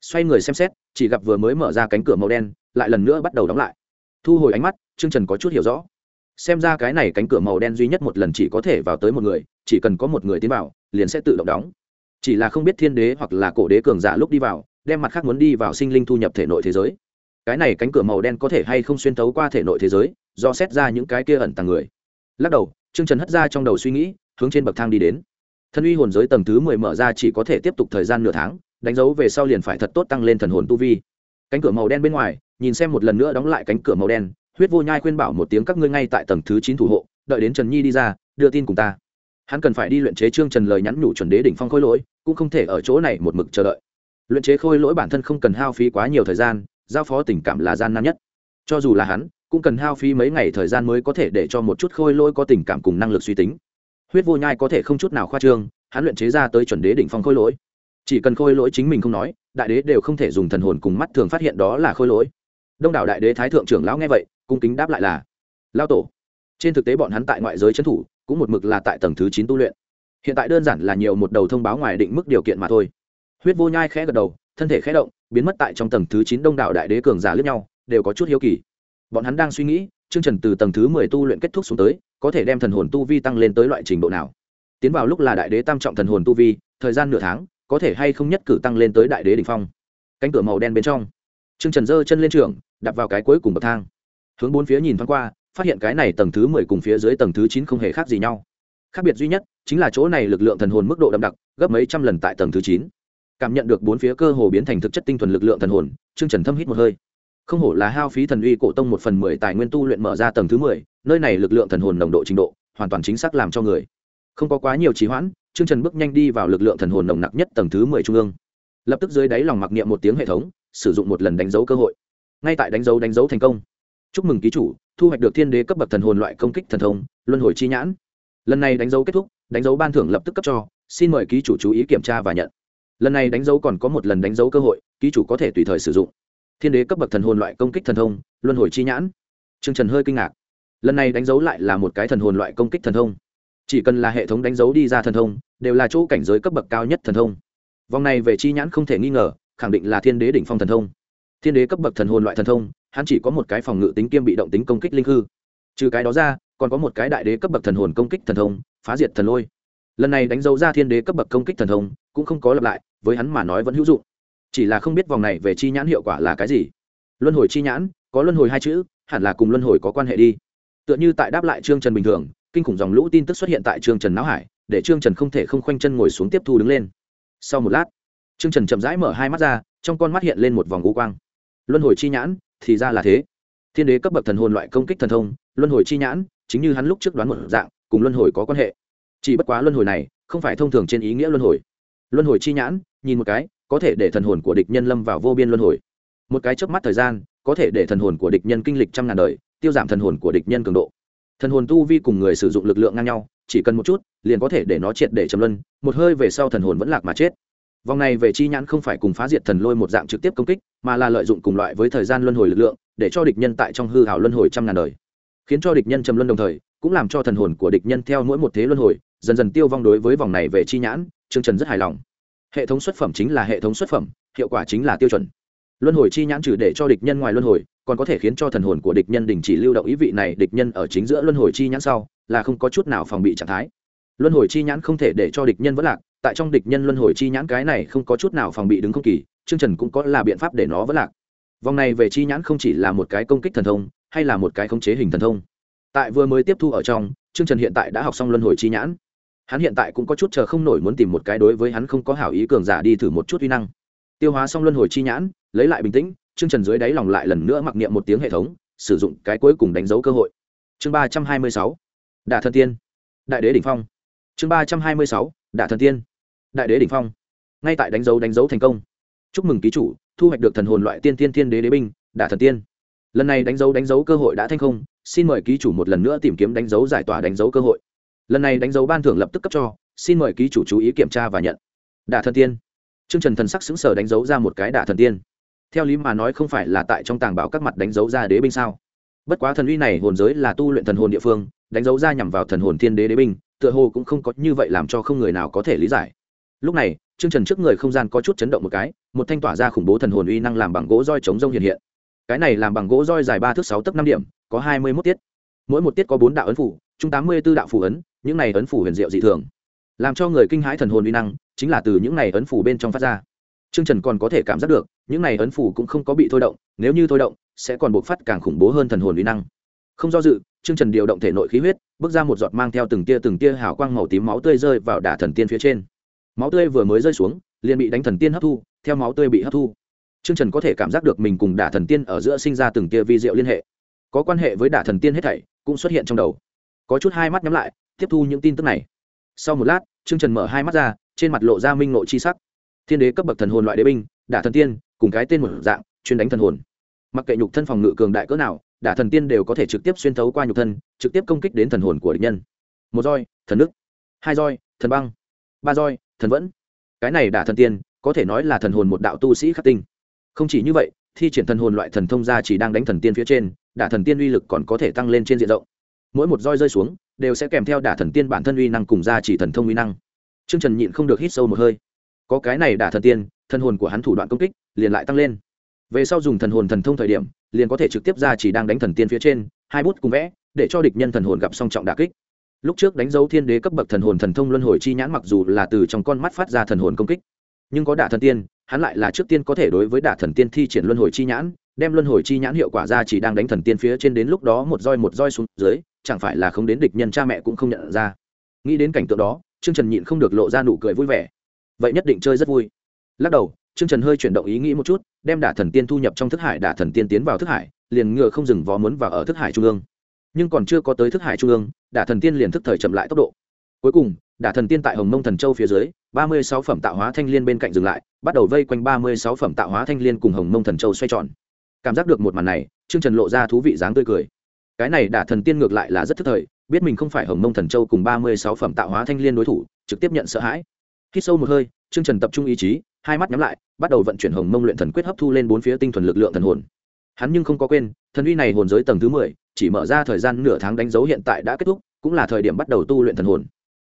Xoay người xem xét, chỉ gặp vừa mới mở ra cánh cửa màu đen, lại lần nữa bắt đầu đóng lại. Thu hồi ánh mắt, trương trần có chút hiểu rõ xem ra cái này cánh cửa màu đen duy nhất một lần chỉ có thể vào tới một người, chỉ cần có một người tiến vào, liền sẽ tự động đóng. Chỉ là không biết thiên đế hoặc là cổ đế cường giả lúc đi vào, đem mặt khác muốn đi vào sinh linh thu nhập thể nội thế giới. Cái này cánh cửa màu đen có thể hay không xuyên tấu qua thể nội thế giới, do xét ra những cái kia ẩn tàng người. Lắc đầu, trương trần hất ra trong đầu suy nghĩ, hướng trên bậc thang đi đến. Thân uy hồn giới tầng thứ mười mở ra chỉ có thể tiếp tục thời gian nửa tháng, đánh dấu về sau liền phải thật tốt tăng lên thần hồn tu vi. Cánh cửa màu đen bên ngoài, nhìn xem một lần nữa đóng lại cánh cửa màu đen huyết vô nhai khuyên bảo một tiếng các ngươi ngay tại tầng thứ chín thủ hộ, đợi đến trần nhi đi ra, đưa tin cùng ta. Hắn cần phải đi luyện chế trương trần lời nhắn nhủ chuẩn đế đỉnh phong khôi lỗi, cũng không thể ở chỗ này một mực chờ đợi. Luyện chế khôi lỗi bản thân không cần hao phí quá nhiều thời gian, giao phó tình cảm là gian nan nhất. Cho dù là hắn, cũng cần hao phí mấy ngày thời gian mới có thể để cho một chút khôi lỗi có tình cảm cùng năng lực suy tính. Huyết vô nhai có thể không chút nào khoa trương, hắn luyện chế ra tới chuẩn đế đỉnh phong khôi lỗi. Chỉ cần khôi lỗi chính mình không nói, đại đế đều không thể dùng thần hồn cùng mắt thường phát hiện đó là khôi lỗi. Đông đảo đại đế thái thượng trưởng lão nghe vậy cung kính đáp lại là lao tổ, trên thực tế bọn hắn tại ngoại giới trấn thủ, cũng một mực là tại tầng thứ chín tu luyện. Hiện tại đơn giản là nhiều một đầu thông báo ngoài định mức điều kiện mà thôi. Huyết vô nhai khẽ gật đầu, thân thể khẽ động, biến mất tại trong tầng thứ chín đông đảo đại đế cường giả lướt nhau, đều có chút hiếu kỳ. Bọn hắn đang suy nghĩ chương trần từ tầng thứ mười tu luyện kết thúc xuống tới, có thể đem thần hồn tu vi tăng lên tới loại trình độ nào? Tiến vào lúc là đại đế tam trọng thần hồn tu vi, thời gian nửa tháng, có thể hay không nhất cử tăng lên tới đại đế đ ỉ n h phong? Cánh cửa màu đen bên trong. Chương trần giơ chân lên trường đặt vào cái cuối cùng bậc thang hướng bốn phía nhìn thoáng qua, phát hiện cái này tầng thứ mười cùng phía dưới tầng thứ chín không hề khác gì nhau. Khác biệt duy nhất chính là chỗ này lực lượng thần hồn mức độ đậm đặc, gấp mấy trăm lần tại tầng thứ chín. Cảm nhận được bốn phía cơ hồ biến thành thực chất tinh thuần lực lượng thần hồn chương trần thâm hít một hơi. Không hổ là hao phí thần uy cổ tông một phần mười tài nguyên tu luyện mở ra tầng thứ mười, nơi này lực lượng thần hồn nồng độ trình độ, hoàn toàn chính xác làm cho người không có quá nhiều trì hoãn chương trần bước nhanh đi vào lực lượng thần hồn nồng nặc nhất tầng thứ mười trung ương. Lập tức dưới đáy lòng mặc niệm một tiếng hệ thống, sử dụng một lần đánh dấu cơ hội. Ngay tại đánh dấu đánh dấu thành công chúc mừng ký chủ, thu hoạch được thiên đế cấp bậc thần hồn loại công kích thần thông, luân hồi chi nhãn. Lần này đánh dấu kết thúc, đánh dấu ban thưởng lập tức cấp cho, xin mời ký chủ chú ý kiểm tra và nhận. Lần này đánh dấu còn có một lần đánh dấu cơ hội, ký chủ có thể tùy thời sử dụng. Thiên đế cấp bậc thần hồn loại công kích thần thông, luân hồi chi nhãn. T r ư ơ n g trần hơi kinh ngạc. Lần này đánh dấu lại là một cái thần hồn loại công kích thần thông. Chỉ cần là hệ thống đánh dấu đi ra thần thông, đều là chỗ cảnh giới cấp bậc cao nhất thần thông. Vòng này về chi nhãn không thể nghi ngờ, khẳng định là thiên đế đỉnh phong thần thông. Thiên đế cấp bậc thần hồn loại thần thông hắn chỉ có một cái phòng ngự tính kiêm bị động tính công kích linh hư. Trừ cái đó ra, còn có một cái đại đế cấp bậc thần hồn công kích thần thông, phá diệt thần lôi. Lần này đánh dấu ra thiên đế cấp bậc công kích thần thông, cũng không có lặp lại, với hắn mà nói vẫn hữu dụng. Chỉ là không biết vòng này về chi nhãn hiệu quả là cái gì. Luân hồi chi nhãn, có luân hồi hai chữ, hẳn là cùng luân hồi có quan hệ đi. Tựa như tại đáp lại trương trần bình thường, kinh khủng dòng lũ tin tức xuất hiện tại trương trần não hải, để trương trần không thể không khoanh chân ngồi xuống tiếp thu đứng lên. Sau một lát, trương trần chậm rãi mở hai mắt ra, trong con mắt hiện lên một vòng ngũ quang. Luân hồi chi nhãn thì ra là thế. Thiên đế cấp bậc thần hồn loại công kích thần thông, luân hồi chi nhãn, chính như hắn lúc trước đoán một dạng, cùng luân hồi có quan hệ. Chỉ bất quá luân hồi này, không phải thông thường trên ý nghĩa luân hồi. Luân hồi chi nhãn, nhìn một cái, có thể để thần hồn của địch nhân lâm vào vô biên luân hồi. Một cái chớp mắt thời gian, có thể để thần hồn của địch nhân kinh lịch trăm ngàn đời, tiêu giảm thần hồn của địch nhân cường độ. Thần hồn tu vi cùng người sử dụng lực lượng ngang nhau, chỉ cần một chút, liền có thể để nó triệt để chấm luân, một hơi về sau thần hồn vẫn lạc mà chết vòng này về chi nhãn không phải cùng phá diệt thần lôi một dạng trực tiếp công kích, mà là lợi dụng cùng loại với thời gian luân hồi lực lượng, để cho địch nhân tại trong hư hảo luân hồi trăm ngàn đời. Khiến cho địch nhân trầm luân đồng thời, cũng làm cho thần hồn của địch nhân theo mỗi một thế luân hồi, dần dần tiêu vong đối với vòng này về chi nhãn, trương trần rất hài lòng. Hệ thống xuất phẩm chính là hệ thống xuất phẩm, hiệu quả chính là tiêu chuẩn. Luân hồi chi nhãn trừ để cho địch nhân ngoài luân hồi, còn có thể khiến cho thần hồn của địch nhân đình chỉ lưu động ý vị này địch nhân ở chính giữa luân hồi chi nhãn sau, là không có chút nào phòng bị trạng thái luân hồi chi nhãn không thể để cho địch nhân vẫn lạc, tại trong địch nhân luân hồi chi nhãn cái này không có chút nào phòng bị đứng không kỳ chương trần cũng có là biện pháp để nó vẫn lạc. Vòng này về chi nhãn không chỉ là một cái công kích thần thông, hay là một cái khống chế hình thần thông. Tại vừa mới tiếp thu ở trong chương trần hiện tại đã học xong luân hồi chi nhãn. Hắn hiện tại cũng có chút chờ không nổi muốn tìm một cái đối với hắn không có hảo ý cường giả đi thử một chút uy năng. Tiêu hóa xong luân hồi chi nhãn, lấy lại bình tĩnh chương trần dưới đáy lòng lại lần nữa mặc niệm một tiếng hệ thống, sử dụng cái cuối cùng đánh dấu cơ hội. Chương ba trăm hai mươi sáu. Đà thần tiên. Đại đế đ ỉ n h phong chương ba trăm hai mươi sáu đả thần tiên đại đế đ ỉ n h phong ngay tại đánh dấu đánh dấu thành công chúc mừng ký chủ thu hoạch được thần hồn loại tiên tiên thiên đế đế binh đả thần tiên lần này đánh dấu đánh dấu cơ hội đã thành không xin mời ký chủ một lần nữa tìm kiếm đánh dấu giải tỏa đánh dấu cơ hội lần này đánh dấu ban thưởng lập tức cấp cho xin mời ký chủ chú ý kiểm tra và nhận đả thần tiên t r ư ơ n g trần thần sắc xứng sở đánh dấu ra một cái đả thần tiên theo lý mà nói không phải là tại trong tàng bảo các mặt đánh dấu ra đế binh sao bất quá thần uy này hồn giới là tu luyện thần hồn địa phương đánh dấu ra nhằm vào thần hồn thiên đế đế binh tựa hồ cũng không có như vậy làm cho không người nào có thể lý giải. Lúc này chương trần trước người không gian có chút chấn động một cái một thanh tỏa ra khủng bố thần hồn uy năng làm bằng gỗ roi chống rông hiện hiện. Cái này làm bằng gỗ roi dài ba thước sáu tấc năm điểm có hai mươi mốt tiết. Mỗi một tiết có bốn đạo ấn phủ chung tám mươi b ố đạo phủ ấn những này ấn phủ huyền diệu dị thường. Làm cho người kinh hãi thần hồn uy năng chính là từ những này ấn phủ bên trong phát ra. Trương Trần còn có thể cảm giác được, những này ấn phủ cũng không có bị thôi động, nếu như thôi động, sẽ còn bộc phát càng khủng bố hơn thần hồn uy năng. Không do dự, Trương Trần điều động thể nội khí huyết, bước ra một giọt mang theo từng tia từng tia hào quang màu tím máu tươi rơi vào đả thần tiên phía trên. Máu tươi vừa mới rơi xuống, liền bị đánh thần tiên hấp thu, theo máu tươi bị hấp thu. Trương Trần có thể cảm giác được mình cùng đả thần tiên ở giữa sinh ra từng tia vi diệu liên hệ. Có quan hệ với đả thần tiên hết thảy, cũng xuất hiện trong đầu. Có chút hai mắt nhắm lại, tiếp thu những tin tức này. Sau một lát, Trương Trần mở hai mắt ra, trên mặt lộ ra minh ngộ chi sắc thiên đế cấp bậc thần hồn loại đế binh đả thần tiên cùng cái tên một dạng chuyên đánh thần hồn mặc kệ nhục thân phòng ngự cường đại cỡ nào đả thần tiên đều có thể trực tiếp xuyên thấu qua nhục thân, trực tiếp công kích đến thần hồn của địch nhân. Một roi, thần nước. Hai roi, thần băng. Ba roi, thần vẫn. Cái này đả thần tiên, có thể nói là thần hồn một đạo tu sĩ khắc tinh. Không chỉ như vậy, thi triển thần hồn loại thần thông ra chỉ đang đánh thần tiên phía trên, đả thần tiên uy lực còn có thể tăng lên trên diện rộng. Mỗi một roi rơi xuống, đều sẽ kèm theo đả thần tiên bản thân uy năng cùng ra chỉ thần thông uy năng. Trương trần nhịn không được hít sâu một hơi. Có cái này đả thần tiên, thần hồn của hắn thủ đoạn công kích, liền lại tăng lên. Về sau dùng thần hồn thần thông thời điểm liền có thể trực tiếp ra chỉ đang đánh thần tiên phía trên, hai bút cùng vẽ, để cho địch nhân thần hồn gặp song trọng đả kích. Lúc trước đánh dấu thiên đế cấp bậc thần hồn thần thông luân hồi chi nhãn mặc dù là từ trong con mắt phát ra thần hồn công kích, nhưng có đả thần tiên, hắn lại là trước tiên có thể đối với đả thần tiên thi triển luân hồi chi nhãn, đem luân hồi chi nhãn hiệu quả ra chỉ đang đánh thần tiên phía trên đến lúc đó một roi một roi xuống dưới, chẳng phải là không đến địch nhân cha mẹ cũng không nhận ra. Nghĩ đến cảnh tượng đó, trương trần nhịn không được lộ ra nụ cười vui vẻ. Vậy nhất định chơi rất vui. Lắc đầu trương trần hơi chuyển động ý nghĩ một chút, đem đả thần tiên thu nhập trong thức hải, đả thần tiên tiến vào thức hải, liền ngựa không dừng vó muốn vào ở thức hải trung ương. Nhưng còn chưa có tới thức hải trung ương, đả thần tiên liền thức thời chậm lại tốc độ. Cuối cùng, đả thần tiên tại hồng mông thần châu phía dưới, ba mươi sáu phẩm tạo hóa thanh liên bên cạnh dừng lại, bắt đầu vây quanh ba mươi sáu phẩm tạo hóa thanh liên cùng hồng mông thần châu xoay tròn. Cảm giác được một màn này, trương trần lộ ra thú vị dáng tươi cười. Cái này đả thần tiên ngược lại là rất thức thời, biết mình không phải hồng mông thần châu cùng ba mươi sáu phẩm tạo hóa thanh liên đối thủ, trực tiếp nhận sợ hãi. Hít sâu một hơi, Trương trần tập trung ý chí hai mắt nhắm lại, bắt đầu vận chuyển hồng mông luyện thần quyết hấp thu lên bốn phía tinh thuần lực lượng thần hồn. Hắn nhưng không có quên, thần uy này hồn giới tầng thứ mười, chỉ mở ra thời gian nửa tháng đánh dấu hiện tại đã kết thúc, cũng là thời điểm bắt đầu tu luyện thần hồn.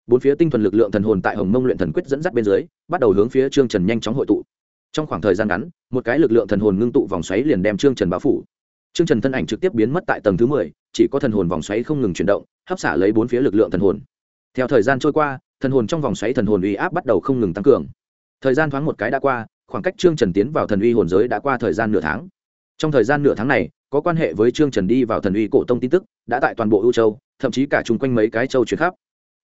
Bốn phía tinh thuần lực lượng thần hồn tại hồng mông luyện thần quyết dẫn dắt bên dưới, bắt đầu hướng phía trương trần nhanh chóng hội tụ. Trong khoảng thời gian ngắn, một cái lực lượng thần hồn ngưng tụ vòng xoáy liền đem trương trần báo phủ. Trương trần thân ảnh trực tiếp biến mất tại tầng thứ mười, chỉ có thần hồn vòng xoáy không ngừng chuyển động, hấp xả lấy bốn phía lực lượng thần hồn. Theo thời gian trôi qua, thần hồn trong vòng xoáy thần hồn uy áp bắt đầu không ngừng tăng cường thời gian thoáng một cái đã qua, khoảng cách trương trần tiến vào thần uy hồn giới đã qua thời gian nửa tháng. Trong thời gian nửa tháng này, có quan hệ với trương trần đi vào thần uy cổ tông tin tức, đã tại toàn bộ ưu châu, thậm chí cả chung quanh mấy cái châu chuyển khắp.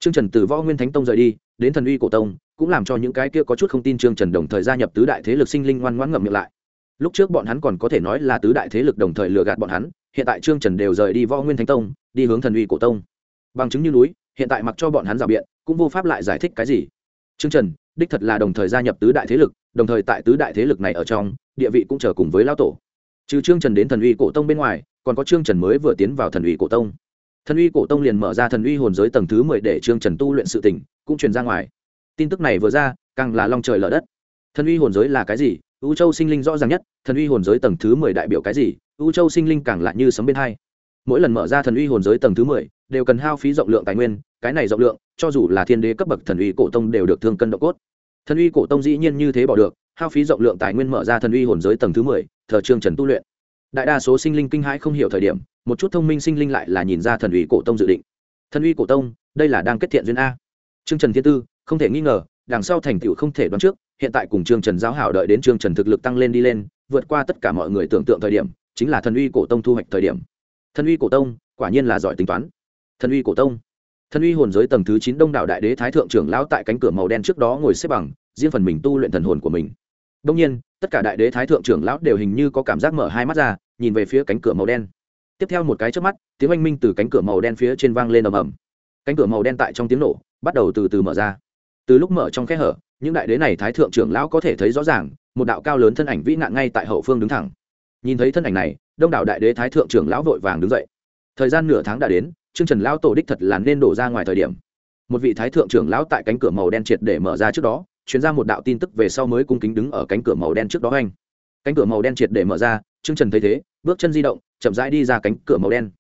Trương trần từ võ nguyên thánh tông rời đi, đến thần uy cổ tông, cũng làm cho những cái kia có chút không tin trương trần đồng thời gia nhập tứ đại thế lực sinh linh ngoan ngoãn ngậm miệng lại. Lúc trước bọn hắn còn có thể nói là tứ đại thế lực đồng thời lừa gạt bọn hắn, hiện tại trương trần đều rời đi võ nguyên thánh tông, đi hướng thần uy cổ tông. Bằng chứng như núi, hiện tại mặc cho bọn hắn rào biện, cũng vô pháp lại giải thích cái gì. Trương trần đích thật là đồng thời gia nhập tứ đại thế lực, đồng thời tại tứ đại thế lực này ở trong, địa vị cũng chờ cùng với lao tổ. Trừ trương trần đến thần uy cổ tông bên ngoài, còn có trương trần mới vừa tiến vào thần uy cổ tông. Thần uy cổ tông liền mở ra thần uy hồn giới tầng thứ mười để trương trần tu luyện sự tỉnh cũng truyền ra ngoài. Tin tức này vừa ra, càng là long trời lở đất. Thần uy hồn giới là cái gì? U châu sinh linh rõ ràng nhất, thần uy hồn giới tầng thứ mười đại biểu cái gì? U châu sinh linh càng lạ như sấm bên hai. Mỗi lần mở ra thần uy hồn giới tầng thứ mười, đều cần hao phí rộng lượng tài nguyên, cái này rộng lượng, cho dù là thiên đế cấp bậc thần uy cổ tông đều được thương cân độ cốt thần uy cổ tông dĩ nhiên như thế bỏ được, hao phí rộng lượng tài nguyên mở ra thần uy hồn giới tầng thứ mười, thờ trương trần tu luyện. Đại đa số sinh linh kinh hãi không hiểu thời điểm, một chút thông minh sinh linh lại là nhìn ra thần uy cổ tông dự định. Thần uy cổ tông, đây là đang kết thiện duyên a. Trương trần thiên tư, không thể nghi ngờ, đằng sau thành tựu không thể đoán trước, hiện tại cùng trương trần giáo hảo đợi đến trương trần thực lực tăng lên đi lên, vượt qua tất cả mọi người tưởng tượng thời điểm, chính là thần uy cổ tông thu hoạch thời điểm. Thần uy cổ tông, quả nhiên là giỏi tính toán. Thần uy cổ tông thần uy hồn giới tầng thứ chín đông đảo đại đế thái thượng trưởng lão tại cánh cửa màu đen trước đó ngồi xếp bằng, riêng phần mình tu luyện thần hồn của mình. Đông nhiên, tất cả đại đế thái thượng trưởng lão đều hình như có cảm giác mở hai mắt ra, nhìn về phía cánh cửa màu đen. Tiếp theo một cái trước mắt, tiếng oanh minh từ cánh cửa màu đen phía trên vang lên ầm ầm. Cánh cửa màu đen tại trong tiếng nổ, bắt đầu từ từ mở ra. Từ lúc mở trong kẽ hở, những đại đế này thái thượng trưởng lão có thể thấy rõ ràng, một đạo cao lớn thân ảnh vĩ nạn ngay tại hậu phương đứng thẳng. Nhìn thấy thân ảnh này, đông đảo đại đế thái thượng trưởng lão vội vàng đứng dậy. Thời gian nửa tháng đã đến chương trần lão tổ đích thật là nên đổ ra ngoài thời điểm. Một vị thái thượng trưởng lão tại cánh cửa màu đen triệt để mở ra trước đó chuyến ra một đạo tin tức về sau mới cung kính đứng ở cánh cửa màu đen trước đó anh. Cánh cửa màu đen triệt để mở ra chương trần thấy thế, bước chân di động, chậm rãi đi ra cánh cửa màu đen.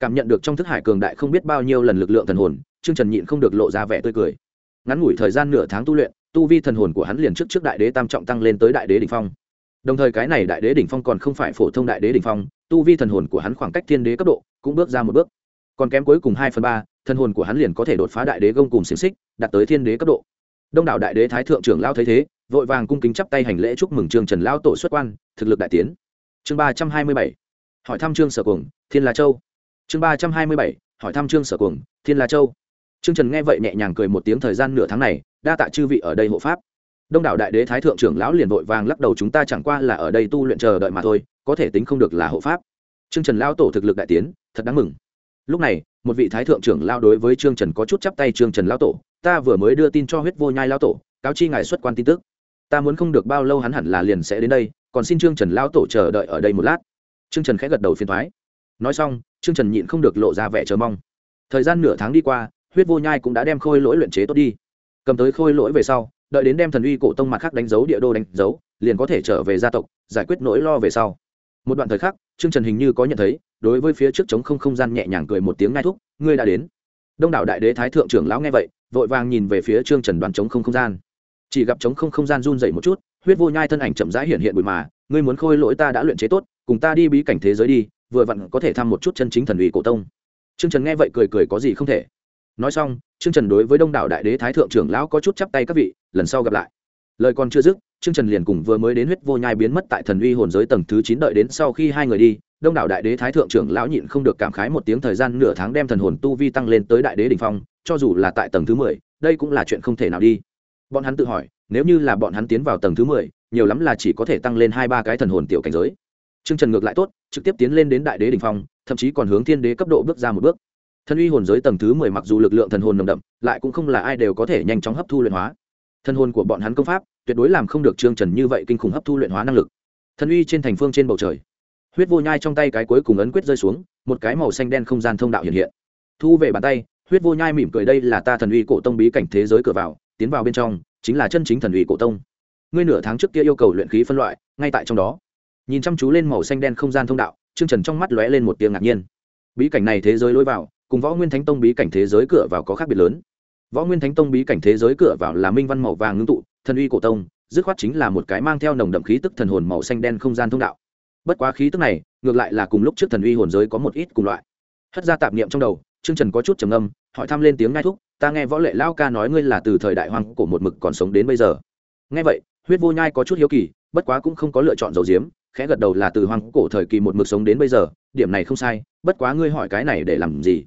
Cảm nhận được trong thức hải cường đại không biết bao nhiêu lần lực lượng thần hồn chương trần nhịn không được lộ ra vẻ tươi cười. Ngắn ngủi thời gian nửa tháng tu luyện, tu vi thần hồn của hắn liền trước trước đại đế tam trọng tăng lên tới đại đế đ ỉ n h phong. Đồng thời cái này đại đế đ ỉ n h phong còn không phải phổ thông đại đế đ ỉ n h phong, tu vi thần hồn của hắn khoảng cách thiên đế cấp độ cũng bước ra một bước còn kém cuối cùng hai phần ba, thân hồn của hắn liền có thể đột phá đại đế gông cùng xiềng xích, đạt tới thiên đế cấp độ. Đông đảo đại đế thái thượng trưởng lao thấy thế, vội vàng cung kính chắp tay hành lễ chúc mừng trương trần lao tổ xuất quan, thực lực đại tiến. Chương ba trăm hai mươi bảy, hỏi thăm trương sở cùng thiên la châu. Chương ba trăm hai mươi bảy, hỏi thăm trương sở cùng thiên la châu. Trương trần nghe vậy nhẹ nhàng cười một tiếng thời gian nửa tháng này, đa tạ chư vị ở đây hộ pháp. Đông đảo đại đế thái thượng trưởng lão liền vội vàng lắc đầu chúng ta chẳng qua là ở đây tu luyện chờ đợi mà thôi, có thể tính không được là hộ pháp. Trương trần lão tổ thực lực đại tiến, thật đáng mừng lúc này, một vị thái thượng trưởng lao đối với trương trần có chút chắp tay, trương trần lão tổ, ta vừa mới đưa tin cho huyết vô nhai lão tổ, cáo chi ngài xuất quan tin tức. Ta muốn không được bao lâu hắn hẳn là liền sẽ đến đây, còn xin trương trần lão tổ chờ đợi ở đây một lát. Trương trần khẽ gật đầu phiền thoái nói xong, trương trần nhịn không được lộ ra vẻ chờ mong. Thời gian nửa tháng đi qua, huyết vô nhai cũng đã đem khôi lỗi luyện chế tốt đi. Cầm tới khôi lỗi về sau, đợi đến đem thần uy cổ tông mặt khác đánh dấu, địa đô đánh dấu, liền có thể trở về gia tộc, giải quyết nỗi lo về sau. Một đoạn thời khắc, trương trần hình như có nhận thấy đối với phía trước trống không không gian nhẹ nhàng cười một tiếng ngai thúc, ngươi đã đến. Đông đảo đại đế thái thượng trưởng lão nghe vậy, vội vàng nhìn về phía trương trần đoàn trống không không gian. Chỉ gặp trống không không gian run dậy một chút, huyết vô nhai thân ảnh chậm rãi hiện hiện bụi mà, ngươi muốn khôi lỗi ta đã luyện chế tốt, cùng ta đi bí cảnh thế giới đi, vừa vặn có thể thăm một chút chân chính thần uy cổ tông. Trương trần nghe vậy cười cười có gì không thể. Nói xong, trương trần đối với đông đảo đại đế thái thượng trưởng lão có chút chắp tay các vị, lần sau gặp lại. Lời còn chưa dứt, trương trần liền cùng vừa mới đến huyết vô nhai biến mất tại thần uy hồn giới tầng thứ chín đợi đến sau khi hai người đi đông đảo đại đế thái thượng trưởng lão nhịn không được cảm khái một tiếng thời gian nửa tháng đem thần hồn tu vi tăng lên tới đại đế đ ỉ n h phong, cho dù là tại tầng thứ mười, đây cũng là chuyện không thể nào đi. Bọn hắn tự hỏi, nếu như là bọn hắn tiến vào tầng thứ mười, nhiều lắm là chỉ có thể tăng lên hai ba cái thần hồn tiểu cảnh giới. Trương trần ngược lại tốt, trực tiếp tiến lên đến đại đế đ ỉ n h phong, thậm chí còn hướng thiên đế cấp độ bước ra một bước. Thân uy hồn giới tầng thứ mười mặc dù lực lượng thần hồn nồng đậm, lại cũng không là ai đều có thể nhanh chóng hấp thu luyện hóa. Thân hồn của bọn hắn công pháp, tuyệt đối làm không được trương trần như vậy kinh khủng hấp thu luyện hóa năng lực. Thân uy trên thành phương trên bầu trời huyết vô nhai trong tay cái cuối cùng ấn quyết rơi xuống, một cái màu xanh đen không gian thông đạo hiện hiện. Thu về bàn tay, huyết vô nhai mỉm cười đây là ta thần uy cổ tông bí cảnh thế giới cửa vào, tiến vào bên trong, chính là chân chính thần uy cổ tông. Ngươi nửa tháng trước kia yêu cầu luyện khí phân loại, ngay tại trong đó. Nhìn chăm chú lên màu xanh đen không gian thông đạo, trương trần trong mắt lóe lên một tiếng ngạc nhiên. Bí cảnh này thế giới lối vào, cùng võ nguyên thánh tông bí cảnh thế giới cửa vào có khác biệt lớn. Võ nguyên thánh tông bí cảnh thế giới cửa vào là minh văn màu vàng ngưng tụ, thần uy cổ tông, dứt khoát chính là một cái mang theo nồng đậm khí tức thần hồn màu xanh đen không gian thông đạo bất quá khí tức này, ngược lại là cùng lúc trước thần uy hồn giới có một ít cùng loại. Hất ra tạp niệm trong đầu, trương trần có chút trầm âm hỏi thăm lên tiếng ngai thúc, ta nghe võ lệ lao ca nói ngươi là từ thời đại hoang cổ một mực còn sống đến bây giờ. Nghe vậy, huyết vô nhai có chút hiếu kỳ, bất quá cũng không có lựa chọn dầu diếm, khẽ gật đầu là từ hoang cổ thời kỳ một mực sống đến bây giờ, điểm này không sai, bất quá ngươi hỏi cái này để làm gì?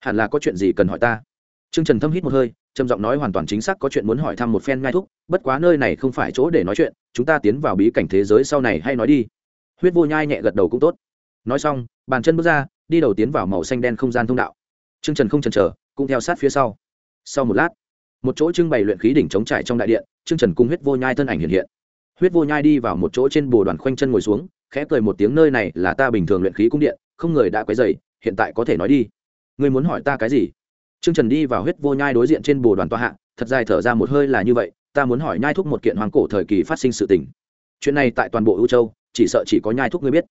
Hẳn là có chuyện gì cần hỏi ta? Trương trần thâm hít một hơi, trầm giọng nói hoàn toàn chính xác có chuyện muốn hỏi thăm một phen ngai thúc, bất quá nơi này không phải chỗ để nói chuyện, chúng ta tiến vào bí cảnh thế giới sau này hay nói đi huyết vô nhai nhẹ gật đầu cũng tốt. Nói xong, bàn chân bước ra, đi đầu tiến vào màu xanh đen không gian thông đạo. Trương trần không chần chờ, cũng theo sát phía sau. Sau một lát, một chỗ trưng bày luyện khí đỉnh chống trải trong đại điện, trương trần cung huyết vô nhai thân ảnh hiện hiện. Huyết vô nhai đi vào một chỗ trên bồ đoàn khoanh chân ngồi xuống, khẽ cười một tiếng, nơi này là ta bình thường luyện khí cung điện, không người đã quấy dày hiện tại có thể nói đi. Ngươi muốn hỏi ta cái gì? Trương trần đi vào huyết vô nhai đối diện trên bồ đoàn tòa hạ, thật dài thở ra một hơi là như vậy, ta muốn hỏi nhai thúc một kiện hoàng cổ thời kỳ phát sinh sự tình. Chuyện này tại toàn bộ ưu châu chỉ sợ chỉ có nhai thúc ngươi biết.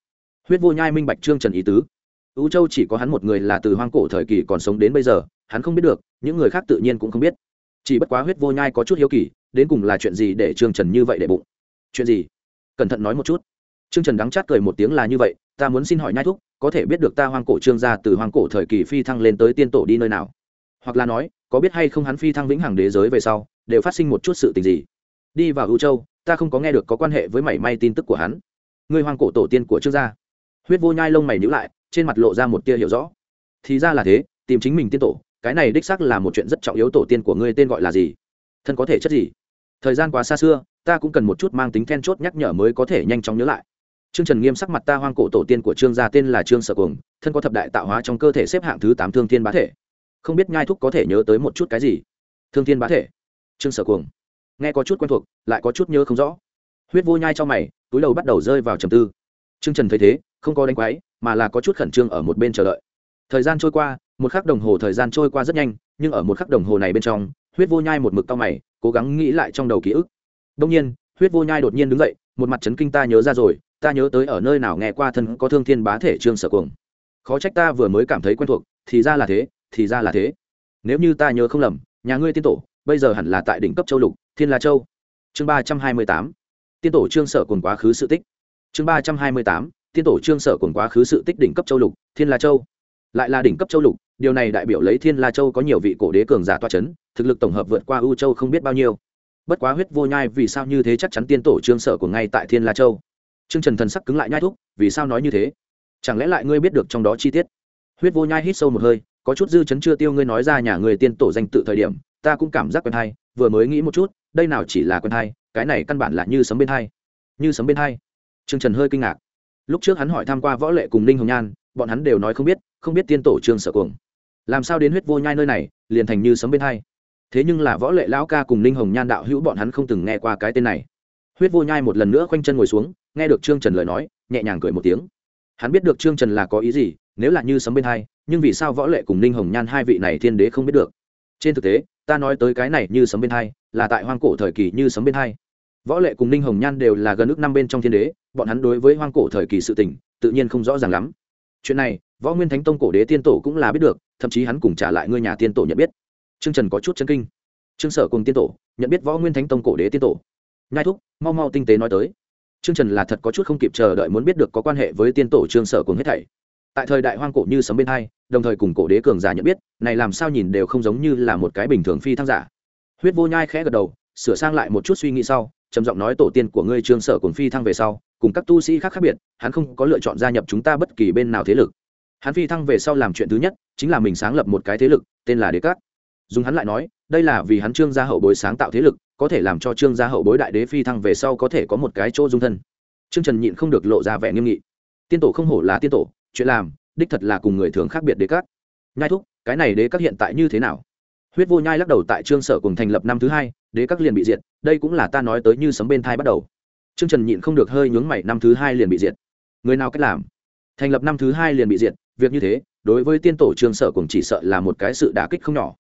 Huyết vô nhai minh bạch trương trần ý tứ. Ưu châu chỉ có hắn một người là từ hoang cổ thời kỳ còn sống đến bây giờ, hắn không biết được, những người khác tự nhiên cũng không biết. Chỉ bất quá huyết vô nhai có chút hiếu kỳ, đến cùng là chuyện gì để trương trần như vậy để bụng? Chuyện gì? Cẩn thận nói một chút. Trương trần đắng chát cười một tiếng là như vậy, ta muốn xin hỏi nhai thúc, có thể biết được ta hoang cổ trương gia từ hoang cổ thời kỳ phi thăng lên tới tiên tổ đi nơi nào? Hoặc là nói, có biết hay không hắn phi thăng vĩnh hằng đế giới về sau, đều phát sinh một chút sự tình gì? Đi vào ưu châu, ta không có nghe được có quan hệ với mảy may tin tức của hắn người hoang cổ tổ tiên của trương gia. Huyết vô nhai lông mày nhữ lại, trên mặt lộ ra một tia hiểu rõ. Thì ra là thế, tìm chính mình tiên tổ, cái này đích xác là một chuyện rất trọng yếu tổ tiên của ngươi tên gọi là gì? Thân có thể chất gì? Thời gian quá xa xưa, ta cũng cần một chút mang tính then chốt nhắc nhở mới có thể nhanh chóng nhớ lại. Trương trần nghiêm sắc mặt ta hoang cổ tổ tiên của trương gia tên là trương sở cuồng, thân có thập đại tạo hóa trong cơ thể xếp hạng thứ tám thương thiên bá thể. Không biết nhai thúc có thể nhớ tới một chút cái gì? Thương thiên bá thể. Trương sở cuồng. Nghe có chút quen thuộc, lại có chút nhớ không rõ huyết vô nhai cho mày, túi đầu bắt đầu rơi vào trầm tư. Trương trần thấy thế, không có đánh quái, mà là có chút khẩn trương ở một bên chờ đợi. Thời gian trôi qua, một khắc đồng hồ thời gian trôi qua rất nhanh, nhưng ở một khắc đồng hồ này bên trong, huyết vô nhai một mực cao mày, cố gắng nghĩ lại trong đầu ký ức. Đông nhiên, huyết vô nhai đột nhiên đứng dậy, một mặt chấn kinh ta nhớ ra rồi, ta nhớ tới ở nơi nào nghe qua thân có thương thiên bá thể trương sở cuồng. Khó trách ta vừa mới cảm thấy quen thuộc, thì ra là thế, thì ra là thế. Nếu như ta nhớ không lầm, nhà ngươi tiên tổ, bây giờ hẳn là tại đỉnh cấp châu lục, thiên la châu. Chương ba trăm hai mươi tám tiên tổ trương sở cùng quá khứ sự tích. Chương ba trăm hai mươi tám, tiên tổ trương sở cùng quá khứ sự tích đỉnh cấp châu lục, thiên la châu. Lại là đỉnh cấp châu lục, điều này đại biểu lấy thiên la châu có nhiều vị cổ đế cường giả toa c h ấ n thực lực tổng hợp vượt qua ưu châu không biết bao nhiêu. Bất quá huyết vô nhai vì sao như thế chắc chắn tiên tổ trương sở của ngay tại thiên la châu? Trương trần thần sắc cứng lại nhai thúc, vì sao nói như thế? Chẳng lẽ lại ngươi biết được trong đó chi tiết? Huyết vô nhai hít sâu một hơi, có chút dư chấn chưa tiêu ngươi nói ra nhà người tiên tổ danh tự thời điểm, ta cũng cảm giác quen hay, vừa mới nghĩ một chút, đây nào chỉ là quen hay cái này căn bản là như sấm bên hai, như sấm bên hai. trương trần hơi kinh ngạc. Lúc trước hắn hỏi tham q u a võ lệ cùng ninh hồng nhan bọn hắn đều nói không biết không biết tiên tổ trương sở cuồng. Làm sao đến huyết vô nhai nơi này liền thành như sấm bên hai? Thế nhưng là võ lệ lão ca cùng ninh hồng nhan đạo hữu bọn hắn không từng nghe qua cái tên này. Huyết vô nhai một lần nữa khoanh chân ngồi xuống nghe được trương trần lời nói nhẹ nhàng cười một tiếng. Hắn biết được trương trần là có ý gì nếu là như sấm bên hai nhưng vì sao võ lệ cùng ninh hồng nhan hai vị này thiên đế không biết được? Trên thực tế ta nói tới cái này như sấm bên hai là tại hoang cổ thời kỳ như sấm bên hai võ lệ cùng ninh hồng nhan đều là gần ước năm bên trong thiên đế, bọn hắn đối với hoang cổ thời kỳ sự tình, tự nhiên không rõ ràng lắm. Chuyện này, võ nguyên thánh tông cổ đế tiên tổ cũng là biết được, thậm chí hắn cùng trả lại ngươi nhà tiên tổ nhận biết. Trương trần có chút chân kinh. Trương sở cùng tiên tổ nhận biết võ nguyên thánh tông cổ đế tiên tổ. Nhai thúc, mau mau tinh tế nói tới. Trương trần là thật có chút không kịp chờ đợi muốn biết được có quan hệ với tiên tổ trương sở cùng hết thảy. Tại thời đại hoang cổ như sấm bên hai, đồng thời cùng cổ đế cường giả nhận biết, này làm sao nhìn đều không giống như là một cái bình thường phi thăng giả. Huyết vô nhai khẽ gật đầu, sửa sang lại một chút suy nghĩ sau trầm giọng nói, tổ tiên của ngươi trương sở cùng phi thăng về sau, cùng các tu sĩ khác khác biệt, hắn không có lựa chọn gia nhập chúng ta bất kỳ bên nào thế lực. Hắn phi thăng về sau làm chuyện thứ nhất, chính là mình sáng lập một cái thế lực, tên là đế cát dùng hắn lại nói, đây là vì hắn trương gia hậu bối sáng tạo thế lực, có thể làm cho trương gia hậu bối đại đế phi thăng về sau có thể có một cái chỗ dung thân. Trương trần nhịn không được lộ ra vẻ nghiêm nghị. Tiên tổ không hổ là tiên tổ, chuyện làm, đích thật là cùng người thường khác biệt đế cát nhai thúc, cái này đế các hiện tại như thế nào? Huyết vô nhai lắc đầu tại trương sở cùng thành lập năm thứ hai, đế các liền bị diệt, đây cũng là ta nói tới như sấm bên thai bắt đầu. Trương trần nhịn không được hơi nhướng mày, năm thứ hai liền bị diệt. Người nào cách làm? Thành lập năm thứ hai liền bị diệt, việc như thế, đối với tiên tổ trương sở cùng chỉ sợ là một cái sự đả kích không nhỏ.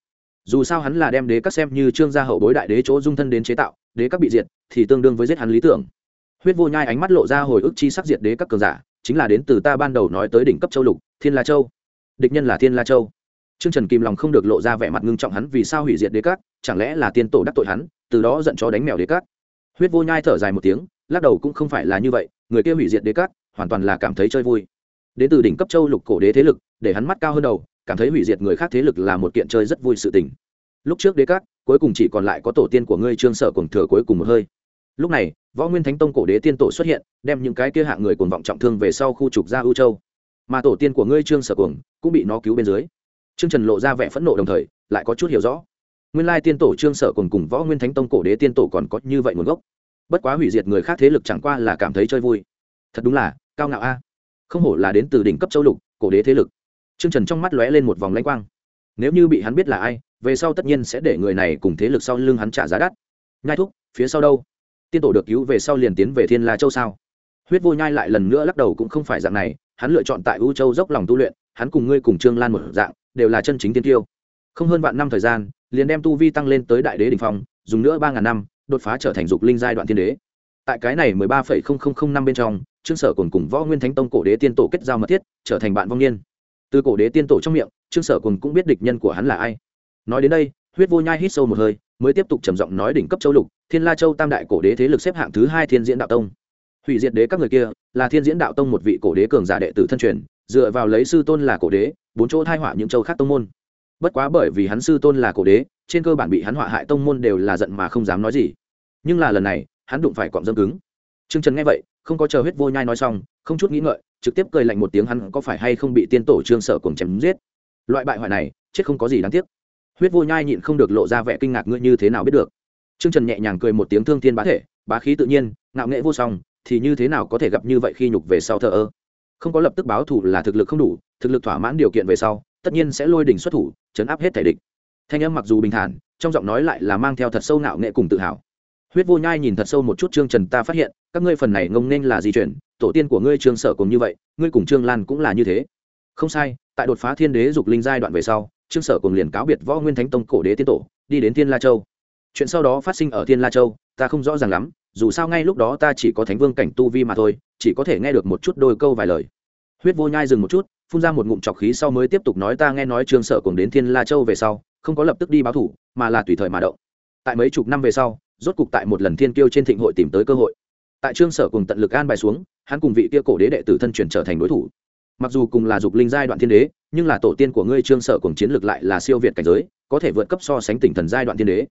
Dù sao hắn là đem đế các xem như trương gia hậu bối đại đế chỗ dung thân đến chế tạo, đế các bị diệt thì tương đương với giết hắn lý tưởng. Huyết vô nhai ánh mắt lộ ra hồi ức chi sắc diệt đế các cường giả, chính là đến từ ta ban đầu nói tới đỉnh cấp châu lục, thiên la châu. Địch nhân là thiên la châu. Trương Trần kìm lòng không được lộ ra vẻ mặt ngưng trọng hắn vì sao hủy diệt đế các, chẳng lẽ là tiên tổ đắc tội hắn, từ đó giận chó đánh mèo đế các. Huyết Vô Nhai thở dài một tiếng, lắc đầu cũng không phải là như vậy, người kia hủy diệt đế các, hoàn toàn là cảm thấy chơi vui. Đến từ đỉnh cấp châu lục cổ đế thế lực, để hắn mắt cao hơn đầu, cảm thấy hủy diệt người khác thế lực là một kiện chơi rất vui sự tình. Lúc trước đế các, cuối cùng chỉ còn lại có tổ tiên của ngươi Trương Sở cùng thừa cuối cùng một hơi. Lúc này, Võ Nguyên Thánh Tông cổ đế tiên tổ xuất hiện, đem những cái kia hạng người cuồng vọng trọng thương về sau khu trục ra ưu châu. Mà tổ tiên của ngươi Trương Sở Cuồng cũng bị nó cứu bên dưới Trương Trần lộ ra vẻ phẫn nộ đồng thời, lại có chút hiểu rõ. Nguyên lai tiên tổ Trương Sở cùng cùng Võ Nguyên Thánh Tông cổ đế tiên tổ còn có như vậy nguồn gốc. Bất quá hủy diệt người khác thế lực chẳng qua là cảm thấy chơi vui. Thật đúng là, cao ngạo a. Không hổ là đến từ đỉnh cấp châu lục, cổ đế thế lực. Trương Trần trong mắt lóe lên một vòng lãnh quang. Nếu như bị hắn biết là ai, về sau tất nhiên sẽ để người này cùng thế lực sau lưng hắn trả giá đắt. Nhai thúc, phía sau đâu? Tiên tổ được cứu về sau liền tiến về Thiên La Châu sao? Huyết Vô Nhai lại lần nữa lắc đầu cũng không phải dạng này, hắn lựa chọn tại U Châu dốc lòng tu luyện, hắn cùng ngươi cùng Trương Lan một dạng, đều là chân chính tiên tiêu. Không hơn vạn năm thời gian, liền đem tu vi tăng lên tới đại đế đỉnh phong, dùng nữa ba ngàn năm, đột phá trở thành dục linh giai đoạn tiên đế. Tại cái này mười ba phẩy không không không năm bên trong, trương sở cùng cùng võ nguyên thánh tông cổ đế tiên tổ kết giao mật thiết, trở thành bạn vong niên. Từ cổ đế tiên tổ trong miệng, trương sở cùng cũng biết địch nhân của hắn là ai. Nói đến đây, huyết vô nhai hít sâu một hơi, mới tiếp tục trầm giọng nói đỉnh cấp châu lục, thiên la châu tam đại cổ đế thế lực xếp hạng thứ hai thiên diễn đạo tông. Hủy diệt đế các người kia, là thiên diễn đạo tông một vị cổ đế cường giả đệ tử thân truyền, dựa vào lấy sư tôn là cổ đế bốn chỗ thai họa những châu khác tông môn. Bất quá bởi vì hắn sư tôn là cổ đế, trên cơ bản bị hắn họa hại tông môn đều là giận mà không dám nói gì. Nhưng là lần này, hắn đụng phải cọm dâm cứng. T r ư ơ n g trần nghe vậy, không có chờ huyết vô nhai nói xong, không chút nghĩ ngợi, trực tiếp cười lạnh một tiếng hắn có phải hay không bị tiên tổ trương sở cùng chém giết. Loại bại hoại này, chết không có gì đáng tiếc. Huyết vô nhai nhịn không được lộ ra vẻ kinh ngạc ngươi như thế nào biết được. T r ư ơ n g trần nhẹ nhàng cười một tiếng thương thiên bá thể, bá khí tự nhiên, ngạo nghệ vô song, thì như thế nào có thể gặp như vậy khi nhục về sau thờ ơ? Không có lập tức báo thủ là thực lực không đủ, thực lực thỏa mãn điều kiện về sau, tất nhiên sẽ lôi đỉnh xuất thủ, chấn áp hết thể địch. Thanh âm mặc dù bình thản, trong giọng nói lại là mang theo thật sâu nạo nghệ cùng tự hào. Huyết vô nhai nhìn thật sâu một chút trương trần ta phát hiện, các ngươi phần này ngông nên là di chuyển, tổ tiên của ngươi trương sở cùng như vậy, ngươi cùng trương lan cũng là như thế. Không sai, tại đột phá thiên đế dục linh giai đoạn về sau, trương sở cùng liền cáo biệt võ nguyên thánh tông cổ đế tiên tổ, đi đến thiên la châu. Chuyện sau đó phát sinh ở thiên la châu, ta không rõ ràng lắm dù sao ngay lúc đó ta chỉ có thánh vương cảnh tu vi mà thôi, chỉ có thể nghe được một chút đôi câu vài lời. Huyết vô nhai dừng một chút, phun ra một ngụm trọc khí sau mới tiếp tục nói ta nghe nói trương sở cùng đến thiên la châu về sau, không có lập tức đi báo thủ, mà là tùy thời mà động. Tại mấy chục năm về sau, rốt cục tại một lần thiên kiêu trên thịnh hội tìm tới cơ hội. Tại trương sở cùng tận lực an bài xuống, hắn cùng vị kia cổ đế đệ tử thân chuyển trở thành đối thủ. Mặc dù cùng là dục linh giai đoạn thiên đế, nhưng là tổ tiên của ngươi trương sở cùng chiến lược lại là siêu việt cảnh giới, có thể vượt cấp so sánh tỉnh thần giai đoạn thiên đế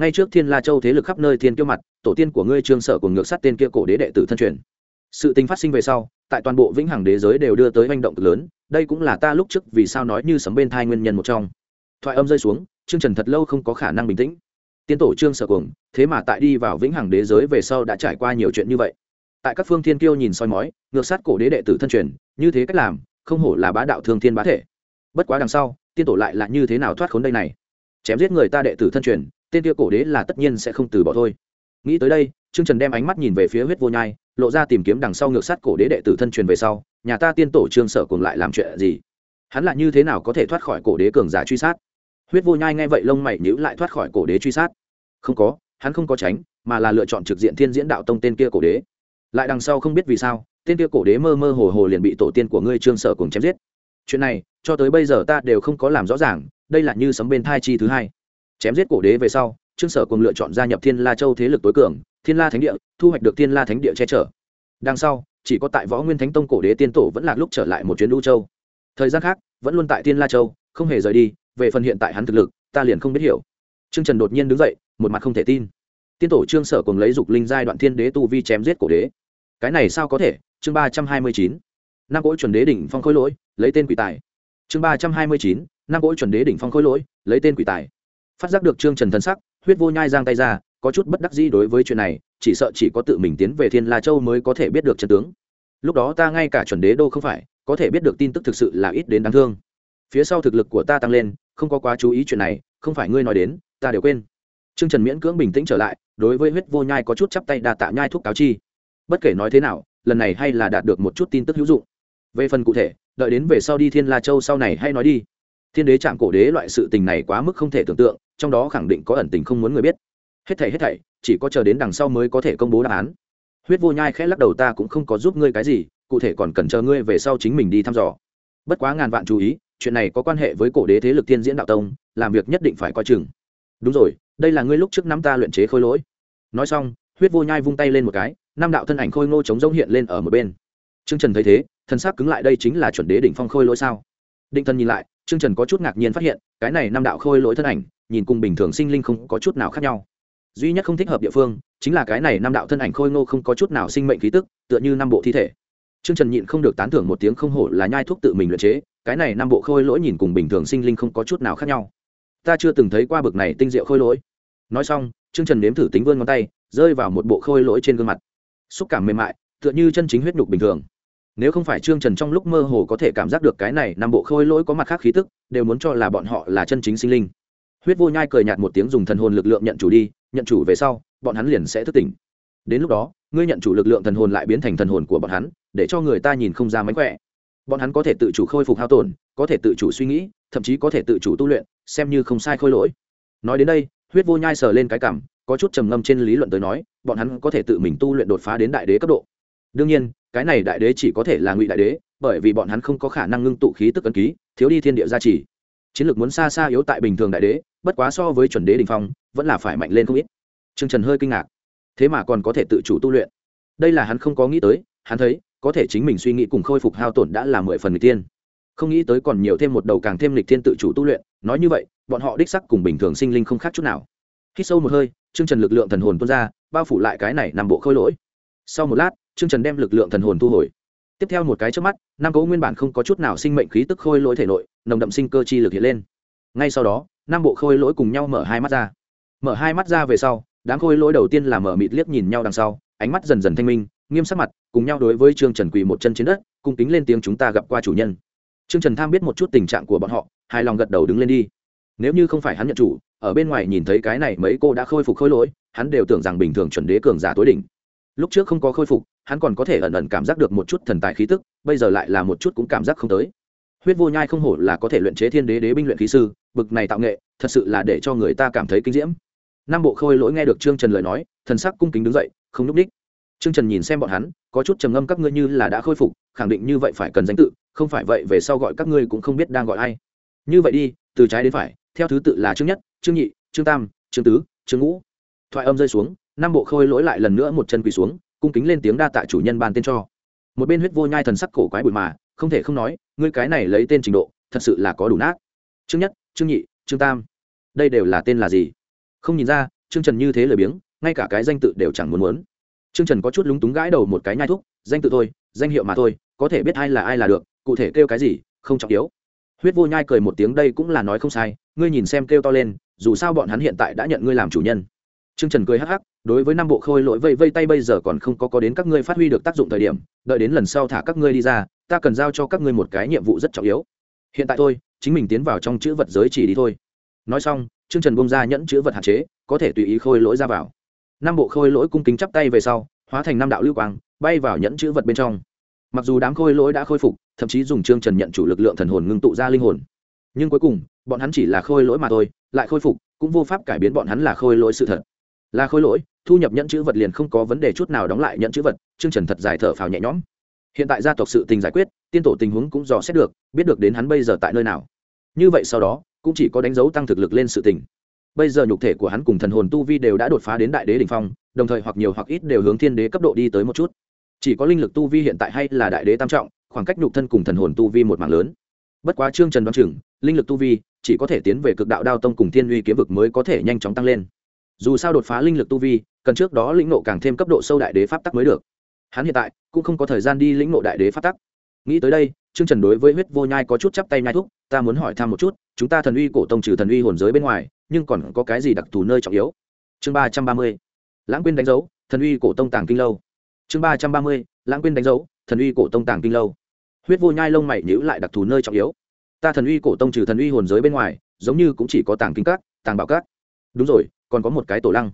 ngay trước thiên la châu thế lực khắp nơi thiên kiêu mặt, tổ tiên của ngươi trương sở cùng ngược sát tên kia cổ đế đệ tử thân truyền. Sự tình phát sinh về sau, tại toàn bộ vĩnh hằng đế giới đều đưa tới manh động cực lớn, đây cũng là ta lúc trước vì sao nói như sấm bên thai nguyên nhân một trong. Thoại âm rơi xuống, trương trần thật lâu không có khả năng bình tĩnh. Tiên tổ trương sở cuồng, thế mà tại đi vào vĩnh hằng đế giới về sau đã trải qua nhiều chuyện như vậy. Tại các phương thiên kiêu nhìn soi mói, ngược sát cổ đế đệ tử thân truyền, như thế cách làm, không hổ là bá đạo thương thiên bá thể. Bất quá đằng sau, tiên tổ lại là như thế nào thoát khốn đây này? Chém giết người ta đệ tử thân truyền tên kia cổ đế là tất nhiên sẽ không từ bỏ thôi. Nghĩ tới đây, trương trần đem ánh mắt nhìn về phía huyết vô nhai, lộ ra tìm kiếm đằng sau ngược sát cổ đế đệ tử thân truyền về sau, nhà ta tiên tổ trương sở cùng lại làm chuyện gì? Hắn là như thế nào có thể thoát khỏi cổ đế cường giả truy sát? Huyết vô nhai nghe vậy lông mày nhữ lại thoát khỏi cổ đế truy sát. Không có, hắn không có tránh, mà là lựa chọn trực diện thiên diễn đạo tông tên kia cổ đế. Lại đằng sau không biết vì sao, tên kia cổ đế mơ mơ hồ hồ liền bị tổ tiên của ngươi trương sở cùng chém giết. Chuyện này, cho tới bây giờ ta đều không có làm rõ ràng, đây là như sấm bên thai chi thứ hai chém giết cổ đế về sau, trương sở cùng lựa chọn gia nhập thiên la châu thế lực tối cường, thiên la thánh địa, thu hoạch được thiên la thánh địa che chở. Đằng sau, chỉ có tại võ nguyên thánh tông cổ đế tiên tổ vẫn là lúc trở lại một chuyến lưu châu. Thời gian khác, vẫn luôn tại thiên la châu, không hề rời đi, về phần hiện tại hắn thực lực, ta liền không biết hiểu. Trương trần đột nhiên đứng dậy, một mặt không thể tin. Tiên tổ trương sở cùng lấy dục linh giai đoạn thiên đế tu vi chém giết cổ đế. Cái này sao có thể? Chương ba trăm hai mươi chín. Năm cỗ chuẩn đế đỉnh phong khối lỗi, lấy tên quỷ tài. Chương ba trăm hai mươi chín. Năm cỗ chuẩn đế đỉnh phong khối lỗi, lấy tên quỷ tài phát giác được trương trần thân sắc, huyết vô nhai giang tay ra, có chút bất đắc dĩ đối với chuyện này, chỉ sợ chỉ có tự mình tiến về thiên la châu mới có thể biết được chân tướng. Lúc đó ta ngay cả chuẩn đế đô không phải, có thể biết được tin tức thực sự là ít đến đáng thương. Phía sau thực lực của ta tăng lên, không có quá chú ý chuyện này, không phải ngươi nói đến, ta đều quên. Trương trần miễn cưỡng bình tĩnh trở lại, đối với huyết vô nhai có chút chắp tay đa tạ nhai thuốc cáo chi. Bất kể nói thế nào, lần này hay là đạt được một chút tin tức hữu dụng. Về phần cụ thể, đợi đến về sau đi thiên la châu sau này hay nói đi thiên đế chạm cổ đế loại sự tình này quá mức không thể tưởng tượng, trong đó khẳng định có ẩn tình không muốn người biết. Hết thảy hết thảy, chỉ có chờ đến đằng sau mới có thể công bố đáp án. Huyết vô nhai khẽ lắc đầu, ta cũng không có giúp ngươi cái gì, cụ thể còn cần chờ ngươi về sau chính mình đi thăm dò. Bất quá ngàn vạn chú ý, chuyện này có quan hệ với cổ đế thế lực tiên diễn đạo tông, làm việc nhất định phải coi chừng. Đúng rồi, đây là ngươi lúc trước nắm ta luyện chế khôi lỗi. Nói xong, huyết vô nhai vung tay lên một cái, năm đạo thân ảnh khôi ngô chống rỗng hiện lên ở một bên. Trương trần thấy thế thân xác cứng lại, đây chính là chuẩn đế đỉnh phong khôi lỗi sao? Định thân nhìn lại trương trần có chút ngạc nhiên phát hiện cái này năm đạo khôi lỗi thân ảnh nhìn cùng bình thường sinh linh không có chút nào khác nhau duy nhất không thích hợp địa phương chính là cái này năm đạo thân ảnh khôi ngô không có chút nào sinh mệnh khí tức tựa như năm bộ thi thể Trương Trần nhịn không được tán thưởng một tiếng không hổ là nhai thuốc tự mình luyện chế, cái này năm bộ khôi lỗi nhìn cùng bình thường sinh linh không có chút nào khác nhau. Ta chưa từng thấy qua bực này tinh diệu khôi lỗi. Nói xong, Trương Trần nếm thử tính vươn ngón tay, rơi vào một bộ khôi lỗi trên gương mặt. Xúc cảm mềm mại, tựa như chân chính huyết nhục bình thường. Nếu không phải Trương Trần trong lúc mơ hồ có thể cảm giác được cái này năm bộ khôi lỗi có mặt khác khí tức, đều muốn cho là bọn họ là chân chính sinh linh. Huyết Vô Nhai cười nhạt một tiếng dùng thần hồn lực lượng nhận chủ đi, nhận chủ về sau, bọn hắn liền sẽ thức tỉnh. Đến lúc đó, ngươi nhận chủ lực lượng thần hồn lại biến thành thần hồn của bọn hắn, để cho người ta nhìn không ra mánh khỏe bọn hắn có thể tự chủ khôi phục hao tổn có thể tự chủ suy nghĩ thậm chí có thể tự chủ tu luyện xem như không sai khôi lỗi nói đến đây huyết vô nhai sờ lên cái cảm có chút trầm ngâm trên lý luận tới nói bọn hắn có thể tự mình tu luyện đột phá đến đại đế cấp độ đương nhiên, cái này đại đế chỉ có thể là ngụy đại đế, bởi vì bọn hắn không có khả năng ngưng tụ khí tức ấn ký, thiếu đi thiên địa gia trì. Chiến lược muốn xa xa yếu tại bình thường đại đế, bất quá so với chuẩn đế đình phong, vẫn là phải mạnh lên không ít. T r ư ơ n g trần hơi kinh ngạc. Thế mà còn có thể tự chủ tu luyện. Đây là hắn không có nghĩ tới, hắn thấy, có thể chính mình suy nghĩ cùng khôi phục hao tổn đã là mười phần người tiên không nghĩ tới còn nhiều thêm một đầu càng thêm lịch thiên tự chủ tu luyện, nói như vậy, bọn họ đích sắc cùng bình thường sinh linh không khác chút nào. Khi sâu một hơi chương trần lực lượng thần hồn tuôn ra, bao phủ lại cái này nằm bộ khôi lỗi. Sau một lát Trương trần đem lực lượng thần hồn thu hồi. Tiếp theo một cái chớp mắt năm cỗ nguyên bản không có chút nào sinh mệnh khí tức khôi lỗi thể nội, nồng đậm sinh cơ chi lực hiện lên. Ngay sau đó năm bộ khôi lỗi cùng nhau mở hai mắt ra. Mở hai mắt ra về sau, đám khôi lỗi đầu tiên là mở mịt liếc nhìn nhau đằng sau, ánh mắt dần dần thanh minh, nghiêm sắc mặt, cùng nhau đối với trương trần quỳ một chân trên đất cùng kính lên tiếng chúng ta gặp qua chủ nhân. Trương trần tham biết một chút tình trạng của bọn họ, hài lòng gật đầu đứng lên đi. Nếu như không phải hắn nhận chủ, ở bên ngoài nhìn thấy cái này mấy cô đã khôi phục khôi lỗi, hắn đều tưởng rằng bình thường chuẩn đế cường giả tối đỉnh. Lúc trước không có khôi phục hắn còn có thể ẩn ẩn cảm giác được một chút thần tài khí tức bây giờ lại là một chút cũng cảm giác không tới huyết vô nhai không hổ là có thể luyện chế thiên đế đế binh luyện khí sư bực này tạo nghệ thật sự là để cho người ta cảm thấy kinh diễm nam bộ khôi lỗi nghe được trương trần lời nói thần sắc cung kính đứng dậy không n ú c ních Trương Trần nhìn xem bọn hắn, có chút trầm ngâm các ngươi như là đã khôi phục, khẳng định như vậy phải cần danh tự, không phải vậy về sau gọi các ngươi cũng không biết đang gọi ai. Như vậy đi, từ trái đến phải, theo thứ tự là Trương Nhất, Trương Nhị, Trương Tam, Trương Tứ, Trương Ngũ. Thoại âm rơi xuống, nam bộ khôi lỗi lại lần nữa một chân quỳ xuống, cung kính lên tiếng đa tạ chủ nhân ban tên cho. Một bên huyết vô nhai thần sắc cổ quái bụi mà, không thể không nói, ngươi cái này lấy tên trình độ, thật sự là có đủ nát. Trương Nhất, Trương Nhị, Trương Tam, đây đều là tên là gì? Không nhìn ra, Trương Trần như thế lời biếng, ngay cả cái danh tự đều chẳng muốn muốn. Trương Trần có chút lúng túng gãi đầu một cái nhai thuốc, danh tự thôi, danh hiệu mà thôi, có thể biết ai là ai là được, cụ thể kêu cái gì, không trọng yếu. Huyết Vô Nhai cười một tiếng đây cũng là nói không sai, ngươi nhìn xem kêu to lên, dù sao bọn hắn hiện tại đã nhận ngươi làm chủ nhân. Trương Trần cười hắc hắc, đối với năm bộ khôi lỗi vây vây tay bây giờ còn không có có đến các ngươi phát huy được tác dụng thời điểm, đợi đến lần sau thả các ngươi đi ra, ta cần giao cho các ngươi một cái nhiệm vụ rất trọng yếu. Hiện tại tôi chính mình tiến vào trong chữ vật giới chỉ đi thôi. Nói xong, Trương Trần bông ra nhẫn chữ vật hạn chế, có thể tùy ý khôi lỗi ra vào năm bộ khôi lỗi cung kính chắp tay về sau hóa thành năm đạo lưu quang bay vào nhẫn chữ vật bên trong mặc dù đám khôi lỗi đã khôi phục thậm chí dùng trương trần nhận chủ lực lượng thần hồn ngưng tụ ra linh hồn nhưng cuối cùng bọn hắn chỉ là khôi lỗi mà thôi lại khôi phục cũng vô pháp cải biến bọn hắn là khôi lỗi sự thật là khôi lỗi, thu nhập nhẫn chữ vật liền không có vấn đề chút nào đóng lại nhẫn chữ vật, trương trần thật dài thở phào nhẹ nhõm. Hiện tại gia tộc sự tình giải quyết, tiên tổ tình huống cũng dò xét được, biết được đến hắn bây giờ tại nơi nào. Như vậy sau đó, cũng chỉ có đánh dấu tăng thực lực lên sự tình. Bây giờ nhục thể của hắn cùng thần hồn tu vi đều đã đột phá đến đại đế đ ỉ n h phong, đồng thời hoặc nhiều hoặc ít đều hướng thiên đế cấp độ đi tới một chút. Chỉ có linh lực tu vi hiện tại hay là đại đế tam trọng, khoảng cách nhục thân cùng thần hồn tu vi một mạng lớn. Bất quá trương trần đoán chừng, linh lực tu vi chỉ có thể tiến về cực đạo đao tông cùng thiên uy kiếm vực mới có thể nhanh chóng tăng lên dù sao đột phá linh lực tu vi, cần trước đó lĩnh nộ càng thêm cấp độ sâu đại đế pháp tắc mới được. Hắn hiện tại cũng không có thời gian đi lĩnh nộ đại đế pháp tắc. Nghĩ tới đây, trương trần đối với huyết vô nhai có chút chắp tay nhai thúc, ta muốn hỏi thăm một chút, chúng ta thần uy cổ tông trừ thần uy hồn giới bên ngoài, nhưng còn có cái gì đặc thù nơi trọng yếu? Chương ba trăm ba mươi, lãng quên đánh dấu, thần uy cổ tông tàng kinh lâu. Chương ba trăm ba mươi, lãng quên đánh dấu, thần uy cổ tông tàng kinh lâu. Huyết vô nhai lông mày nhữ lại đặc thù nơi trọng yếu. Ta thần uy cổ tông trừ thần uy hồn giới bên ngoài, giống như cũng chỉ có tàng kinh các, tàng bảo các. Đúng rồi còn có một cái tổ lăng.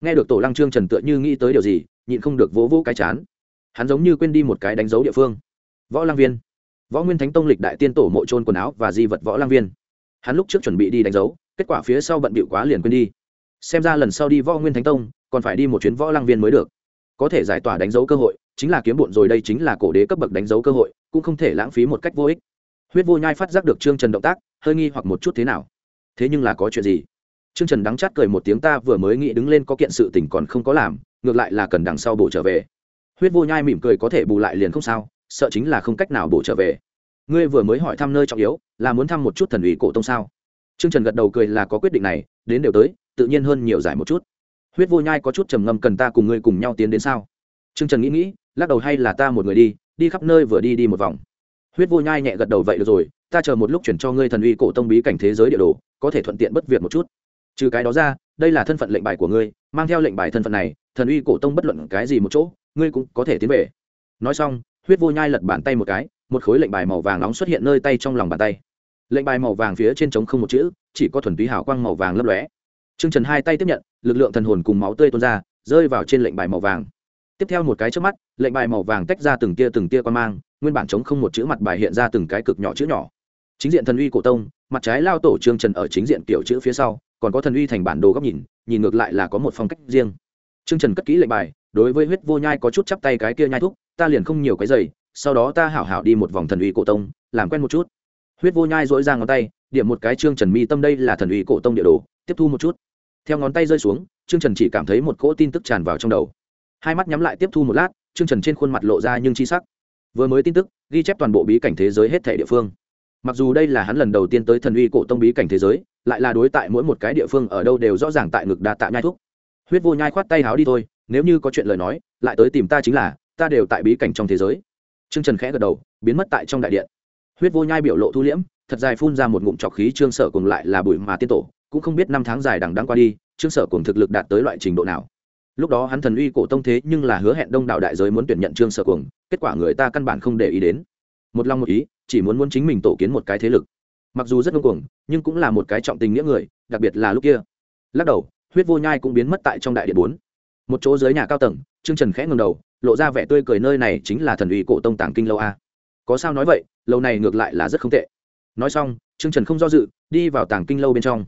Nghe được tổ lăng trương trần tựa như nghĩ tới điều gì, nhịn không được vỗ vỗ cái chán. Hắn giống như quên đi một cái đánh dấu địa phương. Võ lăng viên. Võ nguyên thánh tông lịch đại tiên tổ mộ trôn quần áo và di vật võ lăng viên. Hắn lúc trước chuẩn bị đi đánh dấu, kết quả phía sau bận bịu quá liền quên đi. Xem ra lần sau đi võ nguyên thánh tông, còn phải đi một chuyến võ lăng viên mới được. Có thể giải tỏa đánh dấu cơ hội, chính là kiếm bụn rồi đây chính là cổ đế cấp bậc đánh dấu cơ hội, cũng không thể lãng phí một cách vô ích. Huyết vô nhai phát giác được trương trần động tác, hơi nghi hoặc một chút thế nào. Thế nhưng là có chuyện gì? Trương trần đắng chát cười một tiếng ta vừa mới nghĩ đứng lên có kiện sự tình còn không có làm, ngược lại là cần đằng sau bổ trở về. Huyết vô nhai mỉm cười có thể bù lại liền không sao, sợ chính là không cách nào bổ trở về. Ngươi vừa mới hỏi thăm nơi trọng yếu, là muốn thăm một chút thần ủy cổ tông sao? Trương trần gật đầu cười là có quyết định này, đến đều tới, tự nhiên hơn nhiều giải một chút. Huyết vô nhai có chút trầm ngâm cần ta cùng ngươi cùng nhau tiến đến sao? Trương trần nghĩ nghĩ, lắc đầu hay là ta một người đi đi khắp nơi vừa đi đi một vòng. Huyết vô nhai nhẹ gật đầu vậy được rồi, ta chờ một lúc chuyển cho ngươi thần uy cổ tông bí cảnh thế giới địa đồ, có thể thuận tiện bất việc một chút trừ cái đó ra, đây là thân phận lệnh bài của ngươi, mang theo lệnh bài thân phận này, thần uy cổ tông bất luận cái gì một chỗ, ngươi cũng có thể tiến về. Nói xong, huyết vô nhai lật bàn tay một cái, một khối lệnh bài màu vàng nóng xuất hiện nơi tay trong lòng bàn tay. Lệnh bài màu vàng phía trên trống không một chữ, chỉ có thuần túy hào quang màu vàng lấp lóe. T r ư ơ n g trần hai tay tiếp nhận, lực lượng thần hồn cùng máu tươi tuôn ra, rơi vào trên lệnh bài màu vàng. Tiếp theo một cái trước mắt, lệnh bài màu vàng tách ra từng tia từng tia quan mang, nguyên bản trống không một chữ mặt bài hiện ra từng cái cực nhỏ chữ nhỏ. Chính diện thần uy cổ tông, mặt trái lao tổ trương trần ở chính diện kiểu chữ phía sau còn có thần uy thành bản đồ góc nhìn nhìn ngược lại là có một phong cách riêng. Trương trần cất kỹ lệnh bài, đối với huyết vô nhai có chút chắp tay cái kia nhai thúc, ta liền không nhiều cái giày sau đó ta hảo hảo đi một vòng thần uy cổ tông, làm quen một chút. Huyết vô nhai dỗi ra ngón tay, điểm một cái trương trần mi tâm đây là thần uy cổ tông địa đồ, tiếp thu một chút. Theo ngón tay rơi xuống, trương trần chỉ cảm thấy một cỗ tin tức tràn vào trong đầu. Hai mắt nhắm lại tiếp thu một lát, trương trần trên khuôn mặt lộ ra nhưng chi sắc. Vừa mới tin tức, ghi chép toàn bộ bí cảnh thế giới hết thể địa phương. Mặc dù đây là hắn lần đầu tiên tới thần uy cổ tông bí cảnh thế giới lại là đối tại mỗi một cái địa phương ở đâu đều rõ ràng tại ngực đa tạ nhai thuốc huyết vô nhai khoát tay háo đi thôi, nếu như có chuyện lời nói, lại tới tìm ta chính là, ta đều tại bí cảnh trong thế giới. Trương trần khẽ gật đầu, biến mất tại trong đại điện. Huyết vô nhai biểu lộ thu liễm, thật dài phun ra một ngụm trọc khí trương sở cùng lại là bụi mà tiên tổ, cũng không biết năm tháng dài đằng đang qua đi, trương sở cùng thực lực đạt tới loại trình độ nào. Lúc đó hắn thần uy cổ tông thế nhưng là hứa hẹn đông đảo đại giới muốn tuyển nhận trương sở cùng kết quả người ta căn bản không để ý đến. Một lòng một ý, chỉ muốn muốn chính mình tổ kiến một cái thế lực mặc dù rất ngông cuồng, nhưng cũng là một cái trọng tình nghĩa người, đặc biệt là lúc kia. Lắc đầu, huyết vô nhai cũng biến mất tại trong đại điện bốn. Một chỗ dưới nhà cao tầng, trương trần khẽ ngầm đầu, lộ ra vẻ tươi cười nơi này chính là thần uy cổ tông tàng kinh lâu a. Có sao nói vậy, lâu này ngược lại là rất không tệ. Nói xong, trương trần không do dự, đi vào tàng kinh lâu bên trong.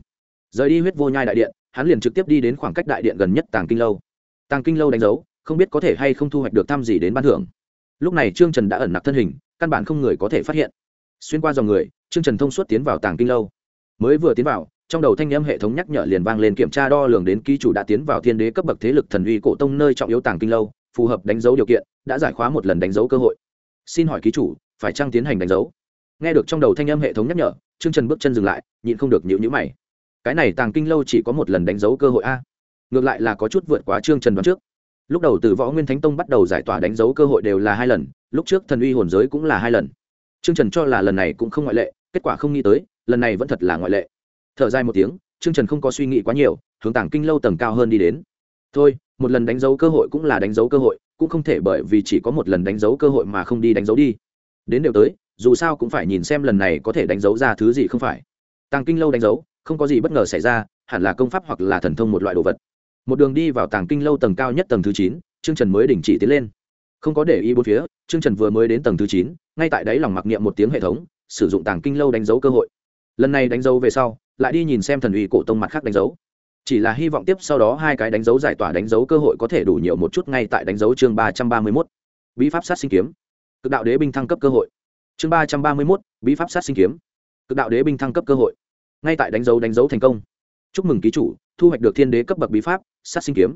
Rời đi huyết vô nhai đại điện, hắn liền trực tiếp đi đến khoảng cách đại điện gần nhất tàng kinh lâu. Tàng kinh lâu đánh dấu, không biết có thể hay không thu hoạch được thăm gì đến ban thưởng. Lúc này trương trần đã ẩn nặc thân hình, căn bản không người có thể phát hiện. Xuyên qua dòng người trương trần thông suốt tiến vào tàng kinh lâu. Mới vừa tiến vào, trong đầu thanh âm hệ thống nhắc nhở liền vang lên kiểm tra đo lường đến ký chủ đã tiến vào thiên đế cấp bậc thế lực thần uy cổ tông nơi trọng yếu tàng kinh lâu, phù hợp đánh dấu điều kiện, đã giải khóa một lần đánh dấu cơ hội. Xin hỏi ký chủ, phải chăng tiến hành đánh dấu? Nghe được trong đầu thanh âm hệ thống nhắc nhở chương trần bước chân dừng lại, nhịn không được nhịu nhữ mày. Cái này tàng kinh lâu chỉ có một lần đánh dấu cơ hội a? Ngược lại là có chút vượt quá chương trần đoán trước. Lúc đầu từ võ nguyên thánh tông bắt đầu giải tỏa đánh dấu cơ hội đều là hai lần, lúc trước thần uy hồn giới cũng là hai lần. Chương trần cho là lần này cũng không ngoại lệ kết quả không nghĩ tới, lần này vẫn thật là ngoại lệ. Thở dài một tiếng chương trần không có suy nghĩ quá nhiều, hướng tảng kinh lâu tầng cao hơn đi đến. Thôi, một lần đánh dấu cơ hội cũng là đánh dấu cơ hội, cũng không thể bởi vì chỉ có một lần đánh dấu cơ hội mà không đi đánh dấu đi. Đến đều tới, dù sao cũng phải nhìn xem lần này có thể đánh dấu ra thứ gì không phải. Tàng kinh lâu đánh dấu, không có gì bất ngờ xảy ra, hẳn là công pháp hoặc là thần thông một loại đồ vật. Một đường đi vào tàng kinh lâu tầng cao nhất tầng thứ chín chương trần mới đình chỉ tiến lên. Không có để ý bốn phía chương trần vừa mới đến tầng thứ chín, ngay tại đấy lòng mặc niệm một tiếng hệ thống sử dụng tàng kinh lâu đánh dấu cơ hội. Lần này đánh dấu về sau, lại đi nhìn xem thần uy cổ tông mặt khác đánh dấu. Chỉ là hy vọng tiếp sau đó hai cái đánh dấu giải tỏa đánh dấu cơ hội có thể đủ nhiều một chút ngay tại đánh dấu chương ba trăm ba mươi mốt. Bí pháp sát sinh kiếm. Cực đạo đế binh thăng cấp cơ hội. Chương ba trăm ba mươi mốt, bí pháp sát sinh kiếm. Cực đạo đế binh thăng cấp cơ hội. Ngay tại đánh dấu đánh dấu thành công. Chúc mừng ký chủ, thu hoạch được thiên đế cấp bậc bí pháp, sát sinh kiếm.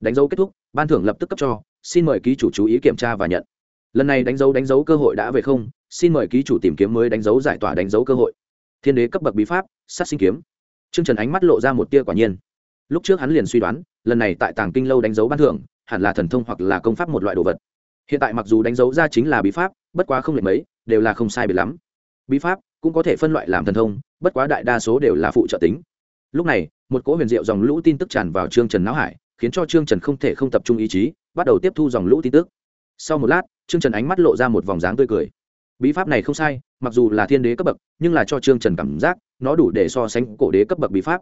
Đánh dấu kết thúc, ban thưởng lập tức cấp cho. Xin mời ký chủ chú ý kiểm tra và nhận. Lần này đánh dấu đánh dấu cơ hội đã về không xin mời ký chủ tìm kiếm mới đánh dấu giải tỏa đánh dấu cơ hội thiên đế cấp bậc bí pháp sát sinh kiếm Trương Trần ánh mắt lộ ra một tia quả nhiên. Lúc trước hắn liền suy đoán, lần này tại Tàng Kinh lâu đánh dấu ban thưởng, hẳn là thần thông hoặc là công pháp một loại đồ vật. Hiện tại mặc dù đánh dấu ra chính là bí pháp, bất quá không lệch mấy, đều là không sai biệt lắm. Bí pháp cũng có thể phân loại làm thần thông, bất quá đại đa số đều là phụ trợ tính. Lúc này, một cỗ huyền diệu dòng lũ tin tức tràn vào Trương Trần não hải, khiến cho Trương Trần không thể không tập trung ý chí, bắt đầu tiếp thu dòng lũ tin tức. Sau một lát, Trương Trần ánh mắt lộ ra một vòng dáng tươi cười. Bí pháp này không sai, mặc dù là thiên đế cấp bậc, nhưng là cho Trương Trần cảm giác, nó đủ để so sánh cổ đế cấp bậc bí pháp.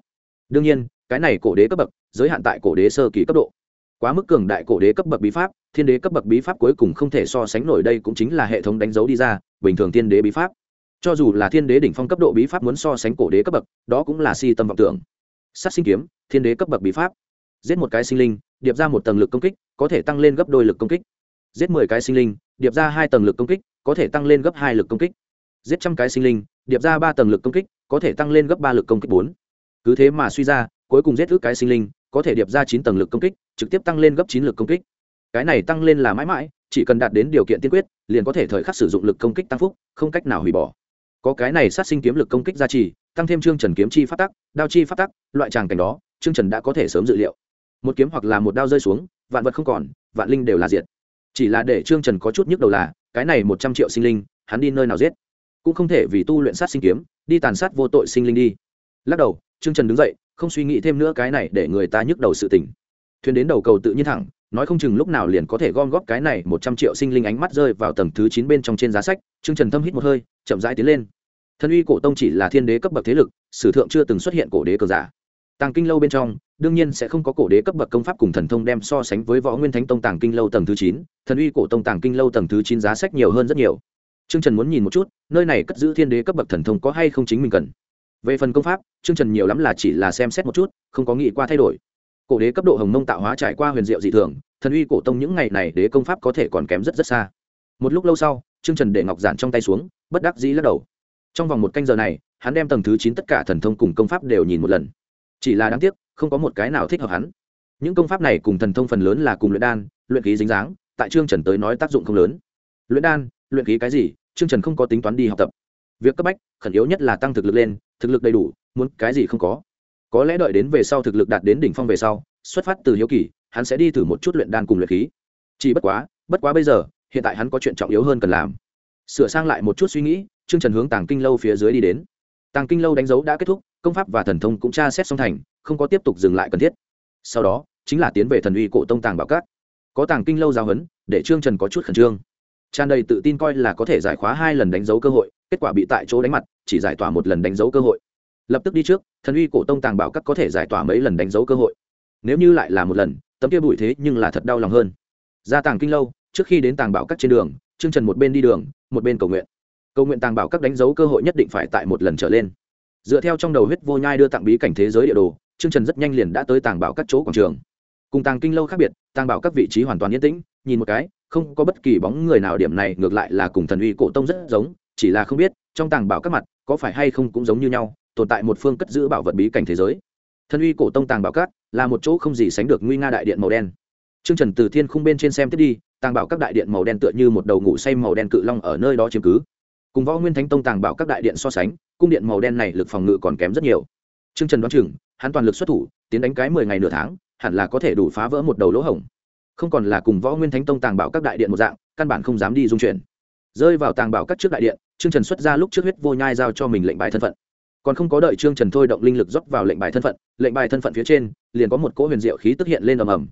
Đương nhiên cái này cổ đế cấp bậc giới hạn tại cổ đế sơ kỳ cấp độ. Quá mức cường đại cổ đế cấp bậc bí pháp thiên đế cấp bậc bí pháp cuối cùng không thể so sánh nổi đây cũng chính là hệ thống đánh dấu đi ra bình thường thiên đế bí pháp. Cho dù là thiên đế đỉnh phong cấp độ bí pháp muốn so sánh cổ đế cấp bậc đó cũng là si tâm vọng tưởng. Sát sinh kiếm thiên đế cấp bậc bí pháp. Giết một cái sinh linh điệp ra một tầng lực công kích có thể tăng lên gấp đôi lực công kích. Giết mười cái sinh linh điệp ra hai tầng lực công kích, có thể tăng lên gấp hai lực công kích. Giết trăm cái sinh linh, điệp ra ba tầng lực công kích, có thể tăng lên gấp ba lực công kích bốn. Cứ thế mà suy ra, cuối cùng giết ước cái sinh linh, có thể điệp ra chín tầng lực công kích, trực tiếp tăng lên gấp chín lực công kích. Cái này tăng lên là mãi mãi, chỉ cần đạt đến điều kiện tiên quyết, liền có thể thời khắc sử dụng lực công kích tăng phúc, không cách nào hủy bỏ. Có cái này sát sinh kiếm lực công kích gia trì, tăng thêm chương trần kiếm chi phát tắc, đao chi phát tắc, loại tràng cảnh đó chương trần đã có thể sớm dự liệu. Một kiếm hoặc là một đao rơi xuống, vạn vật không còn, vạn linh đều là diệt chỉ là để trương trần có chút nhức đầu là, cái này một trăm triệu sinh linh, hắn đi nơi nào giết? Cũng không thể vì tu luyện sát sinh kiếm, đi tàn sát vô tội sinh linh đi. Lắc đầu, trương trần đứng dậy, không suy nghĩ thêm nữa cái này để người ta nhức đầu sự tỉnh thuyền đến đầu cầu tự nhiên thẳng, nói không chừng lúc nào liền có thể gom góp cái này một trăm triệu sinh linh ánh mắt rơi vào tầng thứ chín bên trong trên giá sách, trương trần thâm hít một hơi, chậm rãi tiến lên. Thân uy cổ tông chỉ là thiên đế cấp bậc thế lực, sử thượng chưa từng xuất hiện cổ đế cờ giả tàng kinh lâu bên trong đương nhiên sẽ không có cổ đế cấp bậc công pháp cùng thần thông đem so sánh với võ nguyên thánh tông tàng kinh lâu tầng thứ chín thần uy cổ tông tàng kinh lâu tầng thứ chín giá sách nhiều hơn rất nhiều Trương Trần muốn nhìn một chút, nơi này cất giữ thiên đế cấp bậc thần thông có hay không chính mình cần. Về phần công pháp, Trương Trần nhiều lắm là chỉ là xem xét một chút, không có nghĩ qua thay đổi. Cổ đế cấp độ hồng mông tạo hóa trải qua huyền diệu dị thường, thần uy cổ tông những ngày này đế công pháp có thể còn kém rất rất xa. Một lúc lâu sau, Trương Trần để ngọc giản trong tay xuống, bất đắc dĩ lắc đầu. Trong vòng một canh giờ này, hắn đem tầng thứ chín tất cả thần thông cùng công pháp đều nhìn một lần. Chỉ là đáng tiếc, không có một cái nào thích hợp hắn. Những công pháp này cùng thần thông phần lớn là cùng luyện đan, luyện khí dính dáng, tại Trương Trần tới nói tác dụng không lớn. Luyện đan, luyện khí cái gì, Trương Trần không có tính toán đi học tập. Việc cấp bách, khẩn yếu nhất là tăng thực lực lên, thực lực đầy đủ, muốn cái gì không có. Có lẽ đợi đến về sau thực lực đạt đến đỉnh phong về sau, xuất phát từ hiếu kỳ, hắn sẽ đi thử một chút luyện đan cùng luyện khí. Chỉ bất quá, bất quá bây giờ, hiện tại hắn có chuyện trọng yếu hơn cần làm. Sửa sang lại một chút suy nghĩ, Trương Trần hướng Tàng Kinh lâu phía dưới đi đến. Tàng Kinh lâu đánh dấu đã kết thúc, công pháp và thần thông cũng tra xét xong thành, không có tiếp tục dừng lại cần thiết. Sau đó, chính là tiến về thần uy cổ tông tàng bảo cát. Có Tàng Kinh lâu giáo huấn, để Trương Trần có chút khẩn trương. Tràn đầy tự tin coi là có thể giải khóa hai lần đánh dấu cơ hội kết quả bị tại chỗ đánh mặt chỉ giải tỏa một lần đánh dấu cơ hội. Lập tức đi trước thần uy cổ tông tàng bảo các có thể giải tỏa mấy lần đánh dấu cơ hội. Nếu như lại là một lần tấm kia bụi thế nhưng là thật đau lòng hơn. Ra tàng kinh lâu trước khi đến tàng bảo các trên đường trương trần một bên đi đường một bên cầu nguyện. Cầu nguyện tàng bảo các đánh dấu cơ hội nhất định phải tại một lần trở lên dựa theo trong đầu huyết vô nhai đưa tặng bí cảnh thế giới địa đồ chương trần rất nhanh liền đã tới tàng bảo các chỗ quảng trường. Cùng tàng kinh lâu khác biệt tàng bảo các vị trí hoàn toàn yên tĩnh nhìn một cái không có bất kỳ bóng người nào điểm này ngược lại là cùng thần uy cổ tông rất giống chỉ là không biết trong tàng bảo các mặt có phải hay không cũng giống như nhau tồn tại một phương cất giữ bảo vật bí cảnh thế giới. Thần uy cổ tông tàng bảo các là một chỗ không gì sánh được nguy nga đại điện màu đen. Trương Trần từ thiên khung bên trên xem tiếp đi, tàng bảo các đại điện màu đen tựa như một đầu ngủ say màu đen cự long ở nơi đó chiếm cứ. Cùng Võ Nguyên Thánh Tông tàng bảo các đại điện so sánh, cung điện màu đen này lực phòng ngự còn kém rất nhiều. Trương Trần đoán chừng, hắn toàn lực xuất thủ, tiến đánh cái mười ngày nửa tháng, hẳn là có thể đủ phá vỡ một đầu lỗ hổng. Không còn là cùng võ nguyên thánh tông tàng bảo các đại điện một dạng căn bản không dám đi dung chuyển. Rơi vào tàng bảo các trước đại điện trương trần xuất ra lúc trước huyết vô nhai giao cho mình lệnh bài thân phận. Còn không có đợi trương trần thôi động linh lực dốc vào lệnh bài thân phận lệnh bài thân phận phía trên liền có một cỗ huyền diệu khí tức hiện lên ầm ầm.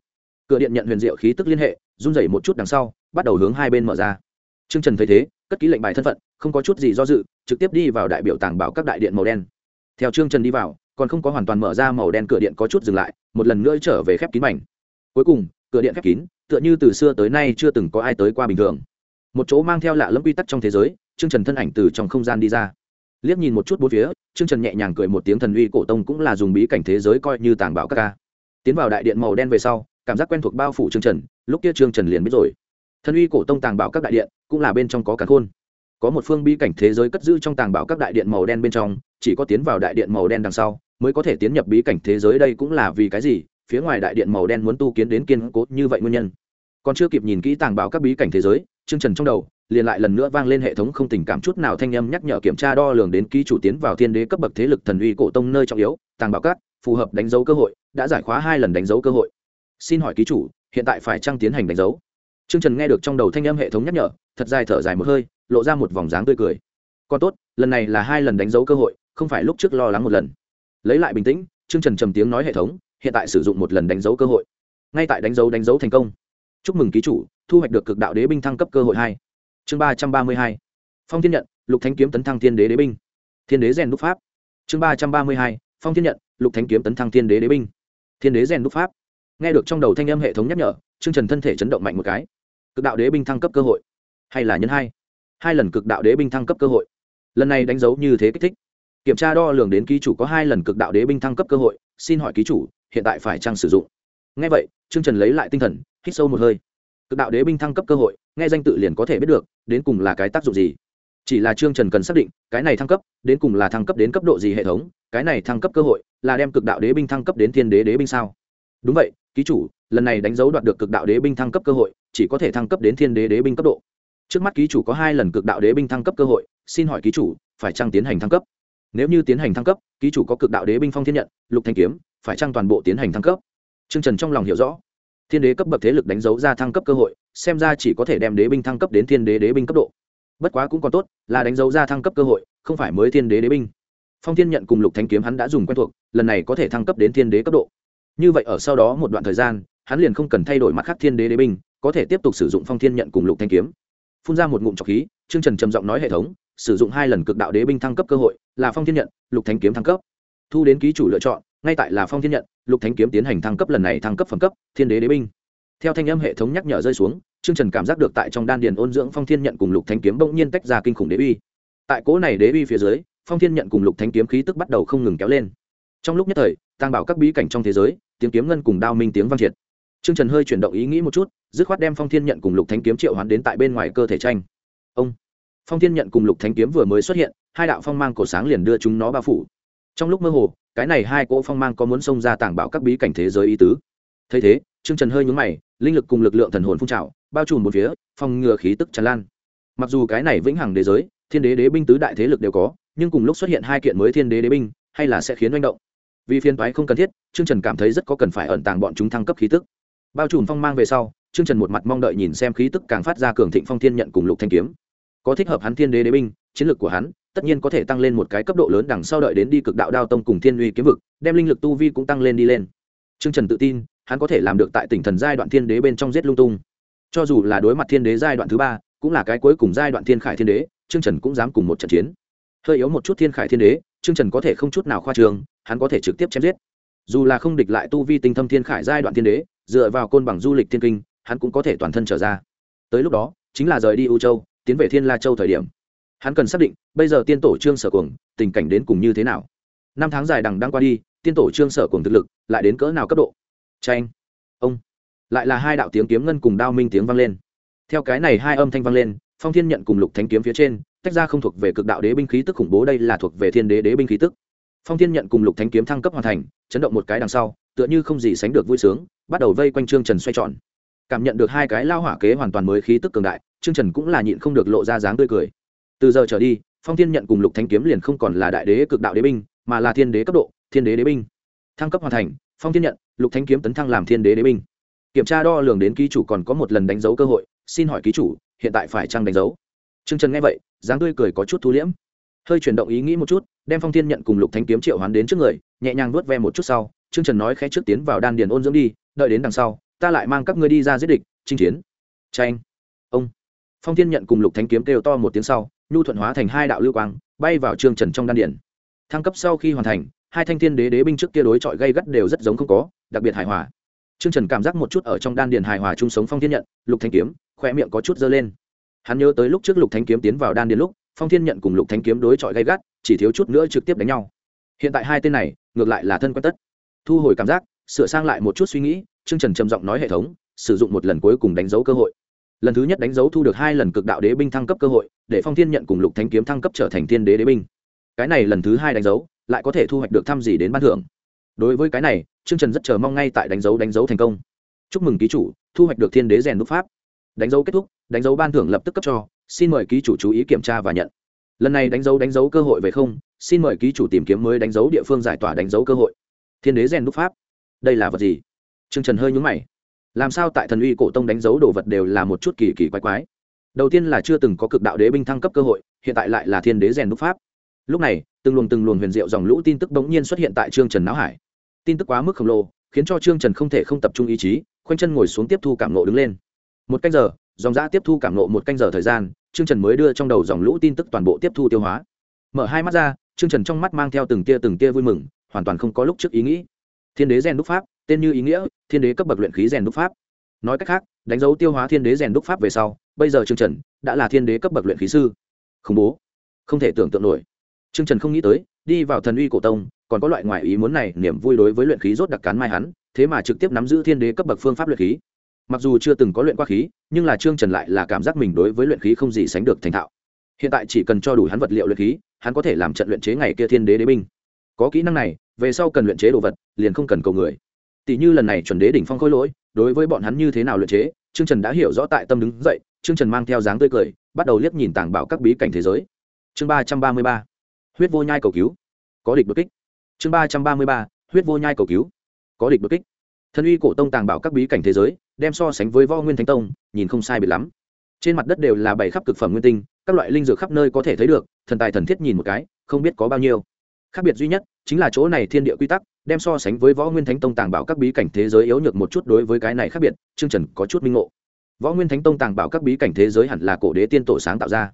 Cửa điện nhận huyền diệu khí tức liên hệ run rẩy một chút đằng sau bắt đầu hướng hai bên mở ra. Trương trần thấy thế cất ký lệnh bài thân phận, không có chút gì do dự, trực tiếp đi vào đại biểu tàng bảo các đại điện màu đen. Theo trương trần đi vào, còn không có hoàn toàn mở ra màu đen cửa điện có chút dừng lại, một lần nữa trở về khép kín mảnh. Cuối cùng, cửa điện khép kín, tựa như từ xưa tới nay chưa từng có ai tới qua bình thường. Một chỗ mang theo lạ lẫm quy tắc trong thế giới, trương trần thân ảnh từ trong không gian đi ra. Liếc nhìn một chút bốn phía, trương trần nhẹ nhàng cười một tiếng thần uy cổ tông cũng là dùng bí cảnh thế giới coi như tàng bảo các ca. Tiến vào đại điện màu đen về sau, cảm giác quen thuộc bao phủ trương trần, lúc kia trương trần liền biết rồi thần uy cổ tông tàng bảo các đại điện cũng là bên trong có cả khôn. Có một phương bí cảnh thế giới cất giữ trong tàng bảo các đại điện màu đen bên trong, chỉ có tiến vào đại điện màu đen đằng sau mới có thể tiến nhập bí cảnh thế giới đây cũng là vì cái gì? Phía ngoài đại điện màu đen muốn tu kiến đến kiên cố như vậy nguyên nhân. Còn chưa kịp nhìn kỹ tàng bảo các bí cảnh thế giới chương trần trong đầu liền lại lần nữa vang lên hệ thống không tình cảm chút nào thanh âm nhắc nhở kiểm tra đo lường đến ký chủ tiến vào thiên đế cấp bậc thế lực thần uy cổ tông nơi trọng yếu, tàng bảo các, phù hợp đánh dấu cơ hội, đã giải khóa hai lần đánh dấu cơ hội. Xin hỏi ký chủ, hiện tại phải trăng tiến hành đánh dấu? Trương trần nghe được trong đầu thanh âm hệ thống nhắc nhở, thật dài thở dài một hơi, lộ ra một vòng dáng tươi cười. Còn tốt, lần này là hai lần đánh dấu cơ hội, không phải lúc trước lo lắng một lần. Lấy lại bình tĩnh, Trương trần trầm tiếng nói hệ thống, hiện tại sử dụng một lần đánh dấu cơ hội. Ngay tại đánh dấu đánh dấu thành công. Chúc mừng ký chủ, thu hoạch được cực đạo đế binh thăng cấp cơ hội hai. Chương ba trăm ba mươi hai. Phong thiên nhận, lục thánh kiếm tấn thăng thiên đế đế binh. Thiên đế rèn đúc pháp. Chương ba trăm ba mươi hai. Phong thiên nhận, lục thánh kiếm tấn thăng thiên đế đế binh. Thiên đế rèn đúc pháp. Nghe được trong đầu thanh âm hệ thống nhắc nhở, Trương trần thân thể chấn động mạnh một cái cực đạo đế binh thăng cấp cơ hội. Hay là nhân hai? Hai lần cực đạo đế binh thăng cấp cơ hội. Lần này đánh dấu như thế kích thích. Kiểm tra đo lường đến ký chủ có hai lần cực đạo đế binh thăng cấp cơ hội, xin hỏi ký chủ, hiện tại phải chăng sử dụng? Ngay vậy chương trần lấy lại tinh thần, hít sâu một hơi. Cực đạo đế binh thăng cấp cơ hội, nghe danh tự liền có thể biết được, đến cùng là cái tác dụng gì? Chỉ là trương trần cần xác định, cái này thăng cấp, đến cùng là thăng cấp đến cấp độ gì hệ thống? Cái này thăng cấp cơ hội, là đem cực đạo đế binh thăng cấp đến thiên đế đế binh sao? Đúng vậy ký chủ, lần này đánh dấu đoạt được cực đạo đế binh thăng cấp cơ hội, chỉ có thể thăng cấp đến thiên đế đế binh cấp độ. Trước mắt ký chủ có hai lần cực đạo đế binh thăng cấp cơ hội, xin hỏi ký chủ, phải chăng tiến hành thăng cấp? Nếu như tiến hành thăng cấp, ký chủ có cực đạo đế binh phong thiên nhận, lục thanh kiếm, phải chăng toàn bộ tiến hành thăng cấp? Trương trần trong lòng hiểu rõ. Thiên đế cấp bậc thế lực đánh dấu ra thăng cấp cơ hội, xem ra chỉ có thể đem đế binh thăng cấp đến thiên đế đế binh cấp độ. Bất quá cũng còn tốt, là đánh dấu ra thăng cấp cơ hội, không phải mới thiên đế đế binh. Phong thiên nhận cùng lục thanh kiếm hắn đã dùng quen thuộc, lần này có thể thăng cấp đến thiên đế cấp độ như vậy ở sau đó một đoạn thời gian, hắn liền không cần thay đổi mặt khác thiên đế đế binh, có thể tiếp tục sử dụng phong thiên nhận cùng lục thanh kiếm. Phun ra một ngụm trọc khí, trương trần trầm giọng nói hệ thống, sử dụng hai lần cực đạo đế binh thăng cấp cơ hội, là phong thiên nhận, lục thanh kiếm thăng cấp. Thu đến ký chủ lựa chọn, ngay tại là phong thiên nhận, lục thanh kiếm tiến hành thăng cấp lần này thăng cấp phẩm cấp, thiên đế đế binh. Theo thanh âm hệ thống nhắc nhở rơi xuống, trương trần cảm giác được tại trong đan điền ôn dưỡng phong thiên nhận cùng lục thanh kiếm bỗng nhiên tách ra kinh khủng đế uy. Tại cỗ này đế uy phía dưới, phong thiên nhận cùng lục thanh kiếm khí tức bắt đầu không ngừng kéo lên. Trong lúc nhất thời tăng bảo các bí cảnh trong thế giới tiếng kiếm ngân cùng đao minh tiếng vang triệt. Trương trần hơi chuyển động ý nghĩ một chút, dứt khoát đem phong thiên nhận cùng lục thánh kiếm triệu hoán đến tại bên ngoài cơ thể tranh. Ông! Phong thiên nhận cùng lục thánh kiếm vừa mới xuất hiện, hai đạo phong mang cổ sáng liền đưa chúng nó bao phủ. Trong lúc mơ hồ, cái này hai cỗ phong mang có muốn xông ra tảng bảo các bí cảnh thế giới ý tứ. Thấy thế, trương trần hơi nhúng mày, linh lực cùng lực lượng thần hồn phun trào, bao trùm một phía phong ngừa khí tức tràn lan. Mặc dù cái này vĩnh hằng đế giới, thiên đế đế binh tứ đại thế lực đều có, nhưng cùng lúc xuất hiện hai kiện mới thiên đế đế binh, hay là sẽ khiến manh động vì phiên toái không cần thiết, trương trần cảm thấy rất có cần phải ẩn tàng bọn chúng thăng cấp khí tức. Bao trùm phong mang về sau, trương trần một mặt mong đợi nhìn xem khí tức càng phát ra cường thịnh phong thiên nhận cùng lục thanh kiếm. Có thích hợp hắn thiên đế đế binh, chiến lược của hắn, tất nhiên có thể tăng lên một cái cấp độ lớn đằng sau đợi đến đi cực đạo đao tông cùng thiên uy kiếm vực, đem linh lực tu vi cũng tăng lên đi lên. Trương trần tự tin, hắn có thể làm được tại tỉnh thần giai đoạn thiên đế bên trong giết lung tung. Cho dù là đối mặt thiên đế giai đoạn thứ ba, cũng là cái cuối cùng giai đoạn thiên khải thiên đế, trương trần cũng dám cùng một trận chiến. Hơi yếu một chút thiên khải thiên đế, trương trần có thể không chút nào khoa trường hắn có thể trực tiếp chém giết. Dù là không địch lại tu vi tinh thâm thiên khải giai đoạn thiên đế, dựa vào côn bằng du lịch thiên kinh, hắn cũng có thể toàn thân trở ra. Tới lúc đó, chính là rời đi u châu, tiến về thiên la châu thời điểm. Hắn cần xác định, bây giờ tiên tổ trương sở cuồng, tình cảnh đến cùng như thế nào. Năm tháng dài đằng đang qua đi, tiên tổ trương sở cuồng thực lực lại đến cỡ nào cấp độ? Tranh ông. Lại là hai đạo tiếng kiếm ngân cùng đao minh tiếng vang lên. Theo cái này hai âm thanh vang lên, phong thiên nhận cùng lục thánh kiếm phía trên, tách ra không thuộc về cực đạo đế binh khí tức khủng bố đây là thuộc về thiên đế đế binh khí tức phong thiên nhận cùng lục thánh kiếm thăng cấp hoàn thành, chấn động một cái đằng sau, tựa như không gì sánh được vui sướng, bắt đầu vây quanh trương trần xoay tròn. Cảm nhận được hai cái lao hỏa kế hoàn toàn mới khí tức cường đại, trương trần cũng là nhịn không được lộ ra dáng tươi cười. Từ giờ trở đi, phong thiên nhận cùng lục thánh kiếm liền không còn là đại đế cực đạo đế binh, mà là thiên đế cấp độ, thiên đế đế binh. Thăng cấp hoàn thành, phong thiên nhận, lục thánh kiếm tấn thăng làm thiên đế đế binh. Kiểm tra đo lường đến ký chủ còn có một lần đánh dấu cơ hội, xin hỏi ký chủ, hiện tại phải chăng đánh dấu? Trương trần nghe vậy, dáng tươi cười có chút thu liễm hơi chuyển động ý nghĩ một chút, đem phong thiên nhận cùng lục thánh kiếm triệu hoán đến trước người, nhẹ nhàng vuốt ve một chút sau, trương trần nói khẽ trước tiến vào đan điền ôn dưỡng đi, đợi đến đằng sau, ta lại mang các ngươi đi ra giết địch, chinh chiến. Tranh ông. Phong thiên nhận cùng lục thánh kiếm kêu to một tiếng sau, nhu thuận hóa thành hai đạo lưu quang, bay vào trương trần trong đan điền. Thăng cấp sau khi hoàn thành, hai thanh thiên đế đế binh trước kia đối chọi gây gắt đều rất giống không có, đặc biệt hài hòa. Trương trần cảm giác một chút ở trong đan điền hài hòa chung sống phong thiên nhận, lục thanh kiếm khoe miệng có chút dơ lên. Hắn nhớ tới lúc trước lục thanh kiếm tiến vào đan điền lúc phong thiên nhận cùng lục thanh kiếm đối chọi gay gắt, chỉ thiếu chút nữa trực tiếp đánh nhau. Hiện tại hai tên này, ngược lại là thân quen tất. Thu hồi cảm giác, sửa sang lại một chút suy nghĩ, trương trần trầm giọng nói hệ thống, sử dụng một lần cuối cùng đánh dấu cơ hội. Lần thứ nhất đánh dấu thu được hai lần cực đạo đế binh thăng cấp cơ hội, để phong thiên nhận cùng lục thanh kiếm thăng cấp trở thành thiên đế đế binh. Cái này lần thứ hai đánh dấu, lại có thể thu hoạch được thăm gì đến ban thưởng. Đối với cái này, trương trần rất chờ mong ngay tại đánh dấu đánh dấu thành công. Chúc mừng ký chủ, thu hoạch được thiên đế rèn đúc pháp. Đánh dấu kết thúc, đánh dấu ban thưởng lập tức cấp cho xin mời ký chủ chú ý kiểm tra và nhận. Lần này đánh dấu đánh dấu cơ hội về không, xin mời ký chủ tìm kiếm mới đánh dấu địa phương giải tỏa đánh dấu cơ hội. Thiên đế rèn đúc pháp. Đây là vật gì? Trương trần hơi nhúng mày. Làm sao tại thần uy cổ tông đánh dấu đồ vật đều là một chút kỳ kỳ quái quái? Đầu tiên là chưa từng có cực đạo đế binh thăng cấp cơ hội, hiện tại lại là thiên đế rèn đúc pháp. Lúc này, từng luồng từng luồng huyền diệu dòng lũ tin tức bỗng nhiên xuất hiện tại trương trần não hải. Tin tức quá mức khổng lồ, khiến cho trương trần không thể không tập trung ý chí, khoanh chân ngồi xuống tiếp thu cảm nộ đứng lên. Một canh giờ, dòng giã tiếp thu cảm nộ một canh giờ thời gian trương trần mới đưa trong đầu dòng lũ tin tức toàn bộ tiếp thu tiêu hóa. Mở hai mắt ra, trương trần trong mắt mang theo từng tia từng tia vui mừng, hoàn toàn không có lúc trước ý nghĩ. Thiên đế rèn đúc pháp, tên như ý nghĩa, thiên đế cấp bậc luyện khí rèn đúc pháp. Nói cách khác, đánh dấu tiêu hóa thiên đế rèn đúc pháp về sau, bây giờ trương trần đã là thiên đế cấp bậc luyện khí sư. Khủng bố. Không thể tưởng tượng nổi. Trương trần không nghĩ tới, đi vào thần uy cổ tông, còn có loại ngoại ý muốn này, niềm vui đối với luyện khí rốt đặc cán mai hắn, thế mà trực tiếp nắm giữ thiên đế cấp bậc phương pháp luyện khí mặc dù chưa từng có luyện qua khí, nhưng là trương trần lại là cảm giác mình đối với luyện khí không gì sánh được thành thạo. Hiện tại chỉ cần cho đủ hắn vật liệu luyện khí, hắn có thể làm trận luyện chế ngày kia thiên đế đế binh. Có kỹ năng này, về sau cần luyện chế đồ vật, liền không cần cầu người. Tỷ như lần này chuẩn đế đỉnh phong khôi lỗi, đối với bọn hắn như thế nào luyện chế, trương trần đã hiểu rõ tại tâm đứng dậy, trương trần mang theo dáng tươi cười, bắt đầu liếc nhìn tàng bảo các bí cảnh thế giới. Chương ba trăm ba mươi ba, huyết vô nhai cầu cứu. Có địch đột kích. Chương ba trăm ba mươi ba, huyết vô nhai cầu cứu. Có địch đột kích. Thân uy cổ tông tàng bảo các bí cảnh thế giới đem so sánh với võ nguyên thánh tông, nhìn không sai biệt lắm. Trên mặt đất đều là bảy khắp cực phẩm nguyên tinh, các loại linh dược khắp nơi có thể thấy được, thần tài thần thiết nhìn một cái, không biết có bao nhiêu. Khác biệt duy nhất, chính là chỗ này thiên địa quy tắc, đem so sánh với võ nguyên thánh tông tàng bảo các bí cảnh thế giới yếu nhược một chút đối với cái này khác biệt chương trần có chút minh ngộ. Võ nguyên thánh tông tàng bảo các bí cảnh thế giới hẳn là cổ đế tiên tổ sáng tạo ra.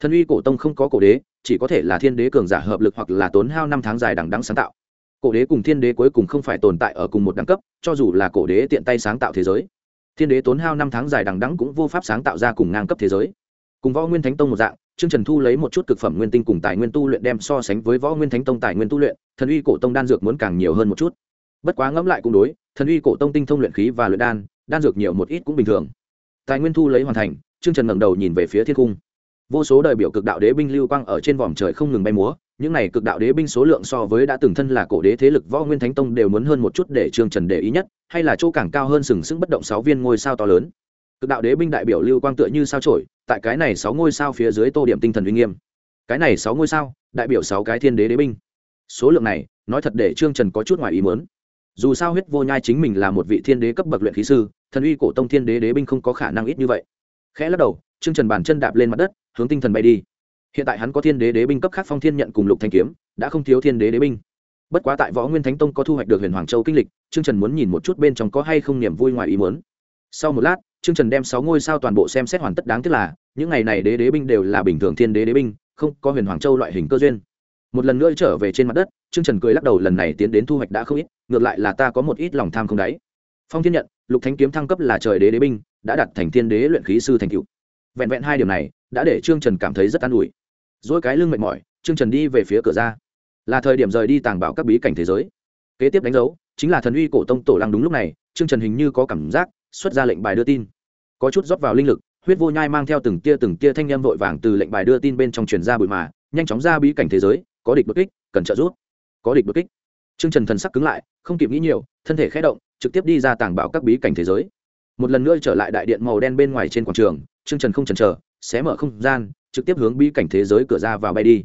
Thân uy cổ tông không có cổ đế, chỉ có thể là thiên đế cường giả hợp lực hoặc là tốn hao năm tháng dài đằng đắng sáng tạo. Cổ đế cùng thiên đế cuối cùng không phải tồn tại ở cùng một đẳng cấp, cho dù là cổ đế tiện tay sáng tạo thế giới thiên đế tốn hao năm tháng dài đằng đắng cũng vô pháp sáng tạo ra cùng ngang cấp thế giới. Cùng võ nguyên thánh tông một dạng, trương trần thu lấy một chút cực phẩm nguyên tinh cùng tài nguyên tu luyện đem so sánh với võ nguyên thánh tông tài nguyên tu luyện, thần uy cổ tông đan dược muốn càng nhiều hơn một chút. Bất quá ngẫm lại cũng đối, thần uy cổ tông tinh thông luyện khí và luyện đan đan dược nhiều một ít cũng bình thường. Tài nguyên thu lấy hoàn thành, trương trần ngẩng đầu nhìn về phía thiên cung vô số đại biểu cực đạo đế binh lưu quang ở trên vòm trời không ngừng bay múa, những này cực đạo đế binh số lượng so với đã từng thân là cổ đế thế lực võ nguyên thánh tông đều muốn hơn một chút để trương trần để ý nhất, hay là chỗ càng cao hơn sừng sững bất động sáu viên ngôi sao to lớn. Cực đạo đế binh đại biểu lưu quang tựa như sao trổi tại cái này sáu ngôi sao phía dưới tô điểm tinh thần uy nghiêm. Cái này sáu ngôi sao, đại biểu sáu cái thiên đế đế binh. Số lượng này, nói thật để trương trần có chút ngoài ý muốn. Dù sao huyết vô nhai chính mình là một vị thiên đế cấp bậc luyện khí sư, thần uy cổ tông thiên đế đế binh không có khả năng ít như vậy. Khẽ lắc đầu, trương trần bàn chân đạp lên mặt đất hướng tinh thần bay đi. Hiện tại hắn có thiên đế đế binh cấp khác phong thiên nhận cùng lục thanh kiếm, đã không thiếu thiên đế đế binh. Bất quá tại võ nguyên thánh tông có thu hoạch được huyền hoàng châu kinh lịch, trương trần muốn nhìn một chút bên trong có hay không niềm vui ngoài ý muốn. Sau một lát, trương trần đem sáu ngôi sao toàn bộ xem xét hoàn tất đáng tiếc là, những ngày này đế đế binh đều là bình thường thiên đế đế binh, không có huyền hoàng châu loại hình cơ duyên. Một lần nữa trở về trên mặt đất, trương trần cười lắc đầu, lần này tiến đến thu hoạch đã không ít, ngược lại là ta có một ít lòng tham không đáy. Phong thiên nhận, lục thánh kiếm thăng cấp là trời đế đế binh, đã đặt thành thiên đế luyện khí sư thành cựu vẹn vẹn hai điều này đã để trương trần cảm thấy rất an ủi. Dỗi cái lưng mệt mỏi, trương trần đi về phía cửa ra. Là thời điểm rời đi tàng bảo các bí cảnh thế giới. Kế tiếp đánh dấu, chính là thần uy cổ tông tổ lăng đúng lúc này, trương trần hình như có cảm giác, xuất ra lệnh bài đưa tin. Có chút rót vào linh lực, huyết vô nhai mang theo từng tia từng tia thanh â m vội vàng từ lệnh bài đưa tin bên trong truyền ra bụi mà, nhanh chóng ra bí cảnh thế giới, có địch bất kích, cần trợ giúp. Có địch bất kích. Trương trần thần sắc cứng lại, không kịp nghĩ nhiều, thân thể khé động, trực tiếp đi ra tàng bảo các bí cảnh thế giới. Một lần nữa trở lại đại điện màu đen bên ngoài trên quảng trường, trương trần không chần chờ xé mở không gian, trực tiếp hướng bí cảnh thế giới cửa ra vào bay đi.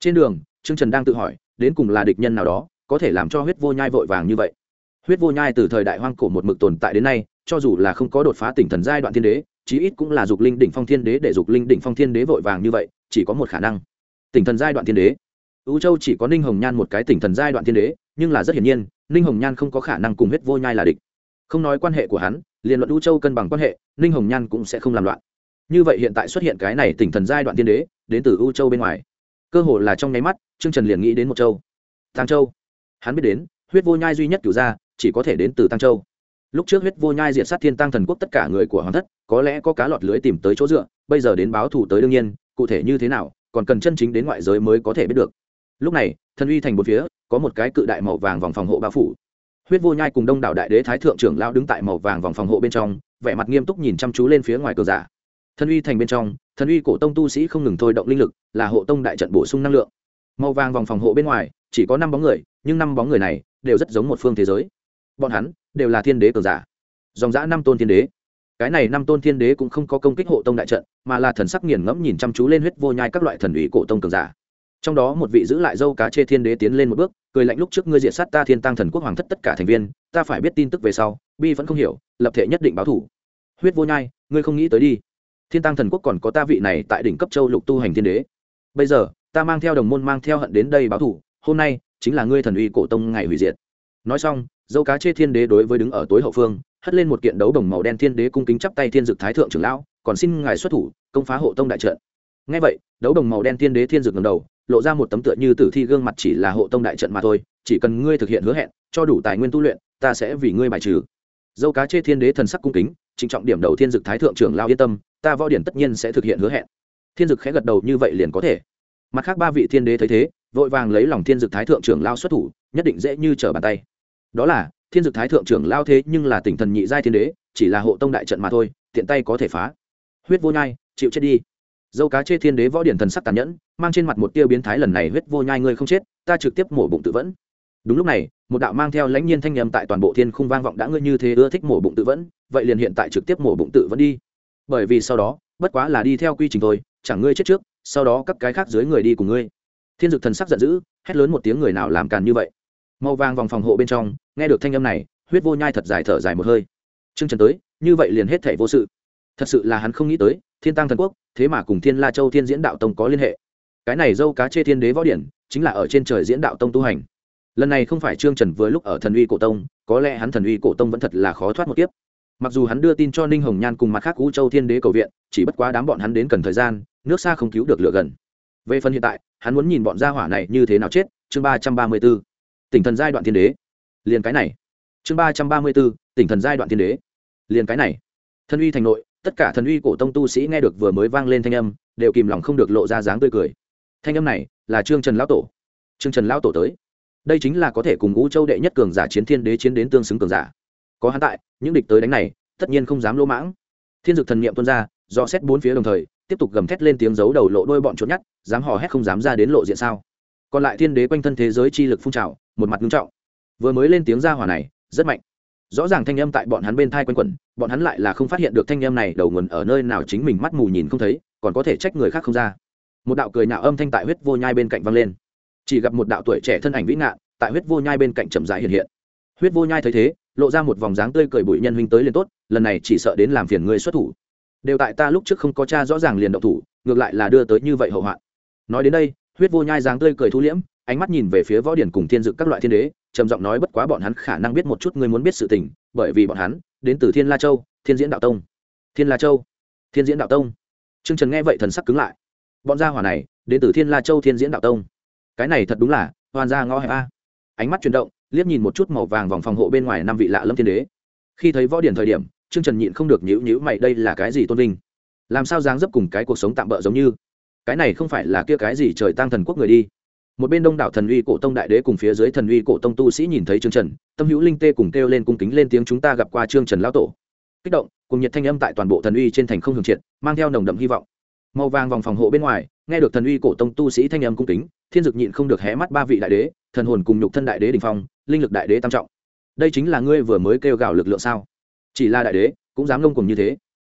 Trên đường, trương trần đang tự hỏi, đến cùng là địch nhân nào đó, có thể làm cho huyết vô nhai vội vàng như vậy. Huyết vô nhai từ thời đại hoang cổ một mực tồn tại đến nay, cho dù là không có đột phá tỉnh thần giai đoạn thiên đế, chí ít cũng là dục linh đỉnh phong thiên đế để dục linh đỉnh phong thiên đế vội vàng như vậy, chỉ có một khả năng. Tỉnh thần giai đoạn thiên đế. Ưu châu chỉ có ninh hồng nhan một cái tỉnh thần giai đoạn thiên đế, nhưng là rất hiển nhiên, ninh hồng nhan không có khả năng cùng huyết vô nhai là địch. Không nói quan hệ của hắn, liền luận ưu châu cân bằng quan hệ, ninh hồng nhan cũng sẽ không làm loạn như vậy hiện tại xuất hiện cái này tỉnh thần giai đoạn tiên đế, đến từ u châu bên ngoài. Cơ hồ là trong nháy mắt, trương trần liền nghĩ đến một châu. Tăng châu. Hắn biết đến, huyết vô nhai duy nhất cửu gia, chỉ có thể đến từ tăng châu. Lúc trước huyết vô nhai diệt sát thiên tăng thần quốc tất cả người của hoàng thất, có lẽ có cá lọt lưới tìm tới chỗ dựa, bây giờ đến báo thù tới đương nhiên, cụ thể như thế nào, còn cần chân chính đến ngoại giới mới có thể biết được. Lúc này, thần uy thành một phía, có một cái cự đại màu vàng vòng phòng hộ bao phủ. Huyết vô nhai cùng đông đảo đại đế thái thượng trưởng lao đứng tại màu vàng vòng phòng hộ bên trong, vẻ mặt nghiêm túc nhìn chăm chú lên phía ngoài cờ giả thần uy thành bên trong, thần uy cổ tông tu sĩ không ngừng thôi động linh lực, là hộ tông đại trận bổ sung năng lượng. Màu vàng vòng phòng hộ bên ngoài, chỉ có năm bóng người, nhưng năm bóng người này đều rất giống một phương thế giới. Bọn hắn đều là thiên đế cường giả. Dòng giã năm tôn thiên đế. Cái này năm tôn thiên đế cũng không có công kích hộ tông đại trận, mà là thần sắc nghiền ngẫm nhìn chăm chú lên huyết vô nhai các loại thần ủy cổ tông cường giả. Trong đó một vị giữ lại dâu cá chê thiên đế tiến lên một bước, cười lạnh lúc trước ngươi diệt sát ta thiên tăng thần quốc hoàng thất tất cả thành viên, ta phải biết tin tức về sau, bi vẫn không hiểu, lập thể nhất định báo thủ. Huyết vô nhai, ngươi không nghĩ tới đi thiên tăng thần quốc còn có ta vị này tại đỉnh cấp châu lục tu hành thiên đế. Bây giờ, ta mang theo đồng môn mang theo hận đến đây báo thủ, hôm nay chính là ngươi thần uy cổ tông ngày hủy diệt. Nói xong, dâu cá chê thiên đế đối với đứng ở tối hậu phương, hất lên một kiện đấu đồng màu đen thiên đế cung kính chắp tay thiên dực thái thượng trưởng lão, còn xin ngài xuất thủ, công phá hộ tông đại trận. Ngay vậy, đấu đồng màu đen thiên đế thiên dực ngầm đầu, lộ ra một tấm tựa như tử thi gương mặt chỉ là hộ tông đại trận mà thôi, chỉ cần ngươi thực hiện hứa hẹn, cho đủ tài nguyên tu luyện, ta sẽ vì ngươi bài trừ. Dâu cá chê thiên đế thần sắc cung kính, trịnh trọng điểm đầu thiên dực thái thượng trưởng lao yên tâm ta võ điển tất nhiên sẽ thực hiện hứa hẹn. Thiên dực khẽ gật đầu như vậy liền có thể. Mặt khác ba vị thiên đế thấy thế, vội vàng lấy lòng thiên dực thái thượng trưởng lao xuất thủ, nhất định dễ như trở bàn tay. Đó là, thiên dực thái thượng trưởng lao thế nhưng là tỉnh thần nhị giai thiên đế, chỉ là hộ tông đại trận mà thôi, tiện tay có thể phá. Huyết vô nhai, chịu chết đi. Dâu cá chê thiên đế võ điển thần sắc tàn nhẫn, mang trên mặt một tia biến thái lần này huyết vô nhai ngươi không chết, ta trực tiếp mổ bụng tự vẫn. Đúng lúc này, một đạo mang theo lãnh nhiên thanh nhầm tại toàn bộ thiên khung vang vọng đã ngươi như thế ưa thích mổ bụng tự vẫn, vậy liền hiện tại trực tiếp mổ bụng tự vẫn đi bởi vì sau đó, bất quá là đi theo quy trình thôi, chẳng ngươi chết trước, sau đó các cái khác dưới người đi cùng ngươi. Thiên dực thần sắc giận dữ, hét lớn một tiếng người nào làm càn như vậy. Màu vàng vòng phòng hộ bên trong, nghe được thanh âm này, huyết vô nhai thật dài thở dài một hơi. Trương trần tới, như vậy liền hết thể vô sự. Thật sự là hắn không nghĩ tới, thiên tăng thần quốc, thế mà cùng thiên la châu thiên diễn đạo tông có liên hệ. Cái này dâu cá chê thiên đế võ điển, chính là ở trên trời diễn đạo tông tu hành. Lần này không phải trương trần vừa lúc ở thần uy cổ tông, có lẽ hắn thần uy cổ tông vẫn thật là khó thoát một kiếp mặc dù hắn đưa tin cho ninh hồng nhan cùng mặt khác cũ châu thiên đế cầu viện, chỉ bất quá đám bọn hắn đến cần thời gian, nước xa không cứu được lửa gần. Về phần hiện tại, hắn muốn nhìn bọn gia hỏa này như thế nào chết, chương ba trăm ba mươi b ố tỉnh thần giai đoạn thiên đế. Liền cái này. Chương ba trăm ba mươi b ố tỉnh thần giai đoạn thiên đế. Liền cái này. Thần uy thành nội, tất cả thần uy cổ tông tu sĩ nghe được vừa mới vang lên thanh âm, đều kìm lòng không được lộ ra dáng tươi cười. Thanh âm này là trương trần lão tổ. Trương trần lão tổ tới. Đây chính là có thể cùng ngũ châu đệ nhất cường giả chiến thiên đế chiến đến tương xứng cường giả có hắn tại, những địch tới đánh này, tất nhiên không dám lỗ mãng. Thiên dực thần niệm tuôn ra, do xét bốn phía đồng thời, tiếp tục gầm thét lên tiếng giấu đầu lộ đôi bọn trốn nhát dám hò hét không dám ra đến lộ diện sao? Còn lại thiên đế quanh thân thế giới chi lực phun trào, một mặt nghiêm trọng. Vừa mới lên tiếng ra hỏa này, rất mạnh. Rõ ràng thanh âm tại bọn hắn bên thai quanh quẩn, bọn hắn lại là không phát hiện được thanh âm này đầu nguồn ở nơi nào chính mình mắt mù nhìn không thấy, còn có thể trách người khác không ra. Một đạo cười nạo âm thanh tại huyết vô nhai bên cạnh vang lên. Chỉ gặp một đạo tuổi trẻ thân ảnh vĩ ngạn, tại huyết vô nhai bên cạnh chậm rãi hiện hiện. Huyết vô nhai thấy thế lộ ra một vòng dáng tươi cười bụi nhân huynh tới liền tốt, lần này chỉ sợ đến làm phiền ngươi xuất thủ. Đều tại ta lúc trước không có cha rõ ràng liền động thủ, ngược lại là đưa tới như vậy hậu hoạn. Nói đến đây, huyết vô nhai dáng tươi cười thu liễm, ánh mắt nhìn về phía võ điển cùng thiên dự các loại thiên đế, trầm giọng nói bất quá bọn hắn khả năng biết một chút ngươi muốn biết sự tình, bởi vì bọn hắn đến từ thiên la châu, thiên diễn đạo tông. Thiên la châu? Thiên diễn đạo tông. Trương trần nghe vậy thần sắc cứng lại. Bọn gia hỏa này, đến từ thiên la châu, thiên diễn đạo tông. Cái này thật đúng là hoàn gia ngõ hẹp a. Ánh mắt chuyển động liếc nhìn một chút màu vàng vòng phòng hộ bên ngoài năm vị lạ lâm thiên đế. Khi thấy võ điển thời điểm, trương trần nhịn không được nhữ nhữ mày, đây là cái gì tôn vinh? Làm sao dáng dấp cùng cái cuộc sống tạm bỡ giống như? Cái này không phải là kia cái gì trời tăng thần quốc người đi. Một bên đông đảo thần uy cổ tông đại đế cùng phía dưới thần uy cổ tông tu sĩ nhìn thấy trương trần, tâm hữu linh tê cùng kêu lên cung kính lên tiếng chúng ta gặp qua trương trần lão tổ. Kích động, cùng nhiệt thanh âm tại toàn bộ thần uy trên thành không hưởng triệt, mang theo nồng đậm hy vọng. Màu vàng vòng phòng hộ bên ngoài, nghe được thần uy cổ tông tu sĩ thanh âm cung kính thiên dực nhịn không được hé mắt ba vị đại đế, thần hồn cùng nhục thân đại đế đình phong, linh lực đại đế tam trọng. Đây chính là ngươi vừa mới kêu gào lực lượng sao? Chỉ là đại đế, cũng dám ngông cùng như thế.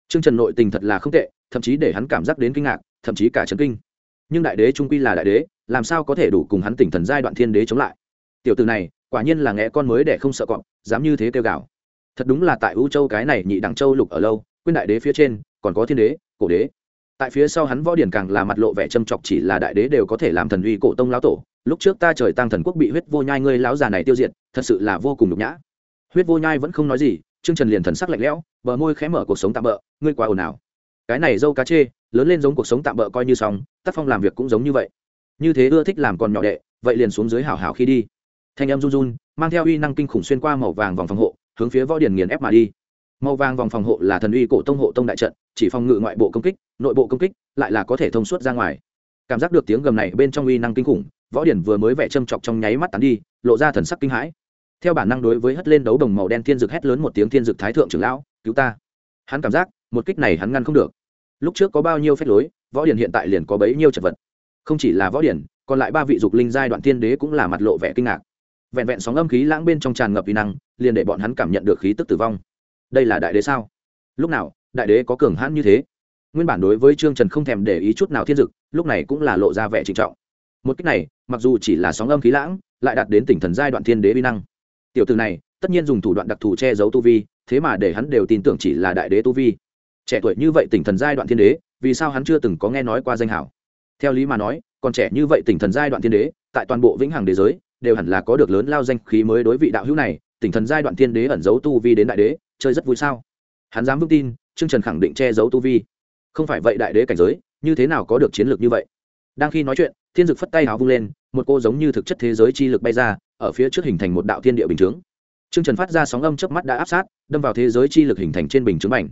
Trương trần nội tình thật là không tệ, thậm chí để hắn cảm giác đến kinh ngạc, thậm chí cả chấn kinh. Nhưng đại đế trung quy là đại đế, làm sao có thể đủ cùng hắn tỉnh thần giai đoạn thiên đế chống lại? Tiểu từ này, quả nhiên là nghe con mới để không sợ cọp, dám như thế kêu gào. Thật đúng là tại u châu cái này nhị đẳng châu lục ở lâu quyên đại đế phía trên, còn có thiên đế, cổ đế tại phía sau hắn võ điển càng là mặt lộ vẻ châm chọc chỉ là đại đế đều có thể làm thần uy cổ tông lão tổ. Lúc trước ta trời tăng thần quốc bị huyết vô nhai ngươi lão già này tiêu diệt, thật sự là vô cùng nhục nhã. Huyết vô nhai vẫn không nói gì, trương trần liền thần sắc lạnh lẽo, bờ môi khẽ mở cuộc sống tạm bỡ ngươi quá ồn ào. Cái này dâu cá chê, lớn lên giống cuộc sống tạm bỡ coi như xong, tác phong làm việc cũng giống như vậy. Như thế ưa thích làm còn nhỏ đệ, vậy liền xuống dưới hảo hảo khi đi. Thanh em run run, mang theo uy năng kinh khủng xuyên qua màu vàng vòng phòng hộ, hướng phía võ điển nghiền ép mà đi màu vàng vòng phòng hộ là thần uy cổ tông hộ tông đại trận, chỉ phòng ngự ngoại bộ công kích, nội bộ công kích lại là có thể thông suốt ra ngoài. Cảm giác được tiếng gầm này bên trong uy năng kinh khủng, võ điển vừa mới vẽ châm chọc trong nháy mắt tán đi, lộ ra thần sắc kinh hãi. Theo bản năng đối với hất lên đấu đồng màu đen thiên dực hét lớn một tiếng thiên dực thái thượng trưởng lão, cứu ta. Hắn cảm giác, một kích này hắn ngăn không được. Lúc trước có bao nhiêu phép lối, võ điển hiện tại liền có bấy nhiêu chật vật. Không chỉ là võ điển, còn lại ba vị dục linh giai đoạn thiên đế cũng là mặt lộ vẻ kinh ngạc. Vẹn vẹn sóng âm khí lãng bên trong tràn ngập uy năng, liền để bọn hắn cảm nhận được khí tức tử vong đây là đại đế sao? Lúc nào, đại đế có cường hãn như thế? Nguyên bản đối với trương trần không thèm để ý chút nào thiên dực, lúc này cũng là lộ ra vẻ trịnh trọng. Một cách này, mặc dù chỉ là sóng âm khí lãng, lại đạt đến tỉnh thần giai đoạn thiên đế vi năng. Tiểu từ này, tất nhiên dùng thủ đoạn đặc thù che giấu tu vi, thế mà để hắn đều tin tưởng chỉ là đại đế tu vi. Trẻ tuổi như vậy tỉnh thần giai đoạn thiên đế, vì sao hắn chưa từng có nghe nói qua danh hảo? Theo lý mà nói, còn trẻ như vậy tỉnh thần giai đoạn thiên đế, tại toàn bộ vĩnh hằng đế giới, đều hẳn là có được lớn lao danh khí mới đối vị đạo hữu này, tỉnh thần giai đoạn thiên đế ẩn giấu tu vi đến đại đế chơi rất vui sao? Hắn dám vững tin chương trần khẳng định che giấu tu vi. Không phải vậy đại đế cảnh giới, như thế nào có được chiến lược như vậy? Đang khi nói chuyện, thiên dực phất tay hào vung lên, một cô giống như thực chất thế giới chi lực bay ra, ở phía trước hình thành một đạo thiên địa bình chướng. Chương trần phát ra sóng âm chớp mắt đã áp sát, đâm vào thế giới chi lực hình thành trên bình chướng mảnh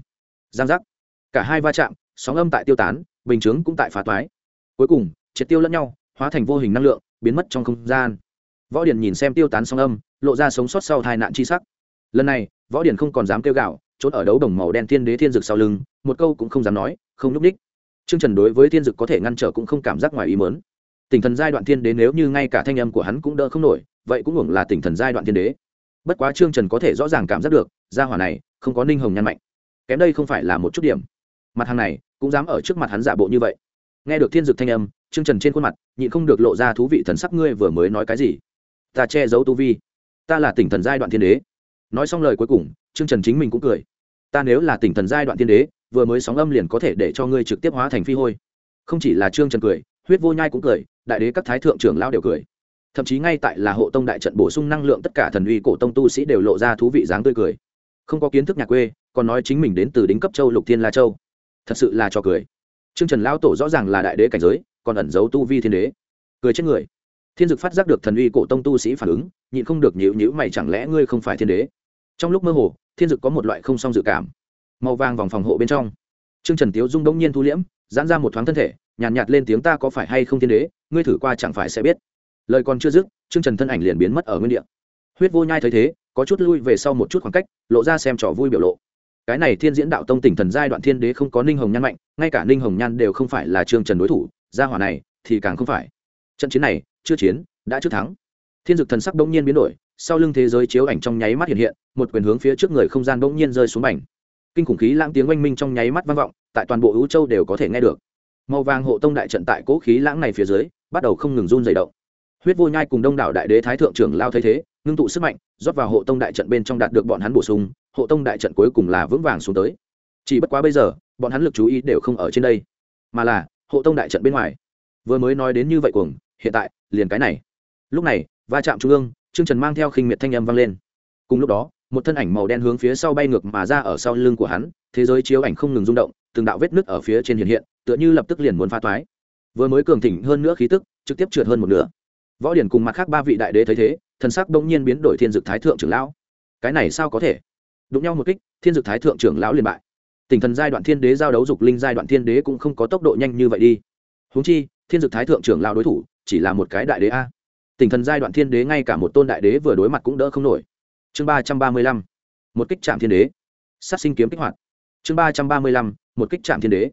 giang giác. Cả hai va chạm, sóng âm tại tiêu tán, bình chướng cũng tại phá toái. Cuối cùng, triệt tiêu lẫn nhau, hóa thành vô hình năng lượng, biến mất trong không gian. Võ điển nhìn xem tiêu tán sóng âm, lộ ra sống sót sau tai nạn chi sắc. Lần này võ điển không còn dám kêu gạo, trốn ở đấu đồng màu đen thiên đế thiên dực sau lưng, một câu cũng không dám nói, không nhúc ních. Trương trần đối với thiên dực có thể ngăn trở cũng không cảm giác ngoài ý mớn tỉnh thần giai đoạn thiên đế nếu như ngay cả thanh âm của hắn cũng đỡ không nổi, vậy cũng hưởng là tỉnh thần giai đoạn thiên đế. Bất quá trương trần có thể rõ ràng cảm giác được, gia hỏa này không có ninh hồng nhan mạnh. Kém đây không phải là một chút điểm. Mặt hàng này cũng dám ở trước mặt hắn giả bộ như vậy. Nghe được thiên dực thanh âm, trương trần trên khuôn mặt nhịn không được lộ ra thú vị thần sắc, ngươi vừa mới nói cái gì? Ta che giấu tu vi. Ta là tỉnh thần giai đoạn thiên đế nói xong lời cuối cùng, trương trần chính mình cũng cười. Ta nếu là tỉnh thần giai đoạn thiên đế, vừa mới sóng âm liền có thể để cho ngươi trực tiếp hóa thành phi hôi. Không chỉ là trương trần cười, huyết vô nhai cũng cười, đại đế các thái thượng trưởng lao đều cười. Thậm chí ngay tại là hộ tông đại trận bổ sung năng lượng, tất cả thần uy cổ tông tu sĩ đều lộ ra thú vị dáng tươi cười. Không có kiến thức nhà quê, còn nói chính mình đến từ đính cấp châu lục thiên la châu. Thật sự là cho cười. Trương trần lao tổ rõ ràng là đại đế cảnh giới, còn ẩn giấu tu vi thiên đế. Cười chết người. Thiên dực phát giác được thần uy cổ tông tu sĩ phản ứng, nhịn không được nhịu nhữ mày, chẳng lẽ ngươi không phải thiên đế? Trong lúc mơ hồ thiên dực có một loại không song dự cảm. Màu vàng vòng phòng hộ bên trong. Trương trần tiếu dung đông nhiên thu liễm giãn ra một thoáng thân thể nhàn nhạt, nhạt lên tiếng ta có phải hay không thiên đế? Ngươi thử qua chẳng phải sẽ biết. Lời còn chưa dứt trương trần thân ảnh liền biến mất ở nguyên địa. Huyết vô nhai thấy thế có chút lui về sau một chút khoảng cách lộ ra xem trò vui biểu lộ. Cái này thiên diễn đạo tông tỉnh thần giai đoạn thiên đế không có ninh hồng nhan mạnh ngay cả ninh hồng nhan đều không phải là trương trần đối thủ gia hỏa này thì càng không phải. Trận chiến này chưa chiến đã chưa thắng thiên dực thần sắc bỗng nhiên biến đổi, sau lưng thế giới chiếu ảnh trong nháy mắt hiện hiện, một quyền hướng phía trước người không gian bỗng nhiên rơi xuống mảnh kinh khủng khí lãng tiếng oanh minh trong nháy mắt vang vọng, tại toàn bộ U châu đều có thể nghe được. Màu vàng hộ tông đại trận tại cỗ khí lãng này phía dưới, bắt đầu không ngừng run dày động. Huyết vô nhai cùng đông đảo đại đế thái thượng trưởng lao thấy thế, ngưng tụ sức mạnh, rót vào hộ tông đại trận bên trong đạt được bọn hắn bổ sung, hộ tông đại trận cuối cùng là vững vàng xuống tới. Chỉ bất quá bây giờ, bọn hắn lực chú ý đều không ở trên đây, mà là hộ tông đại trận bên ngoài. Vừa mới nói đến như vậy cuồng, hiện tại, liền cái này. Lúc này va chạm trung ương, trương trần mang theo khinh miệt thanh âm vang lên. Cùng lúc đó, một thân ảnh màu đen hướng phía sau bay ngược mà ra ở sau lưng của hắn, thế giới chiếu ảnh không ngừng rung động, từng đạo vết nứt ở phía trên hiện hiện, tựa như lập tức liền muốn phá toái. Vừa mới cường thịnh hơn nữa khí tức, trực tiếp trượt hơn một nửa. Võ điển cùng mặt khác ba vị đại đế thấy thế, thần sắc đông nhiên biến đổi thiên dực thái thượng trưởng lão. Cái này sao có thể? Đụng nhau một kích, thiên dực thái thượng trưởng lão liền bại. Tỉnh thần giai đoạn thiên đế giao đấu dục linh giai đoạn thiên đế cũng không có tốc độ nhanh như vậy đi. Huống chi, thiên dực thái thượng trưởng lão đối thủ, chỉ là một cái đại đế a tỉnh thần giai đoạn thiên đế ngay cả một tôn đại đế vừa đối mặt cũng đỡ không nổi. Chương ba trăm ba mươi lăm, một kích chạm thiên đế. Sát sinh kiếm kích hoạt. Chương ba trăm ba mươi lăm, một kích chạm thiên đế.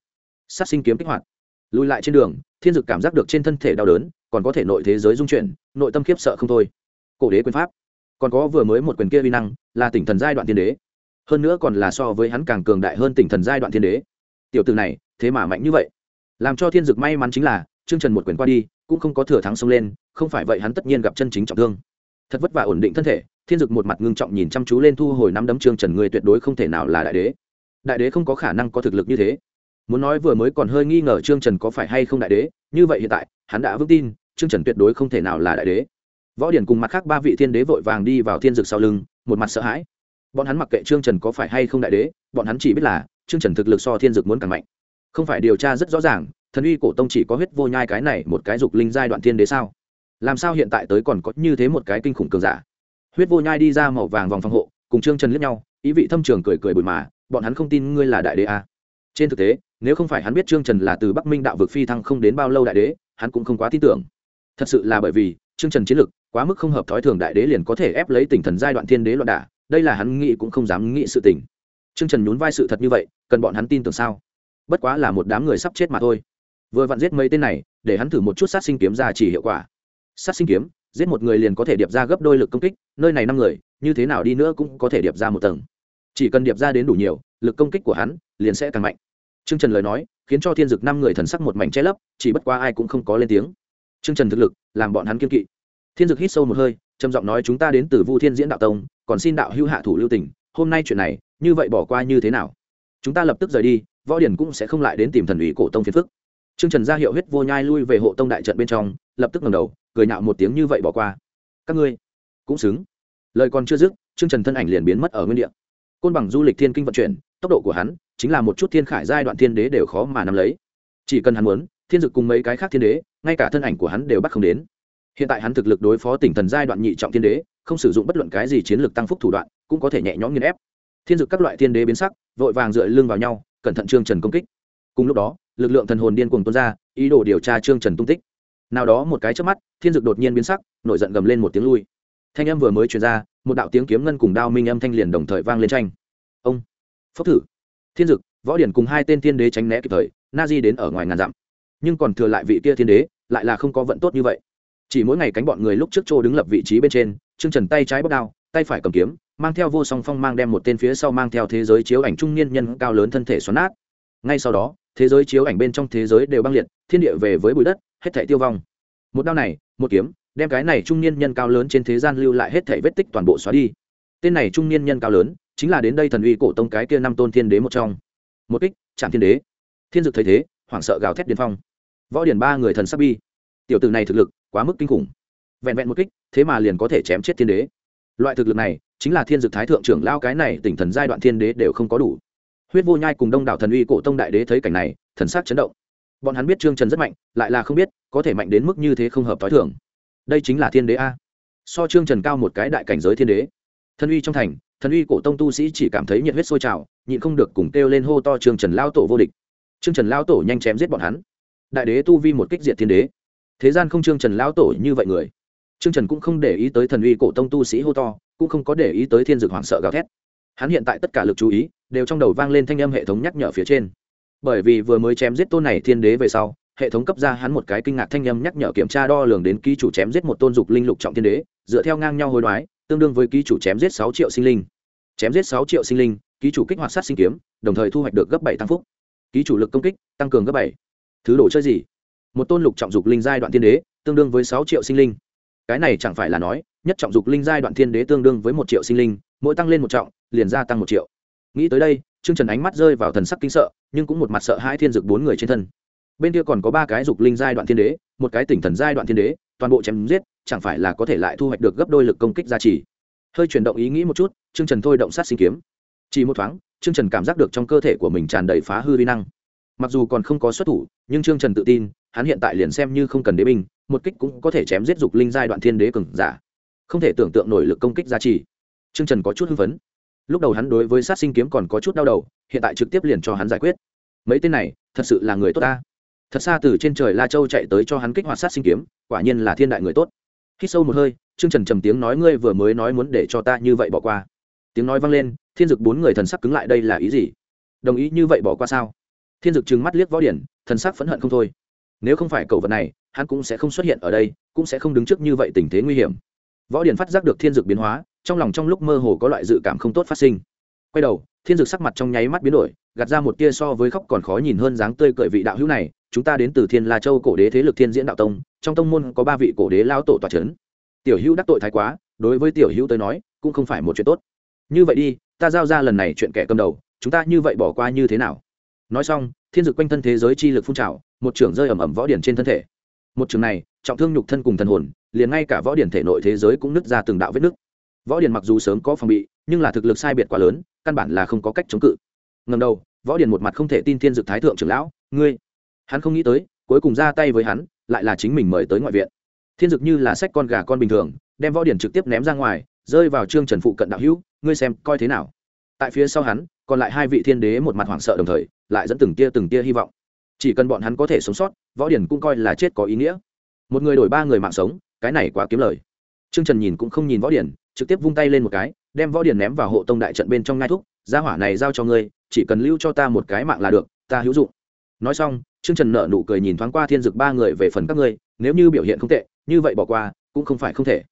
Sát sinh kiếm kích hoạt. Lùi lại trên đường, thiên dực cảm giác được trên thân thể đau đớn, còn có thể nội thế giới dung chuyển, nội tâm khiếp sợ không thôi. Cổ đế quyền pháp. Còn có vừa mới một quyền kia vi năng, là tỉnh thần giai đoạn thiên đế. Hơn nữa còn là so với hắn càng cường đại hơn tỉnh thần giai đoạn thiên đế. Tiểu tử này, thế mà mạnh như vậy. Làm cho thiên dực may mắn chính là chương trần một quyền qua đi cũng không có thừa thắng xông lên, không phải vậy hắn tất nhiên gặp chân chính trọng thương. Thật vất vả ổn định thân thể, thiên dực một mặt ngưng trọng nhìn chăm chú lên thu hồi năm đấm trương trần người tuyệt đối không thể nào là đại đế. Đại đế không có khả năng có thực lực như thế. Muốn nói vừa mới còn hơi nghi ngờ trương trần có phải hay không đại đế, như vậy hiện tại, hắn đã vững tin, trương trần tuyệt đối không thể nào là đại đế. Võ điển cùng mặt khác ba vị thiên đế vội vàng đi vào thiên dực sau lưng, một mặt sợ hãi. Bọn hắn mặc kệ trương trần có phải hay không đại đế, bọn hắn chỉ biết là, trương trần thực lực so thiên dực muốn càng mạnh. Không phải điều tra rất rõ ràng thần uy cổ tông chỉ có huyết vô nhai cái này một cái dục linh giai đoạn thiên đế sao? Làm sao hiện tại tới còn có như thế một cái kinh khủng cường giả? Huyết vô nhai đi ra màu vàng vòng phòng hộ, cùng trương trần liếc nhau, ý vị thâm trường cười cười bụi mà, bọn hắn không tin ngươi là đại đế à. trên thực tế, nếu không phải hắn biết trương trần là từ bắc minh đạo vực phi thăng không đến bao lâu đại đế, hắn cũng không quá tin tưởng. Thật sự là bởi vì, trương trần chiến lực, quá mức không hợp thói thường đại đế liền có thể ép lấy tỉnh thần giai đoạn thiên đế loạn đả, đây là hắn nghĩ cũng không dám nghĩ sự tình. Trương trần nhún vai sự thật như vậy, cần bọn hắn tin tưởng sao? Bất quá là một đám người sắp chết mà thôi vừa vặn giết mấy tên này, để hắn thử một chút sát sinh kiếm ra chỉ hiệu quả. Sát sinh kiếm, giết một người liền có thể điệp ra gấp đôi lực công kích, nơi này năm người, như thế nào đi nữa cũng có thể điệp ra một tầng. Chỉ cần điệp ra đến đủ nhiều, lực công kích của hắn liền sẽ càng mạnh. T r ư ơ n g trần lời nói, khiến cho thiên dực năm người thần sắc một mảnh che lấp, chỉ bất qua ai cũng không có lên tiếng. T r ư ơ n g trần thực lực, làm bọn hắn kiên kỵ. Thiên dực hít sâu một hơi, trầm giọng nói, chúng ta đến từ vu thiên diễn đạo tông, còn xin đạo hữu hạ thủ lưu tỉnh hôm nay chuyện này, như vậy bỏ qua như thế nào? Chúng ta lập tức rời đi, võ điển cũng sẽ không lại đến tìm thần ủy cổ tông phiền phức. Trương Trần ra hiệu huyết vô nhai lui về hộ tông đại trận bên trong, lập tức ngẩng đầu, cười nhạo một tiếng như vậy bỏ qua. Các ngươi cũng xứng. Lời còn chưa dứt, Trương Trần thân ảnh liền biến mất ở nguyên địa. Côn bằng du lịch thiên kinh vận chuyển, tốc độ của hắn chính là một chút thiên khải giai đoạn thiên đế đều khó mà nắm lấy. Chỉ cần hắn muốn, thiên dực cùng mấy cái khác thiên đế, ngay cả thân ảnh của hắn đều bắt không đến. Hiện tại hắn thực lực đối phó tỉnh thần giai đoạn nhị trọng thiên đế, không sử dụng bất luận cái gì chiến lược tăng phúc thủ đoạn, cũng có thể nhẹ nhõm nghiền ép. Thiên dực các loại thiên đế biến sắc, vội vàng dựa lưng vào nhau, cẩn thận Trương Trần công kích. Cùng lúc đó, lực lượng thần hồn điên cuồng tuôn ra, ý đồ điều tra trương trần tung tích. Nào đó một cái trước mắt, thiên dực đột nhiên biến sắc, nổi giận gầm lên một tiếng lui. Thanh âm vừa mới truyền ra, một đạo tiếng kiếm ngân cùng đao minh âm thanh liền đồng thời vang lên tranh. Ông, phốc thử. Thiên dực, võ điển cùng hai tên thiên đế tránh né kịp thời na di đến ở ngoài ngàn dặm. Nhưng còn thừa lại vị kia thiên đế, lại là không có vận tốt như vậy. Chỉ mỗi ngày cánh bọn người lúc trước chỗ đứng lập vị trí bên trên chương trần tay trái bóc đao, tay phải cầm kiếm, mang theo vô song phong mang đem một tên phía sau mang theo thế giới chiếu ảnh trung niên nhân cao lớn thân thể xoắn nát ngay sau đó, thế giới chiếu ảnh bên trong thế giới đều băng liệt, thiên địa về với bụi đất, hết thể tiêu vong. Một đao này, một kiếm, đem cái này trung niên nhân cao lớn trên thế gian lưu lại hết thể vết tích toàn bộ xóa đi. Tên này trung niên nhân cao lớn, chính là đến đây thần uy cổ tông cái kia năm tôn thiên đế một trong. Một kích, chạm thiên đế. Thiên dực thấy thế, hoảng sợ gào thét điên phong. Võ điển ba người thần sắc bi. Tiểu tử này thực lực, quá mức kinh khủng. Vẹn vẹn một kích, thế mà liền có thể chém chết thiên đế. Loại thực lực này, chính là thiên dực thái thượng trưởng lao cái này tỉnh thần giai đoạn thiên đế đều không có đủ huyết vô nhai cùng đông đảo thần uy cổ tông đại đế thấy cảnh này, thần sắc chấn động. Bọn hắn biết trương trần rất mạnh, lại là không biết, có thể mạnh đến mức như thế không hợp t h o i thưởng đây chính là thiên đế a. So trương trần cao một cái đại cảnh giới thiên đế. Thần uy trong thành, thần uy cổ tông tu sĩ chỉ cảm thấy nhiệt huyết sôi trào, nhịn không được cùng kêu lên hô to trương trần lao tổ vô địch. Trương trần lao tổ nhanh chém giết bọn hắn. Đại đế tu vi một kích diệt thiên đế. Thế gian không trương trần lao tổ như vậy người. Trương trần cũng không để ý tới thần uy cổ tông tu sĩ hô to, cũng không có để ý tới thiên dược hoảng sợ gào thét hắn hiện tại tất cả lực chú ý đều trong đầu vang lên thanh âm hệ thống nhắc nhở phía trên. Bởi vì vừa mới chém giết tôn này thiên đế về sau, hệ thống cấp ra hắn một cái kinh ngạc thanh âm nhắc nhở kiểm tra đo lường đến ký chủ chém giết một tôn dục linh lục trọng thiên đế, dựa theo ngang nhau hối đoái, tương đương với ký chủ chém giết sáu triệu sinh linh. Chém giết sáu triệu sinh linh, ký chủ kích hoạt sát sinh kiếm, đồng thời thu hoạch được gấp bảy tăng phúc. Ký chủ lực công kích, tăng cường gấp bảy. Thứ đồ chơi gì? Một tôn lục trọng dục linh giai đoạn thiên đế, tương đương với sáu triệu sinh linh. Cái này chẳng phải là nói, nhất trọng dục linh giai đoạn thiên đế tương đương với một triệu sinh linh mỗi tăng lên một trọng, liền gia tăng một triệu. Nghĩ tới đây, trương trần ánh mắt rơi vào thần sắc kinh sợ, nhưng cũng một mặt sợ hai thiên dực bốn người trên thân. Bên kia còn có ba cái dục linh giai đoạn thiên đế, một cái tỉnh thần giai đoạn thiên đế, toàn bộ chém giết, chẳng phải là có thể lại thu hoạch được gấp đôi lực công kích gia trì. Hơi chuyển động ý nghĩ một chút, trương trần thôi động sát sinh kiếm. Chỉ một thoáng, trương trần cảm giác được trong cơ thể của mình tràn đầy phá hư vi năng. Mặc dù còn không có xuất thủ, nhưng trương trần tự tin, hắn hiện tại liền xem như không cần đế binh, một kích cũng có thể chém giết dục linh giai đoạn thiên đế cừng giả. Không thể tưởng tượng nổi lực công kích gia trì trương trần có chút hưng phấn. Lúc đầu hắn đối với sát sinh kiếm còn có chút đau đầu, hiện tại trực tiếp liền cho hắn giải quyết. Mấy tên này, thật sự là người tốt ta. Thật xa từ trên trời la châu chạy tới cho hắn kích hoạt sát sinh kiếm, quả nhiên là thiên đại người tốt. Khi sâu một hơi, trương trần trầm tiếng nói ngươi vừa mới nói muốn để cho ta như vậy bỏ qua. Tiếng nói vang lên, thiên dực bốn người thần sắc cứng lại đây là ý gì? Đồng ý như vậy bỏ qua sao? Thiên dực trừng mắt liếc võ điển, thần sắc phẫn hận không thôi. Nếu không phải cậu vật này, hắn cũng sẽ không xuất hiện ở đây, cũng sẽ không đứng trước như vậy tình thế nguy hiểm. Võ điển phát giác được thiên dực biến hóa trong lòng trong lúc mơ hồ có loại dự cảm không tốt phát sinh. Quay đầu, thiên dực sắc mặt trong nháy mắt biến đổi, gạt ra một tia so với khóc còn khó nhìn hơn dáng tươi cởi vị đạo hữu này, chúng ta đến từ thiên la châu cổ đế thế lực thiên diễn đạo tông, trong tông môn có ba vị cổ đế lao tổ tòa c h ấ n tiểu hữu đắc tội thái quá, đối với tiểu hữu tới nói, cũng không phải một chuyện tốt. Như vậy đi, ta giao ra lần này chuyện kẻ cầm đầu, chúng ta như vậy bỏ qua như thế nào? Nói xong, thiên dực quanh thân thế giới chi lực phun trào, một trưởng rơi ẩm ẩm võ điển trên thân thể. Một trường này, trọng thương nhục thân cùng thần hồn, liền ngay cả võ điển thể nội thế giới cũng nứt ra từng đạo vết nứt võ Điền mặc dù sớm có phòng bị nhưng là thực lực sai biệt quá lớn căn bản là không có cách chống cự. Ngầm đầu võ Điền một mặt không thể tin thiên dực thái thượng trưởng lão ngươi? Hắn không nghĩ tới cuối cùng ra tay với hắn lại là chính mình mời tới ngoại viện. Thiên dực như là sách con gà con bình thường đem võ điển trực tiếp ném ra ngoài rơi vào trương trần phụ cận đạo hữu ngươi xem coi thế nào? Tại phía sau hắn còn lại hai vị thiên đế một mặt hoảng sợ đồng thời lại dẫn từng tia từng tia hy vọng. Chỉ cần bọn hắn có thể sống sót võ điển cũng coi là chết có ý nghĩa. Một người đổi ba người mạng sống cái này quá kiếm lời. Trương Trần nhìn cũng không nhìn Võ Điển, trực tiếp vung tay lên một cái, đem Võ Điển ném vào hộ tông đại trận bên trong ngai thúc, gia hỏa này giao cho ngươi, chỉ cần lưu cho ta một cái mạng là được, ta hữu dụng. Nói xong, Trương Trần nợ nụ cười nhìn thoáng qua Thiên Dực ba người về phần các ngươi, nếu như biểu hiện không tệ, như vậy bỏ qua, cũng không phải không thể.